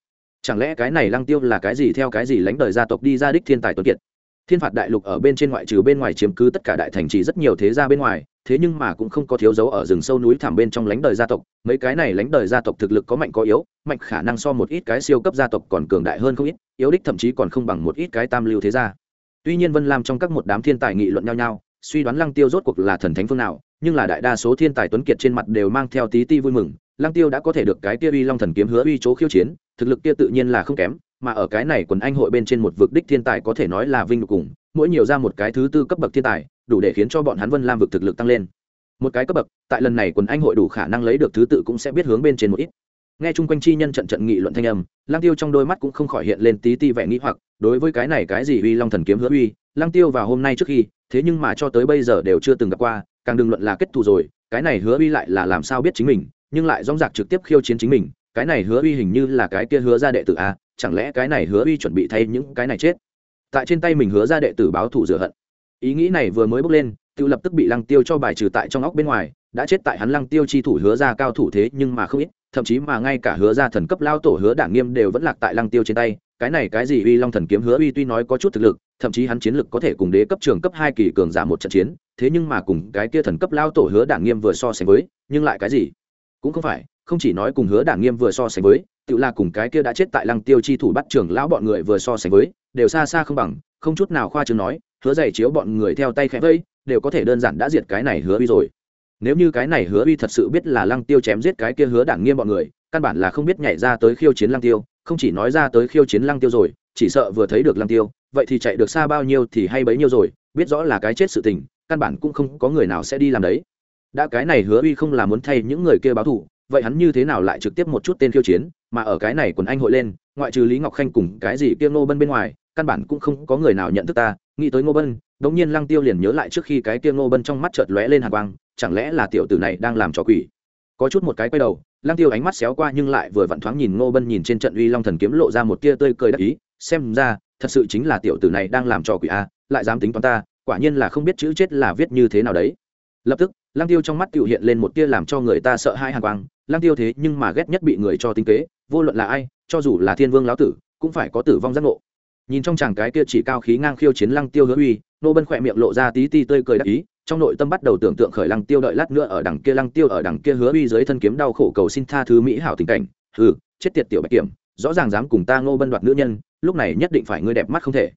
Chẳng lẽ cái này lăng tiêu là cái gì theo cái gì lãnh đời gia tộc đi ra đích thiên tài tuấn kiệt? Thiên phạt đại lục ở bên trên ngoại trừ bên ngoài chiếm cứ tất cả đại thành trì rất nhiều thế gia bên ngoài, thế nhưng mà cũng không có thiếu dấu ở rừng sâu núi thẳm bên trong lãnh đời gia tộc. Mấy cái này lãnh đời gia tộc thực lực có mạnh có yếu, mạnh khả năng so một ít cái siêu cấp gia tộc còn cường đại hơn không ít, yếu đích thậm chí còn không bằng một ít cái tam lưu thế gia. Tuy nhiên vân lam trong các một đám thiên tài nghị luận nhau nhau, suy đoán lăng tiêu rốt cuộc là thần thánh phương nào, nhưng là đại đa số thiên tài tuấn kiệt trên mặt đều mang theo tí ti vui mừng. Lăng tiêu đã có thể được cái Tia uy long thần kiếm hứa uy chỗ khiêu chiến, thực lực kia tự nhiên là không kém mà ở cái này quần anh hội bên trên một vực đích thiên tài có thể nói là vinh cùng, mỗi nhiều ra một cái thứ tư cấp bậc thiên tài, đủ để khiến cho bọn hắn vân lam vực thực lực tăng lên. Một cái cấp bậc, tại lần này quần anh hội đủ khả năng lấy được thứ tự cũng sẽ biết hướng bên trên một ít. Nghe chung quanh chi nhân trận trận nghị luận thanh âm lang tiêu trong đôi mắt cũng không khỏi hiện lên tí ti vẻ nghĩ hoặc, đối với cái này cái gì uy long thần kiếm hứa uy lang tiêu vào hôm nay trước khi, thế nhưng mà cho tới bây giờ đều chưa từng gặp qua, càng đừng luận là kết thù rồi, cái này hứa uy lại là làm sao biết chính mình, nhưng lại dóng dạc trực tiếp khiêu chiến chính mình, cái này hứa uy hình như là cái kia hứa ra đệ tử a chẳng lẽ cái này hứa uy chuẩn bị thay những cái này chết? Tại trên tay mình hứa ra đệ tử báo thủ rửa hận. Ý nghĩ này vừa mới bước lên tự lập tức bị lăng tiêu cho bài trừ tại trong óc bên ngoài, đã chết tại hắn lăng tiêu chi thủ hứa ra cao thủ thế nhưng mà không ít, thậm chí mà ngay cả hứa ra thần cấp lao tổ hứa đảng nghiêm đều vẫn lạc tại lăng tiêu trên tay. Cái này cái gì uy long thần kiếm hứa uy tuy nói có chút thực lực, thậm chí hắn chiến lực có thể cùng đế cấp trường cấp hai kỳ cường giả một trận chiến, thế nhưng mà cùng cái kia thần cấp lao tổ hứa đảng nghiêm vừa so sánh với, nhưng lại cái gì? Cũng không phải, không chỉ nói cùng hứa đảng nghiêm vừa so sánh với tự là cùng cái kia đã chết tại lăng tiêu chi thủ bắt trưởng lão bọn người vừa so sánh với, đều xa xa không bằng, không chút nào khoa trương nói, hứa dày chiếu bọn người theo tay khẽ vây, đều có thể đơn giản đã diệt cái này hứa uy rồi. Nếu như cái này hứa uy thật sự biết là lăng tiêu chém giết cái kia hứa đảng nghiêm bọn người, căn bản là không biết nhảy ra tới khiêu chiến lăng tiêu, không chỉ nói ra tới khiêu chiến lăng tiêu rồi, chỉ sợ vừa thấy được lăng tiêu, vậy thì chạy được xa bao nhiêu thì hay bấy nhiêu rồi, biết rõ là cái chết sự tình, căn bản cũng không có người nào sẽ đi làm đấy. Đã cái này hứa uy không là muốn thay những người kia báo thù, vậy hắn như thế nào lại trực tiếp một chút tên khiêu chiến mà ở cái này quần anh hội lên, ngoại trừ lý ngọc khanh cùng cái gì kia ngô bân bên ngoài, căn bản cũng không có người nào nhận thức ta, nghĩ tới ngô bân đống nhiên lăng tiêu liền nhớ lại trước khi cái kia ngô bân trong mắt chợt lóe lên hàn quang, chẳng lẽ là tiểu tử này đang làm trò quỷ? Có chút một cái quay đầu, lăng tiêu ánh mắt xéo qua nhưng lại vừa vặn thoáng nhìn ngô bân nhìn trên trận uy long thần kiếm lộ ra một tia tươi cười đắc ý, xem ra, thật sự chính là tiểu tử này đang làm trò quỷ a lại dám tính toán ta, quả nhiên là không biết chữ chết là viết như thế nào đấy. Lập tức, lăng tiêu trong mắt tiểu hiện lên một tia làm cho người ta sợ hai hàn quang, lăng tiêu thế nhưng mà ghét nhất bị người cho tinh kế vô luận là ai, cho dù là thiên vương lão tử, cũng phải có tử vong giác ngộ. Nhìn trong chàng cái kia chỉ cao khí ngang khiêu chiến lăng tiêu hứa uy nô bân khỏe miệng lộ ra tí ti tươi cười đắc ý, trong nội tâm bắt đầu tưởng tượng khởi lăng tiêu đợi lát nữa ở đằng kia lăng tiêu, ở đằng kia hứa uy dưới thân kiếm đau khổ cầu xin tha thứ mỹ hảo tình cảnh. Hừ, chết tiệt tiểu bạch kiểm, rõ ràng dám cùng ta ngô bân đoạt nữ nhân, lúc này nhất định phải ngươi đẹp mắt không thể.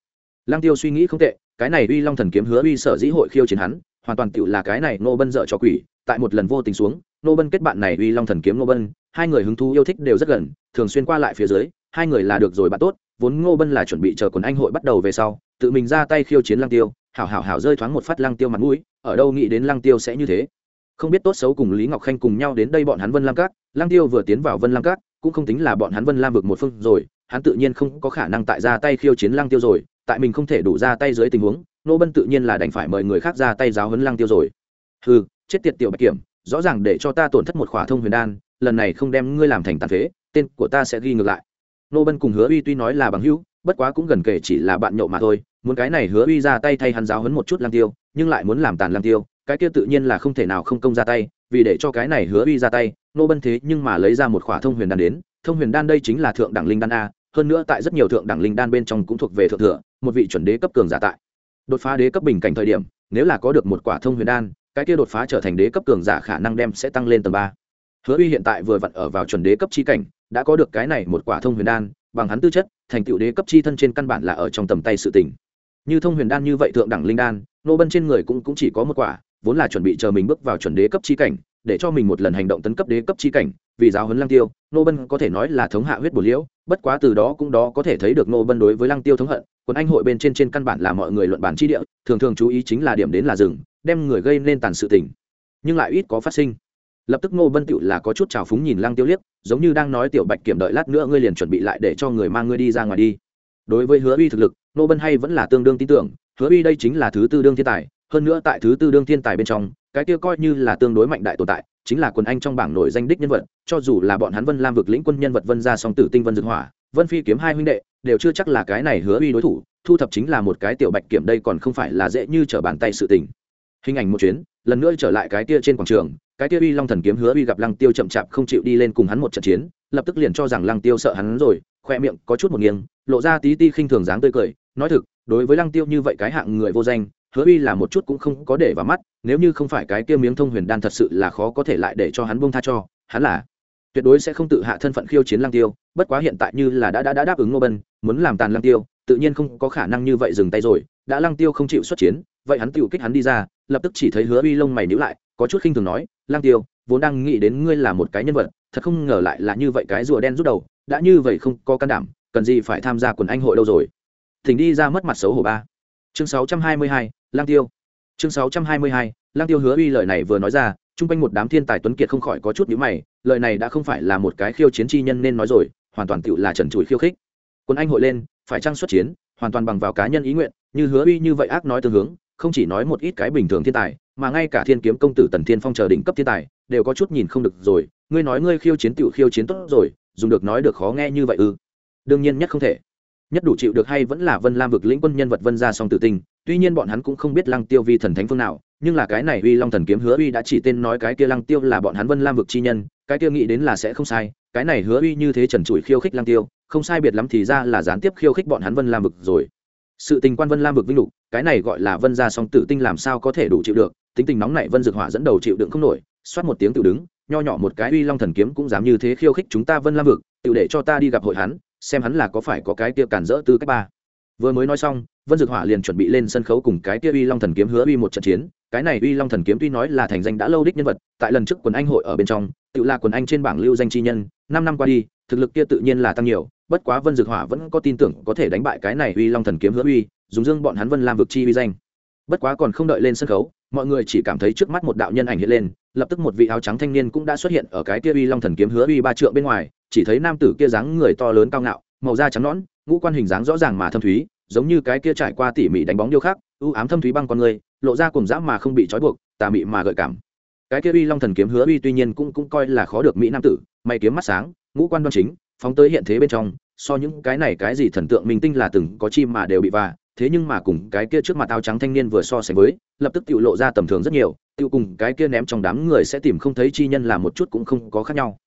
Lăng tiêu suy nghĩ không tệ, cái này uy long thần kiếm hứa uy sở dĩ hội khiêu chiến hắn, hoàn toàn tựu là cái này ngô bân dợ cho quỷ, tại một lần vô tình xuống, ngô bân kết bạn này uy long thần kiếm ngô bân hai người hứng thú yêu thích đều rất gần, thường xuyên qua lại phía dưới, hai người là được rồi bạn tốt, vốn ngô bân là chuẩn bị chờ quần anh hội bắt đầu về sau, tự mình ra tay khiêu chiến lăng tiêu, hảo hảo hảo rơi thoáng một phát lăng tiêu mặt mũi, ở đâu nghĩ đến lăng tiêu sẽ như thế. Không biết tốt xấu cùng lý ngọc khanh cùng nhau đến đây bọn hắn vân lam các, lăng tiêu vừa tiến vào vân lam các, cũng không tính là bọn hắn vân lam vực một phương rồi, hắn tự nhiên không có khả năng tại ra tay khiêu chiến lăng tiêu rồi, tại mình không thể đủ ra tay dưới tình huống nô bân tự nhiên là đành phải mời người khác ra tay giáo huấn lăng tiêu rồi. Ừ chết tiệt tiểu bạch kiểm rõ ràng để cho ta tổn thất một khỏa thông huyền đan, lần này không đem ngươi làm thành tàn phế, tên của ta sẽ ghi ngược lại. Nô bân cùng hứa uy tuy nói là bằng hữu, bất quá cũng gần kể chỉ là bạn nhậu mà thôi, muốn cái này hứa uy ra tay thay hắn giáo hấn một chút lang tiêu, nhưng lại muốn làm tàn lang tiêu, cái kia tự nhiên là không thể nào không công ra tay, vì để cho cái này hứa uy ra tay, nô bân thế nhưng mà lấy ra một khỏa thông huyền đan đến, thông huyền đan đây chính là thượng đẳng linh đan a, hơn nữa tại rất nhiều thượng đẳng linh đan bên trong cũng thuộc về thượng thừa, một vị chuẩn đế cấp cường giả tại. Đột phá đế cấp bình cảnh thời điểm, nếu là có được một quả thông huyền đan cái kia đột phá trở thành đế cấp cường giả khả năng đem sẽ tăng lên tầng ba. Hứa uy hiện tại vừa vặn ở vào chuẩn đế cấp chi cảnh đã có được cái này một quả thông huyền đan bằng hắn tư chất thành tựu đế cấp chi thân trên căn bản là ở trong tầm tay sự tình. Như thông huyền đan như vậy thượng đẳng linh đan nô bân trên người cũng, cũng chỉ có một quả vốn là chuẩn bị chờ mình bước vào chuẩn đế cấp chi cảnh để cho mình một lần hành động tấn cấp đế cấp chi cảnh vì giáo huấn lăng tiêu nô bân có thể nói là thống hạ huyết bổ liễu bất quá từ đó cũng đó có thể thấy được nô bân đối với lăng tiêu thống hận quân anh hội bên trên trên căn bản là mọi người luận bản chi địa thường thường chú ý chính là điểm đến là rừng đem người gây nên tàn sự tình. Nhưng lại ít có phát sinh. Lập tức Ngô bân tựu là có chút trào phúng nhìn lăng tiêu liếc, giống như đang nói tiểu bạch kiểm đợi lát nữa ngươi liền chuẩn bị lại để cho người mang ngươi đi ra ngoài đi. Đối với hứa uy thực lực, Ngô bân hay vẫn là tương đương tin tưởng, hứa uy đây chính là thứ tư đương thiên tài, hơn nữa tại thứ tư đương thiên tài bên trong, cái kia coi như là tương đối mạnh đại tồn tại, chính là quần anh trong bảng nổi danh đích nhân vật, cho dù là bọn hắn vân lam vực lĩnh quân nhân vật vân ra song tử tinh vân dược hỏa, vân phi kiếm hai huynh đệ, đều chưa chắc là cái này hứa uy đối thủ, thu thập chính là một cái tiểu bạch kiểm đây còn không phải là dễ như trở bàn tay sự tình hình ảnh một chuyến lần nữa trở lại cái kia trên quảng trường cái kia uy long thần kiếm hứa uy gặp lăng tiêu chậm chạp không chịu đi lên cùng hắn một trận chiến lập tức liền cho rằng lăng tiêu sợ hắn rồi khoe miệng có chút một nghiêng lộ ra tí ti khinh thường dáng tươi cười nói thực đối với lăng tiêu như vậy cái hạng người vô danh hứa uy là một chút cũng không có để vào mắt nếu như không phải cái kia miếng thông huyền đan thật sự là khó có thể lại để cho hắn bông tha cho hắn là tuyệt đối sẽ không tự hạ thân phận khiêu chiến lăng tiêu bất quá hiện tại như là đã đã, đã đáp ứng ngô bân muốn làm tàn lăng tiêu tự nhiên không có khả năng như vậy dừng tay rồi đã lăng tiêu không chịu xuất chiến vậy hắn tự kích hắn đi ra lập tức chỉ thấy hứa uy lông mày nhữ lại có chút khinh thường nói lang tiêu vốn đang nghĩ đến ngươi là một cái nhân vật thật không ngờ lại là như vậy cái rùa đen rút đầu đã như vậy không có can đảm cần gì phải tham gia quần anh hội đâu rồi? Thỉnh đi ra mất mặt xấu hổ ba. Chương 622, lang tiêu. Chương 622, lang tiêu hứa uy lời này vừa nói ra chung quanh một đám thiên tài tuấn kiệt không khỏi có chút nhíu mày lời này đã không phải là một cái khiêu chiến chi nhân nên nói rồi hoàn toàn tựu là trần trụi khiêu khích. Quân anh hội lên phải trang xuất chiến hoàn toàn bằng vào cá nhân ý nguyện như hứa uy như vậy ác nói tương hướng không chỉ nói một ít cái bình thường thiên tài, mà ngay cả thiên kiếm công tử tần thiên phong chờ đỉnh cấp thiên tài, đều có chút nhìn không được rồi. Ngươi nói ngươi khiêu chiến tựu khiêu chiến tốt rồi, dùng được nói được khó nghe như vậy ư? Đương nhiên nhất không thể. Nhất đủ chịu được hay vẫn là vân lam vực lĩnh quân nhân vật vân gia song tử tình. tuy nhiên bọn hắn cũng không biết lăng tiêu vi thần thánh phương nào, nhưng là cái này uy long thần kiếm hứa uy đã chỉ tên nói cái kia lăng tiêu là bọn hắn vân lam vực chi nhân, cái kia nghĩ đến là sẽ không sai, cái này hứa uy như thế trần trụi khiêu khích lăng tiêu, không sai biệt lắm thì ra là gián tiếp khiêu khích bọn hắn vân lam vực rồi sự tình quan vân lam vực vinh lục, cái này gọi là vân gia song tử tinh làm sao có thể đủ chịu được, tính tình nóng này vân dược hỏa dẫn đầu chịu đựng không nổi, xoát một tiếng tự đứng, nho nhỏ một cái uy long thần kiếm cũng dám như thế khiêu khích chúng ta vân lam vực, tự để cho ta đi gặp hội hắn, xem hắn là có phải có cái kia cản rỡ tư cách ba. Vừa mới nói xong, vân dược hỏa liền chuẩn bị lên sân khấu cùng cái kia uy long thần kiếm hứa uy một trận chiến, cái này uy long thần kiếm tuy nói là thành danh đã lâu đích nhân vật, tại lần trước quần anh hội ở bên trong, tự là quần anh trên bảng lưu danh chi nhân, năm năm qua đi, thực lực kia tự nhiên là tăng nhiều bất quá vân dược hỏa vẫn có tin tưởng có thể đánh bại cái này uy long thần kiếm hứa uy, dùng dương bọn hắn vân làm vực chi uy danh. Bất quá còn không đợi lên sân khấu, mọi người chỉ cảm thấy trước mắt một đạo nhân ảnh hiện lên, lập tức một vị áo trắng thanh niên cũng đã xuất hiện ở cái kia uy long thần kiếm hứa uy ba trượng bên ngoài, chỉ thấy nam tử kia dáng người to lớn cao ngạo, màu da trắng nõn, ngũ quan hình dáng rõ ràng mà thâm thúy, giống như cái kia trải qua tỉ mỉ đánh bóng điêu khắc ưu ám thâm thúy băng con người, lộ ra cùng dã mà không bị trói buộc, tà mị mà gợi cảm. Cái kia uy long thần kiếm hứa uy tuy nhiên cũng cũng coi là khó được mỹ nam tử, mày kiếm mắt sáng, ngũ quan đoan chính phóng tới hiện thế bên trong, so những cái này cái gì thần tượng minh tinh là từng có chim mà đều bị và, thế nhưng mà cùng cái kia trước mặt áo trắng thanh niên vừa so sánh với, lập tức tự lộ ra tầm thường rất nhiều tự cùng cái kia ném trong đám người sẽ tìm không thấy chi nhân là một chút cũng không có khác nhau.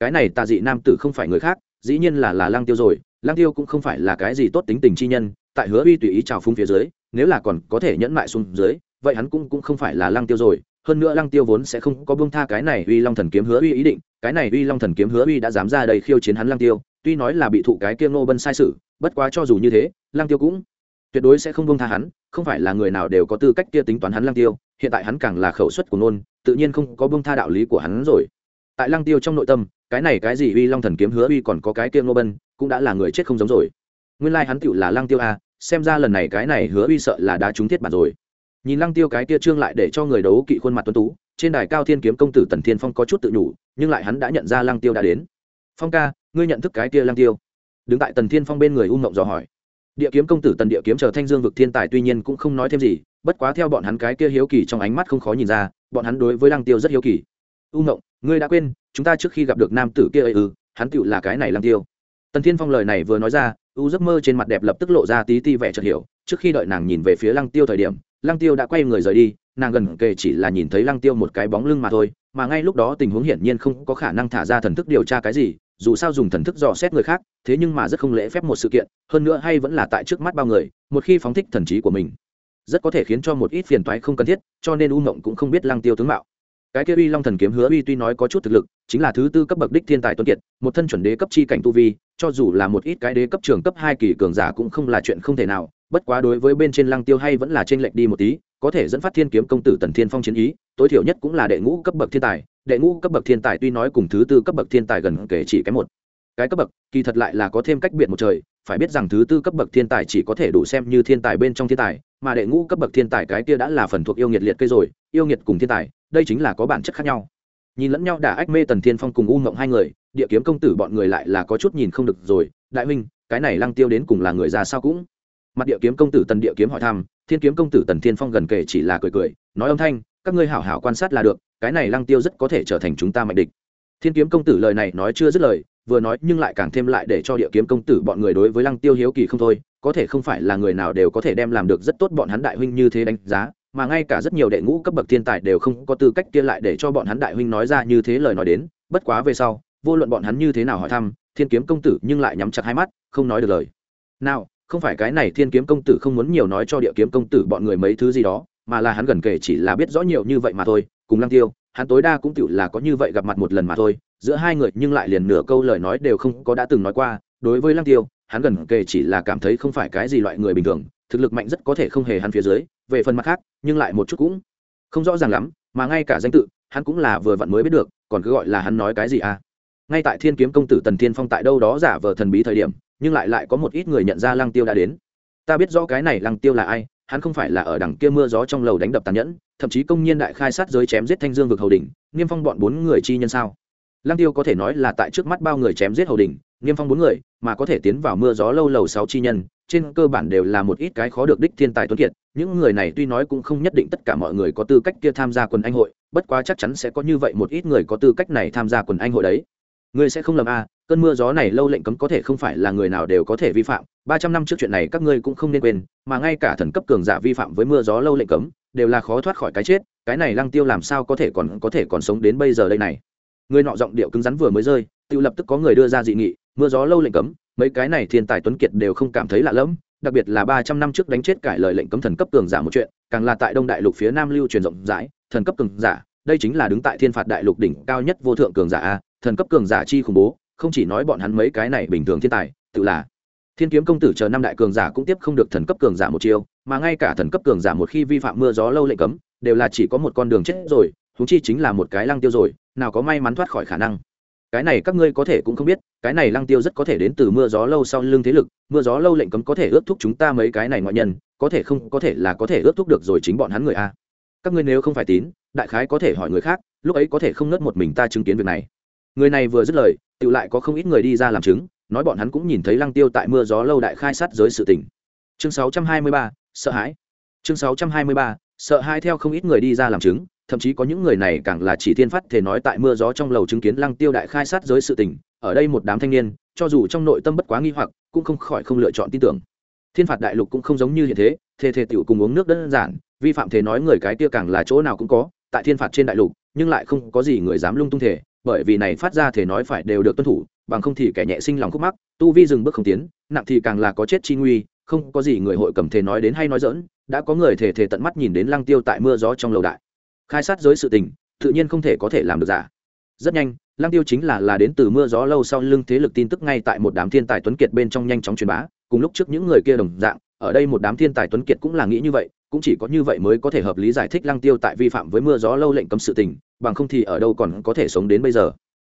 Cái này tà dị nam tử không phải người khác, dĩ nhiên là là lang tiêu rồi lang tiêu cũng không phải là cái gì tốt tính tình chi nhân, tại hứa uy tùy ý trào phung phía dưới, nếu là còn có thể nhẫn mại xuống dưới, vậy hắn cũng cũng không phải là lang tiêu rồi hơn nữa lăng tiêu vốn sẽ không có buông tha cái này uy long thần kiếm hứa uy ý định, cái này uy long thần kiếm hứa uy đã dám ra đây khiêu chiến hắn lăng tiêu, tuy nói là bị thụ cái kia ngô bân sai sự, bất quá cho dù như thế, lăng tiêu cũng tuyệt đối sẽ không buông tha hắn, không phải là người nào đều có tư cách kia tính toán hắn lăng tiêu, hiện tại hắn càng là khẩu suất của nôn tự nhiên không có buông tha đạo lý của hắn rồi. Tại lăng tiêu trong nội tâm, cái này cái gì uy long thần kiếm hứa uy còn có cái kia ngô bân, cũng đã là người chết không giống rồi. Nguyên lai like hắn tựu là lăng tiêu a xem ra lần này cái này hứa uy sợ là đã trúng thiết bản rồi nhìn lăng tiêu cái kia trương lại để cho người đấu kỵ khuôn mặt tuấn tú, trên đài cao thiên kiếm công tử tần thiên phong có chút tự nhủ, nhưng lại hắn đã nhận ra lăng tiêu đã đến. Phong ca, ngươi nhận thức cái kia lăng tiêu? Đứng tại tần thiên phong bên người u mộng dò hỏi. Địa kiếm công tử tần địa kiếm chờ thanh dương vực thiên tài tuy nhiên cũng không nói thêm gì, bất quá theo bọn hắn cái kia hiếu kỳ trong ánh mắt không khó nhìn ra, bọn hắn đối với lăng tiêu rất hiếu kỳ. U mộng, ngươi đã quên, chúng ta trước khi gặp được nam tử kia ấy ư, hắn tựu là cái này lăng tiêu. Tần thiên phong lời này vừa nói ra, u giấc mơ trên mặt đẹp lập tức lộ ra tí ti vẻ chợt hiểu, trước khi đợi nàng nhìn về phía lăng tiêu thời điểm lăng tiêu đã quay người rời đi, nàng gần kề chỉ là nhìn thấy lăng tiêu một cái bóng lưng mà thôi, mà ngay lúc đó tình huống hiển nhiên không có khả năng thả ra thần thức điều tra cái gì, dù sao dùng thần thức dò xét người khác, thế nhưng mà rất không lễ phép một sự kiện, hơn nữa hay vẫn là tại trước mắt bao người, một khi phóng thích thần trí của mình, rất có thể khiến cho một ít phiền toái không cần thiết, cho nên u mộng cũng không biết lăng tiêu tướng mạo. Cái kia uy long thần kiếm hứa uy tuy nói có chút thực lực, chính là thứ tư cấp bậc đích thiên tài tuân kiệt, một thân chuẩn đế cấp chi cảnh tu vi, cho dù là một ít cái đế cấp trường cấp hai kỳ cường giả cũng không là chuyện không thể nào bất quá đối với bên trên lăng tiêu hay vẫn là trên lệnh đi một tí, có thể dẫn phát thiên kiếm công tử tần thiên phong chiến ý, tối thiểu nhất cũng là đệ ngũ cấp bậc thiên tài. Đệ ngũ cấp bậc thiên tài tuy nói cùng thứ tư cấp bậc thiên tài gần kể chỉ cái một. Cái cấp bậc, kỳ thật lại là có thêm cách biệt một trời, phải biết rằng thứ tư cấp bậc thiên tài chỉ có thể đủ xem như thiên tài bên trong thiên tài, mà đệ ngũ cấp bậc thiên tài cái kia đã là phần thuộc yêu nghiệt liệt cây rồi, yêu nghiệt cùng thiên tài, đây chính là có bản chất khác nhau. Nhìn lẫn nhau đả ách mê tần thiên phong cùng u ngộng hai người, địa kiếm công tử bọn người lại là có chút nhìn không được rồi, đại huynh, cái này lăng tiêu đến cùng là người ra sao cũng? Mặt địa kiếm công tử tần địa kiếm hỏi thăm, thiên kiếm công tử tần thiên phong gần kể chỉ là cười cười, nói âm thanh, các ngươi hảo hảo quan sát là được, cái này lăng tiêu rất có thể trở thành chúng ta mạnh địch. Thiên kiếm công tử lời này nói chưa dứt lời, vừa nói nhưng lại càng thêm lại để cho địa kiếm công tử bọn người đối với lăng tiêu hiếu kỳ không thôi, có thể không phải là người nào đều có thể đem làm được rất tốt bọn hắn đại huynh như thế đánh giá, mà ngay cả rất nhiều đệ ngũ cấp bậc thiên tài đều không có tư cách kia lại để cho bọn hắn đại huynh nói ra như thế lời nói đến, bất quá về sau, vô luận bọn hắn như thế nào hỏi thăm, thiên kiếm công tử nhưng lại nhắm chặt hai mắt, không nói được lời. Nào không phải cái này thiên kiếm công tử không muốn nhiều nói cho địa kiếm công tử bọn người mấy thứ gì đó, mà là hắn gần kể chỉ là biết rõ nhiều như vậy mà thôi. Cùng lăng tiêu, hắn tối đa cũng tựu là có như vậy gặp mặt một lần mà thôi. Giữa hai người nhưng lại liền nửa câu lời nói đều không có đã từng nói qua. Đối với lăng tiêu, hắn gần kể chỉ là cảm thấy không phải cái gì loại người bình thường, thực lực mạnh rất có thể không hề hắn phía dưới. Về phần mặt khác, nhưng lại một chút cũng không rõ ràng lắm, mà ngay cả danh tự, hắn cũng là vừa vặn mới biết được, còn cứ gọi là hắn nói cái gì à? Ngay tại thiên kiếm công tử tần thiên phong tại đâu đó giả vờ thần bí thời điểm, nhưng lại lại có một ít người nhận ra lăng tiêu đã đến. Ta biết rõ cái này lăng tiêu là ai, hắn không phải là ở đằng kia mưa gió trong lầu đánh đập tàn nhẫn, thậm chí công nhiên đại khai sát giới chém giết thanh dương vực hầu đỉnh, niêm phong bọn bốn người chi nhân sao? Lăng tiêu có thể nói là tại trước mắt bao người chém giết hầu đỉnh, niêm phong bốn người, mà có thể tiến vào mưa gió lâu lầu sáu chi nhân, trên cơ bản đều là một ít cái khó được đích thiên tài tuấn kiệt, những người này tuy nói cũng không nhất định tất cả mọi người có tư cách kia tham gia quần anh hội, bất quá chắc chắn sẽ có như vậy một ít người có tư cách này tham gia quần anh hội đấy ngươi sẽ không lầm a à, cơn mưa gió này lâu lệnh cấm có thể không phải là người nào đều có thể vi phạm ba trăm năm trước chuyện này các ngươi cũng không nên quên mà ngay cả thần cấp cường giả vi phạm với mưa gió lâu lệnh cấm đều là khó thoát khỏi cái chết cái này lăng tiêu làm sao có thể còn có thể còn sống đến bây giờ đây này? Người nọ giọng điệu cứng rắn vừa mới rơi tự lập tức có người đưa ra dị nghị mưa gió lâu lệnh cấm mấy cái này thiên tài tuấn kiệt đều không cảm thấy lạ lẫm đặc biệt là ba trăm năm trước đánh chết cải lời lệnh cấm thần cấp cường giả một chuyện càng là tại đông đại lục phía nam lưu truyền rộng rãi thần cấp cường giả đây chính là đứng tại thiên phạt đại lục đỉnh cao nhất vô thượng cường giả a thần cấp cường giả chi khủng bố, không chỉ nói bọn hắn mấy cái này bình thường thiên tài, tự là thiên kiếm công tử chờ năm đại cường giả cũng tiếp không được thần cấp cường giả một chiêu, mà ngay cả thần cấp cường giả một khi vi phạm mưa gió lâu lệnh cấm, đều là chỉ có một con đường chết rồi thúng chi chính là một cái lăng tiêu rồi, nào có may mắn thoát khỏi khả năng. Cái này các ngươi có thể cũng không biết, cái này lăng tiêu rất có thể đến từ mưa gió lâu sau lưng thế lực, mưa gió lâu lệnh cấm có thể ước thúc chúng ta mấy cái này ngoại nhân, có thể không, có thể là có thể ước thúc được rồi chính bọn hắn người a. Các ngươi nếu không phải tín, đại khái có thể hỏi người khác, lúc ấy có thể không nớt một mình ta chứng kiến việc này người này vừa dứt lời tự lại có không ít người đi ra làm chứng nói bọn hắn cũng nhìn thấy lăng tiêu tại mưa gió lâu đại khai sát giới sự tình. Chương 623, sợ hãi. Chương 623, sợ hãi theo không ít người đi ra làm chứng thậm chí có những người này càng là chỉ thiên phát thể nói tại mưa gió trong lầu chứng kiến lăng tiêu đại khai sát giới sự tình ở đây một đám thanh niên cho dù trong nội tâm bất quá nghi hoặc cũng không khỏi không lựa chọn tin tưởng. Thiên phạt đại lục cũng không giống như hiện thế thề thề tiểu cùng uống nước đơn giản vi phạm thế nói người cái tia càng là chỗ nào cũng có tại thiên phạt trên đại lục nhưng lại không có gì người dám lung tung thể bởi vì này phát ra thể nói phải đều được tuân thủ, bằng không thì kẻ nhẹ sinh lòng khúc mắc, tu vi dừng bước không tiến, nặng thì càng là có chết chi nguy, không có gì người hội cầm thể nói đến hay nói dỡn đã có người thể thể tận mắt nhìn đến lăng tiêu tại mưa gió trong lầu đại. Khai sát giới sự tình, tự nhiên không thể có thể làm được giả. Rất nhanh, lăng tiêu chính là là đến từ mưa gió lâu sau lưng thế lực tin tức ngay tại một đám thiên tài tuấn kiệt bên trong nhanh chóng truyền bá, cùng lúc trước những người kia đồng dạng, ở đây một đám thiên tài tuấn kiệt cũng là nghĩ như vậy, cũng chỉ có như vậy mới có thể hợp lý giải thích lăng tiêu tại vi phạm với mưa gió lâu lệnh cấm sự tình bằng không thì ở đâu còn có thể sống đến bây giờ.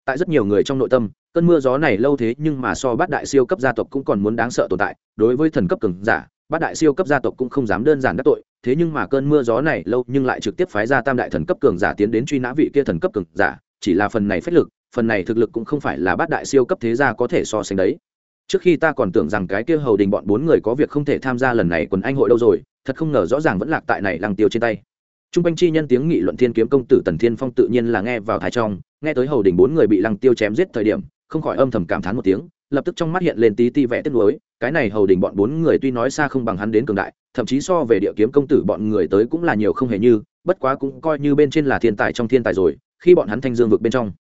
Tại rất nhiều người trong nội tâm, cơn mưa gió này lâu thế nhưng mà so bát đại siêu cấp gia tộc cũng còn muốn đáng sợ tồn tại, đối với thần cấp cường giả, bát đại siêu cấp gia tộc cũng không dám đơn giản đắc tội, thế nhưng mà cơn mưa gió này lâu nhưng lại trực tiếp phái ra tam đại thần cấp cường giả tiến đến truy nã vị kia thần cấp cường giả, chỉ là phần này phách lực, phần này thực lực cũng không phải là bát đại siêu cấp thế gia có thể so sánh đấy. Trước khi ta còn tưởng rằng cái kia hầu đình bọn bốn người có việc không thể tham gia lần này, quần anh hội đâu rồi, thật không ngờ rõ ràng vẫn lạc tại này lăng tiêu trên tay t r u n g quanh chi nhân tiếng nghị luận thiên kiếm công tử tần thiên phong tự nhiên là nghe vào thái trong, nghe tới hầu đình bốn người bị lăng tiêu chém giết thời điểm, không khỏi âm thầm cảm thán một tiếng, lập tức trong mắt hiện lên tí ti vẽ tiếc nuối, cái này hầu đình bọn bốn người tuy nói xa không bằng hắn đến cường đại, thậm chí so về địa kiếm công tử bọn người tới cũng là nhiều không hề như, bất quá cũng coi như bên trên là thiên tài trong thiên tài rồi, khi bọn hắn thanh dương vực bên trong.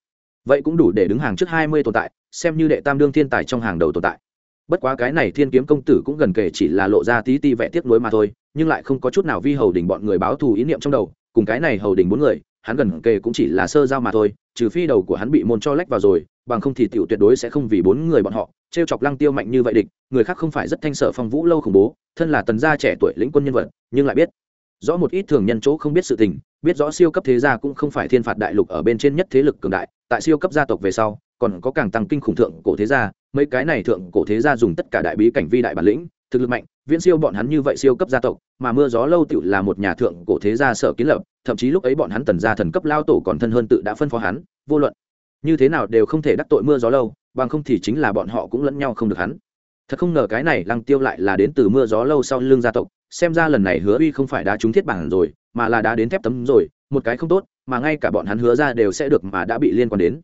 Vậy cũng đủ để đứng hàng trước hai mươi tồn tại, xem như đệ tam đương thiên tài trong hàng đầu tồn tại. Bất quá cái này thiên kiếm công tử cũng gần kể chỉ là lộ ra tí ti vẽ tiếc nuối mà thôi nhưng lại không có chút nào vi hầu đỉnh bọn người báo thù ý niệm trong đầu, cùng cái này hầu đỉnh bốn người, hắn gần kề cũng chỉ là sơ giao mà thôi, trừ phi đầu của hắn bị môn cho lách vào rồi, bằng không thì tiểu tuyệt đối sẽ không vì bốn người bọn họ t r e o chọc lăng tiêu mạnh như vậy địch, người khác không phải rất thanh sở phong vũ lâu khủng bố, thân là tần gia trẻ tuổi lĩnh quân nhân vật, nhưng lại biết. Rõ một ít thường nhân chỗ không biết sự tình, biết rõ siêu cấp thế gia cũng không phải thiên phạt đại lục ở bên trên nhất thế lực cường đại, tại siêu cấp gia tộc về sau, còn có càng tăng kinh khủng thượng cổ thế gia, mấy cái này thượng cổ thế gia dùng tất cả đại bí cảnh vi đại bản lĩnh, thực lực mạnh viễn siêu bọn hắn như vậy siêu cấp gia tộc, mà mưa gió lâu tựu là một nhà thượng cổ thế gia sở kiến lập, thậm chí lúc ấy bọn hắn tần gia thần cấp lao tổ còn thân hơn tự đã phân phó hắn, vô luận như thế nào đều không thể đắc tội mưa gió lâu, bằng không thì chính là bọn họ cũng lẫn nhau không được hắn. Thật không ngờ cái này lăng tiêu lại là đến từ mưa gió lâu sau lưng gia tộc, xem ra lần này hứa uy không phải đá trúng thiết bản rồi, mà là đá đến thép tấm rồi, một cái không tốt, mà ngay cả bọn hắn hứa ra đều sẽ được mà đã bị liên quan đến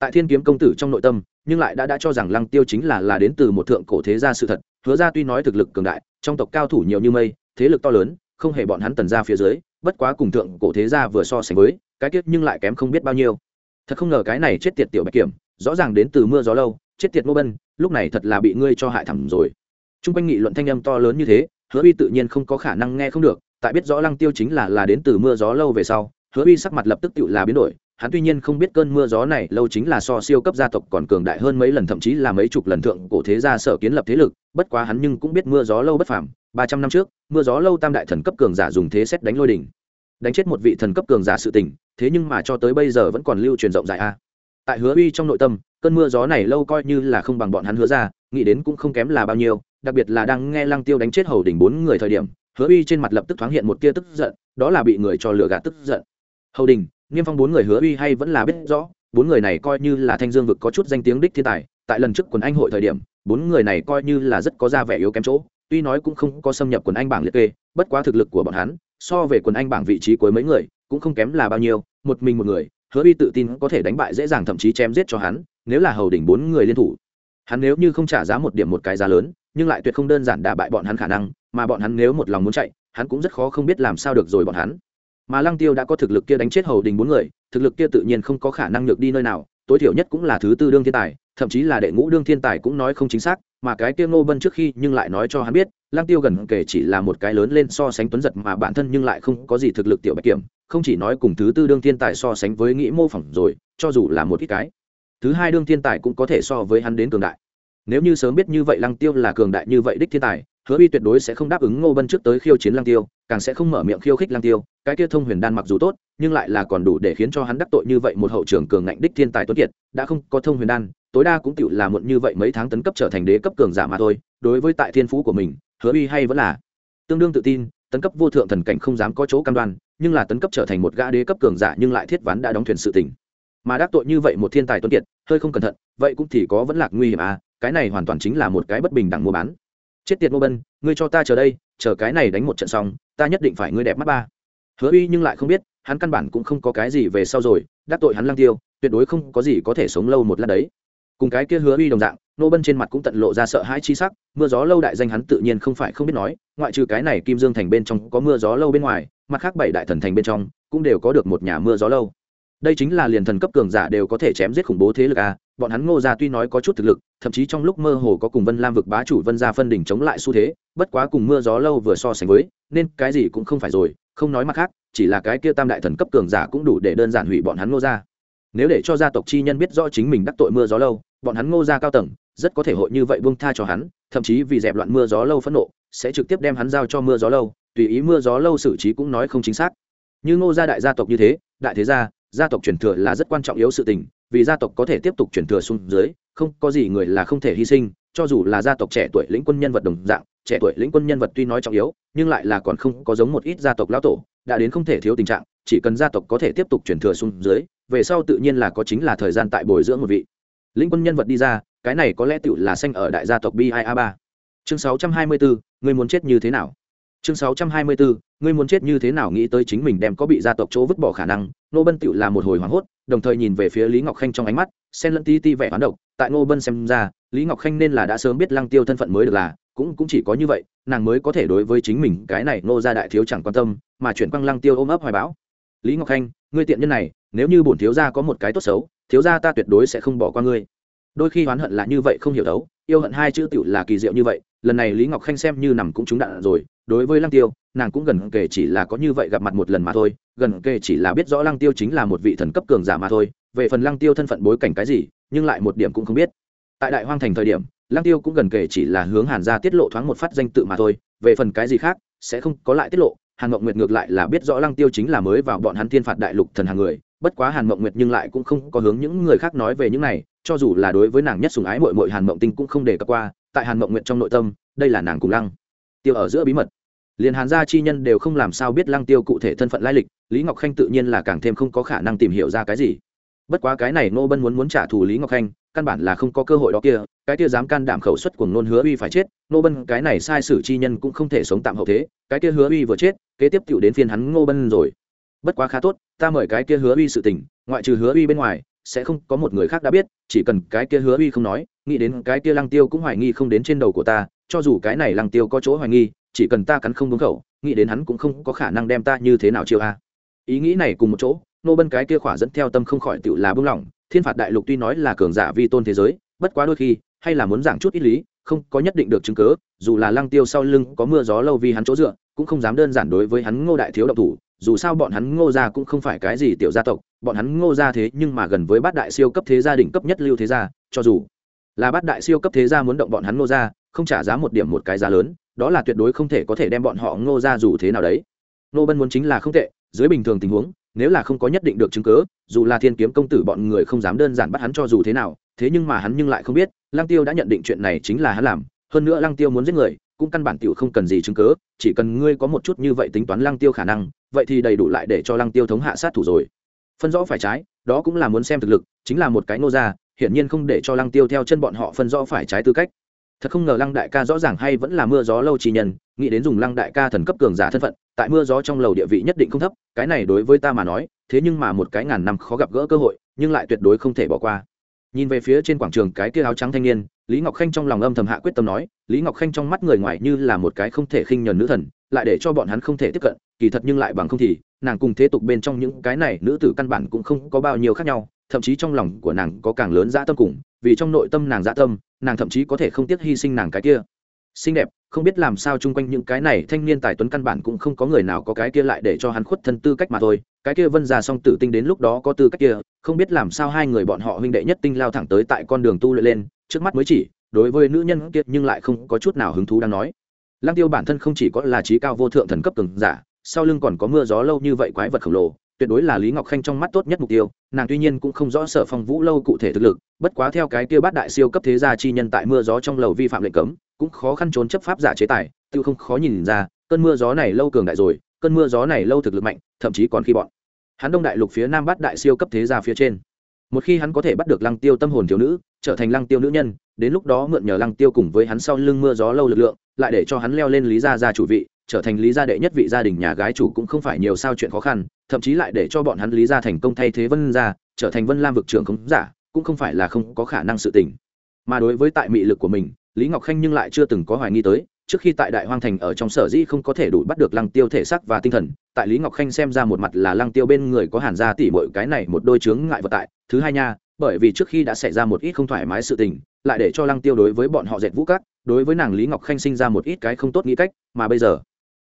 tại thiên kiếm công tử trong nội tâm, nhưng lại đã đã cho rằng lăng tiêu chính là là đến từ một thượng cổ thế gia sự thật. Hứa ra tuy nói thực lực cường đại, trong tộc cao thủ nhiều như mây, thế lực to lớn, không hề bọn hắn tần ra phía dưới, bất quá cùng thượng cổ thế gia vừa so sánh với, cái kiết nhưng lại kém không biết bao nhiêu. Thật không ngờ cái này chết tiệt tiểu bạch kiểm, rõ ràng đến từ mưa gió lâu, chết tiệt ngô bân, lúc này thật là bị ngươi cho hại thẳm rồi. T r u n g quanh nghị luận thanh âm to lớn như thế, hứa uy tự nhiên không có khả năng nghe không được, tại biết rõ lăng tiêu chính là là đến từ mưa gió lâu về sau, hứa uy sắc mặt lập tức tự là biến đổi hắn tuy nhiên không biết cơn mưa gió này lâu chính là so siêu cấp gia tộc còn cường đại hơn mấy lần, thậm chí là mấy chục lần thượng cổ thế gia sở kiến lập thế lực, bất quá hắn nhưng cũng biết mưa gió lâu bất phàm. Ba trăm năm trước, mưa gió lâu tam đại thần cấp cường giả dùng thế xét đánh lôi đỉnh, đánh chết một vị thần cấp cường giả sự tình, thế nhưng mà cho tới bây giờ vẫn còn lưu truyền rộng rãi a. Tại hứa uy trong nội tâm, cơn mưa gió này lâu coi như là không bằng bọn hắn hứa ra, nghĩ đến cũng không kém là bao nhiêu, đặc biệt là đang nghe lăng tiêu đánh chết hầu đỉnh bốn người thời điểm, hứa uy trên mặt lập tức thoáng hiện một tia tức giận, đó là bị người cho lừa gạt tức giận. Hầu đình niêm phong bốn người hứa uy hay vẫn là biết rõ, bốn người này coi như là thanh dương vực có chút danh tiếng đích thiên tài, tại lần trước quần anh hội thời điểm, bốn người này coi như là rất có ra vẻ yếu kém chỗ, tuy nói cũng không có xâm nhập quần anh bảng liệt kê, bất quá thực lực của bọn hắn, so về quần anh bảng vị trí cuối mấy người, cũng không kém là bao nhiêu, một mình một người, hứa uy tự tin có thể đánh bại dễ dàng thậm chí chém giết cho hắn, nếu là hầu đỉnh bốn người liên thủ. Hắn nếu như không trả giá một điểm một cái giá lớn, nhưng lại tuyệt không đơn giản đả bại bọn hắn khả năng, mà bọn hắn nếu một lòng muốn chạy, hắn cũng rất khó không biết làm sao được rồi bọn hắn mà lăng tiêu đã có thực lực kia đánh chết hầu đình bốn người, thực lực kia tự nhiên không có khả năng nhược đi nơi nào, tối thiểu nhất cũng là thứ tư đương thiên tài, thậm chí là đệ ngũ đương thiên tài cũng nói không chính xác, mà cái kia ngô bân trước khi nhưng lại nói cho hắn biết, lăng tiêu gần kể chỉ là một cái lớn lên so sánh tuấn giật mà bản thân nhưng lại không có gì thực lực tiểu bạch kiểm, không chỉ nói cùng thứ tư đương thiên tài so sánh với nghĩ mô phỏng rồi, cho dù là một ít cái. Thứ hai đương thiên tài cũng có thể so với hắn đến cường đại. Nếu như sớm biết như vậy lăng tiêu là cường đại như vậy đích thiên tài hứa uy tuyệt đối sẽ không đáp ứng ngô bân trước tới khiêu chiến lăng tiêu, càng sẽ không mở miệng khiêu khích lăng tiêu, cái kia thông huyền đan mặc dù tốt, nhưng lại là còn đủ để khiến cho hắn đắc tội như vậy một hậu trưởng cường ngạnh đích thiên tài tuấn kiệt, đã không có thông huyền đan, tối đa cũng tựu là muộn như vậy mấy tháng tấn cấp trở thành đế cấp cường giả mà thôi, đối với tại thiên phú của mình, hứa uy hay vẫn là tương đương tự tin, tấn cấp vô thượng thần cảnh không dám có chỗ cam đoan, nhưng là tấn cấp trở thành một gã đế cấp cường giả nhưng lại thiết ván đã đóng thuyền sự tình. Mà đắc tội như vậy một thiên tài tuấn kiệt, hơi không cẩn thận, vậy cũng thì có vẫn lạc nguy hiểm à cái này hoàn toàn chính là một cái bất bình đẳng mua bán chết tiệt mô bân, ngươi cho ta chờ đây, chờ cái này đánh một trận xong, ta nhất định phải ngươi đẹp mắt ba. Hứa uy nhưng lại không biết, hắn căn bản cũng không có cái gì về sau rồi, đắc tội hắn lang tiêu, tuyệt đối không có gì có thể sống lâu một lát đấy. Cùng cái kia hứa uy đồng dạng nô bân trên mặt cũng tận lộ ra sợ hãi chi sắc, mưa gió lâu đại danh hắn tự nhiên không phải không biết nói, ngoại trừ cái này kim dương thành bên trong có mưa gió lâu bên ngoài, mặt khác bảy đại thần thành bên trong, cũng đều có được một nhà mưa gió lâu đây chính là liền thần cấp cường giả đều có thể chém giết khủng bố thế lực a bọn hắn ngô gia tuy nói có chút thực lực, thậm chí trong lúc mơ hồ có cùng vân lam vực bá chủ vân gia phân đỉnh chống lại xu thế, bất quá cùng mưa gió lâu vừa so sánh với, nên cái gì cũng không phải rồi, không nói mặt khác, chỉ là cái kia tam đại thần cấp cường giả cũng đủ để đơn giản hủy bọn hắn ngô gia. Nếu để cho gia tộc chi nhân biết rõ chính mình đắc tội mưa gió lâu, bọn hắn ngô gia cao tầng, rất có thể hội như vậy buông tha cho hắn, thậm chí vì dẹp loạn mưa gió lâu phẫn nộ, sẽ trực tiếp đem hắn giao cho mưa gió lâu, tùy ý mưa gió lâu xử trí cũng nói không chính xác. Như ngô gia đại gia tộc như thế, đại thế gia gia tộc truyền thừa là rất quan trọng yếu sự tình, vì gia tộc có thể tiếp tục truyền thừa xuống dưới, không có gì người là không thể hy sinh, cho dù là gia tộc trẻ tuổi lĩnh quân nhân vật đồng dạng, trẻ tuổi lĩnh quân nhân vật tuy nói trọng yếu, nhưng lại là còn không có giống một ít gia tộc lão tổ, đã đến không thể thiếu tình trạng, chỉ cần gia tộc có thể tiếp tục truyền thừa xuống dưới, về sau tự nhiên là có chính là thời gian tại bồi dưỡng một vị. Lĩnh quân nhân vật đi ra, cái này có lẽ tựu là xanh ở đại gia tộc bi a ba. Chương sáu trăm hai mươi bốn, người muốn chết như thế nào? Chương sáu trăm hai mươi bốn ngươi muốn chết như thế nào nghĩ tới chính mình đem có bị gia tộc chỗ vứt bỏ khả năng nô bân tựu là một hồi hoảng hốt, đồng thời nhìn về phía lý ngọc khanh trong ánh mắt, xen lẫn ti ti vẻ hoán độc. Tại ngô bân xem ra, lý ngọc khanh nên là đã sớm biết lăng tiêu thân phận mới được là, cũng cũng chỉ có như vậy, nàng mới có thể đối với chính mình cái này nô gia đại thiếu chẳng quan tâm, mà chuyển quang lăng tiêu ôm ấp hoài bão. Lý ngọc khanh, ngươi tiện nhân này, nếu như bổn thiếu gia có một cái tốt xấu, thiếu gia ta tuyệt đối sẽ không bỏ qua ngươi. Đôi khi oán hận là như vậy không hiểu đấu, yêu hận hai chữ tiểu là kỳ diệu như vậy, lần này lý ngọc khanh xem như nằm cũng trúng đạn rồi đối với lăng tiêu, nàng cũng gần kể chỉ là có như vậy gặp mặt một lần mà thôi, gần kể chỉ là biết rõ lăng tiêu chính là một vị thần cấp cường giả mà thôi, về phần lăng tiêu thân phận bối cảnh cái gì, nhưng lại một điểm cũng không biết. Tại đại hoang thành thời điểm, lăng tiêu cũng gần kể chỉ là hướng hàn ra tiết lộ thoáng một phát danh tự mà thôi, về phần cái gì khác, sẽ không có lại tiết lộ, hàn mộng nguyệt ngược lại là biết rõ lăng tiêu chính là mới vào bọn hắn thiên phạt đại lục thần hàng người, bất quá hàn mộng nguyệt nhưng lại cũng không có hướng những người khác nói về những này, cho dù là đối với nàng nhất sùng ái mội mội hàn mộng tinh cũng không để cập qua, tại hàn mộng nguyệt trong nội tâm, đây là nàng cùng lăng tiêu ở giữa bí mật liền hàn gia chi nhân đều không làm sao biết lăng tiêu cụ thể thân phận lai lịch, lý ngọc khanh tự nhiên là càng thêm không có khả năng tìm hiểu ra cái gì. Bất quá cái này nô bân muốn muốn trả thù lý ngọc khanh, căn bản là không có cơ hội đó kia, cái kia dám can đảm khẩu suất của nôn hứa uy phải chết nô bân cái này sai sử chi nhân cũng không thể sống tạm hậu thế, cái kia hứa uy vừa chết, kế tiếp tựu đến phiên hắn ngô bân rồi. Bất quá khá tốt, ta mời cái kia hứa uy sự tình, ngoại trừ hứa uy bên ngoài, sẽ không có một người khác đã biết, chỉ cần cái kia hứa uy không nói, nghĩ đến cái kia lăng tiêu cũng hoài nghi không đến trên đầu của ta, cho dù cái này lăng tiêu có chỗ hoài nghi chỉ cần ta cắn không đúng khẩu, nghĩ đến hắn cũng không có khả năng đem ta như thế nào chiêu a. Ý nghĩ này cùng một chỗ, nô bân cái kia khỏa dẫn theo tâm không khỏi tự là bưng lỏng thiên phạt đại lục tuy nói là cường giả vi tôn thế giới, bất quá đôi khi, hay là muốn giảng chút ít lý, không có nhất định được chứng cớ, dù là lăng tiêu sau lưng có mưa gió lâu vì hắn chỗ dựa, cũng không dám đơn giản đối với hắn ngô đại thiếu động thủ, dù sao bọn hắn ngô gia cũng không phải cái gì tiểu gia tộc, bọn hắn ngô gia thế nhưng mà gần với bát đại siêu cấp thế gia đình cấp nhất lưu thế gia, cho dù là bát đại siêu cấp thế gia muốn động bọn hắn ngô gia, không trả giá một điểm một cái giá lớn đó là tuyệt đối không thể có thể đem bọn họ ngô ra dù thế nào đấy. Ngô bân muốn chính là không tệ, dưới bình thường tình huống, nếu là không có nhất định được chứng cớ dù là thiên kiếm công tử bọn người không dám đơn giản bắt hắn cho dù thế nào, thế nhưng mà hắn nhưng lại không biết, lăng tiêu đã nhận định chuyện này chính là hắn làm, hơn nữa lăng tiêu muốn giết người, cũng căn bản tiểu không cần gì chứng cớ chỉ cần ngươi có một chút như vậy tính toán lăng tiêu khả năng, vậy thì đầy đủ lại để cho lăng tiêu thống hạ sát thủ rồi. Phân rõ phải trái, đó cũng là muốn xem thực lực, chính là một cái nô ra hiển nhiên không để cho lăng tiêu theo chân bọn họ phân rõ phải trái tư cách thật không ngờ lăng đại ca rõ ràng hay vẫn là mưa gió lâu trì nhân, nghĩ đến dùng lăng đại ca thần cấp cường giả thân phận, tại mưa gió trong lầu địa vị nhất định không thấp, cái này đối với ta mà nói, thế nhưng mà một cái ngàn năm khó gặp gỡ cơ hội, nhưng lại tuyệt đối không thể bỏ qua. Nhìn về phía trên quảng trường cái kia áo trắng thanh niên, lý ngọc khanh trong lòng âm thầm hạ quyết tâm nói, lý ngọc khanh trong mắt người ngoài như là một cái không thể khinh nhờn nữ thần, lại để cho bọn hắn không thể tiếp cận, kỳ thật nhưng lại bằng không thì, nàng cùng thế tục bên trong những cái này nữ tử căn bản cũng không có bao nhiêu khác nhau, thậm chí trong lòng của nàng có càng lớn dã tâm cùng, vì trong nội tâm nàng dã tâm nàng thậm chí có thể không tiếc hy sinh nàng cái kia. Xinh đẹp, không biết làm sao chung quanh những cái này thanh niên tài tuấn căn bản cũng không có người nào có cái kia lại để cho hắn khuất thân tư cách mà thôi. Cái kia vân già song tử tinh đến lúc đó có tư cách kia, không biết làm sao hai người bọn họ huynh đệ nhất tinh lao thẳng tới tại con đường tu luyện lên, trước mắt mới chỉ, đối với nữ nhân kiệt nhưng lại không có chút nào hứng thú đang nói. Lăng tiêu bản thân không chỉ có là trí cao vô thượng thần cấp cường giả, sau lưng còn có mưa gió lâu như vậy quái vật khổng lồ, tuyệt đối là lý ngọc khanh trong mắt tốt nhất mục tiêu nàng tuy nhiên cũng không rõ sở phong vũ lâu cụ thể thực lực, bất quá theo cái kia bát đại siêu cấp thế gia chi nhân tại mưa gió trong lầu vi phạm lệnh cấm, cũng khó khăn trốn chấp pháp giả chế tài, tự không khó nhìn ra, cơn mưa gió này lâu cường đại rồi, cơn mưa gió này lâu thực lực mạnh, thậm chí còn khi bọn hắn đông đại lục phía nam bát đại siêu cấp thế gia phía trên. Một khi hắn có thể bắt được lăng tiêu tâm hồn thiếu nữ, trở thành lăng tiêu nữ nhân, đến lúc đó mượn nhờ lăng tiêu cùng với hắn sau lưng mưa gió lâu lực lượng, lại để cho hắn leo lên lý gia gia chủ vị trở thành lý gia đệ nhất vị gia đình nhà gái chủ cũng không phải nhiều sao chuyện khó khăn, thậm chí lại để cho bọn hắn lý gia thành công thay thế vân gia, trở thành vân lam vực trưởng không giả, cũng không phải là không có khả năng sự tình. Mà đối với tại mị lực của mình, lý ngọc khanh nhưng lại chưa từng có hoài nghi tới, trước khi tại đại hoang thành ở trong sở dĩ không có thể đủ bắt được lăng tiêu thể xác và tinh thần, tại lý ngọc khanh xem ra một mặt là lăng tiêu bên người có hàn gia tỉ mọi cái này một đôi chướng ngại vật tại. Thứ hai nha, bởi vì trước khi đã xảy ra một ít không thoải mái sự tình, lại để cho lăng tiêu đối với bọn họ dệt vũ cát, đối với nàng lý ngọc khanh sinh ra một ít cái không tốt nghĩ cách, mà bây giờ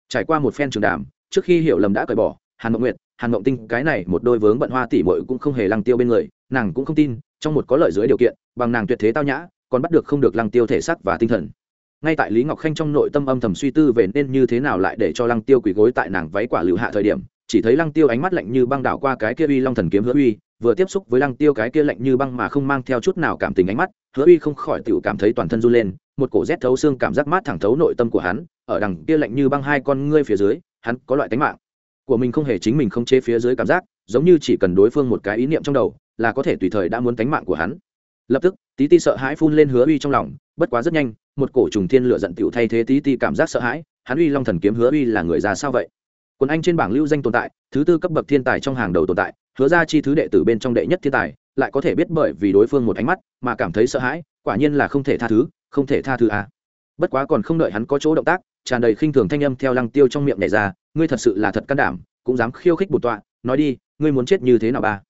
trải qua một phen trường đàm, trước khi hiểu lầm đã cởi bỏ, hàn mộng nguyệt, hàn mộng tinh, cái này một đôi vướng bận hoa tỷ muội cũng không hề lăng tiêu bên người, nàng cũng không tin, trong một có lợi dưới điều kiện, bằng nàng tuyệt thế tao nhã, còn bắt được không được lăng tiêu thể xác và tinh thần. Ngay tại lý ngọc khanh trong nội tâm âm thầm suy tư về nên như thế nào lại để cho lăng tiêu quỳ gối tại nàng váy quả lựu hạ thời điểm, chỉ thấy lăng tiêu ánh mắt lạnh như băng đảo qua cái kia uy long thần kiếm hứa uy, vừa tiếp xúc với lăng tiêu cái kia lạnh như băng mà không mang theo chút nào cảm tình ánh mắt, hứa uy không khỏi tự cảm thấy toàn thân run lên, một cổ rét thấu xương cảm giác mát thẳng thấu nội tâm của hắn ở đằng kia lạnh như băng hai con ngươi phía dưới, hắn có loại tánh mạng. Của mình không hề chính mình không chế phía dưới cảm giác, giống như chỉ cần đối phương một cái ý niệm trong đầu, là có thể tùy thời đã muốn tánh mạng của hắn. Lập tức, tí ti sợ hãi phun lên hứa uy trong lòng, bất quá rất nhanh, một cổ trùng thiên lửa giận tựu thay thế tí ti cảm giác sợ hãi, hắn uy long thần kiếm hứa uy là người già sao vậy? Quân anh trên bảng lưu danh tồn tại, thứ tư cấp bậc thiên tài trong hàng đầu tồn tại, hứa ra chi thứ đệ tử bên trong đệ nhất thiên tài, lại có thể biết bởi vì đối phương một ánh mắt mà cảm thấy sợ hãi, quả nhiên là không thể tha thứ, không thể tha thứ à. bất quá còn không đợi hắn có chỗ động tác tràn đầy khinh thường thanh âm theo lăng tiêu trong miệng này ra, ngươi thật sự là thật can đảm, cũng dám khiêu khích bổn tọa, nói đi, ngươi muốn chết như thế nào ba?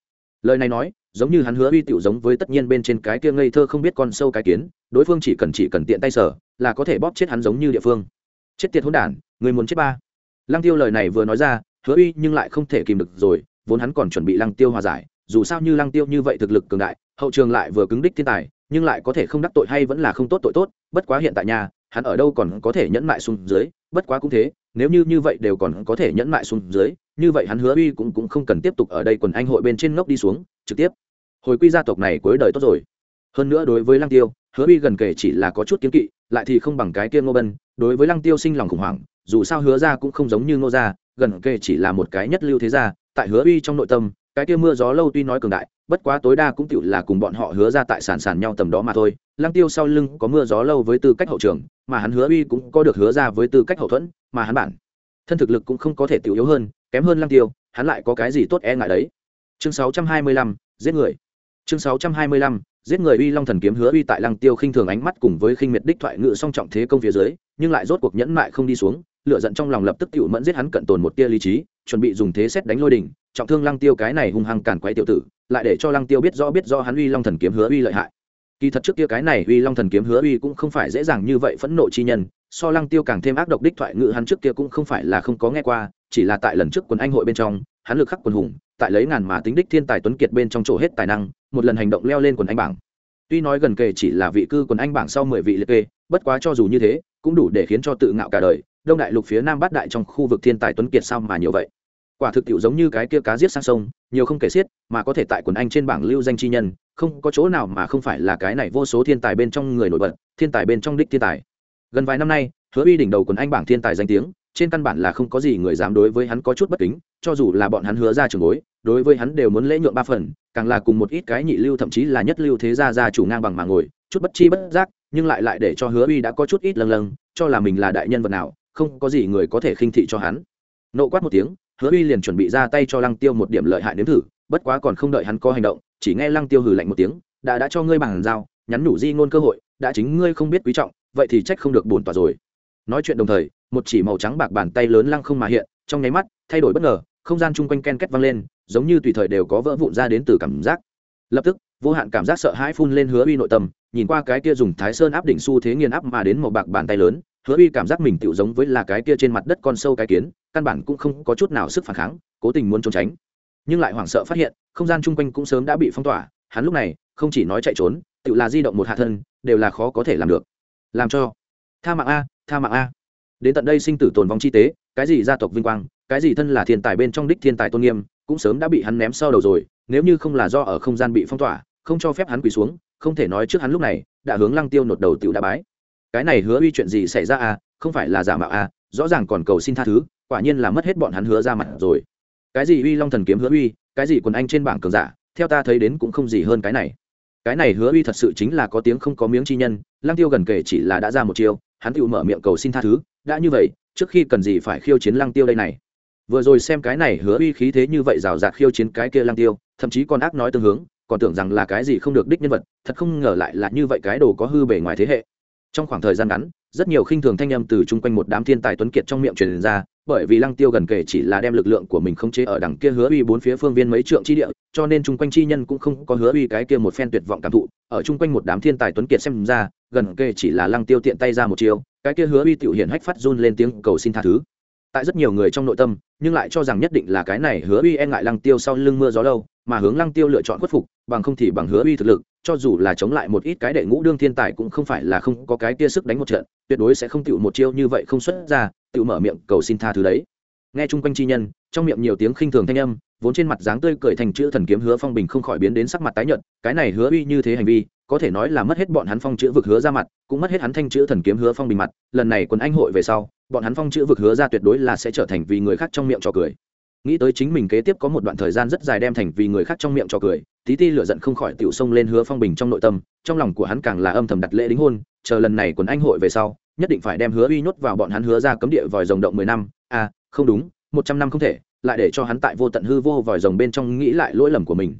Lời này nói, giống như hắn hứa uy tiểu giống với tất nhiên bên trên cái kia ngây thơ không biết con sâu cái kiến, đối phương chỉ cần chỉ cần tiện tay sở, là có thể bóp chết hắn giống như địa phương. Chết tiệt hỗn đản người muốn chết ba? Lăng tiêu lời này vừa nói ra, hứa uy nhưng lại không thể kìm được rồi, vốn hắn còn chuẩn bị lăng tiêu hòa giải, dù sao như lăng tiêu như vậy thực lực cường đại, hậu trường lại vừa cứng đích thiên tài, nhưng lại có thể không đắc tội hay vẫn là không tốt tội tốt, bất quá hiện tại nhà hắn ở đâu còn có thể nhẫn mại xuống dưới, bất quá cũng thế, nếu như như vậy đều còn có thể nhẫn mại xuống dưới, như vậy hắn hứa uy cũng cũng không cần tiếp tục ở đây quần anh hội bên trên ngốc đi xuống, trực tiếp. Hồi quy gia tộc này cuối đời tốt rồi. Hơn nữa đối với lăng tiêu, hứa uy gần kể chỉ là có chút kiến kỵ, lại thì không bằng cái kia ngô bân, đối với lăng tiêu sinh lòng khủng hoảng, dù sao hứa ra cũng không giống như ngô gia, gần kề chỉ là một cái nhất lưu thế gia, tại hứa uy trong nội tâm cái kia mưa gió lâu tuy nói cường đại bất quá tối đa cũng tựu là cùng bọn họ hứa ra tại sản sản nhau tầm đó mà thôi. Lăng tiêu sau lưng có mưa gió lâu với tư cách hậu trường mà hắn hứa uy cũng có được hứa ra với tư cách hậu thuẫn mà hắn bản thân thực lực cũng không có thể tiểu yếu hơn kém hơn lăng tiêu hắn lại có cái gì tốt e ngại đấy? Chương 625, giết người. Chương 625, giết người uy long thần kiếm hứa uy tại lăng tiêu khinh thường ánh mắt cùng với khinh miệt đích thoại ngự song trọng thế công phía dưới nhưng lại rốt cuộc nhẫn mại không đi xuống lựa giận trong lòng lập tức tiểu mẫn giết hắn cận tồn một tia lý trí chuẩn bị dùng thế xét đánh lôi đỉnh, trọng thương lăng tiêu cái này hung hăng cản quấy tiểu tử, lại để cho lăng tiêu biết rõ biết rõ hắn uy long thần kiếm hứa uy lợi hại. Kỳ thật trước kia cái này uy long thần kiếm hứa uy cũng không phải dễ dàng như vậy phẫn nộ chi nhân, so lăng tiêu càng thêm ác độc đích thoại ngự hắn trước kia cũng không phải là không có nghe qua, chỉ là tại lần trước quần anh hội bên trong, hắn lực khắc quần hùng, tại lấy ngàn mà tính đích thiên tài tuấn kiệt bên trong chỗ hết tài năng, một lần hành động leo lên quần anh bảng. Tuy nói gần kề chỉ là vị cư quần anh bảng sau mười vị liệt kê, bất quá cho dù như thế, cũng đủ để khiến cho tự ngạo cả đời đông đại lục phía nam bát đại trong khu vực thiên tài tuấn kiệt sao mà nhiều vậy? Quả thực tiệu giống như cái kia cá giết sang sông, nhiều không kể xiết, mà có thể tại quần anh trên bảng lưu danh chi nhân, không có chỗ nào mà không phải là cái này vô số thiên tài bên trong người nổi bật, thiên tài bên trong đích thiên tài. Gần vài năm nay, hứa uy đỉnh đầu quần anh bảng thiên tài danh tiếng, trên căn bản là không có gì người dám đối với hắn có chút bất kính, cho dù là bọn hắn hứa ra trường bối, đối với hắn đều muốn lễ nhượng ba phần, càng là cùng một ít cái nhị lưu thậm chí là nhất lưu thế gia gia chủ ngang bằng mà ngồi, chút bất chi bất giác, nhưng lại lại để cho hứa uy đã có chút ít lâng lâng, cho là mình là đại nhân vật nào không có gì người có thể khinh thị cho hắn. Nộ quát một tiếng, hứa uy liền chuẩn bị ra tay cho lăng tiêu một điểm lợi hại nếm thử, bất quá còn không đợi hắn có hành động, chỉ nghe lăng tiêu hừ lạnh một tiếng, đã đã cho ngươi bằng dao nhắn nhủ di ngôn cơ hội, đã chính ngươi không biết quý trọng, vậy thì trách không được bổn tỏa rồi. Nói chuyện đồng thời, một chỉ màu trắng bạc bàn tay lớn lăng không mà hiện, trong nháy mắt, thay đổi bất ngờ, không gian chung quanh ken két vang lên, giống như tùy thời đều có vỡ vụn ra đến từ cảm giác. Lập tức, vô hạn cảm giác sợ hãi phun lên hứa uy nội tâm, nhìn qua cái kia dùng thái sơn áp đỉnh xu thế nghiền áp mà đến màu bạc bàn tay lớn hứa uy cảm giác mình tựu giống với là cái kia trên mặt đất con sâu cái kiến, căn bản cũng không có chút nào sức phản kháng, cố tình muốn trốn tránh. Nhưng lại hoảng sợ phát hiện, không gian chung quanh cũng sớm đã bị phong tỏa, hắn lúc này không chỉ nói chạy trốn tự là di động một hạ thân, đều là khó có thể làm được. Làm cho. Tha mạng a, tha mạng a. Đến tận đây sinh tử tồn vong chi tế, cái gì gia tộc vinh quang, cái gì thân là thiên tài bên trong đích thiên tài tôn nghiêm, cũng sớm đã bị hắn ném sau đầu rồi, nếu như không là do ở không gian bị phong tỏa, không cho phép hắn quỳ xuống, không thể nói trước hắn lúc này, đã hướng lăng tiêu nột đầu tiểu đã bái cái này hứa uy chuyện gì xảy ra à không phải là giả mạo à rõ ràng còn cầu xin tha thứ, quả nhiên là mất hết bọn hắn hứa ra mặt rồi. Cái gì uy long thần kiếm hứa uy, cái gì quần anh trên bảng cường giả, theo ta thấy đến cũng không gì hơn cái này. Cái này hứa uy thật sự chính là có tiếng không có miếng chi nhân, lăng tiêu gần kể chỉ là đã ra một chiêu, hắn tự mở miệng cầu xin tha thứ, đã như vậy, trước khi cần gì phải khiêu chiến lăng tiêu đây này. Vừa rồi xem cái này hứa uy khí thế như vậy rào rạt khiêu chiến cái kia lăng tiêu, thậm chí còn ác nói tương hướng, còn tưởng rằng là cái gì không được đích nhân vật, thật không ngờ lại là như vậy cái đồ có hư bề ngoài thế hệ trong khoảng thời gian ngắn, rất nhiều khinh thường thanh âm từ chung quanh một đám thiên tài tuấn kiệt trong miệng truyền ra, bởi vì lăng tiêu gần kể chỉ là đem lực lượng của mình khống chế ở đằng kia hứa uy bốn phía phương viên mấy trượng chi địa, cho nên chung quanh chi nhân cũng không có hứa uy cái kia một phen tuyệt vọng cảm thụ. Ở chung quanh một đám thiên tài tuấn kiệt xem ra, gần kề chỉ là lăng tiêu tiện tay ra một chiều cái kia hứa uy tiểu hiển hách phát run lên tiếng cầu xin tha thứ. Tại rất nhiều người trong nội tâm, nhưng lại cho rằng nhất định là cái này hứa uy e ngại lăng tiêu sau lưng mưa gió lâu, mà hướng lăng tiêu lựa chọn khuất phục bằng không thì bằng hứa uy thực lực, cho dù là chống lại một ít cái đệ ngũ đương thiên tài cũng không phải là không có cái tia sức đánh một trận, tuyệt đối sẽ không tựu một chiêu như vậy không xuất ra tựu mở miệng cầu xin tha thứ đấy. Nghe chung quanh chi nhân, trong miệng nhiều tiếng khinh thường thanh âm, vốn trên mặt dáng tươi cười thành chữ thần kiếm hứa phong bình không khỏi biến đến sắc mặt tái nhợt, cái này hứa uy như thế hành vi, có thể nói là mất hết bọn hắn phong chữ vực hứa ra mặt, cũng mất hết hắn thanh chữ thần kiếm hứa phong bình mặt, lần này quân anh hội về sau, bọn hắn phong chữ vực hứa ra tuyệt đối là sẽ trở thành vì người khác trong miệng trò cười nghĩ tới chính mình kế tiếp có một đoạn thời gian rất dài đem thành vì người khác trong miệng cho cười, tí ti lửa giận không khỏi tiểu sông lên hứa phong bình trong nội tâm, trong lòng của hắn càng là âm thầm đặt lễ đính hôn, chờ lần này quần anh hội về sau, nhất định phải đem hứa uy nhốt vào bọn hắn hứa ra cấm địa vòi rồng động mười năm. À không đúng, một trăm năm không thể, lại để cho hắn tại vô tận hư vô vòi rồng bên trong nghĩ lại lỗi lầm của mình.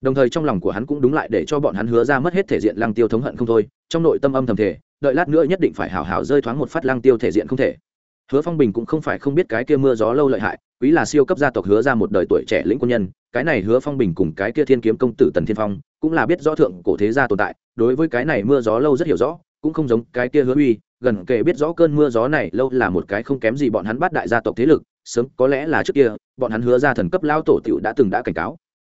Đồng thời trong lòng của hắn cũng đúng lại để cho bọn hắn hứa ra mất hết thể diện lăng tiêu thống hận không thôi, trong nội tâm âm thầm thể đợi lát nữa nhất định phải hào hào rơi thoáng một phát lăng tiêu thể diện không thể hứa phong bình cũng không phải không biết cái kia mưa gió lâu lợi hại, quý là siêu cấp gia tộc hứa ra một đời tuổi trẻ lĩnh quân nhân, cái này hứa phong bình cùng cái kia thiên kiếm công tử tần thiên phong cũng là biết rõ thượng cổ thế gia tồn tại, đối với cái này mưa gió lâu rất hiểu rõ, cũng không giống cái kia hứa uy, gần kể biết rõ cơn mưa gió này lâu là một cái không kém gì bọn hắn bắt đại gia tộc thế lực, sớm có lẽ là trước kia, bọn hắn hứa ra thần cấp lao tổ tiểu đã từng đã cảnh cáo.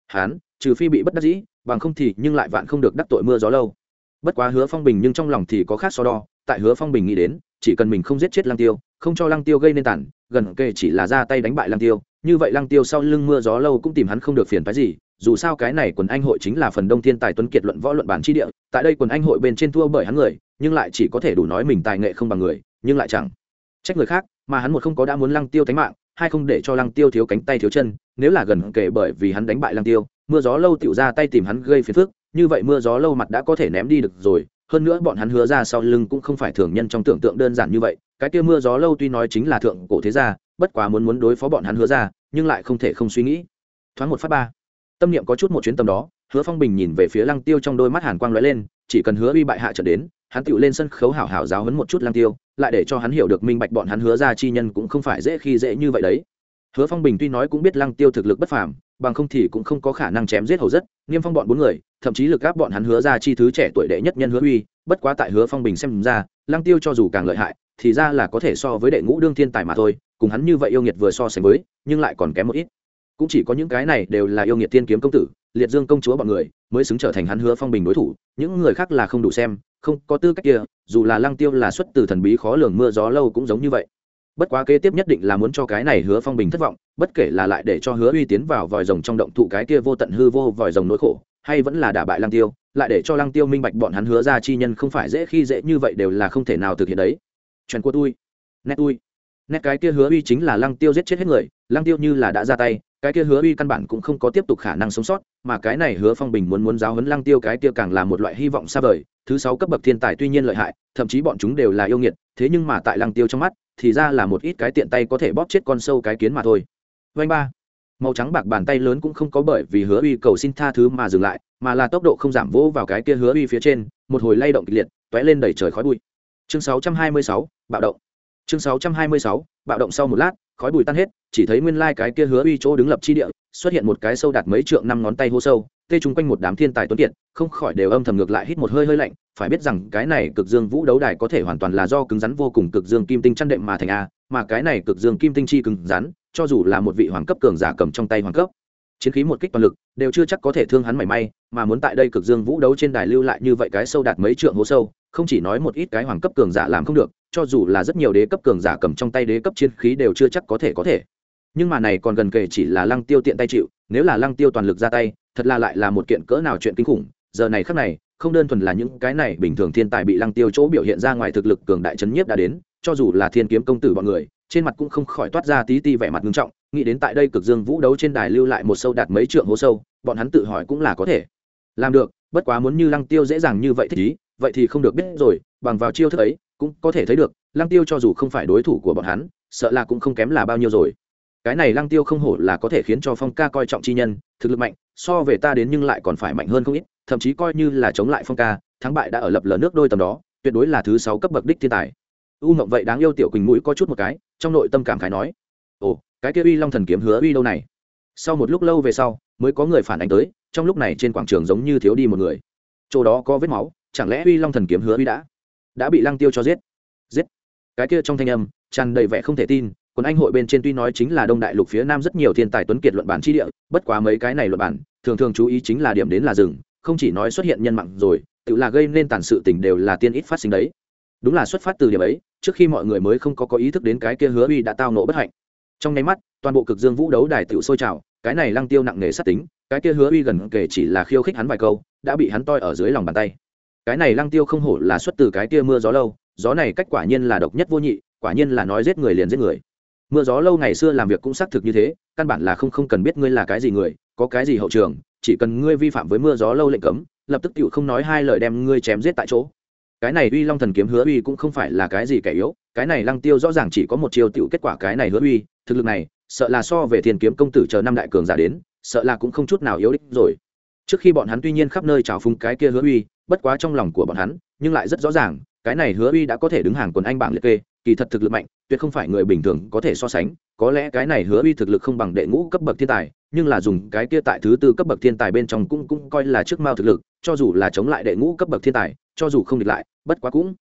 Hắn, trừ phi bị bất đắc dĩ, bằng không thì nhưng lại vạn không được đắc tội mưa gió lâu. Bất quá hứa phong bình nhưng trong lòng thì có khác so đo, tại hứa phong bình nghĩ đến, chỉ cần mình không giết chết lăng tiêu không cho lăng tiêu gây nên tản gần kề chỉ là ra tay đánh bại lăng tiêu, như vậy lăng tiêu sau lưng mưa gió lâu cũng tìm hắn không được phiền phái gì, dù sao cái này quần anh hội chính là phần đông thiên tài tuấn kiệt luận võ luận bản chi địa, tại đây quần anh hội bên trên thua bởi hắn người, nhưng lại chỉ có thể đủ nói mình tài nghệ không bằng người, nhưng lại chẳng trách người khác, mà hắn một không có đã muốn lăng tiêu tánh mạng, hai không để cho lăng tiêu thiếu cánh tay thiếu chân, nếu là gần kể bởi vì hắn đánh bại lăng tiêu, mưa gió lâu tựu ra tay tìm hắn gây phiền phức, như vậy mưa gió lâu mặt đã có thể ném đi được rồi hơn nữa bọn hắn hứa ra sau lưng cũng không phải thường nhân trong tưởng tượng đơn giản như vậy, cái kia mưa gió lâu tuy nói chính là thượng cổ thế gia, bất quá muốn muốn đối phó bọn hắn hứa ra, nhưng lại không thể không suy nghĩ. Thoáng một phát ba, tâm niệm có chút một chuyến tầm đó, hứa phong bình nhìn về phía lăng tiêu trong đôi mắt hàn quang lóe lên, chỉ cần hứa uy bại hạ trở đến, hắn tựu lên sân khấu hảo hảo giáo hấn một chút lăng tiêu, lại để cho hắn hiểu được minh bạch bọn hắn hứa ra chi nhân cũng không phải dễ khi dễ như vậy đấy. Hứa phong bình tuy nói cũng biết lăng tiêu thực lực bất phàm bằng không thì cũng không có khả năng chém giết hầu rất, niêm phong bọn bốn người, thậm chí lực áp bọn hắn hứa ra chi thứ trẻ tuổi đệ nhất nhân hứa uy, bất quá tại hứa phong bình xem ra, lăng tiêu cho dù càng lợi hại, thì ra là có thể so với đệ ngũ đương thiên tài mà thôi, cùng hắn như vậy yêu nghiệt vừa so sánh với, nhưng lại còn kém một ít. Cũng chỉ có những cái này đều là yêu nghiệt tiên kiếm công tử, liệt dương công chúa bọn người, mới xứng trở thành hắn hứa phong bình đối thủ, những người khác là không đủ xem, không có tư cách kia, dù là lăng tiêu là xuất từ thần bí khó lường mưa gió lâu cũng giống như vậy. Bất quá kế tiếp nhất định là muốn cho cái này hứa phong bình thất vọng bất kể là lại để cho hứa uy tiến vào vòi rồng trong động thụ cái kia vô tận hư vô vòi rồng nỗi khổ, hay vẫn là đả bại lăng tiêu, lại để cho lăng tiêu minh bạch bọn hắn hứa ra chi nhân không phải dễ khi dễ như vậy đều là không thể nào thực hiện đấy. Trần của tôi. Nét tôi. Nét cái kia hứa uy chính là lăng tiêu giết chết hết người, lăng tiêu như là đã ra tay, cái kia hứa uy căn bản cũng không có tiếp tục khả năng sống sót, mà cái này hứa phong bình muốn muốn giáo huấn lăng tiêu cái kia càng là một loại hy vọng xa vời. Thứ sáu cấp bậc thiên tài tuy nhiên lợi hại, thậm chí bọn chúng đều là yêu nghiệt, thế nhưng mà tại lăng tiêu trong mắt, thì ra là một ít cái tiện tay có thể bóp chết con sâu cái kiến mà thôi vanh ba. Màu trắng bạc bàn tay lớn cũng không có bởi vì hứa uy cầu xin tha thứ mà dừng lại mà là tốc độ không giảm vỗ vào cái kia hứa uy phía trên một hồi lay động kịch liệt t ó é lên đẩy trời khói bụi. Chương 626, bạo động. Chương 626, bạo động sau một lát khói bụi tan hết chỉ thấy nguyên lai cái kia hứa uy chỗ đứng lập chi địa, xuất hiện một cái sâu đạt mấy trượng năm ngón tay hô sâu, tê chung quanh một đám thiên tài tuấn kiệt, không khỏi đều âm thầm ngược lại hít một hơi hơi lạnh, phải biết rằng cái này cực dương vũ đấu đài có thể hoàn toàn là do cứng rắn vô cùng cực dương kim tinh chăn đệm mà thành a, mà cái này cực dương kim tinh chi cứng rắn, cho dù là một vị hoàng cấp cường giả cầm trong tay hoàng cấp, chiến khí một kích toàn lực, đều chưa chắc có thể thương hắn mảy may, mà muốn tại đây cực dương vũ đấu trên đài lưu lại như vậy cái sâu đạt mấy trượng hố sâu, không chỉ nói một ít cái hoàng cấp cường giả làm không được, cho dù là rất nhiều đế cấp cường giả cầm trong tay đế cấp chiến khí đều chưa chắc có thể có thể nhưng mà này còn gần kể chỉ là lăng tiêu tiện tay chịu, nếu là lăng tiêu toàn lực ra tay, thật là lại là một kiện cỡ nào chuyện kinh khủng. Giờ này khắc này, không đơn thuần là những cái này bình thường thiên tài bị lăng tiêu chỗ biểu hiện ra ngoài thực lực cường đại chấn nhiếp đã đến, cho dù là thiên kiếm công tử bọn người, trên mặt cũng không khỏi toát ra tí ti vẻ mặt nghiêm trọng, nghĩ đến tại đây cực dương vũ đấu trên đài lưu lại một sâu đạt mấy trượng hố sâu, bọn hắn tự hỏi cũng là có thể làm được, bất quá muốn như lăng tiêu dễ dàng như vậy thích ý vậy thì không được biết rồi, bằng vào chiêu thức ấy, cũng có thể thấy được, lăng tiêu cho dù không phải đối thủ của bọn hắn, sợ là cũng không kém là bao nhiêu rồi cái này lăng tiêu không hổ là có thể khiến cho phong ca coi trọng chi nhân, thực lực mạnh, so về ta đến nhưng lại còn phải mạnh hơn không ít, thậm chí coi như là chống lại phong ca, thắng bại đã ở lập lờ nước đôi tầm đó, tuyệt đối là thứ sáu cấp bậc đích thiên tài. U mộng vậy đáng yêu tiểu quỳnh mũi có chút một cái, trong nội tâm cảm khái nói, ồ, cái kia uy long thần kiếm hứa uy lâu này. Sau một lúc lâu về sau, mới có người phản ánh tới, trong lúc này trên quảng trường giống như thiếu đi một người. Chỗ đó có vết máu, chẳng lẽ uy long thần kiếm hứa uy đã đã bị lăng tiêu cho giết? Giết. Cái kia trong thanh âm, tràn đầy vẻ không thể tin quần anh hội bên trên tuy nói chính là đông đại lục phía nam rất nhiều thiên tài tuấn kiệt luận bản chi địa, bất quá mấy cái này luận bản thường thường chú ý chính là điểm đến là rừng, không chỉ nói xuất hiện nhân mạng rồi, tự là gây nên tàn sự tình đều là tiên ít phát sinh đấy. Đúng là xuất phát từ điểm ấy, trước khi mọi người mới không có có ý thức đến cái kia hứa uy đã tao nộ bất hạnh. Trong nháy mắt, toàn bộ cực dương vũ đấu đài tựu sôi trào, cái này lăng tiêu nặng nề sát tính, cái kia hứa uy gần kể chỉ là khiêu khích hắn vài câu, đã bị hắn toi ở dưới lòng bàn tay. Cái này lăng tiêu không hổ là xuất từ cái kia mưa gió lâu, gió này cách quả nhiên là độc nhất vô nhị, quả nhiên là nói giết người liền giết người mưa gió lâu ngày xưa làm việc cũng xác thực như thế, căn bản là không không cần biết ngươi là cái gì người, có cái gì hậu trường, chỉ cần ngươi vi phạm với mưa gió lâu lệnh cấm, lập tức tựu không nói hai lời đem ngươi chém giết tại chỗ. Cái này uy long thần kiếm hứa uy cũng không phải là cái gì kẻ yếu, cái này lăng tiêu rõ ràng chỉ có một chiều tựu kết quả cái này hứa uy, thực lực này, sợ là so về thiên kiếm công tử chờ năm đại cường giả đến, sợ là cũng không chút nào yếu đích rồi. Trước khi bọn hắn tuy nhiên khắp nơi trào phúng cái kia hứa uy, bất quá trong lòng của bọn hắn, nhưng lại rất rõ ràng, cái này hứa uy đã có thể đứng hàng quần anh bảng liệt kê kỳ thật thực lực mạnh, tuyệt không phải người bình thường có thể so sánh. Có lẽ cái này hứa uy thực lực không bằng đệ ngũ cấp bậc thiên tài, nhưng là dùng cái kia tại thứ tư cấp bậc thiên tài bên trong cũng cũng coi là trước mao thực lực, cho dù là chống lại đệ ngũ cấp bậc thiên tài, cho dù không địch lại, bất quá cũng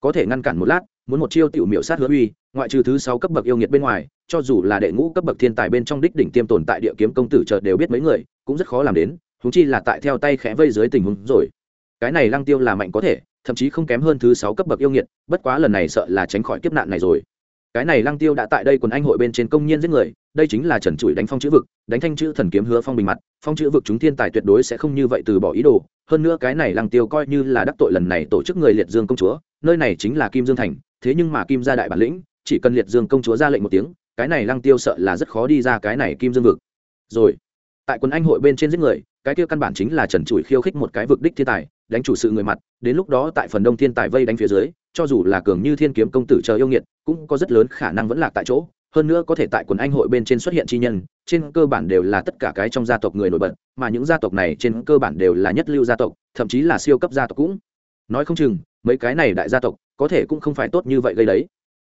có thể ngăn cản một lát, muốn một chiêu tiểu miểu sát hứa uy, ngoại trừ thứ sáu cấp bậc yêu nghiệt bên ngoài, cho dù là đệ ngũ cấp bậc thiên tài bên trong đích đỉnh tiêm tồn tại địa kiếm công tử chợt đều biết mấy người, cũng rất khó làm đến húng chi là tại theo tay khẽ vây dưới tình huống rồi. Cái này lăng tiêu là mạnh có thể thậm chí không kém hơn thứ sáu cấp bậc yêu nghiệt, bất quá lần này sợ là tránh khỏi kiếp nạn này rồi. Cái này lăng tiêu đã tại đây quần anh hội bên trên công nhiên giết người, đây chính là trần trụi đánh phong chữ vực, đánh thanh chữ thần kiếm hứa phong bình mặt, phong chữ vực chúng thiên tài tuyệt đối sẽ không như vậy từ bỏ ý đồ. Hơn nữa cái này lăng tiêu coi như là đắc tội lần này tổ chức người liệt dương công chúa, nơi này chính là kim dương thành, thế nhưng mà kim gia đại bản lĩnh, chỉ cần liệt dương công chúa ra lệnh một tiếng, cái này lăng tiêu sợ là rất khó đi ra cái này kim dương vực. Rồi, tại quần anh hội bên trên giết người, cái kia căn bản chính là trần trụi khiêu khích một cái vực đích thiên tài đánh chủ sự người mặt, đến lúc đó tại phần đông thiên tài vây đánh phía dưới, cho dù là cường như thiên kiếm công tử chờ yêu nghiệt, cũng có rất lớn khả năng vẫn lạc tại chỗ. Hơn nữa có thể tại quần anh hội bên trên xuất hiện chi nhân, trên cơ bản đều là tất cả cái trong gia tộc người nổi bật, mà những gia tộc này trên cơ bản đều là nhất lưu gia tộc, thậm chí là siêu cấp gia tộc cũng. Nói không chừng, mấy cái này đại gia tộc, có thể cũng không phải tốt như vậy gây đấy.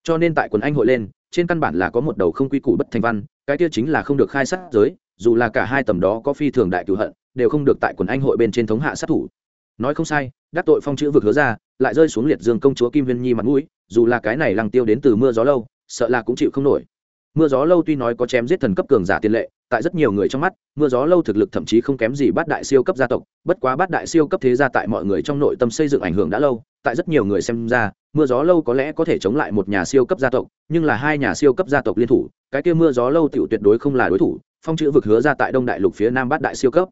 Cho nên tại quần anh hội lên, trên căn bản là có một đầu không quy củ bất thành văn, cái kia chính là không được khai sát giới, dù là cả hai tầm đó có phi thường đại cửu hận, đều không được tại quần anh hội bên trên thống hạ sát thủ nói không sai, đắc tội phong chữ vực hứa ra, lại rơi xuống liệt dương công chúa kim viên nhi mặt mũi, dù là cái này lăng tiêu đến từ mưa gió lâu, sợ là cũng chịu không nổi. Mưa gió lâu tuy nói có chém giết thần cấp cường giả tiền lệ, tại rất nhiều người trong mắt, mưa gió lâu thực lực thậm chí không kém gì bát đại siêu cấp gia tộc, bất quá bát đại siêu cấp thế gia tại mọi người trong nội tâm xây dựng ảnh hưởng đã lâu, tại rất nhiều người xem ra, mưa gió lâu có lẽ có thể chống lại một nhà siêu cấp gia tộc, nhưng là hai nhà siêu cấp gia tộc liên thủ, cái kia mưa gió lâu tựu tuyệt đối không là đối thủ, phong chữ vực hứa ra tại đông đại lục phía nam bát đại siêu cấp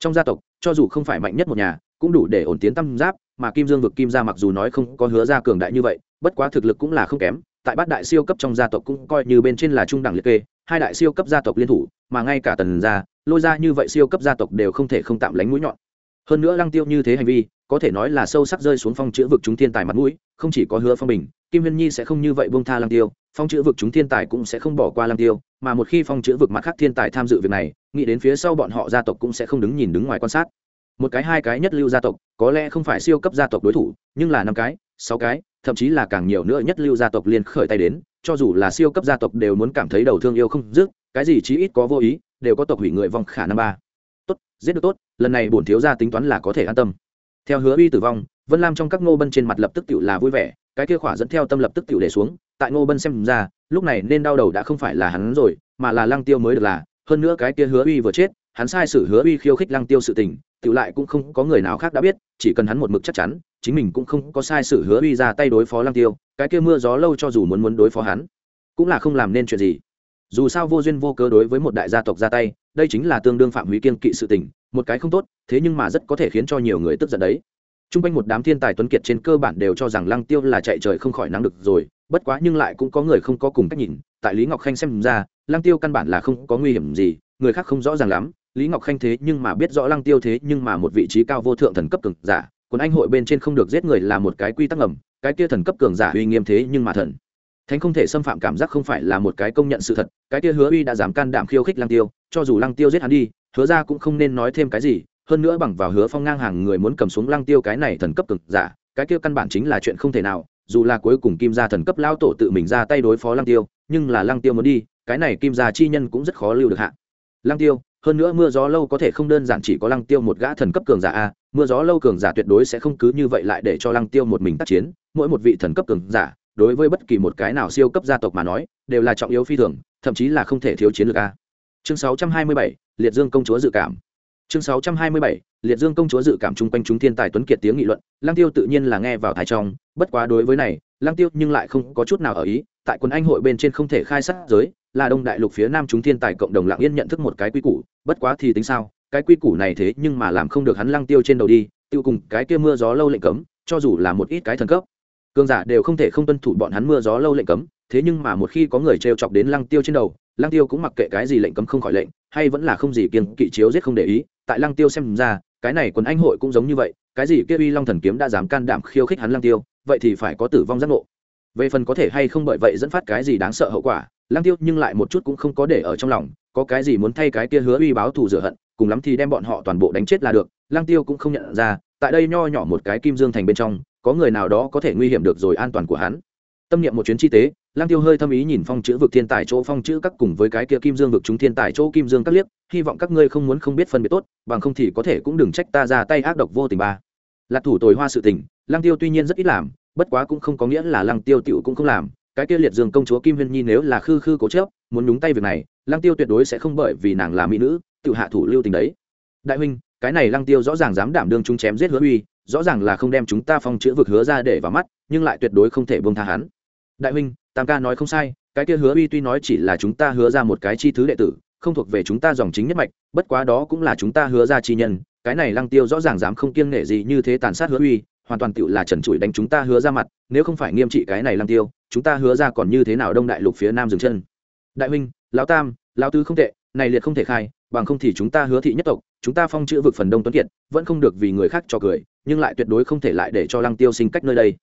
trong gia tộc, cho dù không phải mạnh nhất một nhà, cũng đủ để ổn tiến tam giáp, mà kim dương vực kim gia mặc dù nói không có hứa ra cường đại như vậy, bất quá thực lực cũng là không kém. Tại bát đại siêu cấp trong gia tộc cũng coi như bên trên là trung đẳng liệt kê, hai đại siêu cấp gia tộc liên thủ, mà ngay cả tần gia, lôi ra như vậy siêu cấp gia tộc đều không thể không tạm lánh mũi nhọn. Hơn nữa lăng tiêu như thế hành vi, có thể nói là sâu sắc rơi xuống phong chữ vực chúng thiên tài mặt mũi, không chỉ có hứa phong bình, kim huyên nhi sẽ không như vậy buông tha lăng tiêu, phong chữ vực chúng thiên tài cũng sẽ không bỏ qua lăng tiêu, mà một khi phong chữ vực mặt khác thiên tài tham dự việc này nghĩ đến phía sau bọn họ gia tộc cũng sẽ không đứng nhìn đứng ngoài quan sát. Một cái hai cái nhất lưu gia tộc, có lẽ không phải siêu cấp gia tộc đối thủ, nhưng là năm cái, sáu cái, thậm chí là càng nhiều nữa nhất lưu gia tộc liền khởi tay đến, cho dù là siêu cấp gia tộc đều muốn cảm thấy đầu thương yêu không dứt, cái gì chí ít có vô ý, đều có tộc hủy người vong khả năng ba. Tốt, giết được tốt, lần này bổn thiếu gia tính toán là có thể an tâm. Theo hứa uy tử vong, vân lam trong các ngô bân trên mặt lập tức tự là vui vẻ, cái kia khỏa dẫn theo tâm lập tức tự để xuống, tại ngô bân xem ra, lúc này nên đau đầu đã không phải là hắn rồi, mà là lăng tiêu mới được là hơn nữa cái kia hứa uy vừa chết, hắn sai sử hứa uy khiêu khích lăng tiêu sự tình tự lại cũng không có người nào khác đã biết, chỉ cần hắn một mực chắc chắn, chính mình cũng không có sai sử hứa uy ra tay đối phó lăng tiêu, cái kia mưa gió lâu cho dù muốn muốn đối phó hắn, cũng là không làm nên chuyện gì. Dù sao vô duyên vô cớ đối với một đại gia tộc ra tay, đây chính là tương đương phạm hủy kiên kỵ sự tình, một cái không tốt, thế nhưng mà rất có thể khiến cho nhiều người tức giận đấy. T r u n g quanh một đám thiên tài tuấn kiệt trên cơ bản đều cho rằng lăng tiêu là chạy trời không khỏi nắng được rồi, bất quá nhưng lại cũng có người không có cùng cách nhìn, tại lý ngọc khanh xem ra lăng tiêu căn bản là không có nguy hiểm gì, người khác không rõ ràng lắm, lý ngọc khanh thế nhưng mà biết rõ lăng tiêu thế nhưng mà một vị trí cao vô thượng thần cấp cường giả, còn anh hội bên trên không được giết người là một cái quy tắc ngầm, cái kia thần cấp cường giả uy nghiêm thế nhưng mà thần. Thánh không thể xâm phạm cảm giác không phải là một cái công nhận sự thật, cái kia hứa uy đã dám can đảm khiêu khích lăng tiêu, cho dù lăng tiêu giết hắn đi, hứa ra cũng không nên nói thêm cái gì, hơn nữa bằng vào hứa phong ngang hàng người muốn cầm xuống lăng tiêu cái này thần cấp cực giả, cái kia căn bản chính là chuyện không thể nào, dù là cuối cùng kim gia thần cấp lao tổ tự mình ra tay đối phó lăng tiêu, nhưng là lăng tiêu muốn đi cái này kim gia chi nhân cũng rất khó lưu được hạ. Lăng tiêu hơn nữa mưa gió lâu có thể không đơn giản chỉ có lăng tiêu một gã thần cấp cường giả a mưa gió lâu cường giả tuyệt đối sẽ không cứ như vậy lại để cho lăng tiêu một mình tác chiến. Mỗi một vị thần cấp cường giả đối với bất kỳ một cái nào siêu cấp gia tộc mà nói đều là trọng yếu phi thường thậm chí là không thể thiếu chiến lược a. Chương 627, liệt dương công chúa dự cảm. Chương 627, liệt dương công chúa dự cảm chung quanh chúng thiên tài tuấn kiệt tiếng nghị luận lăng tiêu tự nhiên là nghe vào thái trong bất quá đối với này lăng tiêu nhưng lại không có chút nào ở ý tại quân anh hội bên trên không thể khai sát giới là đông đại lục phía nam chúng thiên tài cộng đồng lặng yên nhận thức một cái quy củ, bất quá thì tính sao, cái quy củ này thế nhưng mà làm không được hắn lang tiêu trên đầu đi, tiêu cùng cái kia mưa gió lâu lệnh cấm, cho dù là một ít cái thần cấp. Cường giả đều không thể không tuân thủ bọn hắn mưa gió lâu lệnh cấm, thế nhưng mà một khi có người trêu chọc đến lăng tiêu trên đầu, lăng tiêu cũng mặc kệ cái gì lệnh cấm không khỏi lệnh, hay vẫn là không gì kiên kỵ chiếu giết không để ý, tại lăng tiêu xem ra, cái này quần anh hội cũng giống như vậy, cái gì kia uy long thần kiếm đã dám can đảm khiêu khích hắn lăng tiêu, vậy thì phải có tử vong giác ngộ về phần có thể hay không bởi vậy dẫn phát cái gì đáng sợ hậu quả, lăng tiêu nhưng lại một chút cũng không có để ở trong lòng, có cái gì muốn thay cái kia hứa uy báo thù rửa hận, cùng lắm thì đem bọn họ toàn bộ đánh chết là được, lăng tiêu cũng không nhận ra, tại đây nho nhỏ một cái kim dương thành bên trong, có người nào đó có thể nguy hiểm được rồi an toàn của hắn. Tâm niệm một chuyến chi tế lang tiêu hơi thâm ý nhìn phong chữ vực thiên tài chỗ phong chữ các cùng với cái kia kim dương vực chúng thiên tài chỗ kim dương các liếc, hy vọng các ngươi không muốn không biết phân biệt tốt, bằng không thì có thể cũng đừng trách ta ra tay ác độc vô tình ba. Lạc thủ tồi hoa sự tình lang tiêu tuy nhiên rất ít làm bất quá cũng không có nghĩa là lang tiêu tiểu cũng không làm, cái kia liệt dương công chúa kim huyên nhi nếu là khư khư cố chấp, muốn nhúng tay việc này lang tiêu tuyệt đối sẽ không bởi vì nàng là mỹ nữ, tự hạ thủ lưu tình đấy. Đại huynh, cái này lang tiêu rõ ràng dám đảm đương chúng chém giết hứa uy, rõ ràng là không đem chúng ta phong chữ vực hứa ra để vào mắt, nhưng lại tuyệt đối không thể buông tha hắn. Đại huynh, tam ca nói không sai, cái kia hứa uy tuy nói chỉ là chúng ta hứa ra một cái chi thứ đệ tử, không thuộc về chúng ta dòng chính nhất mạch, bất quá đó cũng là chúng ta hứa ra chi nhân, cái này lăng tiêu rõ ràng dám không kiêng nể gì như thế tàn sát hứa uy hoàn toàn tựu là trần trụi đánh chúng ta hứa ra mặt, nếu không phải nghiêm trị cái này lăng tiêu, chúng ta hứa ra còn như thế nào đông đại lục phía nam dừng chân? Đại huynh, lão tam, lão tứ không tệ, này liệt không thể khai, bằng không thì chúng ta hứa thị nhất tộc, chúng ta phong chữ vực phần đông tuấn kiệt, vẫn không được vì người khác cho cười, nhưng lại tuyệt đối không thể lại để cho lăng tiêu sinh cách nơi đây.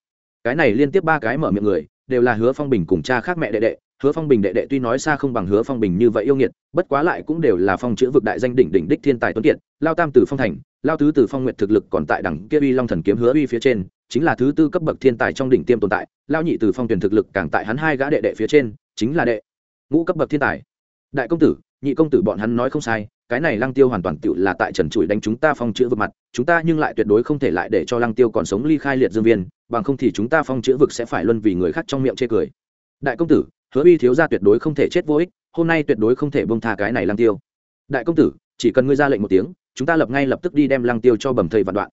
Cái này liên tiếp ba cái mở miệng người, đều là hứa phong bình cùng cha khác mẹ đệ đệ, hứa phong bình đệ đệ tuy nói xa không bằng hứa phong bình như vậy yêu nghiệt, bất quá lại cũng đều là phong chữ vực đại danh đỉnh đỉnh đích thiên tài tuấn kiệt lao tam từ phong thành lao tứ từ phong nguyện thực lực còn tại đẳng kia uy long thần kiếm hứa uy phía trên, chính là thứ tư cấp bậc thiên tài trong đỉnh tiêm tồn tại. Lao nhị từ phong tuyển thực lực càng tại hắn hai gã đệ đệ phía trên, chính là đệ ngũ cấp bậc thiên tài. Đại công tử, nhị công tử bọn hắn nói không sai, cái này lăng tiêu hoàn toàn tự là tại trần trụi đánh chúng ta phong chữ vực mặt, chúng ta nhưng lại tuyệt đối không thể lại để cho lăng tiêu còn sống ly khai liệt dương viên, bằng không thì chúng ta phong chữ vực sẽ phải luân vì người khác trong miệng chê cười. Đại công tử, hứa uy thiếu gia tuyệt đối không thể chết vô ích, hôm nay tuyệt đối không thể bông tha cái này lăng tiêu. Đại công tử, chỉ cần ngươi ra lệnh một tiếng chúng ta lập ngay lập tức đi đem lăng tiêu cho bầm thầy vạn đoạn.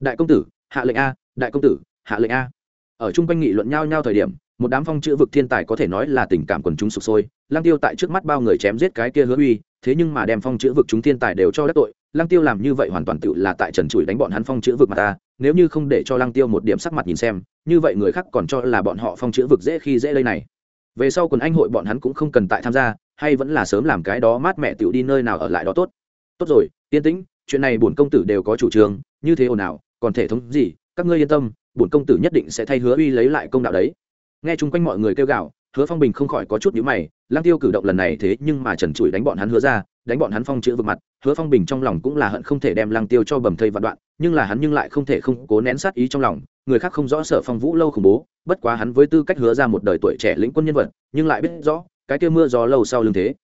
Đại công tử, hạ lệnh a, đại công tử, hạ lệnh a. Ở chung quanh nghị luận nhau nhau thời điểm, một đám phong chữ vực thiên tài có thể nói là tình cảm quần chúng sụp sôi, lăng tiêu tại trước mắt bao người chém giết cái kia hứa uy, thế nhưng mà đem phong chữ vực chúng thiên tài đều cho đắc tội, lăng tiêu làm như vậy hoàn toàn tự là tại trần trụi đánh bọn hắn phong chữ vực mà ta, nếu như không để cho lăng tiêu một điểm sắc mặt nhìn xem, như vậy người khác còn cho là bọn họ phong chữ vực dễ khi dễ lây này. Về sau quần anh hội bọn hắn cũng không cần tại tham gia, hay vẫn là sớm làm cái đó mát mẹ tiểu đi nơi nào ở lại đó tốt tốt rồi, yên tĩnh, chuyện này bổn công tử đều có chủ trương, như thế ồn nào còn thể thống gì, các ngươi yên tâm, bổn công tử nhất định sẽ thay hứa uy lấy lại công đạo đấy. Nghe chung quanh mọi người kêu gào, hứa phong bình không khỏi có chút nhữ mày lang tiêu cử động lần này thế nhưng mà trần trụi đánh bọn hắn hứa ra, đánh bọn hắn phong chữ vực mặt, hứa phong bình trong lòng cũng là hận không thể đem lang tiêu cho bầm thây vạn đoạn, nhưng là hắn nhưng lại không thể không cố nén sát ý trong lòng, người khác không rõ sở phong vũ lâu khủng bố, bất quá hắn với tư cách hứa ra một đời tuổi trẻ lĩnh quân nhân vật, nhưng lại biết rõ, cái kia mưa gió lâu sau lưng thế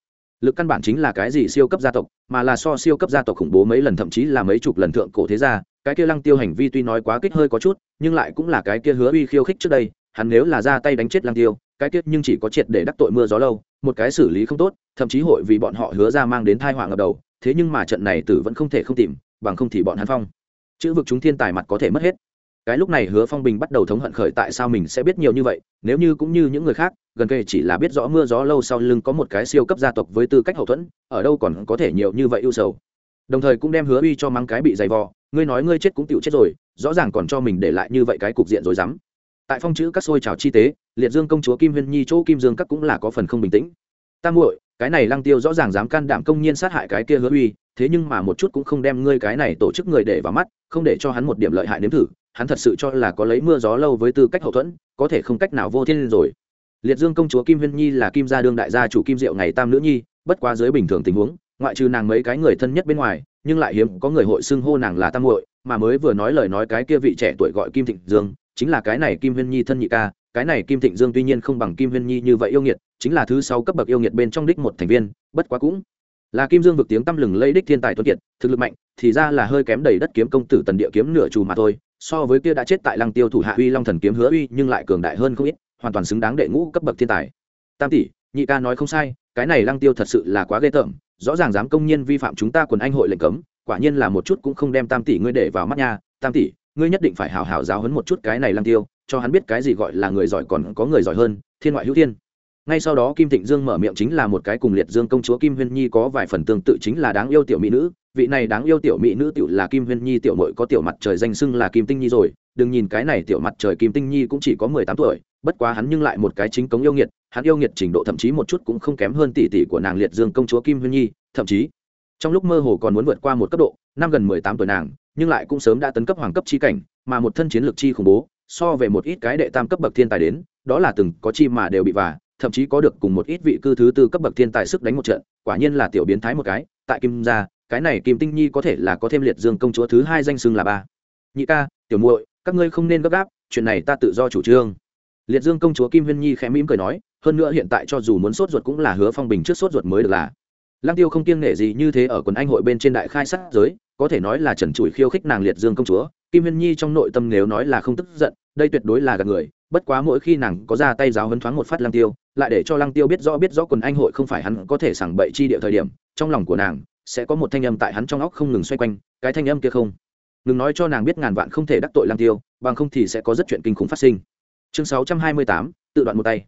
lực căn bản chính là cái gì siêu cấp gia tộc, mà là so siêu cấp gia tộc khủng bố mấy lần, thậm chí là mấy chục lần thượng cổ thế gia, cái kia lăng tiêu hành vi tuy nói quá kích hơi có chút, nhưng lại cũng là cái kia hứa uy khiêu khích trước đây, hắn nếu là ra tay đánh chết lăng tiêu, cái kia nhưng chỉ có triệt để đắc tội mưa gió lâu, một cái xử lý không tốt, thậm chí hội vì bọn họ hứa ra mang đến thai họa ngập đầu, thế nhưng mà trận này tử vẫn không thể không tìm, bằng không thì bọn hắn phong. Chữ vực chúng thiên tài mặt có thể mất hết. Cái lúc này hứa phong bình bắt đầu thống hận khởi tại sao mình sẽ biết nhiều như vậy, nếu như cũng như những người khác gần kề chỉ là biết rõ mưa gió lâu sau lưng có một cái siêu cấp gia tộc với tư cách hậu thuẫn, ở đâu còn có thể nhiều như vậy ưu sầu. Đồng thời cũng đem hứa uy cho mắng cái bị dày vò, ngươi nói ngươi chết cũng tựu chết rồi, rõ ràng còn cho mình để lại như vậy cái cục diện rồi dám tại phong chữ các xôi trào chi tế, liệt dương công chúa kim huyên nhi, chỗ kim dương các cũng là có phần không bình tĩnh. Tam muội, cái này lăng tiêu rõ ràng dám can đảm công nhiên sát hại cái kia hứa uy, thế nhưng mà một chút cũng không đem ngươi cái này tổ chức người để vào mắt, không để cho hắn một điểm lợi hại nếm thử, hắn thật sự cho là có lấy mưa gió lâu với tư cách hậu thuẫn, có thể không cách nào vô thiên rồi liệt dương công chúa kim huyên nhi là kim gia đương đại gia chủ kim diệu ngày tam nữ nhi, bất quá dưới bình thường tình huống, ngoại trừ nàng mấy cái người thân nhất bên ngoài, nhưng lại hiếm có người hội xưng hô nàng là tam muội, mà mới vừa nói lời nói cái kia vị trẻ tuổi gọi kim thịnh dương, chính là cái này kim huyên nhi thân nhị ca, cái này kim thịnh dương tuy nhiên không bằng kim huyên nhi như vậy yêu nghiệt, chính là thứ sáu cấp bậc yêu nghiệt bên trong đích một thành viên, bất quá cũng là kim dương vực tiếng tăm lừng lấy đích thiên tài tuấn kiệt, thực lực mạnh, thì ra là hơi kém đầy đất kiếm công tử tần địa kiếm nửa trù mà thôi, so với kia đã chết tại lăng tiêu thủ hạ uy long thần kiếm hứa uy nhưng lại cường đại hơn không ít hoàn toàn xứng đáng đệ ngũ cấp bậc thiên tài. Tam tỷ, nhị ca nói không sai, cái này lăng tiêu thật sự là quá ghê tởm, rõ ràng dám công nhiên vi phạm chúng ta quần anh hội lệnh cấm, quả nhiên là một chút cũng không đem tam tỷ ngươi để vào mắt nha. Tam tỷ, ngươi nhất định phải hào hào giáo hấn một chút cái này lăng tiêu, cho hắn biết cái gì gọi là người giỏi còn có người giỏi hơn, thiên ngoại hữu thiên. Ngay sau đó kim thịnh dương mở miệng chính là một cái cùng liệt dương công chúa kim huyên nhi có vài phần tương tự chính là đáng yêu tiểu mỹ nữ. Vị này đáng yêu tiểu mỹ nữ tiểu là kim huyên nhi tiểu mội có tiểu mặt trời danh xưng là kim tinh nhi rồi. Đừng nhìn cái này tiểu mặt trời kim tinh nhi cũng chỉ có mười tám tuổi bất quá hắn nhưng lại một cái chính cống yêu nghiệt, hắn yêu nghiệt trình độ thậm chí một chút cũng không kém hơn tỷ tỷ của nàng liệt dương công chúa kim huyên nhi, thậm chí. Trong lúc mơ hồ còn muốn vượt qua một cấp độ, năm gần mười tám tuổi nàng, nhưng lại cũng sớm đã tấn cấp hoàng cấp chi cảnh, mà một thân chiến lược chi khủng bố, so về một ít cái đệ tam cấp bậc thiên tài đến, đó là từng có chi mà đều bị vả, thậm chí có được cùng một ít vị cư thứ tư cấp bậc thiên tài sức đánh một trận, quả nhiên là tiểu biến thái một cái, tại kim gia, cái này kim tinh nhi có thể là có thêm liệt dương công chúa thứ hai danh xưng là ba. Nhị ca, tiểu muội, các ngươi không nên gấp gáp, chuyện này ta tự do chủ trương liệt dương công chúa kim huyên nhi khẽ mỉm cười nói, hơn nữa hiện tại cho dù muốn sốt ruột cũng là hứa phong bình trước sốt ruột mới được là. Lăng tiêu không kiêng nể gì như thế ở quần anh hội bên trên đại khai sát giới, có thể nói là trần trụi khiêu khích nàng liệt dương công chúa. Kim huyên nhi trong nội tâm nếu nói là không tức giận, đây tuyệt đối là gạt người, bất quá mỗi khi nàng có ra tay giáo hấn thoáng một phát lăng tiêu, lại để cho lăng tiêu biết rõ biết rõ quần anh hội không phải hắn có thể sảng bậy chi địa thời điểm, trong lòng của nàng sẽ có một thanh âm tại hắn trong óc không ngừng xoay quanh, cái thanh âm kia không? Ngừng nói cho nàng biết ngàn vạn không thể đắc tội lăng tiêu, bằng không thì sẽ có rất chuyện kinh khủng phát sinh chương 628, tự đoạn một tay.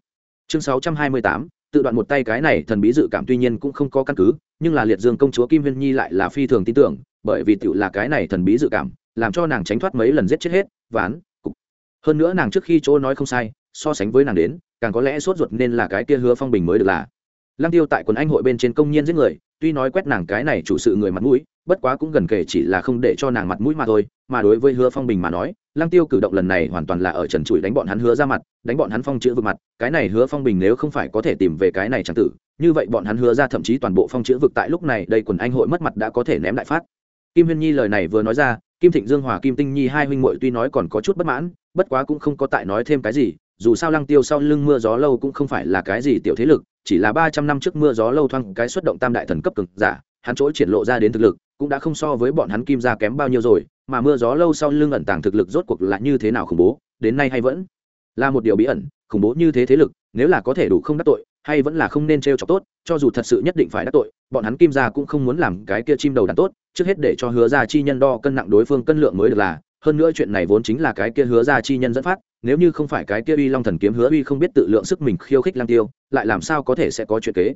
Chương 628, tự đoạn một tay cái này thần bí dự cảm tuy nhiên cũng không có căn cứ nhưng là liệt dương công chúa kim huyên nhi lại là phi thường tin tưởng bởi vì tựu là cái này thần bí dự cảm làm cho nàng tránh thoát mấy lần giết chết hết ván cục. Hơn nữa nàng trước khi chỗ nói không sai so sánh với nàng đến càng có lẽ sốt ruột nên là cái kia hứa phong bình mới được là. Lăng tiêu tại quần anh hội bên trên công nhiên giết người tuy nói quét nàng cái này chủ sự người mặt mũi bất quá cũng gần kể chỉ là không để cho nàng mặt mũi mà thôi mà đối với hứa phong bình mà nói lăng tiêu cử động lần này hoàn toàn là ở trần trụi đánh bọn hắn hứa ra mặt, đánh bọn hắn phong chữ vực mặt, cái này hứa phong bình nếu không phải có thể tìm về cái này chẳng tử, như vậy bọn hắn hứa ra thậm chí toàn bộ phong chữ vực tại lúc này, đây quần anh hội mất mặt đã có thể ném đại phát. Kim huyên nhi lời này vừa nói ra, kim thịnh dương, hòa kim tinh nhi hai huynh muội tuy nói còn có chút bất mãn, bất quá cũng không có tại nói thêm cái gì, dù sao lăng tiêu sau lưng mưa gió lâu cũng không phải là cái gì tiểu thế lực, chỉ là ba trăm năm trước mưa gió lâu thoang cái xuất động tam đại thần cấp cực giả, hắn chỗ triển lộ ra đến thực lực cũng đã không so với bọn hắn kim gia kém bao nhiêu rồi, mà mưa gió lâu sau lưng ẩn tàng thực lực rốt cuộc là như thế nào khủng bố, đến nay hay vẫn là một điều bí ẩn, khủng bố như thế thế lực, nếu là có thể đủ không đắc tội, hay vẫn là không nên t r chọc tốt, cho dù thật sự nhất định phải đắc tội, bọn hắn kim gia cũng không muốn làm cái kia chim đầu đàn tốt, trước hết để cho hứa ra chi nhân đo cân nặng đối phương cân lượng mới được là, hơn nữa chuyện này vốn chính là cái kia hứa ra chi nhân dẫn phát, nếu như không phải cái kia uy long thần kiếm hứa uy không biết tự lượng sức mình khiêu khích lang tiêu, lại làm sao có thể sẽ có chuyện kế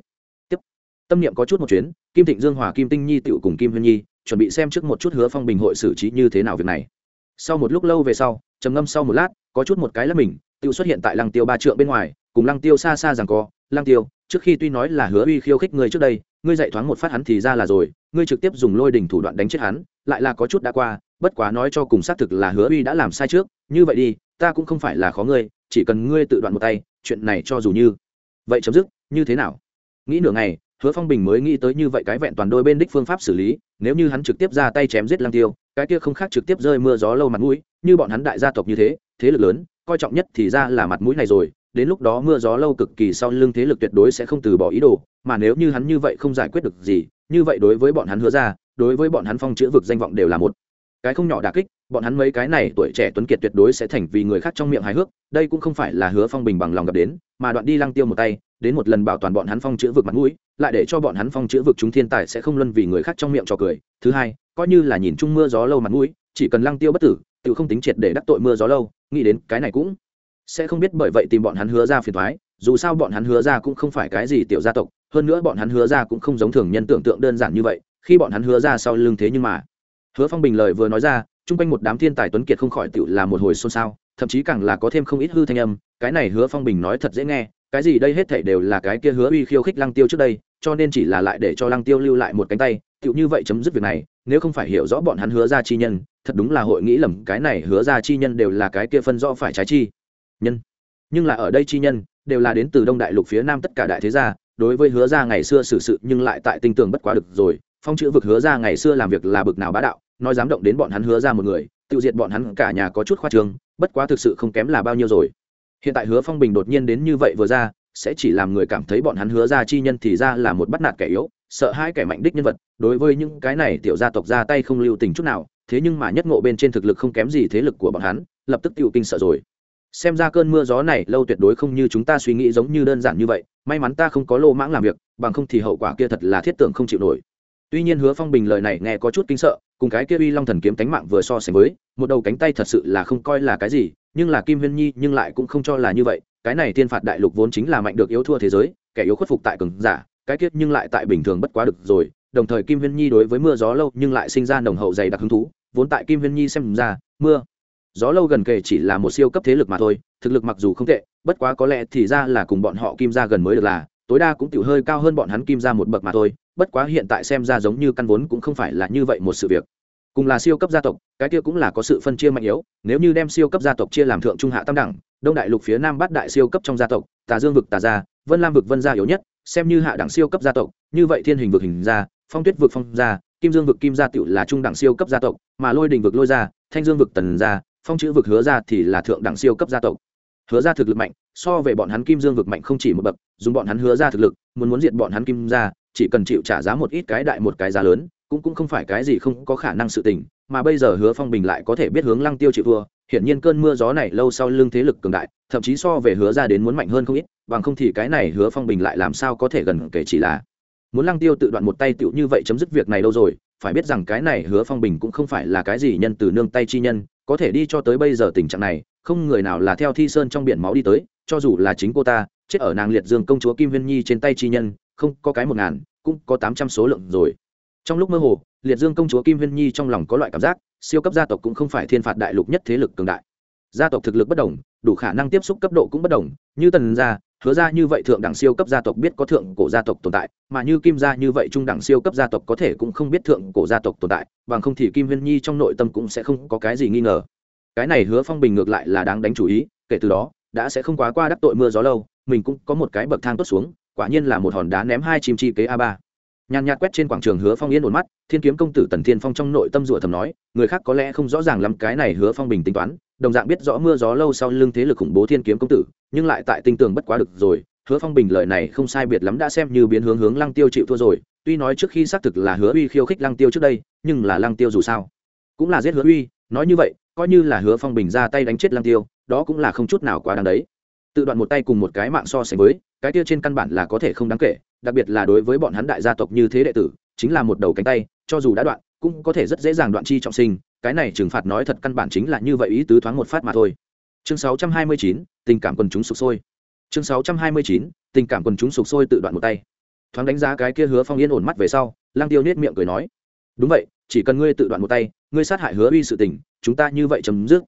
tâm niệm có chút một chuyến, kim thịnh dương, hòa kim tinh nhi tựu cùng kim huyên nhi, chuẩn bị xem trước một chút hứa phong bình hội xử trí như thế nào việc này. Sau một lúc lâu về sau, trầm ngâm sau một lát, có chút một cái là mình tự xuất hiện tại lăng tiêu ba trượng bên ngoài, cùng lăng tiêu xa xa rằng co, lăng tiêu, trước khi tuy nói là hứa uy khiêu khích người trước đây, ngươi dạy thoáng một phát hắn thì ra là rồi, ngươi trực tiếp dùng lôi đình thủ đoạn đánh chết hắn, lại là có chút đã qua, bất quá nói cho cùng xác thực là hứa uy đã làm sai trước, như vậy đi, ta cũng không phải là khó ngươi, chỉ cần ngươi tự đoạn một tay, chuyện này cho dù như. Vậy chấm dứt, như thế nào? Nghĩ nửa ngày hứa phong bình mới nghĩ tới như vậy cái vẹn toàn đôi bên đích phương pháp xử lý, nếu như hắn trực tiếp ra tay chém giết lăng tiêu, cái kia không khác trực tiếp rơi mưa gió lâu mặt mũi, như bọn hắn đại gia tộc như thế thế lực lớn, coi trọng nhất thì ra là mặt mũi này rồi, đến lúc đó mưa gió lâu cực kỳ sau lưng thế lực tuyệt đối sẽ không từ bỏ ý đồ, mà nếu như hắn như vậy không giải quyết được gì, như vậy đối với bọn hắn hứa ra, đối với bọn hắn phong chữ vực danh vọng đều là một. Cái không nhỏ đà kích, bọn hắn mấy cái này tuổi trẻ tuấn kiệt tuyệt đối sẽ thành vì người khác trong miệng hài hước, đây cũng không phải là hứa phong bình bằng lòng gặp đến, mà đoạn đi lăng tiêu một tay đến một lần bảo toàn bọn hắn phong chữ vực mặt mũi, lại để cho bọn hắn phong chữ vực chúng thiên tài sẽ không luân vì người khác trong miệng trò cười. Thứ hai, coi như là nhìn chung mưa gió lâu mặt mũi, chỉ cần lăng tiêu bất tử tự không tính triệt để đắc tội mưa gió lâu, nghĩ đến cái này cũng sẽ không biết bởi vậy tìm bọn hắn hứa ra phiền thoái dù sao bọn hắn hứa ra cũng không phải cái gì tiểu gia tộc, hơn nữa bọn hắn hứa ra cũng không giống thường nhân tưởng tượng đơn giản như vậy, khi bọn hắn hứa ra sau lưng thế nhưng mà. Hứa phong bình lời vừa nói ra, chung quanh một đám thiên tài tuấn kiệt không khỏi tự là một hồi xôn xao, thậm chí càng là có thêm không ít hư thanh âm, cái này hứa phong bình nói thật dễ nghe cái gì đây hết thảy đều là cái kia hứa uy khiêu khích lăng tiêu trước đây, cho nên chỉ là lại để cho lăng tiêu lưu lại một cánh tay, tựu như vậy chấm dứt việc này, nếu không phải hiểu rõ bọn hắn hứa ra chi nhân, thật đúng là hội nghĩ lầm, cái này hứa ra chi nhân đều là cái kia phân rõ phải trái chi nhân. Nhưng là ở đây chi nhân, đều là đến từ đông đại lục phía nam tất cả đại thế gia, đối với hứa ra ngày xưa xử sự nhưng lại tại tinh tường bất quá được rồi, phong chữ vực hứa ra ngày xưa làm việc là bực nào bá đạo, nói dám động đến bọn hắn hứa ra một người, tiêu diệt bọn hắn cả nhà có chút khoa trương, bất quá thực sự không kém là bao nhiêu rồi hiện tại hứa phong bình đột nhiên đến như vậy vừa ra, sẽ chỉ làm người cảm thấy bọn hắn hứa ra chi nhân thì ra là một bắt nạt kẻ yếu, sợ hai kẻ mạnh đích nhân vật, đối với những cái này tiểu gia tộc ra tay không lưu tình chút nào, thế nhưng mà nhất ngộ bên trên thực lực không kém gì thế lực của bọn hắn, lập tức tiêu kinh sợ rồi. Xem ra cơn mưa gió này lâu tuyệt đối không như chúng ta suy nghĩ giống như đơn giản như vậy, may mắn ta không có lô mãng làm việc, bằng không thì hậu quả kia thật là thiết tưởng không chịu nổi. Tuy nhiên hứa phong bình lời này nghe có chút kinh sợ, cùng cái kia uy long thần kiếm cánh mạng vừa so sánh với, một đầu cánh tay thật sự là không coi là cái gì nhưng là kim huyên nhi nhưng lại cũng không cho là như vậy, cái này Thiên phạt đại lục vốn chính là mạnh được yếu thua thế giới, kẻ yếu khuất phục tại cường giả, cái kiết nhưng lại tại bình thường bất quá được rồi, đồng thời kim huyên nhi đối với mưa gió lâu nhưng lại sinh ra nồng hậu dày đặc hứng thú, vốn tại kim huyên nhi xem ra, mưa, gió lâu gần kề chỉ là một siêu cấp thế lực mà thôi, thực lực mặc dù không tệ, bất quá có lẽ thì ra là cùng bọn họ kim ra gần mới được là, tối đa cũng tiểu hơi cao hơn bọn hắn kim ra một bậc mà thôi, bất quá hiện tại xem ra giống như căn vốn cũng không phải là như vậy một sự việc cùng là siêu cấp gia tộc, cái kia cũng là có sự phân chia mạnh yếu, nếu như đem siêu cấp gia tộc chia làm thượng trung hạ tam đẳng, đông đại lục phía nam bát đại siêu cấp trong gia tộc, tà dương vực tà gia, vân lam vực vân gia yếu nhất, xem như hạ đẳng siêu cấp gia tộc, như vậy thiên hình vực hình gia, phong tuyết vực phong gia, kim dương vực kim gia tựu là trung đẳng siêu cấp gia tộc, mà lôi đình vực lôi gia, thanh dương vực tần gia, phong chữ vực hứa gia thì là thượng đẳng siêu cấp gia tộc. Hứa gia thực lực mạnh, so về bọn hắn kim dương vực mạnh không chỉ một bậc, dùng bọn hắn hứa gia thực lực, muốn muốn diệt bọn hắn kim gia, chỉ cần chịu trả giá một ít cái đại một cái giá lớn cũng cũng không phải cái gì không có khả năng sự tình, mà bây giờ hứa phong bình lại có thể biết hướng lăng tiêu chịu thua, hiển nhiên cơn mưa gió này lâu sau lưng thế lực cường đại, thậm chí so về hứa ra đến muốn mạnh hơn không ít, bằng không thì cái này hứa phong bình lại làm sao có thể gần kể chỉ là muốn lăng tiêu tự đoạn một tay tựu như vậy chấm dứt việc này đâu rồi, phải biết rằng cái này hứa phong bình cũng không phải là cái gì nhân từ nương tay chi nhân, có thể đi cho tới bây giờ tình trạng này, không người nào là theo thi sơn trong biển máu đi tới, cho dù là chính cô ta, chết ở nàng liệt dương công chúa kim viên nhi trên tay chi nhân, không có cái một ngàn, cũng có tám trăm số lượng rồi trong lúc mơ hồ, liệt dương công chúa kim viên nhi trong lòng có loại cảm giác, siêu cấp gia tộc cũng không phải thiên phạt đại lục nhất thế lực cường đại. Gia tộc thực lực bất đồng, đủ khả năng tiếp xúc cấp độ cũng bất đồng, như tần gia, hứa ra như vậy thượng đẳng siêu cấp gia tộc biết có thượng cổ gia tộc tồn tại, mà như kim gia như vậy trung đẳng siêu cấp gia tộc có thể cũng không biết thượng cổ gia tộc tồn tại, bằng không thì kim viên nhi trong nội tâm cũng sẽ không có cái gì nghi ngờ. Cái này hứa phong bình ngược lại là đáng đánh chủ ý, kể từ đó, đã sẽ không quá qua đắc tội mưa gió lâu, mình cũng có một cái bậc thang tốt xuống, quả nhiên là một hòn đá ném hai chim chi kế a ba nhàn nhạt quét trên quảng trường hứa phong yên ổn mắt, thiên kiếm công tử tần thiên phong trong nội tâm rủa thầm nói, người khác có lẽ không rõ ràng lắm cái này hứa phong bình tính toán, đồng dạng biết rõ mưa gió lâu sau lưng thế lực khủng bố thiên kiếm công tử, nhưng lại tại tinh tường bất quá được rồi, hứa phong bình lợi này không sai biệt lắm đã xem như biến hướng hướng lăng tiêu chịu thua rồi, tuy nói trước khi xác thực là hứa uy khiêu khích lăng tiêu trước đây, nhưng là lăng tiêu dù sao cũng là giết hứa uy, nói như vậy, coi như là hứa phong bình ra tay đánh chết lăng tiêu, đó cũng là không chút nào quá đáng đấy. Tự đoạn một tay cùng một cái mạng so sánh với, cái tiêu trên căn bản là có thể không đáng kể đặc biệt là đối với bọn hắn đại gia tộc như thế đệ tử chính là một đầu cánh tay cho dù đã đoạn cũng có thể rất dễ dàng đoạn chi trọng sinh cái này trừng phạt nói thật căn bản chính là như vậy ý tứ thoáng một phát mà thôi. Chương 629, tình cảm quần chúng sụp sôi. Chương 629, tình cảm quần chúng sụp sôi tự đoạn một tay. Thoáng đánh giá cái kia hứa phong yên ổn mắt về sau lang tiêu nết miệng cười nói đúng vậy chỉ cần ngươi tự đoạn một tay ngươi sát hại hứa uy sự tình chúng ta như vậy chấm dứt.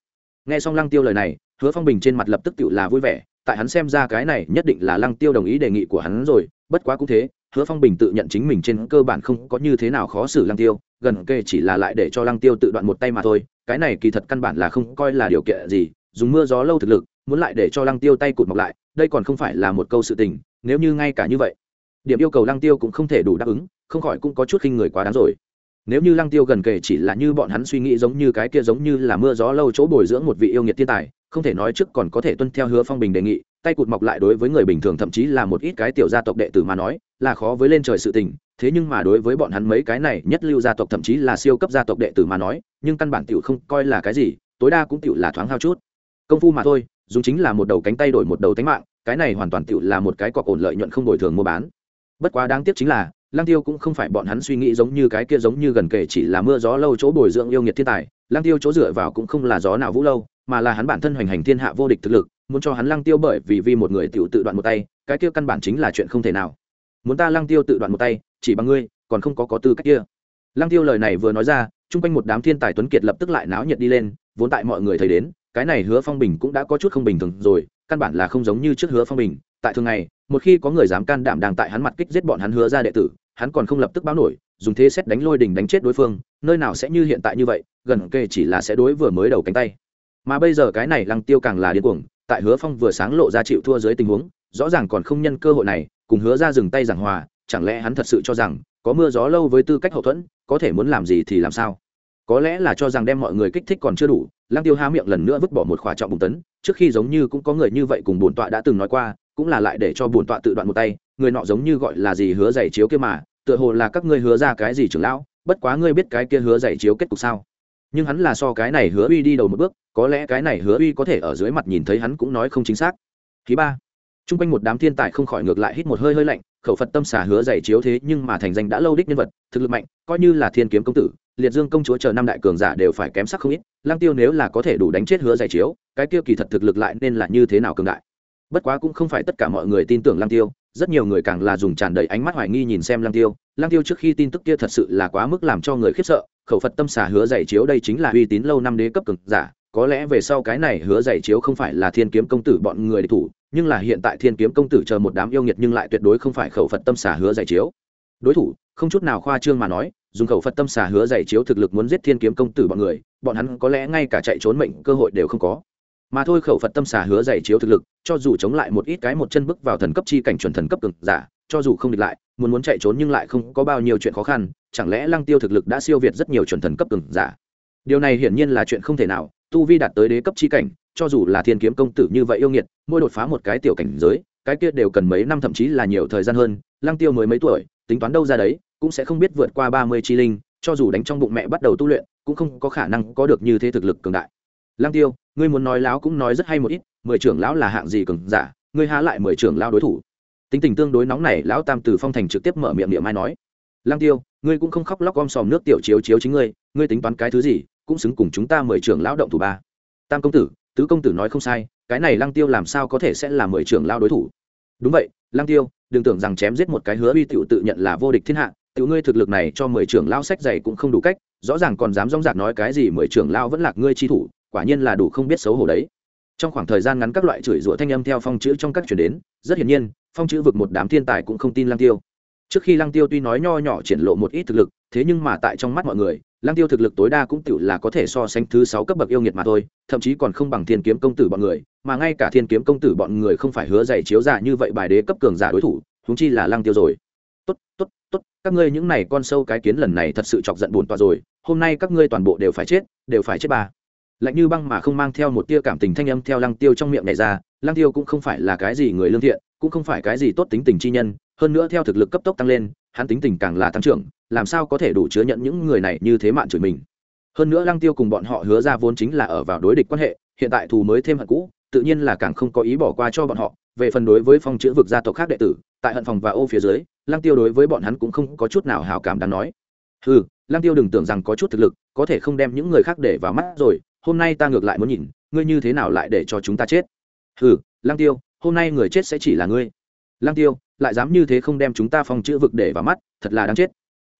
Nghe xong lăng tiêu lời này hứa phong bình trên mặt lập tức tự là vui vẻ tại hắn xem ra cái này nhất định là lăng tiêu đồng ý đề nghị của hắn rồi bất quá cũng thế, hứa phong bình tự nhận chính mình trên cơ bản không có như thế nào khó xử lăng tiêu, gần kề chỉ là lại để cho lăng tiêu tự đoạn một tay mà thôi, cái này kỳ thật căn bản là không coi là điều kiện gì, dùng mưa gió lâu thực lực, muốn lại để cho lăng tiêu tay cụt mọc lại, đây còn không phải là một câu sự tình, nếu như ngay cả như vậy, điểm yêu cầu lăng tiêu cũng không thể đủ đáp ứng, không khỏi cũng có chút khinh người quá đáng rồi. Nếu như lăng tiêu gần kề chỉ là như bọn hắn suy nghĩ giống như cái kia giống như là mưa gió lâu chỗ bồi dưỡng một vị yêu nghiệt thiên tài không thể nói trước còn có thể tuân theo hứa phong bình đề nghị tay cụt mọc lại đối với người bình thường thậm chí là một ít cái tiểu gia tộc đệ tử mà nói là khó với lên trời sự tình thế nhưng mà đối với bọn hắn mấy cái này nhất lưu gia tộc thậm chí là siêu cấp gia tộc đệ tử mà nói nhưng căn bản tiểu không coi là cái gì tối đa cũng tiểu là thoáng hao chút. Công phu mà thôi dùng chính là một đầu cánh tay đổi một đầu tánh mạng cái này hoàn toàn tiểu là một cái cọc ổn lợi nhuận không bồi thường mua bán. Bất quá đáng tiếc chính là Lăng Tiêu cũng không phải bọn hắn suy nghĩ giống như cái kia giống như gần kể chỉ là mưa gió lâu chỗ bồi dưỡng yêu nghiệt thiên tài, Lăng Tiêu chỗ dựa vào cũng không là gió nào vũ lâu, mà là hắn bản thân hoành hành thiên hạ vô địch thực lực, muốn cho hắn Lăng Tiêu bởi vì vì một người tiểu tự đoạn một tay, cái kia căn bản chính là chuyện không thể nào. Muốn ta Lăng Tiêu tự đoạn một tay, chỉ bằng ngươi, còn không có có tư cách kia. Lăng Tiêu lời này vừa nói ra, chung quanh một đám thiên tài tuấn kiệt lập tức lại náo nhiệt đi lên, vốn tại mọi người thấy đến, cái này Hứa Phong Bình cũng đã có chút không bình thường rồi, căn bản là không giống như trước Hứa Phong Bình, tại thường ngày, một khi có người dám can đảm đang tại hắn mặt kích giết bọn hắn hứa ra đệ tử, hắn còn không lập tức báo nổi dùng thế xét đánh lôi đình đánh chết đối phương nơi nào sẽ như hiện tại như vậy gần kề chỉ là sẽ đối vừa mới đầu cánh tay mà bây giờ cái này lăng tiêu càng là điên cuồng, tại hứa phong vừa sáng lộ ra chịu thua dưới tình huống, rõ ràng còn không nhân cơ hội này, cùng hứa ra dừng tay giảng hòa, chẳng lẽ hắn thật sự cho rằng, có mưa gió lâu với tư cách hậu thuẫn, có thể muốn làm gì thì làm sao? Có lẽ là cho rằng đem mọi người kích thích còn chưa đủ, lăng tiêu há miệng lần nữa vứt bỏ một khỏa trọng bùng tấn, trước khi giống như cũng có người như vậy cùng bổn tọa đã từng nói qua, cũng là lại để cho bổn tọa tự đoạn một tay, người nọ giống như gọi là gì hứa giày chiếu kia mà, tựa hồ là các ngươi hứa ra cái gì trưởng lão, bất quá ngươi biết cái kia hứa giày chiếu kết cục sao? Nhưng hắn là so cái này hứa uy đi đầu một bước, có lẽ cái này hứa uy có thể ở dưới mặt nhìn thấy hắn cũng nói không chính xác. Thứ ba t r u n g quanh một đám thiên tài không khỏi ngược lại hít một hơi hơi lạnh, khẩu phật tâm xả hứa dày chiếu thế nhưng mà thành danh đã lâu đích nhân vật, thực lực mạnh, coi như là thiên kiếm công tử, liệt dương công chúa chờ năm đại cường giả đều phải kém sắc không ít lang tiêu nếu là có thể đủ đánh chết hứa dày chiếu, cái tiêu kỳ thật thực lực lại nên là như thế nào cường đại. Bất quá cũng không phải tất cả mọi người tin tưởng lang tiêu, rất nhiều người càng là dùng tràn đầy ánh mắt hoài nghi nhìn xem lang tiêu lang tiêu trước khi tin tức kia thật sự là quá mức làm cho người khiếp sợ, khẩu phật tâm xả hứa dạy chiếu đây chính là uy tín lâu năm đế cấp cường giả, có lẽ về sau cái này hứa dạy chiếu không phải là thiên kiếm công tử bọn người địch thủ, nhưng là hiện tại thiên kiếm công tử chờ một đám yêu nghiệt nhưng lại tuyệt đối không phải khẩu phật tâm xả hứa dạy chiếu. Đối thủ, không chút nào khoa trương mà nói, dùng khẩu phật tâm xả hứa dạy chiếu thực lực muốn giết thiên kiếm công tử bọn người, bọn hắn có lẽ ngay cả chạy trốn mệnh cơ hội đều không có mà thôi khẩu phật tâm xà hứa dạy chiếu thực lực cho dù chống lại một ít cái một chân bước vào thần cấp chi cảnh chuẩn thần cấp cường giả cho dù không địch lại muốn muốn chạy trốn nhưng lại không có bao nhiêu chuyện khó khăn chẳng lẽ lăng tiêu thực lực đã siêu việt rất nhiều chuẩn thần cấp cường giả điều này hiển nhiên là chuyện không thể nào tu vi đạt tới đế cấp chi cảnh cho dù là thiên kiếm công tử như vậy yêu nghiệt mỗi đột phá một cái tiểu cảnh giới cái kia đều cần mấy năm thậm chí là nhiều thời gian hơn lăng tiêu mới mấy tuổi tính toán đâu ra đấy cũng sẽ không biết vượt qua ba mươi chi linh cho dù đánh trong bụng mẹ bắt đầu tu luyện cũng không có khả năng có được như thế thực lực cường đại Lang tiêu, ngươi muốn nói láo cũng nói rất hay một ít, mười trưởng lão là hạng gì cường giả, ngươi há lại mười trưởng lão đối thủ. Tính tình tương đối nóng này lão tam từ phong thành trực tiếp mở miệng miệng mai nói. Lang tiêu, ngươi cũng không khóc lóc om sòm nước tiểu chiếu chiếu chính ngươi ngươi tính toán cái thứ gì, cũng xứng cùng chúng ta mười trưởng lão động thủ ba. Tam công tử, tứ công tử nói không sai, cái này lang tiêu làm sao có thể sẽ là mười trưởng lão đối thủ? Đúng vậy, lang tiêu, đừng tưởng rằng chém giết một cái hứa uy tiểu tự nhận là vô địch thiên hạ, tiểu ngươi thực lực này cho mười trưởng lão sách dày cũng không đủ cách, rõ ràng còn dám rong rạc nói cái gì mười trưởng lão vẫn lạc ngươi chi thủ quả nhiên là đủ không biết xấu hổ đấy. Trong khoảng thời gian ngắn các loại chửi rủa thanh âm theo phong chữ trong các chuyển đến, rất hiển nhiên, phong chữ vực một đám thiên tài cũng không tin lăng tiêu. Trước khi lăng tiêu tuy nói nho nhỏ triển lộ một ít thực lực, thế nhưng mà tại trong mắt mọi người, lăng tiêu thực lực tối đa cũng tự là có thể so sánh thứ sáu cấp bậc yêu nghiệt mà thôi, thậm chí còn không bằng thiên kiếm công tử bọn người, mà ngay cả thiên kiếm công tử bọn người không phải hứa dạy chiếu giả như vậy bài đế cấp cường giả đối thủ húng chi là lăng tiêu rồi. Tốt tốt tốt, các ngươi những này con sâu cái kiến lần này thật sự chọc giận buồn tọa rồi, hôm nay các ngươi toàn bộ đều phải chết, đều phải chết bà lạnh như băng mà không mang theo một tia cảm tình thanh âm theo lăng tiêu trong miệng này ra, lăng tiêu cũng không phải là cái gì người lương thiện, cũng không phải cái gì tốt tính tình chi nhân, hơn nữa theo thực lực cấp tốc tăng lên, hắn tính tình càng là tăng trưởng, làm sao có thể đủ chứa nhận những người này như thế mạn chửi mình. Hơn nữa lăng tiêu cùng bọn họ hứa ra vốn chính là ở vào đối địch quan hệ, hiện tại thù mới thêm hận cũ, tự nhiên là càng không có ý bỏ qua cho bọn họ. Về phần đối với phong chữ vực gia tộc khác đệ tử, tại hận phòng và ô phía dưới, lăng tiêu đối với bọn hắn cũng không có chút nào hào cảm đáng nói. Ừ lăng tiêu đừng tưởng rằng có chút thực lực, có thể không đem những người khác để vào mắt rồi hôm nay ta ngược lại muốn nhìn, ngươi như thế nào lại để cho chúng ta chết? Hừ, lăng tiêu, hôm nay người chết sẽ chỉ là ngươi. Lăng tiêu, lại dám như thế không đem chúng ta phong chữ vực để vào mắt, thật là đáng chết.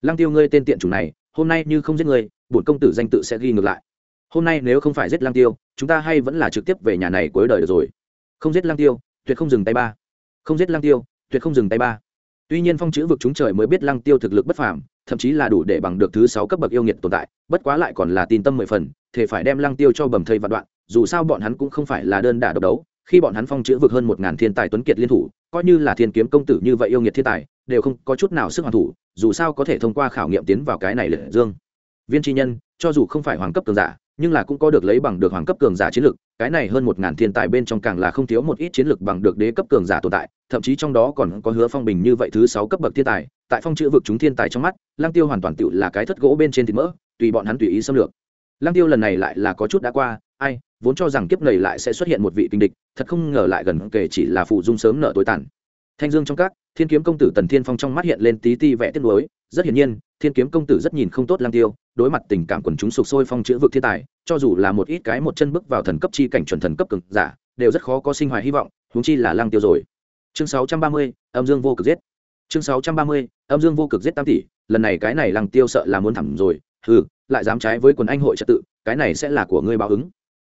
Lăng tiêu ngươi tên tiện chủ này, hôm nay như không giết người bổn công tử danh tự sẽ ghi ngược lại. Hôm nay nếu không phải giết lăng tiêu, chúng ta hay vẫn là trực tiếp về nhà này cuối đời được rồi. Không giết lăng tiêu, tuyệt không dừng tay ba. Không giết lăng tiêu, tuyệt không dừng tay ba tuy nhiên phong chữ vực chúng trời mới biết lăng tiêu thực lực bất phàm, thậm chí là đủ để bằng được thứ sáu cấp bậc yêu nghiệt tồn tại, bất quá lại còn là tin tâm mười phần thể phải đem lăng tiêu cho bầm thây vạn đoạn, dù sao bọn hắn cũng không phải là đơn đả độc đấu, khi bọn hắn phong chữ vực hơn một ngàn thiên tài tuấn kiệt liên thủ, coi như là thiên kiếm công tử như vậy yêu nghiệt thiên tài, đều không có chút nào sức hoàn thủ, dù sao có thể thông qua khảo nghiệm tiến vào cái này liệt dương. Viên tri nhân, cho dù không phải hoàng cấp cường giả nhưng là cũng có được lấy bằng được hoàng cấp cường giả chiến lực cái này hơn một ngàn thiên tài bên trong càng là không thiếu một ít chiến lực bằng được đế cấp cường giả tồn tại thậm chí trong đó còn có hứa phong bình như vậy thứ sáu cấp bậc thiên tài tại phong chữ vực chúng thiên tài trong mắt lang tiêu hoàn toàn tựu là cái thất gỗ bên trên thịt mỡ tùy bọn hắn tùy ý xâm lược. Lang tiêu lần này lại là có chút đã qua ai vốn cho rằng kiếp này lại sẽ xuất hiện một vị kinh địch thật không ngờ lại gần kể chỉ là phụ dung sớm nợ tối tàn. Thanh dương trong các thiên kiếm công tử tần thiên phong trong mắt hiện lên tí tí vẽ tiếc nuối, rất hiển nhiên thiên kiếm công tử rất nhìn không tốt lang tiêu đối mặt tình cảm quần chúng sục sôi phong chữ vực thiên tài cho dù là một ít cái một chân bước vào thần cấp chi cảnh chuẩn thần cấp cực giả đều rất khó có sinh hoài hy vọng huống chi là lang tiêu rồi. Chương 630, âm dương vô cực giết. Chương 630, âm dương vô cực giết tam tỷ lần này cái này lang tiêu sợ là muốn thẳng rồi hừ lại dám trái với quần anh hội trật tự cái này sẽ là của ngươi báo ứng.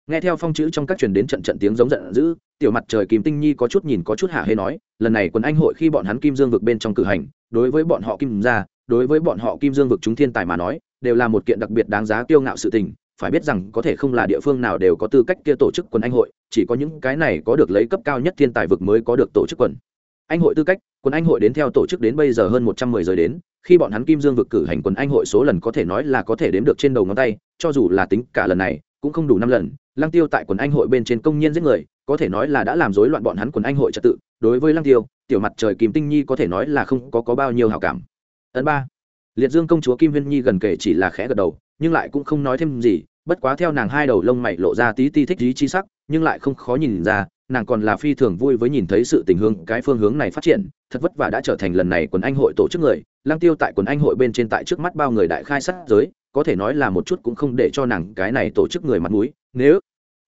Nghe theo phong chữ trong các truyền đến trận trận tiếng giống giận dữ tiểu mặt trời kim tinh nhi có chút nhìn có chút hạ hê nói lần này quần anh hội khi bọn hắn kim dương vực bên trong cử hành đối với bọn họ kim ra đối với bọn họ kim dương vực chúng thiên tài mà nói đều là một kiện đặc biệt đáng giá kiêu ngạo sự tình phải biết rằng có thể không là địa phương nào đều có tư cách kia tổ chức quần anh hội chỉ có những cái này có được lấy cấp cao nhất thiên tài vực mới có được tổ chức quần. Anh hội tư cách quần anh hội đến theo tổ chức đến bây giờ hơn một trăm mười giờ đến khi bọn hắn kim dương vực cử hành quần anh hội số lần có thể nói là có thể đếm được trên đầu ngón tay cho dù là tính cả lần này cũng không đủ năm lần lăng tiêu tại quần anh hội bên trên công nhân giết người có thể nói là đã làm rối loạn bọn hắn quần anh hội trật tự. Đối với lăng tiêu tiểu mặt trời kim tinh nhi có thể nói là không có, có bao nhiêu hảo cảm. Ấn ba liệt dương công chúa kim huyên nhi gần kể chỉ là khẽ gật đầu, nhưng lại cũng không nói thêm gì, bất quá theo nàng hai đầu lông mày lộ ra tí ti thích lý chi sắc, nhưng lại không khó nhìn ra, nàng còn là phi thường vui với nhìn thấy sự tình hướng, cái phương hướng này phát triển, thật vất vả đã trở thành lần này quần anh hội tổ chức người lang tiêu tại quần anh hội bên trên tại trước mắt bao người đại khai sát giới, có thể nói là một chút cũng không để cho nàng cái này tổ chức người mặt mũi, nếu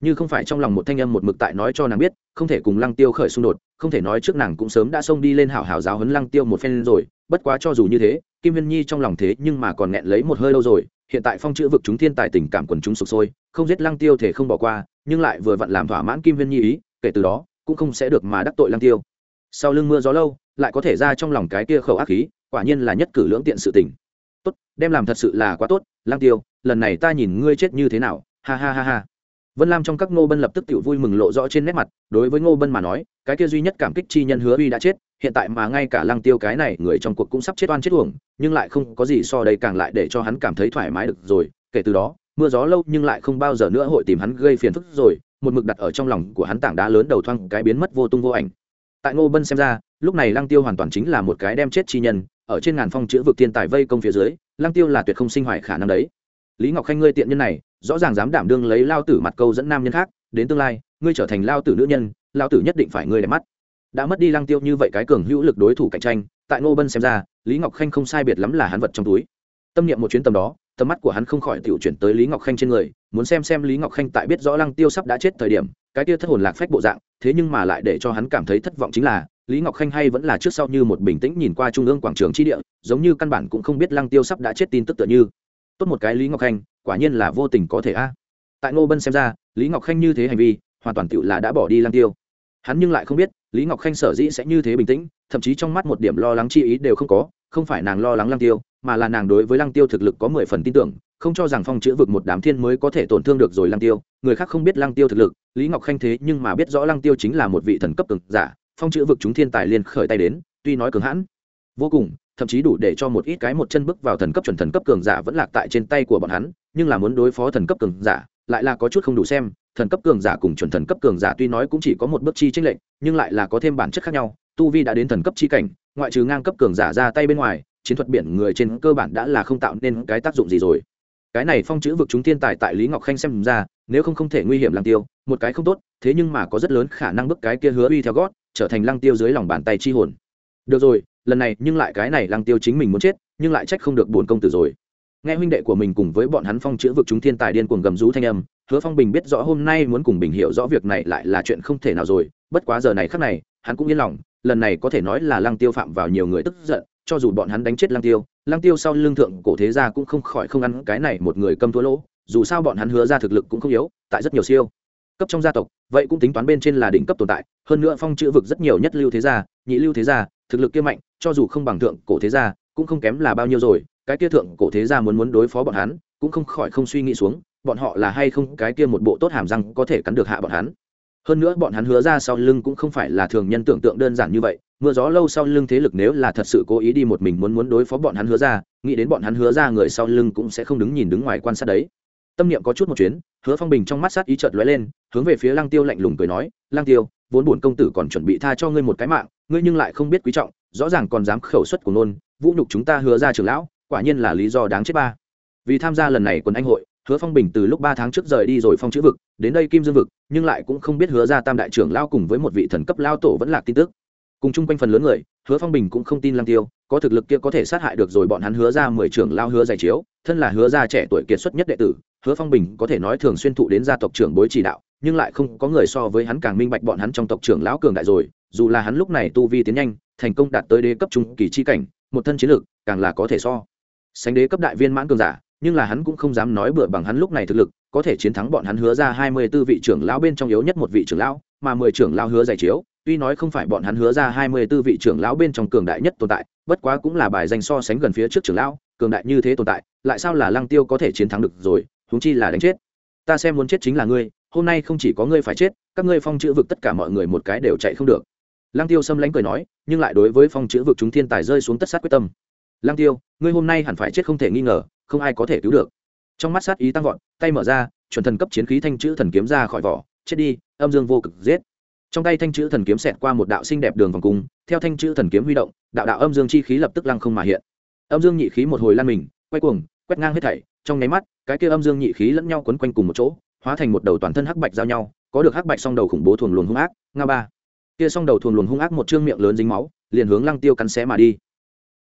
như không phải trong lòng một thanh âm một mực tại nói cho nàng biết, không thể cùng lăng tiêu khởi xung đột, không thể nói trước nàng cũng sớm đã xông đi lên hảo hảo giáo huấn lăng tiêu một phen rồi, bất quá cho dù như thế kim viên nhi trong lòng thế nhưng mà còn nghẹn lấy một hơi lâu rồi, hiện tại phong chữ vực chúng thiên tài tình cảm quần chúng sụp sôi, không giết lăng tiêu thể không bỏ qua, nhưng lại vừa vặn làm thỏa mãn kim viên nhi ý, kể từ đó, cũng không sẽ được mà đắc tội lăng tiêu. Sau lưng mưa gió lâu, lại có thể ra trong lòng cái kia khẩu ác khí, quả nhiên là nhất cử lưỡng tiện sự tình. Tốt, đem làm thật sự là quá tốt, lăng tiêu, lần này ta nhìn ngươi chết như thế nào, ha ha ha ha. Vân lam trong các ngô bân lập tức tự vui mừng lộ rõ trên nét mặt, đối với ngô bân mà nói, cái kia duy nhất cảm kích chi nhân hứa uy đã chết hiện tại mà ngay cả lăng tiêu cái này người trong cuộc cũng sắp chết oan chết uổng, nhưng lại không có gì so đây càng lại để cho hắn cảm thấy thoải mái được rồi. Kể từ đó, mưa gió lâu nhưng lại không bao giờ nữa hội tìm hắn gây phiền phức rồi, một mực đặt ở trong lòng của hắn tảng đá lớn đầu thoang cái biến mất vô tung vô ảnh. Tại ngô bân xem ra, lúc này lăng tiêu hoàn toàn chính là một cái đem chết chi nhân, ở trên ngàn phong chữ vực thiên tài vây công phía dưới, lăng tiêu là tuyệt không sinh hoài khả năng đấy. Lý ngọc khanh ngươi tiện nhân này, rõ ràng dám đảm đương lấy lao tử mặt câu dẫn nam nhân khác, đến tương lai, ngươi trở thành lao tử nữ nhân, lao tử nhất định phải ngươi đẹp mắt đã mất đi lăng tiêu như vậy cái cường hữu lực đối thủ cạnh tranh, tại ngô bân xem ra, lý ngọc khanh không sai biệt lắm là hắn vật trong túi. Tâm niệm một chuyến tầm đó, tầm mắt của hắn không khỏi tiểu chuyển tới lý ngọc khanh trên người, muốn xem xem lý ngọc khanh tại biết rõ lăng tiêu sắp đã chết thời điểm, cái kia thất hồn lạc phách bộ dạng, thế nhưng mà lại để cho hắn cảm thấy thất vọng chính là, lý ngọc khanh hay vẫn là trước sau như một bình tĩnh nhìn qua trung ương quảng trường tri địa, giống như căn bản cũng không biết lăng tiêu sắp đã chết tin tức tựa như. Tốt một cái lý ngọc khanh, quả nhiên là vô tình có thể a. Tại ngô bân xem ra, lý ngọc khanh như thế hành vi, hoàn toàn tựu là đã bỏ đi lăng tiêu hắn nhưng lại không biết, lý ngọc khanh sở dĩ sẽ như thế bình tĩnh, thậm chí trong mắt một điểm lo lắng chi ý đều không có, không phải nàng lo lắng lăng tiêu, mà là nàng đối với lăng tiêu thực lực có mười phần tin tưởng, không cho rằng phong chữ vực một đám thiên mới có thể tổn thương được rồi lăng tiêu, người khác không biết lăng tiêu thực lực, lý ngọc khanh thế nhưng mà biết rõ lăng tiêu chính là một vị thần cấp cường giả, phong chữ vực chúng thiên tài liền khởi tay đến, tuy nói cường hãn, vô cùng, thậm chí đủ để cho một ít cái một chân bước vào thần cấp chuẩn thần cấp cường giả vẫn lạc tại trên tay của bọn hắn, nhưng là muốn đối phó thần cấp cường giả, lại là có chút không đủ xem thần cấp cường giả cùng chuẩn thần cấp cường giả tuy nói cũng chỉ có một bước chi tranh lệch, nhưng lại là có thêm bản chất khác nhau. Tu vi đã đến thần cấp chi cảnh, ngoại trừ ngang cấp cường giả ra tay bên ngoài, chiến thuật biển người trên cơ bản đã là không tạo nên cái tác dụng gì rồi. Cái này phong chữ vực chúng thiên tài tại lý ngọc khanh xem ra, nếu không không thể nguy hiểm lăng tiêu, một cái không tốt, thế nhưng mà có rất lớn khả năng bức cái kia hứa uy theo gót, trở thành lăng tiêu dưới lòng bàn tay chi hồn. Được rồi, lần này nhưng lại cái này lăng tiêu chính mình muốn chết, nhưng lại trách không được buồn công tử rồi. Nghe huynh đệ của mình cùng với bọn hắn phong chữ vực chúng thiên tài điên cuồng gầm rú thanh âm hứa phong bình biết rõ hôm nay muốn cùng bình hiểu rõ việc này lại là chuyện không thể nào rồi, bất quá giờ này khác này, hắn cũng yên lòng, lần này có thể nói là lăng tiêu phạm vào nhiều người tức giận, cho dù bọn hắn đánh chết lăng tiêu lăng tiêu sau lương thượng cổ thế gia cũng không khỏi không ăn cái này một người câm thua lỗ, dù sao bọn hắn hứa ra thực lực cũng không yếu, tại rất nhiều siêu cấp trong gia tộc, vậy cũng tính toán bên trên là đỉnh cấp tồn tại, hơn nữa phong chữ vực rất nhiều nhất lưu thế gia, nhị lưu thế gia, thực lực kia mạnh, cho dù không bằng thượng cổ thế gia, cũng không kém là bao nhiêu rồi, cái kia thượng cổ thế gia muốn muốn đối phó bọn hắn, cũng không khỏi không suy nghĩ xuống bọn họ là hay không cái kia một bộ tốt hàm răng có thể cắn được hạ bọn hắn. Hơn nữa bọn hắn hứa ra sau lưng cũng không phải là thường nhân tưởng tượng đơn giản như vậy, mưa gió lâu sau lưng thế lực nếu là thật sự cố ý đi một mình muốn muốn đối phó bọn hắn hứa ra, nghĩ đến bọn hắn hứa ra người sau lưng cũng sẽ không đứng nhìn đứng ngoài quan sát đấy. Tâm niệm có chút một chuyến, hứa phong bình trong mắt sát ý chợt lóe lên, hướng về phía lăng tiêu lạnh lùng cười nói, lăng tiêu, vốn bổn công tử còn chuẩn bị tha cho ngươi một cái mạng, ngươi nhưng lại không biết quý trọng, rõ ràng còn dám khẩu suất của nôn, vũ nhục chúng ta hứa ra trường lão, quả nhiên là lý do đáng chết ba. Vì tham gia lần này quần anh hội hứa phong bình từ lúc ba tháng trước rời đi rồi phong chữ vực, đến đây kim dương vực, nhưng lại cũng không biết hứa ra tam đại trưởng lao cùng với một vị thần cấp lao tổ vẫn là tin tức. Cùng chung quanh phần lớn người, hứa phong bình cũng không tin lăng tiêu, có thực lực kia có thể sát hại được rồi bọn hắn hứa ra mười trưởng lao hứa giải chiếu, thân là hứa ra trẻ tuổi kiệt xuất nhất đệ tử, hứa phong bình có thể nói thường xuyên thụ đến gia tộc trưởng bối chỉ đạo, nhưng lại không có người so với hắn càng minh bạch bọn hắn trong tộc trưởng lão cường đại rồi, dù là hắn lúc này tu vi tiến nhanh, thành công đạt tới đế cấp trung kỳ chi cảnh, một thân chiến lược càng là có thể so. Sánh đế cấp đại viên mãn cường giả nhưng là hắn cũng không dám nói bừa bằng hắn lúc này thực lực, có thể chiến thắng bọn hắn hứa ra hai mươi 24 vị trưởng lão bên trong yếu nhất một vị trưởng lão, mà mười trưởng lão hứa giải chiếu, tuy nói không phải bọn hắn hứa ra hai mươi 24 vị trưởng lão bên trong cường đại nhất tồn tại, bất quá cũng là bài danh so sánh gần phía trước trưởng lão, cường đại như thế tồn tại, lại sao là lăng tiêu có thể chiến thắng được rồi, huống chi là đánh chết. Ta xem muốn chết chính là ngươi, hôm nay không chỉ có ngươi phải chết, các ngươi phong chữ vực tất cả mọi người một cái đều chạy không được. Lăng tiêu xâm lãnh cười nói, nhưng lại đối với phong chữ vực chúng thiên tài rơi xuống tất sát quyết tâm. Lăng tiêu, ngươi hôm nay hẳn phải chết không thể nghi ngờ không ai có thể cứu được. Trong mắt sát ý tăng vọt, tay mở ra, chuẩn thần cấp chiến khí thanh chữ thần kiếm ra khỏi vỏ, chết đi, âm dương vô cực giết. Trong tay thanh chữ thần kiếm xẹt qua một đạo xinh đẹp đường vòng cung, theo thanh chữ thần kiếm huy động, đạo đạo âm dương chi khí lập tức lăng không mà hiện. Âm dương nhị khí một hồi lan mình, quay cuồng, quét ngang hết thảy, trong nháy mắt, cái kia âm dương nhị khí lẫn nhau quấn quanh cùng một chỗ, hóa thành một đầu toàn thân hắc bạch giao nhau, có được hắc bạch song đầu khủng bố thuồng luồng hung ác nga ba. Kia song đầu thuồng luồng hung ác một trương miệng lớn dính máu, liền hướng lăng tiêu cắn xé mà đi.